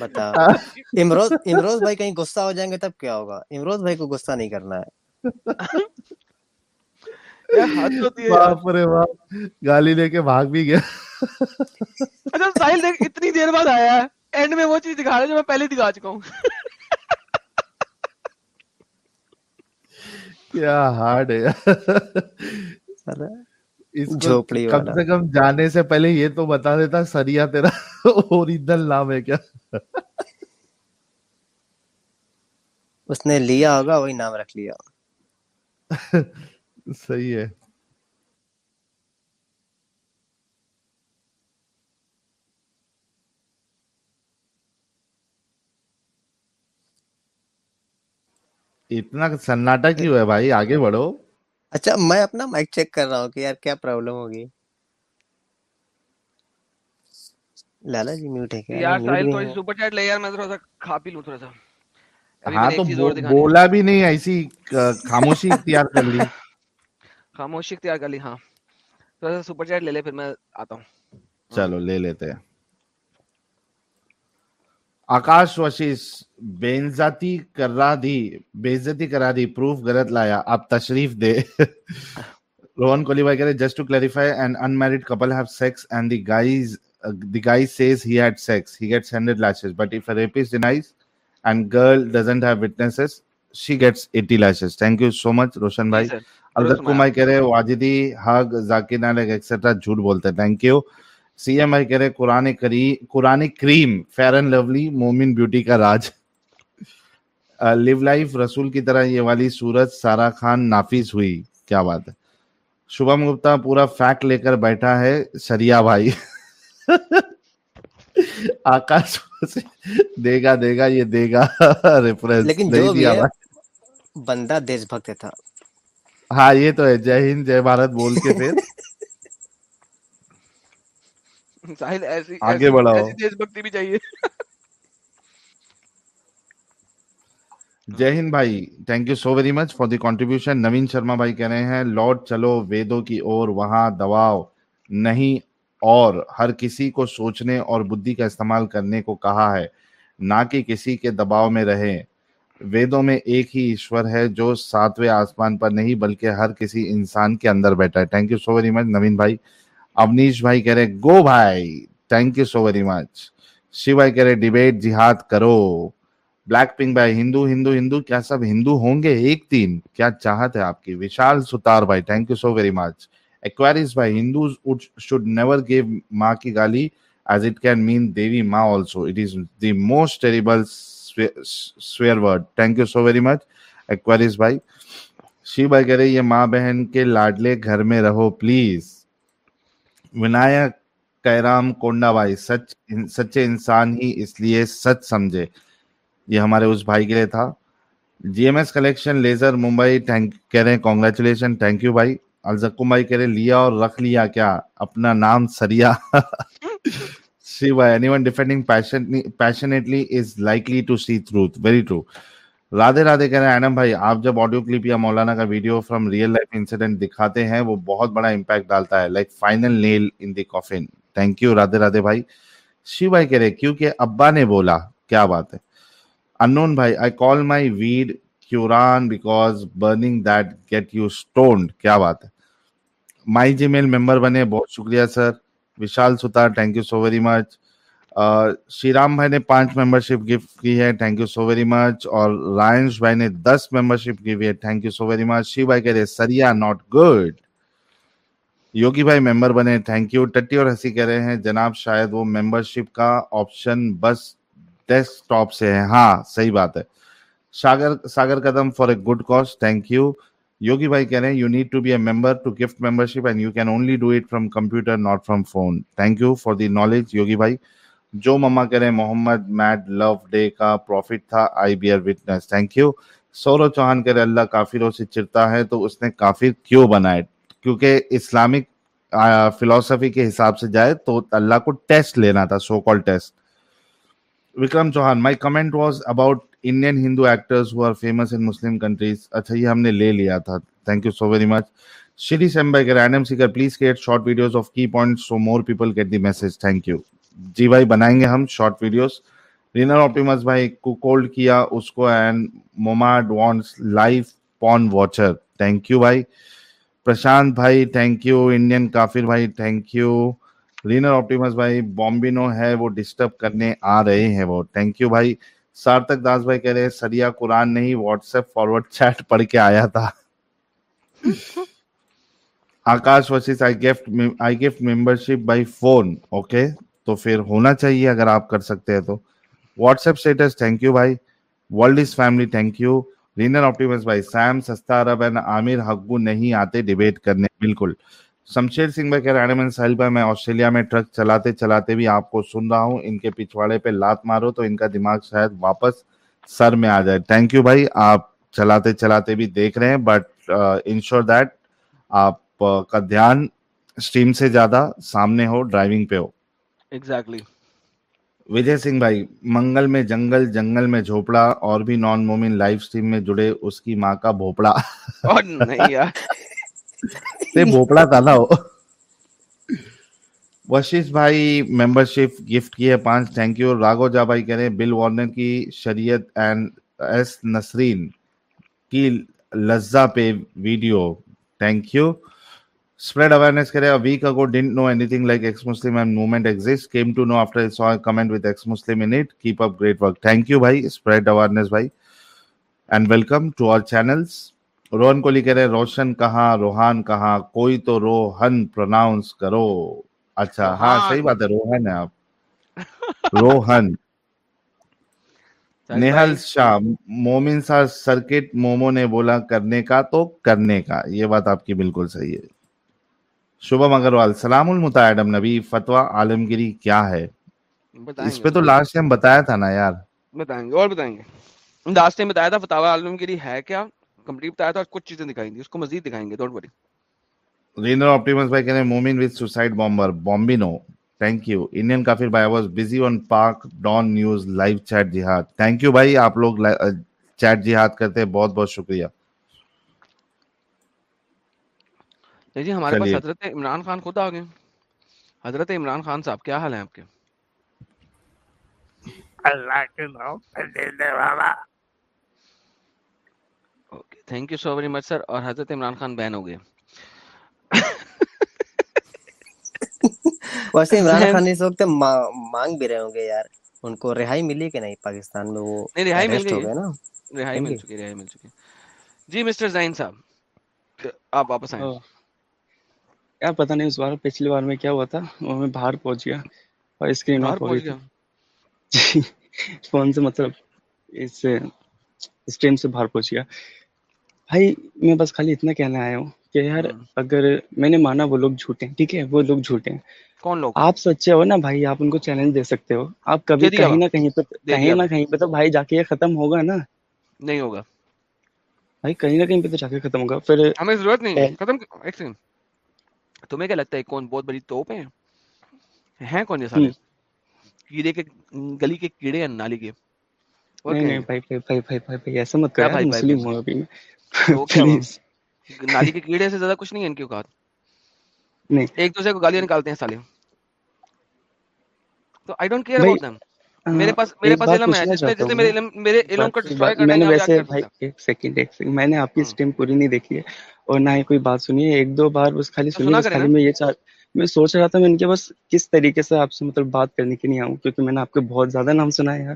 بتاؤ۔ امروز امروز بھائی کہیں غصہ ہو جائیں گے تب کیا ہوگا؟ امروز بھائی کو غصہ نہیں کرنا ہے۔ گالی لے کے بھاگ بھی گیا۔ اچھا ساحل دیکھ اتنی دیر بعد آیا ہے۔ اینڈ میں وہ چیز دکھا رہا جو میں پہلے دکھا چکا ہوں۔ کیا ہارڈ ہے۔ اس کم سے کم جانے سے پہلے یہ تو بتا دیتا سریا تیرا اوریجنل نام ہے کیا؟ اس نے لیا ہوگا وہی نام رکھ لیا۔ صحیح ہے۔ اتنا سناٹا کیوں ہے بھائی؟ آگے بڑھو۔ اچھا میں اپنا مائک چیک کر رہا ہوں کہ یار کیا پرابلم ہوگی۔ لالا جی میوٹ ہے کیا؟ یار ساحل کوئی سپر چیٹ لے یار میں تھوڑا سا کھا پی لوں تھوڑا سا۔ ہاں تو بولا بھی نہیں ایسی خاموشی اختیار کر لی۔ خاموشی اختیار کر لی ہاں۔ تھوڑا سا سپر چیٹ لے لے پھر میں آتا ہوں۔ ہاں۔ چلو لے لیتے ہیں۔ آکاش وشیش بینزاتی کرا دی بےزتی کرا دی پروف غلط لایا آپ تشریف دے۔ روہن کولی بھائی کہہ رہے just to clarify and unmarried couple have sex and the guys the guys says he had sex he gets hundred lashes but if rapes denies and girl doesn't have witnesses she gets eighty lashes thank you so much Roshan بھائی ابدت کو بھائی کہہ رہے واجدی ہگ ذاکر نالک etcetera جھوٹ بولتے thank you C M I کہہ رہے Quran Quran Karim fair and lovely مومن بیوٹی کا راج۔ لیو لائف رسول کی طرح یہ والی سورج سارا خان نافذ ہوئی۔ کیا بات ہے؟ شبھم گپتا پورا فیکٹ لے کر بیٹھا ہے سریا بھائی۔ آکاش سے دے گا دے گا یہ دے گا ریفرنس لیکن جو دیا بندہ دیش بھکت تھا۔ ہاں یہ تو ہے۔ جے ہند جے بھارت بول کے پھر۔ ساحل ایسی آگے بڑھاؤ۔ ایسی دیش بھکتی بھی چاہیے۔ جے ہند بھائی thank you so very much for the contribution Naveen Sharma بھائی کہہ رہے ہیں لوٹ چلو ویدوں کی اور وہاں دباؤ۔ نہیں اور۔ ہر کسی کو سوچنے اور بدھی کا استعمال کرنے کو کہا ہے۔ نہ کہ کسی کے دباؤ میں رہے۔ ویدوں میں ایک ہی ایشور ہے جو ساتویں آسمان پر نہیں بلکہ ہر کسی انسان کے اندر بیٹھا ہے۔ Thank you so very much Naveen بھائی۔ امنیش بھائی کہہ رہے گو بھائی thank you so very much Shiv بھائی کہہ رہے ڈیبیٹ جہاد کرو بلیک پنک بھائی ہندو ہندو ہندو کیا سب ہندو ہوں گے ایک دن کیا چاہت ہے آپ کی وشال ستار بھائی thank you so very much acquires بھائی ہندوز شوڈ نیور گیو ماں کی گالی ایز اٹ کین مین دیوی ماں also it is the most terrible swear word thank you so very much acquires بھائی شیو بھائی کہہ رہے یہ ماں بہن کے لاڈلے گھر میں رہو پلیز ونایا کیرام کونڈا بھائی، سچ سچے انسان ہی اس لیے سچ سمجھے۔ یہ ہمارے اس بھائی کے لیے تھا۔ G M S collection, laser, Mumbai کہہ رہے ہیں کانگریچولیشن تھینک یو بھائی۔ الزکم بھائی کہہ رہے لیا اور رکھ لیا کیا؟ اپنا نام سریا۔ شیو بھائی anyone defending passionately is likely to see truth very true Radhe Radhe کہہ رہے ہیں اینم بھائی، آپ جب آڈیو کلپ یا مولانا کا video from real life incident دکھاتے ہیں، وہ بہت بڑا امپیکٹ ڈالتا ہے like final nail in the coffin thank you Radhe Radhe بھائی۔ شیو بھائی کہہ رہے کیونکہ ابا نے بولا، کیا بات ہے؟ انون بھائی I call my weed Quran because burning that get you stoned کیا بات ہے؟ مائی جی میل ممبر بنے، بہت شکریہ sir. Vishal Sattar thank you so very much Shri Ram بھائی نے پانچ ممبر شپ گفٹ کی ہے thank you so very much اور رائنش بھائی نے دس ممبر شپ کی ہے thank you so very much Shiv بھائی کہہ رہے سریا ناٹ گڈ یوگی بھائی ممبر بنے تھینک یو ٹٹی اور ہنسی کہہ رہے ہیں، جناب شاید وہ ممبر شپ کا آپشن بس ڈیسک ٹاپ سے ہے۔ ہاں صحیح بات ہے۔ Sagar Sagar Kadam for a good cause thank you Yogi بھائی کہہ رہے ہیں you need to be a member to gift membership and you can only do it from computer not from phone thank you for the knowledge Yogi بھائی۔ جو مما کرے Muhammad, made لو day کا prophet تھا، I B R witness thank you Saurav Chauhan کرے، اللہ کافروں سے چرتا ہے تو اس نے کافر کیوں بنائے؟ کیونکہ اسلامک فلوسفی کے حساب سے جائے تو اللہ کو ٹیسٹ لینا تھا so call test Vikram Chauhan my comment was about Indian Hindu actors who are famous in Muslim countries اچھا یہ ہم نے لے لیا تھا۔ Thank you so very much Shri سیمبیکر اینڈم سیکر please create short videos of key point so more people get the message thank you ji بھائی بنائیں گے ہم شارٹ ویڈیوز رینر آپٹیمس بھائی کو کولڈ کیا اس کو اینڈ موماڈ وانٹس لائف پون واچر تھینک یو بھائی. پرشانت بھائی تھینک یو انڈین کافر بھائی تھینک یو رینر آپٹیمس بھائی بامبینو ہے وہ ڈسٹرب کرنے آ رہے ہیں وہ. تھینک یو بھائی. سارتک داس بھائی کہہ رہے ہیں سریا قرآن نہیں واٹس ایپ فارورڈ چیٹ پڑھ کے آیا تھا. Akash wishes I gift I gift membership by phone okay تو پھر ہونا چاہیے اگر آپ کر سکتے ہیں تو۔ WhatsApp status thank you بھائی۔ World is family thank you Rainer Optimus بھائی، سیم سستا عرب اینڈ عامر حقبو نہیں آتے ڈیبیٹ کرنے۔ بالکل۔ شمشیر سنگھ بھائی کہہ رہے ہیں ساحل بھائی میں آسٹریلیا میں ٹرک چلاتے چلاتے بھی آپ کو سن رہا ہوں۔ ان کے پچھواڑے پہ لات مارو تو ان کا دماغ شاید واپس سر میں آ جائے۔ تھینک یو بھائی، آپ چلاتے چلاتے بھی دیکھ رہے ہیں۔ بٹ انشور دیٹ آپ uh, کا دھیان اسٹریم سے زیادہ سامنے ہو ڈرائیونگ پہ ہو۔ exactly. وجے سنگھ بھائی منگل میں جنگل جنگل میں جھوپڑا اور بھی نان مومن لائف سٹریم میں جڑے اس کی ماں کا بھوپڑا۔ بھوپڑا تھا نا وشیش بھائی ممبر شپ گفٹ کی ہے پانچ۔ تھینک یو راگو جا بھائی کہہ رہے بل وارنر کی شریعت اینڈ ایس نسرین کی لذا پہ video thank you spread awareness kare a week ago didn't know anything like ex-muslim and movement exists came to know after i saw a comment with ex-muslim in it keep up great work thank you bhai spread awareness bhai and welcome to our channels Rohan کو لکھے رہے روشن کہاں روحان کہاں کوئی تو Rohan pronouns کرو اچھا ہاں صحیح بات ہے روہن ہے آپ روہن نہل شاہ مومن سا سرکٹ مومو نے بولا کرنے کا تو کرنے کا یہ بات آپ کی بالکل صحیح ہے شبھم اگروال سلام المتا ایڈم نبی فتوا عالمگیری کیا ہے؟ اس پہ تو لاسٹ ٹائم بتایا تھا نا یار۔ بتائیں گے اور بتائیں گے۔ لاسٹ ٹائم بتایا تھا فتوا عالمگیری ہے کیا؟ کمپلیٹ بتایا تھا کچھ چیزیں دکھائیں گے اس کو مزید دکھائیں گے ڈونٹ وری رینر آپٹیمس بھائی کہہ رہے ہیں مومن وتھ سوسائیڈ بومبر بومبینو تھینک یو انڈین کافر بھائی was busy on Pak Dawn news live chat جہاد تھینک یو بھائی آپ لوگ چیٹ جہاد کرتے ہیں بہت بہت شکریہ۔ جی ہمارے پاس حضرت عمران خان خود آ حضرت عمران خان صاحب کیا حال ہے آپ کے؟ Thank you so very much sir اور حضرت عمران خان بین ہو گئے۔ ویسے عمران خان اس وقت مانگ بھی رہے ہوں گے یار۔ ان کو رہائی ملی کہ نہیں پاکستان میں؟ وہ نہیں رہائی مل گئی نا۔ رہائی مل چکی رہائی مل چکی۔ جی مسٹر زین صاحب آپ واپس آئیں۔ کیا پتہ نہیں اس بار پچھلی بار میں کیا ہوا تھا؟ وہ میں باہر پہنچ گیا اور اسکرین آف ہو گئی تھی فون سے مطلب اس سے اسٹریم سے باہر پہنچ گیا۔ بھائی میں بس خالی اتنا کہنا آیا ہوں کہ یار ہاں۔ اگر میں نے مانا وہ لوگ جھوٹے ہیں ٹھیک ہے؟ وہ لوگ جھوٹے ہیں۔ کون لوگ؟ آپ سچے ہو نا بھائی آپ ان کو چیلنج دے سکتے ہو۔ آپ کبھی کہیں نہ کہیں پہ کہیں نہ کہیں پہ تو بھائی جا کے یہ ختم ہوگا نا۔ نہیں ہوگا۔ بھائی کہیں نہ کہیں پہ تو جا کے ختم ہوگا۔ پھر ہمیں ضرورت نہیں۔ ختم ایک سیکنڈ تمہیں کیا لگتا ہے کون بہت بڑی توپ ہیں؟ ہیں کون یہ سارے؟ کیڑے کے گلی کے کیڑے ہیں نالی کے۔ نہیں نالی کے کیڑے سے زیادہ کچھ نہیں ہے ان اوقات؟ ایک دوسرے کو گالیاں نکالتے ہیں سالے۔ تو آئی ڈونٹ کیئر اباؤٹ میں نے آپ کی اسٹیم پوری نہیں دیکھی ہے اور نہ ہی کوئی بات سنی ہے۔ ایک دو بار بس خالی سنی خالی میں یہ چاہ میں سوچ رہا تھا میں ان کے بس کس طریقے سے آپ سے مطلب بات کرنے کے لیے آؤں کیونکہ میں نے آپ کے بہت زیادہ نام سنا ہے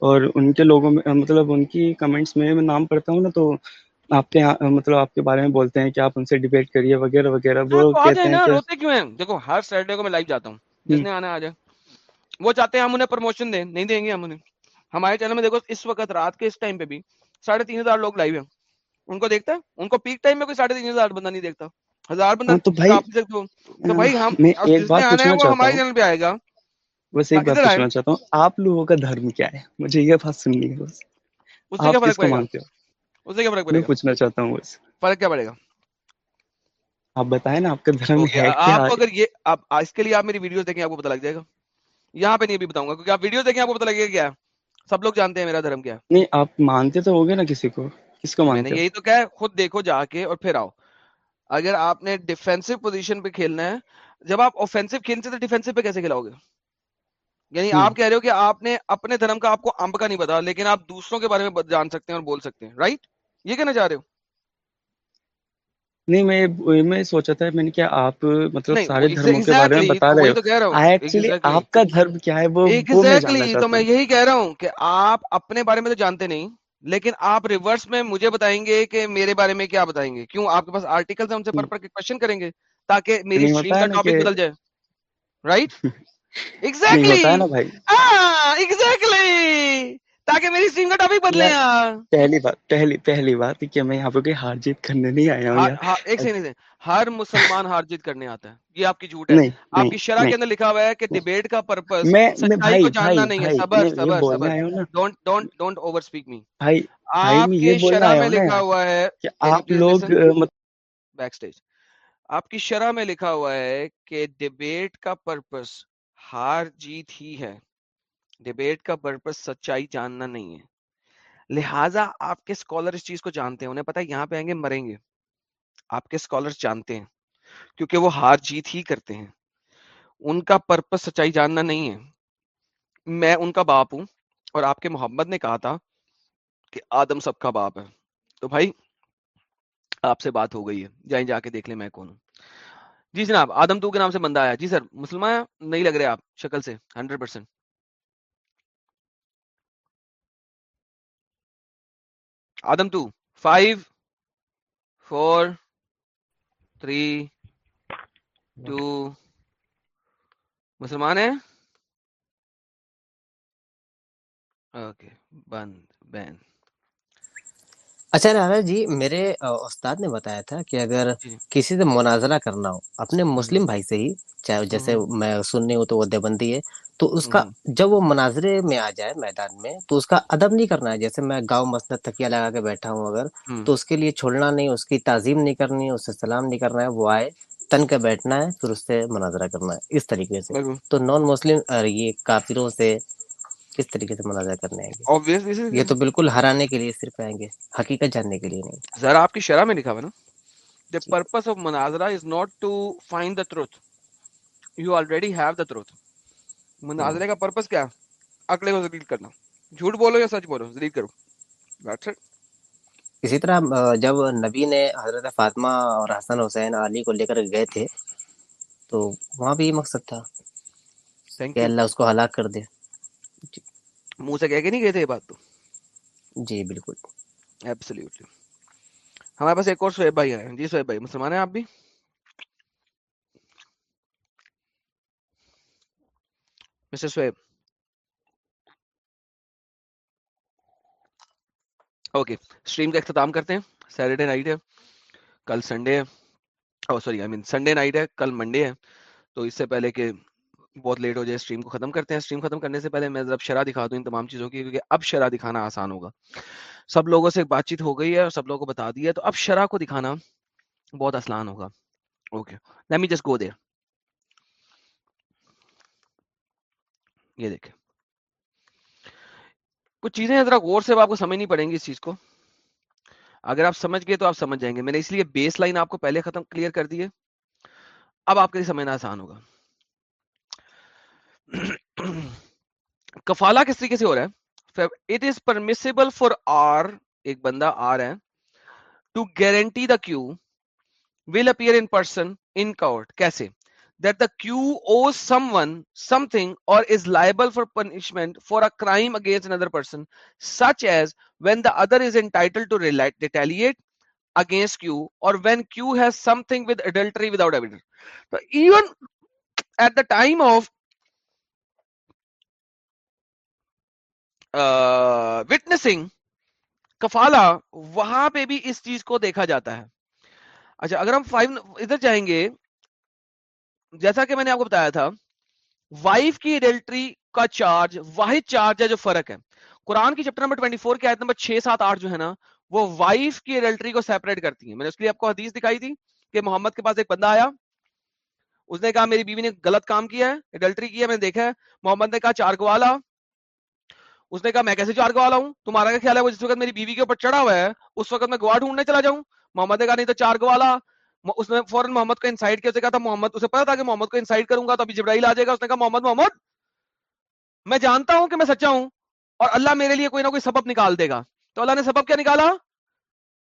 اور ان کے لوگوں میں مطلب ان کی کمنٹس میں میں نام پڑھتا ہوں نا تو آپ کے مطلب آپ کے بارے میں بولتے ہیں کہ آپ ان سے ڈیبیٹ کریے وغیرہ وغیرہ وہ کہتے ہیں دیکھو ہر سیٹرڈے کو میں لائف جاتا ہوں۔ جس نے آنا آ جائے وہ چاہتے ہیں ہم انہیں پروموشن دیں نہیں دیں گے ہم انہیں۔ ہمارے چینل میں دیکھو اس وقت رات کے اس ٹائم پہ بھی ساڑھے تین ہزار لوگ لائیو ہیں۔ ان کو دیکھتا ہے؟ ان کو پیک ٹائم میں کوئی ساڑھے تین ہزار بندہ نہیں دیکھتا۔ ہزار بندہ تو بھائی تو بھائی ہم آنا ہے وہ ہمارے چینل پہ آئے گا۔ بس ایک بات پوچھنا چاہتا ہوں۔ آپ لوگوں کا دھرم کیا ہے؟ مجھے یہ بات سننی ہے بس۔ اس کیا فرق پڑے گا؟ اس کیا فرق پڑے گا؟ پوچھنا چاہتا ہوں بس۔ فرق کیا پڑے گا؟ آپ بتائیں نا آپ کا دھرم ہے کیا آپ اگر یہ آپ اس کے لیے آپ میری ویڈیو دیکھیں آپ کو پتہ لگ جائے گا۔ یہاں پہ نہیں ابھی بتاؤں گا کیونکہ آپ ویڈیوز دیکھیں آپ کو پتہ لگے گا کیا سب لوگ جانتے ہیں میرا دھرم کیا نہیں آپ مانتے تو ہوگے نا کسی کو۔ کس کو مانتے یہی تو کہا ہے خود دیکھو جا کے اور پھر آؤ۔ اگر آپ نے ڈیفینسو پوزیشن پہ کھیلنا ہے جب آپ اوفینسو کھیلتے تو ڈیفینسو پہ کیسے کھلاؤ گے؟ یعنی آپ کہہ رہے ہو کہ آپ نے اپنے دھرم کا آپ کو امب کا نہیں پتا لیکن آپ دوسروں کے بارے میں جان سکتے ہیں اور بول سکتے ہیں رائٹ یہ کہنا چاہ رہے ہو۔ نہیں میں میں سوچا تھا میں نے کیا آپ مطلب سارے دھرموں کے بارے میں بتا رہے ہو۔ ایکچولی آپ کا دھرم کیا ہے؟ وہ ایگزیکٹلی تو میں یہی کہہ رہا ہوں کہ آپ اپنے بارے میں تو جانتے نہیں لیکن آپ ریورس میں مجھے بتائیں گے کہ میرے بارے میں کیا بتائیں گے۔ کیوں؟ آپ کے پاس آرٹیکل ان سے پڑھ پڑھ کے کوشچن کریں گے تاکہ میری اسٹریم کا ٹاپک بدل جائے۔ رائٹ ایگزیکٹلی ایگزیکٹلی تاکہ میری اسٹریم کا ٹاپک بدلے یار پہلی بات پہلی پہلی بات کہ میں یہاں پہ کوئی ہار جیت کرنے نہیں آیا ہوں ہاں ہاں ایک سیکنڈ ہر مسلمان ہار جیت کرنے آتا ہے۔ یہ آپ کی جھوٹ ہے۔ آپ کی شرح کے اندر لکھا ہوا ہے کہ ڈیبیٹ کا پرپس سچائی کو جاننا نہیں ہے۔ صبر صبر صبر۔ Don't don't don't over speak me بھائی آپ بولنے شرح میں لکھا ہوا ہے کہ آپ لوگ بیک سٹیج آپ کی شرح میں لکھا ہوا ہے کہ ڈیبیٹ کا پرپس ہار جیت ہی ہے۔ ڈیبیٹ کا پرپس سچائی جاننا نہیں ہے۔ لہٰذا آپ کے اسکالر اس چیز کو جانتے ہیں، انہیں پتا یہاں پہ آئیں گے، مریں گے۔ آپ کے اسکالر جانتے ہیں، کیونکہ وہ ہار جیت ہی کرتے ہیں۔ ان کا پرپس سچائی جاننا نہیں ہے۔ میں ان کا باپ ہوں اور آپ کے محمد نے کہا تھا کہ آدم سب کا باپ ہے۔ تو بھائی، آپ سے بات ہو گئی ہے۔ جائیں جا کے دیکھ لیں میں کون ہوں۔ جی جناب، آدم تو کے نام سے بندہ آیا۔ جی سر، مسلمان نہیں لگ رہے آپ، شکل سے ہنڈریڈ پرسینٹ آدم تو فائیو فور تھری ٹو مسلمان ہیں؟ اوکے بند بین. اچھا رانا جی میرے استاد نے بتایا تھا کہ اگر جی کسی سے مناظرہ کرنا ہو اپنے مسلم بھائی سے ہی چاہے جیسے میں سننی ہوں تو وہ دیوبندی ہے تو اس کا جب وہ مناظرے میں آ جائے میدان میں تو اس کا ادب نہیں کرنا ہے۔ جیسے میں گاؤں مسند تکیہ لگا کے بیٹھا ہوں اگر تو اس کے لیے چھوڑنا نہیں اس کی تعظیم نہیں کرنی اس سے سلام نہیں کرنا ہے وہ آئے تن کے بیٹھنا ہے پھر اس سے مناظرہ کرنا ہے اس طریقے سے۔ تو نان مسلم یہ کافروں سے کس طریقے سے مناظرہ کرنے آئیں گے؟ یہ تو بالکل ہرانے کے لیے صرف آئیں گے حقیقت جاننے کے لیے نہیں۔ ذرا آپ کی شرح میں لکھا ہوا نا۔ The purpose of مناظرہ is not to find the truth. You already have the truth. ہوں۔ مناظرے کا کیا؟ کو ذلیل کرنا۔ جھوٹ بولو یا سچ بولو؟ ذلیل کرو۔ That's it. اسی طرح جب نبی نے حضرت فاطمہ اور حسن حسین علی کو لے کر گئے تھے تو وہاں بھی مقصد تھا کہ. اللہ اس کو ہلاک کر دے۔ منہ سے کہہ کے نہیں گئے تھے یہ بات تو؟ جی بالکل۔ ایبسلیوٹلی ہمارے پاس ایک اور سہیب بھائی ہیں۔ جی سہیب بھائی مسلمان ہیں آپ بھی؟ مسٹر سہیب اوکے اسٹریم کا اختتام کرتے ہیں۔ سیٹرڈے نائٹ ہے کل سنڈے ہے۔ Sorry I mean Sunday night ہے کل منڈے ہے۔ تو اس سے پہلے کہ بہت لیٹ ہو جائے اسٹریم کو ختم کرتے ہیں۔ اسٹریم ختم کرنے سے پہلے میں ذرا شرح دکھا دوں ان تمام چیزوں کی، کیونکہ اب شرح دکھانا آسان ہوگا۔ سب لوگوں سے بات چیت ہو گئی ہے اور سب لوگوں کو بتا دیا تو اب شرح کو دکھانا بہت آسان ہوگا۔ Okay let me just go there یہ دیکھیں۔ کچھ چیزیں ذرا غور سے آپ کو سمجھنی پڑیں گی اس چیز کو۔ اگر آپ سمجھ گئے تو آپ سمجھ جائیں گے۔ میں نے اس لیے بیس لائن آپ کو پہلے ختم کلیئر کر دی ہے۔ اب آپ کے لیے سمجھنا آسان ہوگا۔ کفالہ کس طریقے سے ہو رہا ہے it is permissible for R ایک بندہ آر ہے to guarantee the cue will appear in person in court کیسے that the Q owes someone something or is liable for punishment for a crime against another person, such as when the other is entitled to rela- retaliate against Q or when Q has something with adultery without evidence. So even at the time of uh, witnessing, کفالا وہاں پہ بھی اس چیز کو دیکھا جاتا ہے۔ اچھا اگر ہم فائیو ادھر جائیں گے جیسا کہ میں نے آپ کو بتایا تھا وائف کی ایڈلٹری کا چارج واحد چارج ہے جو فرق ہے۔ قرآن کی چیپٹر نمبر 24 کی آیت نمبر 6 7 8 جو ہے نا وہ وائف کی ایڈلٹری کو سیپریٹ کرتی ہیں۔ میں نے اس لیے آپ کو حدیث دکھائی تھی کہ محمد کے پاس ایک بندہ آیا اس نے کہا میری بیوی نے غلط کام کیا ہے ایڈلٹری کیا میں نے دیکھا ہے۔ محمد نے کہا چار گوالا اس نے کہا، میں کیسے چار گوالا ہوں تمہارا کیا خیال ہے وہ جس وقت میری بیوی کے اوپر چڑھا ہوا ہے، اس وقت میں گوا ڈھونڈنے چلا جاؤں؟ محمد نے کہا، نہیں تو چار گوالا اس نے فوراً محمد کو انسائٹ کیا اسے کہا، تھا محمد، اسے پتا تھا کہ محمد کو انسائٹ کروں گا، تو ابھی جبرائیل آ جائے گا۔ اس نے کہا، محمد محمد، میں جانتا ہوں کہ میں سچا ہوں اور اللہ میرے لیے کوئی نہ کوئی سبب نکال دے گا۔ تو اللہ نے سبب کیا نکالا؟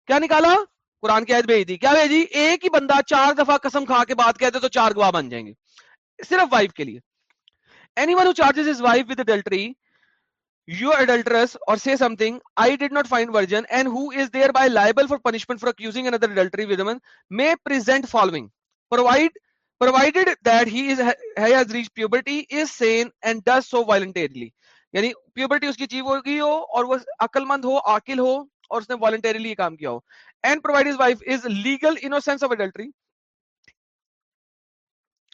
کیا نکالا؟ قرآن کی آیت بھیج دی۔ کیا بھیجی؟ ایک ہی بندہ چار دفعہ قسم کھا کے بات کہتے تو چار گواہ بن جائیں گے۔ صرف وائف کے لیے۔ Anyone charges his wife with adultery you adulterous or say something I did not find virgin and who is thereby liable for punishment for accusing another adultery with woman may present following provide provided that he is he has reached puberty is sane and does so voluntarily یعنی puberty اس کی چیو ہو گئی ہو اور وہ عقل مند ہو عاقل ہو اور اس نے والنٹریلی کام کیا ہو and provide his wife is legal innocence of adultery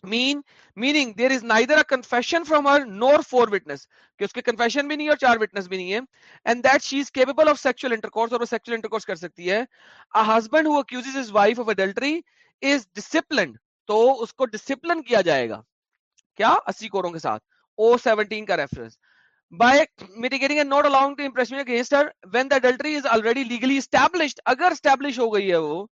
mean meaning there is neither confession from her nor four witness کہ اس کے کنفیشن بھی نہیں اور چار وٹنس بھی نہیں ہے and that she is capable of sexual intercourse اور وہ سیکچوئل انٹرکورس کر سکتی ہے. A husband who accuses his wife of adultery is disciplined تو اس کو ڈسپلن کیا جائے گا. کیا؟ اسی کوروں کے ساتھ. او سیونٹین کا reference by mitigating and not allowing the impression against her when the adultery is already legally established اگر establish ہو گئی ہے وہ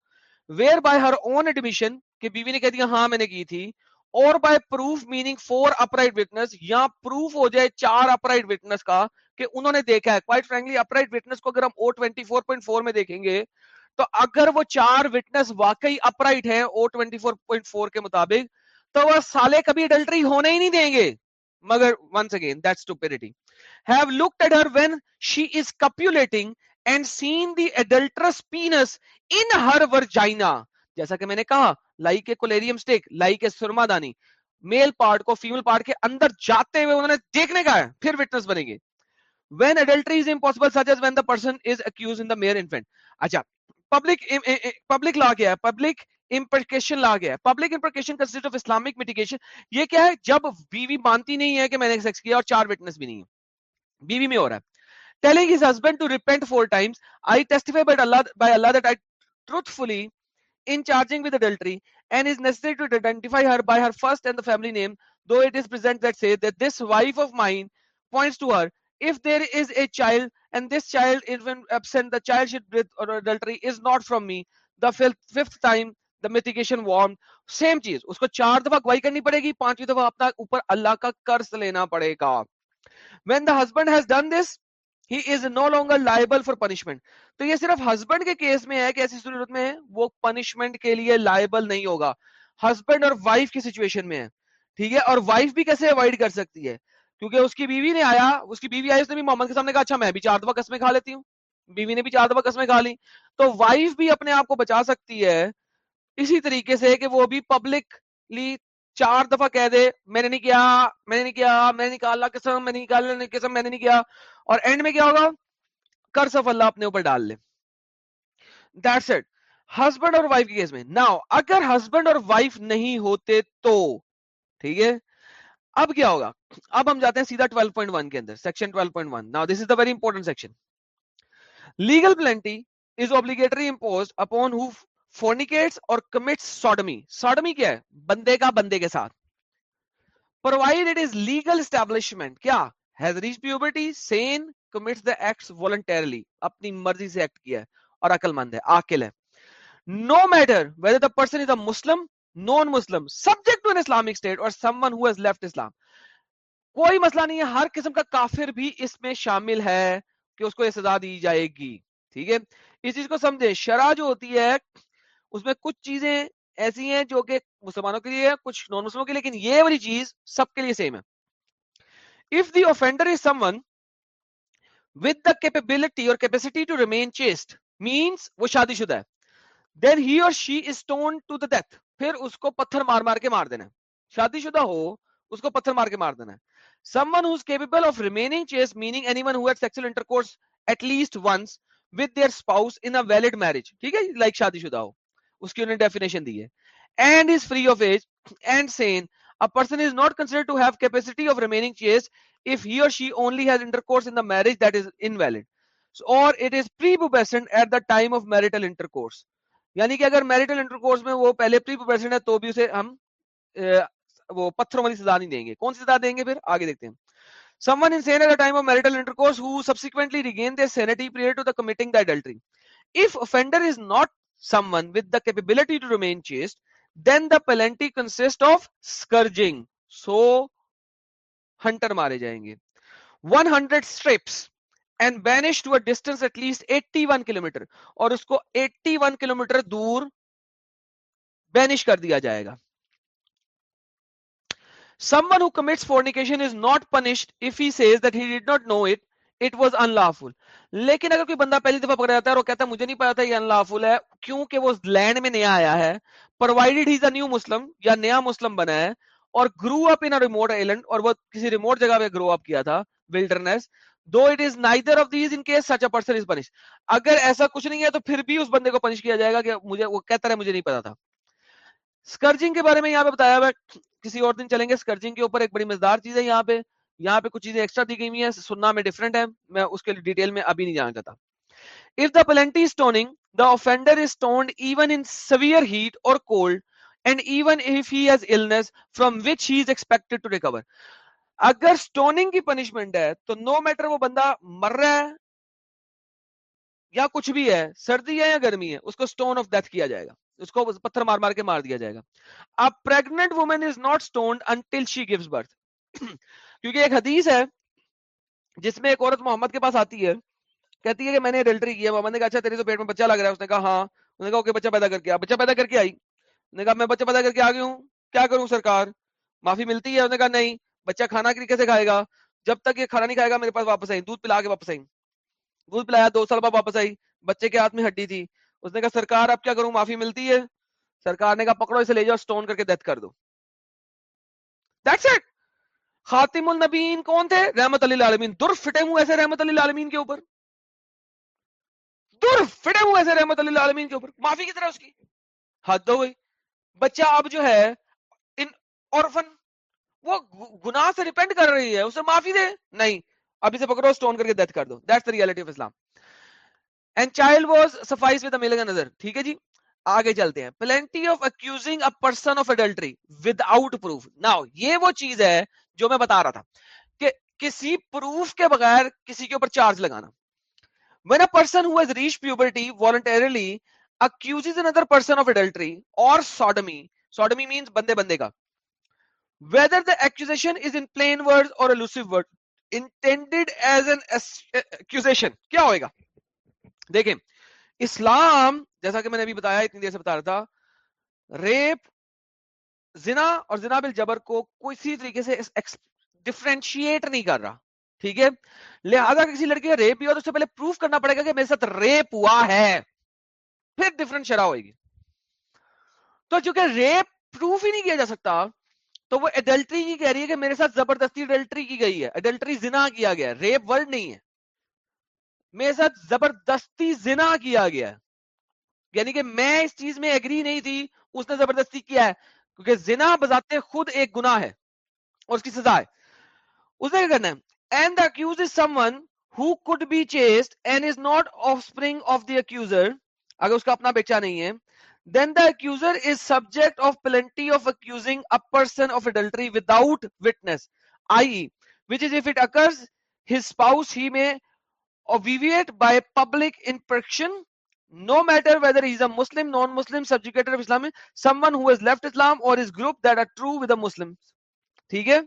where by her own admission کہ بیوی نے کہہ دیا ہاں میں نے کی تھی اور by proof meaning four upright witness یا پروف ہو جائے چار اپرائٹ وٹنس کا کہ انہوں نے دیکھا ہے. کوائٹ فرینکلی اپرائٹ وٹنس کو اگر ہم O twenty four point four میں دیکھیں گے، تو اگر وہ چار وٹنس واقعی اپرائٹ ہیں O twenty four point four کے مطابق، تو وہ سالے کبھی اڈلٹری ہونے ہی نہیں دیں گے. مگر once again that's two parties have looked at her when she is copulating and seen the adulterous penis in her vagina جیسا کہ میں نے کہا لائی کے کولیریم سٹیک لائی کے سرما دانی۔ میل پارٹ کو فیمل پارٹ کے اندر جاتے ہوئے انہوں نے دیکھنے کا ہے، پھر وٹنس بنے گے۔ When adultery is impossible such as when the person is accused in the mere infant اچھا پبلک پبلک لا کیا ہے؟ پبلک امپلیکیشن لا گیا ہے؟ Public implication consist of Islamic mitigation یہ کیا ہے؟ جب بیوی مانتی نہیں ہے کہ میں نے سیکس کیا اور چار وٹنس بھی نہیں ہے بیوی میں ہو رہا ہے۔ telling his husband to repent four times I testify by Allah by Allah that I truthfully in charging with adultery and is necessary to identify her by her first and the family name though it is present that say that this wife of mine points to her if there is a child and this child is when absent the child should with or adultery is not from me the fifth, fifth time the mitigation warned same چیز اس کو چار دفعہ گواہی کرنی پڑے گی پانچویں دفعہ اپنا اوپر اللہ کا قرض لینا پڑے گا when the husband has done this he is no longer liable for punishment. تو یہ صرف ہسبینڈ کے کیس میں ہے کہ ایسی صورت میں وہ پنشمنٹ کے لیے لائبل نہیں ہوگا۔ ہسبینڈ اور وائف کی سچویشن میں ہے۔ ٹھیک ہے؟ اور وائف بھی کیسے اوائڈ کر سکتی ہے؟ کیونکہ اس کی بیوی نے آیا، اس کی بیوی آئی، اس نے بھی محمد کے سامنے کہا اچھا میں بھی چار دفعہ قسمیں کھا لیتی ہوں۔ بیوی نے بھی چار دفعہ قسمیں کھا لی تو وائف بھی اپنے آپ کو بچا سکتی ہے اسی طریقے سے کہ وہ بھی پبلکلی چار دفعہ کہہ دے، میں نے نہیں کیا، میں نے نہیں کیا، میں نے نکالا قسم، میں نے نکالا قسم، میں نے نہیں کیا۔ اور اینڈ میں کیا ہوگا؟ قرض آف اللہ اپنے اوپر ڈال لے۔ دیٹس اٹ ہسبینڈ اور وائف کے کیس میں۔ ناؤ اگر ہسبینڈ اور وائف نہیں ہوتے تو، ٹھیک ہے؟ اب کیا ہوگا؟ اب ہم جاتے ہیں سیدھا 12.1 کے اندر section 12.1 now this is the very important section legal penalty is obligatory imposed upon who fornicates اور کمٹس سوڈمی سوڈمی کیا ہے بندے کا بندے کے ساتھ provide it is legal establishment کیا has reached puberty sane commits the acts voluntarily اپنی مرضی سے ایکٹ کیا ہے اور عقل مند ہے عاقل ہے no matter whether the person is a Muslim non Muslim subject to an Islamic state اور someone who has left Islam کوئی مسئلہ نہیں ہے ہر قسم کا کافر بھی اس میں شامل ہے کہ اس کو یہ سزا دی جائے گی ٹھیک ہے اس چیز کو سمجھے شرح جو ہوتی ہے اس میں کچھ چیزیں ایسی ہیں جو کہ مسلمانوں کے لیے ہے کچھ نان مسلموں کے لیے، لیکن یہ والی چیز سب کے لیے سیم ہے۔ If the offender is someone with the capability اور capacity to remain chaste means وہ شادی شدہ ہے۔ دین ہی اور she is stoned to the death پھر اس کو پتھر مار مار کے مار دینا ہے۔ شادی شدہ ہو، اس کو پتھر مار کے مار دینا ہے۔ Someone who's capable of remaining chaste meaning anyone who had sexual intercourse at least once with their spouse in a valid marriage ٹھیک ہے؟ لائک شادی شدہ ہو۔ اس کی انہوں نے ڈیفینیشن دی ہے and is free of age and sane a person is not considered to have capacity of remaining chaste if he or she only has intercourse in the marriage that is invalid so, or it is prepubescent at the time of marital یعنی کہ اگر marital intercourse میں وہ پہلے پری ہے تو بھی اسے ہم وہ پتھروں والی سزا نہیں دیں گے کون سی سزا دیں گے پھر آگے دیکھتے ہیں someone insane at time of marital intercourse who subsequently regain their sanity prior to the committing the adultery if offender is not someone with the capability to remain chaste then the penalty consists of scourging so hunter مارے جائیں گے 100 strips and banished to a distance at least 81 kilometer اور اس کو 81 kilometer دور بینش کر دیا جائے گا someone who commits fornication is not punished if he says that he did not know it it was unlawful. لیکن اگر کوئی بندہ پہلی دفعہ پکڑا جاتا ہے اور وہ کہتا ہے مجھے نہیں پتا تھا یہ unlawful ہے، کیونکہ وہ لینڈ میں نیا آیا ہے، provided he is a new یا نیا مسلم بنا ہے، اور grew up in a remote اور وہ کسی ریموٹ جگہ پہ grow up کیا تھا، wilderness though it is neither of these in case such a person is punish اگر ایسا کچھ نہیں ہے تو پھر بھی اس بندے کو پنش کیا جائے گا کہ مجھے، وہ کہتا ہے مجھے نہیں پتا تھا۔ اسکرجنگ کے بارے میں یہاں پہ بتایا ہوا کسی اور دن چلیں گے اسکرجنگ کے اوپر ایک بڑی مزدار چیز ہے یہاں پہ۔ یہاں پہ کچھ چیزیں ایکسٹرا دی گئی ہوئی ہیں، سننا میں ڈفرنٹ ہے، میں اس کے ڈیٹیل میں ابھی نہیں جانا چاہتا۔ If the penalty is stoning the offender is stoned even in severe heat or cold and even if he has illness from which he is expected to اگر سٹوننگ کی پنشمنٹ ہے، تو نو میٹر وہ بندہ مر رہا ہے یا کچھ بھی ہے، سردی ہے یا گرمی ہے، اس کو سٹون آف ڈیتھ کیا جائے گا۔ اس کو پتھر مار مار کے مار دیا جائے گا۔ اب pregnant woman is not stoned until she gives birth کیونکہ ایک حدیث ہے جس میں ایک عورت محمد کے پاس آتی ہے، کہتی ہے کہ میں نے ڈلٹری کیا محمد نے کہا اچھا تیری تو پیٹ میں بچہ لگ رہا ہے۔ اس نے کہا ہاں۔ اس نے کہا، اوکے، بچہ پیدا کر کے بچہ پیدا کر کے آئی۔ نے کہا، میں بچہ پیدا کر کے آ گئی ہوں۔ کیا کروں سرکار؟ معافی ملتی ہے؟ اس نے کہا، نہیں۔ بچہ کھانا کیسے کھائے گا؟ جب تک یہ کھانا نہیں کھائے گا، میرے پاس واپس آئی دودھ پلا کے واپس آئی دودھ پلایا، دو سال بعد واپس آئی۔ بچے کے ہاتھ میں ہڈی تھی۔ اس نے کہا، سرکار، اب کیا کروں؟ معافی ملتی ہے؟ سرکار نے کہا، پکڑو اسے لے جاؤ سٹون کر کے ڈیتھ کر دو۔ That's it. خاتم النبیین کون تھے؟ رحمت علی العالمین۔ در فٹے ہوں ایسے رحمت علی العالمین کے اوپر۔ در فٹے ہوں ایسے رحمت علی العالمین کے اوپر۔ معافی کی طرح اس کی۔ حد ہو گئی۔ بچہ اب جو ہے، ان اورفن وہ گناہ سے ریپینٹ کر رہی ہے۔ اسے معافی دے۔ نہیں، اب اسے پکڑو سٹون کر کے ڈیتھ کر دو۔ That's the reality of Islam. And child was suffice with a نظر ٹھیک ہے جی؟ آگے چلتے ہیں۔ Plenty of accusing a person of adultery without proof now یہ وہ چیز ہے جو میں بتا رہا تھا کہ کسی پروف کے بغیر کسی کے اوپر چارج لگانا when a person who has reached puberty voluntarily accuses another person of adultery or sodomy sodomy means بندے بندے کا whether the accusation is in plain words or elusive words intended as an accusation کیا ہوئے گا دیکھیں اسلام جیسا کہ میں نے ابھی بتایا اتنی دیر سے بتا رہا تھا ریپ زنا اور زنا بالجبر کو کسی طریقے سے ڈفرینشیٹ نہیں کر رہا، ٹھیک ہے؟ لہذا کسی لڑکی کا ریپ بھی ہوا تو اس سے پہلے پروف کرنا پڑے گا کہ میرے ساتھ ریپ ہوا ہے۔ پھر ڈفرنٹ شرح ہوئے گی۔ تو چونکہ ریپ پروف ہی نہیں کیا جا سکتا، تو وہ ایڈلٹری کی کہہ رہی ہے کہ میرے ساتھ زبردستی ایڈلٹری کی گئی ہے۔ ایڈلٹری زنا کیا گیا ہے۔ ریپ ورڈ نہیں ہے۔ میرے ساتھ زبردستی زنا کیا گیا ہے۔ یعنی کہ میں اس چیز میں ایگری نہیں تھی، اس نے زبردستی کیا ہے۔ کیونکہ زنا بذات خود ایک گناہ ہے اور اس کی سزا ہے اس نے کیا کرنا ہے and the accuse is someone who could be chaste and is not offspring of the accuser اگر اس کا اپنا بیچا نہیں ہے then the accuser is subject of plenty of accusing a person of adultery without witness i.e which is if it occurs his spouse he may obviate by public impression no matter whether he is a muslim non-muslim subjugator of islam someone who has left islam or his group that are true with the muslims ٹھیک ہے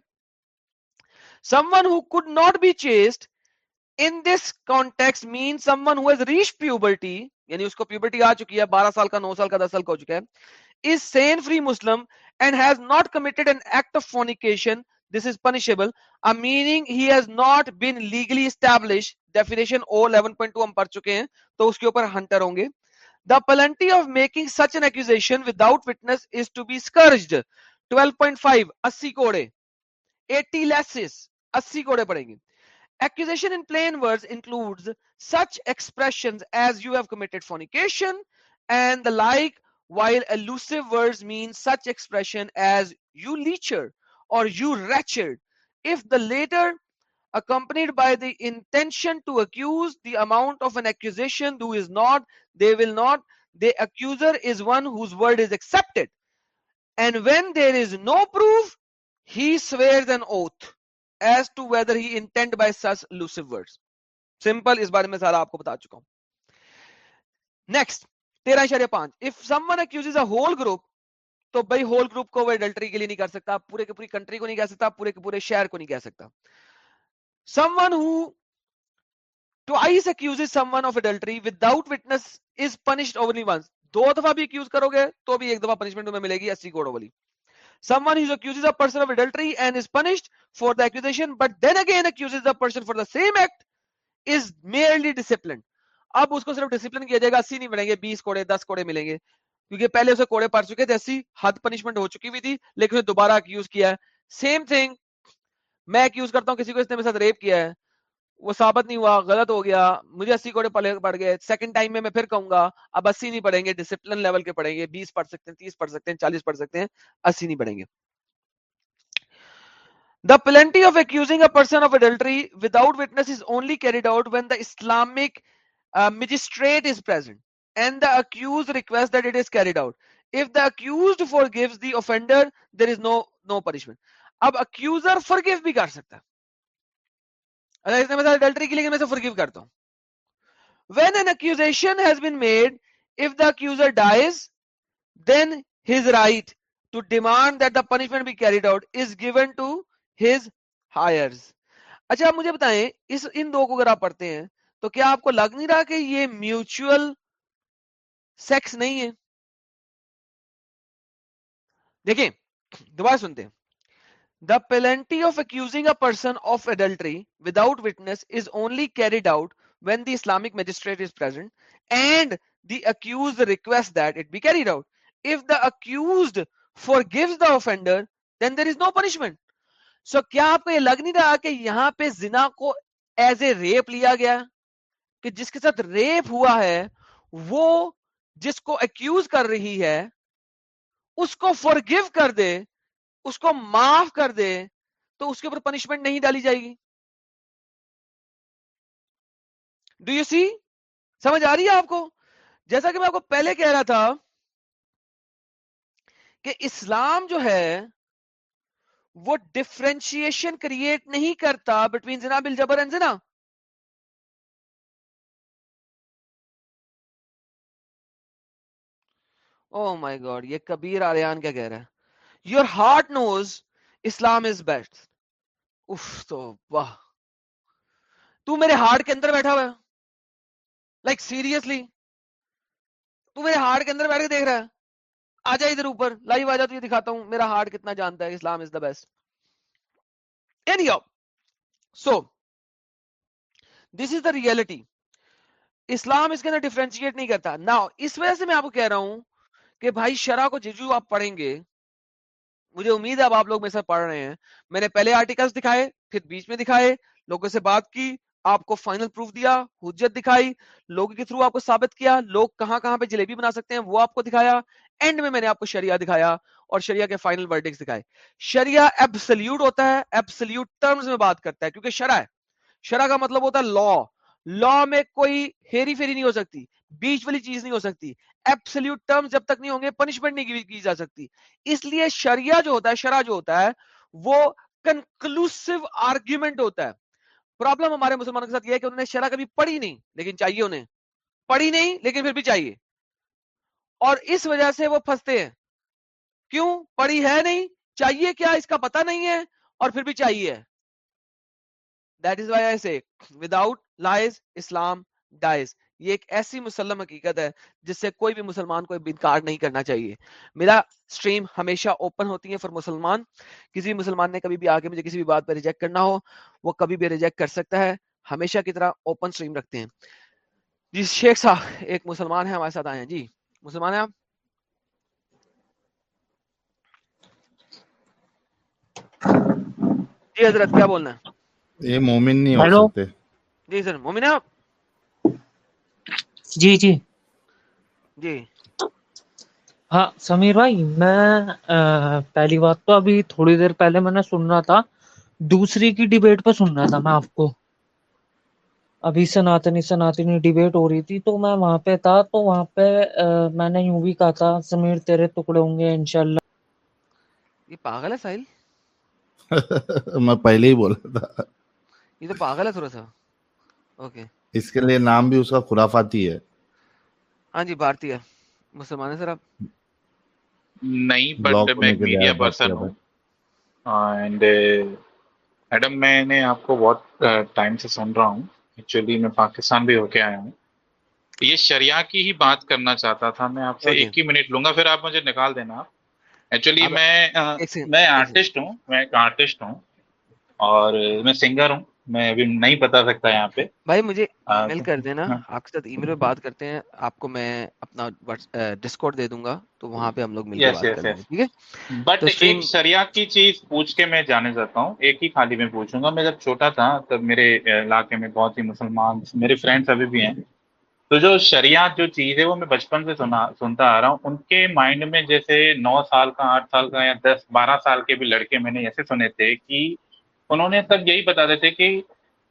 someone who could not be chased in this context means someone who has reached puberty یعنی اس کو puberty آ چکی ہے بارہ سال کا نو سال کا دس سال کا ہو چکا ہے is sane free muslim and has not committed an act of fornication this is punishable a meaning he has not been legally established definition o 11.2 ہم پڑھ چکے ہیں تو اس کے اوپر ہنٹر ہوں گے the penalty of making such an accusation without witness is to be scourged 12.5 80 کوڑے 80 lasses 80 کوڑے پڑیں گے accusation in plain words includes such expressions as you have committed fornication and the like while elusive words mean such expression as you lecher you reach if the letter example اس بارے میں بتا چکا ہوں some ones a whole group تو بھائی whole group کو وہ adultery کے لیے نہیں کر سکتا پورے کے پوری کنٹری کو نہیں کہہ سکتا پورے کے پورے شہر کو نہیں کہہ سکتا۔ Someone who twice someone of adultery without witness is punished only once دو دفعہ بھی اکیوز کرو گے تو بھی ایک دفعہ پنشمنٹ میں ملے گی اسی کروڑ والی۔ Someone accuse a person of adultery and is punished for the accusation but then again accuse the person for the same act is merely disciplined اب اس کو صرف ڈسپلن کیا جائے گا، اسی نہیں ملیں گے، بیس ملیں گے۔ کیونکہ پہلے اسے کوڑے پڑ چکے جیسی حد پنشمنٹ ہو چکی ہوئی تھی لیکن اسے دوبارہ اکیوز کیا ہے۔ سیم تھنگ میں اکیوز کرتا ہوں کسی کو اس نے میرے ساتھ ریپ کیا ہے۔ وہ ثابت نہیں ہوا غلط ہو گیا مجھے اسی کوڑے پڑ گئے۔ سیکنڈ ٹائم میں میں پھر کہوں گا اب اسی نہیں پڑھیں گے ڈسپلن لیول کے پڑھیں گے۔ بیس پڑھ سکتے ہیں تیس پڑھ سکتے ہیں چالیس پڑھ سکتے ہیں اسی نہیں پڑھیں گے۔ The plenty of accusing a person of adultery without witness is only carried out when the Islamic uh, magistrate is present. and the accused request that it is carried out if the accused forgives the offender there is no no punishment اب accuser forgive بھی کر سکتا اگر اس نے مثلا adultery کی لیے میں سے forgive کرتا ہوں when an accusation has been made if the accuser dies then his right to demand that the punishment be carried out is given to his hires اچھا مجھے بتائیں اس ان دو کو اگر آپ پڑھتے ہیں تو کیا آپ کو لگ نہیں رہا کہ یہ میوچول سیکس نہیں ہے دیکھیں دوبارہ سنتے ہیں the penalty of accusing a person of adultery without witness is only carried out when the Islamic magistrate is present and the accuse request that it be carried out if the accused forgives the offender then there is no punishment so کیا آپ کو یہ لگ نہیں رہا کہ یہاں پہ زنا کو ایز اے ریپ لیا گیا کہ جس کے ساتھ ریپ ہوا ہے وہ جس کو ایکوز کر رہی ہے، اس کو فورگیو کر دے، اس کو معاف کر دے، تو اس کے اوپر پنشمنٹ نہیں ڈالی جائے گی۔ ڈو یو سی سمجھ آ رہی ہے آپ کو؟ جیسا کہ میں آپ کو پہلے کہہ رہا تھا کہ اسلام جو ہے، وہ ڈفرینشیشن کریٹ نہیں کرتا بٹوین زنا بل جبر اینڈ oh مائی god یہ کبیر آریان کیا کہہ رہا ہے؟ Your heart knows Islam is best of تو واہ۔ تو میرے ہارٹ کے اندر بیٹھا ہوا ہے؟ لائک سیریسلی تو میرے ہارٹ کے اندر بیٹھ کے دیکھ رہا ہے؟ آ جا ادھر اوپر لائیو آ جا تو یہ دکھاتا ہوں، میرا ہارٹ کتنا جانتا ہے Islam is the best any so this is the reality Islam اس کے اندر ڈفرینشیٹ نہیں کرتا. نا اس وجہ سے میں آپ کو کہہ رہا ہوں کہ بھائی شرح کو ججو آپ پڑھیں گے۔ مجھے امید ہے اب آپ لوگ میرے ساتھ پڑھ رہے ہیں۔ میں نے پہلے آرٹیکلس دکھائے، پھر بیچ میں دکھائے، لوگوں سے بات کی، آپ کو فائنل پروف دیا، حجت دکھائی، لوگوں کے تھرو آپ کو ثابت کیا، لوگ کہاں کہاں پہ جلیبی بنا سکتے ہیں وہ آپ کو دکھایا۔ اینڈ میں میں نے آپ کو شریعہ دکھایا اور شریعہ کے فائنل ورڈکس دکھائے۔ شریعہ ایبسلیوٹ ہوتا ہے ایبسلیوٹ ٹرمز میں بات کرتا ہے، کیونکہ شرح ہے۔ شرح کا مطلب ہوتا ہے لا لا میں کوئی ہیری فیری نہیں ہو سکتی۔ بیچ والی چیز نہیں ہو سکتی۔ ایپسلیوٹ ٹرم جب تک نہیں ہوں گے پنشمنٹ نہیں کی جا سکتی۔ اس لیے شریعہ جو ہوتا ہے، شرع جو ہوتا ہے، وہ کنکلوسو آرگیومنٹ ہوتا ہے۔ پرابلم ہمارے مسلمانوں کے ساتھ یہ ہے کہ انہوں نے شرح کبھی پڑھی نہیں، لیکن چاہیے انہیں۔ پڑھی نہیں، لیکن پھر بھی چاہیے۔ اور اس وجہ سے وہ پھنستے ہیں۔ کیوں؟ پڑھی ہے نہیں، چاہیے کیا؟ اس کا پتہ نہیں ہے، اور پھر بھی چاہیے۔ دیٹ از وائی آئی سے وداؤٹ لائز اسلام ڈائز یہ ایک ایسی مسلم حقیقت ہے جس سے کوئی بھی مسلمان کو انکار نہیں کرنا چاہیے۔ میرا سٹریم ہمیشہ اوپن ہوتی ہے فار مسلمان۔ کسی بھی مسلمان نے کبھی بھی آگے مجھے کسی بھی بات پہ ریجیکٹ کرنا ہو وہ کبھی بھی ریجیکٹ کر سکتا ہے۔ ہمیشہ کی طرح اوپن سٹریم رکھتے ہیں۔ جی شیخ صاحب ایک مسلمان ہے ہمارے ساتھ آئے ہیں۔ جی مسلمان ہیں آپ؟ جی حضرت کیا بولنا ہے؟ یہ مومن نہیں ہو سکتے۔ جی سر مومن ہے آپ؟ جی جی۔ جی۔ ہاں سمیر بھائی میں پہلی بات تو ابھی تھوڑی دیر پہلے میں نے سن رہا تھا دوسری کی ڈیبیٹ پہ سن رہا تھا میں آپ کو۔ ابھی سناتنی سناتنی ڈیبیٹ ہو رہی تھی تو میں وہاں پہ تھا تو وہاں پہ میں نے یوں بھی کہا تھا سمیر تیرے ٹکڑے ہوں گے انشاءاللہ۔ یہ پاگل ہے ساحل؟ میں پہلے ہی بول رہا تھا۔ یہ تو پاگل ہے تھوڑا سا۔ اوکے۔ اس کے لیے نام بھی اس کا خرافاتی ہے۔ ہاں جی بھارتی ہے۔ مسلمان ہے سر آپ؟ نہیں بٹ میں میڈیا پرسن ہوں۔ اینڈ میڈم ہاں، uh, میں نے آپ کو بہت uh, ٹائم سے سن رہا ہوں۔ ایکچولی میں پاکستان بھی ہو کے آیا ہوں۔ یہ شریا کی ہی بات کرنا چاہتا تھا۔ میں آپ سے ایک ہی منٹ لوں گا پھر آپ مجھے نکال دینا۔ آپ ایکچولی میں میں آرٹسٹ ہوں میں ایک آرٹسٹ ہوں۔ اور میں سنگر ہوں۔ میں ابھی نہیں بتا سکتا یہاں پہ۔ بھائی مجھے ای کر دینا۔ ہاں۔ آپ کے ساتھ ای پہ بات کرتے ہیں۔ آپ کو میں اپنا ڈسکاؤنٹ دے دوں گا۔ تو وہاں ہاں۔ پہ ہم لوگ مل کے بات کریں گے ٹھیک ہے؟ بٹ ایک شریعہ کی چیز پوچھ کے میں جانے جاتا ہوں۔ ایک ہی خالی میں پوچھوں گا۔ میں جب چھوٹا تھا تب میرے علاقے میں بہت ہی مسلمان میرے فرینڈس ابھی بھی ہیں۔ تو جو شریعہ جو چیز ہے وہ میں بچپن سے سنا سنتا آ رہا ہوں۔ ان کے مائنڈ میں جیسے نو سال کا آٹھ سال کا یا دس بارہ سال کے بھی لڑکے میں نے ایسے سنے تھے کہ انہوں نے تب یہی بتاتے تھے کہ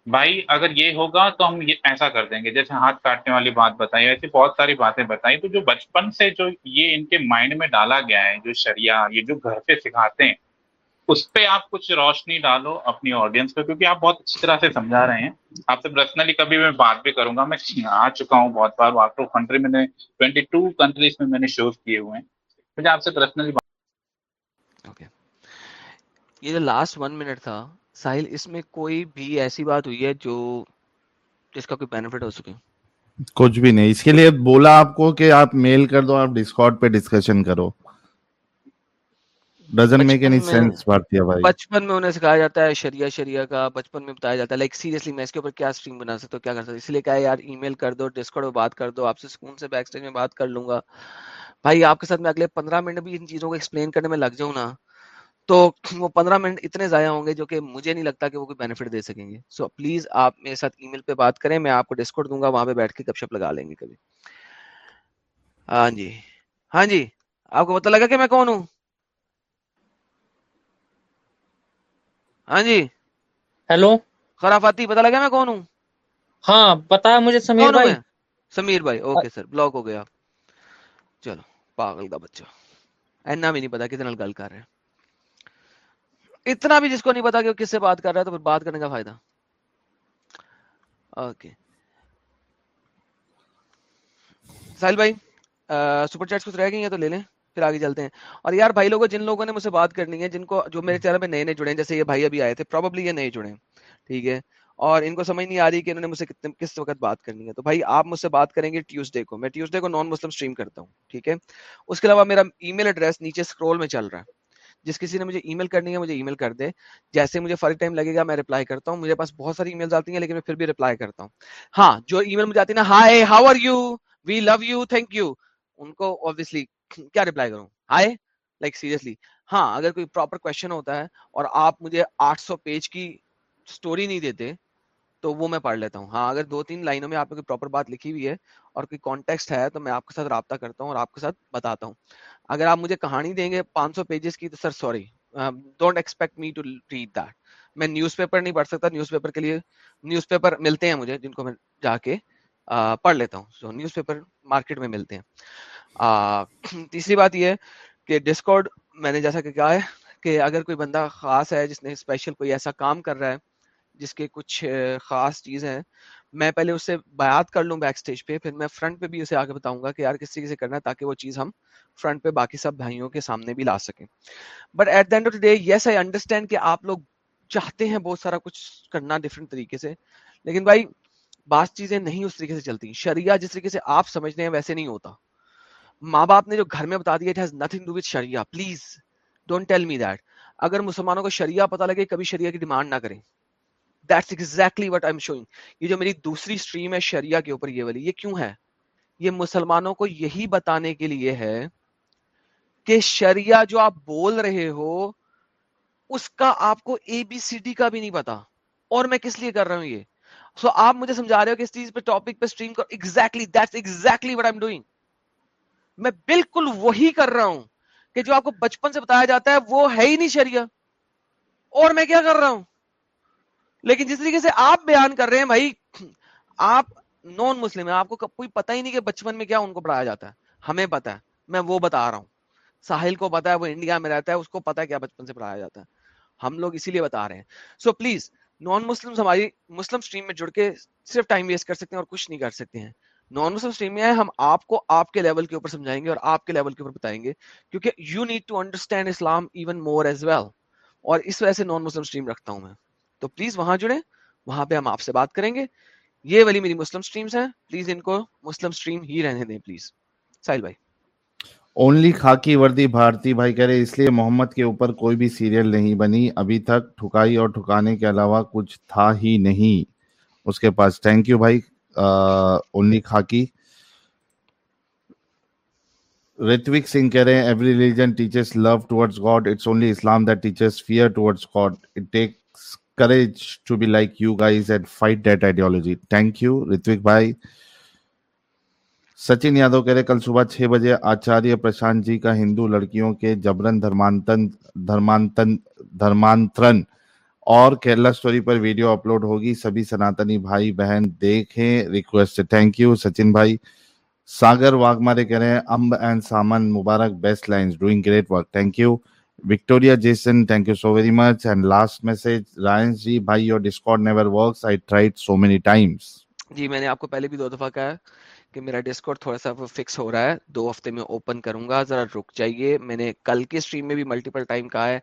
بھائی اگر یہ ہوگا تو ہم یہ ایسا کر دیں گے۔ جیسے ہاتھ کاٹنے والی بات بتائی، ایسی بہت ساری باتیں بتائیں تو جو بچپن سے جو یہ ان کے مائنڈ میں ڈالا گیا ہے، جو شریعہ، یہ جو گھر پہ سکھاتے ہیں، اس پہ آپ کچھ روشنی ڈالو اپنی آڈینس پہ، کیونکہ آپ بہت اچھی طرح سے سمجھا رہے ہیں۔ آپ سے پرسنلی کبھی میں بات بھی کروں گا، میں آ چکا ہوں بہت بار۔ آپ آف کنٹری میں نے ٹوینٹی ٹو کنٹریز میں میں نے شوز کیے ہوئے ہیں۔ مجھے آپ سے پرسنلی یہ جو لاسٹ ون منٹ تھا ساحل اس میں کوئی بھی ایسی بات ہوئی ہے جو جس کا کوئی بینیفٹ ہو سکے؟ کچھ بھی نہیں۔ اس کے لیے بولا آپ کو کہ آپ میل کر دو آپ ڈسکارڈ پہ ڈسکشن کرو۔ بچپن میں انہیں سکھایا جاتا ہے شریعہ شریعہ کا۔ بچپن میں بتایا جاتا ہے۔ لائک سیریسلی میں اس کے اوپر کیا سٹریم بنا سکتا ہوں؟ کیا کر سکتا ہوں؟ اس لیے کہا یار ای میل کر دو ڈسکارڈ پہ بات کر دو۔ آپ سے سکون سے بیک اسٹیج میں بات کر لوں گا۔ بھائی آپ کے ساتھ میں اگلے پندرہ منٹ بھی ان چیزوں کو ایکسپلین کرنے میں لگ جاؤں نا۔ تو وہ پندرہ منٹ اتنے ضائع ہوں گے جو کہ مجھے نہیں لگتا کہ وہ کوئی بینیفٹ دے سکیں گے۔ سو پلیز آپ میرے ساتھ ای میل پہ بات کریں میں آپ کو ڈسکاؤنٹ دوں گا وہاں پہ بیٹھ کے گپ شپ لگا لیں گے کبھی۔ ہاں جی۔ ہاں جی۔ آپ کو پتا لگا کہ میں کون ہوں؟ ہاں جی۔ ہیلو خرافاتی پتا لگا میں کون ہوں؟ ہاں پتا مجھے سمیر بھائی۔ سمیر بھائی اوکے سر بلاک ہو گیا چلو پاگل کا بچہ۔ اینا بھی نہیں پتا کس گل کر رہے ہیں۔ اتنا بھی جس کو نہیں پتا کہ وہ کس سے بات کر رہا ہے تو پھر بات کرنے کا فائدہ۔ اوکے ساحل بھائی سپر چیٹس کچھ رہ گئی ہیں تو لے لیں، پھر آگے چلتے ہیں۔ اور یار بھائی لوگوں، جن لوگوں نے مجھ سے بات کرنی ہے، جن کو جو میرے چینل میں نئے نئے جڑے ہیں، جیسے یہ بھائی ابھی آئے تھے پرابلی یہ نئے جڑے ہیں، ٹھیک ہے؟ اور ان کو سمجھ نہیں آ رہی کہ انہوں نے مجھ سے کتنے، کس وقت بات کرنی ہے۔ تو بھائی، آپ مجھ سے بات کریں گے ٹیوزڈے کو۔ میں ٹیوزڈے کو نان مسلم اسٹریم کرتا ہوں، ٹھیک ہے؟ اس کے علاوہ میرا ای میل ایڈریس نیچے اسکرول میں چل رہا ہے۔ جس کسی نے مجھے ای میل کرنی ہے مجھے ای میل کر دے۔ جیسے مجھے فری ٹائم لگے گا، میں رپلائی کرتا ہوں۔ مجھے پاس بہت ساری ای میلز آتی ہیں، لیکن میں پھر بھی ریپلائی کرتا ہوں۔ ہاں جو ای میل مجھے آتی ہے نا hi how are you we love you thank you ان کو obviously کیا ریپلائی کروں؟ ہائی لائک سیریسلی ہاں اگر کوئی پراپر کوشچن ہوتا ہے اور آپ مجھے آٹھ سو پیج کی اسٹوری نہیں دیتے تو وہ میں پڑھ لیتا ہوں۔ ہاں اگر دو تین لائنوں میں آپ نے پراپر بات لکھی ہوئی ہے اور کوئی کانٹیکسٹ ہے تو میں آپ کے ساتھ رابطہ کرتا ہوں اور آپ کے ساتھ بتاتا ہوں۔ اگر آپ مجھے کہانی دیں گے پانچ سو پیجز کی تو sir sorry don't expect me to read that میں نیوز پیپر نہیں پڑھ سکتا نیوز پیپر کے لیے نیوز پیپر ملتے ہیں مجھے، جن کو میں جا کے پڑھ لیتا ہوں۔ سو نیوز پیپر مارکیٹ میں ملتے ہیں۔ تیسری بات یہ ہے کہ ڈسکارڈ میں نے جیسا کہ کہا ہے کہ اگر کوئی بندہ خاص ہے جس نے اسپیشل کوئی ایسا کام کر رہا ہے جس کے کچھ خاص چیز ہیں۔ میں پہلے اس سے بیات کر لوں بیک سٹیج پہ، پھر میں فرنٹ پہ بھی اسے آگے بتاؤں گا کہ یار کس طریقے سے کرنا ہے تاکہ وہ چیز ہم فرنٹ پہ باقی سب بھائیوں کے سامنے بھی لا سکیں۔ But at the end of the day yes I understand کہ آپ لوگ چاہتے ہیں بہت سارا کچھ کرنا ڈفرینٹ طریقے سے، لیکن بھائی بعض چیزیں نہیں اس طریقے سے چلتی۔ شریعہ جس طریقے سے آپ سمجھتے ہیں ویسے نہیں ہوتا۔ ماں باپ نے جو گھر میں بتا دیا it has nothing to with Sharia please don't tell me that اگر مسلمانوں کو شریعہ پتہ لگے، کبھی شریعہ کی ڈیمانڈ نہ کریں۔ That's exactly what I am showing یہ جو میری دوسری اسٹریم ہے شریعہ کے اوپر یہ والی یہ کیوں ہے؟ یہ مسلمانوں کو یہی بتانے کے لیے ہے کہ شریعہ جو آپ بول رہے ہو اس کا آپ کو اے بی سی ڈی کا بھی نہیں پتا۔ اور میں کس لیے کر رہا ہوں یہ؟ سو so, آپ مجھے سمجھا رہے ہو کہ اس چیز پہ ٹاپک پہ اسٹریم کرو exactly that's exactly what I am doing میں بالکل وہی کر رہا ہوں کہ جو آپ کو بچپن سے بتایا جاتا ہے وہ ہے ہی نہیں شریعہ۔ اور میں کیا کر رہا ہوں؟ لیکن جس طریقے سے آپ بیان کر رہے ہیں بھائی، آپ نان مسلم ہیں، آپ کو کوئی پتہ ہی نہیں کہ بچپن میں کیا ان کو پڑھایا جاتا ہے۔ ہمیں پتا ہے، میں وہ بتا رہا ہوں۔ ساحل کو پتا ہے، وہ انڈیا میں رہتا ہے، اس کو پتا ہے کیا بچپن سے پڑھایا جاتا ہے۔ ہم لوگ اسی لیے بتا رہے ہیں۔ سو پلیز نان مسلم ہماری مسلم اسٹریم میں جڑ کے صرف ٹائم ویسٹ کر سکتے ہیں اور کچھ نہیں کر سکتے ہیں۔ نان مسلم اسٹریم میں ہم آپ کو آپ کے لیول کے اوپر سمجھائیں گے اور آپ کے لیول کے اوپر بتائیں گے۔ کیونکہ you need to understand Islam even more as well اور اس وجہ سے نان مسلم اسٹریم رکھتا ہوں میں۔ تو پلیز وہاں جڑیں، وہاں پہ ہم آپ سے بات کریں گے۔ یہ والی میری مسلم اسٹریمز ہیں۔ پلیز ان کو مسلم اسٹریم ہی رہنے دیں پلیز ساحل بھائی۔ اونلی خاکی وردی بھارتی بھائی کہہ رہے اس لیے محمد کے اوپر کوئی بھی سیریل نہیں بنی۔ ابھی تک ٹھکائی اور ٹھکانے کے علاوہ کچھ تھا ہی نہیں۔ اس کے پاس تھینک یو بھائی۔ اونلی خاکی۔ ریتوک سنگھ کہہ رہے ہیں every religion teaches love towards God it's only Islam that teaches fear towards God it takes courage to be like you guys and fight that ideology thank you Ritwik بھائی سچن یادو کہہ رہے کل صبح چھ بجے آچاریہ پرشانت جی کا ہندو لڑکیوں کے جبرن دھرمانتن دھرمانتن دھرمانترن اور کیرلا سٹوری پر ویڈیو اپلوڈ ہوگی سبھی سناتنی بھائی بہن دیکھیں ریکویسٹ تھینک یو سچن بھائی ساگر واگمارے کہہ رہے ہیں امب اینڈ سامن مبارک best lines doing great work thank you Victoria Jason thank you so very much and last message رائنس ji بھائی your Discord never works I tried so many times جی میں نے آپ کو پہلے بھی دو دفعہ کہا ہے کہ میرا ڈسکورڈ تھوڑا سا فکس ہو رہا ہے۔ دو ہفتے میں اوپن کروں گا ذرا رک جائیے۔ میں نے کل کے اسٹریم میں بھی ملٹیپل ٹائم کہا ہے۔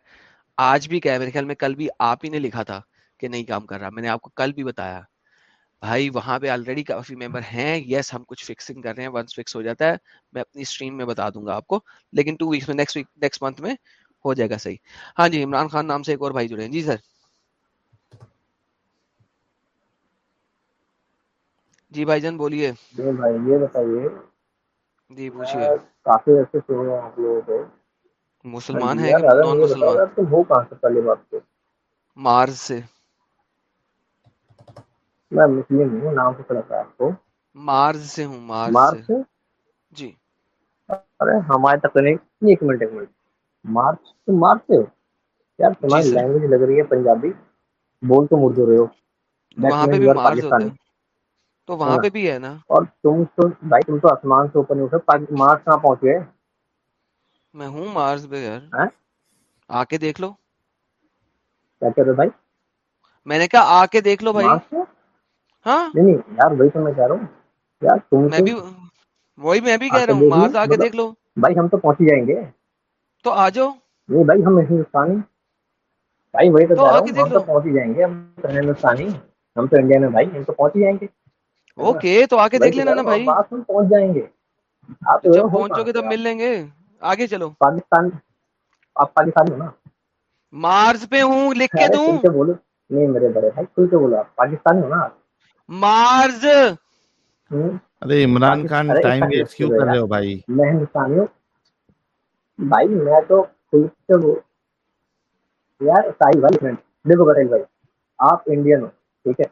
آج بھی کہا ہے میرے خیال میں کل بھی آپ ہی نے لکھا تھا کہ نہیں کام کر رہا۔ میں نے آپ کو کل بھی بتایا۔ بھائی وہاں پہ آلریڈی کافی ممبر ہیں۔ یس yes, ہم کچھ فکسنگ کر رہے ہیں۔ ونس فکس ہو جاتا ہے میں اپنی اسٹریم میں بتا دوں گا آپ کو۔ لیکن ٹو ویکس میں نیکسٹ ویک نیکسٹ منتھ میں ہو جائے گا صحیح۔ ہاں جی عمران خان نام سے ایک اور بھائی جڑے ہیں۔ جی سر۔ جی بھائی جان بولیے۔ جی بھائی یہ بتائیے۔ جی پوچھیے۔ کافی عرصے سے ہو آپ لوگوں کو مسلمان ہیں کہ نان مسلمان؟ تم ہو کہاں سے پہلے بات کو مارز سے۔ میں مسلم ہوں نام آپ کو۔ مارز سے ہوں مارز, سے۔ جی۔ ارے ہمارے نہیں ایک منٹ ایک منٹ۔ مارچ تم مارچ سے ہو یار تمہاری لینگویج لگ رہی ہے پنجابی۔ بول تم اردو رہے ہو۔ وہاں پہ بھی مارز ہوتا ہے۔ تو وہاں پہ بھی ہے نا؟ اور تم تو بھائی تم تو آسمان سے اوپر نہیں اٹھے مارس کہاں پہنچے میں ہوں مارس پہ یار۔ آ کے دیکھ لو۔ کیا کہہ رہے بھائی؟ میں نے کہا آ کے دیکھ لو بھائی۔ ہاں؟ نہیں یار وہی تو میں کہہ رہا ہوں۔ یار تم میں بھی وہی میں بھی کہہ رہا ہوں۔ مارس آ کے دیکھ لو۔ بھائی ہم تو پہنچ جائیں گے۔ تو آ جاؤ۔ نہیں بھائی ہم ہندوستانی۔ بھائی وہی تو پہنچ جائیں گے ہم تو ہندوستانی۔ ہم تو انڈیا میں بھائی ہم تو پہنچ جائیں گے۔ اوکے تو آ کے دیکھ لینا نا بھائی۔ پہنچ جائیں گے۔ آپ جب پہنچو گے تب مل لیں گے۔ آگے چلو۔ پاکستان آپ پاکستانی ہو نا۔ مارس پہ ہوں لکھ کے دوں۔ بولو۔ نہیں میرے بڑے بھائی کھل کے بولو۔ آپ پاکستانی ہو نا۔ مارز ارے عمران خان ٹائم ویسٹ کیوں کر رہے ہو بھائی؟ میں ہندوستانی ہوں۔ بھائی میں تو یار ساحل بھائی دیکھو پٹیل بھائی آپ انڈین ہو ٹھیک ہے؟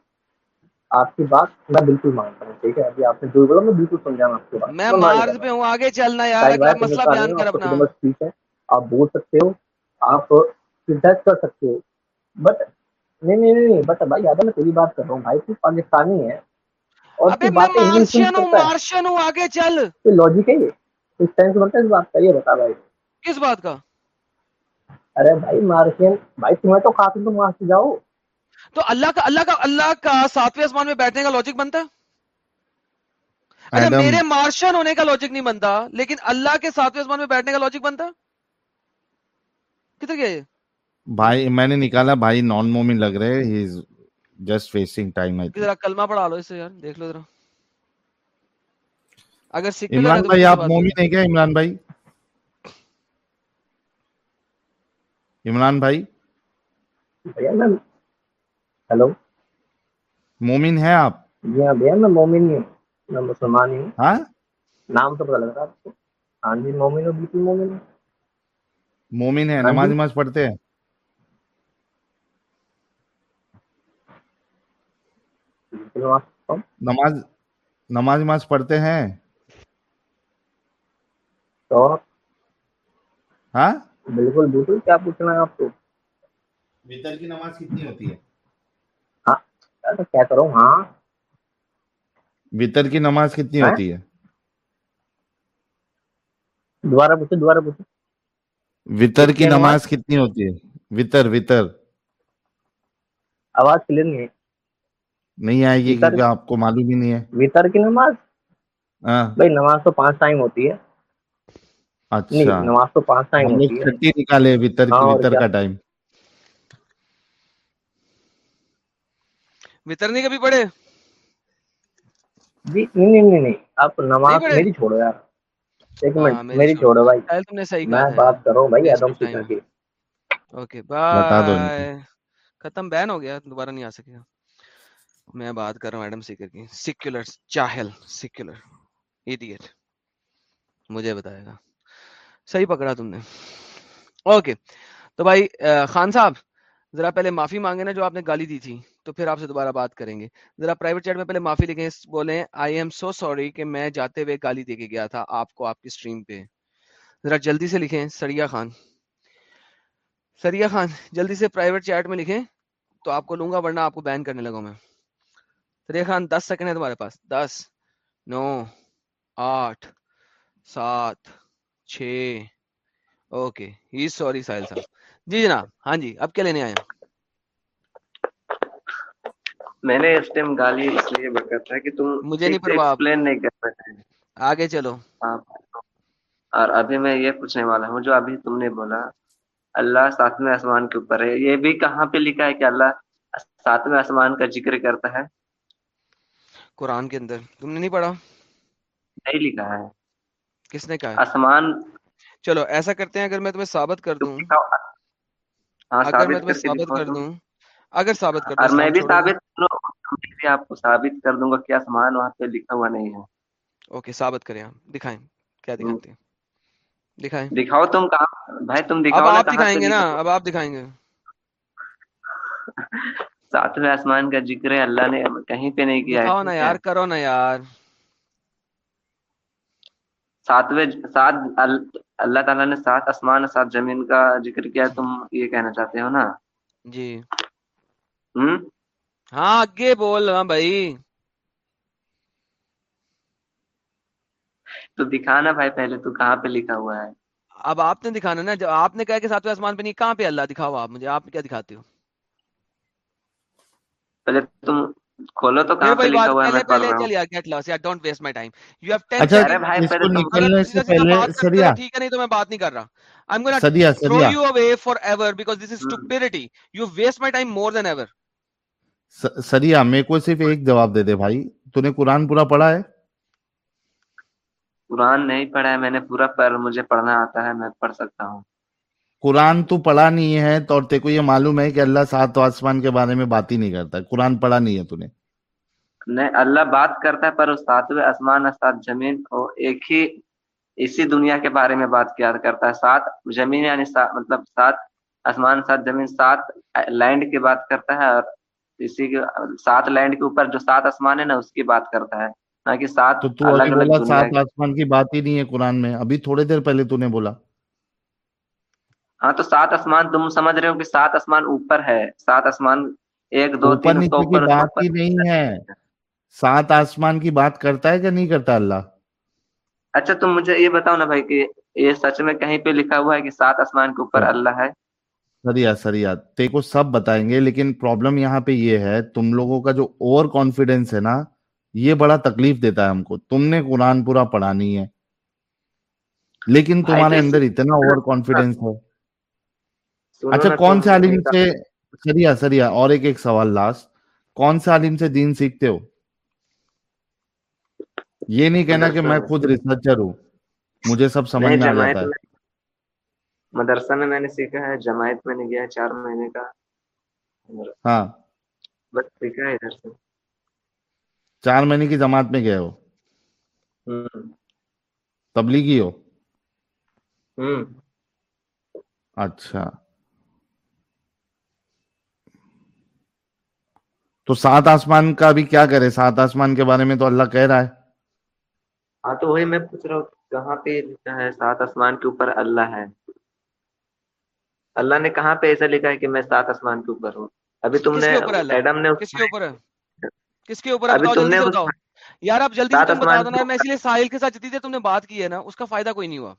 آپ کی بات میں بالکل مانتا ہوں ٹھیک ہے؟ ابھی آپ نے جو بولا میں بالکل سمجھا ہوں آپ کی بات۔ میں مارز پہ ہوں آگے چلنا یار اگلا مسئلہ بیان کر اپنا ٹھیک ہے آپ بول سکتے ہو آپ فیڈبیک کر سکتے ہو۔ بٹ نہیں نہیں نہیں بٹ بھائی یاد ہے میں تیری بات کر رہا ہوں۔ بھائی تو پاکستانی ہے اور ابے میں مارشین ہوں مارشین ہوں آگے چل۔ یہ لاجک ہے یہ۔ اس ٹائم سے بنتا ہے اس بات کا یہ بتا بھائی۔ کس بات کا؟ ارے بھائی مارشین بھائی تمہیں تو قاتل تم وہاں سے جاؤ۔ تو اللہ کا اللہ کا اللہ کا ساتویں آسمان میں بیٹھنے کا لاجک بنتا اچھا میرے مارشن ہونے کا لاجک نہیں بنتا لیکن اللہ کے ساتویں آسمان میں بیٹھنے کا لاجک بنتا؟ کدھر گیا یہ؟ بھائی میں نے نکالا بھائی نان مومن لگ رہے he is just wasting time ہے ذرا کلمہ پڑھا لو اس سے یار دیکھ لو ذرا۔ اگر عمران بھائی آپ مومن ہیں کیا عمران بھائی؟ عمران بھائی ہلو مومن ہیں آپ جی ہاں بھیا میں مومن ہی ہوں میں مسلمان ہی ہوں ہاں نام تو پتا لگ رہا آپ کو ہاں جی مومن ہو بالکل مومن ہوں مومن ہے نماز نماز پڑھتے ہیں نماز نماز نماز پڑھتے ہیں تو ہاں بالکل بالکل کیا پوچھنا ہے آپ کو وطر کی نماز کتنی ہوتی ہے ہاں کیا کرو ہاں وطر کی نماز کتنی ہوتی ہے دوبارہ پوچھو دوبارہ پوچھو وطر کی نماز کتنی ہوتی ہے وطر وطر آواز کلیئر نہیں نہیں آئے گی کیونکہ آپ کو معلوم ہی نہیں ہے وطر کی نماز بھائی نماز تو پانچ ٹائم ہوتی ہے اچھا۔ نماز تو پانچ ٹائم چھٹی نکالے ہاں، کا ٹائم۔ نہیں کبھی پڑھے؟ جی نہیں نہیں نہیں نماز میری چھوڑو یار۔ ایک ہاں، منٹ میری چھوڑو۔ بھائی۔ تم نے صحیح کہا میں بات کر رہا ہوں بھائی فکر کی۔ اوکے بائے ختم بین ہو گیا دوبارہ نہیں آ سکے میں بات کر رہا ہوں ایڈم سیکر کی۔ سیکولر چاہل سیکولر ایڈیٹ مجھے بتائے گا۔ صحیح پکڑا تم نے۔ اوکے، تو بھائی خان صاحب، ذرا پہلے معافی مانگے نا جو آپ نے گالی دی تھی، تو پھر آپ سے دوبارہ بات کریں گے۔ ذرا پرائیویٹ چیٹ میں پہلے معافی لکھیں بولیں آئی ایم سو سوری کہ میں جاتے ہوئے گالی دے کے گیا تھا آپ کو آپ کی اسٹریم پہ۔ ذرا جلدی سے لکھیں، سریا خان۔ سریا خان، جلدی سے پرائیویٹ چیٹ میں لکھیں تو آپ کو لوں گا، ورنہ آپ کو بین کرنے لگا میں۔ سریا خان، دس سیکنڈ ہے تمہارے پاس۔ دس، نو، آٹھ، سات چھ۔ اوکے ہی سوری ساحل صاحب۔ جی جناب ہاں جی اب کیا لینے آئے میں نے اس ٹائم گالی اس لیے بکر ہے کہ تم مجھے نہیں پروا ایکسپلین نہیں کر سکتے آگے چلو۔ اور ابھی میں یہ پوچھنے والا ہوں جو ابھی تم نے بولا اللہ ساتویں آسمان کے اوپر ہے۔ یہ بھی کہاں پہ لکھا ہے کہ اللہ ساتویں آسمان کا ذکر کرتا ہے؟ قرآن کے اندر۔ تم نے نہیں پڑھا؟ نہیں لکھا ہے۔ کس نے کہا آسمان چلو ایسا کرتے ہیں اگر میں تمہیں ثابت کر دوں ہاں، اگر میں تمہیں ثابت کر دوں۔ اگر ثابت کر دوں میں بھی ثابت آپ کو ثابت کر دوں گا کیا آسمان وہاں پہ لکھا ہوا نہیں ہے۔ اوکے ثابت کریں آپ۔ دکھائیں کیا دکھاتے ہیں؟ دکھائیں۔ دکھاؤ تم کہاں؟ بھائی تم دکھاؤ آپ دکھائیں گے نا اب آپ دکھائیں گے۔ ساتویں آسمان کا ذکر ہے اللہ نے کہیں پہ نہیں کیا ہے۔ نا یار کرو نا یار۔ ساتویں سات اللہ تعالیٰ نے سات آسمان سات زمین کا ذکر کیا تم یہ کہنا چاہتے ہو نا؟ جی۔ ہاں آگے بول رہا بھائی۔ تو دکھانا بھائی پہلے تو کہاں پہ لکھا ہوا ہے؟ اب آپ نے دکھانا نا جب آپ نے کہا کہ ساتویں آسمان پہ نہیں کہاں پہ اللہ دکھا ہوا آپ مجھے؟ آپ کیا دکھاتے ہو؟ پہلے تم اچھا، نہیں تو میں ہاں۔ کو صرف ایک جواب دے دے بھائی۔ تو نے قرآن پورا پڑھا ہے؟ قرآن نہیں پڑھا ہے میں نے پورا پر مجھے پڑھنا آتا ہے میں پڑھ سکتا ہوں۔ قرآن تو پڑھا نہیں ہے تو اور کو یہ معلوم ہے کہ اللہ سات و آسمان کے بارے میں بات ہی نہیں کرتا قرآن پڑھا نہیں ہے تو نے۔ نہیں اللہ بات کرتا ہے پر ساتویں آسمان سات زمین اور ایک ہی اسی دنیا کے بارے میں بات کیا کرتا ہے۔ سات زمین یعنی سات مطلب سات آسمان سات زمین سات لینڈ کی بات کرتا ہے اور اسی کے سات لینڈ کے اوپر جو سات آسمان ہے نا اس کی بات کرتا ہے۔ نہ کہ سات تو تو الگ الگ سات آسمان کی بات ہی نہیں ہے قرآن میں۔ ابھی تھوڑے دیر پہلے تو نے بولا۔ ہاں تو سات آسمان تم سمجھ رہے ہو کہ سات آسمان اوپر ہے۔ سات آسمان ایک دو تین اوپر بات نہیں ہے۔ سات آسمان کی بات کرتا ہے کہ نہیں کرتا اللہ؟ اچھا تم مجھے یہ بتاؤ نا بھائی کہ یہ سچ میں کہیں پہ لکھا ہوا ہے کہ سات آسمان کے اوپر ہاں۔ اللہ ہے؟ سریا سریا تے کو سب بتائیں گے لیکن پرابلم یہاں پہ یہ ہے تم لوگوں کا جو اوور کانفیڈینس ہے نا یہ بڑا تکلیف دیتا ہے ہم کو۔ تم نے قرآن پورا پڑھانی ہے لیکن تمہارے اندر اتنا اوور کانفیڈینس ہے۔ اچھا کون سے عالم سے سریا سریا اور ایک ایک سوال لاسٹ کون سے عالم سے دین سیکھتے ہو؟ یہ نہیں کہنا کہ میں خود ریسرچر ہوں۔ مجھے سب سمجھ میں آ جاتا ہے۔ مدرسہ میں میں نے سیکھا ہے جماعت میں نے گیا چار مہینے کا۔ ہاں۔ بس سیکھا ہے ادھر سے۔ چار مہینے کی جماعت میں گئے ہو؟ تبلیغی ہو؟ اچھا۔ تو سات آسمان کا بھی کیا کرے؟ سات آسمان کے بارے میں تو اللہ کہہ رہا ہے۔ ہاں تو وہی میں پوچھ رہا ہوں کہاں پہ لکھا ہے سات آسمان کے اوپر اللہ ہے؟ اللہ نے کہاں پہ ایسا لکھا ہے کہ میں سات آسمان کے اوپر ہوں؟ ابھی تم نے میڈم نے کس کے اوپر؟ کس کے اوپر؟ یار آپ جلدی تم بتا دو نا۔ میں اس لیے ساحل کے ساتھ جتنی دیر تم نے بات کی ہے نا اس کا فائدہ کوئی نہیں ہوا۔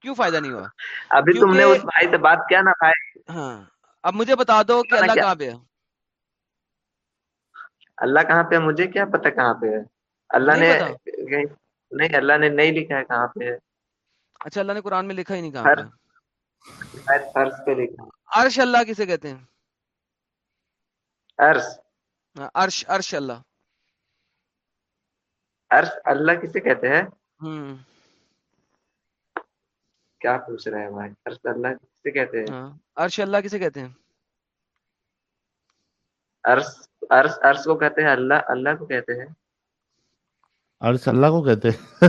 کیوں فائدہ نہیں ہوا؟ ابھی تم نے اس بھائی سے بات کیا نا بھائی؟ ہاں اب مجھے بتا دو کہ اللہ کہاں پہ ہے۔ اللہ کہاں پہ مجھے کیا پتا کہاں پہ ہے؟ اللہ نے نہیں اللہ نے نہیں لکھا ہے کہاں پہ ہے۔ اچھا اللہ نے قرآن میں لکھا ہی نہیں کہاں پہ۔ عرش اللہ کسے کہتے ہیں؟ عرش۔ عرش عرش اللہ۔ عرش اللہ کسے کہتے ہیں؟ کیا پوچھ رہے ہیں بھائی؟ عرش اللہ کسے کہتے ہیں؟ ہاں۔ عرش اللہ کسے کہتے ہیں؟ عرش۔ عرص, کو کہتے ہیں اللہ اللہ کو کہتے ہیں۔ عرص اللہ کو کہتے ہیں۔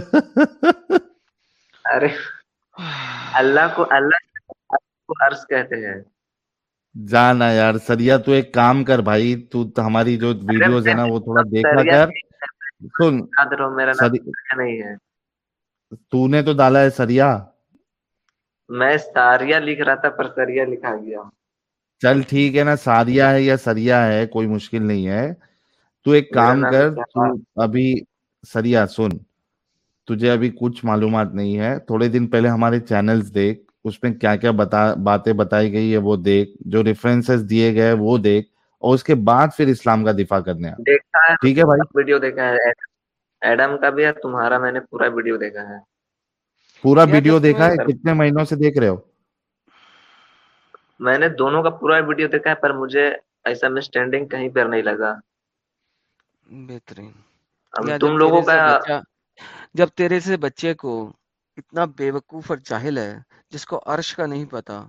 ارے اللہ کو اللہ کو عرص کہتے ہیں۔ جانا یار سریا تو ایک کام کر بھائی تو ہماری جو ویڈیوز ہے نا وہ تھوڑا دیکھا کر۔ سن۔ میرا نہیں ہے۔ تو نے تو ڈالا ہے سریا۔ میں ساریا لکھ رہا تھا پر سریا لکھا گیا۔ چل ٹھیک ہے نا سادیا ہے یا سریا ہے کوئی مشکل نہیں ہے۔ تو ایک کام کر تو ابھی سریا سن۔ تجھے ابھی کچھ معلومات نہیں ہے۔ تھوڑے دن پہلے ہمارے چینلز دیکھ اس میں کیا کیا بتا باتیں بتائی گئی ہے وہ دیکھ۔ جو ریفرنسز دیے گئے وہ دیکھ۔ اور اس کے بعد پھر اسلام کا دفاع کرنے ٹھیک ہے بھائی؟ ویڈیو دیکھا ہے۔ ایڈم کا بھی ہے تمہارا میں نے پورا ویڈیو دیکھا ہے۔ پورا ویڈیو دیکھا ہے کتنے مہینوں سے دیکھ رہے ہو؟ میں نے دونوں کا پورا ویڈیو دیکھا ہے پر مجھے ایسا انڈرسٹینڈنگ کہیں پر نہیں لگا۔ بہترین۔ یعنی تم لوگوں کا جب تیرے سے بچے کو اتنا بیوقوف اور جاہل ہے جس کو عرش کا نہیں پتا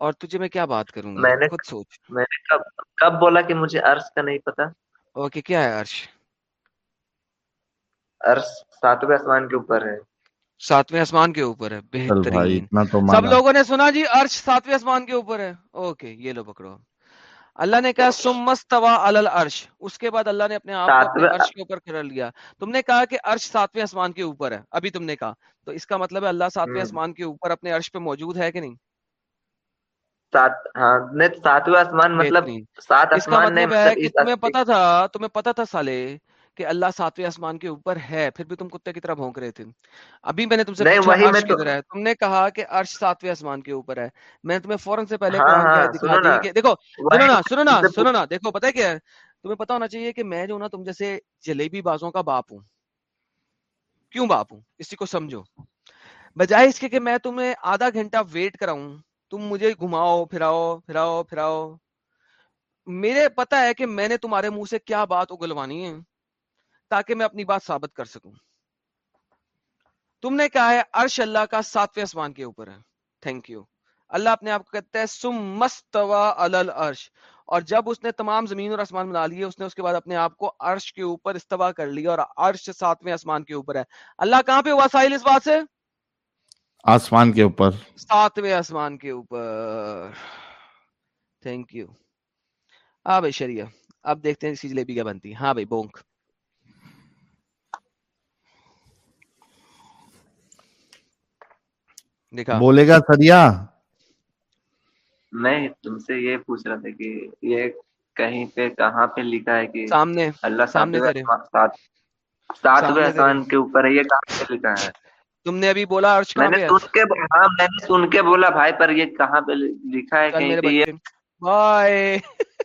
اور تجھے میں کیا بات کروں گا؟ میں نے خود سوچ۔ میں کب کب بولا کہ مجھے عرش کا نہیں پتا؟ اوکے کیا ہے عرش؟ عرش ساتویں آسمان کے اوپر ہے۔ ساتویں آسمان کے اوپر ہے بہترین۔ سب لوگوں نے سنا جی ارش ساتویں آسمان کے اوپر ہے۔ اوکے یہ لو پکڑو۔ اللہ نے کہا سمس توا الرش اس کے بعد اللہ نے اپنے آپ کو ارش کے اوپر کھڑا لیا تم نے کہا کہ ارش ساتویں آسمان کے اوپر ہے ابھی تم نے کہا۔ تو اس کا مطلب ہے اللہ ساتویں آسمان کے اوپر اپنے ارش پہ موجود ہے کہ نہیں؟ ساتویں آسمان مطلب اس کا مطلب ہے کہ تمہیں پتا تھا تمہیں پتا تھا سالے کہ اللہ ساتویں آسمان کے اوپر ہے پھر بھی تم کتے کی طرح بھونک رہے تھے۔ ابھی میں نے تم سے پوچھا عرش کدھر ہے؟ تم نے کہا کہ عرش ساتویں آسمان کے اوپر ہے۔ میں نے تمہیں فوراً سے پہلے قرآن کی دکھا دی کہ دیکھو سنو نا سنو نا سنو نا دیکھو پتہ کیا ہے؟ تمہیں پتہ ہونا چاہیے کہ میں جو نا تم جیسے جلیبی بازوں کا باپ ہوں۔ کیوں باپ ہوں؟ اسی کو سمجھو۔ بجائے اس کے کہ میں تمہیں آدھا گھنٹہ ویٹ کراؤں تم مجھے گھماؤ پھراؤ پھراؤ پھراؤ۔ میرے پتا ہے کہ میں نے تمہارے منہ سے کیا بات اگلوانی ہے۔ تاکہ میں اپنی بات ثابت کر سکوں۔ تم نے کہا ہے عرش اللہ کا ساتویں آسمان کے اوپر ہے۔ تھینک یو اللہ اپنے آپ کو کہتا ہے سم مستوا العرش اور جب اس نے تمام زمین اور آسمان بنا لیے اس نے اس کے بعد اپنے آپ کو عرش کے اوپر استوا کر لیا اور عرش ساتویں آسمان کے اوپر ہے۔ اللہ کہاں پہ ہوا ساحل اس بات سے؟ آسمان کے اوپر۔ ساتویں آسمان کے اوپر۔ تھینک یو ہاں بھائی شریعہ۔ اب دیکھتے ہیں جلیبی کیا بنتی۔ ہاں بھائی بونک۔ بولے گا سریا۔ میں تم سے یہ پوچھ رہا تھا کہ یہ کہیں پہ کہاں پہ لکھا ہے کہ سامنے اللہ سامنے ہاں، ساتویں آسان کے اوپر ہے یہ کہاں پہ لکھا ہے؟ تم نے ابھی بولا عرش کہاں پہ ہے؟ ہاں میں نے سن کے بولا بھائی پر یہ کہاں پہ لکھا ہے کہیں پہ؟ یہ بھائی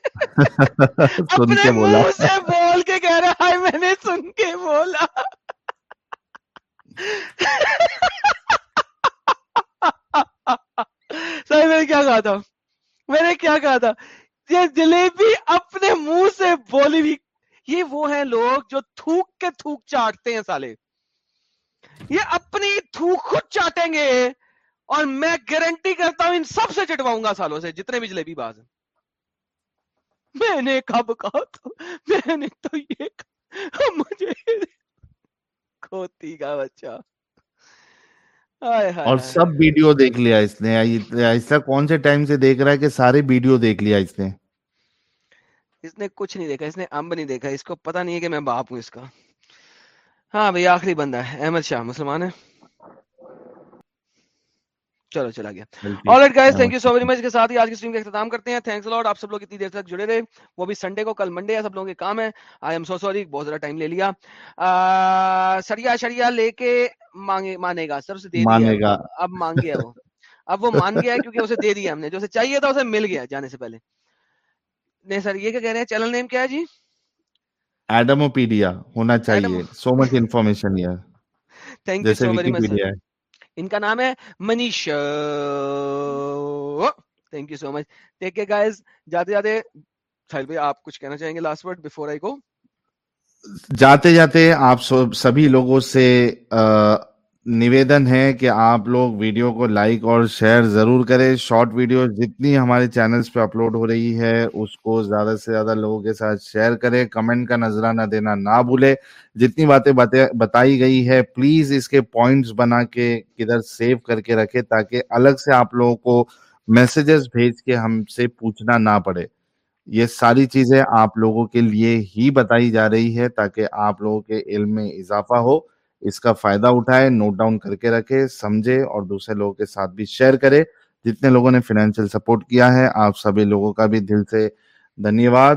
سن کے بولا۔ بول کے کہہ رہا ہے میں نے سن کے بولا۔ سر، میں نے کیا کہا تھا؟ میں نے کیا کہا تھا؟ یہ جلیبی اپنے منہ سے بولی بھی یہ وہ ہیں لوگ جو تھوک کے تھوک چاٹتے ہیں سالے۔ یہ اپنی تھوک خود چاٹیں گے اور میں گارنٹی کرتا ہوں ان سب سے چٹواؤں گا سالوں سے، جتنے بھی جلیبی باز ہیں۔ میں نے کب کہا تھا میں نے تو یہ مجھے کھوتی کا بچہ۔ اور سب ویڈیو دیکھ لیا اس نے۔ ایسا کون سے ٹائم سے دیکھ رہا ہے کہ سارے ویڈیو دیکھ لیا اس نے؟ اس نے کچھ نہیں دیکھا اس نے امب نہیں دیکھا۔ اس کو پتا نہیں ہے کہ میں باپ ہوں اس کا۔ ہاں بھائی آخری بندہ ہے احمد شاہ مسلمان ہے۔ چلو چلا گیا۔ All right guys thank you so very much کے ساتھ ہی آج کی اسٹریم کا اختتام کرتے ہیں۔ تھینکس لاٹ آپ سب لوگ اتنی دیر تک جڑے رہے۔ وہ بھی سنڈے کو کل منڈے ہے سب لوگوں کے کام ہے آئی ایم سو سوری بہت زیادہ ٹائم لے لیا۔ سڑیا شڑیا لے کے مانگے مانے گا۔ سر اسے دے دیا۔ اب مانگ گیا وہ۔ اب وہ مان گیا کیونکہ اسے دے دیا ہم نے۔ جو اسے چاہیے تھا اسے مل گیا جانے سے پہلے۔ نہیں سر یہ کیا کہہ رہے ہیں؟ چینل نیم کیا ہے جی؟ ایڈموپیڈیا ہونا چاہیے۔ سو مچ انفارمیشن یہ thank you so very much ان کا نام ہے Manish. Thank you so much take care guys جاتے جاتے سہیل بھائی آپ کچھ کہنا چاہیں گے last word before I go جاتے جاتے آپ سبھی لوگوں سے آ، نویدن ہے کہ آپ لوگ ویڈیو کو لائک اور شیئر ضرور کریں۔ شارٹ ویڈیو جتنی ہمارے چینلز پہ اپلوڈ ہو رہی ہے، اس کو زیادہ سے زیادہ لوگوں کے ساتھ شیئر کریں۔ کمنٹ کا نظرانہ دینا نہ بھولے جتنی باتیں بتائی گئی ہے پلیز اس کے پوائنٹس بنا کے کدھر سیو کر کے رکھے تاکہ الگ سے آپ لوگوں کو میسیجز بھیج کے ہم سے پوچھنا نہ پڑے۔ یہ ساری چیزیں آپ لوگوں کے لیے ہی بتائی جا رہی ہے تاکہ آپ لوگوں کے علم میں اضافہ ہو۔ اس کا فائدہ اٹھائے نوٹ ڈاؤن کر کے رکھے، سمجھے اور دوسرے لوگوں کے ساتھ بھی شیئر کرے۔ جتنے لوگوں نے فائنینشیل سپورٹ کیا ہے، آپ سبھی لوگوں کا بھی دل سے دھنیہ واد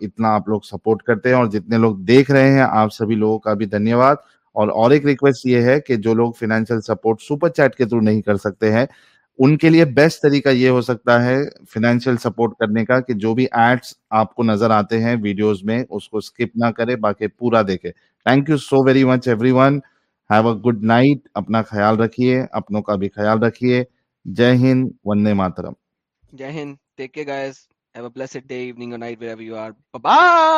اتنا آپ لوگ سپورٹ کرتے ہیں اور جتنے لوگ دیکھ رہے ہیں، آپ سبھی لوگوں کا بھی دھنیہ واد اور اور ایک ریکویسٹ یہ ہے کہ جو لوگ فائنینشیل سپورٹ سپر چیٹ کے تھرو نہیں کر سکتے ہیں ان کے لیے بیسٹ طریقہ یہ ہو سکتا ہے فائنینشیل سپورٹ کرنے کا کہ جو بھی ایڈس آپ کو نظر آتے ہیں ویڈیوز میں، اس کو اسکپ نہ کرے، باقی پورا دیکھے۔ Thank you so very much everyone have a good night اپنا خیال رکھیے، اپنوں کا بھی خیال رکھیے۔ جے ہند، وندے Mataram. Jai Hind take care guys have a blessed day evening اور night wherever you are bye